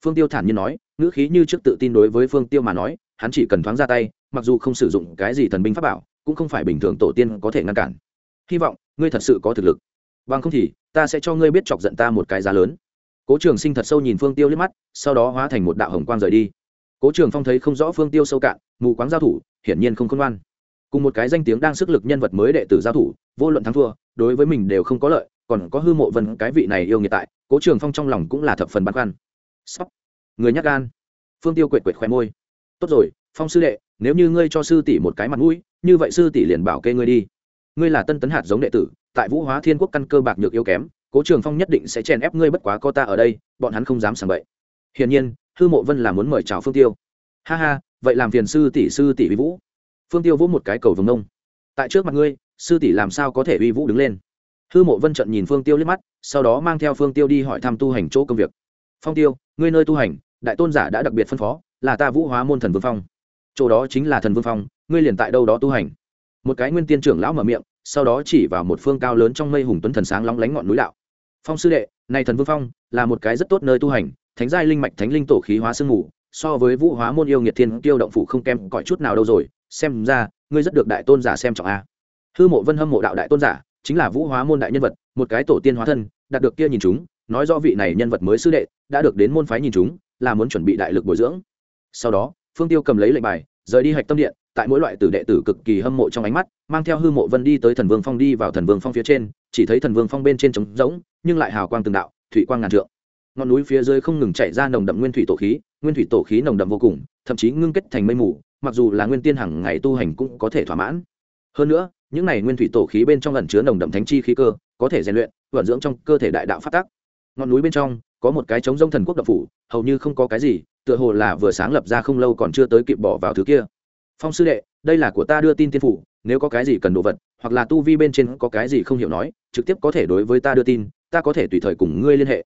Speaker 1: Phương tiêu thản nhiên nói, ngữ khí như trước tự tin đối với phương tiêu mà nói, hắn chỉ cần thoáng ra tay, mặc dù không sử dụng cái gì thần binh pháp bảo, cũng không phải bình thường tổ tiên có thể ngăn cản. Hy vọng ngươi thật sự có thực lực. Bằng không thì, ta sẽ cho ngươi biết chọc giận ta một cái giá lớn. Cố trường sinh thật sâu nhìn phương tiêu liếc mắt, sau đó hóa thành một đạo hồng quang rời đi. Cố trường phong thấy không rõ phương tiêu sâu cạn, mù quáng giao thủ, hiển nhiên không khôn ngoan cùng một cái danh tiếng đang sức lực nhân vật mới đệ tử giao thủ, vô luận thắng thua, đối với mình đều không có lợi, còn có hư mộ vân cái vị này yêu nghiệt tại, cố trường phong trong lòng cũng là thập phần băn khoăn. Sóc. Người nhắc gan. Phương tiêu quệt quệt khoe môi. Tốt rồi, phong sư đệ, nếu như ngươi cho sư tỷ một cái mặt mũi, như vậy sư tỷ liền bảo kê ngươi đi. Ngươi là tân tấn hạt giống đệ tử, tại vũ hóa thiên quốc căn cơ bạc nhược yếu kém, cố trường phong nhất định sẽ chèn ép ngươi bất quá có ta ở đây, bọn hắn không dám sảng bậy. Hiển nhiên, hư mộ vân là muốn mời chào phương tiêu. Ha ha, vậy làm phiền sư tỷ sư tỷ vi vũ phương tiêu vỗ một cái cầu vồng nông. Tại trước mặt ngươi, sư tỷ làm sao có thể uy vũ đứng lên? Hư mộ vân trận nhìn phương tiêu liếc mắt, sau đó mang theo phương tiêu đi hỏi thăm tu hành chỗ công việc. Phong tiêu, ngươi nơi tu hành, đại tôn giả đã đặc biệt phân phó, là ta vũ hóa môn thần vương phong. Chỗ đó chính là thần vương phong, ngươi liền tại đâu đó tu hành. Một cái nguyên tiên trưởng lão mở miệng, sau đó chỉ vào một phương cao lớn trong mây hùng tuấn thần sáng lóng lánh ngọn núi đạo. Phong sư đệ, này thần vương phong, là một cái rất tốt nơi tu hành, thánh giai linh mạch thánh linh tổ khí hóa sương mù, so với vũ hóa môn yêu nghiệt thiên tiêu động phủ không kém cỏi chút nào đâu rồi xem ra, ngươi rất được đại tôn giả xem trọng a. Hư mộ vân hâm mộ đạo đại tôn giả, chính là vũ hóa môn đại nhân vật, một cái tổ tiên hóa thân, đạt được kia nhìn chúng, nói rõ vị này nhân vật mới sư đệ, đã được đến môn phái nhìn chúng, là muốn chuẩn bị đại lực bồi dưỡng. Sau đó, phương tiêu cầm lấy lệnh bài, rời đi hạch tâm điện, tại mỗi loại tử đệ tử cực kỳ hâm mộ trong ánh mắt, mang theo hư mộ vân đi tới thần vương phong đi vào thần vương phong phía trên, chỉ thấy thần vương phong bên trên trống rỗng, nhưng lại hào quang từng đạo, thủy quang ngàn trượng. Ngọn núi phía dưới không ngừng chạy ra nồng đậm nguyên thủy tổ khí, nguyên thủy tổ khí nồng đậm vô cùng, thậm chí ngưng kết thành mây mù mặc dù là nguyên tiên hằng ngày tu hành cũng có thể thỏa mãn. Hơn nữa, những này nguyên thủy tổ khí bên trong ẩn chứa nồng đậm thánh chi khí cơ, có thể rèn luyện, vận dưỡng trong cơ thể đại đạo phát tác ngọn núi bên trong, có một cái trống rông thần quốc đập phủ, hầu như không có cái gì, tựa hồ là vừa sáng lập ra không lâu còn chưa tới kịp bỏ vào thứ kia. Phong sư đệ, đây là của ta đưa tin tiên phủ, nếu có cái gì cần đồ vật, hoặc là tu vi bên trên có cái gì không hiểu nói, trực tiếp có thể đối với ta đưa tin, ta có thể tùy thời cùng ngươi liên hệ.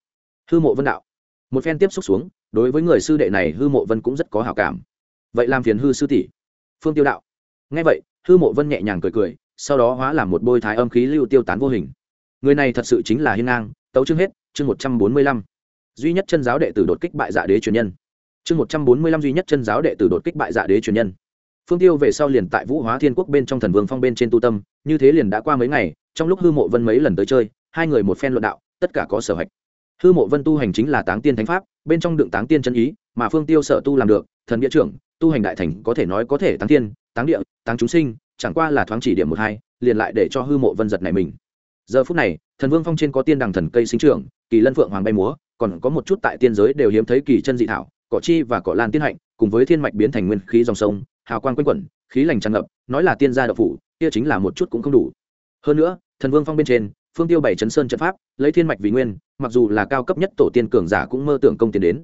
Speaker 1: Hư mộ vân đạo. Một phen tiếp xúc xuống, đối với người sư đệ này hư mộ vân cũng rất có hảo cảm vậy làm phiền hư sư tỷ. Phương tiêu đạo. Ngay vậy, hư mộ vân nhẹ nhàng cười cười, sau đó hóa làm một bôi thái âm khí lưu tiêu tán vô hình. Người này thật sự chính là hiên ngang, tấu chương hết, chương một trăm bốn mươi lăm. Duy nhất chân giáo đệ tử đột kích bại dạ đế truyền nhân. Chương một trăm bốn mươi lăm duy nhất chân giáo đệ tử đột kích bại dạ đế truyền nhân. Phương tiêu về sau liền tại vũ hóa thiên quốc bên trong thần vương phong bên trên tu tâm, như thế liền đã qua mấy ngày, trong lúc hư mộ vân mấy lần tới chơi, hai người một phen luận đạo, tất cả có sở hạch. Hư mộ vân tu hành chính là táng tiên thánh pháp, bên trong đựng táng tiên chân ý, mà phương tiêu sở tu làm được, thần nghĩa trưởng tu hành đại thành có thể nói có thể tăng thiên, tăng địa tăng chúng sinh chẳng qua là thoáng chỉ điểm một hai liền lại để cho hư mộ vân giật này mình. Giờ phút này thần vương phong trên có tiên đằng thần cây sinh trưởng kỳ lân phượng hoàng bay múa còn có một chút tại tiên giới đều hiếm thấy kỳ chân dị thảo cỏ chi và cỏ lan tiên hạnh cùng với thiên mạch biến thành nguyên khí dòng sông hào quang quanh quẩn khí lành tràn ngập nói là tiên gia độc phủ kia chính là một chút cũng không đủ. Hơn nữa thần vương phong bên trên phương tiêu bảy chấn sơn trận pháp lấy thiên mạch vì nguyên mặc dù là cao cấp nhất tổ tiên cường giả cũng mơ tưởng công tiền đến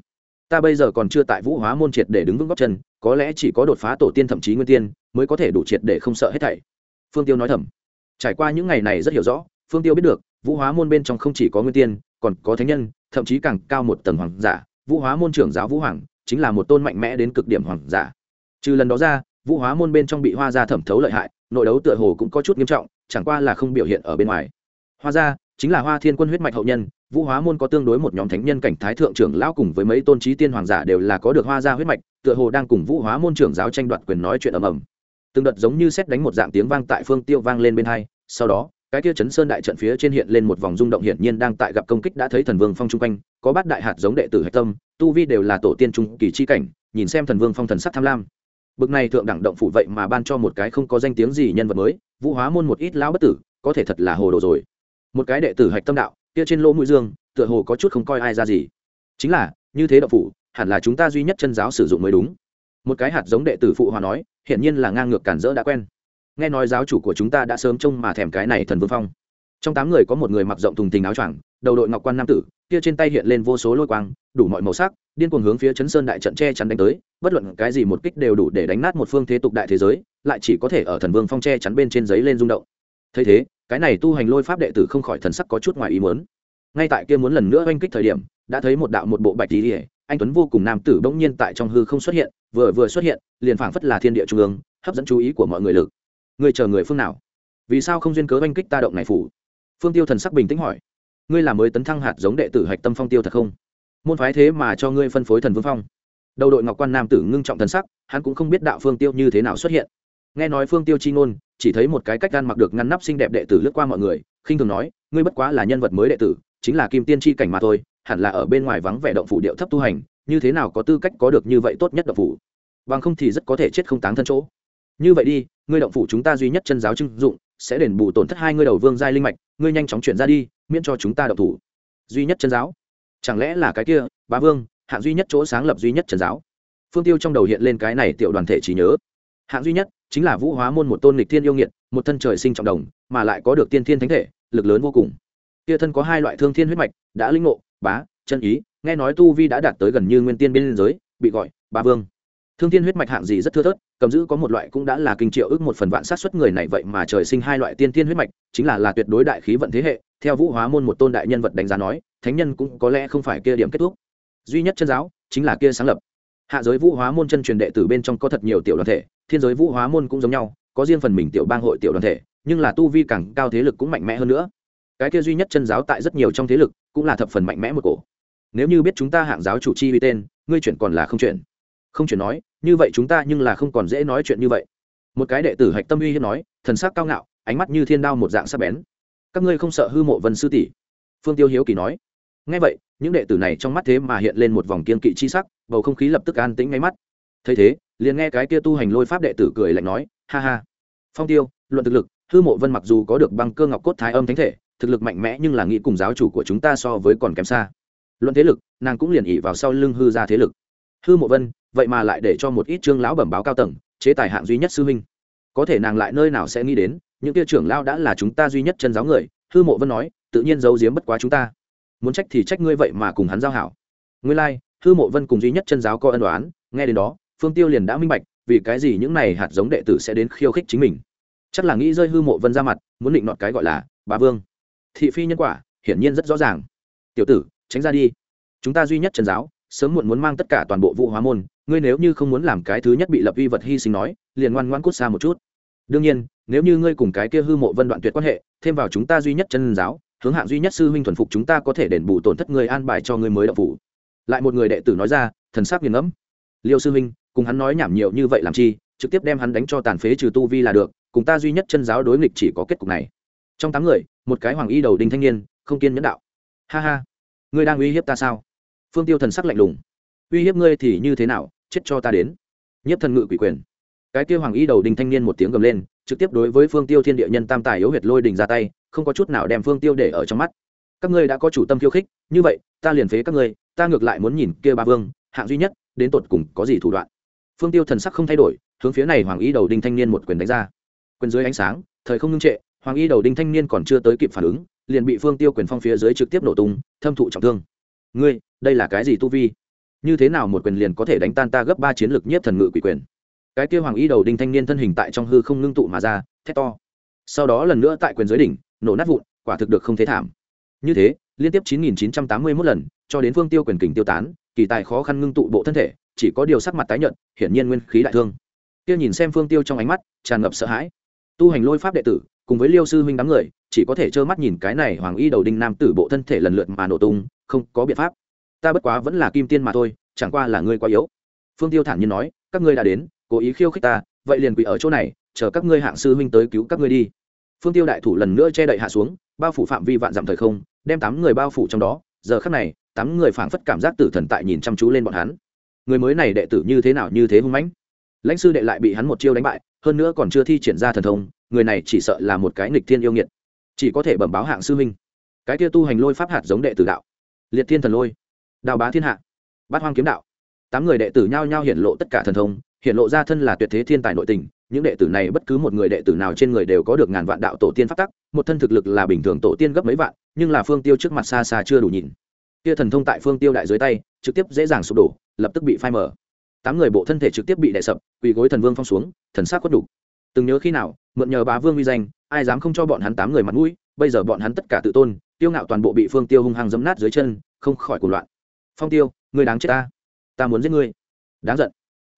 Speaker 1: ta bây giờ còn chưa tại vũ hóa môn triệt để đứng vững góc chân, có lẽ chỉ có đột phá tổ tiên thậm chí nguyên tiên mới có thể đủ triệt để không sợ hết thảy. Phương tiêu nói thầm. Trải qua những ngày này rất hiểu rõ, phương tiêu biết được, vũ hóa môn bên trong không chỉ có nguyên tiên, còn có thánh nhân, thậm chí càng cao một tầng hoàng giả. Vũ hóa môn trưởng giáo vũ hoàng chính là một tôn mạnh mẽ đến cực điểm hoàng giả. Trừ lần đó ra, vũ hóa môn bên trong bị hoa gia thẩm thấu lợi hại, nội đấu tựa hồ cũng có chút nghiêm trọng, chẳng qua là không biểu hiện ở bên ngoài. Hoa gia chính là hoa thiên quân huyết mạch hậu nhân vũ hóa môn có tương đối một nhóm thánh nhân cảnh thái thượng trưởng lão cùng với mấy tôn trí tiên hoàng giả đều là có được hoa gia huyết mạch, tựa hồ đang cùng vũ hóa môn trưởng giáo tranh đoạt quyền nói chuyện ầm ầm. Từng đợt giống như xét đánh một dạng tiếng vang tại phương tiêu vang lên bên hai, sau đó, cái kia chấn sơn đại trận phía trên hiện lên một vòng rung động hiển nhiên đang tại gặp công kích đã thấy thần vương phong trung quanh, có bát đại hạt giống đệ tử hạch tâm, tu vi đều là tổ tiên trung kỳ chi cảnh, nhìn xem thần vương phong thần sắc tham lam. Bực này thượng đẳng động phủ vậy mà ban cho một cái không có danh tiếng gì nhân vật mới, vũ hóa môn một ít lão bất tử, có thể thật là hồ đồ rồi. Một cái đệ tử hạch tâm đạo kia trên lỗ mũi dương, tựa hồ có chút không coi ai ra gì. Chính là, như thế đậu phủ, hẳn là chúng ta duy nhất chân giáo sử dụng mới đúng. Một cái hạt giống đệ tử phụ hòa nói, hiển nhiên là ngang ngược cản rỡ đã quen. Nghe nói giáo chủ của chúng ta đã sớm trông mà thèm cái này thần vương phong. Trong tám người có một người mặc rộng thùng tình áo choàng, đầu đội ngọc quan nam tử, kia trên tay hiện lên vô số lôi quang, đủ mọi màu sắc, điên cuồng hướng phía chấn sơn đại trận che chắn đánh tới, bất luận cái gì một kích đều đủ để đánh nát một phương thế tục đại thế giới, lại chỉ có thể ở thần vương phong che chắn bên trên giấy lên rung động. Thấy thế cái này tu hành lôi pháp đệ tử không khỏi thần sắc có chút ngoài ý muốn. Ngay tại kia muốn lần nữa oanh kích thời điểm, đã thấy một đạo một bộ bạch tí ỉa anh tuấn vô cùng nam tử bỗng nhiên tại trong hư không xuất hiện, vừa vừa xuất hiện, liền phảng phất là thiên địa trung ương, hấp dẫn chú ý của mọi người lực. Người chờ người phương nào? Vì sao không duyên cớ oanh kích ta động này phủ? Phương tiêu thần sắc bình tĩnh hỏi. Ngươi là mới tấn thăng hạt giống đệ tử hạch tâm phong tiêu thật không? Môn phái thế mà cho ngươi phân phối thần vương phong. Đầu đội ngọc quan nam tử ngưng trọng thần sắc, hắn cũng không biết đạo phương tiêu như thế nào xuất hiện. Nghe nói phương tiêu chi ngôn chỉ thấy một cái cách gan mặc được ngăn nắp xinh đẹp đệ tử lướt qua mọi người, khinh thường nói, ngươi bất quá là nhân vật mới đệ tử, chính là kim tiên tri cảnh mà thôi, hẳn là ở bên ngoài vắng vẻ động phủ điệu thấp tu hành, như thế nào có tư cách có được như vậy tốt nhất động phủ? Bằng không thì rất có thể chết không táng thân chỗ. Như vậy đi, ngươi động phủ chúng ta duy nhất chân giáo trưng dụng, sẽ đền bù tổn thất hai ngươi đầu vương giai linh mạch, ngươi nhanh chóng chuyển ra đi, miễn cho chúng ta động thủ. Duy nhất chân giáo? Chẳng lẽ là cái kia, bá vương, hạng duy nhất chỗ sáng lập duy nhất trần giáo? Phương tiêu trong đầu hiện lên cái này tiểu đoàn thể trí nhớ. Hạng duy nhất chính là vũ hóa môn một tôn lịch thiên yêu nghiệt, một thân trời sinh trọng đồng, mà lại có được tiên thiên thánh thể, lực lớn vô cùng. Kia thân có hai loại thương thiên huyết mạch, đã linh ngộ, bá, chân ý, nghe nói tu vi đã đạt tới gần như nguyên tiên biên giới, bị gọi ba vương. Thương thiên huyết mạch hạng gì rất thưa thớt, cầm giữ có một loại cũng đã là kinh triệu ước một phần vạn sát xuất người này vậy mà trời sinh hai loại tiên thiên huyết mạch, chính là là tuyệt đối đại khí vận thế hệ, theo vũ hóa môn một tôn đại nhân vật đánh giá nói, thánh nhân cũng có lẽ không phải kia điểm kết thúc. Duy nhất chân giáo chính là kia sáng lập hạ giới vũ hóa môn chân truyền đệ tử bên trong có thật nhiều tiểu đoàn thể, thiên giới vũ hóa môn cũng giống nhau, có riêng phần mình tiểu bang hội tiểu đoàn thể, nhưng là tu vi càng cao thế lực cũng mạnh mẽ hơn nữa. Cái kia duy nhất chân giáo tại rất nhiều trong thế lực, cũng là thập phần mạnh mẽ một cổ. Nếu như biết chúng ta hạng giáo chủ chi uy tên, ngươi chuyển còn là không chuyển không chuyển nói, như vậy chúng ta nhưng là không còn dễ nói chuyện như vậy. Một cái đệ tử hạch tâm uy hiếp nói, thần sắc cao ngạo, ánh mắt như thiên đao một dạng sắc bén. Các ngươi không sợ hư mộ vân sư tỷ? Phương tiêu hiếu kỳ nói. Ngay vậy, những đệ tử này trong mắt thế mà hiện lên một vòng kiên kỵ chi sắc bầu không khí lập tức an tĩnh ngay mắt. Thấy thế liền nghe cái kia tu hành lôi pháp đệ tử cười lạnh nói ha ha phong tiêu luận thực lực hư mộ vân mặc dù có được băng cơ ngọc cốt thái âm thánh thể thực lực mạnh mẽ nhưng là nghĩ cùng giáo chủ của chúng ta so với còn kém xa. Luận thế lực nàng cũng liền ỉ vào sau lưng hư ra thế lực. Hư mộ vân vậy mà lại để cho một ít trương lão bẩm báo cao tầng chế tài hạng duy nhất sư huynh. Có thể nàng lại nơi nào sẽ nghĩ đến những kia trưởng lao đã là chúng ta duy nhất chân giáo người hư mộ vân nói tự nhiên giấu giếm bất quá chúng ta. Muốn trách thì trách ngươi vậy mà cùng hắn giao hảo. Ngươi lai、like, hư mộ vân cùng duy nhất chân giáo có ân đoán nghe đến đó, phương tiêu liền đã minh bạch, vì cái gì những này hạt giống đệ tử sẽ đến khiêu khích chính mình. Chắc là nghĩ rơi hư mộ vân ra mặt, muốn định nọt cái gọi là bà vương. Thị phi nhân quả, hiển nhiên rất rõ ràng. Tiểu tử, tránh ra đi. Chúng ta duy nhất chân giáo, sớm muộn muốn mang tất cả toàn bộ vụ hóa môn, ngươi nếu như không muốn làm cái thứ nhất bị lập uy vật hy sinh nói, liền ngoan ngoan cút xa một chút. Đương nhiên, nếu như ngươi cùng cái kia hư mộ vân đoạn tuyệt quan hệ, thêm vào chúng ta duy nhất chân giáo, hướng hạng duy nhất sư huynh thuần phục chúng ta có thể đền bù tổn thất người an bài cho ngươi mới đậu phủ lại một người đệ tử nói ra, thần sắc nghiền ngẫm. Liêu sư huynh, cùng hắn nói nhảm nhiều như vậy làm chi, trực tiếp đem hắn đánh cho tàn phế trừ tu vi là được, cùng ta duy nhất chân giáo đối nghịch chỉ có kết cục này. Trong tám người, một cái hoàng y đầu đinh thanh niên, không kiên nhẫn đạo. Ha ha, ngươi đang uy hiếp ta sao? Phương tiêu thần sắc lạnh lùng. Uy hiếp ngươi thì như thế nào, chết cho ta đến. Nhất thần ngự quỷ quyền. Cái kia hoàng y đầu đinh thanh niên một tiếng gầm lên, trực tiếp đối với phương tiêu thiên địa nhân tam tài yếu huyệt lôi đình ra tay, không có chút nào đem phương tiêu để ở trong mắt. Các ngươi đã có chủ tâm khiêu khích, như vậy, ta liền phế các ngươi ta ngược lại muốn nhìn kia ba vương, hạng duy nhất, đến tột cùng có gì thủ đoạn. Phương tiêu thần sắc không thay đổi, hướng phía này hoàng y đầu đinh thanh niên một quyền đánh ra. Quyền dưới ánh sáng, thời không ngưng trệ, hoàng y đầu đinh thanh niên còn chưa tới kịp phản ứng, liền bị phương tiêu quyền phong phía dưới trực tiếp nổ tung, thâm thụ trọng thương. Ngươi, đây là cái gì tu vi? Như thế nào một quyền liền có thể đánh tan ta gấp ba chiến lược nhiếp thần ngự quỷ quyền? Cái kia hoàng y đầu đinh thanh niên thân hình tại trong hư không ngưng tụ mà ra, thét to. Sau đó lần nữa tại quyền dưới đỉnh, nổ nát vụn, quả thực được không thế thảm. Như thế, liên tiếp 9981 lần cho đến phương tiêu quyền kình tiêu tán, kỳ tài khó khăn ngưng tụ bộ thân thể, chỉ có điều sắc mặt tái nhợt, hiển nhiên nguyên khí đại thương. Kia nhìn xem phương tiêu trong ánh mắt, tràn ngập sợ hãi. Tu hành lôi pháp đệ tử, cùng với liêu sư huynh đám người, chỉ có thể trơ mắt nhìn cái này hoàng y đầu đinh nam tử bộ thân thể lần lượt mà nổ tung, không có biện pháp. Ta bất quá vẫn là kim tiên mà thôi, chẳng qua là ngươi quá yếu. Phương tiêu thản nhiên nói, các ngươi đã đến, cố ý khiêu khích ta, vậy liền quỳ ở chỗ này, chờ các ngươi hạng sư huynh tới cứu các ngươi đi. Phương tiêu đại thủ lần nữa che đậy hạ xuống, bao phủ phạm vi vạn dặm thời không, đem tám người bao phủ trong đó, giờ khắc này tám người phảng phất cảm giác tử thần tại nhìn chăm chú lên bọn hắn. Người mới này đệ tử như thế nào như thế hung mãnh. Lãnh sư đệ lại bị hắn một chiêu đánh bại, hơn nữa còn chưa thi triển ra thần thông, người này chỉ sợ là một cái nghịch thiên yêu nghiệt. Chỉ có thể bẩm báo hạng sư huynh. Cái kia tu hành lôi pháp hạt giống đệ tử đạo. Liệt thiên thần lôi. Đào bá thiên hạ. Bát hoang kiếm đạo. Tám người đệ tử nhao nhao hiển lộ tất cả thần thông, hiển lộ ra thân là tuyệt thế thiên tài nội tình, những đệ tử này bất cứ một người đệ tử nào trên người đều có được ngàn vạn đạo tổ tiên pháp tắc, một thân thực lực là bình thường tổ tiên gấp mấy vạn, nhưng là phương tiêu trước mặt xa xa chưa đủ nhìn kia thần thông tại phương tiêu đại dưới tay, trực tiếp dễ dàng sụp đổ, lập tức bị phai mở tám người bộ thân thể trực tiếp bị đè sập, quỳ gối thần vương phong xuống, thần sát quất đủ từng nhớ khi nào, mượn nhờ bá vương uy danh, ai dám không cho bọn hắn tám người mặt mũi, bây giờ bọn hắn tất cả tự tôn, tiêu ngạo toàn bộ bị phương tiêu hung hăng dấm nát dưới chân, không khỏi cuộc loạn. Phong tiêu, người đáng chết ta. Ta muốn giết ngươi. Đáng giận.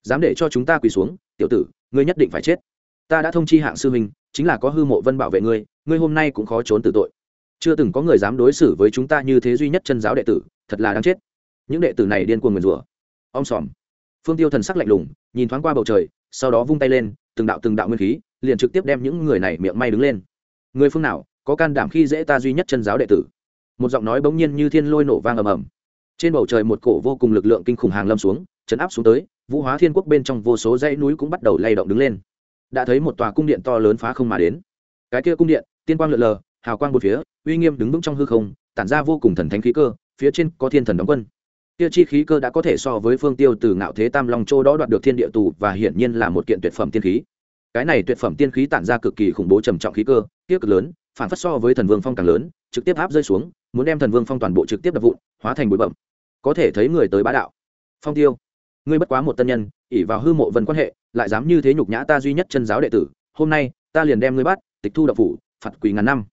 Speaker 1: Dám để cho chúng ta quỳ xuống, tiểu tử, ngươi nhất định phải chết. Ta đã thông chi hạng sư huynh, chính là có hư mộ vân bảo vệ ngươi ngươi hôm nay cũng khó trốn từ tội chưa từng có người dám đối xử với chúng ta như thế duy nhất chân giáo đệ tử, thật là đáng chết. Những đệ tử này điên cuồng nguyền rủa. Ông xòm phương tiêu thần sắc lạnh lùng, nhìn thoáng qua bầu trời, sau đó vung tay lên, từng đạo từng đạo nguyên khí, liền trực tiếp đem những người này miệng may đứng lên. Người phương nào, có can đảm khi dễ ta duy nhất chân giáo đệ tử? Một giọng nói bỗng nhiên như thiên lôi nổ vang ầm ầm. Trên bầu trời một cổ vô cùng lực lượng kinh khủng hàng lâm xuống, chấn áp xuống tới, vũ hóa thiên quốc bên trong vô số dãy núi cũng bắt đầu lay động đứng lên. Đã thấy một tòa cung điện to lớn phá không mà đến. Cái kia cung điện, tiên quang lượn lờ hào quang một phía, uy nghiêm đứng vững trong hư không, tản ra vô cùng thần thánh khí cơ, phía trên có thiên thần đóng quân. Kia chi khí cơ đã có thể so với phương tiêu từ ngạo thế tam long châu đó đoạt được thiên địa tù và hiển nhiên là một kiện tuyệt phẩm tiên khí. Cái này tuyệt phẩm tiên khí tản ra cực kỳ khủng bố trầm trọng khí cơ, kia cực lớn, phản phất so với thần vương phong càng lớn, trực tiếp áp rơi xuống, muốn đem thần vương phong toàn bộ trực tiếp đập vụn, hóa thành bụi bẩm có thể thấy người tới bá đạo. Phong tiêu, ngươi bất quá một tân nhân ỉ vào hư mộ vân quan hệ, lại dám như thế nhục nhã ta duy nhất chân giáo đệ tử, hôm nay, ta liền đem ngươi bắt, tịch thu đạo phủ, phạt quỳ ngàn năm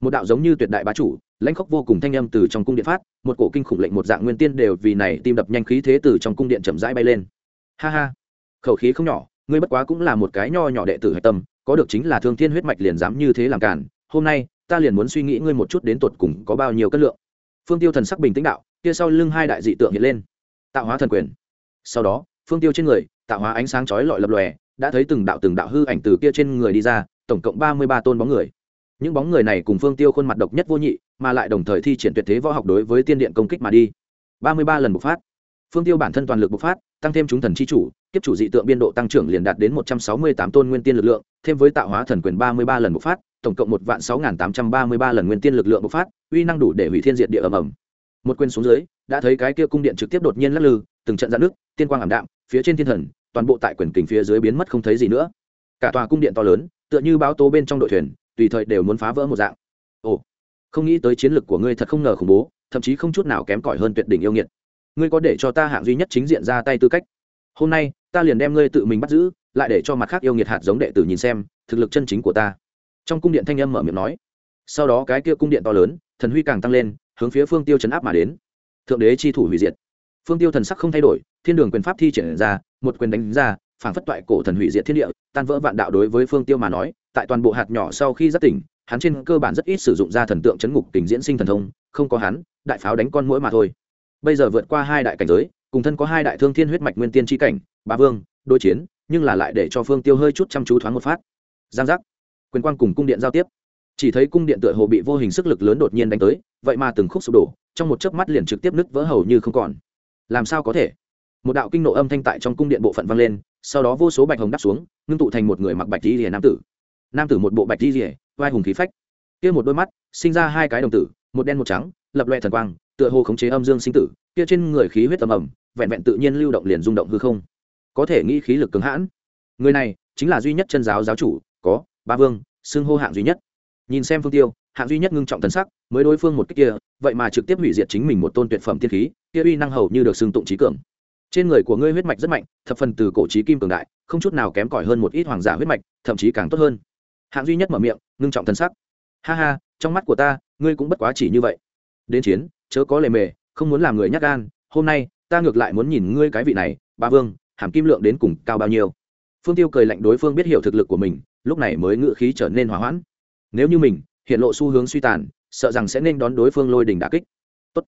Speaker 1: một đạo giống như tuyệt đại bá chủ, lãnh khốc vô cùng thanh âm từ trong cung điện phát, một cổ kinh khủng lệnh một dạng nguyên tiên đều vì này tim đập nhanh khí thế từ trong cung điện chậm rãi bay lên. Ha ha, khẩu khí không nhỏ, ngươi bất quá cũng là một cái nho nhỏ đệ tử hạch tâm, có được chính là thương thiên huyết mạch liền dám như thế làm cản, hôm nay, ta liền muốn suy nghĩ ngươi một chút đến tột cùng có bao nhiêu cân lượng. Phương tiêu thần sắc bình tĩnh đạo, kia sau lưng hai đại dị tượng hiện lên. Tạo hóa thần quyền. Sau đó, phương tiêu trên người, tạo hóa ánh sáng chói lọi lập lòe, đã thấy từng đạo từng đạo hư ảnh từ kia trên người đi ra, tổng cộng ba mươi ba tôn bóng người những bóng người này cùng phương tiêu khuôn mặt độc nhất vô nhị, mà lại đồng thời thi triển tuyệt thế võ học đối với tiên điện công kích mà đi. Ba mươi ba lần bộc phát. Phương tiêu bản thân toàn lực bộc phát, tăng thêm chúng thần chi chủ, kiếp chủ dị tượng biên độ tăng trưởng liền đạt đến một trăm sáu mươi tám tôn nguyên tiên lực lượng, thêm với tạo hóa thần quyền ba mươi ba lần bộc phát, tổng cộng một vạn sáu tám trăm ba mươi ba lần nguyên tiên lực lượng bộc phát, uy năng đủ để hủy thiên Diện địa ầm ầm. Một quên xuống dưới, đã thấy cái kia cung điện trực tiếp đột nhiên lắc lư, từng trận dạn nước tiên quang ảm đạm, phía trên thiên thần, toàn bộ tại quyền kình phía dưới biến mất không thấy gì nữa. Cả tòa cung điện to lớn, tựa như báo tố bên trong đội thuyền tùy thời đều muốn phá vỡ một dạng. Ồ, không nghĩ tới chiến lược của ngươi thật không ngờ khủng bố, thậm chí không chút nào kém cỏi hơn tuyệt đỉnh yêu nghiệt. Ngươi có để cho ta hạng duy nhất chính diện ra tay tư cách? Hôm nay, ta liền đem ngươi tự mình bắt giữ, lại để cho mặt khác yêu nghiệt hạt giống đệ tử nhìn xem, thực lực chân chính của ta. Trong cung điện thanh âm mở miệng nói. Sau đó cái kia cung điện to lớn, thần huy càng tăng lên, hướng phía phương tiêu chấn áp mà đến. Thượng đế chi thủ hủy diệt. Phương tiêu thần sắc không thay đổi, thiên đường quyền pháp thi triển ra, một quyền đánh ra, phảng phất toại cổ thần hủy diệt thiên địa, tan vỡ vạn đạo đối với phương tiêu mà nói tại toàn bộ hạt nhỏ sau khi giác tỉnh, hắn trên cơ bản rất ít sử dụng ra thần tượng chấn ngục tình diễn sinh thần thông, không có hắn, đại pháo đánh con mũi mà thôi. Bây giờ vượt qua hai đại cảnh giới, cùng thân có hai đại thương thiên huyết mạch nguyên tiên tri cảnh, bá vương, đối chiến, nhưng là lại để cho phương tiêu hơi chút chăm chú thoáng một phát. Giang giác. Quyền quang cùng cung điện giao tiếp. Chỉ thấy cung điện tựa hồ bị vô hình sức lực lớn đột nhiên đánh tới, vậy mà từng khúc sụp đổ, trong một chớp mắt liền trực tiếp nứt vỡ hầu như không còn. Làm sao có thể? Một đạo kinh nộ âm thanh tại trong cung điện bộ phận vang lên, sau đó vô số bạch hồng đắp xuống, ngưng tụ thành một người mặc bạch y rìa nam tử nam tử một bộ bạch di rỉa, vai hùng khí phách. Kia một đôi mắt, sinh ra hai cái đồng tử, một đen một trắng, lập loe thần quang, tựa hồ khống chế âm dương sinh tử, kia trên người khí huyết tầm ẩm vẹn vẹn tự nhiên lưu động liền rung động hư không. Có thể nghĩ khí lực cứng hãn. Người này chính là duy nhất chân giáo giáo chủ, có ba vương, xưng hô hạng duy nhất. Nhìn xem phương tiêu, hạng duy nhất ngưng trọng thần sắc, mới đối phương một cách kia, vậy mà trực tiếp hủy diệt chính mình một tôn tuyệt phẩm tiên khí, kia uy năng hầu như được xưng tụng trí cường. Trên người của ngươi huyết mạch rất mạnh, thập phần từ cổ trí kim cường đại, không chút nào kém cỏi hơn một ít hoàng giả huyết mạch, thậm chí càng tốt hơn hạng duy nhất mở miệng, ngưng trọng thần sắc. Ha ha, trong mắt của ta, ngươi cũng bất quá chỉ như vậy. Đến chiến, chớ có lề mề, không muốn làm người nhắc gan. Hôm nay, ta ngược lại muốn nhìn ngươi cái vị này, ba vương, hàm kim lượng đến cùng cao bao nhiêu. Phương tiêu cười lạnh đối phương biết hiểu thực lực của mình, lúc này mới ngự khí trở nên hỏa hoãn. Nếu như mình, hiện lộ xu hướng suy tàn, sợ rằng sẽ nên đón đối phương lôi đình đà kích. Tốt.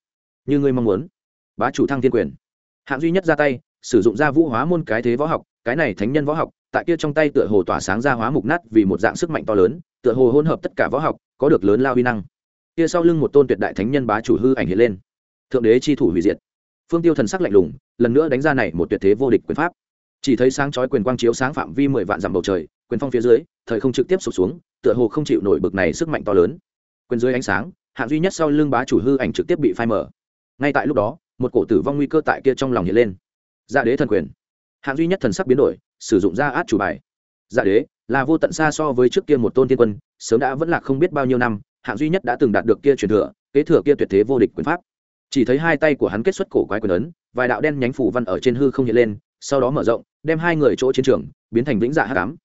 Speaker 1: Như ngươi mong muốn. Bá chủ thăng thiên quyền. Hạng duy nhất ra tay, sử dụng ra vũ hóa môn cái thế võ học, cái này thánh nhân võ học tại kia trong tay tựa hồ tỏa sáng ra hóa mục nát vì một dạng sức mạnh to lớn, tựa hồ hỗn hợp tất cả võ học, có được lớn lao huy năng. Kia sau lưng một tôn tuyệt đại thánh nhân bá chủ hư ảnh hiện lên. Thượng đế chi thủ hủy diệt. Phương tiêu thần sắc lạnh lùng, lần nữa đánh ra này một tuyệt thế vô địch quyền pháp. Chỉ thấy sáng chói quyền quang chiếu sáng phạm vi mười vạn dặm bầu trời, quyền phong phía dưới, thời không trực tiếp sụp xuống, tựa hồ không chịu nổi bực này sức mạnh to lớn. Quyền dưới ánh sáng, hạng duy nhất sau lưng bá chủ hư ảnh trực tiếp bị phai mở ngay tại lúc đó, một cổ tử vong nguy cơ tại kia trong lòng hiện lên. Dạ đế thần quyền. Hạng duy nhất thần sắc biến đổi sử dụng ra át chủ bài. Dạ đế, là vô tận xa so với trước kia một tôn tiên quân, sớm đã vẫn là không biết bao nhiêu năm, hạng duy nhất đã từng đạt được kia truyền thừa, kế thừa kia tuyệt thế vô địch quyền pháp. Chỉ thấy hai tay của hắn kết xuất cổ quái quyền ấn, vài đạo đen nhánh phủ văn ở trên hư không hiện lên, sau đó mở rộng, đem hai người chỗ chiến trường biến thành vĩnh dạ hát cám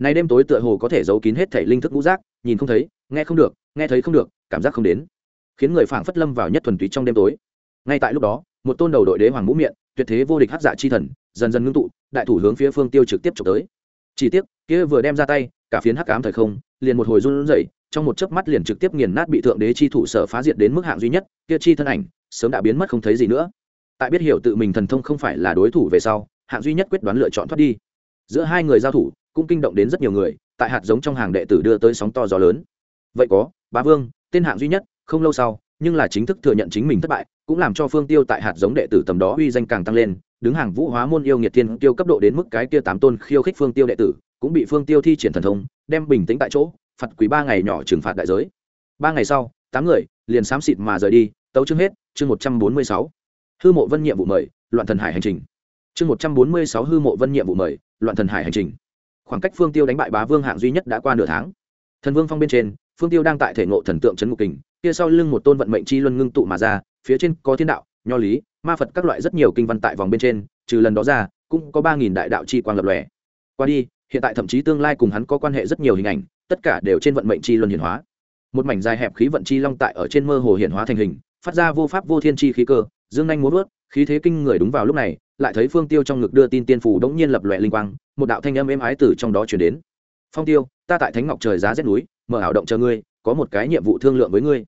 Speaker 1: nay đêm tối tựa hồ có thể giấu kín hết thể linh thức ngũ giác, nhìn không thấy, nghe không được, nghe thấy không được, cảm giác không đến. Khiến người phảng phất lâm vào nhất thuần túy trong đêm tối. Ngay tại lúc đó, một tôn đầu đội đế hoàng mũ miệng tuyệt thế vô địch hát dạ chi thần dần dần ngưng tụ, đại thủ hướng phía phương tiêu trực tiếp chụp tới. Chỉ tiếc, kia vừa đem ra tay, cả phiến hắc ám thời không, liền một hồi run rẩy, trong một chớp mắt liền trực tiếp nghiền nát bị thượng đế chi thủ sở phá diệt đến mức hạng duy nhất, kia chi thân ảnh, sớm đã biến mất không thấy gì nữa. Tại biết hiểu tự mình thần thông không phải là đối thủ về sau, hạng duy nhất quyết đoán lựa chọn thoát đi. Giữa hai người giao thủ, cũng kinh động đến rất nhiều người, tại hạt giống trong hàng đệ tử đưa tới sóng to gió lớn. Vậy có, bá vương, tên hạng duy nhất, không lâu sau, nhưng là chính thức thừa nhận chính mình thất bại, cũng làm cho phương tiêu tại hạt giống đệ tử tầm đó uy danh càng tăng lên đứng hàng vũ hóa môn yêu nghiệt thiên tiêu cấp độ đến mức cái kia tám tôn khiêu khích phương tiêu đệ tử, cũng bị phương tiêu thi triển thần thông, đem bình tĩnh tại chỗ, phạt quý ba ngày nhỏ trừng phạt đại giới. Ba ngày sau, tám người liền xám xịt mà rời đi, tấu chương hết, chương một trăm bốn mươi sáu. Hư mộ vân nhiệm vụ mời, loạn thần hải hành trình. Chương một trăm bốn mươi sáu hư mộ vân nhiệm vụ mời, loạn thần hải hành trình. Khoảng cách phương tiêu đánh bại bá vương hạng duy nhất đã qua nửa tháng. Thần vương phong bên trên, phương tiêu đang tại thể ngộ thần tượng trấn ngục kình, kia sau lưng một tôn vận mệnh chi luân ngưng tụ mà ra, phía trên có thiên đạo nho lý, ma phật các loại rất nhiều kinh văn tại vòng bên trên, trừ lần đó ra, cũng có ba nghìn đại đạo chi quang lập lòe. Qua đi, hiện tại thậm chí tương lai cùng hắn có quan hệ rất nhiều hình ảnh, tất cả đều trên vận mệnh chi luân hiển hóa. Một mảnh dài hẹp khí vận chi long tại ở trên mơ hồ hiển hóa thành hình, phát ra vô pháp vô thiên chi khí cơ, dương nhanh muốn vớt, khí thế kinh người đúng vào lúc này, lại thấy phương tiêu trong ngực đưa tin tiên phủ đống nhiên lập lòe linh quang, một đạo thanh âm êm ái từ trong đó chuyển đến. Phong tiêu, ta tại thánh ngọc trời giá rét núi, mở ảo động chờ ngươi, có một cái nhiệm vụ thương lượng với ngươi.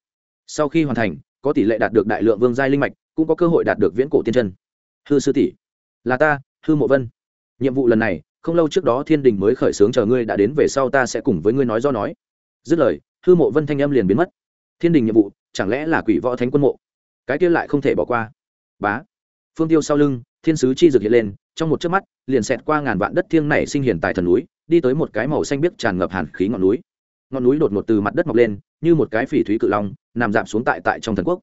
Speaker 1: Sau khi hoàn thành, có tỷ lệ đạt được đại lượng vương giai linh mạch cũng có cơ hội đạt được viễn cổ tiên chân. Hư sư tỷ, là ta, hư mộ vân. Nhiệm vụ lần này, không lâu trước đó thiên đình mới khởi xướng chờ ngươi đã đến về sau ta sẽ cùng với ngươi nói do nói. Dứt lời, hư mộ vân thanh âm liền biến mất. Thiên đình nhiệm vụ, chẳng lẽ là quỷ võ thánh quân mộ? Cái kia lại không thể bỏ qua. Bá. Phương tiêu sau lưng, thiên sứ chi dược hiện lên, trong một chớp mắt, liền xẹt qua ngàn vạn đất thiêng này sinh hiển tại thần núi, đi tới một cái màu xanh biếc tràn ngập hàn khí ngọn núi. Ngọn núi đột ngột từ mặt đất mọc lên, như một cái phỉ thúy cự long, nằm dạp xuống tại tại trong thần quốc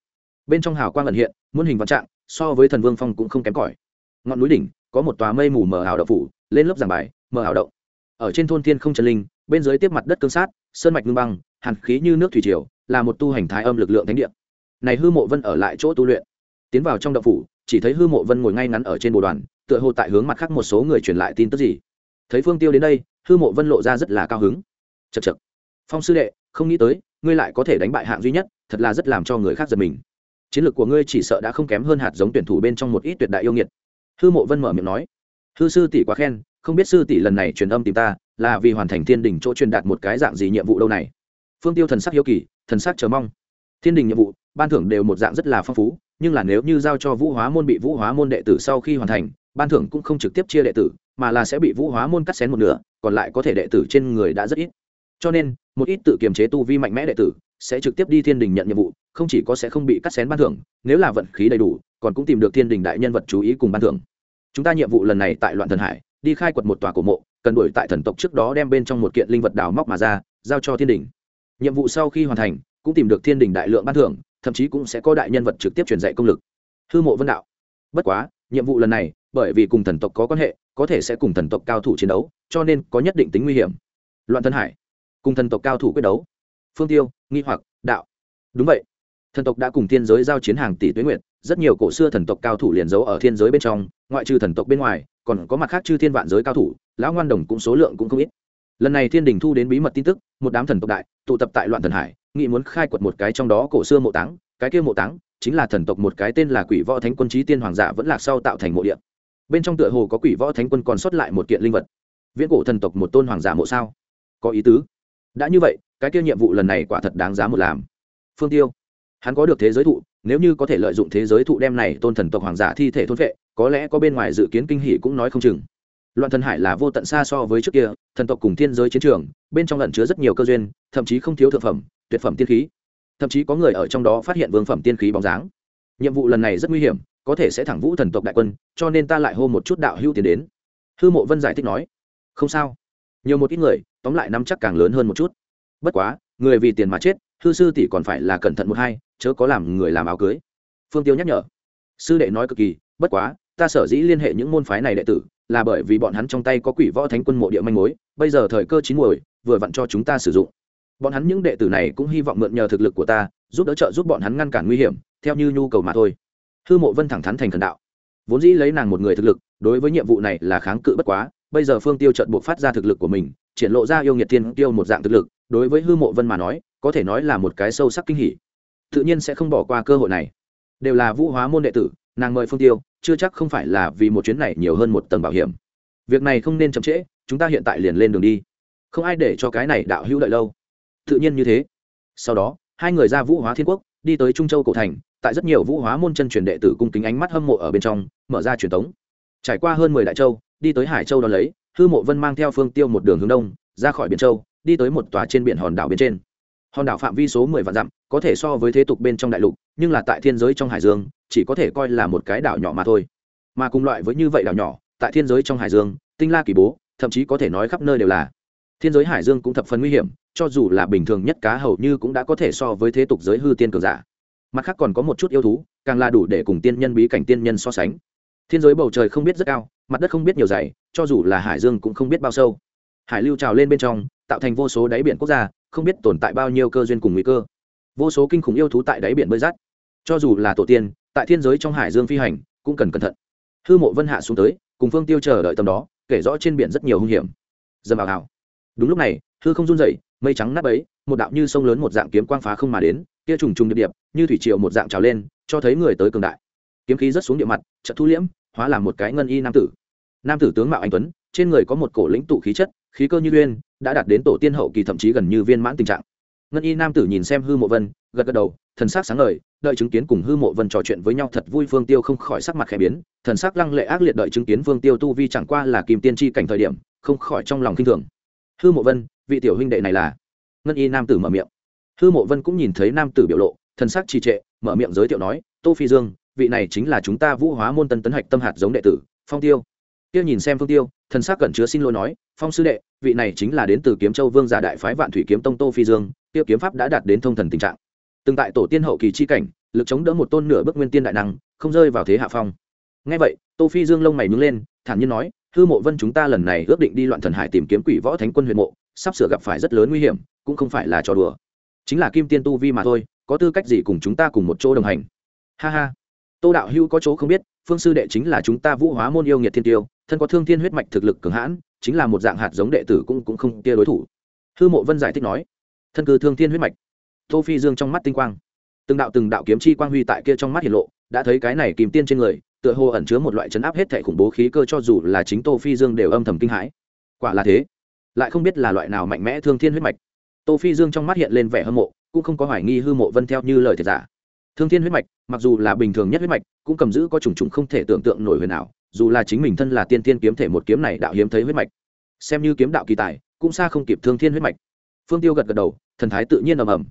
Speaker 1: bên trong hào quang ẩn hiện, muôn hình vạn trạng, so với thần vương phong cũng không kém cỏi. Ngọn núi đỉnh, có một tòa mây mù mờ ảo đậu phủ, lên lớp giảng bài, mờ ảo động. Ở trên thôn thiên không trần linh, bên dưới tiếp mặt đất cương sát, sơn mạch ngưng băng, hàn khí như nước thủy triều, là một tu hành thái âm lực lượng thánh địa. Này hư mộ vân ở lại chỗ tu luyện. Tiến vào trong động phủ, chỉ thấy hư mộ vân ngồi ngay ngắn ở trên bồ đoàn, tựa hồ tại hướng mặt khác một số người truyền lại tin tức gì. Thấy phương tiêu đến đây, hư mộ vân lộ ra rất là cao hứng. Chật chật phong sư đệ, không nghĩ tới, ngươi lại có thể đánh bại hạng duy nhất, thật là rất làm cho người khác giật mình chiến lược của ngươi chỉ sợ đã không kém hơn hạt giống tuyển thủ bên trong một ít tuyệt đại yêu nghiệt. Hư mộ vân mở miệng nói. Hư sư tỷ quá khen, không biết sư tỷ lần này truyền âm tìm ta, là vì hoàn thành thiên đình chỗ truyền đạt một cái dạng gì nhiệm vụ đâu này? Phương tiêu thần sắc hiếu kỳ, thần sắc chờ mong. Thiên đình nhiệm vụ, ban thưởng đều một dạng rất là phong phú, nhưng là nếu như giao cho vũ hóa môn bị vũ hóa môn đệ tử sau khi hoàn thành, ban thưởng cũng không trực tiếp chia đệ tử, mà là sẽ bị vũ hóa môn cắt xén một nửa, còn lại có thể đệ tử trên người đã rất ít. Cho nên, một ít tự kiềm chế tu vi mạnh mẽ đệ tử sẽ trực tiếp đi thiên đình nhận nhiệm vụ không chỉ có sẽ không bị cắt xén ban thưởng, nếu là vận khí đầy đủ, còn cũng tìm được thiên đình đại nhân vật chú ý cùng ban thưởng. Chúng ta nhiệm vụ lần này tại loạn thần hải, đi khai quật một tòa cổ mộ, cần đuổi tại thần tộc trước đó đem bên trong một kiện linh vật đào móc mà ra, giao cho thiên đình. Nhiệm vụ sau khi hoàn thành, cũng tìm được thiên đình đại lượng ban thưởng, thậm chí cũng sẽ có đại nhân vật trực tiếp truyền dạy công lực. Hư mộ vân đạo. Bất quá, nhiệm vụ lần này, bởi vì cùng thần tộc có quan hệ, có thể sẽ cùng thần tộc cao thủ chiến đấu, cho nên có nhất định tính nguy hiểm. Loạn thân hải. Cùng thần tộc cao thủ quyết đấu. Phương tiêu, nghi hoặc, đạo. Đúng vậy thần tộc đã cùng thiên giới giao chiến hàng tỷ tuế nguyện rất nhiều cổ xưa thần tộc cao thủ liền giấu ở thiên giới bên trong, ngoại trừ thần tộc bên ngoài, còn có mặt khác chư thiên vạn giới cao thủ, lão ngoan đồng cũng số lượng cũng không ít. Lần này thiên đình thu đến bí mật tin tức, một đám thần tộc đại, tụ tập tại loạn thần hải, nghị muốn khai quật một cái trong đó cổ xưa mộ táng, cái kia mộ táng chính là thần tộc một cái tên là quỷ võ thánh quân trí tiên hoàng giả vẫn lạc sau tạo thành mộ điện bên trong tựa hồ có quỷ võ thánh quân còn sót lại một kiện linh vật. Viễn cổ thần tộc một tôn hoàng giả mộ sao? Có ý tứ. Đã như vậy, cái kia nhiệm vụ lần này quả thật đáng giá một làm. Phương tiêu hắn có được thế giới thụ, nếu như có thể lợi dụng thế giới thụ đem này tôn thần tộc hoàng giả thi thể thôn vệ, có lẽ có bên ngoài dự kiến kinh hỷ cũng nói không chừng. Loạn thần hải là vô tận xa so với trước kia, thần tộc cùng thiên giới chiến trường, bên trong lẩn chứa rất nhiều cơ duyên, thậm chí không thiếu thực phẩm, tuyệt phẩm tiên khí. Thậm chí có người ở trong đó phát hiện vương phẩm tiên khí bóng dáng. Nhiệm vụ lần này rất nguy hiểm, có thể sẽ thẳng vũ thần tộc đại quân, cho nên ta lại hô một chút đạo hưu tiến đến. Hư mộ vân giải thích nói, không sao. Nhiều một ít người, tóm lại nắm chắc càng lớn hơn một chút. Bất quá, người vì tiền mà chết, hư sư tỷ còn phải là cẩn thận một hai chớ có làm người làm áo cưới. Phương tiêu nhắc nhở. Sư đệ nói cực kỳ, bất quá, ta sở dĩ liên hệ những môn phái này đệ tử, là bởi vì bọn hắn trong tay có quỷ võ thánh quân mộ địa manh mối, bây giờ thời cơ chín muồi, vừa vặn cho chúng ta sử dụng. Bọn hắn những đệ tử này cũng hy vọng mượn nhờ thực lực của ta, giúp đỡ trợ giúp bọn hắn ngăn cản nguy hiểm, theo như nhu cầu mà thôi. Hư mộ vân thẳng thắn thành thần đạo. Vốn dĩ lấy nàng một người thực lực, đối với nhiệm vụ này là kháng cự bất quá, bây giờ phương tiêu trận buộc phát ra thực lực của mình, triển lộ ra yêu nghiệt thiên tiêu một dạng thực lực, đối với hư mộ vân mà nói, có thể nói là một cái sâu sắc kinh hỉ tự nhiên sẽ không bỏ qua cơ hội này. Đều là vũ hóa môn đệ tử, nàng mời phương tiêu, chưa chắc không phải là vì một chuyến này nhiều hơn một tầng bảo hiểm. Việc này không nên chậm trễ, chúng ta hiện tại liền lên đường đi. Không ai để cho cái này đạo hữu đợi lâu. Tự nhiên như thế. Sau đó, hai người ra vũ hóa thiên quốc, đi tới trung châu cổ thành, tại rất nhiều vũ hóa môn chân truyền đệ tử cung kính ánh mắt hâm mộ ở bên trong, mở ra truyền thống trải qua hơn mười đại châu, đi tới hải châu đó lấy, hư mộ vân mang theo phương tiêu một đường hướng đông, ra khỏi biển châu, đi tới một tòa trên biển hòn đảo bên trên. Hòn đảo phạm vi số mười vạn dặm có thể so với thế tục bên trong đại lục, nhưng là tại thiên giới trong hải dương, chỉ có thể coi là một cái đảo nhỏ mà thôi. Mà cùng loại với như vậy đảo nhỏ, tại thiên giới trong hải dương, tinh la kỳ bố, thậm chí có thể nói khắp nơi đều là. Thiên giới hải dương cũng thập phần nguy hiểm, cho dù là bình thường nhất cá hầu như cũng đã có thể so với thế tục giới hư tiên cường giả. Mặt khác còn có một chút yêu thú, càng là đủ để cùng tiên nhân bí cảnh tiên nhân so sánh. Thiên giới bầu trời không biết rất cao, mặt đất không biết nhiều dày, cho dù là hải dương cũng không biết bao sâu. Hải lưu trào lên bên trong, tạo thành vô số đáy biển quốc gia, không biết tồn tại bao nhiêu cơ duyên cùng nguy cơ vô số kinh khủng yêu thú tại đáy biển bơi rát. Cho dù là tổ tiên, tại thiên giới trong hải dương phi hành, cũng cần cẩn thận. Hư mộ vân hạ xuống tới, cùng phương tiêu chờ đợi tầm đó, kể rõ trên biển rất nhiều hung hiểm. Dầm vào hào đúng lúc này, hư không run rẩy, mây trắng nắp ấy một đạo như sông lớn một dạng kiếm quang phá không mà đến, kia trùng trùng điệp điệp, như thủy triều một dạng trào lên, cho thấy người tới cường đại. Kiếm khí rất xuống địa mặt, chợt thu liễm, hóa làm một cái ngân y nam tử. Nam tử tướng mạo anh tuấn, trên người có một cổ lĩnh tụ khí chất, khí cơ như uyên, đã đạt đến tổ tiên hậu kỳ thậm chí gần như viên mãn tình trạng ngân y nam tử nhìn xem hư mộ vân, gật gật đầu, thần sắc sáng ngời, đợi chứng kiến cùng hư mộ vân trò chuyện với nhau thật vui, phương tiêu không khỏi sắc mặt khẽ biến, thần sắc lăng lệ ác liệt đợi chứng kiến phương tiêu tu vi chẳng qua là kim tiên tri cảnh thời điểm, không khỏi trong lòng kinh thường. Hư mộ vân, vị tiểu huynh đệ này là? Ngân y nam tử mở miệng. Hư mộ vân cũng nhìn thấy nam tử biểu lộ, thần sắc trì trệ, mở miệng giới thiệu nói, tô phi dương, vị này chính là chúng ta vũ hóa môn tân tấn hạch tâm hạt giống đệ tử, phong tiêu. Tiêu nhìn xem phương tiêu, thần sắc cẩn chứa xin lỗi nói, phong sư đệ, vị này chính là đến từ kiếm châu vương giả đại phái vạn thủy kiếm tông tô phi dương kia kiếm pháp đã đạt đến thông thần tình trạng. Từng tại tổ tiên hậu kỳ chi cảnh, lực chống đỡ một tôn nửa bước nguyên tiên đại năng, không rơi vào thế hạ phong. Ngay vậy, tô phi dương lông mày nhướng lên, thản nhiên nói, hư mộ vân chúng ta lần này ước định đi loạn thần hải tìm kiếm quỷ võ thánh quân huyền mộ, sắp sửa gặp phải rất lớn nguy hiểm, cũng không phải là trò đùa. Chính là kim tiên tu vi mà thôi, có tư cách gì cùng chúng ta cùng một chỗ đồng hành? Ha ha. Tô đạo hưu có chỗ không biết, phương sư đệ chính là chúng ta vũ hóa môn yêu nghiệt thiên tiêu, thân có thương thiên huyết mạch thực lực cường hãn, chính là một dạng hạt giống đệ tử cũng cũng không kia đối thủ. Hư mộ vân giải thích nói thân cư thương thiên huyết mạch. Tô phi dương trong mắt tinh quang. Từng đạo từng đạo kiếm chi quang huy tại kia trong mắt hiển lộ, đã thấy cái này kìm tiên trên người, tựa hồ ẩn chứa một loại chấn áp hết thể khủng bố khí cơ cho dù là chính tô phi dương đều âm thầm kinh hãi. Quả là thế. Lại không biết là loại nào mạnh mẽ thương thiên huyết mạch. Tô phi dương trong mắt hiện lên vẻ hâm mộ, cũng không có hoài nghi hư mộ vân theo như lời thiệt giả. Thương thiên huyết mạch, mặc dù là bình thường nhất huyết mạch, cũng cầm giữ có trùng trùng không thể tưởng tượng nổi huyền ảo, dù là chính mình thân là tiên tiên kiếm thể một kiếm này đạo hiếm thấy huyết mạch. Xem như kiếm đạo kỳ tài, cũng xa không kịp thương thiên huyết mạch phương tiêu gật gật đầu, thần thái tự nhiên ầm ầm.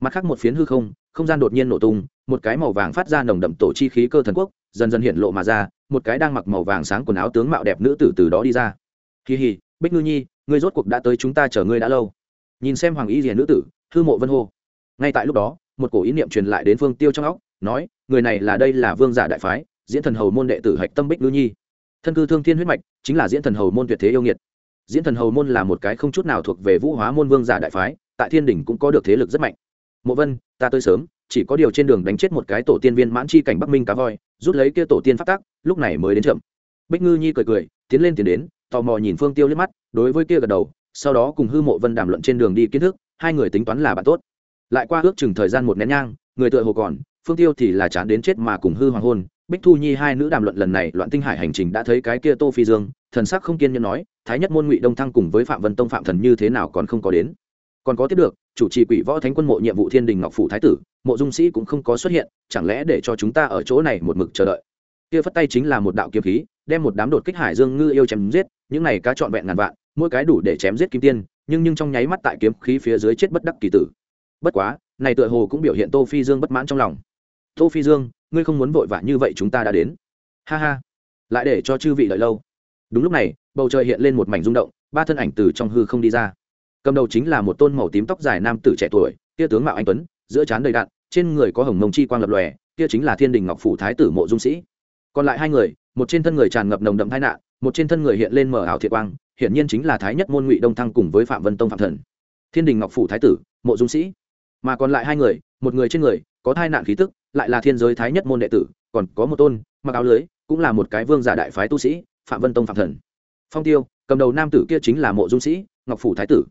Speaker 1: Mặt khác một phiến hư không không gian đột nhiên nổ tung, một cái màu vàng phát ra nồng đậm tổ chi khí cơ thần quốc, dần dần hiện lộ mà ra, một cái đang mặc màu vàng sáng quần áo tướng mạo đẹp nữ tử từ đó đi ra. Kỳ hì bích ngư nhi, ngươi rốt cuộc đã tới chúng ta chờ ngươi đã lâu. Nhìn xem hoàng y rìa nữ tử hư mộ vân hô. Ngay tại lúc đó, một cổ ý niệm truyền lại đến phương tiêu trong óc, nói, người này là đây là vương giả đại phái, diễn thần hầu môn đệ tử hạch tâm bích ngư nhi. Thân cư thương thiên huyết mạch, chính là diễn thần hầu môn tuyệt thế yêu nghiệt diễn thần hầu môn là một cái không chút nào thuộc về vũ hóa môn vương giả đại phái, tại thiên đình cũng có được thế lực rất mạnh. Mộ vân, ta tới sớm, chỉ có điều trên đường đánh chết một cái tổ tiên viên mãn chi cảnh bắc minh cá voi, rút lấy kia tổ tiên phát tác lúc này mới đến chậm. Bích ngư nhi cười cười, tiến lên tiến đến, tò mò nhìn phương tiêu liếc mắt, đối với kia gật đầu, sau đó cùng hư mộ vân đàm luận trên đường đi kiến thức, hai người tính toán là bạn tốt. Lại qua ước chừng thời gian một nén nhang, người tựa hồ còn, phương tiêu thì là chán đến chết mà cùng hư hoàng hôn, bích thu nhi hai nữ đàm luận lần này loạn tinh hải hành trình đã thấy cái kia tô phi dương thần sắc không kiên nhẫn nói, thái nhất môn ngụy đông thăng cùng với phạm vân tông phạm thần như thế nào còn không có đến? Còn có tiếp được, chủ trì quỷ võ thánh quân mộ nhiệm vụ thiên đình ngọc phủ thái tử, mộ dung sĩ cũng không có xuất hiện, chẳng lẽ để cho chúng ta ở chỗ này một mực chờ đợi? Kia phất tay chính là một đạo kiếm khí, đem một đám đột kích hải dương ngư yêu chém giết, những này cá trọn vẹn ngàn vạn, mỗi cái đủ để chém giết kim tiên, nhưng nhưng trong nháy mắt tại kiếm khí phía dưới chết bất đắc kỳ tử. Bất quá, này tựa hồ cũng biểu hiện tô phi dương bất mãn trong lòng. Tô phi dương, ngươi không muốn vội vã như vậy chúng ta đã đến. Ha ha, lại để cho chư vị đợi lâu đúng lúc này, bầu trời hiện lên một mảnh rung động, ba thân ảnh từ trong hư không đi ra. Cầm đầu chính là một tôn màu tím tóc dài nam tử trẻ tuổi tia tướng mạo anh tuấn, giữa trán đầy đạn trên người có hồng mông chi quang lập lòe, kia chính là thiên đình ngọc phủ thái tử mộ dung sĩ. Còn lại hai người, một trên thân người tràn ngập nồng đậm tai nạn, một trên thân người hiện lên mở ảo thiệt quang, hiển nhiên chính là thái nhất môn ngụy đông thăng cùng với phạm vân tông phạm thần. Thiên đình ngọc phủ thái tử, mộ dung sĩ. Mà còn lại hai người, một người trên người, có thai nạn khí tức, lại là thiên giới thái nhất môn đệ tử, còn có một tôn, mặc áo lưới, cũng là một cái vương giả đại phái tu sĩ phạm vân tông phạm thần. Phong tiêu, cầm đầu nam tử kia chính là mộ dung sĩ, ngọc phủ thái tử.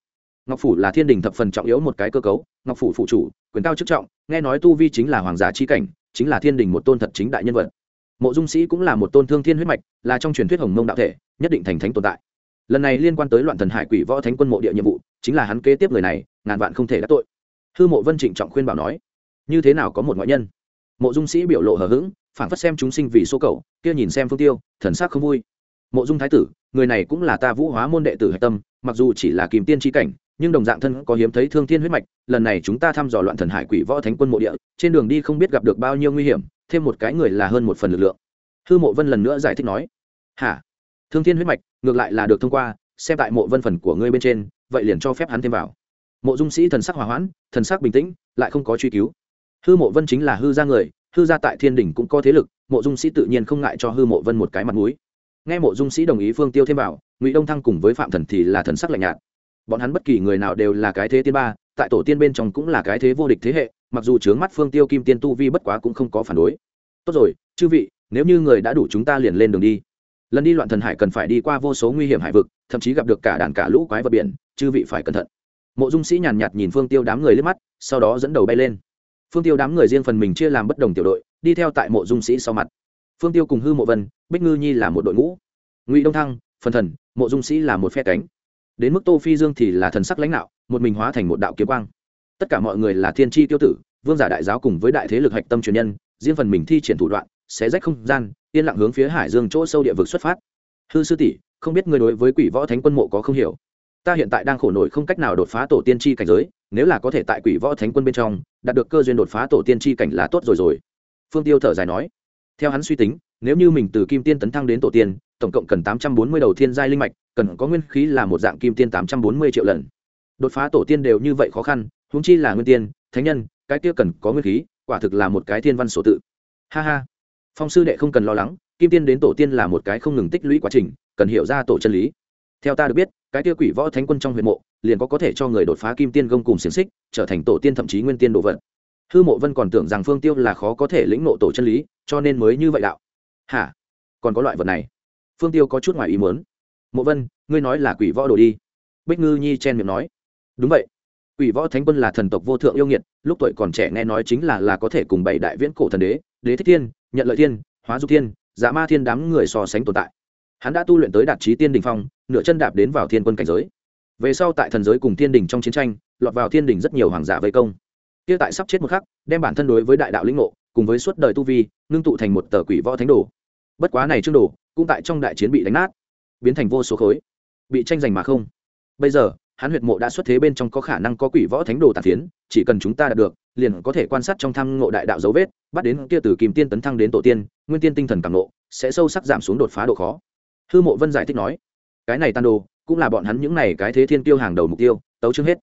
Speaker 1: Ngọc phủ là thiên đình thập phần trọng yếu một cái cơ cấu, ngọc phủ phụ chủ, quyền cao chức trọng, nghe nói tu vi chính là hoàng giả chi cảnh, chính là thiên đình một tôn thật chính đại nhân vật. Mộ dung sĩ cũng là một tôn thương thiên huyết mạch, là trong truyền thuyết hồng mông đạo thể, nhất định thành thánh tồn tại. Lần này liên quan tới loạn thần hải quỷ võ thánh quân mộ địa nhiệm vụ, chính là hắn kế tiếp người này, ngàn vạn không thể đắc tội. Hư mộ vân trịnh trọng khuyên bảo nói, như thế nào có một ngoại nhân? Mộ dung sĩ biểu lộ hờ hững phản phất xem chúng sinh vì số cầu kia nhìn xem phương tiêu, thần sắc không vui mộ dung thái tử, người này cũng là ta vũ hóa môn đệ tử hạch tâm, mặc dù chỉ là kìm tiên tri cảnh, nhưng đồng dạng thân có hiếm thấy thương thiên huyết mạch, lần này chúng ta thăm dò loạn thần hải quỷ võ thánh quân mộ địa, trên đường đi không biết gặp được bao nhiêu nguy hiểm, thêm một cái người là hơn một phần lực lượng. Hư mộ vân lần nữa giải thích nói. Hả? Thương thiên huyết mạch, ngược lại là được thông qua, xem tại mộ vân phần của ngươi bên trên, vậy liền cho phép hắn thêm vào. Mộ dung sĩ thần sắc hòa hoãn, thần sắc bình tĩnh, lại không có truy cứu. Hư mộ vân chính là hư gia người, hư gia tại thiên đình cũng có thế lực, mộ dung sĩ tự nhiên không ngại cho hư mộ vân một cái mặt mũi nghe mộ dung sĩ đồng ý phương tiêu thêm vào, ngụy đông thăng cùng với phạm thần thì là thần sắc lạnh nhạt. Bọn hắn bất kỳ người nào đều là cái thế tiên ba, tại tổ tiên bên trong cũng là cái thế vô địch thế hệ, mặc dù trướng mắt phương tiêu kim tiên tu vi bất quá cũng không có phản đối. Tốt rồi, chư vị, nếu như người đã đủ chúng ta liền lên đường đi. Lần đi loạn thần hải cần phải đi qua vô số nguy hiểm hải vực, thậm chí gặp được cả đàn cả lũ quái vật biển, chư vị phải cẩn thận. Mộ dung sĩ nhàn nhạt nhìn phương tiêu đám người lên mắt, sau đó dẫn đầu bay lên. Phương tiêu đám người riêng phần mình chia làm bất đồng tiểu đội, đi theo tại mộ dung sĩ sau mặt phương tiêu cùng hư mộ vân, bích ngư nhi là một đội ngũ. Ngụy đông thăng, phần thần, mộ dung sĩ là một phe cánh. Đến mức tô phi dương thì là thần sắc lãnh đạo, một mình hóa thành một đạo kiếm quang. Tất cả mọi người là thiên tri tiêu tử, vương giả đại giáo cùng với đại thế lực hạch tâm truyền nhân, riêng phần mình thi triển thủ đoạn sẽ rách không gian, yên lặng hướng phía hải dương chỗ sâu địa vực xuất phát. Hư sư tỷ, không biết người đối với quỷ võ thánh quân mộ có không hiểu? Ta hiện tại đang khổ nổi không cách nào đột phá tổ tiên tri cảnh giới, nếu là có thể tại quỷ võ thánh quân bên trong, đạt được cơ duyên đột phá tổ tiên tri cảnh là tốt rồi rồi. Phương tiêu thở dài nói theo hắn suy tính, nếu như mình từ kim tiên tấn thăng đến tổ tiên, tổng cộng cần tám trăm bốn mươi đầu thiên giai linh mạch, cần có nguyên khí là một dạng kim tiên tám trăm bốn mươi triệu lần. Đột phá tổ tiên đều như vậy khó khăn, huống chi là nguyên tiên, thánh nhân, cái kia cần có nguyên khí, quả thực là một cái thiên văn sổ tự. Ha ha. Phong sư đệ không cần lo lắng, kim tiên đến tổ tiên là một cái không ngừng tích lũy quá trình, cần hiểu ra tổ chân lý. Theo ta được biết, cái kia quỷ võ thánh quân trong huyện mộ, liền có có thể cho người đột phá kim tiên gông cùng xiềng xích, trở thành tổ tiên thậm chí nguyên tiên đồ vật hư mộ vân còn tưởng rằng phương tiêu là khó có thể lĩnh nộ tổ chân lý, cho nên mới như vậy đạo. Hả? Còn có loại vật này. Phương tiêu có chút ngoài ý muốn. Mộ vân, ngươi nói là quỷ võ đồ đi. Bích ngư nhi chen miệng nói. Đúng vậy. Quỷ võ thánh quân là thần tộc vô thượng yêu nghiệt, lúc tuổi còn trẻ nghe nói chính là là có thể cùng bảy đại viễn cổ thần đế đế thích thiên, nhận lợi thiên, hóa dục thiên dạ ma thiên đám người so sánh tồn tại. Hắn đã tu luyện tới đạt trí tiên đình phong, nửa chân đạp đến vào thiên quân cảnh giới. Về sau tại thần giới cùng thiên đình trong chiến tranh, lọt vào thiên đình rất nhiều hoàng giả vây công kia tại sắp chết một khắc, đem bản thân đối với đại đạo lĩnh ngộ, cùng với suốt đời tu vi, ngưng tụ thành một tờ quỷ võ thánh đồ. Bất quá này trương đồ, cũng tại trong đại chiến bị đánh nát, biến thành vô số khối, bị tranh giành mà không. Bây giờ, hắn huyệt mộ đã xuất thế bên trong có khả năng có quỷ võ thánh đồ tàn phiến, chỉ cần chúng ta đạt được, liền có thể quan sát trong thăm ngộ đại đạo dấu vết, bắt đến kia từ kìm tiên tấn thăng đến tổ tiên, nguyên tiên tinh thần càng ngộ, sẽ sâu sắc giảm xuống đột phá độ khó. Hư mộ vân giải thích nói, cái này tan đồ, cũng là bọn hắn những này cái thế thiên tiêu hàng đầu mục tiêu, tấu chương hết.